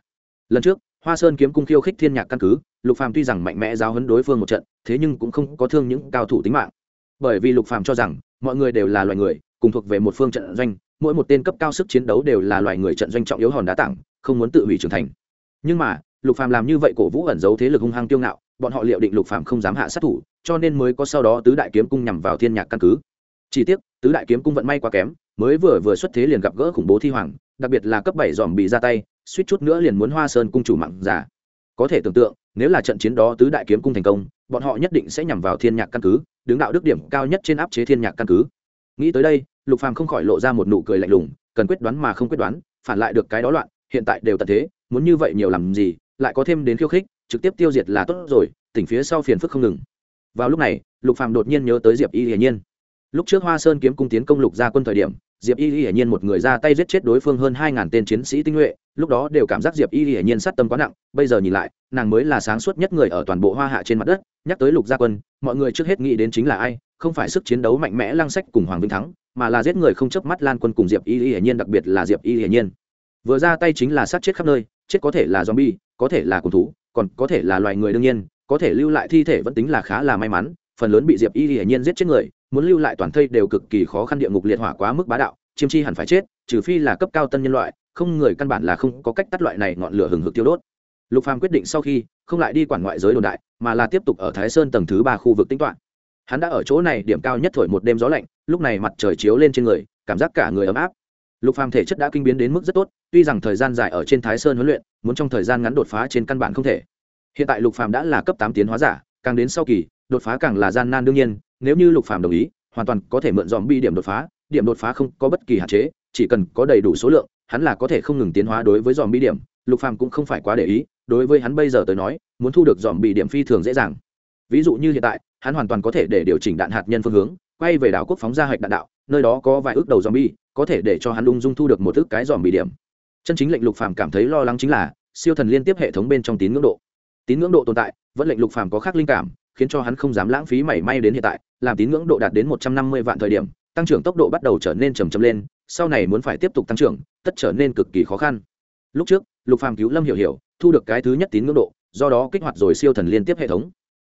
Lần trước, hoa sơn kiếm cung khiêu khích thiên nhạc căn cứ, lục phàm tuy rằng mạnh mẽ giáo hấn đối phương một trận, thế nhưng cũng không có thương những cao thủ tính mạng. Bởi vì lục phàm cho rằng, mọi người đều là loài người, cùng thuộc về một phương trận doanh, mỗi một tên cấp cao sức chiến đấu đều là loài người trận doanh trọng yếu hòn đá tặng không muốn tự hủy trưởng thành. Nhưng mà lục phàm làm như vậy cổ vũ ẩn giấu thế lực hung hăng tiêu ngạo, bọn họ liệu định lục phàm không dám hạ sát thủ, cho nên mới có sau đó tứ đại kiếm cung nhằm vào thiên nhạc căn cứ. Chỉ tiếc, tứ đại kiếm cung vận may quá kém, mới vừa vừa xuất thế liền gặp gỡ khủng bố thi hoàng, đặc biệt là cấp bảy dòm bị ra tay, suýt chút nữa liền muốn hoa sơn cung chủ mạng giả có thể tưởng tượng, nếu là trận chiến đó tứ đại kiếm cung thành công, bọn họ nhất định sẽ nhằm vào thiên nhạc căn cứ, đứng đạo đức điểm cao nhất trên áp chế thiên nhạc căn cứ. Nghĩ tới đây, lục phàm không khỏi lộ ra một nụ cười lạnh lùng, cần quyết đoán mà không quyết đoán, phản lại được cái đó loạn, hiện tại đều tận thế, muốn như vậy nhiều làm gì lại có thêm đến khiêu khích, trực tiếp tiêu diệt là tốt rồi, tỉnh phía sau phiền phức không ngừng. Vào lúc này, lục phàm đột nhiên nhớ tới diệp y hiển nhiên. Lúc trước hoa sơn kiếm cung tiến công lục ra quân thời điểm, diệp y hiển nhiên một người ra tay giết chết đối phương hơn hai ngàn tên chiến sĩ tinh nhuệ, lúc đó đều cảm giác diệp y hiển nhiên sát tâm quá nặng, bây giờ nhìn lại, nàng mới là sáng suốt nhất người ở toàn bộ hoa hạ trên mặt đất, nhắc tới lục gia quân, mọi người trước hết nghĩ đến chính là ai, không phải sức chiến đấu mạnh mẽ lăng sách cùng hoàng vinh thắng, mà là giết người không chớp mắt lan quân cùng diệp y hiển nhiên, đặc biệt là diệp y hiển nhiên. Vừa ra tay chính là sát chết khắp nơi chết có thể là zombie, có thể là côn thú, còn có thể là loài người đương nhiên, có thể lưu lại thi thể vẫn tính là khá là may mắn, phần lớn bị diệp y hiển nhiên giết chết người, muốn lưu lại toàn thây đều cực kỳ khó khăn địa ngục liệt hỏa quá mức bá đạo, chiêm chi hẳn phải chết, trừ phi là cấp cao tân nhân loại, không người căn bản là không có cách tắt loại này ngọn lửa hừng hực tiêu đốt. Lục phàm quyết định sau khi, không lại đi quản ngoại giới đồn đại, mà là tiếp tục ở thái sơn tầng thứ ba khu vực tính toán hắn đã ở chỗ này điểm cao nhất thổi một đêm gió lạnh, lúc này mặt trời chiếu lên trên người, cảm giác cả người ấm áp lục phàm thể chất đã kinh biến đến mức rất tốt, tuy rằng thời gian dài ở trên thái sơn huấn luyện, muốn trong thời gian ngắn đột phá trên căn bản không thể. Hiện tại lục phàm đã là cấp tám tiến hóa giả, càng đến sau kỳ, đột phá càng là gian nan đương nhiên, nếu như lục phàm đồng ý, hoàn toàn có thể mượn dòm bi điểm đột phá, điểm đột phá không có bất kỳ hạn chế, chỉ cần có đầy đủ số lượng, hắn là có thể không ngừng tiến hóa đối với dòm bi điểm, lục phàm cũng không phải quá để ý, đối với hắn bây giờ tới nói, muốn thu được dòm bi điểm phi thường dễ dàng. Ví dụ như hiện tại, hắn hoàn toàn có thể để điều chỉnh đạn hạt nhân phương hướng quay về đảo quốc phóng ra hạch đạn đạo, nơi đó có vài ước đầu dòm bi có thể để cho hắn ung dung thu được một ước cái dòm bị điểm. Chân chính lệnh lục phàm cảm thấy lo lắng chính là, siêu thần liên tiếp hệ thống bên trong tín ngưỡng độ. Tín ngưỡng độ tồn tại, vẫn lệnh lục phàm có khác linh cảm, khiến cho hắn không dám lãng phí mảy may đến hiện tại, làm tín ngưỡng độ đạt đến một trăm năm mươi vạn thời điểm, tăng trưởng tốc độ bắt đầu trở nên chầm chậm lên, sau này muốn phải tiếp tục tăng trưởng, tất trở nên cực kỳ khó khăn. Lúc trước, lục phàm cứu lâm hiểu hiểu, thu được cái thứ nhất tín ngưỡng độ, do đó kích hoạt rồi siêu thần liên tiếp hệ thống.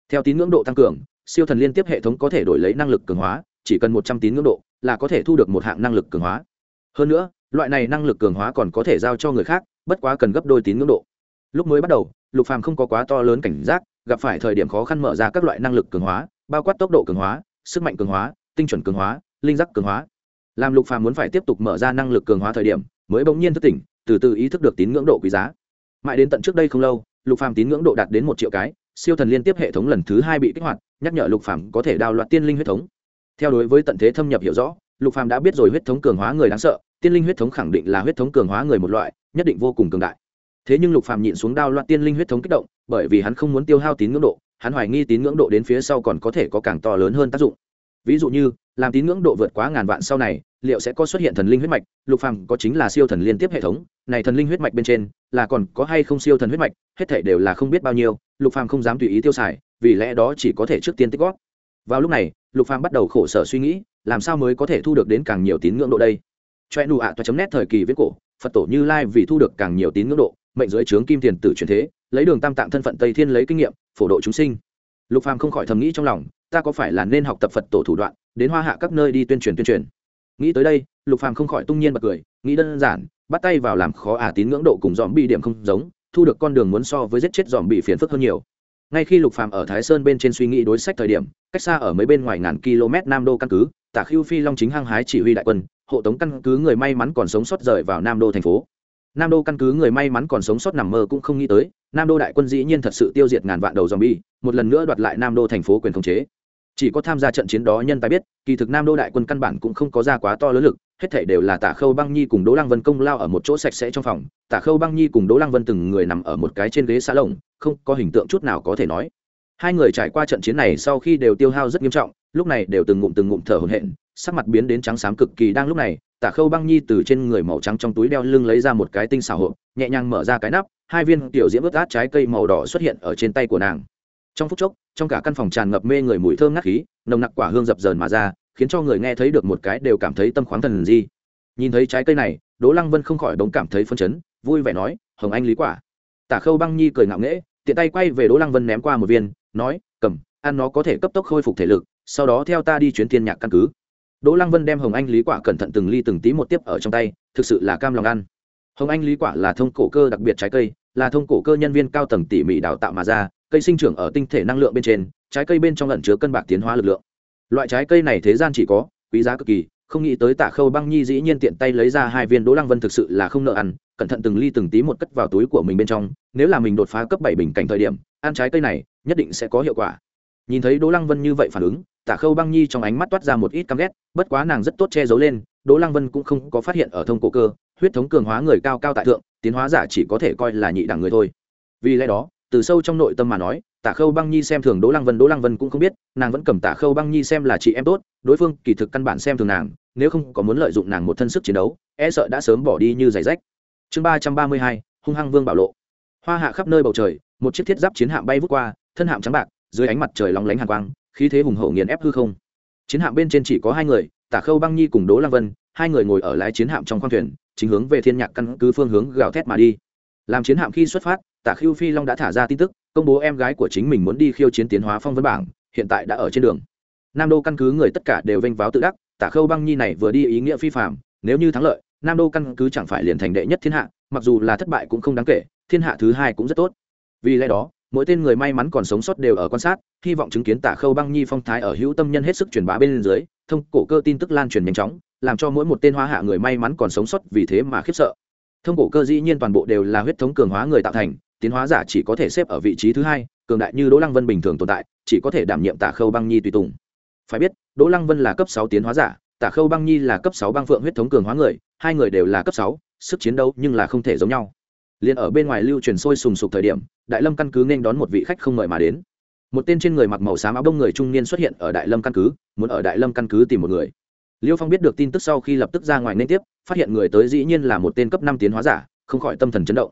Theo tín ngưỡng độ tăng cường siêu thần liên tiếp hệ thống có thể đổi lấy năng lực cường hóa, chỉ cần một trăm tín ngưỡng độ là có thể thu được một hạng năng lực cường hóa. Hơn nữa, loại này năng lực cường hóa còn có thể giao cho người khác, bất quá cần gấp đôi tín ngưỡng độ. Lúc mới bắt đầu, lục phàm không có quá to lớn cảnh giác, gặp phải thời điểm khó khăn mở ra các loại năng lực cường hóa, bao quát tốc độ cường hóa, sức mạnh cường hóa, tinh chuẩn cường hóa, linh giác cường hóa. Làm lục phàm muốn phải tiếp tục mở ra năng lực cường hóa thời điểm, mới bỗng nhiên thức tỉnh, từ từ ý thức được tín ngưỡng độ quý giá. Mãi đến tận trước đây không lâu, lục phàm tín ngưỡng độ đạt đến một triệu cái siêu thần liên tiếp hệ thống lần thứ hai bị kích hoạt, nhắc nhở lục phàm có thể đào loạt tiên linh huyết thống. Theo đối với tận thế thâm nhập hiểu rõ, lục phàm đã biết rồi huyết thống cường hóa người đáng sợ, tiên linh huyết thống khẳng định là huyết thống cường hóa người một loại, nhất định vô cùng cường đại. Thế nhưng lục phàm nhịn xuống đao loạt tiên linh huyết thống kích động, bởi vì hắn không muốn tiêu hao tín ngưỡng độ, hắn hoài nghi tín ngưỡng độ đến phía sau còn có thể có càng to lớn hơn tác dụng. Ví dụ như, làm tín ngưỡng độ vượt quá ngàn vạn sau này, liệu sẽ có xuất hiện thần linh huyết mạch? Lục phàm có chính là siêu thần liên tiếp hệ thống, này thần linh huyết mạch bên trên là còn có hay không siêu thần huyết mạch? Hết thảy đều là không biết bao nhiêu lục phàm không dám tùy ý tiêu xài, vì lẽ đó chỉ có thể trước tiên tích góp. Vào lúc này, lục phàm bắt đầu khổ sở suy nghĩ, làm sao mới có thể thu được đến càng nhiều tín ngưỡng độ đây? Choe nụ ạ toa chấm nét thời kỳ viết cổ, phật tổ như lai vì thu được càng nhiều tín ngưỡng độ, mệnh dưới trướng kim tiền tử truyền thế, lấy đường tam tạng thân phận tây thiên lấy kinh nghiệm, phổ độ chúng sinh. Lục phàm không khỏi thầm nghĩ trong lòng, ta có phải là nên học tập phật tổ thủ đoạn, đến hoa hạ các nơi đi tuyên truyền tuyên truyền? Nghĩ tới đây, lục phàm không khỏi tung nhiên bật cười, nghĩ đơn giản, bắt tay vào làm khó ả tín ngưỡng độ cùng dòm bi điểm không giống thu được con đường muốn so với giết chết dòm bị phiền phức hơn nhiều. Ngay khi lục phàm ở thái sơn bên trên suy nghĩ đối sách thời điểm, cách xa ở mấy bên ngoài ngàn km nam đô căn cứ, tả khiêu phi long chính hăng hái chỉ huy đại quân, hộ tống căn cứ người may mắn còn sống sót rời vào nam đô thành phố. Nam đô căn cứ người may mắn còn sống sót nằm mơ cũng không nghĩ tới, nam đô đại quân dĩ nhiên thật sự tiêu diệt ngàn vạn đầu dòm bi một lần nữa đoạt lại nam đô thành phố quyền khống chế. Chỉ có tham gia trận chiến đó nhân tài biết, kỳ thực nam đô đại quân căn bản cũng không có ra quá to lớn lực hết thảy đều là tả khâu băng nhi cùng đỗ lăng vân công lao ở một chỗ sạch sẽ trong phòng. Tả khâu băng nhi cùng đỗ lăng vân từng người nằm ở một cái trên ghế xa lồng không có hình tượng chút nào có thể nói. Hai người trải qua trận chiến này sau khi đều tiêu hao rất nghiêm trọng, lúc này đều từng ngụm từng ngụm thở hổn hển, sắc mặt biến đến trắng xám cực kỳ đang lúc này, tả khâu băng nhi từ trên người màu trắng trong túi đeo lưng lấy ra một cái tinh xảo hộp, nhẹ nhàng mở ra cái nắp, hai viên tiểu diễm ướt át trái cây màu đỏ xuất hiện ở trên tay của nàng. Trong phút chốc, trong cả căn phòng tràn ngập mê người mùi thơm ngát khí, nồng nặc quả hương dập dờn mà ra khiến cho người nghe thấy được một cái đều cảm thấy tâm khoáng thần di nhìn thấy trái cây này, đỗ lăng vân không khỏi đống cảm thấy phân chấn, vui vẻ nói, hồng anh lý quả. Tả khâu băng nhi cười ngạo nghễ, tiện tay quay về đỗ lăng vân ném qua một viên, nói, cầm, ăn nó có thể cấp tốc khôi phục thể lực, sau đó theo ta đi chuyến thiên nhạc căn cứ. Đỗ lăng vân đem hồng anh lý quả cẩn thận từng ly từng tí một tiếp ở trong tay, thực sự là cam lòng ăn. Hồng anh lý quả là thông cổ cơ đặc biệt trái cây, là thông cổ cơ nhân viên cao tầng tỉ mỉ đào tạo mà ra, cây sinh trưởng ở tinh thể năng lượng bên trên, trái cây bên trong lẩn chứa cân bạc tiến hóa lực lượng loại trái cây này thế gian chỉ có, quý giá cực kỳ, không nghĩ tới tạ khâu băng nhi dĩ nhiên tiện tay lấy ra hai viên đỗ lăng vân thực sự là không nợ ăn, cẩn thận từng ly từng tí một cất vào túi của mình bên trong, nếu là mình đột phá cấp bảy bình cảnh thời điểm, ăn trái cây này, nhất định sẽ có hiệu quả. Nhìn thấy đỗ lăng vân như vậy phản ứng, tạ khâu băng nhi trong ánh mắt toát ra một ít căm ghét, bất quá nàng rất tốt che giấu lên, đỗ lăng vân cũng không có phát hiện ở thông cổ cơ, huyết thống cường hóa người cao cao tại thượng, tiến hóa giả chỉ có thể coi là nhị đẳng người thôi. Vì lẽ đó, từ sâu trong nội tâm mà nói tả khâu băng nhi xem thường đỗ lăng vân, đỗ lăng vân cũng không biết, nàng vẫn cầm tả khâu băng nhi xem là chị em tốt, đối phương kỳ thực căn bản xem thường nàng, nếu không có muốn lợi dụng nàng một thân sức chiến đấu e sợ đã sớm bỏ đi như giày rách. Chương ba trăm ba mươi hai, hung hăng vương bảo lộ. Hoa hạ khắp nơi bầu trời, một chiếc thiết giáp chiến hạm bay vút qua, thân hạm trắng bạc, dưới ánh mặt trời lóng lánh hàng quang, khí thế hùng hậu nghiền ép hư không. Chiến hạm bên trên chỉ có hai người, tả khâu băng nhi cùng đỗ lăng vân, hai người ngồi ở lái chiến hạm trong khoang thuyền, chính hướng về thiên nhạc căn cứ phương hướng gào thét mà đi. Làm chiến hạm khi xuất phát, tả Khưu phi long đã thả ra tin tức công bố em gái của chính mình muốn đi khiêu chiến tiến hóa phong vân bảng, hiện tại đã ở trên đường. Nam đô căn cứ người tất cả đều vênh váo tự đắc, tả khâu băng nhi này vừa đi ý nghĩa phi phạm nếu như thắng lợi, nam đô căn cứ chẳng phải liền thành đệ nhất thiên hạ, mặc dù là thất bại cũng không đáng kể, thiên hạ thứ hai cũng rất tốt. Vì lẽ đó, mỗi tên người may mắn còn sống sót đều ở quan sát, hy vọng chứng kiến tả khâu băng nhi phong thái ở hữu tâm nhân hết sức truyền bá bên dưới, thông cổ cơ tin tức lan truyền nhanh chóng, làm cho mỗi một tên hoa hạ người may mắn còn sống sót vì thế mà khiếp sợ. Thông cổ cơ dĩ nhiên toàn bộ đều là huyết thống cường hóa người tạo thành tiến hóa giả chỉ có thể xếp ở vị trí thứ hai, cường đại như đỗ lăng vân bình thường tồn tại, chỉ có thể đảm nhiệm tả khâu băng nhi tùy tùng. Phải biết, đỗ lăng vân là cấp sáu tiến hóa giả, tả khâu băng nhi là cấp sáu băng phượng huyết thống cường hóa người, hai người đều là cấp sáu, sức chiến đấu nhưng là không thể giống nhau. Liền ở bên ngoài lưu truyền sôi sùng sục thời điểm, đại lâm căn cứ nên đón một vị khách không mời mà đến. Một tên trên người mặc màu xám áo đông người trung niên xuất hiện ở đại lâm căn cứ, muốn ở đại lâm căn cứ tìm một người. Liêu phong biết được tin tức sau khi lập tức ra ngoài nên tiếp, phát hiện người tới dĩ nhiên là một tên cấp năm tiến hóa giả, không khỏi tâm thần chấn động.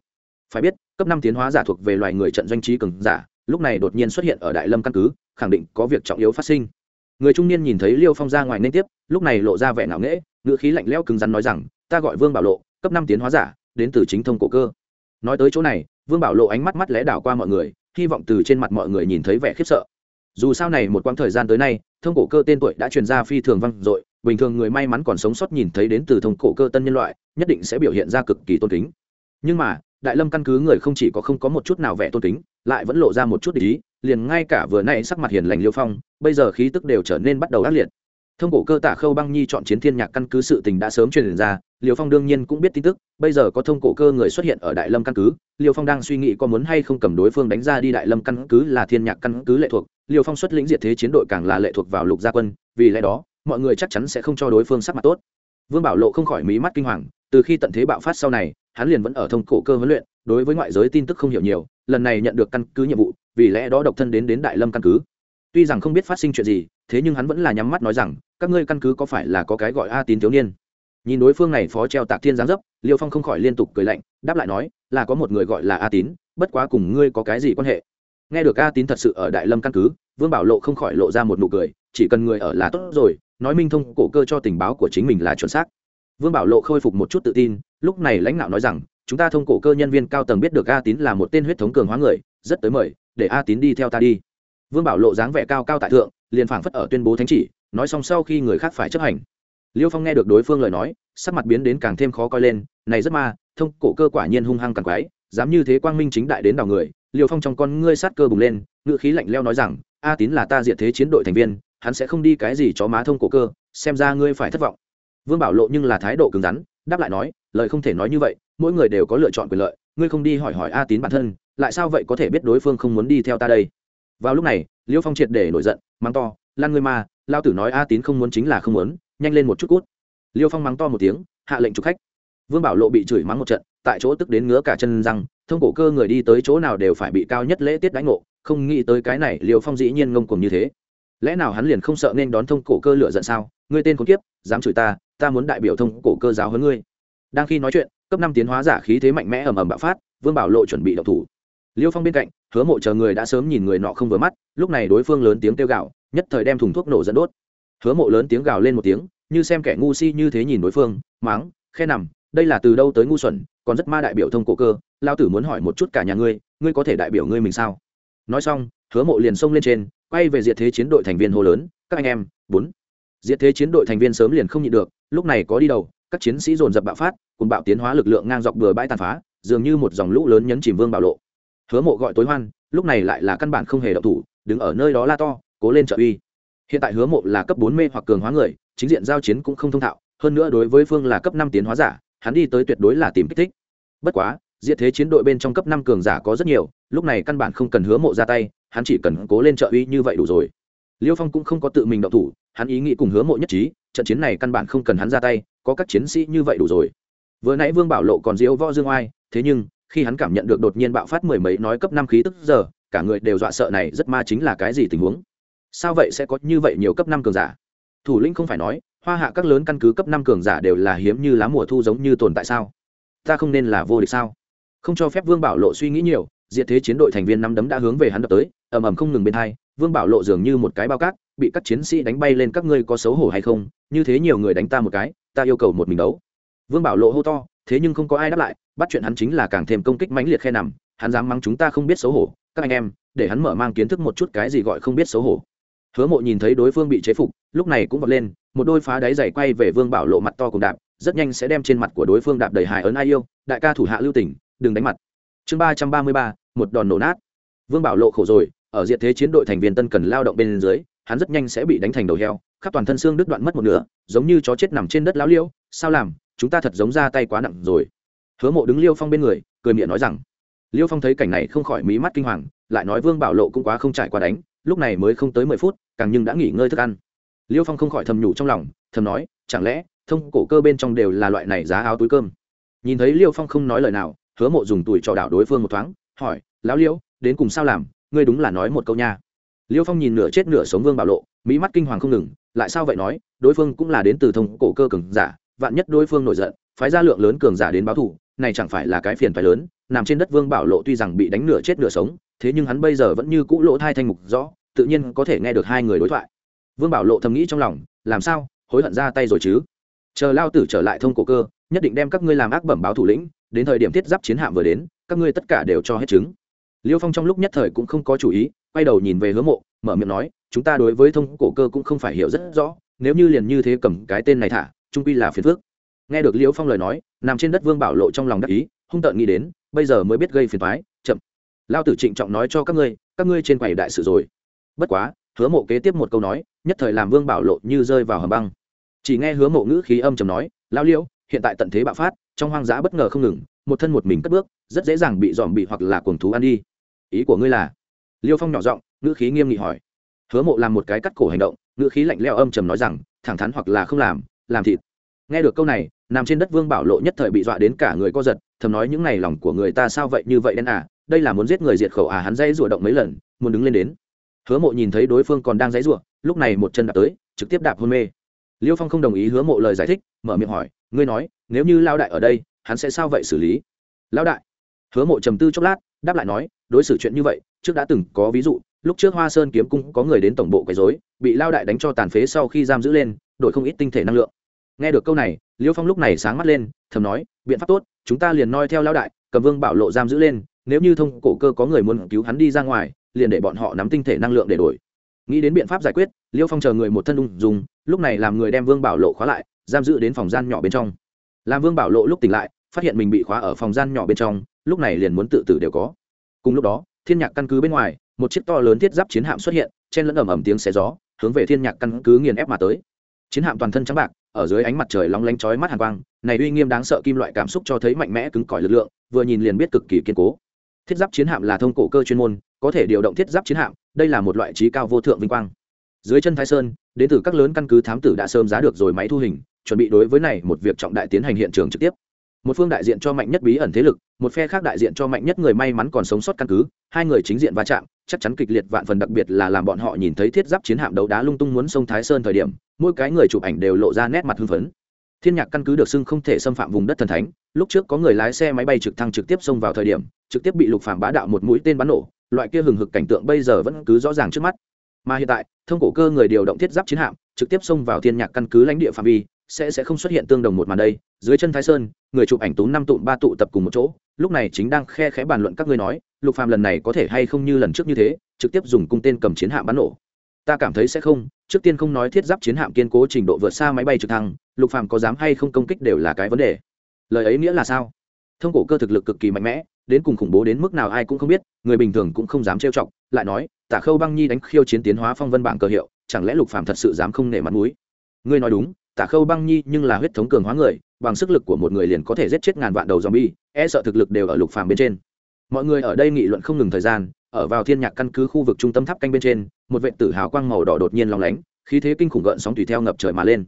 Phải biết cấp năm tiến hóa giả thuộc về loài người trận doanh trí cường giả, lúc này đột nhiên xuất hiện ở đại lâm căn cứ, khẳng định có việc trọng yếu phát sinh. Người trung niên nhìn thấy liêu phong ra ngoài nên tiếp, lúc này lộ ra vẻ ngạo nghễ, ngữ khí lạnh lẽo cứng rắn nói rằng, ta gọi vương bảo lộ, cấp năm tiến hóa giả, đến từ chính thông cổ cơ. Nói tới chỗ này, vương bảo lộ ánh mắt mắt lẽ đảo qua mọi người, hy vọng từ trên mặt mọi người nhìn thấy vẻ khiếp sợ. Dù sao này một quãng thời gian tới nay, thông cổ cơ tên tuổi đã truyền ra phi thường vang dội, bình thường người may mắn còn sống sót nhìn thấy đến từ thông cổ cơ tân nhân loại, nhất định sẽ biểu hiện ra cực kỳ tôn kính. Nhưng mà đại lâm căn cứ người không chỉ có không có một chút nào vẻ tôn kính, lại vẫn lộ ra một chút ý, liền ngay cả vừa nay sắc mặt hiền lành liêu phong, bây giờ khí tức đều trở nên bắt đầu ác liệt. Thông cổ cơ tả khâu băng nhi chọn chiến thiên nhạc căn cứ sự tình đã sớm truyền ra, liêu phong đương nhiên cũng biết tin tức, bây giờ có thông cổ cơ người xuất hiện ở đại lâm căn cứ, liêu phong đang suy nghĩ có muốn hay không cầm đối phương đánh ra đi đại lâm căn cứ là thiên nhạc căn cứ lệ thuộc, liêu phong xuất lĩnh diệt thế chiến đội càng là lệ thuộc vào lục gia quân, vì lẽ đó, mọi người chắc chắn sẽ không cho đối phương sắc mặt tốt vương bảo lộ không khỏi mí mắt kinh hoàng, từ khi tận thế bạo phát sau này, hắn liền vẫn ở thông cổ cơ huấn luyện, đối với ngoại giới tin tức không hiểu nhiều, lần này nhận được căn cứ nhiệm vụ, vì lẽ đó độc thân đến đến đại lâm căn cứ. Tuy rằng không biết phát sinh chuyện gì, thế nhưng hắn vẫn là nhắm mắt nói rằng, các ngươi căn cứ có phải là có cái gọi a tín thiếu niên? Nhìn đối phương này phó treo tạc thiên giáng dấp, liêu phong không khỏi liên tục cười lạnh, đáp lại nói, là có một người gọi là a tín, bất quá cùng ngươi có cái gì quan hệ? Nghe được a tín thật sự ở đại lâm căn cứ, vương bảo lộ không khỏi lộ ra một nụ cười, chỉ cần người ở là tốt rồi nói minh thông cổ cơ cho tình báo của chính mình là chuẩn xác. Vương bảo lộ khôi phục một chút tự tin, lúc này lãnh đạo nói rằng, chúng ta thông cổ cơ nhân viên cao tầng biết được a tín là một tên huyết thống cường hóa người, rất tới mời, để a tín đi theo ta đi. Vương bảo lộ dáng vẻ cao cao tại thượng, liền phảng phất ở tuyên bố thánh chỉ, nói xong sau khi người khác phải chấp hành. Liêu phong nghe được đối phương lời nói, sắc mặt biến đến càng thêm khó coi lên, này rất ma, thông cổ cơ quả nhiên hung hăng càng quái, dám như thế quang minh chính đại đến đào người. Liêu phong trong con ngươi sát cơ bùng lên ngựa khí lạnh leo nói rằng, a tín là ta diệt thế chiến đội thành viên hắn sẽ không đi cái gì chó má thông cổ cơ, xem ra ngươi phải thất vọng. Vương bảo lộ nhưng là thái độ cứng rắn, đáp lại nói, lời không thể nói như vậy, mỗi người đều có lựa chọn quyền lợi, ngươi không đi hỏi hỏi a tín bản thân, lại sao vậy có thể biết đối phương không muốn đi theo ta đây? Vào lúc này, liêu phong triệt để nổi giận, mắng to, lan ngươi ma, lao tử nói a tín không muốn chính là không muốn, nhanh lên một chút cút. Liêu phong mắng to một tiếng, hạ lệnh trục khách. Vương bảo lộ bị chửi mắng một trận, tại chỗ tức đến ngứa cả chân răng, thông cổ cơ người đi tới chỗ nào đều phải bị cao nhất lễ tiết đánh ngộ, không nghĩ tới cái này liêu phong dĩ nhiên ngông cuồng như thế lẽ nào hắn liền không sợ nên đón thông cổ cơ lựa giận sao? Ngươi tên con kiếp, dám chửi ta ta muốn đại biểu thông cổ cơ giáo hơn ngươi. Đang khi nói chuyện, cấp năm tiến hóa giả khí thế mạnh mẽ ầm ầm bạo phát, vương bảo lộ chuẩn bị độc thủ. Liêu phong bên cạnh, hứa mộ chờ người đã sớm nhìn người nọ không vừa mắt, lúc này đối phương lớn tiếng kêu gào, nhất thời đem thùng thuốc nổ dẫn đốt. Hứa mộ lớn tiếng gào lên một tiếng, như xem kẻ ngu si như thế nhìn đối phương máng khe nằm, đây là từ đâu tới ngu xuẩn, còn rất ma đại biểu thông cổ cơ, lao tử muốn hỏi một chút cả nhà ngươi ngươi có thể đại biểu ngươi mình sao? Nói xong, hứa mộ liền xông lên trên quay về diệt thế chiến đội thành viên hô lớn, các anh em, bốn. Diệt thế chiến đội thành viên sớm liền không nhịn được, lúc này có đi đầu, các chiến sĩ dồn dập bạo phát cùng bạo tiến hóa lực lượng ngang dọc bừa bãi tàn phá, dường như một dòng lũ lớn nhấn chìm vương bạo lộ. Hứa mộ gọi tối hoan, lúc này lại là căn bản không hề đậu thủ, đứng ở nơi đó la to, cố lên trợ uy. Hiện tại hứa mộ là cấp bốn mê hoặc cường hóa người, chính diện giao chiến cũng không thông thạo, hơn nữa đối với phương là cấp năm tiến hóa giả, hắn đi tới tuyệt đối là tìm kích thích. Bất quá diệt thế chiến đội bên trong cấp năm cường giả có rất nhiều, lúc này căn bản không cần hứa mộ ra tay, hắn chỉ cần cố lên trợ uy như vậy đủ rồi. Liêu phong cũng không có tự mình động thủ, hắn ý nghĩ cùng hứa mộ nhất trí, trận chiến này căn bản không cần hắn ra tay, có các chiến sĩ như vậy đủ rồi. Vừa nãy vương bảo lộ còn diễu võ dương oai, thế nhưng, khi hắn cảm nhận được đột nhiên bạo phát mười mấy nói cấp năm khí tức giờ, cả người đều dọa sợ này rất ma chính là cái gì tình huống? Sao vậy sẽ có như vậy nhiều cấp năm cường giả? Thủ lĩnh không phải nói, hoa hạ các lớn căn cứ cấp năm cường giả đều là hiếm như lá mùa thu giống như tồn tại sao? Ta không nên là vô địch sao? Không cho phép vương bảo lộ suy nghĩ nhiều, diệt thế chiến đội thành viên năm đấm đã hướng về hắn đập tới, ầm ầm không ngừng bên hai, vương bảo lộ dường như một cái bao cát, bị các chiến sĩ đánh bay lên, các ngươi có xấu hổ hay không? Như thế nhiều người đánh ta một cái, ta yêu cầu một mình đấu. Vương bảo lộ hô to, thế nhưng không có ai đáp lại, bắt chuyện hắn chính là càng thêm công kích mãnh liệt khe nằm, hắn dám mắng chúng ta không biết xấu hổ, các anh em, để hắn mở mang kiến thức một chút cái gì gọi không biết xấu hổ. Hứa mộ nhìn thấy đối phương bị chế phục, lúc này cũng vọt lên, một đôi phá đáy dày quay về vương bảo lộ mặt to cùng đạp, rất nhanh sẽ đem trên mặt của đối phương đạp đầy hài ấn ai yêu, đại ca thủ hạ lưu tỉnh đừng đánh mặt. Chương ba trăm ba mươi ba, một đòn nổ nát. Vương bảo lộ khổ rồi, ở diện thế chiến đội thành viên tân cần lao động bên dưới, hắn rất nhanh sẽ bị đánh thành đầu heo, khắp toàn thân xương đứt đoạn mất một nửa, giống như chó chết nằm trên đất lão liêu. Sao làm? Chúng ta thật giống ra tay quá nặng rồi. Hứa mộ đứng liêu phong bên người, cười miệng nói rằng, liêu phong thấy cảnh này không khỏi mí mắt kinh hoàng, lại nói vương bảo lộ cũng quá không trải qua đánh, lúc này mới không tới mười phút, càng nhưng đã nghỉ ngơi thức ăn. Liêu phong không khỏi thầm nhủ trong lòng, thầm nói, chẳng lẽ, thông cổ cơ bên trong đều là loại này giá áo túi cơm? Nhìn thấy liêu phong không nói lời nào hứa mộ dùng tuổi trò đảo đối phương một thoáng, hỏi, lão liêu đến cùng sao làm? Ngươi đúng là nói một câu nha. Liêu phong nhìn nửa chết nửa sống vương bảo lộ, mỹ mắt kinh hoàng không ngừng, lại sao vậy nói? Đối phương cũng là đến từ thông cổ cơ cường giả, vạn nhất đối phương nổi giận, phái ra lượng lớn cường giả đến báo thù, này chẳng phải là cái phiền phái lớn, nằm trên đất vương bảo lộ tuy rằng bị đánh nửa chết nửa sống, thế nhưng hắn bây giờ vẫn như cũ lỗ thai thanh mục rõ, tự nhiên có thể nghe được hai người đối thoại. Vương bảo lộ thầm nghĩ trong lòng, làm sao? Hối hận ra tay rồi chứ? Chờ lao tử trở lại thông cổ cơ, nhất định đem các ngươi làm ác bẩm báo thủ lĩnh đến thời điểm thiết giáp chiến hạm vừa đến, các ngươi tất cả đều cho hết chứng. Liêu phong trong lúc nhất thời cũng không có chủ ý, quay đầu nhìn về hứa mộ, mở miệng nói, chúng ta đối với thông cổ cơ cũng không phải hiểu rất rõ, nếu như liền như thế cầm cái tên này thả, trung quy là phiền phước nghe được liêu phong lời nói, nằm trên đất vương bảo lộ trong lòng đắc ý, hung tợn nghĩ đến, bây giờ mới biết gây phiền thoái chậm. Lao tử trịnh trọng nói cho các ngươi các ngươi trên quầy đại sự rồi. Bất quá, hứa mộ kế tiếp một câu nói, nhất thời làm vương bảo lộ như rơi vào hầm băng. Chỉ nghe hứa mộ ngữ khí âm chầm nói, lao liễu hiện tại tận thế bạo phát trong hoang dã bất ngờ không ngừng, một thân một mình cất bước, rất dễ dàng bị dòm bị hoặc là cuồng thú ăn đi. Ý của ngươi là? Liêu phong nhỏ giọng, ngữ khí nghiêm nghị hỏi. Hứa mộ làm một cái cắt cổ hành động, ngữ khí lạnh leo âm trầm nói rằng, thẳng thắn hoặc là không làm làm thịt. Nghe được câu này, nằm trên đất vương bảo lộ nhất thời bị dọa đến cả người co giật, thầm nói những ngày lòng của người ta sao vậy như vậy đen à đây là muốn giết người diệt khẩu à hắn dây rủa động mấy lần, muốn đứng lên đến. Hứa mộ nhìn thấy đối phương còn đang dãy rủa, lúc này một chân đạp tới, trực tiếp đạp hôn mê. Liêu phong không đồng ý hứa mộ lời giải thích, mở miệng hỏi, ngươi nói nếu như lao đại ở đây, hắn sẽ sao vậy xử lý? Lao đại, hứa mộ trầm tư chốc lát, đáp lại nói, đối xử chuyện như vậy, trước đã từng có ví dụ, lúc trước hoa sơn kiếm cung có người đến tổng bộ quấy dối bị lao đại đánh cho tàn phế sau khi giam giữ lên, đổi không ít tinh thể năng lượng. Nghe được câu này, liêu phong lúc này sáng mắt lên, thầm nói, biện pháp tốt, chúng ta liền noi theo lao đại, cầm vương bảo lộ giam giữ lên, nếu như thông cổ cơ có người muốn cứu hắn đi ra ngoài, liền để bọn họ nắm tinh thể năng lượng để đổi. Nghĩ đến biện pháp giải quyết, liêu phong chờ người một thân ung dùng lúc này làm người đem vương bảo lộ khóa lại, giam giữ đến phòng gian nhỏ bên trong làm vương bảo lộ lúc tỉnh lại, phát hiện mình bị khóa ở phòng gian nhỏ bên trong, lúc này liền muốn tự tử đều có. Cùng lúc đó, thiên nhạc căn cứ bên ngoài, một chiếc to lớn thiết giáp chiến hạm xuất hiện, chen lẫn ầm ầm tiếng xé gió, hướng về thiên nhạc căn cứ nghiền ép mà tới. Chiến hạm toàn thân trắng bạc, ở dưới ánh mặt trời lóng lánh chói mắt hàn quang, này uy nghiêm đáng sợ kim loại cảm xúc cho thấy mạnh mẽ cứng cỏi lực lượng, vừa nhìn liền biết cực kỳ kiên cố. Thiết giáp chiến hạm là thông cổ cơ chuyên môn, có thể điều động thiết giáp chiến hạm, đây là một loại trí cao vô thượng vinh quang. Dưới chân thái sơn, đến từ các lớn căn cứ thám tử đã sớm giá được rồi máy thu hình chuẩn bị đối với này một việc trọng đại tiến hành hiện trường trực tiếp. Một phương đại diện cho mạnh nhất bí ẩn thế lực, một phe khác đại diện cho mạnh nhất người may mắn còn sống sót căn cứ, hai người chính diện va chạm, chắc chắn kịch liệt vạn phần đặc biệt là làm bọn họ nhìn thấy thiết giáp chiến hạm đấu đá lung tung muốn sông thái sơn thời điểm, mỗi cái người chụp ảnh đều lộ ra nét mặt hưng phấn. Thiên nhạc căn cứ được xưng không thể xâm phạm vùng đất thần thánh, lúc trước có người lái xe máy bay trực thăng trực tiếp xông vào thời điểm, trực tiếp bị lục phàm bá đạo một mũi tên bắn nổ, loại kia hừng hực cảnh tượng bây giờ vẫn cứ rõ ràng trước mắt. Mà hiện tại, thông cổ cơ người điều động thiết giáp chiến hạm, trực tiếp xông vào thiên nhạc căn cứ lãnh địa phạm vi sẽ sẽ không xuất hiện tương đồng một màn đây. Dưới chân thái sơn, người chụp ảnh tú năm tụm ba tụ tập cùng một chỗ, lúc này chính đang khe khẽ bàn luận các ngươi nói, lục phàm lần này có thể hay không như lần trước như thế, trực tiếp dùng cung tên cầm chiến hạm bắn nổ. Ta cảm thấy sẽ không, trước tiên không nói thiết giáp chiến hạm kiên cố trình độ vượt xa máy bay trực thăng, lục phàm có dám hay không công kích đều là cái vấn đề. Lời ấy nghĩa là sao? Thông cổ cơ thực lực cực kỳ mạnh mẽ, đến cùng khủng bố đến mức nào ai cũng không biết, người bình thường cũng không dám trêu chọc, lại nói, tả khâu băng nhi đánh khiêu chiến tiến hóa phong vân bảng cờ hiệu, chẳng lẽ lục phàm thật sự dám không nể mặt mũi? Ngươi nói đúng tả khâu băng nhi nhưng là huyết thống cường hóa người, bằng sức lực của một người liền có thể giết chết ngàn vạn đầu zombie e sợ thực lực đều ở lục phàm bên trên. Mọi người ở đây nghị luận không ngừng thời gian, ở vào thiên nhạc căn cứ khu vực trung tâm tháp canh bên trên, một vệ tử hào quang màu đỏ đột nhiên long lánh, khí thế kinh khủng gợn sóng tùy theo ngập trời mà lên.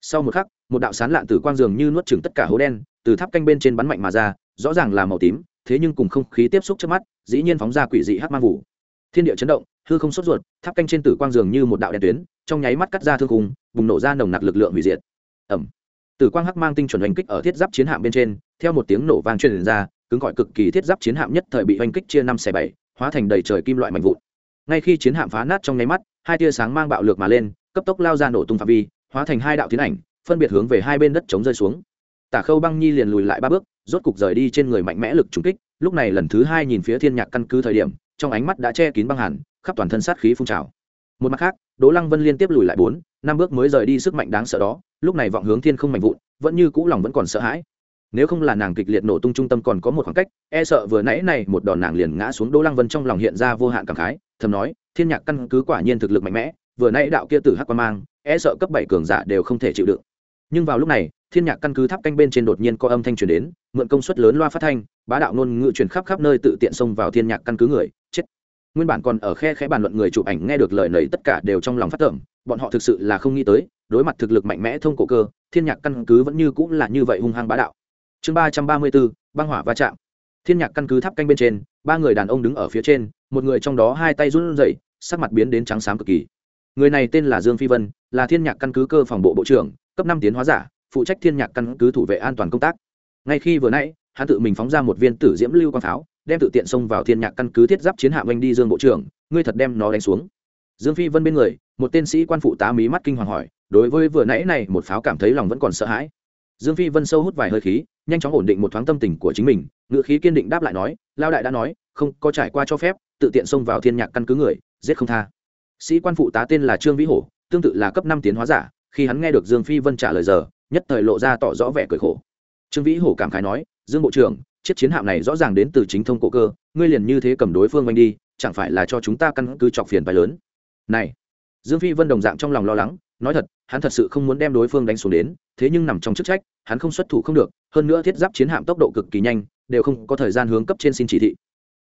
Sau một khắc, một đạo sán lạn tử quang dường như nuốt chửng tất cả hố đen, từ tháp canh bên trên bắn mạnh mà ra, rõ ràng là màu tím, thế nhưng cùng không khí tiếp xúc trước mắt, dĩ nhiên phóng ra quỷ dị hắc mang vụ. Thiên địa chấn động hư không sốt ruột, tháp canh trên tử quang dường như một đạo đèn tuyến, trong nháy mắt cắt ra thương khung, bùng nổ ra nồng nặc lực lượng hủy diệt. Ẩm tử quang hắc mang tinh chuẩn oanh kích ở thiết giáp chiến hạm bên trên, theo một tiếng nổ vang truyền ra, cứng gọi cực kỳ thiết giáp chiến hạm nhất thời bị oanh kích chia năm xẻ bảy, hóa thành đầy trời kim loại mạnh vụn. Ngay khi chiến hạm phá nát trong nháy mắt, hai tia sáng mang bạo lược mà lên, cấp tốc lao ra nổ tung phạm vi, hóa thành hai đạo tiến ảnh, phân biệt hướng về hai bên đất chống rơi xuống. Tả khâu băng nhi liền lùi lại ba bước, rốt cục rời đi trên người mạnh mẽ lực trúng kích, lúc này lần thứ hai nhìn phía thiên nhạc căn cứ thời điểm trong ánh mắt đã che kín băng hẳn khắp toàn thân sát khí phun trào. Một mặt khác, đỗ lăng vân liên tiếp lùi lại bốn, năm bước mới rời đi sức mạnh đáng sợ đó, lúc này vọng hướng thiên không mạnh vụn, vẫn như cũ lòng vẫn còn sợ hãi. Nếu không là nàng kịch liệt nổ tung trung tâm còn có một khoảng cách e sợ vừa nãy này một đòn nàng liền ngã xuống đỗ lăng vân trong lòng hiện ra vô hạn cảm khái, thầm nói, thiên nhạc căn cứ quả nhiên thực lực mạnh mẽ, vừa nãy đạo kia tử hắc quan mang e sợ cấp bảy cường giả đều không thể chịu đựng nhưng vào lúc này, thiên nhạc căn cứ tháp canh bên trên đột nhiên có âm thanh truyền đến, mượn công suất lớn loa phát thanh, bá đạo ngôn ngữ truyền khắp khắp nơi tự tiện xông vào thiên nhạc căn cứ người, chết. Nguyên bản còn ở khe khẽ bàn luận người chụp ảnh nghe được lời nầy tất cả đều trong lòng phát tưởng bọn họ thực sự là không nghĩ tới, đối mặt thực lực mạnh mẽ thông cổ cơ, thiên nhạc căn cứ vẫn như cũng là như vậy hung hăng bá đạo. Chương ba trăm ba mươi bốn, băng hỏa va chạm. Thiên nhạc căn cứ tháp canh bên trên, ba người đàn ông đứng ở phía trên, một người trong đó hai tay run rẩy, sắc mặt biến đến trắng xám cực kỳ. Người này tên là dương phi vân, là thiên nhạc căn cứ cơ phòng bộ bộ trưởng cấp năm tiến hóa giả, phụ trách thiên nhạc căn cứ thủ vệ an toàn công tác. Ngay khi vừa nãy, hắn tự mình phóng ra một viên tử diễm lưu quang pháo, đem tự tiện xông vào thiên nhạc căn cứ thiết giáp chiến hạm anh đi dương bộ trưởng, ngươi thật đem nó đánh xuống. Dương phi vân bên người, một tên sĩ quan phụ tá mí mắt kinh hoàng hỏi, đối với vừa nãy này một pháo cảm thấy lòng vẫn còn sợ hãi. Dương phi vân sâu hút vài hơi khí, nhanh chóng ổn định một thoáng tâm tình của chính mình ngựa khí kiên định đáp lại nói lao đại đã nói, không có trải qua cho phép, tự tiện xông vào thiên nhạc căn cứ người, giết không tha. Sĩ quan phụ tá tên là trương vĩ hổ, tương tự là cấp năm tiến hóa giả khi hắn nghe được dương phi vân trả lời giờ, nhất thời lộ ra tỏ rõ vẻ cười khổ. Trương vĩ hổ cảm khái nói, dương bộ trưởng, chiếc chiến hạm này rõ ràng đến từ chính thông cổ cơ, ngươi liền như thế cầm đối phương oanh đi, chẳng phải là cho chúng ta căn cứ chọc phiền bài lớn? Này, dương phi vân đồng dạng trong lòng lo lắng, nói thật, hắn thật sự không muốn đem đối phương đánh xuống đến, thế nhưng nằm trong chức trách, hắn không xuất thủ không được, hơn nữa thiết giáp chiến hạm tốc độ cực kỳ nhanh, đều không có thời gian hướng cấp trên xin chỉ thị.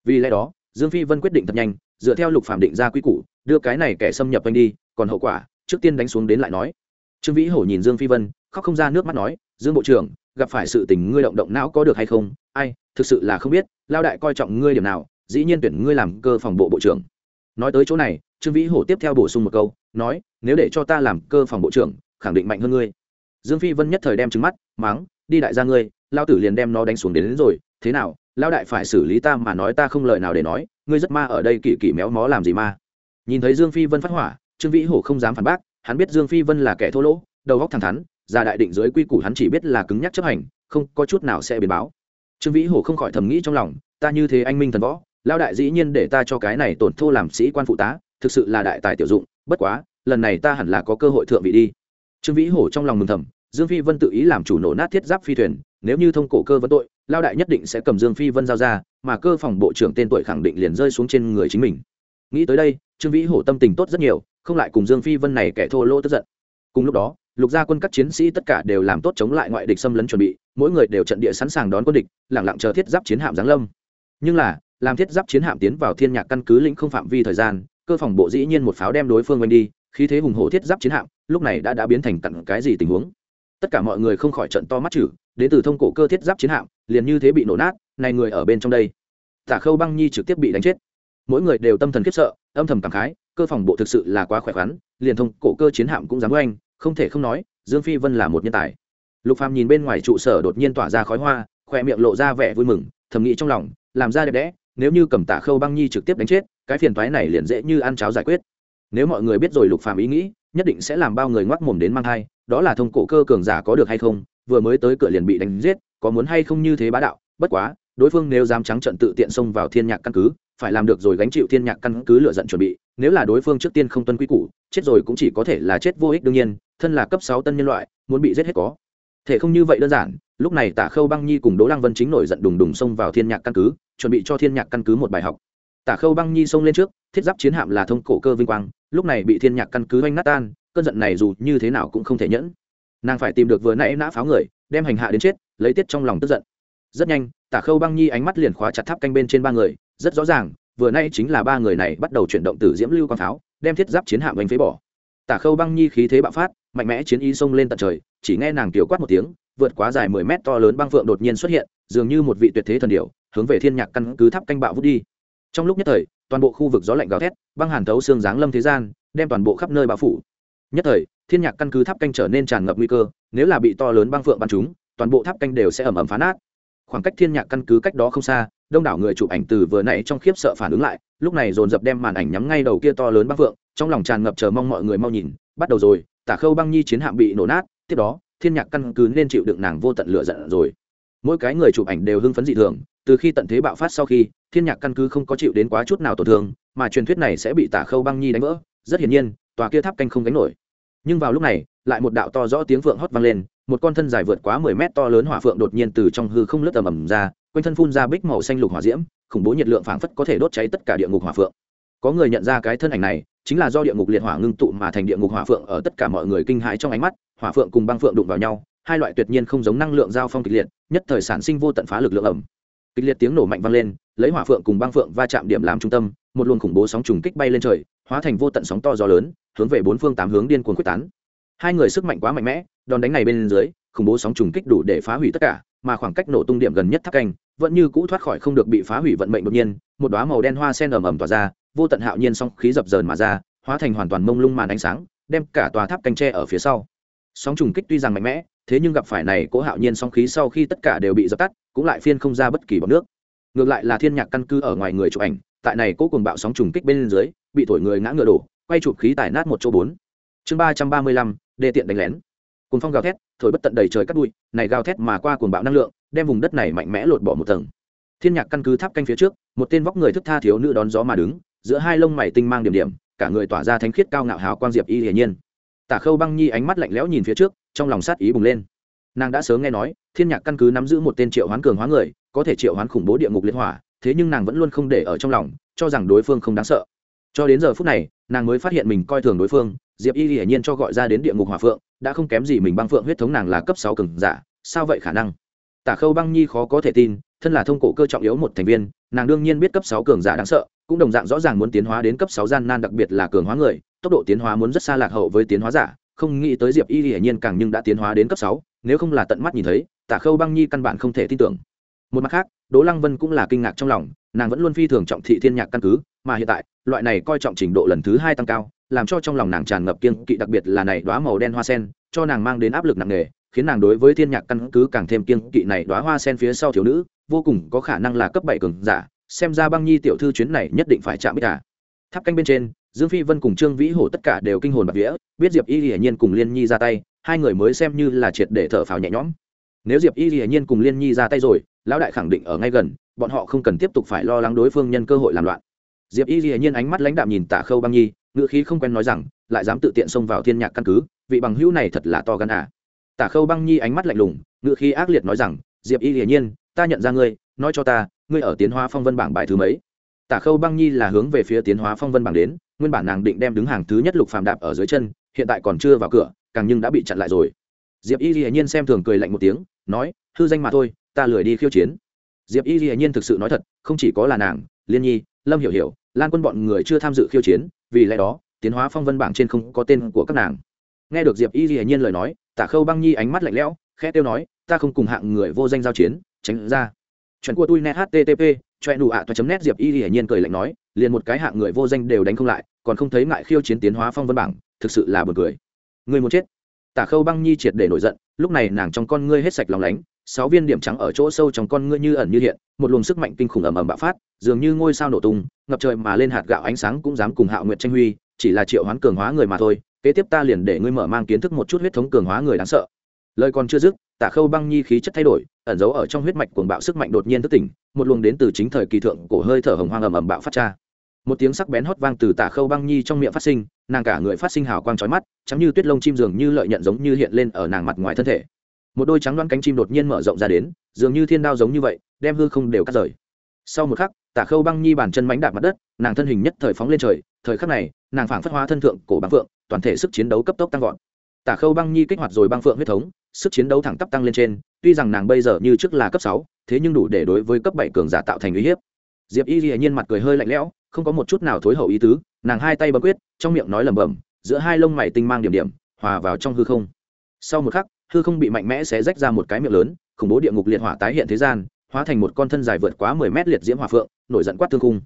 Vì lẽ đó, dương phi vân quyết định thật nhanh, dựa theo lục phạm định ra quy củ, đưa cái này kẻ xâm nhập anh đi, còn hậu quả, trước tiên đánh xuống đến lại nói trương vĩ hổ nhìn dương phi vân khóc không ra nước mắt nói dương bộ trưởng gặp phải sự tình ngươi động động não có được hay không? Ai thực sự là không biết lao đại coi trọng ngươi điểm nào dĩ nhiên tuyển ngươi làm cơ phòng bộ bộ trưởng. Nói tới chỗ này trương vĩ hổ tiếp theo bổ sung một câu nói nếu để cho ta làm cơ phòng bộ trưởng khẳng định mạnh hơn ngươi. Dương phi vân nhất thời đem trứng mắt mắng đi đại gia ngươi lao tử liền đem nó đánh xuống đến, đến rồi thế nào? Lao đại phải xử lý ta mà nói ta không lời nào để nói ngươi rất ma ở đây kỳ kỳ méo mó làm gì ma? Nhìn thấy dương phi vân phát hỏa trương vĩ hổ không dám phản bác hắn biết dương phi vân là kẻ thô lỗ, đầu góc thẳng thắn ra đại định dưới quy củ hắn chỉ biết là cứng nhắc chấp hành, không có chút nào sẽ biến báo. Trương vĩ hổ không khỏi thầm nghĩ trong lòng, ta như thế anh minh thần võ lao đại dĩ nhiên để ta cho cái này tổn thô làm sĩ quan phụ tá, thực sự là đại tài tiểu dụng, bất quá, lần này ta hẳn là có cơ hội thượng vị đi. Trương vĩ hổ trong lòng mừng thầm, dương phi vân tự ý làm chủ nổ nát thiết giáp phi thuyền, nếu như thông cổ cơ vấn tội lao đại nhất định sẽ cầm dương phi vân giao ra, mà cơ phòng bộ trưởng tên tuổi khẳng định liền rơi xuống trên người chính mình. Nghĩ tới đây, trương vĩ hổ tâm tình tốt rất nhiều không lại cùng dương phi vân này kẻ thô lỗ tức giận. Cùng lúc đó, lục gia quân các chiến sĩ tất cả đều làm tốt chống lại ngoại địch xâm lấn chuẩn bị, mỗi người đều trận địa sẵn sàng đón quân địch, lẳng lặng chờ thiết giáp chiến hạm giáng lâm. Nhưng là, làm thiết giáp chiến hạm tiến vào thiên nhạc căn cứ lĩnh không phạm vi thời gian, cơ phòng bộ dĩ nhiên một pháo đem đối phương quanh đi, khí thế hùng hổ thiết giáp chiến hạm, lúc này đã đã biến thành tận cái gì tình huống. Tất cả mọi người không khỏi trận to mắt chử, đến từ thông cổ cơ thiết giáp chiến hạm, liền như thế bị nổ nát, này người ở bên trong đây. Tả khâu băng nhi trực tiếp bị đánh chết. Mỗi người đều tâm thần khiếp sợ, âm thầm cảm khái cơ phòng bộ thực sự là quá khỏe khoắn, liền thông cổ cơ chiến hạm cũng dám oanh, không thể không nói, dương phi vân là một nhân tài. Lục phàm nhìn bên ngoài trụ sở đột nhiên tỏa ra khói hoa khoe miệng lộ ra vẻ vui mừng, thầm nghĩ trong lòng, làm ra đẹp đẽ, nếu như cầm tả khâu băng nhi trực tiếp đánh chết, cái phiền toái này liền dễ như ăn cháo giải quyết. Nếu mọi người biết rồi lục phàm ý nghĩ, nhất định sẽ làm bao người ngoắc mồm đến mang thai, đó là thông cổ cơ cường giả có được hay không, vừa mới tới cửa liền bị đánh giết, có muốn hay không như thế bá đạo, bất quá, đối phương nếu dám trắng trận tự tiện xông vào thiên nhạc căn cứ, phải làm được rồi gánh chịu thiên nhạc căn cứ lựa giận chuẩn bị nếu là đối phương trước tiên không tuân quy củ, chết rồi cũng chỉ có thể là chết vô ích đương nhiên, thân là cấp sáu tân nhân loại, muốn bị giết hết có. Thể không như vậy đơn giản, lúc này tả khâu băng nhi cùng đỗ lăng vân chính nổi giận đùng đùng xông vào thiên nhạc căn cứ, chuẩn bị cho thiên nhạc căn cứ một bài học. Tả khâu băng nhi xông lên trước, thiết giáp chiến hạm là thông cổ cơ vinh quang, lúc này bị thiên nhạc căn cứ oanh nát tan, cơn giận này dù như thế nào cũng không thể nhẫn. Nàng phải tìm được vừa nãy nã pháo người, đem hành hạ đến chết, lấy tiết trong lòng tức giận. Rất nhanh, tả khâu băng nhi ánh mắt liền khóa chặt tháp canh bên trên ba người, rất rõ ràng vừa nay chính là ba người này bắt đầu chuyển động từ diễm lưu quang pháo, đem thiết giáp chiến hạm oanh phế bỏ. Tả khâu băng nhi khí thế bạo phát, mạnh mẽ chiến y xông lên tận trời, chỉ nghe nàng tiểu quát một tiếng, vượt quá dài mười mét to lớn băng phượng đột nhiên xuất hiện, dường như một vị tuyệt thế thần điểu, hướng về thiên nhạc căn cứ tháp canh bạo vút đi. Trong lúc nhất thời, toàn bộ khu vực gió lạnh gào thét, băng hàn thấu xương giáng lâm thế gian, đem toàn bộ khắp nơi bao phủ. Nhất thời, thiên nhạc căn cứ tháp canh trở nên tràn ngập nguy cơ, nếu là bị to lớn băng phượng bắn chúng toàn bộ tháp canh đều sẽ ẩm ẩm phá nát khoảng cách thiên nhạc căn cứ cách đó không xa đông đảo người chụp ảnh từ vừa nãy trong khiếp sợ phản ứng lại lúc này dồn dập đem màn ảnh nhắm ngay đầu kia to lớn băng vượng, trong lòng tràn ngập chờ mong mọi người mau nhìn bắt đầu rồi tả khâu băng nhi chiến hạm bị nổ nát tiếp đó thiên nhạc căn cứ nên chịu đựng nàng vô tận lửa giận rồi. Mỗi cái người chụp ảnh đều hưng phấn dị thường từ khi tận thế bạo phát sau khi thiên nhạc căn cứ không có chịu đến quá chút nào tổn thương mà truyền thuyết này sẽ bị tả khâu băng nhi đánh vỡ rất hiển nhiên tòa kia tháp canh không gánh nổi. Nhưng vào lúc này lại một đạo to rõ tiếng vượng hót vang lên một con thân dài vượt quá mười mét to lớn hỏa phượng đột nhiên từ trong hư không lướt ầm ầm ra, quanh thân phun ra bích màu xanh lục hỏa diễm, khủng bố nhiệt lượng phảng phất có thể đốt cháy tất cả địa ngục hỏa phượng. Có người nhận ra cái thân ảnh này, chính là do địa ngục liệt hỏa ngưng tụ mà thành địa ngục hỏa phượng ở tất cả mọi người kinh hãi trong ánh mắt, hỏa phượng cùng băng phượng đụng vào nhau, hai loại tuyệt nhiên không giống năng lượng giao phong kịch liệt, nhất thời sản sinh vô tận phá lực lượng ẩm kịch liệt tiếng nổ mạnh vang lên, lấy hỏa phượng cùng băng phượng va chạm điểm làm trung tâm, một luồng khủng bố sóng trùng kích bay lên trời, hóa thành vô tận sóng to gió lớn, hướng về bốn phương tám hướng điên cuồng quyết tán hai người sức mạnh quá mạnh mẽ, đòn đánh này bên dưới, khủng bố sóng trùng kích đủ để phá hủy tất cả, mà khoảng cách nổ tung điểm gần nhất tháp canh, vẫn như cũ thoát khỏi không được bị phá hủy vận mệnh đột nhiên, một đoá màu đen hoa sen ầm ầm tỏa ra, vô tận hạo nhiên song khí dập dờn mà ra, hóa thành hoàn toàn mông lung màn ánh sáng, đem cả tòa tháp canh tre ở phía sau. Sóng trùng kích tuy rằng mạnh mẽ, thế nhưng gặp phải này cố hạo nhiên song khí sau khi tất cả đều bị dập tắt, cũng lại phiên không ra bất kỳ bọc nước. Ngược lại là thiên nhạc căn cứ ở ngoài người chụp ảnh, tại này cố cùng bạo sóng trùng kích bên dưới, bị thổi người ngã ngựa đổ, quay chụp khí tải nát một chỗ bốn. Chương ba trăm ba mươi lăm đê tiện đánh lén. Cùng phong gào thét, thổi bất tận đầy trời cắt bụi, này gào thét mà qua cuồng bạo năng lượng, đem vùng đất này mạnh mẽ lột bỏ một tầng. Thiên nhạc căn cứ tháp canh phía trước, một tên vóc người thức tha thiếu nữ đón gió mà đứng, giữa hai lông mày tinh mang điểm điểm, cả người tỏa ra thánh khiết cao ngạo hào quang diệp y hiển nhiên. Tả khâu băng nhi ánh mắt lạnh lẽo nhìn phía trước, trong lòng sát ý bùng lên. Nàng đã sớm nghe nói, thiên nhạc căn cứ nắm giữ một tên triệu hoán cường hóa người, có thể triệu hoán khủng bố địa ngục liên hỏa, thế nhưng nàng vẫn luôn không để ở trong lòng, cho rằng đối phương không đáng sợ. Cho đến giờ phút này, nàng mới phát hiện mình coi thường đối phương diệp y hiển nhiên cho gọi ra đến địa ngục Hòa phượng, đã không kém gì mình băng phượng huyết thống nàng là cấp sáu cường giả, sao vậy khả năng? Tả khâu băng nhi khó có thể tin, thân là thông cổ cơ trọng yếu một thành viên, nàng đương nhiên biết cấp sáu cường giả đáng sợ, cũng đồng dạng rõ ràng muốn tiến hóa đến cấp sáu gian nan đặc biệt là cường hóa người, tốc độ tiến hóa muốn rất xa lạc hậu với tiến hóa giả, không nghĩ tới diệp y hiển nhiên càng nhưng đã tiến hóa đến cấp sáu, nếu không là tận mắt nhìn thấy, tả khâu băng nhi căn bản không thể tin tưởng. Một mặt khác, đỗ lăng vân cũng là kinh ngạc trong lòng, nàng vẫn luôn phi thường trọng thị thiên nhạc căn cứ, mà hiện tại, loại này coi trọng trình độ lần thứ hai tăng cao làm cho trong lòng nàng tràn ngập kiên kỵ, đặc biệt là này đóa màu đen hoa sen, cho nàng mang đến áp lực nặng nề, khiến nàng đối với thiên nhạc căn cứ càng thêm kiên kỵ này đóa hoa sen phía sau thiếu nữ, vô cùng có khả năng là cấp bảy cường giả, xem ra băng nhi tiểu thư chuyến này nhất định phải chạm bích cả tháp canh bên trên, dương phi vân cùng trương vĩ hổ tất cả đều kinh hồn bạc vía, biết diệp y hiển nhiên cùng liên nhi ra tay, hai người mới xem như là triệt để thở phào nhẹ nhõm. Nếu diệp y hiển nhiên cùng liên nhi ra tay rồi, lão đại khẳng định ở ngay gần, bọn họ không cần tiếp tục phải lo lắng đối phương nhân cơ hội làm loạn. Diệp y hiển nhiên ánh mắt lãnh đạm nhìn tả khâu băng nhi ngữ khí không quen nói rằng, lại dám tự tiện xông vào thiên nhạc căn cứ, vị bằng hữu này thật là to gan à. tả khâu băng nhi ánh mắt lạnh lùng, ngữ khí ác liệt nói rằng, diệp y hiển nhiên, ta nhận ra ngươi, nói cho ta, ngươi ở tiến hóa phong vân bảng bài thứ mấy? Tả khâu băng nhi là hướng về phía tiến hóa phong vân bảng đến, nguyên bản nàng định đem đứng hàng thứ nhất lục phàm đạp ở dưới chân, hiện tại còn chưa vào cửa, càng nhưng đã bị chặn lại rồi. Diệp y hiển nhiên xem thường cười lạnh một tiếng, nói, hư danh mà thôi, ta lười đi khiêu chiến. Diệp y hiển nhiên thực sự nói thật, không chỉ có là nàng, liên nhi, lâm hiểu hiểu, lan quân bọn người chưa tham dự khiêu chiến vì lẽ đó, tiến hóa phong vân bảng trên không có tên của các nàng. Nghe được diệp y hiển nhiên lời nói, tả khâu băng nhi ánh mắt lạnh lẽo, khẽ tiêu nói, ta không cùng hạng người vô danh giao chiến, tránh ra. Chuyện của tui net http, choe nụ ạ toa chấm net, diệp y hiển nhiên cười lạnh nói, liền một cái hạng người vô danh đều đánh không lại, còn không thấy ngại khiêu chiến tiến hóa phong vân bảng, thực sự là buồn cười. Người muốn chết. Tả khâu băng nhi triệt để nổi giận, lúc này nàng trong con ngươi hết sạch lòng lánh sáu viên điểm trắng ở chỗ sâu trong con ngươi như ẩn như hiện, một luồng sức mạnh kinh khủng ầm ầm bạo phát, dường như ngôi sao nổ tung, ngập trời mà lên hạt gạo ánh sáng cũng dám cùng hạo nguyệt tranh huy, chỉ là triệu hoán cường hóa người mà thôi, kế tiếp ta liền để ngươi mở mang kiến thức một chút huyết thống cường hóa người đáng sợ. Lời còn chưa dứt, tả khâu băng nhi khí chất thay đổi, ẩn giấu ở trong huyết mạch cuồng bạo sức mạnh đột nhiên thức tỉnh, một luồng đến từ chính thời kỳ thượng cổ hơi thở hồng hoang ầm ầm bạo phát ra. Một tiếng sắc bén hót vang từ tả khâu băng nhi trong miệng phát sinh, nàng cả người phát sinh hào quang trói mắt chắm như tuyết lông chim dường như lợi nhận giống như hiện lên ở nàng mặt ngoài thân thể một đôi trắng đoán cánh chim đột nhiên mở rộng ra đến, dường như thiên đao giống như vậy, đem hư không đều cắt rời. Sau một khắc, tả khâu băng nhi bàn chân mánh đạp mặt đất, nàng thân hình nhất thời phóng lên trời, thời khắc này, nàng phảng phất hóa thân thượng cổ băng phượng, toàn thể sức chiến đấu cấp tốc tăng vọt. Tả khâu băng nhi kích hoạt rồi băng phượng huyết thống, sức chiến đấu thẳng tắp tăng lên trên, tuy rằng nàng bây giờ như trước là cấp sáu, thế nhưng đủ để đối với cấp bảy cường giả tạo thành uy hiếp. Diệp y ghi nhiên mặt cười hơi lạnh lẽo, không có một chút nào thối hậu ý tứ, nàng hai tay bấm quyết, trong miệng nói lẩm bẩm, giữa hai lông mày tinh mang điểm điểm, hòa vào trong hư không. Sau một khắc hư không bị mạnh mẽ xé rách ra một cái miệng lớn, khủng bố địa ngục liệt hỏa tái hiện thế gian, hóa thành một con thân dài vượt quá mười mét liệt diễm hỏa phượng, nổi giận quát thương khung.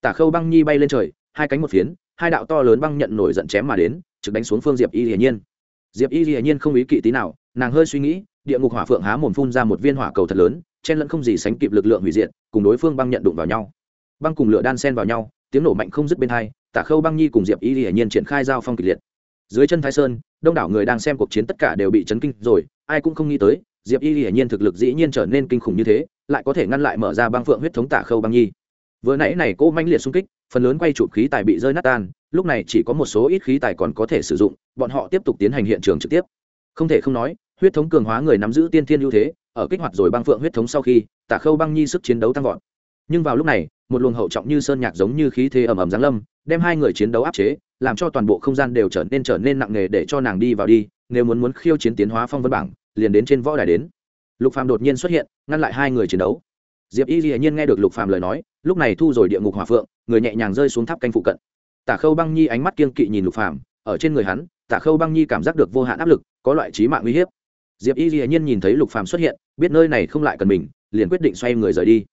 Tả khâu băng nhi bay lên trời, hai cánh một phiến, hai đạo to lớn băng nhận nổi giận chém mà đến, trực đánh xuống phương diệp y hiển nhiên. Diệp y hiển nhiên không ý kỵ tí nào, nàng hơi suy nghĩ, địa ngục hỏa phượng há mồm phun ra một viên hỏa cầu thật lớn, chen lẫn không gì sánh kịp lực lượng hủy diệt, cùng đối phương băng nhận đụng vào nhau. Băng cùng lửa đan sen vào nhau, tiếng nổ mạnh không dứt bên hai, tả khâu băng nhi cùng diệp y hiển nhiên triển khai giao phong kịch liệt dưới chân thái sơn, đông đảo người đang xem cuộc chiến tất cả đều bị chấn kinh rồi, ai cũng không nghĩ tới, diệp y hiển nhiên thực lực dĩ nhiên trở nên kinh khủng như thế, lại có thể ngăn lại mở ra băng phượng huyết thống tả khâu băng nhi. Vừa nãy này cô manh liệt xung kích, phần lớn quay chụp khí tài bị rơi nát tan, lúc này chỉ có một số ít khí tài còn có thể sử dụng, bọn họ tiếp tục tiến hành hiện trường trực tiếp. Không thể không nói, huyết thống cường hóa người nắm giữ tiên thiên ưu thế, ở kích hoạt rồi băng phượng huyết thống sau khi, tả khâu băng nhi sức chiến đấu tăng vọt. Nhưng vào lúc này, một luồng hậu trọng như sơn nhạc giống như khí thế ầm ầm giáng lâm, đem hai người chiến đấu áp chế làm cho toàn bộ không gian đều trở nên trở nên nặng nề để cho nàng đi vào đi, nếu muốn muốn khiêu chiến tiến hóa phong vân bảng, liền đến trên võ đài đến. Lục phàm đột nhiên xuất hiện, ngăn lại hai người chiến đấu. Diệp y hiển nhiên nghe được lục phàm lời nói, lúc này thu rồi địa ngục hỏa phượng, người nhẹ nhàng rơi xuống tháp canh phụ cận. Tả khâu băng nhi ánh mắt kiên kỵ nhìn lục phàm, ở trên người hắn, tả khâu băng nhi cảm giác được vô hạn áp lực, có loại trí mạng uy hiếp. Diệp y hiển nhiên nhìn thấy lục phàm xuất hiện, biết nơi này không lại cần mình, liền quyết định xoay người rời đi.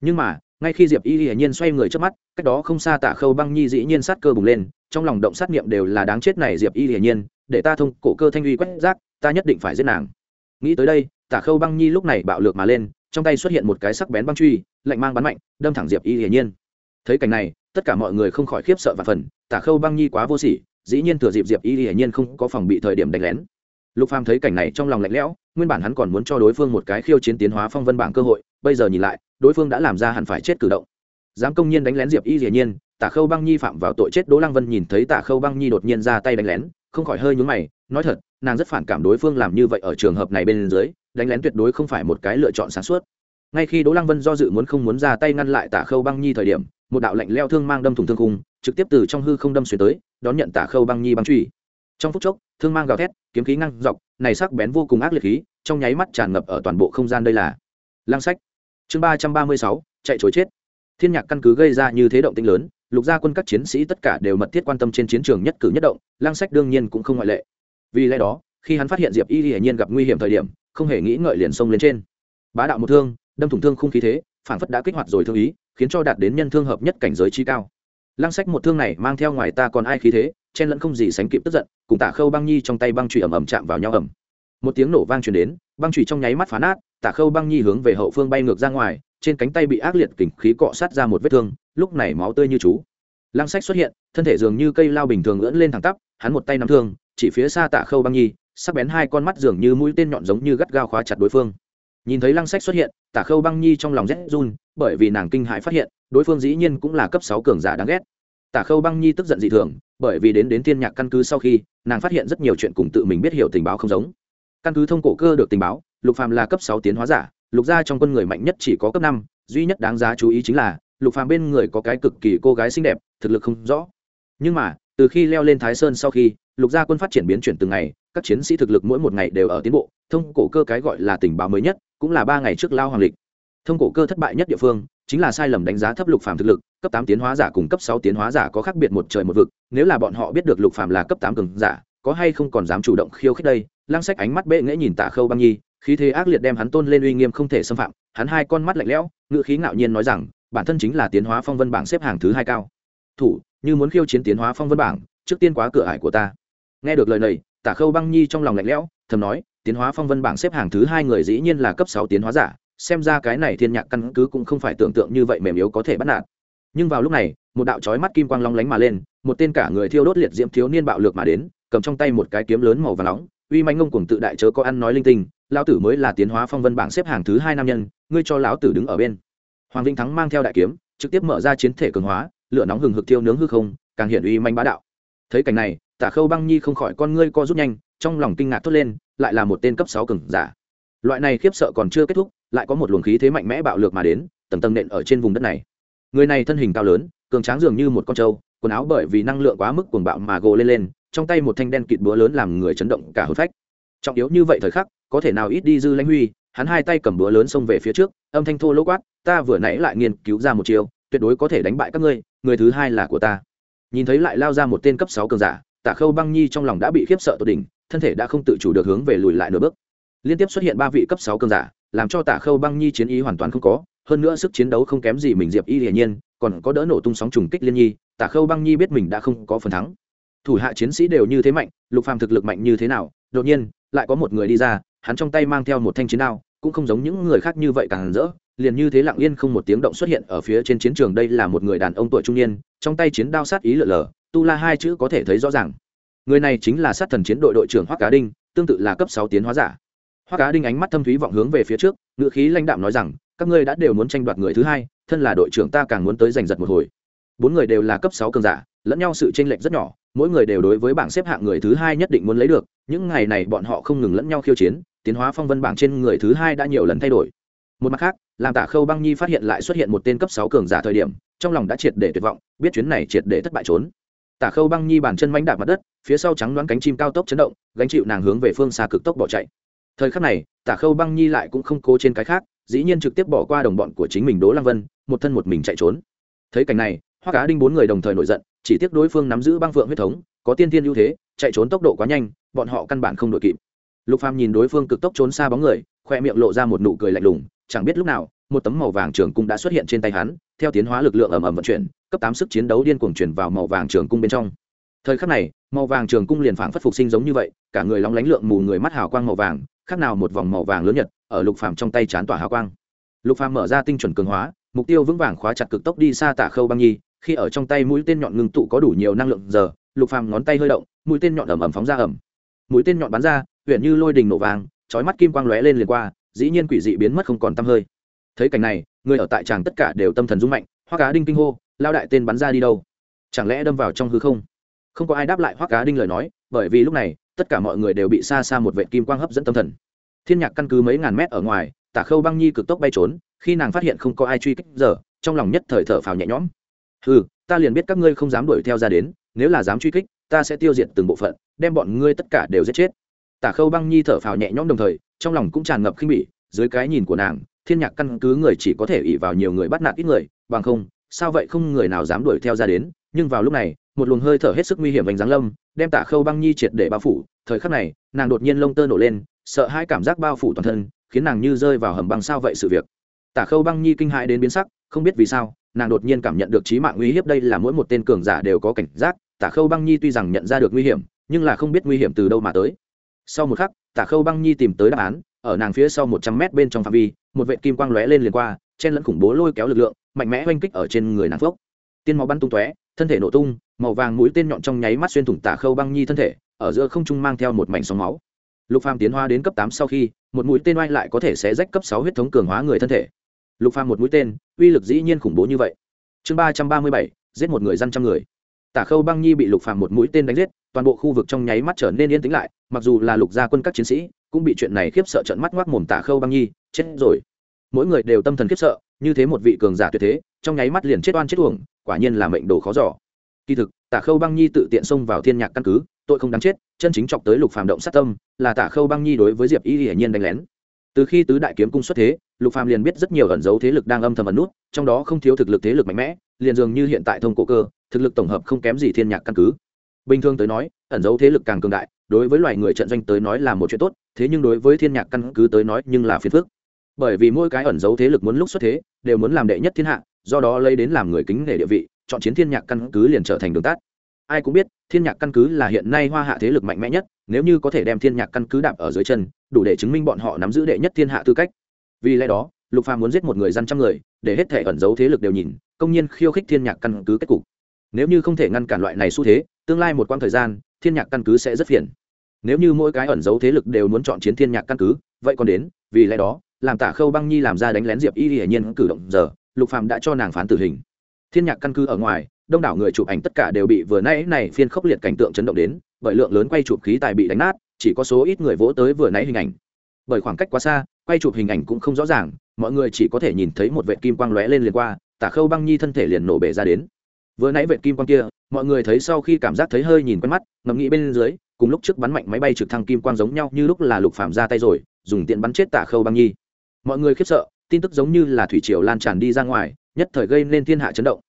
Nhưng mà, ngay khi diệp y hiển nhiên xoay người trước mắt, cách đó không xa tả khâu băng nhi dĩ nhiên sát cơ bùng lên trong lòng động sát niệm đều là đáng chết này diệp y hiển nhiên, để ta thông cổ cơ thanh uy quét rác, ta nhất định phải giết nàng. Nghĩ tới đây, tả khâu băng nhi lúc này bạo lược mà lên, trong tay xuất hiện một cái sắc bén băng truy, lạnh mang bắn mạnh, đâm thẳng diệp y hiển nhiên. Thấy cảnh này, tất cả mọi người không khỏi khiếp sợ và phần, tả khâu băng nhi quá vô sỉ, dĩ nhiên thừa dịp diệp y hiển nhiên không có phòng bị thời điểm đánh lén. Lục phàm thấy cảnh này trong lòng lạnh lẽo, nguyên bản hắn còn muốn cho đối phương một cái khiêu chiến tiến hóa phong vân bảng cơ hội, bây giờ nhìn lại, đối phương đã làm ra hẳn phải chết cử động. Dám công nhiên đánh lén diệp y hiển nhiên tả khâu băng nhi phạm vào tội chết đỗ lăng vân nhìn thấy tả khâu băng nhi đột nhiên ra tay đánh lén, không khỏi hơi nhún mày, nói thật, nàng rất phản cảm đối phương làm như vậy ở trường hợp này bên dưới, đánh lén tuyệt đối không phải một cái lựa chọn sáng suốt. Ngay khi đỗ lăng vân do dự muốn không muốn ra tay ngăn lại tả khâu băng nhi thời điểm, một đạo lạnh leo thương mang đâm thủng thương cung trực tiếp từ trong hư không đâm xuyên tới, đón nhận tả khâu băng nhi băng truy. Trong phút chốc, thương mang gào thét, kiếm khí ngăn dọc, này sắc bén vô cùng ác liệt khí, trong nháy mắt tràn ngập ở toàn bộ không gian đây là lang sách. Chương ba trăm ba mươi sáu, chạy chối chết. Thiên nhạc căn cứ gây ra như thế động tĩnh lớn lục gia quân các chiến sĩ tất cả đều mật thiết quan tâm trên chiến trường nhất cử nhất động, lang sách đương nhiên cũng không ngoại lệ. Vì lẽ đó, khi hắn phát hiện diệp y hiển nhiên gặp nguy hiểm thời điểm, không hề nghĩ ngợi liền xông lên trên. Bá đạo một thương, đâm thủng thương không khí thế phản phất đã kích hoạt rồi thương ý, khiến cho đạt đến nhân thương hợp nhất cảnh giới chi cao. Lang sách một thương này mang theo ngoài ta còn ai khí thế, chen lẫn không gì sánh kịp tức giận, cùng tả khâu băng nhi trong tay băng trụy ẩm ẩm chạm vào nhau ẩm một tiếng nổ vang truyền đến, băng trụy trong nháy mắt phá nát, tả khâu băng nhi hướng về hậu phương bay ngược ra ngoài, trên cánh tay bị ác liệt kình khí cọ sát ra một vết thương lúc này máu tươi như chú. Lăng sách xuất hiện, thân thể dường như cây lao bình thường ưỡn lên thẳng tắp, hắn một tay nắm thương, chỉ phía xa tạ khâu băng nhi, sắc bén hai con mắt dường như mũi tên nhọn giống như gắt gao khóa chặt đối phương. Nhìn thấy lăng sách xuất hiện tả khâu băng nhi trong lòng rét run, bởi vì nàng kinh hãi phát hiện, đối phương dĩ nhiên cũng là cấp sáu cường giả đáng ghét. Tả khâu băng nhi tức giận dị thường, bởi vì đến đến thiên nhạc căn cứ sau khi, nàng phát hiện rất nhiều chuyện cùng tự mình biết hiểu tình báo không giống. Căn cứ thông cổ cơ được tình báo, lục phàm là cấp sáu tiến hóa giả, lục gia trong quân người mạnh nhất chỉ có cấp năm, duy nhất đáng giá chú ý chính là lục phàm bên người có cái cực kỳ cô gái xinh đẹp, thực lực không rõ. Nhưng mà, từ khi leo lên thái sơn sau khi, lục gia quân phát triển biến chuyển từng ngày, các chiến sĩ thực lực mỗi một ngày đều ở tiến bộ, thông cổ cơ cái gọi là tình báo mới nhất, cũng là ba ngày trước lao hoàng lịch. Thông cổ cơ thất bại nhất địa phương, chính là sai lầm đánh giá thấp lục phàm thực lực, cấp tám tiến hóa giả cùng cấp sáu tiến hóa giả có khác biệt một trời một vực, nếu là bọn họ biết được lục phàm là cấp tám cường giả, có hay không còn dám chủ động khiêu khích đây? Lăng sách ánh mắt bệ nghễ nhìn tạ khâu băng nhi, khí thế ác liệt đem hắn tôn lên uy nghiêm không thể xâm phạm, hắn hai con mắt lạnh lẽo ngự khí ngạo nhiên nói rằng bản thân chính là tiến hóa phong vân bảng xếp hàng thứ hai cao. Thủ, như muốn khiêu chiến tiến hóa phong vân bảng, trước tiên quá cửa ải của ta. Nghe được lời này, tả khâu băng nhi trong lòng lạnh lẽo, thầm nói, tiến hóa phong vân bảng xếp hàng thứ hai người dĩ nhiên là cấp sáu tiến hóa giả, xem ra cái này thiên nhạc căn cứ cũng không phải tưởng tượng như vậy mềm yếu có thể bắt nạt. Nhưng vào lúc này, một đạo chói mắt kim quang long lánh mà lên, một tên cả người thiêu đốt liệt diễm thiếu niên bạo lược mà đến, cầm trong tay một cái kiếm lớn màu và nóng, uy manh ngông cuồng tự đại chớ có ăn nói linh tinh, lão tử mới là tiến hóa phong vân bảng xếp hàng thứ hai nam nhân, ngươi cho lão tử đứng ở bên hoàng vinh thắng mang theo đại kiếm, trực tiếp mở ra chiến thể cường hóa, lửa nóng hừng hực thiêu nướng hư không, càng hiện uy manh bá đạo. Thấy cảnh này, tả khâu băng nhi không khỏi con ngươi co rút nhanh, trong lòng kinh ngạc thốt lên, lại là một tên cấp sáu cường giả. Loại này khiếp sợ còn chưa kết thúc, lại có một luồng khí thế mạnh mẽ bạo lược mà đến, tầng tầng nện ở trên vùng đất này. Người này thân hình cao lớn, cường tráng dường như một con trâu, quần áo bởi vì năng lượng quá mức cuồng bạo mà gồ lên lên, trong tay một thanh đen kịt búa lớn làm người chấn động cả hớt phách. Trọng yếu như vậy thời khắc, có thể nào ít đi dư lãnh huy hắn hai tay cầm búa lớn xông về phía trước, âm thanh thô lỗ quát, ta vừa nãy lại nghiên cứu ra một chiều tuyệt đối có thể đánh bại các ngươi, người thứ hai là của ta. Nhìn thấy lại lao ra một tên cấp sáu cường giả, tạ khâu băng nhi trong lòng đã bị khiếp sợ tột đỉnh, thân thể đã không tự chủ được hướng về lùi lại nửa bước. Liên tiếp xuất hiện ba vị cấp sáu cường giả, làm cho tạ khâu băng nhi chiến ý hoàn toàn không có, hơn nữa sức chiến đấu không kém gì mình diệp y hiển nhiên, còn có đỡ nổ tung sóng trùng kích liên nhi, tạ khâu băng nhi biết mình đã không có phần thắng. Thủ hạ chiến sĩ đều như thế mạnh, lục phàm thực lực mạnh như thế nào, đột nhiên, lại có một người đi ra hắn trong tay mang theo một thanh chiến đao, cũng không giống những người khác như vậy càng rỡ, liền như thế lặng yên không một tiếng động xuất hiện ở phía trên chiến trường. Đây là một người đàn ông tuổi trung niên, trong tay chiến đao sát ý lở lở tu la hai chữ có thể thấy rõ ràng. Người này chính là sát thần chiến đội đội trưởng hoắc cá đinh, tương tự là cấp sáu tiến hóa giả. Hoắc cá đinh ánh mắt thâm thúy vọng hướng về phía trước ngự khí lãnh đạm nói rằng, các ngươi đã đều muốn tranh đoạt người thứ hai, thân là đội trưởng ta càng muốn tới giành giật một hồi. Bốn người đều là cấp sáu cường giả, lẫn nhau sự chênh lệch rất nhỏ, mỗi người đều đối với bảng xếp hạng người thứ hai nhất định muốn lấy được, những ngày này bọn họ không ngừng lẫn nhau khiêu chiến tiến hóa phong vân bảng trên người thứ hai đã nhiều lần thay đổi. Một mặt khác, làm tả khâu băng nhi phát hiện lại xuất hiện một tên cấp sáu cường giả thời điểm, trong lòng đã triệt để tuyệt vọng, biết chuyến này triệt để thất bại trốn. Tả khâu băng nhi bàn chân mánh đạp mặt đất, phía sau trắng đoán cánh chim cao tốc chấn động, gánh chịu nàng hướng về phương xa cực tốc bỏ chạy. Thời khắc này tả khâu băng nhi lại cũng không cố trên cái khác, dĩ nhiên trực tiếp bỏ qua đồng bọn của chính mình đỗ lăng vân, một thân một mình chạy trốn. Thấy cảnh này hoa cá đinh bốn người đồng thời nổi giận, chỉ tiếc đối phương nắm giữ băng phượng huyết thống, có tiên tiên ưu thế, chạy trốn tốc độ quá nhanh, bọn họ căn bản không đội kịp lục phàm nhìn đối phương cực tốc trốn xa bóng người, khoe miệng lộ ra một nụ cười lạnh lùng, chẳng biết lúc nào, một tấm màu vàng trường cung đã xuất hiện trên tay hắn, theo tiến hóa lực lượng ầm ầm vận chuyển, cấp tám sức chiến đấu điên cuồng chuyển vào màu vàng trường cung bên trong. Thời khắc này, màu vàng trường cung liền phảng phất phục sinh giống như vậy, cả người lóng lánh lượng mù người mắt hào quang màu vàng, khác nào một vòng màu vàng lớn nhật, ở lục phàm trong tay chán tỏa hào quang. Lục phàm mở ra tinh chuẩn cường hóa, mục tiêu vững vàng khóa chặt cực tốc đi xa tả khâu băng nhi, khi ở trong tay mũi tên nhọn ngưng tụ có đủ nhiều năng lượng giờ, lục phàm ngón tay hơi động, mũi tên nhọn ẩm ẩm phóng ra ầm. Mũi tên nhọn bắn ra huyện như lôi đình nổ vàng trói mắt kim quang lóe lên liền qua, dĩ nhiên quỷ dị biến mất không còn tăm hơi. Thấy cảnh này, người ở tại tràng tất cả đều tâm thần rung mạnh hoa cá đinh kinh hô lao đại tên bắn ra đi đâu? Chẳng lẽ đâm vào trong hư không? Không có ai đáp lại hoa cá đinh lời nói, bởi vì lúc này, tất cả mọi người đều bị xa xa một vệ kim quang hấp dẫn tâm thần. Thiên nhạc căn cứ mấy ngàn mét ở ngoài, tả khâu băng nhi cực tốc bay trốn, khi nàng phát hiện không có ai truy kích giờ, trong lòng nhất thời thở phào nhẹ nhõm. Ừ ta liền biết các ngươi không dám đuổi theo ra đến, nếu là dám truy kích, ta sẽ tiêu diệt từng bộ phận, đem bọn ngươi tất cả đều giết chết tả khâu băng nhi thở phào nhẹ nhõm đồng thời, trong lòng cũng tràn ngập khinh bỉ, dưới cái nhìn của nàng, thiên nhạc căn cứ người chỉ có thể ỉ vào nhiều người bắt nạt ít người, bằng không, sao vậy không người nào dám đuổi theo ra đến, nhưng vào lúc này, một luồng hơi thở hết sức nguy hiểm vành giáng lâm, đem tả khâu băng nhi triệt để bao phủ, thời khắc này, nàng đột nhiên lông tơ nổ lên, sợ hai cảm giác bao phủ toàn thân, khiến nàng như rơi vào hầm băng sao vậy sự việc. Tả khâu băng nhi kinh hãi đến biến sắc, không biết vì sao, nàng đột nhiên cảm nhận được trí mạng nguy hiểm đây là mỗi một tên cường giả đều có cảnh giác, tả khâu băng nhi tuy rằng nhận ra được nguy hiểm, nhưng là không biết nguy hiểm từ đâu mà tới sau một khắc, tả khâu băng nhi tìm tới đáp án, ở nàng phía sau một trăm mét bên trong phạm vi, một vệ kim quang lóe lên liền qua, chen lẫn khủng bố lôi kéo lực lượng, mạnh mẽ oanh kích ở trên người nàng phốc. Tiên máu bắn tung tóe, thân thể nổ tung, màu vàng mũi tên nhọn trong nháy mắt xuyên thủng tả khâu băng nhi thân thể, ở giữa không trung mang theo một mảnh sóng máu. Lục phàm tiến hóa đến cấp tám sau khi, một mũi tên oanh lại có thể sẽ rách cấp sáu huyết thống cường hóa người thân thể. Lục phàm một mũi tên, uy lực dĩ nhiên khủng bố như vậy. Chương ba trăm ba mươi bảy, giết một người dân trăm người. Tả khâu băng nhi bị lục phàm một mũi tên đánh giết toàn bộ khu vực trong nháy mắt trở nên yên tĩnh lại, mặc dù là lục gia quân các chiến sĩ, cũng bị chuyện này khiếp sợ trận mắt ngoác mồm tả khâu băng nhi, chết rồi. Mỗi người đều tâm thần khiếp sợ, như thế một vị cường giả tuyệt thế, trong nháy mắt liền chết oan chết uổng, quả nhiên là mệnh đồ khó giỏ kỳ thực, tả khâu băng nhi tự tiện xông vào thiên nhạc căn cứ, tội không đáng chết, chân chính chọc tới lục phàm động sát tâm, là tả khâu băng nhi đối với diệp y hiển nhiên đánh lén. Từ khi tứ đại kiếm cung xuất thế, lục phàm liền biết rất nhiều ẩn dấu thế lực đang âm thầm ẩn nút, trong đó không thiếu thực lực thế lực mạnh mẽ, liền dường như hiện tại thông cổ cơ, thực lực tổng hợp không kém gì thiên nhạc căn cứ bình thường tới nói, ẩn dấu thế lực càng cường đại, đối với loài người trận doanh tới nói là một chuyện tốt, thế nhưng đối với thiên nhạc căn cứ tới nói nhưng là phiền phức. Bởi vì mỗi cái ẩn dấu thế lực muốn lúc xuất thế, đều muốn làm đệ nhất thiên hạ, do đó lấy đến làm người kính nể địa vị, chọn chiến thiên nhạc căn cứ liền trở thành đường tắt. Ai cũng biết, thiên nhạc căn cứ là hiện nay hoa hạ thế lực mạnh mẽ nhất, nếu như có thể đem thiên nhạc căn cứ đạp ở dưới chân, đủ để chứng minh bọn họ nắm giữ đệ nhất thiên hạ tư cách. Vì lẽ đó, lục phàm muốn giết một người dân trăm người, để hết thể ẩn giấu thế lực đều nhìn, công nhiên khiêu khích thiên nhạc căn cứ kết cục. Nếu như không thể ngăn cản loại này xu thế tương lai một quãng thời gian, thiên nhạc căn cứ sẽ rất phiền. Nếu như mỗi cái ẩn giấu thế lực đều muốn chọn chiến thiên nhạc căn cứ, vậy còn đến, vì lẽ đó, làm tạ khâu băng nhi làm ra đánh lén diệp y hiển nhiên cử động giờ, lục phàm đã cho nàng phán tử hình. Thiên nhạc căn cứ ở ngoài, đông đảo người chụp ảnh tất cả đều bị vừa nãy này phiên khốc liệt cảnh tượng chấn động đến, bởi lượng lớn quay chụp khí tài bị đánh nát, chỉ có số ít người vỗ tới vừa nãy hình ảnh. Bởi khoảng cách quá xa, quay chụp hình ảnh cũng không rõ ràng, mọi người chỉ có thể nhìn thấy một vệ kim quang lóe lên liền qua, tả khâu băng nhi thân thể liền nổ bể ra đến vừa nãy vệt kim quang kia, mọi người thấy sau khi cảm giác thấy hơi nhìn quen mắt, ngẫm nghĩ bên dưới, cùng lúc trước bắn mạnh máy bay trực thăng kim quang giống nhau như lúc là lục phạm ra tay rồi, dùng tiện bắn chết tả khâu băng nhi. Mọi người khiếp sợ, tin tức giống như là thủy triều lan tràn đi ra ngoài, nhất thời gây nên thiên hạ chấn động.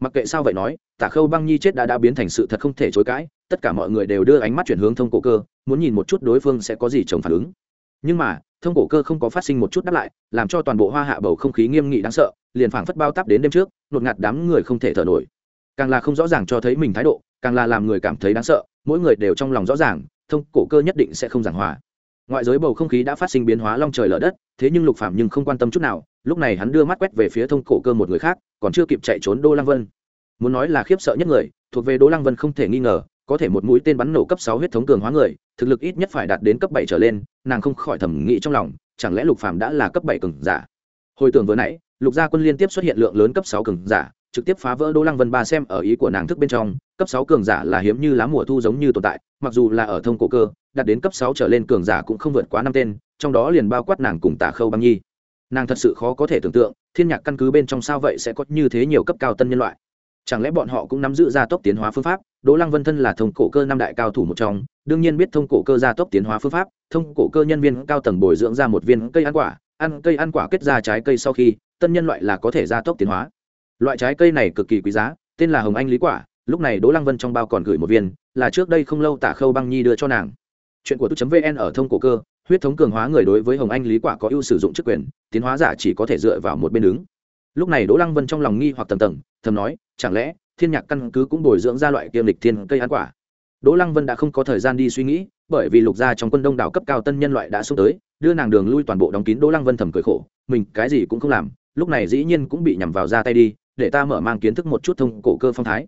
Mặc kệ sao vậy nói, tả khâu băng nhi chết đã đã biến thành sự thật không thể chối cãi, tất cả mọi người đều đưa ánh mắt chuyển hướng thông cổ cơ, muốn nhìn một chút đối phương sẽ có gì chống phản ứng. Nhưng mà, thông cổ cơ không có phát sinh một chút đáp lại, làm cho toàn bộ hoa hạ bầu không khí nghiêm nghị đáng sợ, liền phảng phất bao tắp đến đêm trước, nột ngạt đám người không thể thở nổi càng là không rõ ràng cho thấy mình thái độ, càng là làm người cảm thấy đáng sợ, mỗi người đều trong lòng rõ ràng, thông cổ cơ nhất định sẽ không giảng hòa. Ngoại giới bầu không khí đã phát sinh biến hóa long trời lở đất, thế nhưng lục phạm nhưng không quan tâm chút nào, lúc này hắn đưa mắt quét về phía thông cổ cơ một người khác, còn chưa kịp chạy trốn đô lăng vân. Muốn nói là khiếp sợ nhất người, thuộc về đô lăng vân không thể nghi ngờ, có thể một mũi tên bắn nổ cấp sáu huyết thống cường hóa người, thực lực ít nhất phải đạt đến cấp bảy trở lên, nàng không khỏi thẩm nghĩ trong lòng, chẳng lẽ lục phạm đã là cấp bảy cường giả? Hồi tưởng vừa nãy, lục gia quân liên tiếp xuất hiện lượng lớn cấp sáu cường giả trực tiếp phá vỡ Đỗ lăng vân ba xem ở ý của nàng thức bên trong, cấp sáu cường giả là hiếm như lá mùa thu giống như tồn tại, mặc dù là ở thông cổ cơ, đạt đến cấp sáu trở lên cường giả cũng không vượt quá năm tên, trong đó liền bao quát nàng cùng tả khâu băng nhi. Nàng thật sự khó có thể tưởng tượng, thiên nhạc căn cứ bên trong sao vậy sẽ có như thế nhiều cấp cao tân nhân loại. Chẳng lẽ bọn họ cũng nắm giữ gia tốc tiến hóa phương pháp? Đỗ lăng vân thân là thông cổ cơ năm đại cao thủ một trong, đương nhiên biết thông cổ cơ gia tốc tiến hóa phương pháp, thông cổ cơ nhân viên cao tầng bồi dưỡng ra một viên cây ăn quả, ăn cây ăn quả kết ra trái cây sau khi, tân nhân loại là có thể gia tốc tiến hóa loại trái cây này cực kỳ quý giá, tên là hồng anh lý quả, lúc này đỗ lăng vân trong bao còn gửi một viên, là trước đây không lâu tả khâu băng nhi đưa cho nàng. Chuyện của tu vn ở thông cổ cơ, huyết thống cường hóa người đối với hồng anh lý quả có ưu sử dụng chức quyền, tiến hóa giả chỉ có thể dựa vào một bên đứng. Lúc này đỗ lăng vân trong lòng nghi hoặc tầm tầng, thầm nói, chẳng lẽ, thiên nhạc căn cứ cũng bồi dưỡng ra loại kiêm lịch thiên cây ăn quả? Đỗ lăng vân đã không có thời gian đi suy nghĩ, bởi vì lục gia trong quân đông đảo cấp cao tân nhân loại đã xuống tới, đưa nàng đường lui toàn bộ đóng kín, đỗ lăng vân thầm cười khổ, mình cái gì cũng không làm, lúc này dĩ nhiên cũng bị nhằm vào ra tay đi để ta mở mang kiến thức một chút thông cổ cơ phong thái.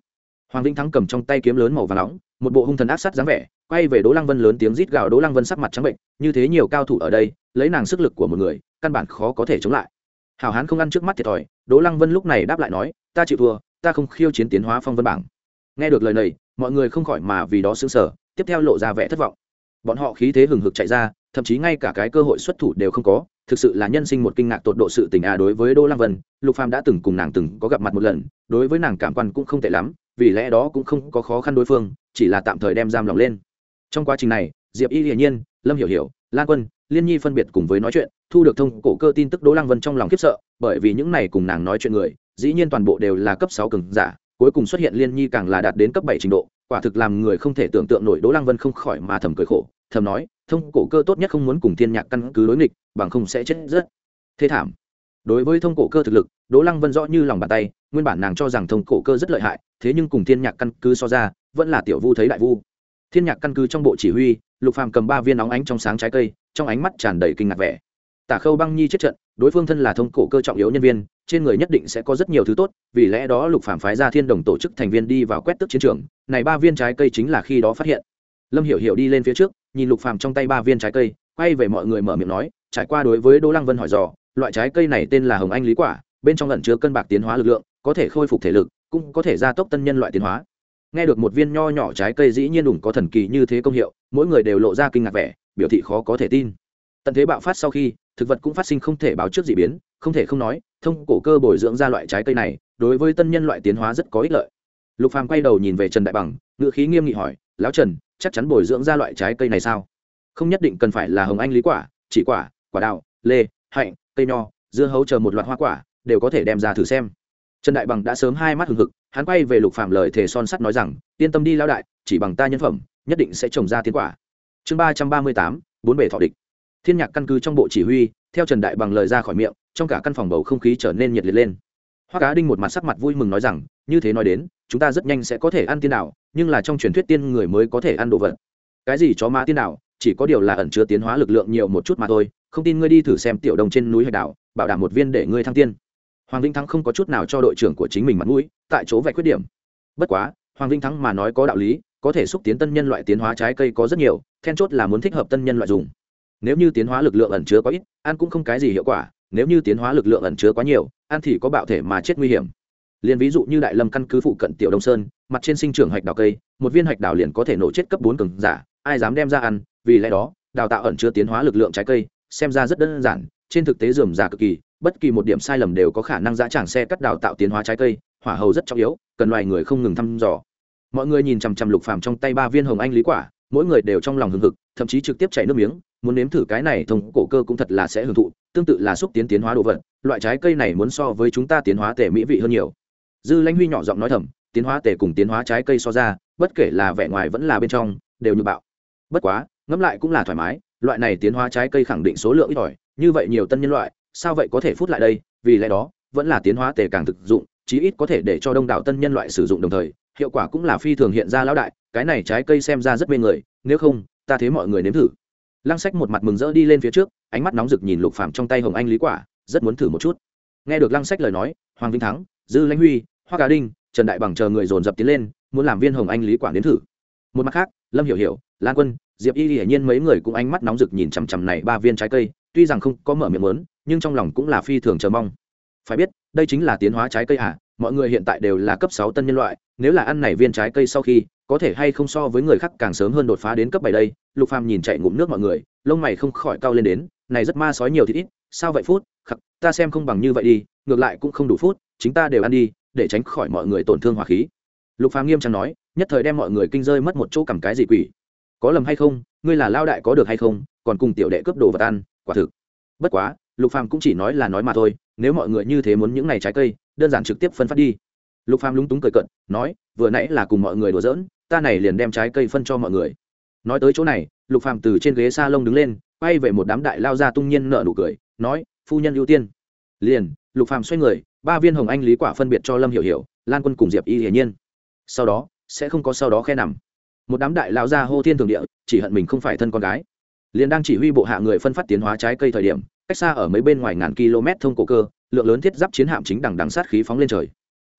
Hoàng vĩnh thắng cầm trong tay kiếm lớn màu và nóng, một bộ hung thần ác sát dáng vẻ, quay về đỗ lăng vân lớn tiếng rít gào, đỗ lăng vân sắc mặt trắng bệnh, như thế nhiều cao thủ ở đây, lấy nàng sức lực của một người, căn bản khó có thể chống lại. Hảo hán không ăn trước mắt thiệt thòi, đỗ lăng vân lúc này đáp lại nói, ta chịu thua, ta không khiêu chiến tiến hóa phong vân bảng. Nghe được lời này, mọi người không khỏi mà vì đó xứng sở tiếp theo lộ ra vẻ thất vọng. Bọn họ khí thế hừng hực chạy ra, thậm chí ngay cả cái cơ hội xuất thủ đều không có thực sự là nhân sinh một kinh ngạc tột độ sự tình à đối với đỗ lăng vân, lục phàm đã từng cùng nàng từng có gặp mặt một lần, đối với nàng cảm quan cũng không tệ lắm, vì lẽ đó cũng không có khó khăn đối phương, chỉ là tạm thời đem giam lòng lên. Trong quá trình này, diệp y hiển nhiên, lâm hiểu hiểu, lan quân, liên nhi phân biệt cùng với nói chuyện, thu được thông cổ cơ tin tức đỗ lăng vân trong lòng khiếp sợ, bởi vì những này cùng nàng nói chuyện người, dĩ nhiên toàn bộ đều là cấp sáu cường giả, cuối cùng xuất hiện liên nhi càng là đạt đến cấp bảy trình độ, quả thực làm người không thể tưởng tượng nổi đỗ lăng vân không khỏi mà thầm cười khổ, thầm nói thông cổ cơ tốt nhất không muốn cùng thiên nhạc căn cứ đối nghịch, bằng không sẽ chết rất thế thảm. Đối với thông cổ cơ thực lực, đỗ lăng vân rõ như lòng bàn tay, nguyên bản nàng cho rằng thông cổ cơ rất lợi hại, thế nhưng cùng thiên nhạc căn cứ so ra, vẫn là tiểu vu thấy đại vu. Thiên nhạc căn cứ trong bộ chỉ huy, lục phàm cầm ba viên óng ánh trong sáng trái cây, trong ánh mắt tràn đầy kinh ngạc vẻ. Tả khâu băng nhi chết trận, đối phương thân là thông cổ cơ trọng yếu nhân viên, trên người nhất định sẽ có rất nhiều thứ tốt, vì lẽ đó lục phàm phái ra thiên đồng tổ chức thành viên đi vào quét tức chiến trường, này ba viên trái cây chính là khi đó phát hiện. Lâm hiểu hiểu đi lên phía trước nhìn lục phàm trong tay ba viên trái cây, quay về mọi người mở miệng nói, trải qua đối với đỗ lăng vân hỏi dò, loại trái cây này tên là hồng anh lý quả, bên trong ẩn chứa cân bạc tiến hóa lực lượng, có thể khôi phục thể lực, cũng có thể gia tốc tân nhân loại tiến hóa. Nghe được một viên nho nhỏ trái cây dĩ nhiên đủng có thần kỳ như thế công hiệu, mỗi người đều lộ ra kinh ngạc vẻ, biểu thị khó có thể tin. Tận thế bạo phát sau khi, thực vật cũng phát sinh không thể báo trước d ị biến, không thể không nói, thông cổ cơ bồi dưỡng ra loại trái cây này, đối với tân nhân loại tiến hóa rất có ích lợi. Lục phàm quay đầu nhìn về trần đại bằng ngự khí nghiêm nghị hỏi lão trần, chắc chắn bồi dưỡng ra loại trái cây này sao? Không nhất định cần phải là hồng anh lý quả, chỉ quả quả đào, lê, hạnh, cây nho, dưa hấu chờ một loạt hoa quả, đều có thể đem ra thử xem. Trần đại bằng đã sớm hai mắt hừng hực, hắn quay về lục phạm lời thề son sắt nói rằng, yên tâm đi lão đại, chỉ bằng ta nhân phẩm, nhất định sẽ trồng ra tiến quả. Chương ba trăm ba mươi tám, bốn bể thọ địch. Thiên nhạc căn cứ trong bộ chỉ huy, theo trần đại bằng lời ra khỏi miệng, trong cả căn phòng bầu không khí trở nên nhiệt liệt lên. Hoa cá đinh một mặt sắc mặt vui mừng nói rằng, như thế nói đến, chúng ta rất nhanh sẽ có thể ăn tiên đảo nhưng là trong truyền thuyết tiên người mới có thể ăn đồ vật. Cái gì chó ma tiên đảo chỉ có điều là ẩn chứa tiến hóa lực lượng nhiều một chút mà thôi, không tin ngươi đi thử xem tiểu đồng trên núi hạch đảo bảo đảm một viên để ngươi thăng tiên. Hoàng vĩnh thắng không có chút nào cho đội trưởng của chính mình mặt mũi, tại chỗ vạch khuyết điểm. Bất quá, hoàng vĩnh thắng mà nói có đạo lý, có thể xúc tiến tân nhân loại tiến hóa trái cây có rất nhiều, then chốt là muốn thích hợp tân nhân loại dùng. Nếu như tiến hóa lực lượng ẩn chứa có ít, ăn cũng không cái gì hiệu quả, nếu như tiến hóa lực lượng ẩn chứa quá nhiều, ăn thì có bạo thể mà chết nguy hiểm. Liền ví dụ như đại lâm căn cứ phụ cận tiểu đông sơn mặt trên sinh trưởng hạch đào cây, một viên hạch đào liền có thể nổ chết cấp bốn cường giả, ai dám đem ra ăn, vì lẽ đó, đào tạo ẩn chứa tiến hóa lực lượng trái cây, xem ra rất đơn giản, trên thực tế dườm già cực kỳ, bất kỳ một điểm sai lầm đều có khả năng dã tràng xe cắt đào tạo tiến hóa trái cây, hỏa hầu rất trọng yếu, cần loài người không ngừng thăm dò. Mọi người nhìn chằm chằm lục phàm trong tay ba viên hồng anh lý quả, mỗi người đều trong lòng hừng hực, thậm chí trực tiếp chảy nước miếng, muốn nếm thử cái này thông cổ cơ cũng thật là sẽ hưởng thụ, tương tự là xúc tiến tiến hóa đồ vật, loại trái cây này muốn so với chúng ta tiến hóa tể mỹ vị hơn nhiều. Dư lãnh huy nhỏ giọng nói thầm tiến hóa tề cùng tiến hóa trái cây so ra, bất kể là vẻ ngoài vẫn là bên trong, đều như bạo. Bất quá, ngẫm lại cũng là thoải mái, loại này tiến hóa trái cây khẳng định số lượng ít ỏi, như vậy nhiều tân nhân loại, sao vậy có thể phút lại đây, vì lẽ đó, vẫn là tiến hóa tề càng thực dụng, chí ít có thể để cho đông đảo tân nhân loại sử dụng đồng thời, hiệu quả cũng là phi thường hiện ra lão đại, cái này trái cây xem ra rất mê người, nếu không, ta thế mọi người nếm thử. Lăng sách một mặt mừng rỡ đi lên phía trước, ánh mắt nóng rực nhìn lục phàm trong tay hồng anh lý quả, rất muốn thử một chút. Nghe được lăng sách lời nói, hoàng vinh thắng, dư lãnh huy, hoa cá đinh trần đại bằng chờ người dồn dập tiến lên, muốn làm viên hồng anh lý Quảng đến thử. Một mặt khác, lâm hiểu hiểu, lan quân, diệp y hiển nhiên mấy người cũng ánh mắt nóng rực nhìn chằm chằm này ba viên trái cây, tuy rằng không có mở miệng lớn, nhưng trong lòng cũng là phi thường chờ mong. Phải biết, đây chính là tiến hóa trái cây à mọi người hiện tại đều là cấp sáu tân nhân loại, nếu là ăn này viên trái cây sau khi, có thể hay không so với người khác càng sớm hơn đột phá đến cấp bảy đây? Lục phàm nhìn chạy ngụm nước mọi người, lông mày không khỏi cao lên đến, này rất ma sói nhiều thì ít, sao vậy phút? Khắc, ta xem không bằng như vậy đi, ngược lại cũng không đủ phút, chính ta đều ăn đi để tránh khỏi mọi người tổn thương hỏa khí. Lục phàm nghiêm trang nói, nhất thời đem mọi người kinh rơi mất một chỗ cầm cái gì quỷ. Có lầm hay không, ngươi là lao đại có được hay không, còn cùng tiểu đệ cướp đồ vật ăn, quả thực. Bất quá, lục phàm cũng chỉ nói là nói mà thôi, nếu mọi người như thế muốn những này trái cây, đơn giản trực tiếp phân phát đi. Lục phàm lúng túng cười cận nói, vừa nãy là cùng mọi người đùa giỡn, ta này liền đem trái cây phân cho mọi người. Nói tới chỗ này, lục phàm từ trên ghế sa lông đứng lên, quay về một đám đại lao ra tung nhiên nợ nụ cười, nói, phu nhân ưu tiên. Liền, lục phàm xoay người ba viên hồng anh lý quả phân biệt cho lâm hiểu hiểu lan quân cùng diệp y hiển nhiên sau đó sẽ không có sau đó khe nằm một đám đại lao ra hô thiên thường địa chỉ hận mình không phải thân con gái liền đang chỉ huy bộ hạ người phân phát tiến hóa trái cây thời điểm cách xa ở mấy bên ngoài ngàn km thông cổ cơ lượng lớn thiết giáp chiến hạm chính đằng đằng sát khí phóng lên trời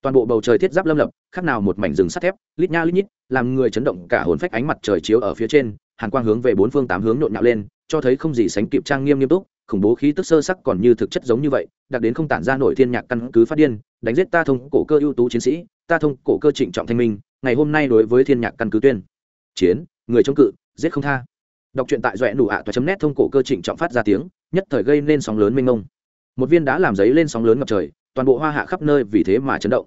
toàn bộ bầu trời thiết giáp lâm lập khác nào một mảnh rừng sắt thép lít nha lít nhít làm người chấn động cả hồn phách ánh mặt trời chiếu ở phía trên hàn quang hướng về bốn phương tám hướng nhộn nhạo lên cho thấy không gì sánh kịp trang nghiêm nghiêm túc khủng bố khí tức sơ sắc còn như thực chất giống như vậy, đặc đến không tản ra nổi thiên nhạc căn cứ phát điên, đánh giết ta thông cổ cơ ưu tú chiến sĩ, ta thông cổ cơ trịnh trọng thanh minh, ngày hôm nay đối với thiên nhạc căn cứ tuyên. Chiến, người chống cự, giết không tha. Đọc truyện tại doẹ nụ ạ toa chấm nét thông cổ cơ trịnh trọng phát ra tiếng, nhất thời gây nên sóng lớn mênh mông. Một viên đá làm giấy lên sóng lớn ngập trời, toàn bộ hoa hạ khắp nơi vì thế mà chấn động.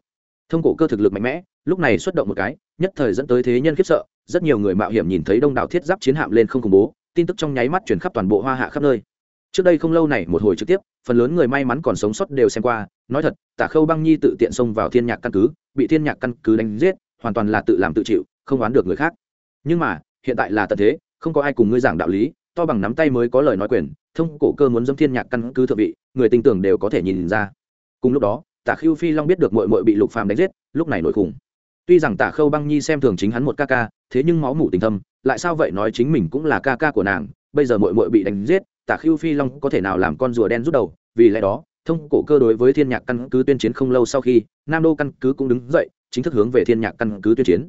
Thông cổ cơ thực lực mạnh mẽ, lúc này xuất động một cái, nhất thời dẫn tới thế nhân khiếp sợ, rất nhiều người mạo hiểm nhìn thấy đông đảo thiết giáp chiến hạm lên không khủng bố, tin tức trong nháy mắt chuyển khắp toàn bộ hoa hạ khắp nơi trước đây không lâu này, một hồi trực tiếp, phần lớn người may mắn còn sống sót đều xem qua. Nói thật, tả khâu băng nhi tự tiện xông vào thiên nhạc căn cứ, bị thiên nhạc căn cứ đánh giết, hoàn toàn là tự làm tự chịu, không oán được người khác. Nhưng mà, hiện tại là tận thế, không có ai cùng ngươi giảng đạo lý, to bằng nắm tay mới có lời nói quyền, thông cổ cơ muốn dâm thiên nhạc căn cứ thượng vị, người tin tưởng đều có thể nhìn ra. Cùng lúc đó, tả khưu phi long biết được mội mội bị lục phàm đánh giết, lúc này nổi khủng. Tuy rằng tả khâu băng nhi xem thường chính hắn một ca ca, thế nhưng máu mủ tình thâm, lại sao vậy nói chính mình cũng là ca ca của nàng bây giờ mội mội bị đánh giết, tả khưu phi long có thể nào làm con rùa đen rút đầu? Vì lẽ đó, thông cổ cơ đối với thiên nhạc căn cứ tuyên chiến không lâu sau khi, nam đô căn cứ cũng đứng dậy, chính thức hướng về thiên nhạc căn cứ tuyên chiến.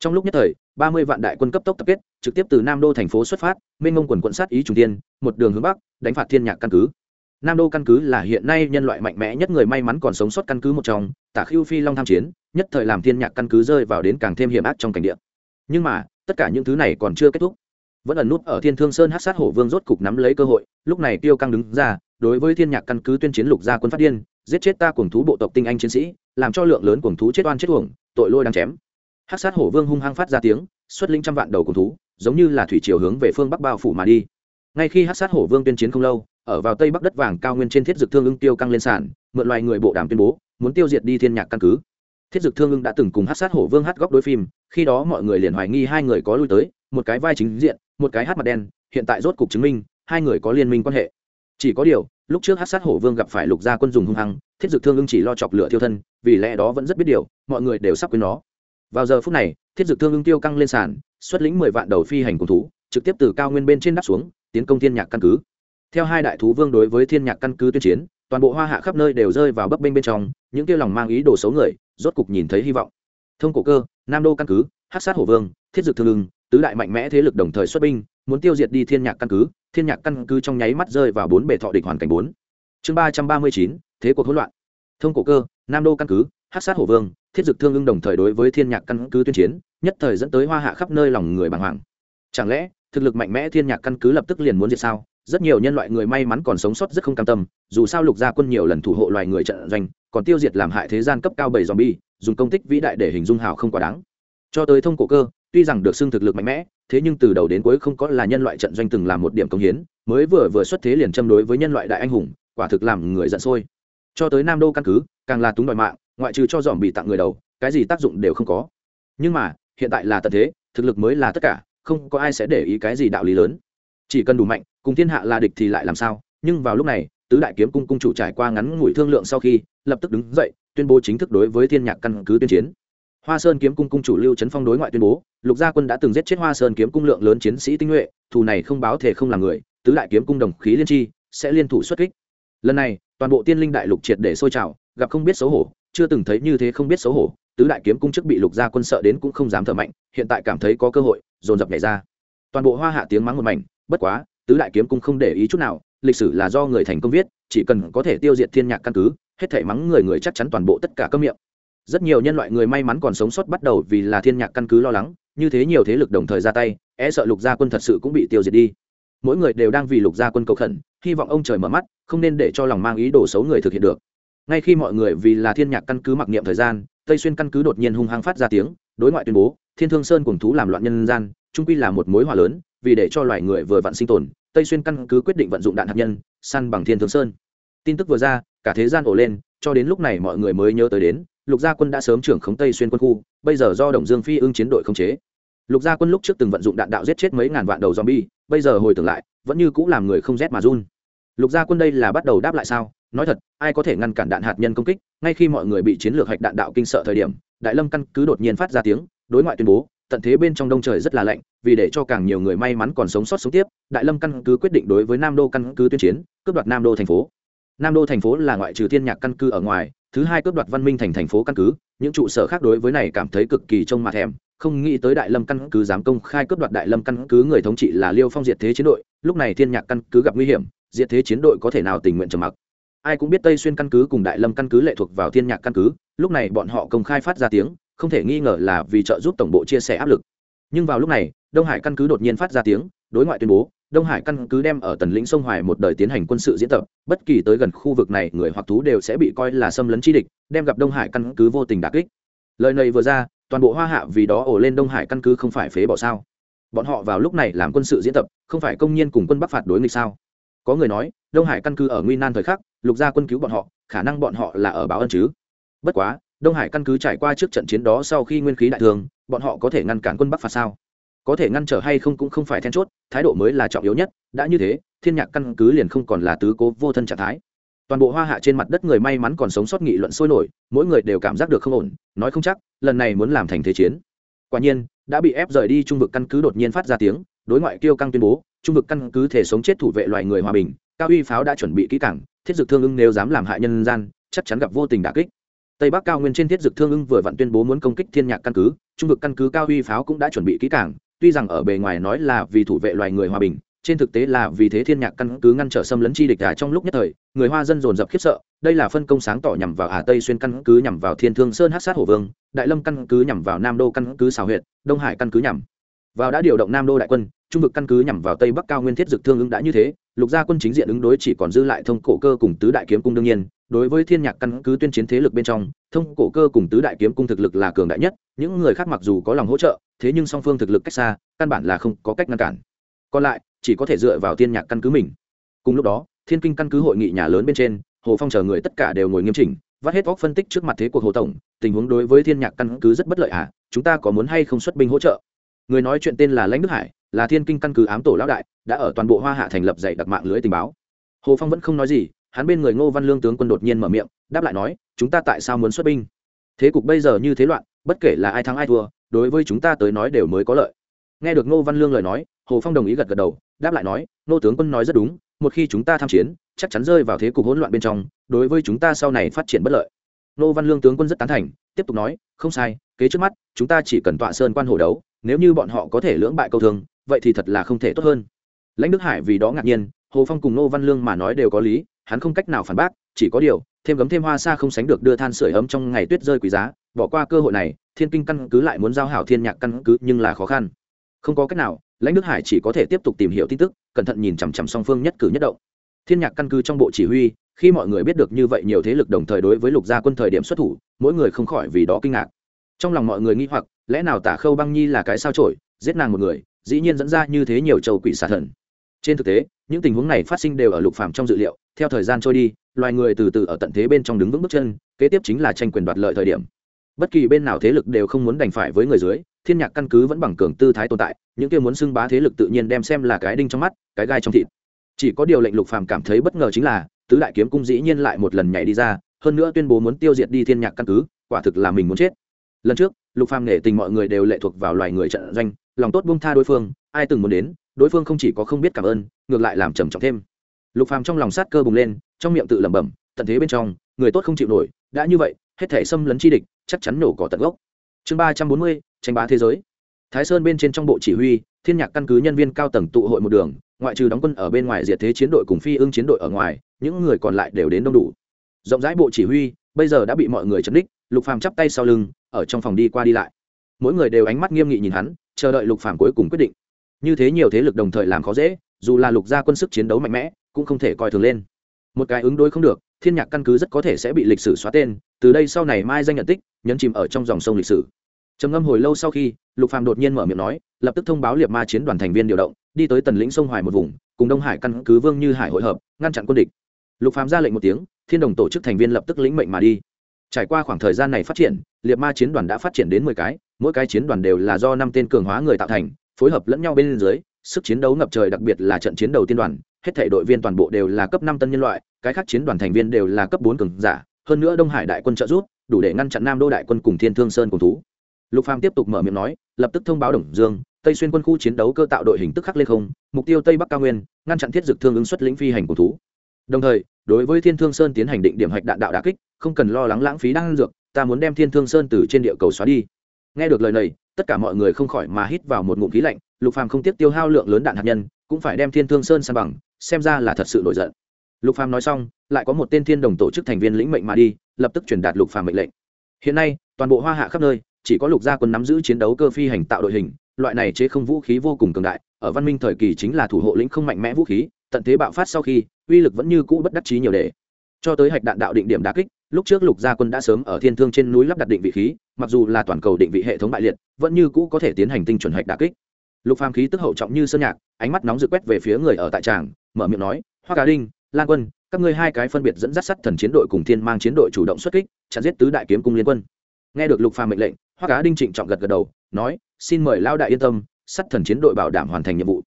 Trong lúc nhất thời, ba mươi vạn đại quân cấp tốc tập kết, trực tiếp từ nam đô thành phố xuất phát mênh mông quần quận sát ý trung tiên một đường hướng bắc, đánh phạt thiên nhạc căn cứ. Nam đô căn cứ là hiện nay nhân loại mạnh mẽ nhất người may mắn còn sống sót căn cứ một trong, tả khiêu phi long tham chiến, nhất thời làm thiên nhạc căn cứ rơi vào đến càng thêm hiểm ác trong cảnh địa. Nhưng mà, tất cả những thứ này còn chưa kết thúc vẫn ẩn nút ở thiên thương sơn hát sát hổ vương rốt cục nắm lấy cơ hội, lúc này tiêu căng đứng ra, đối với thiên nhạc căn cứ tuyên chiến lục gia quân phát điên, giết chết ta cuồng thú bộ tộc tinh anh chiến sĩ, làm cho lượng lớn cuồng thú chết oan chết uổng, tội lôi đang chém. Hát sát hổ vương hung hăng phát ra tiếng, xuất linh trăm vạn đầu cuồng thú, giống như là thủy chiều hướng về phương bắc bao phủ mà đi. Ngay khi hát sát hổ vương tuyên chiến không lâu, ở vào tây bắc đất vàng cao nguyên trên thiết dực thương ưng tiêu căng lên sàn, mượn loài người bộ đàm tuyên bố, muốn tiêu diệt đi thiên nhạc căn cứ. Thiết dực thương ưng đã từng cùng hát sát hổ vương hát góc đối phim, khi đó mọi người liền hoài nghi hai người có lui tới một cái vai chính diện, một cái hát mặt đen, hiện tại rốt cục chứng minh, hai người có liên minh quan hệ. Chỉ có điều, lúc trước hát sát hổ vương gặp phải lục gia quân dùng hung hăng, thiết dực thương ưng chỉ lo chọc lửa thiêu thân, vì lẽ đó vẫn rất biết điều, mọi người đều sắp quên nó. Vào giờ phút này, thiết dực thương ưng tiêu căng lên sàn, xuất lĩnh mười vạn đầu phi hành cùng thú, trực tiếp từ cao nguyên bên trên đắp xuống, tiến công thiên nhạc căn cứ. Theo hai đại thú vương đối với thiên nhạc căn cứ tuyên chiến, toàn bộ hoa hạ khắp nơi đều rơi vào bấp bênh bên trong, những kia lòng mang ý đồ xấu người, rốt cục nhìn thấy hy vọng. Thông cổ cơ, nam đô căn cứ, hát sát hổ vương, thiết dực thương ưng tứ đại mạnh mẽ thế lực đồng thời xuất binh, muốn tiêu diệt đi thiên nhạc căn cứ, thiên nhạc căn cứ trong nháy mắt rơi vào bốn bề thọ địch hoàn cảnh bốn. Chương ba trăm ba mươi chín, thế cuộc hỗn loạn. Thông cổ cơ, nam đô căn cứ hát sát hổ vương, thiết dực thương ưng đồng thời đối với thiên nhạc căn cứ tuyên chiến, nhất thời dẫn tới hoa hạ khắp nơi lòng người bàng hoàng. Chẳng lẽ, thực lực mạnh mẽ thiên nhạc căn cứ lập tức liền muốn diệt sao? Rất nhiều nhân loại người may mắn còn sống sót rất không cam tâm, dù sao lục gia quân nhiều lần thủ hộ loài người trận doanh, còn tiêu diệt làm hại thế gian cấp cao bảy zombie, dùng công tích vĩ đại để hình dung hào không quá đáng. Cho tới thông cổ cơ tuy rằng được xưng thực lực mạnh mẽ, thế nhưng từ đầu đến cuối không có là nhân loại trận doanh từng làm một điểm công hiến, mới vừa vừa xuất thế liền châm đối với nhân loại đại anh hùng, quả thực làm người giận sôi. Cho tới nam đô căn cứ, càng là túng đòi mạng, ngoại trừ cho dòm bị tặng người đầu, cái gì tác dụng đều không có. Nhưng mà, hiện tại là tận thế, thực lực mới là tất cả, không có ai sẽ để ý cái gì đạo lý lớn. Chỉ cần đủ mạnh, cùng thiên hạ là địch thì lại làm sao? Nhưng vào lúc này, tứ đại kiếm cung cung chủ trải qua ngắn ngủi thương lượng sau khi, lập tức đứng dậy, tuyên bố chính thức đối với thiên nhạc căn cứ tuyên chiến hoa sơn kiếm cung cung chủ lưu trấn phong đối ngoại tuyên bố, lục gia quân đã từng giết chết hoa sơn kiếm cung lượng lớn chiến sĩ tinh nhuệ, thù này không báo thể không làm người, tứ đại kiếm cung đồng khí liên tri, sẽ liên thủ xuất kích. Lần này, toàn bộ tiên linh đại lục triệt để sôi trào, gặp không biết xấu hổ, chưa từng thấy như thế không biết xấu hổ, tứ đại kiếm cung chức bị lục gia quân sợ đến cũng không dám thở mạnh, hiện tại cảm thấy có cơ hội, dồn dập nhảy ra. Toàn bộ hoa hạ tiếng mắng một mảnh, bất quá, tứ đại kiếm cung không để ý chút nào, lịch sử là do người thành công viết, chỉ cần có thể tiêu diệt thiên nhạc căn cứ, hết thể mắng người người chắc chắn toàn bộ tất cả cơm miệng rất nhiều nhân loại người may mắn còn sống sót bắt đầu vì là thiên nhạc căn cứ lo lắng, như thế nhiều thế lực đồng thời ra tay e sợ lục gia quân thật sự cũng bị tiêu diệt đi. Mỗi người đều đang vì lục gia quân cầu khẩn, hy vọng ông trời mở mắt, không nên để cho lòng mang ý đồ xấu người thực hiện được. Ngay khi mọi người vì là thiên nhạc căn cứ mặc niệm thời gian, tây xuyên căn cứ đột nhiên hung hăng phát ra tiếng, đối ngoại tuyên bố, thiên thương sơn cùng thú làm loạn nhân gian trung quy là một mối hỏa lớn, vì để cho loài người vừa vặn sinh tồn, tây xuyên căn cứ quyết định vận dụng đạn hạt nhân, săn bằng thiên thương sơn. Tin tức vừa ra, cả thế gian ổ lên, cho đến lúc này mọi người mới nhớ tới đến lục gia quân đã sớm trưởng khống tây xuyên quân khu, bây giờ do đồng dương phi ưng chiến đội khống chế. Lục gia quân lúc trước từng vận dụng đạn đạo giết chết mấy ngàn vạn đầu zombie, bây giờ hồi tưởng lại, vẫn như cũng làm người không rét mà run. Lục gia quân đây là bắt đầu đáp lại sao? Nói thật, ai có thể ngăn cản đạn hạt nhân công kích? Ngay khi mọi người bị chiến lược hạch đạn đạo kinh sợ thời điểm, đại lâm căn cứ đột nhiên phát ra tiếng, đối ngoại tuyên bố, tận thế bên trong đông trời rất là lạnh, vì để cho càng nhiều người may mắn còn sống sót sống tiếp, đại lâm căn cứ quyết định đối với nam đô căn cứ tuyên chiến, cướp đoạt nam đô thành phố. Nam đô thành phố là ngoại trừ thiên nhạc căn cứ ở ngoài thứ hai cướp đoạt văn minh thành thành phố căn cứ, những trụ sở khác đối với này cảm thấy cực kỳ trông mặt thèm, không nghĩ tới đại lâm căn cứ dám công khai cướp đoạt đại lâm căn cứ người thống trị là liêu phong diệt thế chiến đội, lúc này thiên nhạc căn cứ gặp nguy hiểm, diệt thế chiến đội có thể nào tình nguyện trầm mặc. Ai cũng biết tây xuyên căn cứ cùng đại lâm căn cứ lệ thuộc vào thiên nhạc căn cứ, lúc này bọn họ công khai phát ra tiếng, không thể nghi ngờ là vì trợ giúp tổng bộ chia sẻ áp lực. Nhưng vào lúc này, đông hải căn cứ đột nhiên phát ra tiếng, đối ngoại tuyên bố đông hải căn cứ đem ở tần lĩnh sông hoài một đời tiến hành quân sự diễn tập bất kỳ tới gần khu vực này người hoặc thú đều sẽ bị coi là xâm lấn chi địch đem gặp đông hải căn cứ vô tình đà kích. Lời này vừa ra toàn bộ hoa hạ vì đó ổ lên đông hải căn cứ không phải phế bỏ sao? Bọn họ vào lúc này làm quân sự diễn tập không phải công nhiên cùng quân bắc phạt đối nghịch sao? Có người nói đông hải căn cứ ở nguy nan thời khắc lục gia quân cứu bọn họ khả năng bọn họ là ở báo ân chứ? Bất quá đông hải căn cứ trải qua trước trận chiến đó sau khi nguyên khí đại thường, bọn họ có thể ngăn cản quân bắc phạt sao? Có thể ngăn trở hay không cũng không phải then chốt, thái độ mới là trọng yếu nhất, đã như thế, thiên nhạc căn cứ liền không còn là tứ cố vô thân trạng thái. Toàn bộ hoa hạ trên mặt đất người may mắn còn sống sót nghị luận sôi nổi, mỗi người đều cảm giác được không ổn, nói không chắc, lần này muốn làm thành thế chiến. Quả nhiên, đã bị ép rời đi trung vực căn cứ đột nhiên phát ra tiếng, đối ngoại kêu căng tuyên bố, trung vực căn cứ thể sống chết thủ vệ loài người hòa bình, cao uy pháo đã chuẩn bị kỹ cảng thiết dược thương ưng nếu dám làm hại nhân gian, chắc chắn gặp vô tình đả kích. Tây bắc cao nguyên trên thiết dược thương ưng vừa vặn tuyên bố muốn công kích thiên nhạc căn cứ, trung vực căn cứ cao uy pháo cũng đã chuẩn bị kỹ cảng tuy rằng ở bề ngoài nói là vì thủ vệ loài người hòa bình, trên thực tế là vì thế thiên nhạc căn cứ ngăn trở xâm lấn chi địch à trong lúc nhất thời, người hoa dân dồn dập khiếp sợ, đây là phân công sáng tỏ nhằm vào hà tây xuyên căn cứ nhằm vào thiên thương sơn hát sát hổ vương, đại lâm căn cứ nhằm vào nam đô căn cứ xào huyện đông hải căn cứ nhằm vào đã điều động nam đô đại quân, trung vực căn cứ nhằm vào tây bắc cao nguyên thiết dực thương ứng đã như thế, lục gia quân chính diện ứng đối chỉ còn dư lại thông cổ cơ cùng tứ đại kiếm cung đương nhiên, đối với thiên nhạc căn cứ tuyên chiến thế lực bên trong, thông cổ cơ cùng tứ đại kiếm cung thực lực là cường đại nhất, những người khác mặc dù có lòng hỗ trợ thế nhưng song phương thực lực cách xa, căn bản là không có cách ngăn cản. Còn lại, chỉ có thể dựa vào thiên nhạc căn cứ mình. Cùng lúc đó, thiên kinh căn cứ hội nghị nhà lớn bên trên, hồ phong chờ người tất cả đều ngồi nghiêm chỉnh, vắt hết óc phân tích trước mặt thế cuộc hồ tổng, tình huống đối với thiên nhạc căn cứ rất bất lợi à chúng ta có muốn hay không xuất binh hỗ trợ? Người nói chuyện tên là lãnh đức hải, là thiên kinh căn cứ ám tổ lão đại, đã ở toàn bộ hoa hạ thành lập dạy đặc mạng lưới tình báo. Hồ phong vẫn không nói gì, hắn bên người ngô văn lương tướng quân đột nhiên mở miệng, đáp lại nói, chúng ta tại sao muốn xuất binh? Thế cục bây giờ như thế loạn, bất kể là ai thắng ai thua đối với chúng ta tới nói đều mới có lợi. Nghe được ngô văn lương lời nói, hồ phong đồng ý gật gật đầu, đáp lại nói, Ngô tướng quân nói rất đúng, một khi chúng ta tham chiến, chắc chắn rơi vào thế cục hỗn loạn bên trong, đối với chúng ta sau này phát triển bất lợi. Ngô văn lương tướng quân rất tán thành, tiếp tục nói, không sai, kế trước mắt, chúng ta chỉ cần tọa sơn quan hồ đấu, nếu như bọn họ có thể lưỡng bại câu thương vậy thì thật là không thể tốt hơn. Lãnh đức hải vì đó ngạc nhiên, hồ phong cùng Ngô văn lương mà nói đều có lý, hắn không cách nào phản bác, chỉ có điều thêm gấm thêm hoa xa không sánh được đưa than sửa ấm trong ngày tuyết rơi quý giá, bỏ qua cơ hội này, thiên kinh căn cứ lại muốn giao hảo thiên nhạc căn cứ, nhưng là khó khăn. Không có cách nào, lãnh đức hải chỉ có thể tiếp tục tìm hiểu tin tức, cẩn thận nhìn chằm chằm song phương nhất cử nhất động. Thiên nhạc căn cứ trong bộ chỉ huy, khi mọi người biết được như vậy nhiều thế lực đồng thời đối với lục gia quân thời điểm xuất thủ, mỗi người không khỏi vì đó kinh ngạc. Trong lòng mọi người nghi hoặc, lẽ nào tả khâu băng nhi là cái sao trổi giết nàng một người, dĩ nhiên dẫn ra như thế nhiều châu quỷ xà thần trên thực tế, những tình huống này phát sinh đều ở lục phàm trong dự liệu, theo thời gian trôi đi, loài người từ từ ở tận thế bên trong đứng vững bước chân, kế tiếp chính là tranh quyền đoạt lợi thời điểm. Bất kỳ bên nào thế lực đều không muốn đành phải với người dưới, thiên nhạc căn cứ vẫn bằng cường tư thái tồn tại, những kia muốn xưng bá thế lực tự nhiên đem xem là cái đinh trong mắt, cái gai trong thịt. Chỉ có điều lệnh lục phàm cảm thấy bất ngờ chính là, tứ đại kiếm cung dĩ nhiên lại một lần nhảy đi ra, hơn nữa tuyên bố muốn tiêu diệt đi thiên nhạc căn cứ, quả thực là mình muốn chết. Lần trước, lục phàm nể tình mọi người đều lệ thuộc vào loài người trận doanh, lòng tốt buông tha đối phương, ai từng muốn đến đối phương không chỉ có không biết cảm ơn, ngược lại làm trầm trọng thêm. Lục phàm trong lòng sát cơ bùng lên, trong miệng tự lẩm bẩm, tận thế bên trong, người tốt không chịu nổi, đã như vậy, hết thể xâm lấn chi địch, chắc chắn nổ cỏ tận gốc. Chương ba trăm bốn mươi, tranh bá thế giới. Thái sơn bên trên trong bộ chỉ huy, thiên nhạc căn cứ nhân viên cao tầng tụ hội một đường, ngoại trừ đóng quân ở bên ngoài diệt thế chiến đội cùng phi ưng chiến đội ở ngoài, những người còn lại đều đến đông đủ. Rộng rãi bộ chỉ huy, bây giờ đã bị mọi người chấn đích, lục phàm chắp tay sau lưng, ở trong phòng đi qua đi lại. Mỗi người đều ánh mắt nghiêm nghị nhìn hắn, chờ đợi lục phàm cuối cùng quyết định như thế nhiều thế lực đồng thời làm khó dễ, dù là lục gia quân sức chiến đấu mạnh mẽ, cũng không thể coi thường lên. Một cái ứng đối không được, thiên nhạc căn cứ rất có thể sẽ bị lịch sử xóa tên, từ đây sau này mai danh nhận tích, nhấn chìm ở trong dòng sông lịch sử. Trầm ngâm hồi lâu sau khi, lục phàm đột nhiên mở miệng nói, lập tức thông báo liệt ma chiến đoàn thành viên điều động, đi tới tần lĩnh sông hoài một vùng, cùng đông hải căn cứ vương như hải hội hợp, ngăn chặn quân địch. Lục phàm ra lệnh một tiếng, thiên đồng tổ chức thành viên lập tức lĩnh mệnh mà đi. Trải qua khoảng thời gian này phát triển, liệt ma chiến đoàn đã phát triển đến mười cái, mỗi cái chiến đoàn đều là do năm tên cường hóa người tạo thành phối hợp lẫn nhau bên dưới, sức chiến đấu ngập trời, đặc biệt là trận chiến đầu tiên đoàn, hết thể đội viên toàn bộ đều là cấp năm tân nhân loại, cái khác chiến đoàn thành viên đều là cấp bốn cường giả, hơn nữa đông hải đại quân trợ giúp, đủ để ngăn chặn nam đô đại quân cùng thiên thương sơn cùng thú. Lục phàm tiếp tục mở miệng nói, lập tức thông báo đồng dương, tây xuyên quân khu chiến đấu cơ tạo đội hình tức khắc lên không, mục tiêu tây bắc cao nguyên, ngăn chặn thiết dực thương ứng xuất lĩnh phi hành của thú. Đồng thời, đối với thiên thương sơn tiến hành định điểm hạch đạn đạo đà kích, không cần lo lắng lãng phí đan dược, ta muốn đem thiên thương sơn từ trên địa cầu xóa đi. Nghe được lời này tất cả mọi người không khỏi mà hít vào một ngụm khí lạnh, lục phàm không tiếc tiêu hao lượng lớn đạn hạt nhân, cũng phải đem thiên thương sơn san bằng, xem ra là thật sự nổi giận. Lục phàm nói xong, lại có một tên thiên đồng tổ chức thành viên lĩnh mệnh mà đi, lập tức truyền đạt lục phàm mệnh lệnh. Hiện nay, toàn bộ hoa hạ khắp nơi, chỉ có lục gia quân nắm giữ chiến đấu cơ phi hành tạo đội hình, loại này chế không vũ khí vô cùng cường đại, ở văn minh thời kỳ chính là thủ hộ lĩnh không mạnh mẽ vũ khí, tận thế bạo phát sau khi, uy lực vẫn như cũ bất đắc chí nhiều để. Cho tới hạch đạn đạo định điểm đá kích lúc trước lục gia quân đã sớm ở thiên thương trên núi lắp đặt định vị khí, mặc dù là toàn cầu định vị hệ thống bại liệt, vẫn như cũ có thể tiến hành tinh chuẩn hạch đà kích. Lục phàm khí tức hậu trọng như sơn nhạc, ánh mắt nóng dự quét về phía người ở tại tràng, mở miệng nói, hoa cá đinh, lan quân, các ngươi hai cái phân biệt dẫn dắt sắt thần chiến đội cùng thiên mang chiến đội chủ động xuất kích, chặn giết tứ đại kiếm cung liên quân. Nghe được lục phàm mệnh lệnh, hoa cá đinh trịnh trọng gật gật đầu, nói, xin mời lao đại yên tâm sắt thần chiến đội bảo đảm hoàn thành nhiệm vụ.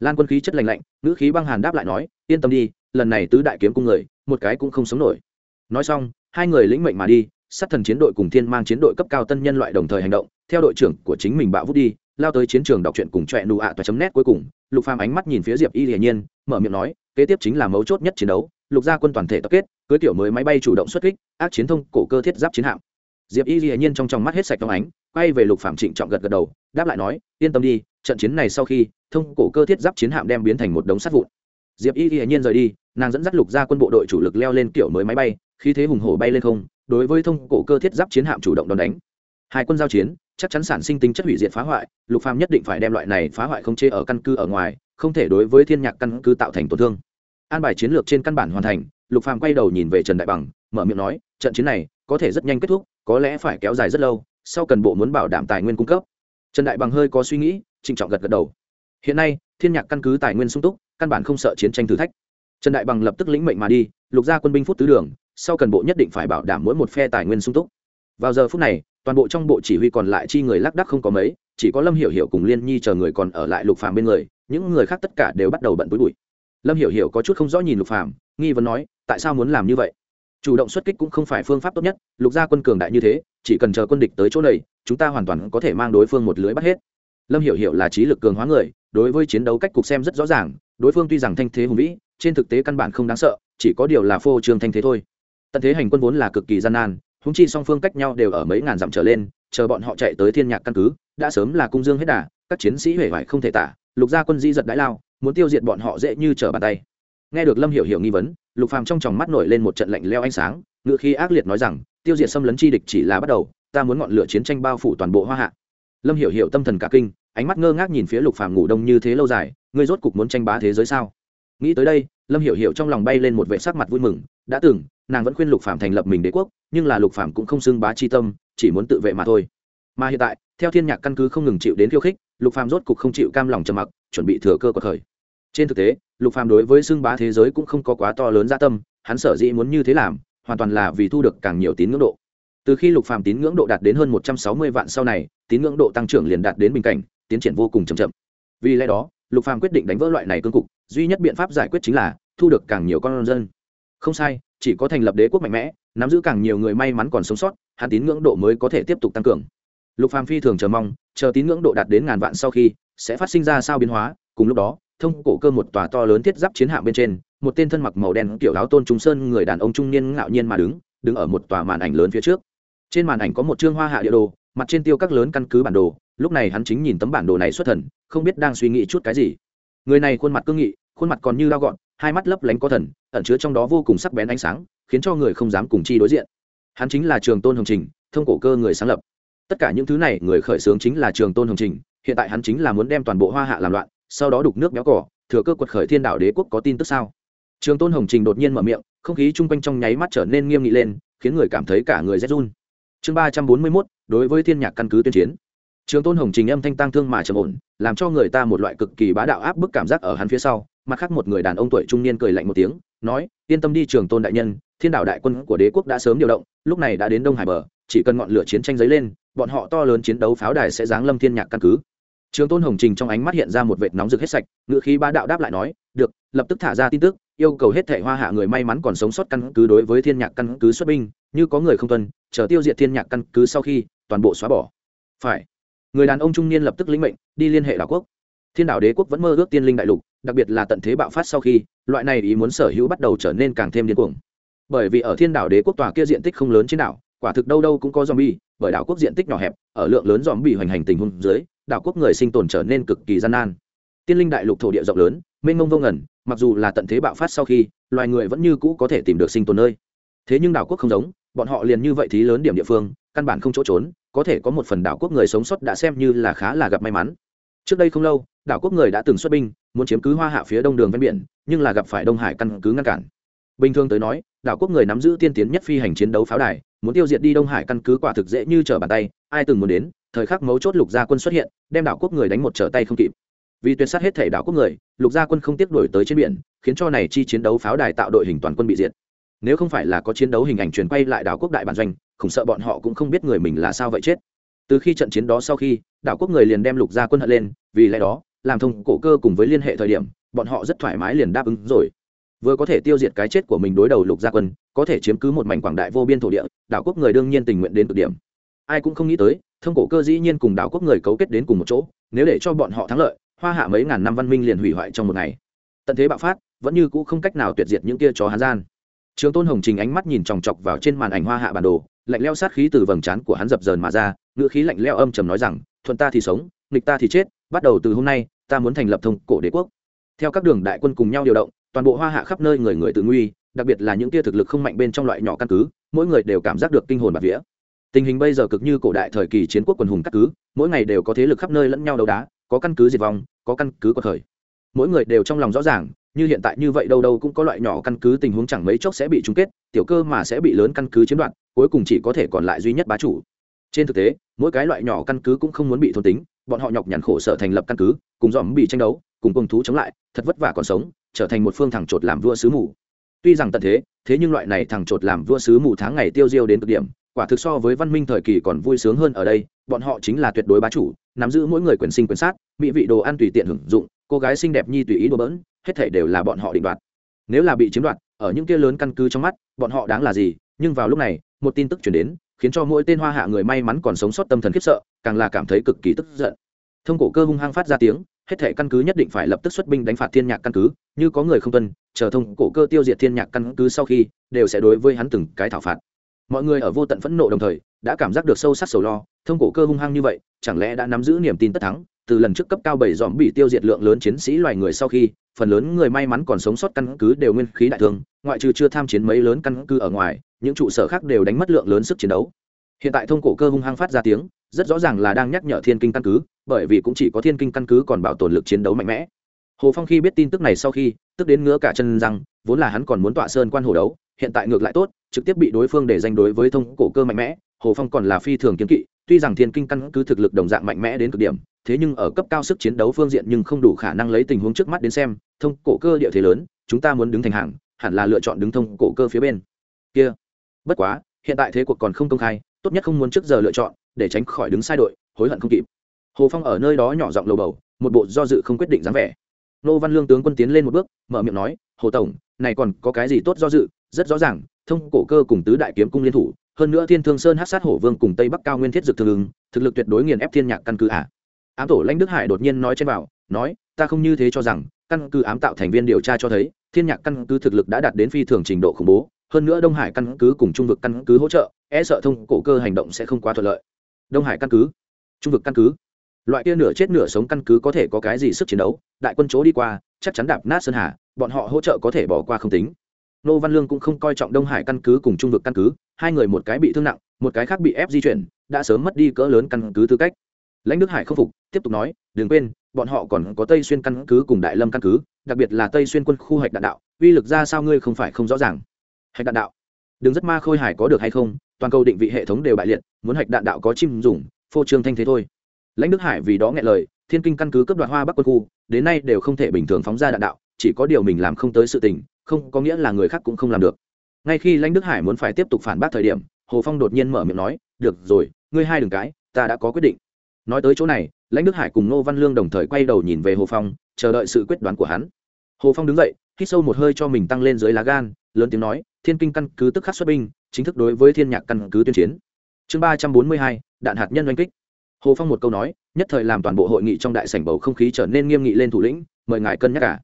Lan quân khí chất lành lạnh, ngữ khí băng hàn đáp lại nói, yên tâm đi, lần này tứ đại kiếm cung người, một cái cũng không sống nổi nói xong, hai người lĩnh mệnh mà đi, sát thần chiến đội cùng thiên mang chiến đội cấp cao tân nhân loại đồng thời hành động, theo đội trưởng của chính mình bạo vút đi, lao tới chiến trường đọc truyện cùng trọe nụ ạ toa chấm nét cuối cùng. Lục phàm ánh mắt nhìn phía diệp y hiển nhiên, mở miệng nói, kế tiếp chính là mấu chốt nhất chiến đấu, lục gia quân toàn thể tập kết, cưới tiểu mới máy bay chủ động xuất kích, ác chiến thông, cổ cơ thiết giáp chiến hạm. Diệp y hiển nhiên trong trong mắt hết sạch trong ánh, quay về lục phạm trịnh trọng gật gật đầu, đáp lại nói, yên tâm đi, trận chiến này sau khi, thông, cổ cơ thiết giáp chiến hạm đem biến thành một đống sắt vụn. Diệp y hiển nhiên rời đi, nàng dẫn dắt lục gia quân bộ đội chủ lực leo lên kiểu mới máy bay khí thế hùng hổ bay lên không, đối với thông cổ cơ thiết giáp chiến hạm chủ động đòn đánh. Hai quân giao chiến, chắc chắn sản sinh tính chất hủy diệt phá hoại, lục phàm nhất định phải đem loại này phá hoại không chê ở căn cứ ở ngoài, không thể đối với thiên nhạc căn cứ tạo thành tổn thương. An bài chiến lược trên căn bản hoàn thành, lục phàm quay đầu nhìn về trần đại bằng, mở miệng nói, trận chiến này có thể rất nhanh kết thúc, có lẽ phải kéo dài rất lâu, sau cần bộ muốn bảo đảm tài nguyên cung cấp. Trần đại bằng hơi có suy nghĩ, trịnh trọng gật gật đầu. Hiện nay, thiên nhạc căn cứ tài nguyên sung túc, căn bản không sợ chiến tranh thử thách. Trần đại bằng lập tức lĩnh mệnh mà đi, lục gia quân binh phút tứ đường sau cần bộ nhất định phải bảo đảm mỗi một phe tài nguyên sung túc. Vào giờ phút này, toàn bộ trong bộ chỉ huy còn lại chi người lác đắc không có mấy, chỉ có lâm hiểu hiểu cùng liên nhi chờ người còn ở lại lục phàm bên người, những người khác tất cả đều bắt đầu bận túi bụi. Lâm hiểu hiểu có chút không rõ nhìn lục phàm, nghi vấn nói, tại sao muốn làm như vậy? Chủ động xuất kích cũng không phải phương pháp tốt nhất, lục gia quân cường đại như thế, chỉ cần chờ quân địch tới chỗ này, chúng ta hoàn toàn có thể mang đối phương một lưới bắt hết. Lâm hiểu hiểu là trí lực cường hóa người, đối với chiến đấu cách cục xem rất rõ ràng, đối phương tuy rằng thanh thế hùng vĩ, trên thực tế căn bản không đáng sợ, chỉ có điều là phô trương thanh thế thôi tận thế hành quân vốn là cực kỳ gian nan húng chi song phương cách nhau đều ở mấy ngàn dặm trở lên, chờ bọn họ chạy tới thiên nhạc căn cứ, đã sớm là cung dương hết đà, các chiến sĩ huệ vải không thể tả, lục gia quân di giật đãi lao, muốn tiêu diệt bọn họ dễ như trở bàn tay. Nghe được lâm hiểu hiểu nghi vấn, lục phàm trong tròng mắt nổi lên một trận lạnh leo ánh sáng ngựa khi ác liệt nói rằng, tiêu diệt xâm lấn chi địch chỉ là bắt đầu, ta muốn ngọn lửa chiến tranh bao phủ toàn bộ hoa hạ. Lâm hiểu hiểu tâm thần cả kinh, ánh mắt ngơ ngác nhìn phía lục phàm ngủ đông như thế lâu dài, ngươi rốt cục muốn tranh bá thế giới sao? Nghĩ tới đây lâm hiểu hiểu trong lòng bay lên một vệ sắc mặt vui mừng, đã từng, nàng vẫn khuyên lục Phạm thành lập mình đế quốc, nhưng là lục Phạm cũng không xưng bá chi tâm, chỉ muốn tự vệ mà thôi. Mà hiện tại, theo thiên nhạc căn cứ không ngừng chịu đến khiêu khích, lục Phạm rốt cục không chịu cam lòng trầm mặc, chuẩn bị thừa cơ của khởi. Trên thực tế, lục Phạm đối với xưng bá thế giới cũng không có quá to lớn gia tâm, hắn sở dĩ muốn như thế làm, hoàn toàn là vì thu được càng nhiều tín ngưỡng độ. Từ khi lục Phạm tín ngưỡng độ đạt đến hơn một trăm sáu mươi vạn sau này, tín ngưỡng độ tăng trưởng liền đạt đến bình cảnh, tiến triển vô cùng chậm chậm. Vì lẽ đó lục phàm quyết định đánh vỡ loại này cương cục, duy nhất biện pháp giải quyết chính là thu được càng nhiều con dân. Không sai, chỉ có thành lập đế quốc mạnh mẽ, nắm giữ càng nhiều người may mắn còn sống sót, hắn tín ngưỡng độ mới có thể tiếp tục tăng cường. Lục phàm phi thường chờ mong, chờ tín ngưỡng độ đạt đến ngàn vạn sau khi sẽ phát sinh ra sao biến hóa, cùng lúc đó, thông cổ cơ một tòa to lớn thiết giáp chiến hạm bên trên, một tên thân mặc màu đen kiểu áo tôn trung sơn người đàn ông trung niên ngạo nhiên mà đứng đứng ở một tòa màn ảnh lớn phía trước. Trên màn ảnh có một chương hoa hạ địa đồ, mặt trên tiêu các lớn căn cứ bản đồ lúc này hắn chính nhìn tấm bản đồ này xuất thần, không biết đang suy nghĩ chút cái gì. Người này khuôn mặt cương nghị, khuôn mặt còn như lao gọn hai mắt lấp lánh có thần, ẩn chứa trong đó vô cùng sắc bén ánh sáng, khiến cho người không dám cùng chi đối diện. Hắn chính là trường tôn hồng trình, thông cổ cơ người sáng lập. Tất cả những thứ này, người khởi xướng chính là trường tôn hồng trình, hiện tại hắn chính là muốn đem toàn bộ hoa hạ làm loạn, sau đó đục nước béo cỏ, thừa cơ quật khởi thiên đạo đế quốc có tin tức sao? Trường tôn hồng trình đột nhiên mở miệng, không khí chung quanh trong nháy mắt trở nên nghiêm nghị lên, khiến người cảm thấy cả người rét run. Chương ba trăm bốn mươi mốt, đối với thiên nhạc căn cứ tuyên chiến trường tôn hồng trình âm thanh tăng thương mà trầm ổn, làm cho người ta một loại cực kỳ bá đạo áp bức cảm giác ở hắn phía sau. Mặt khác một người đàn ông tuổi trung niên cười lạnh một tiếng, nói, yên tâm đi, trường tôn đại nhân, thiên đạo đại quân của đế quốc đã sớm điều động, lúc này đã đến đông hải bờ, chỉ cần ngọn lửa chiến tranh dấy lên, bọn họ to lớn chiến đấu pháo đài sẽ giáng lâm thiên nhạc căn cứ. Trường tôn hồng trình trong ánh mắt hiện ra một vệt nóng rực hết sạch ngựa khí bá đạo đáp lại nói, được, lập tức thả ra tin tức, yêu cầu hết thể hoa hạ người may mắn còn sống sót căn cứ đối với thiên nhạc căn cứ xuất binh, như có người không tuân, chờ tiêu diệt thiên nhạc căn cứ sau khi toàn bộ xóa bỏ. Phải người đàn ông trung niên lập tức lĩnh mệnh, đi liên hệ đảo quốc. Thiên đảo đế quốc vẫn mơ ước tiên linh đại lục, đặc biệt là tận thế bạo phát sau khi, loại này ý muốn sở hữu bắt đầu trở nên càng thêm điên cuồng. Bởi vì ở thiên đảo đế quốc tòa kia diện tích không lớn trên đảo, quả thực đâu đâu cũng có zombie, bởi đảo quốc diện tích nhỏ hẹp, ở lượng lớn zombie hoành hành tình huống dưới, đảo quốc người sinh tồn trở nên cực kỳ gian nan. Tiên linh đại lục thổ địa rộng lớn, mênh mông vô ngẩn mặc dù là tận thế bạo phát sau khi, loài người vẫn như cũ có thể tìm được sinh tồn nơi. Thế nhưng đảo quốc không giống, bọn họ liền như vậy thí lớn điểm địa phương, căn bản không chỗ trốn có thể có một phần đảo quốc người sống sót đã xem như là khá là gặp may mắn. Trước đây không lâu, đảo quốc người đã từng xuất binh, muốn chiếm cứ hoa hạ phía đông đường ven biển, nhưng là gặp phải đông hải căn cứ ngăn cản. Bình thường tới nói, đảo quốc người nắm giữ tiên tiến nhất phi hành chiến đấu pháo đài, muốn tiêu diệt đi đông hải căn cứ quả thực dễ như trở bàn tay, ai từng muốn đến, thời khắc mấu chốt lục gia quân xuất hiện, đem đảo quốc người đánh một trở tay không kịp. Vì tuyệt sát hết thể đảo quốc người, lục gia quân không tiếp đổi tới trên biển, khiến cho này chi chiến đấu pháo đài tạo đội hình toàn quân bị diệt nếu không phải là có chiến đấu hình ảnh truyền quay lại đảo quốc đại bản doanh, khủng sợ bọn họ cũng không biết người mình là sao vậy chết. Từ khi trận chiến đó sau khi, đảo quốc người liền đem lục gia quân hận lên, vì lẽ đó, làm thông cổ cơ cùng với liên hệ thời điểm, bọn họ rất thoải mái liền đáp ứng rồi. Vừa có thể tiêu diệt cái chết của mình đối đầu lục gia quân, có thể chiếm cứ một mảnh quảng đại vô biên thổ địa, đảo quốc người đương nhiên tình nguyện đến cực điểm. Ai cũng không nghĩ tới, thông cổ cơ dĩ nhiên cùng đảo quốc người cấu kết đến cùng một chỗ, nếu để cho bọn họ thắng lợi, hoa hạ mấy ngàn năm văn minh liền hủy hoại trong một ngày. Tận thế bạo phát, vẫn như cũ không cách nào tuyệt diệt những kia chó hán gian trường tôn hồng trình ánh mắt nhìn chòng chọc vào trên màn ảnh hoa hạ bản đồ, lạnh leo sát khí từ vầng trán của hắn dập dờn mà ra, ngữ khí lạnh leo âm trầm nói rằng, thuận ta thì sống, nghịch ta thì chết, bắt đầu từ hôm nay, ta muốn thành lập thông cổ đế quốc. Theo các đường đại quân cùng nhau điều động, toàn bộ hoa hạ khắp nơi người người tự nguy, đặc biệt là những kia thực lực không mạnh bên trong loại nhỏ căn cứ, mỗi người đều cảm giác được kinh hồn bạt vía. Tình hình bây giờ cực như cổ đại thời kỳ chiến quốc quần hùng các cứ, mỗi ngày đều có thế lực khắp nơi lẫn nhau đấu đá, có căn cứ diệt vong, có căn cứ của thời mỗi người đều trong lòng rõ ràng như hiện tại như vậy đâu đâu cũng có loại nhỏ căn cứ tình huống chẳng mấy chốc sẽ bị chung kết, tiểu cơ mà sẽ bị lớn căn cứ chiếm đoạt, cuối cùng chỉ có thể còn lại duy nhất bá chủ. Trên thực tế, mỗi cái loại nhỏ căn cứ cũng không muốn bị thôn tính, bọn họ nhọc nhằn khổ sở thành lập căn cứ, cùng dòm bị tranh đấu, cùng công thú chống lại, thật vất vả còn sống, trở thành một phương thằng chột làm vua sứ mù. Tuy rằng tận thế thế nhưng loại này thằng chột làm vua sứ mù tháng ngày tiêu diêu đến cực điểm, quả thực so với văn minh thời kỳ còn vui sướng hơn ở đây, bọn họ chính là tuyệt đối bá chủ, nắm giữ mỗi người quyền sinh quyền sát, mỹ vị đồ ăn tùy tiện hưởng dụng cô gái xinh đẹp nhi tùy ý đùa bỡn, hết thể đều là bọn họ định đoạt. Nếu là bị chiếm đoạt, ở những kia lớn căn cứ trong mắt, bọn họ đáng là gì? Nhưng vào lúc này, một tin tức chuyển đến, khiến cho mỗi tên hoa hạ người may mắn còn sống sót tâm thần khiếp sợ, càng là cảm thấy cực kỳ tức giận. Thông cổ cơ hung hăng phát ra tiếng, hết thể căn cứ nhất định phải lập tức xuất binh đánh phạt thiên nhạc căn cứ, như có người không tuân, chờ thông cổ cơ tiêu diệt thiên nhạc căn cứ sau khi, đều sẽ đối với hắn từng cái thảo phạt. Mọi người ở vô tận phẫn nộ đồng thời, đã cảm giác được sâu sắc sầu lo, thông cổ cơ hung hăng như vậy, chẳng lẽ đã nắm giữ niềm tin tất thắng? Từ lần trước cấp cao bảy dòm bị tiêu diệt lượng lớn chiến sĩ loài người sau khi, phần lớn người may mắn còn sống sót căn cứ đều nguyên khí đại thương, ngoại trừ chưa tham chiến mấy lớn căn cứ ở ngoài, những trụ sở khác đều đánh mất lượng lớn sức chiến đấu. Hiện tại thông cổ cơ hung hăng phát ra tiếng, rất rõ ràng là đang nhắc nhở thiên kinh căn cứ, bởi vì cũng chỉ có thiên kinh căn cứ còn bảo tồn lực chiến đấu mạnh mẽ. Hồ phong khi biết tin tức này sau khi, tức đến ngứa cả chân rằng vốn là hắn còn muốn tọa sơn quan hồ đấu, hiện tại ngược lại tốt, trực tiếp bị đối phương để danh đối với thông cổ cơ mạnh mẽ hồ phong còn là phi thường kiếm kỵ, tuy rằng thiên kinh căn cứ thực lực đồng dạng mạnh mẽ đến cực điểm, thế nhưng ở cấp cao sức chiến đấu phương diện nhưng không đủ khả năng lấy tình huống trước mắt đến xem, thông cổ cơ địa thế lớn, chúng ta muốn đứng thành hàng, hẳn là lựa chọn đứng thông cổ cơ phía bên. Kia, bất quá, hiện tại thế cuộc còn không công khai, tốt nhất không muốn trước giờ lựa chọn, để tránh khỏi đứng sai đội, hối hận không kịp. Hồ phong ở nơi đó nhỏ giọng lầu bầu, một bộ do dự không quyết định dáng vẻ. Nô văn lương tướng quân tiến lên một bước, mở miệng nói, hồ tổng, này còn có cái gì tốt do dự? Rất rõ ràng thông cổ cơ cùng tứ đại kiếm cung liên thủ, hơn nữa thiên thương sơn hát sát hổ vương cùng tây bắc cao nguyên thiết dực thương ứng thực lực tuyệt đối nghiền ép thiên nhạc căn cứ ả à. ám tổ lãnh đức hải đột nhiên nói trên bảo, nói, ta không như thế cho rằng, căn cứ ám tạo thành viên điều tra cho thấy, thiên nhạc căn cứ thực lực đã đạt đến phi thường trình độ khủng bố, hơn nữa đông hải căn cứ cùng trung vực căn cứ hỗ trợ e sợ thông cổ cơ hành động sẽ không quá thuận lợi. Đông hải căn cứ, trung vực căn cứ. Loại kia nửa chết nửa sống căn cứ có thể có cái gì sức chiến đấu? Đại quân chỗ đi qua, chắc chắn đạp nát sơn hà, bọn họ hỗ trợ có thể bỏ qua không tính nô văn lương cũng không coi trọng đông hải căn cứ cùng trung vực căn cứ, hai người một cái bị thương nặng, một cái khác bị ép di chuyển, đã sớm mất đi cỡ lớn căn cứ tư cách. Lãnh đức hải không phục, tiếp tục nói, đừng quên, bọn họ còn có tây xuyên căn cứ cùng đại lâm căn cứ, đặc biệt là tây xuyên quân khu hạch đạn đạo, uy lực ra sao ngươi không phải không rõ ràng. Hạch đạn đạo đừng rất ma khôi hải có được hay không? Toàn cầu định vị hệ thống đều bại liệt, muốn hạch đạn đạo có chim dùng, phô trương thanh thế thôi. Lãnh đức hải vì đó nghe lời, thiên kinh căn cứ cấp đoạt hoa bắc quân khu, đến nay đều không thể bình thường phóng ra đạn đạo, chỉ có điều mình làm không tới sự tình không có nghĩa là người khác cũng không làm được. Ngay khi lãnh đức hải muốn phải tiếp tục phản bác thời điểm, hồ phong đột nhiên mở miệng nói, được rồi, ngươi hai đừng cái ta đã có quyết định. Nói tới chỗ này, lãnh đức hải cùng nô văn lương đồng thời quay đầu nhìn về hồ phong, chờ đợi sự quyết đoán của hắn. Hồ phong đứng dậy, hít sâu một hơi cho mình tăng lên dưới lá gan, lớn tiếng nói, thiên kinh căn cứ tức khắc xuất binh, chính thức đối với thiên nhạc căn cứ tuyên chiến. Chương ba trăm bốn mươi hai, đạn hạt nhân oanh kích. Hồ phong một câu nói, nhất thời làm toàn bộ hội nghị trong đại sảnh bầu không khí trở nên nghiêm nghị lên thủ lĩnh, mời ngài cân nhắc cả.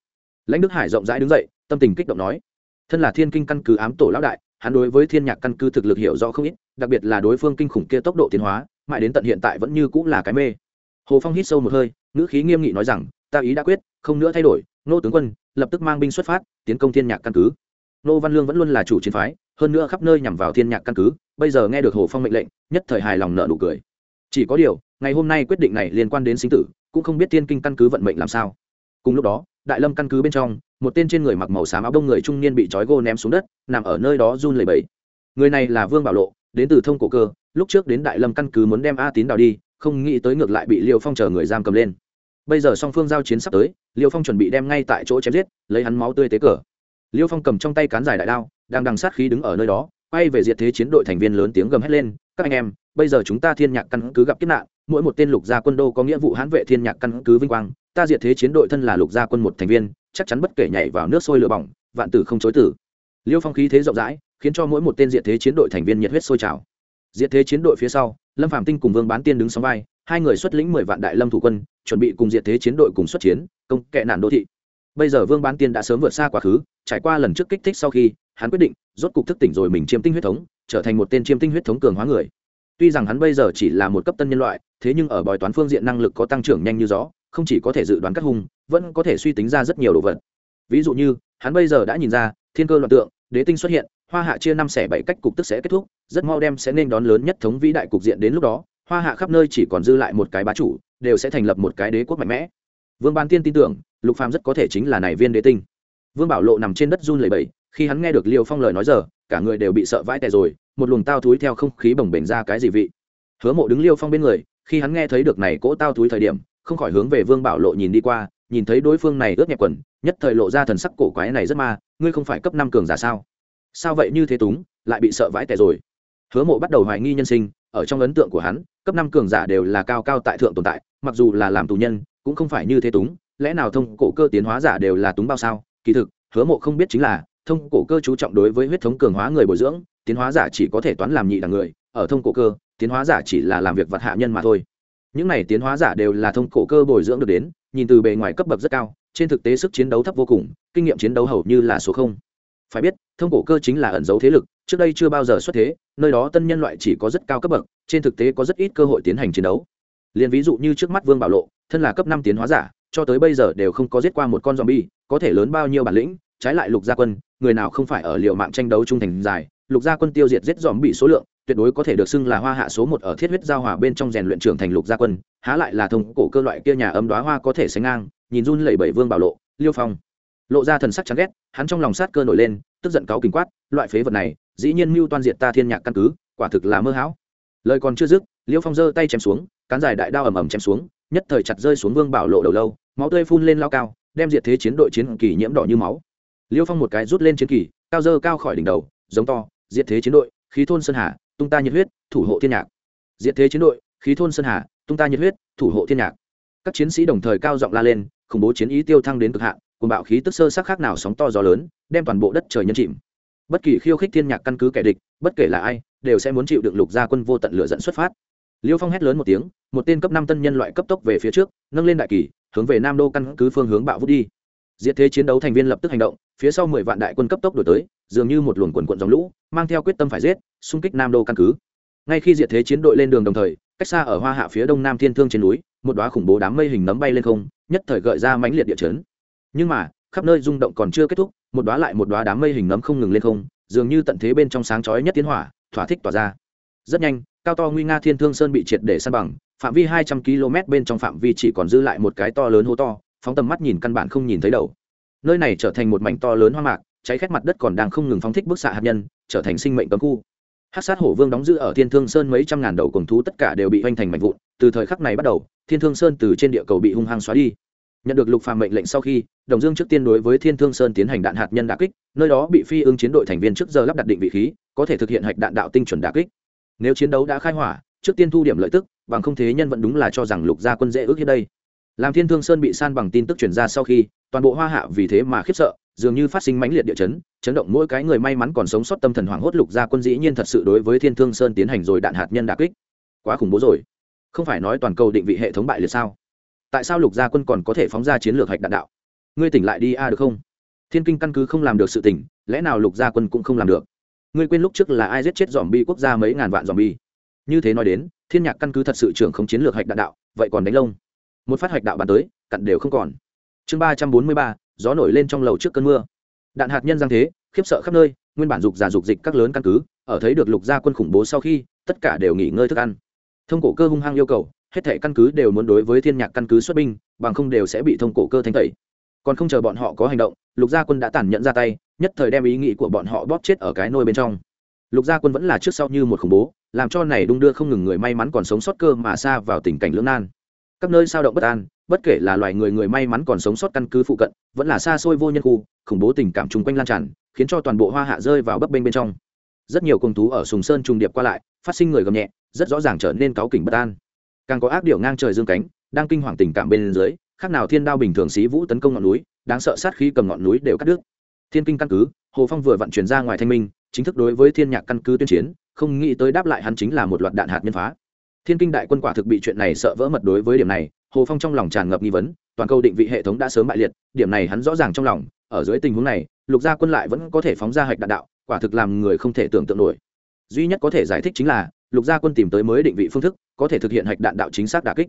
Lãnh đức hải rộng rãi đứng dậy tâm tình kích động nói, thân là thiên kinh căn cứ ám tổ lão đại, hắn đối với thiên nhạc căn cứ thực lực hiểu rõ không ít, đặc biệt là đối phương kinh khủng kia tốc độ tiến hóa, mãi đến tận hiện tại vẫn như cũng là cái mê. Hồ phong hít sâu một hơi, ngữ khí nghiêm nghị nói rằng, ta ý đã quyết, không nữa thay đổi, nô tướng quân, lập tức mang binh xuất phát, tiến công thiên nhạc căn cứ. Nô văn lương vẫn luôn là chủ chiến phái, hơn nữa khắp nơi nhằm vào thiên nhạc căn cứ, bây giờ nghe được hồ phong mệnh lệnh, nhất thời hài lòng nợ nụ cười. Chỉ có điều, ngày hôm nay quyết định này liên quan đến sinh tử, cũng không biết thiên kinh căn cứ vận mệnh làm sao cùng lúc đó, đại lâm căn cứ bên trong, một tên trên người mặc màu xám áo đông người trung niên bị trói gô ném xuống đất, nằm ở nơi đó run lẩy bẩy. Người này là vương bảo lộ, đến từ thông cổ cơ, lúc trước đến đại lâm căn cứ muốn đem a tín đào đi, không nghĩ tới ngược lại bị liêu phong chờ người giam cầm lên. Bây giờ song phương giao chiến sắp tới, liêu phong chuẩn bị đem ngay tại chỗ chém giết, lấy hắn máu tươi tế cờ. Liêu phong cầm trong tay cán dài đại đao, đang đằng sát khí đứng ở nơi đó, quay về diệt thế chiến đội thành viên lớn tiếng gầm hét lên, các anh em, bây giờ chúng ta thiên nhạc căn cứ gặp kiếp nạn, mỗi một tên lục gia quân đô có nghĩa vụ hãn vệ thiên nhạc căn cứ vinh quang ta diệt thế chiến đội thân là lục gia quân một thành viên, chắc chắn bất kể nhảy vào nước sôi lửa bỏng, vạn tử không chối tử liêu phong khí thế rộng rãi, khiến cho mỗi một tên diệt thế chiến đội thành viên nhiệt huyết sôi trào. Diệt thế chiến đội phía sau, lâm phạm tinh cùng vương bán tiên đứng sóng vai, hai người xuất lĩnh mười vạn đại lâm thủ quân, chuẩn bị cùng diệt thế chiến đội cùng xuất chiến, công kệ nạn đô thị. Bây giờ vương bán tiên đã sớm vượt xa quá khứ, trải qua lần trước kích thích sau khi, hắn quyết định, rốt cục thức tỉnh rồi mình chiêm tinh huyết thống, trở thành một tên chiêm tinh huyết thống cường hóa người. Tuy rằng hắn bây giờ chỉ là một cấp tân nhân loại, thế nhưng ở bòi toán phương diện năng lực có tăng trưởng nhanh như gió không chỉ có thể dự đoán các hung, vẫn có thể suy tính ra rất nhiều đồ vật. Ví dụ như, hắn bây giờ đã nhìn ra, thiên cơ loạn tượng, đế tinh xuất hiện, hoa hạ chia năm xẻ bảy cách cục tức sẽ kết thúc, rất mau đem sẽ nên đón lớn nhất thống vĩ đại cục diện đến lúc đó, hoa hạ khắp nơi chỉ còn dư lại một cái bá chủ, đều sẽ thành lập một cái đế quốc mạnh mẽ. Vương ban tiên tin tưởng, lục phàm rất có thể chính là này viên đế tinh. Vương bảo lộ nằm trên đất run lẩy bẩy, khi hắn nghe được liêu phong lời nói giờ, cả người đều bị sợ vãi tè rồi, một luồng tao túi theo không khí bồng bềnh ra cái gì vị. Hứa mộ đứng liêu phong bên người, khi hắn nghe thấy được này cỗ tao túi thời điểm không khỏi hướng về vương bảo lộ nhìn đi qua, nhìn thấy đối phương này ướt nhẹ quần, nhất thời lộ ra thần sắc cổ quái này rất ma, ngươi không phải cấp năm cường giả sao? Sao vậy như thế túng, lại bị sợ vãi tẻ rồi? Hứa mộ bắt đầu hoài nghi nhân sinh, ở trong ấn tượng của hắn, cấp năm cường giả đều là cao cao tại thượng tồn tại, mặc dù là làm tù nhân, cũng không phải như thế túng, lẽ nào thông cổ cơ tiến hóa giả đều là túng bao sao? Kỳ thực, hứa mộ không biết chính là, thông cổ cơ chú trọng đối với huyết thống cường hóa người bồi dưỡng, tiến hóa giả chỉ có thể toán làm nhị đẳng người, ở thông cổ cơ, tiến hóa giả chỉ là làm việc vật hạ nhân mà thôi những này tiến hóa giả đều là thông cổ cơ bồi dưỡng được đến, nhìn từ bề ngoài cấp bậc rất cao, trên thực tế sức chiến đấu thấp vô cùng, kinh nghiệm chiến đấu hầu như là số không. Phải biết, thông cổ cơ chính là ẩn dấu thế lực, trước đây chưa bao giờ xuất thế, nơi đó tân nhân loại chỉ có rất cao cấp bậc, trên thực tế có rất ít cơ hội tiến hành chiến đấu. Liền ví dụ như trước mắt vương bảo lộ, thân là cấp năm tiến hóa giả, cho tới bây giờ đều không có giết qua một con zombie, có thể lớn bao nhiêu bản lĩnh, trái lại lục gia quân, người nào không phải ở liệu mạng tranh đấu trung thành dài, lục gia quân tiêu diệt giết dòm bị số lượng tuyệt đối có thể được xưng là hoa hạ số một ở thiết huyết giao hòa bên trong rèn luyện trưởng thành lục gia quân, há lại là thông cổ cơ loại kia nhà ấm đoá hoa có thể sánh ngang, nhìn run lẩy bẩy vương bảo lộ, liêu phong. Lộ ra thần sắc chán ghét, hắn trong lòng sát cơ nổi lên, tức giận cáo kinh quát, loại phế vật này, dĩ nhiên mưu toan diệt ta thiên nhạc căn cứ, quả thực là mơ hão. Lời còn chưa dứt, liêu phong giơ tay chém xuống, cán dài đại đao ầm ầm chém xuống, nhất thời chặt rơi xuống vương bảo lộ đầu lâu, máu tươi phun lên lao cao, đem diệt thế chiến đội chiến kỳ nhiễm đỏ như máu. Liêu phong một cái rút lên chiến kỳ, cao dơ cao khỏi đỉnh đầu, giống to, diệt thế chiến đội, khí thôn sơn hà tung ta nhiệt huyết, thủ hộ thiên nhạc. Diệt thế chiến đội, khí thôn sơn hà, tung ta nhiệt huyết, thủ hộ thiên nhạc. Các chiến sĩ đồng thời cao giọng la lên, khủng bố chiến ý tiêu thăng đến cực hạn cùng bạo khí tức sơ sắc khác nào sóng to gió lớn, đem toàn bộ đất trời nhân chìm. Bất kỳ khiêu khích thiên nhạc căn cứ kẻ địch, bất kể là ai, đều sẽ muốn chịu đựng lục gia quân vô tận lửa dẫn xuất phát. Liêu phong hét lớn một tiếng, một tên cấp năm tân nhân loại cấp tốc về phía trước, nâng lên đại kỳ, hướng về nam đô căn cứ phương hướng bạo vút đi. Diệt thế chiến đấu thành viên lập tức hành động, phía sau mười vạn đại quân cấp tốc đổi tới, dường như một luồng quần quận dòng lũ, mang theo quyết tâm phải giết xung kích nam đô căn cứ. Ngay khi diệt thế chiến đội lên đường đồng thời, cách xa ở hoa hạ phía đông nam thiên thương trên núi, một đoá khủng bố đám mây hình nấm bay lên không, nhất thời gợi ra mãnh liệt địa chấn. Nhưng mà, khắp nơi rung động còn chưa kết thúc, một đoá lại một đoá đám mây hình nấm không ngừng lên không, dường như tận thế bên trong sáng chói nhất tiến hỏa, thỏa thích tỏa ra. Rất nhanh, cao to nguy nga thiên thương sơn bị triệt để san bằng, phạm vi hai trăm km bên trong phạm vi chỉ còn dư lại một cái to lớn hố to, phóng tầm mắt nhìn căn bản không nhìn thấy đầu. Nơi này trở thành một mảnh to lớn hoa mạc, cháy khét mặt đất còn đang không ngừng phóng thích bức xạ hạt nhân, trở thành sinh mệnh cấm khu hát sát hổ vương đóng giữ ở thiên thương sơn mấy trăm ngàn đầu cổng thú tất cả đều bị hoành thành mạnh vụn, từ thời khắc này bắt đầu, thiên thương sơn từ trên địa cầu bị hung hăng xóa đi. Nhận được lục phàm mệnh lệnh sau khi, đồng dương trước tiên đối với thiên thương sơn tiến hành đạn hạt nhân đà kích, nơi đó bị phi ưng chiến đội thành viên trước giờ lắp đặt định vị khí, có thể thực hiện hạch đạn đạo tinh chuẩn đà kích. Nếu chiến đấu đã khai hỏa, trước tiên thu điểm lợi tức, bằng không thế nhân vẫn đúng là cho rằng lục gia quân dễ ước như đây. Làm thiên thương sơn bị san bằng tin tức truyền ra sau khi, toàn bộ hoa hạ vì thế mà khiếp sợ, dường như phát sinh mãnh liệt địa chấn chấn động mỗi cái người may mắn còn sống sót tâm thần hoảng hốt lục gia quân dĩ nhiên thật sự đối với thiên thương sơn tiến hành rồi đạn hạt nhân đà kích. Quá khủng bố rồi. Không phải nói toàn cầu định vị hệ thống bại liệt sao? Tại sao lục gia quân còn có thể phóng ra chiến lược hạch đạn đạo? Ngươi tỉnh lại đi a, được không? Thiên kinh căn cứ không làm được sự tỉnh, lẽ nào lục gia quân cũng không làm được? Ngươi quên lúc trước là ai giết chết dòm bi quốc gia mấy ngàn vạn dòm bi như thế nói đến, thiên nhạc căn cứ thật sự trưởng không chiến lược hạch đạn đạo, vậy còn đánh lông? Một phát hạch đạo bàn tới, cặn đều không còn. Chương ba trăm bốn mươi ba, gió nổi lên trong lầu trước cơn mưa đạn hạt nhân giang thế, khiếp sợ khắp nơi, nguyên bản dục giả dục dịch các lớn căn cứ, ở thấy được lục gia quân khủng bố sau khi, tất cả đều nghỉ ngơi thức ăn. Thông cổ cơ hung hăng yêu cầu, hết thảy căn cứ đều muốn đối với thiên nhạc căn cứ xuất binh, bằng không đều sẽ bị thông cổ cơ thanh tẩy. Còn không chờ bọn họ có hành động, lục gia quân đã tàn nhẫn ra tay, nhất thời đem ý nghĩ của bọn họ bóp chết ở cái nôi bên trong. Lục gia quân vẫn là trước sau như một khủng bố, làm cho này đung đưa không ngừng người may mắn còn sống sót cơ mà xa vào tình cảnh lưỡng nan. Các nơi sao động bất an bất kể là loài người người may mắn còn sống sót căn cứ phụ cận, vẫn là xa xôi vô nhân khu, khủng bố tình cảm chung quanh lan tràn, khiến cho toàn bộ hoa hạ rơi vào bấp bênh bên trong. Rất nhiều công thú ở sùng sơn trùng điệp qua lại, phát sinh người gầm nhẹ, rất rõ ràng trở nên cáu kỉnh bất an. Càng có ác điệu ngang trời dương cánh, đang kinh hoàng tình cảm bên dưới, khác nào thiên đao bình thường xí vũ tấn công ngọn núi, đáng sợ sát khi cầm ngọn núi đều cắt đứt. Thiên kinh căn cứ, hồ phong vừa vận chuyển ra ngoài thanh minh, chính thức đối với thiên nhạc căn cứ tuyên chiến, không nghĩ tới đáp lại hắn chính là một loạt đạn hạt nhân phá thiên kinh đại quân quả thực bị chuyện này sợ vỡ mật đối với điểm này, hồ phong trong lòng tràn ngập nghi vấn, toàn cầu định vị hệ thống đã sớm bại liệt, điểm này hắn rõ ràng trong lòng, ở dưới tình huống này, lục gia quân lại vẫn có thể phóng ra hạch đạn đạo, quả thực làm người không thể tưởng tượng nổi. Duy nhất có thể giải thích chính là, lục gia quân tìm tới mới định vị phương thức, có thể thực hiện hạch đạn đạo chính xác đà kích.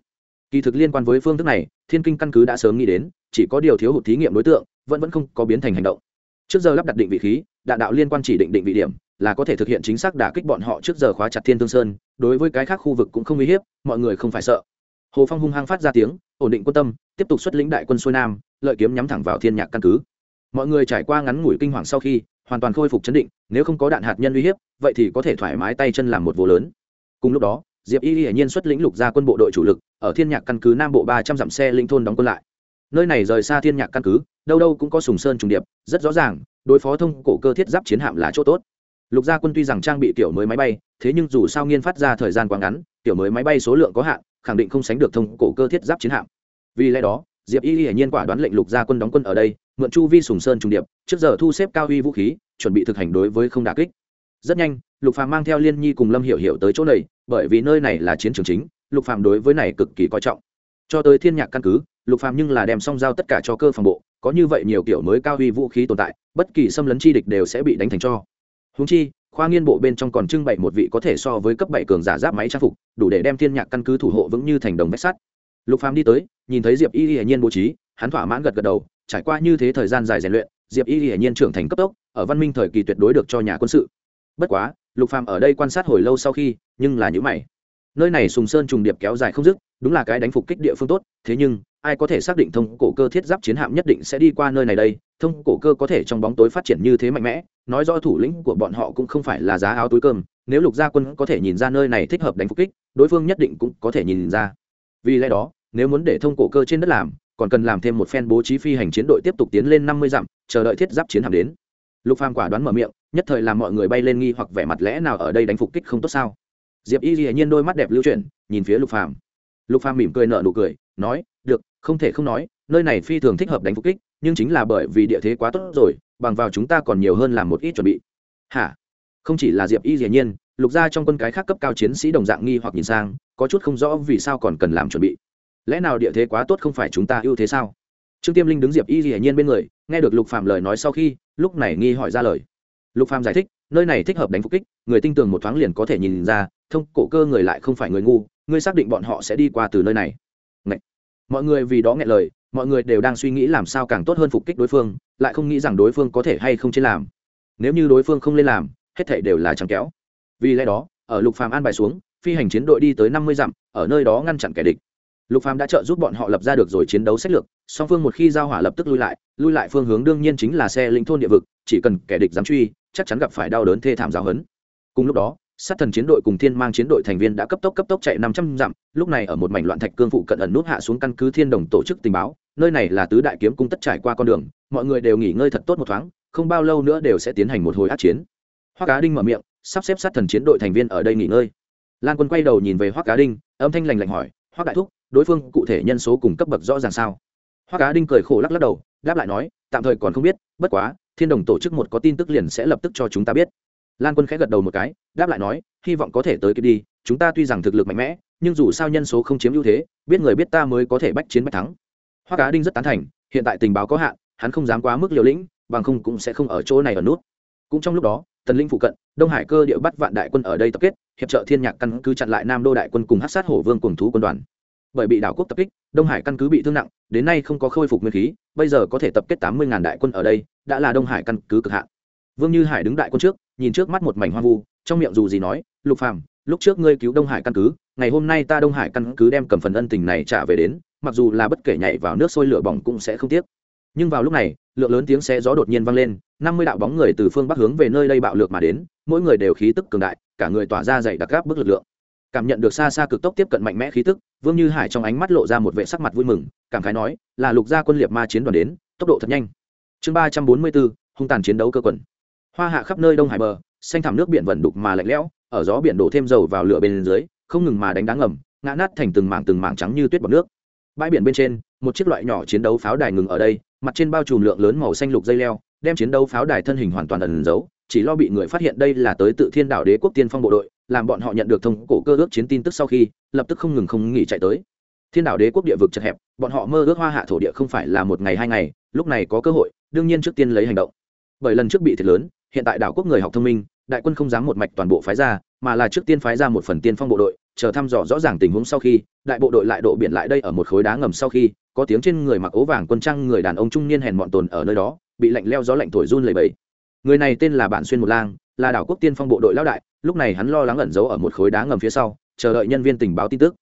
Kỳ thực liên quan với phương thức này, thiên kinh căn cứ đã sớm nghĩ đến, chỉ có điều thiếu hụt thí nghiệm đối tượng, vẫn vẫn không có biến thành hành động. Trước giờ lắp đặt định vị khí, đạn đạo liên quan chỉ định định vị điểm là có thể thực hiện chính xác đả kích bọn họ trước giờ khóa chặt thiên thương sơn, đối với cái khác khu vực cũng không uy hiếp, mọi người không phải sợ. Hồ phong hung hăng phát ra tiếng, ổn định quân tâm, tiếp tục xuất lĩnh đại quân xuôi nam, lợi kiếm nhắm thẳng vào thiên nhạc căn cứ. Mọi người trải qua ngắn ngủi kinh hoàng sau khi, hoàn toàn khôi phục chấn định, nếu không có đạn hạt nhân uy hiếp, vậy thì có thể thoải mái tay chân làm một vụ lớn. Cùng lúc đó, diệp y hiển nhiên xuất lĩnh lục ra quân bộ đội chủ lực, ở thiên nhạc căn cứ nam bộ ba trăm dặm xe linh thôn đóng quân lại. Nơi này rời xa thiên nhạc căn cứ, đâu đâu cũng có sùng sơn trùng điệp, rất rõ ràng, đối phó thông cổ cơ thiết giáp chiến hạm là chỗ tốt lục gia quân tuy rằng trang bị kiểu mới máy bay, thế nhưng dù sao nghiên phát ra thời gian quá ngắn, kiểu mới máy bay số lượng có hạn, khẳng định không sánh được thông cổ cơ thiết giáp chiến hạm. Vì lẽ đó, diệp y hiển nhiên quả đoán lệnh lục gia quân đóng quân ở đây, mượn chu vi sùng sơn trung điệp, trước giờ thu xếp cao uy vũ khí, chuẩn bị thực hành đối với không đà kích. Rất nhanh, lục phàm mang theo liên nhi cùng lâm hiểu hiểu tới chỗ này, bởi vì nơi này là chiến trường chính, lục phàm đối với này cực kỳ coi trọng. Cho tới thiên nhạc căn cứ, lục phàm nhưng là đem song giao tất cả cho cơ phòng bộ, có như vậy nhiều kiểu mới cao uy vũ khí tồn tại, bất kỳ xâm lấn chi địch đều sẽ bị đánh thành cho húng chi, khoa nghiên bộ bên trong còn trưng bày một vị có thể so với cấp bảy cường giả giáp máy trang phục, đủ để đem thiên nhạc căn cứ thủ hộ vững như thành đồng vách sắt. Lục phàm đi tới, nhìn thấy diệp y hiển nhiên bố trí, hắn thỏa mãn gật gật đầu, trải qua như thế thời gian dài rèn luyện, diệp y hiển nhiên trưởng thành cấp tốc, ở văn minh thời kỳ tuyệt đối được cho nhà quân sự. Bất quá, lục phàm ở đây quan sát hồi lâu sau khi, nhưng là những mày. Nơi này sùng sơn trùng điệp kéo dài không dứt, đúng là cái đánh phục kích địa phương tốt, thế nhưng, ai có thể xác định thông cổ cơ thiết giáp chiến hạm nhất định sẽ đi qua nơi này đây, thông cổ cơ có thể trong bóng tối phát triển như thế mạnh mẽ nói rõ thủ lĩnh của bọn họ cũng không phải là giá áo túi cơm, nếu lục gia quân có thể nhìn ra nơi này thích hợp đánh phục kích, đối phương nhất định cũng có thể nhìn ra. Vì lẽ đó, nếu muốn để thông cổ cơ trên đất làm, còn cần làm thêm một phen bố trí phi hành chiến đội tiếp tục tiến lên năm mươi dặm, chờ đợi thiết giáp chiến hạm đến. Lục phàm quả đoán mở miệng, nhất thời làm mọi người bay lên nghi hoặc vẻ mặt lẽ nào ở đây đánh phục kích không tốt sao? Diệp y dĩ nhiên đôi mắt đẹp lưu chuyển, nhìn phía lục phàm. Lục phàm mỉm cười nở nụ cười, nói, được, không thể không nói nơi này phi thường thích hợp đánh phục kích, nhưng chính là bởi vì địa thế quá tốt rồi, bằng vào chúng ta còn nhiều hơn làm một ít chuẩn bị. Hả? Không chỉ là diệp y dĩ nhiên, lục gia trong quân cái khác cấp cao chiến sĩ đồng dạng nghi hoặc nhìn sang, có chút không rõ vì sao còn cần làm chuẩn bị. Lẽ nào địa thế quá tốt không phải chúng ta ưu thế sao? Trương tiêm linh đứng diệp y dĩ nhiên bên người, nghe được lục Phạm lời nói sau khi, lúc này nghi hỏi ra lời. Lục Phạm giải thích, nơi này thích hợp đánh phục kích, người tinh tường một thoáng liền có thể nhìn ra, thông cổ cơ người lại không phải người ngu, ngươi xác định bọn họ sẽ đi qua từ nơi này. Ngậy. mọi người vì đó nghe lời mọi người đều đang suy nghĩ làm sao càng tốt hơn phục kích đối phương, lại không nghĩ rằng đối phương có thể hay không trên làm. Nếu như đối phương không lên làm, hết thảy đều là chẳng kéo. Vì lẽ đó, ở lục phàm an bài xuống, phi hành chiến đội đi tới năm mươi dặm, ở nơi đó ngăn chặn kẻ địch. Lục phàm đã trợ giúp bọn họ lập ra được rồi chiến đấu sách lược, song phương một khi giao hỏa lập tức lui lại lui lại phương hướng đương nhiên chính là xe linh thôn địa vực, chỉ cần kẻ địch dám truy, chắc chắn gặp phải đau đớn thê thảm giáo hấn cùng lúc đó, sát thần chiến đội cùng thiên mang chiến đội thành viên đã cấp tốc cấp tốc chạy năm trăm dặm, lúc này ở một mảnh loạn thạch cương phụ cận ẩn nút hạ xuống căn cứ thiên đồng tổ chức tình báo nơi này là tứ đại kiếm cung tất trải qua con đường, mọi người đều nghỉ ngơi thật tốt một thoáng, không bao lâu nữa đều sẽ tiến hành một hồi át chiến. Hoa cá đinh mở miệng, sắp xếp sát thần chiến đội thành viên ở đây nghỉ ngơi. Lan quân quay đầu nhìn về hoa cá đinh, âm thanh lành lạnh hỏi hoa đại thúc, đối phương cụ thể nhân số cùng cấp bậc rõ ràng sao? Hoa cá đinh cười khổ lắc lắc đầu, đáp lại nói, tạm thời còn không biết, bất quá, thiên đồng tổ chức một có tin tức liền sẽ lập tức cho chúng ta biết. Lan quân khẽ gật đầu một cái, đáp lại nói, hy vọng có thể tới kịp đi, chúng ta tuy rằng thực lực mạnh mẽ, nhưng dù sao nhân số không chiếm ưu thế, biết người biết ta mới có thể bách chiến bách thắng hoa cá đinh rất tán thành, hiện tại tình báo có hạn, hắn không dám quá mức liều lĩnh, bằng không cũng sẽ không ở chỗ này ở nút. Cũng trong lúc đó, tần linh phụ cận, đông hải cơ địa bắt vạn đại quân ở đây tập kết, hiệp trợ thiên nhạc căn cứ chặn lại nam đô đại quân cùng hát sát hổ vương cùng thú quân đoàn. Bởi bị đảo quốc tập kích, đông hải căn cứ bị thương nặng, đến nay không có khôi phục nguyên khí, bây giờ có thể tập kết tám mươi ngàn đại quân ở đây, đã là đông hải căn cứ cực hạn. Vương như hải đứng đại quân trước, nhìn trước mắt một mảnh hoang vu, trong miệng dù gì nói, lục phàm, lúc trước ngươi cứu đông hải căn cứ, ngày hôm nay ta đông hải căn cứ đem cầm phần ân tình này trả về đến mặc dù là bất kể nhảy vào nước sôi lửa bỏng cũng sẽ không tiếc. Nhưng vào lúc này, lượng lớn tiếng xe gió đột nhiên vang lên, năm mươi đạo bóng người từ phương bắc hướng về nơi đây bạo lược mà đến, mỗi người đều khí tức cường đại, cả người tỏa ra dày đặc gáp bức lực lượng. Cảm nhận được xa xa cực tốc tiếp cận mạnh mẽ khí tức, vương như hải trong ánh mắt lộ ra một vệ sắc mặt vui mừng, cảm khái nói, là lục gia quân liệt ma chiến đoàn đến, tốc độ thật nhanh. Chương ba trăm bốn mươi bốn, hung tàn chiến đấu cơ quần. Hoa hạ khắp nơi đông hải bờ, xanh thảm nước biển vẩn đục mà lạnh lẽo, ở gió biển đổ thêm dầu vào lửa bên dưới, không ngừng mà đánh đá ngầm, ngã nát thành từng mảng từng mảng trắng như tuyết bọt nước bãi biển bên trên, một chiếc loại nhỏ chiến đấu pháo đài ngừng ở đây, mặt trên bao trùm lượng lớn màu xanh lục dây leo, đem chiến đấu pháo đài thân hình hoàn toàn ẩn giấu, chỉ lo bị người phát hiện đây là tới tự thiên đảo đế quốc tiên phong bộ đội, làm bọn họ nhận được thông cổ cơ ước chiến tin tức sau khi, lập tức không ngừng không nghỉ chạy tới. Thiên đảo đế quốc địa vực chật hẹp, bọn họ mơ ước hoa hạ thổ địa không phải là một ngày hai ngày, lúc này có cơ hội, đương nhiên trước tiên lấy hành động. Bởi lần trước bị thiệt lớn, hiện tại đảo quốc người học thông minh, đại quân không dám một mạch toàn bộ phái ra, mà là trước tiên phái ra một phần tiên phong bộ đội chờ thăm dò rõ ràng tình huống sau khi, đại bộ đội lại độ biển lại đây ở một khối đá ngầm sau khi, có tiếng trên người mặc ố vàng quân trăng người đàn ông trung niên hèn mọn tồn ở nơi đó, bị lạnh leo gió lạnh thổi run lầy bẫy người này tên là bản xuyên một lang, là đảo quốc tiên phong bộ đội lão đại, lúc này hắn lo lắng ẩn giấu ở một khối đá ngầm phía sau, chờ đợi nhân viên tình báo tin tức.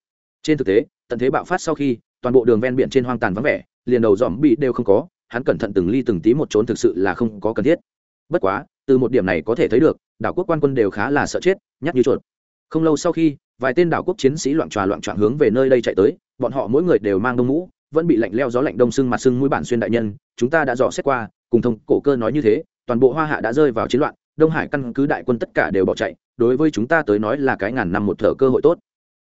Trên thực tế, tận thế bạo phát sau khi, toàn bộ đường ven biển trên hoang tàn vắng vẻ, liền đầu dòm bị đều không có, hắn cẩn thận từng ly từng tí một trốn thực sự là không có cần thiết. Bất quá, từ một điểm này có thể thấy được, đảo quốc quan quân đều khá là sợ chết nhắc như chuột. Không lâu sau khi vài tên đảo quốc chiến sĩ loạn tròa loạn trọn hướng về nơi đây chạy tới, bọn họ mỗi người đều mang đông mũ, vẫn bị lạnh leo gió lạnh đông sưng mặt sưng mũi bản xuyên đại nhân, chúng ta đã dò xét qua, cùng thông cổ cơ nói như thế, toàn bộ hoa hạ đã rơi vào chiến loạn, đông hải căn cứ đại quân tất cả đều bỏ chạy, đối với chúng ta tới nói là cái ngàn năm một thở cơ hội tốt.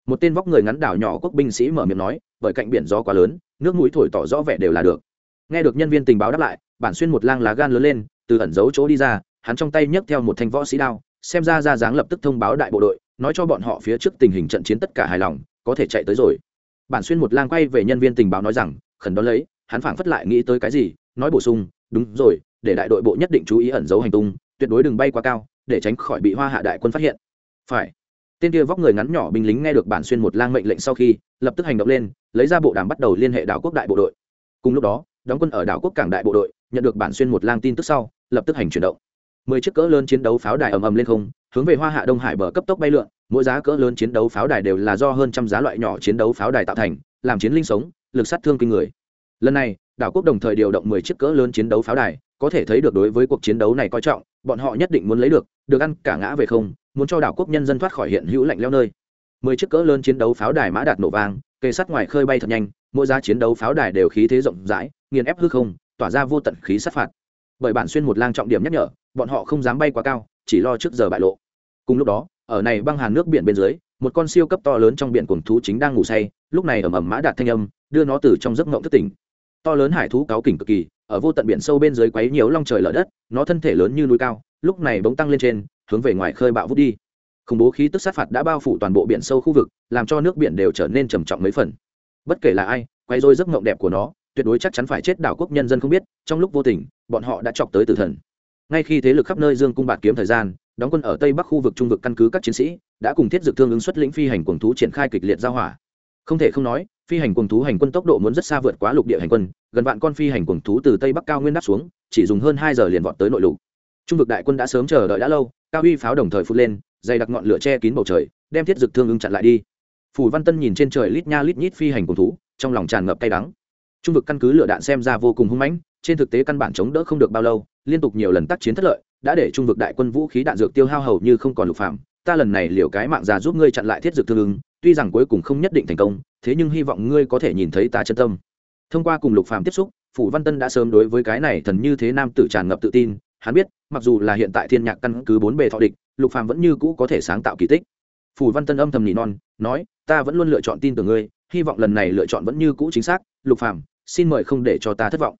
Một tên vóc người ngắn đảo nhỏ quốc binh sĩ mở miệng nói, bởi cạnh biển gió quá lớn, nước mũi thổi tỏ rõ vẻ đều là được. Nghe được nhân viên tình báo đáp lại, bản xuyên một lang lá gan lớn lên, từ ẩn giấu chỗ đi ra, hắn trong tay nhấc theo một thanh võ sĩ đao, xem ra ra dáng lập tức thông báo đại bộ đội nói cho bọn họ phía trước tình hình trận chiến tất cả hài lòng, có thể chạy tới rồi. Bản xuyên một lang quay về nhân viên tình báo nói rằng, khẩn đón lấy, hắn phảng phất lại nghĩ tới cái gì, nói bổ sung, đúng rồi, để đại đội bộ nhất định chú ý ẩn giấu hành tung, tuyệt đối đừng bay quá cao, để tránh khỏi bị hoa hạ đại quân phát hiện. Phải. Tên kia vóc người ngắn nhỏ binh lính nghe được bản xuyên một lang mệnh lệnh sau khi, lập tức hành động lên, lấy ra bộ đàm bắt đầu liên hệ đảo quốc đại bộ đội. Cùng lúc đó, đóng quân ở đảo quốc cảng đại bộ đội, nhận được bản xuyên một lang tin tức sau, lập tức hành chuyển động mười chiếc cỡ lớn chiến đấu pháo đài ầm ầm lên không, hướng về hoa hạ đông hải bờ cấp tốc bay lượn, mỗi giá cỡ lớn chiến đấu pháo đài đều là do hơn trăm giá loại nhỏ chiến đấu pháo đài tạo thành, làm chiến linh sống, lực sát thương kinh người. Lần này, đảo quốc đồng thời điều động mười chiếc cỡ lớn chiến đấu pháo đài, có thể thấy được đối với cuộc chiến đấu này coi trọng, bọn họ nhất định muốn lấy được được ăn cả ngã về không, muốn cho đảo quốc nhân dân thoát khỏi hiện hữu lạnh leo nơi. Mười chiếc cỡ lớn chiến đấu pháo đài mã đạt nổ vang, kề sát ngoài khơi bay thật nhanh, mỗi giá chiến đấu pháo đài đều khí thế rộng rãi, nghiền ép hư không, tỏa ra vô tận khí sát phạt bởi bản xuyên một lang trọng điểm nhắc nhở, bọn họ không dám bay quá cao, chỉ lo trước giờ bại lộ. Cùng lúc đó, ở này băng hàn nước biển bên dưới, một con siêu cấp to lớn trong biển cuồng thú chính đang ngủ say, lúc này ầm ầm mã đạt thanh âm, đưa nó từ trong giấc mộng thức tỉnh. To lớn hải thú cáo kỉnh cực kỳ, ở vô tận biển sâu bên dưới quấy nhiều long trời lở đất, nó thân thể lớn như núi cao, lúc này bỗng tăng lên trên, hướng về ngoài khơi bạo vút đi. Khủng bố khí tức sát phạt đã bao phủ toàn bộ biển sâu khu vực, làm cho nước biển đều trở nên trầm trọng mấy phần. Bất kể là ai quay rồi giấc mộng đẹp của nó tuyệt đối chắc chắn phải chết đảo quốc nhân dân không biết, trong lúc vô tình, bọn họ đã chọc tới tử thần. Ngay khi thế lực khắp nơi dương cung bạt kiếm thời gian, đóng quân ở tây bắc khu vực trung vực căn cứ các chiến sĩ, đã cùng thiết dược thương ứng xuất lĩnh phi hành quần thú triển khai kịch liệt giao hỏa. Không thể không nói, phi hành quần thú hành quân tốc độ muốn rất xa vượt quá lục địa hành quân, gần vạn con phi hành quần thú từ tây bắc cao nguyên đáp xuống, chỉ dùng hơn hai giờ liền vọt tới nội lục. Trung vực đại quân đã sớm chờ đợi đã lâu, cao uy pháo đồng thời phút lên, dày đặc ngọn lửa che kín bầu trời, đem thiết dược thương ứng chặn lại đi. Phủ văn tân nhìn trên trời lít nha lít nhít phi hành quần thú, trong lòng tràn ngập cay đắng trung vực căn cứ lửa đạn xem ra vô cùng hung mãnh, trên thực tế căn bản chống đỡ không được bao lâu, liên tục nhiều lần tác chiến thất lợi, đã để trung vực đại quân vũ khí đạn dược tiêu hao hầu như không còn lục phạm. Ta lần này liều cái mạng già giúp ngươi chặn lại thiết dược tương ứng, tuy rằng cuối cùng không nhất định thành công, thế nhưng hy vọng ngươi có thể nhìn thấy ta chân tâm. Thông qua cùng lục phạm tiếp xúc, phủ văn tân đã sớm đối với cái này thần như thế nam tử tràn ngập tự tin. Hắn biết, mặc dù là hiện tại thiên nhạc căn cứ bốn bề thọ địch, lục phạm vẫn như cũ có thể sáng tạo kỳ tích. Phủ văn tân âm thầm nỉ non, nói, ta vẫn luôn lựa chọn tin tưởng ngươi hy vọng lần này lựa chọn vẫn như cũ chính xác lục phàm, xin mời không để cho ta thất vọng.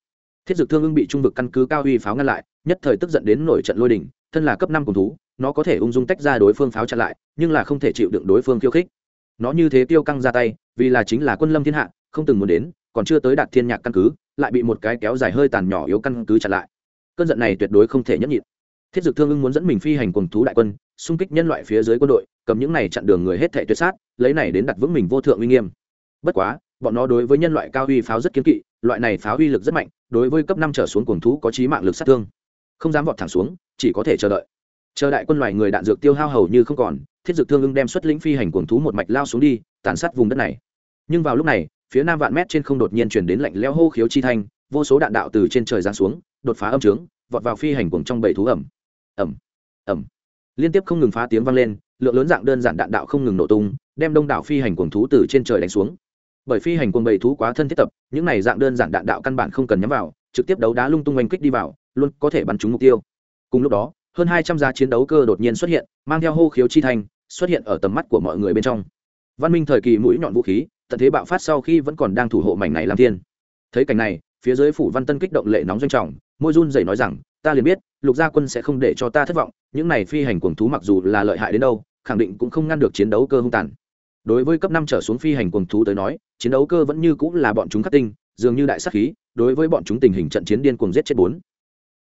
Thiết dược thương ưng bị trung vực căn cứ cao uy pháo ngăn lại nhất thời tức giận đến nổi trận lôi đình thân là cấp năm cùng thú nó có thể ung dung tách ra đối phương pháo chặn lại nhưng là không thể chịu đựng đối phương khiêu khích. Nó như thế tiêu căng ra tay vì là chính là quân lâm thiên hạ không từng muốn đến còn chưa tới đạt thiên nhạc căn cứ lại bị một cái kéo dài hơi tàn nhỏ yếu căn cứ chặn lại. Cơn giận này tuyệt đối không thể nhẫn nhịn. Thiết dực thương ưng muốn dẫn mình phi hành cùng thú đại quân xung kích nhân loại phía dưới quân đội cầm những này chặn đường người hết thể tuyệt sát lấy này đến đặt vững mình vô thượng uy nghiêm bất quá, bọn nó đối với nhân loại cao uy pháo rất kiếm kỵ, loại này pháo uy lực rất mạnh, đối với cấp năm trở xuống cuồng thú có trí mạng lực sát thương. Không dám vọt thẳng xuống, chỉ có thể chờ đợi. Chờ đại quân loài người đạn dược tiêu hao hầu như không còn, thiết dược thương ưng đem xuất lĩnh phi hành cuồng thú một mạch lao xuống đi, tàn sát vùng đất này. Nhưng vào lúc này, phía nam vạn mét trên không đột nhiên chuyển đến lạnh leo hô khiếu chi thanh, vô số đạn đạo từ trên trời giáng xuống, đột phá âm trướng, vọt vào phi hành cuồng trong bảy thú ẩm. Ẩm ẩm. Liên tiếp không ngừng phá tiếng vang lên, lượng lớn dạng đơn giản đạn đạo không ngừng nổ tung, đem đông đảo phi hành cuồng thú từ trên trời đánh xuống bởi phi hành quân bầy thú quá thân thiết tập, những này dạng đơn giản đạn đạo căn bản không cần nhắm vào, trực tiếp đấu đá lung tung oanh kích đi vào, luôn có thể bắn trúng mục tiêu. Cùng lúc đó, hơn hai trăm giá chiến đấu cơ đột nhiên xuất hiện, mang theo hô khiếu chi thành, xuất hiện ở tầm mắt của mọi người bên trong. Văn minh thời kỳ mũi nhọn vũ khí, tận thế bạo phát sau khi vẫn còn đang thủ hộ mảnh này làm thiên. Thấy cảnh này, phía dưới phủ văn tân kích động lệ nóng doanh trọng, môi run dậy nói rằng, ta liền biết, lục gia quân sẽ không để cho ta thất vọng, những này phi hành cuồng thú mặc dù là lợi hại đến đâu, khẳng định cũng không ngăn được chiến đấu cơ hung tàn đối với cấp năm trở xuống phi hành cuồng thú tới nói, chiến đấu cơ vẫn như cũng là bọn chúng khắc tinh, dường như đại sắc khí, đối với bọn chúng tình hình trận chiến điên cuồng giết chết bốn.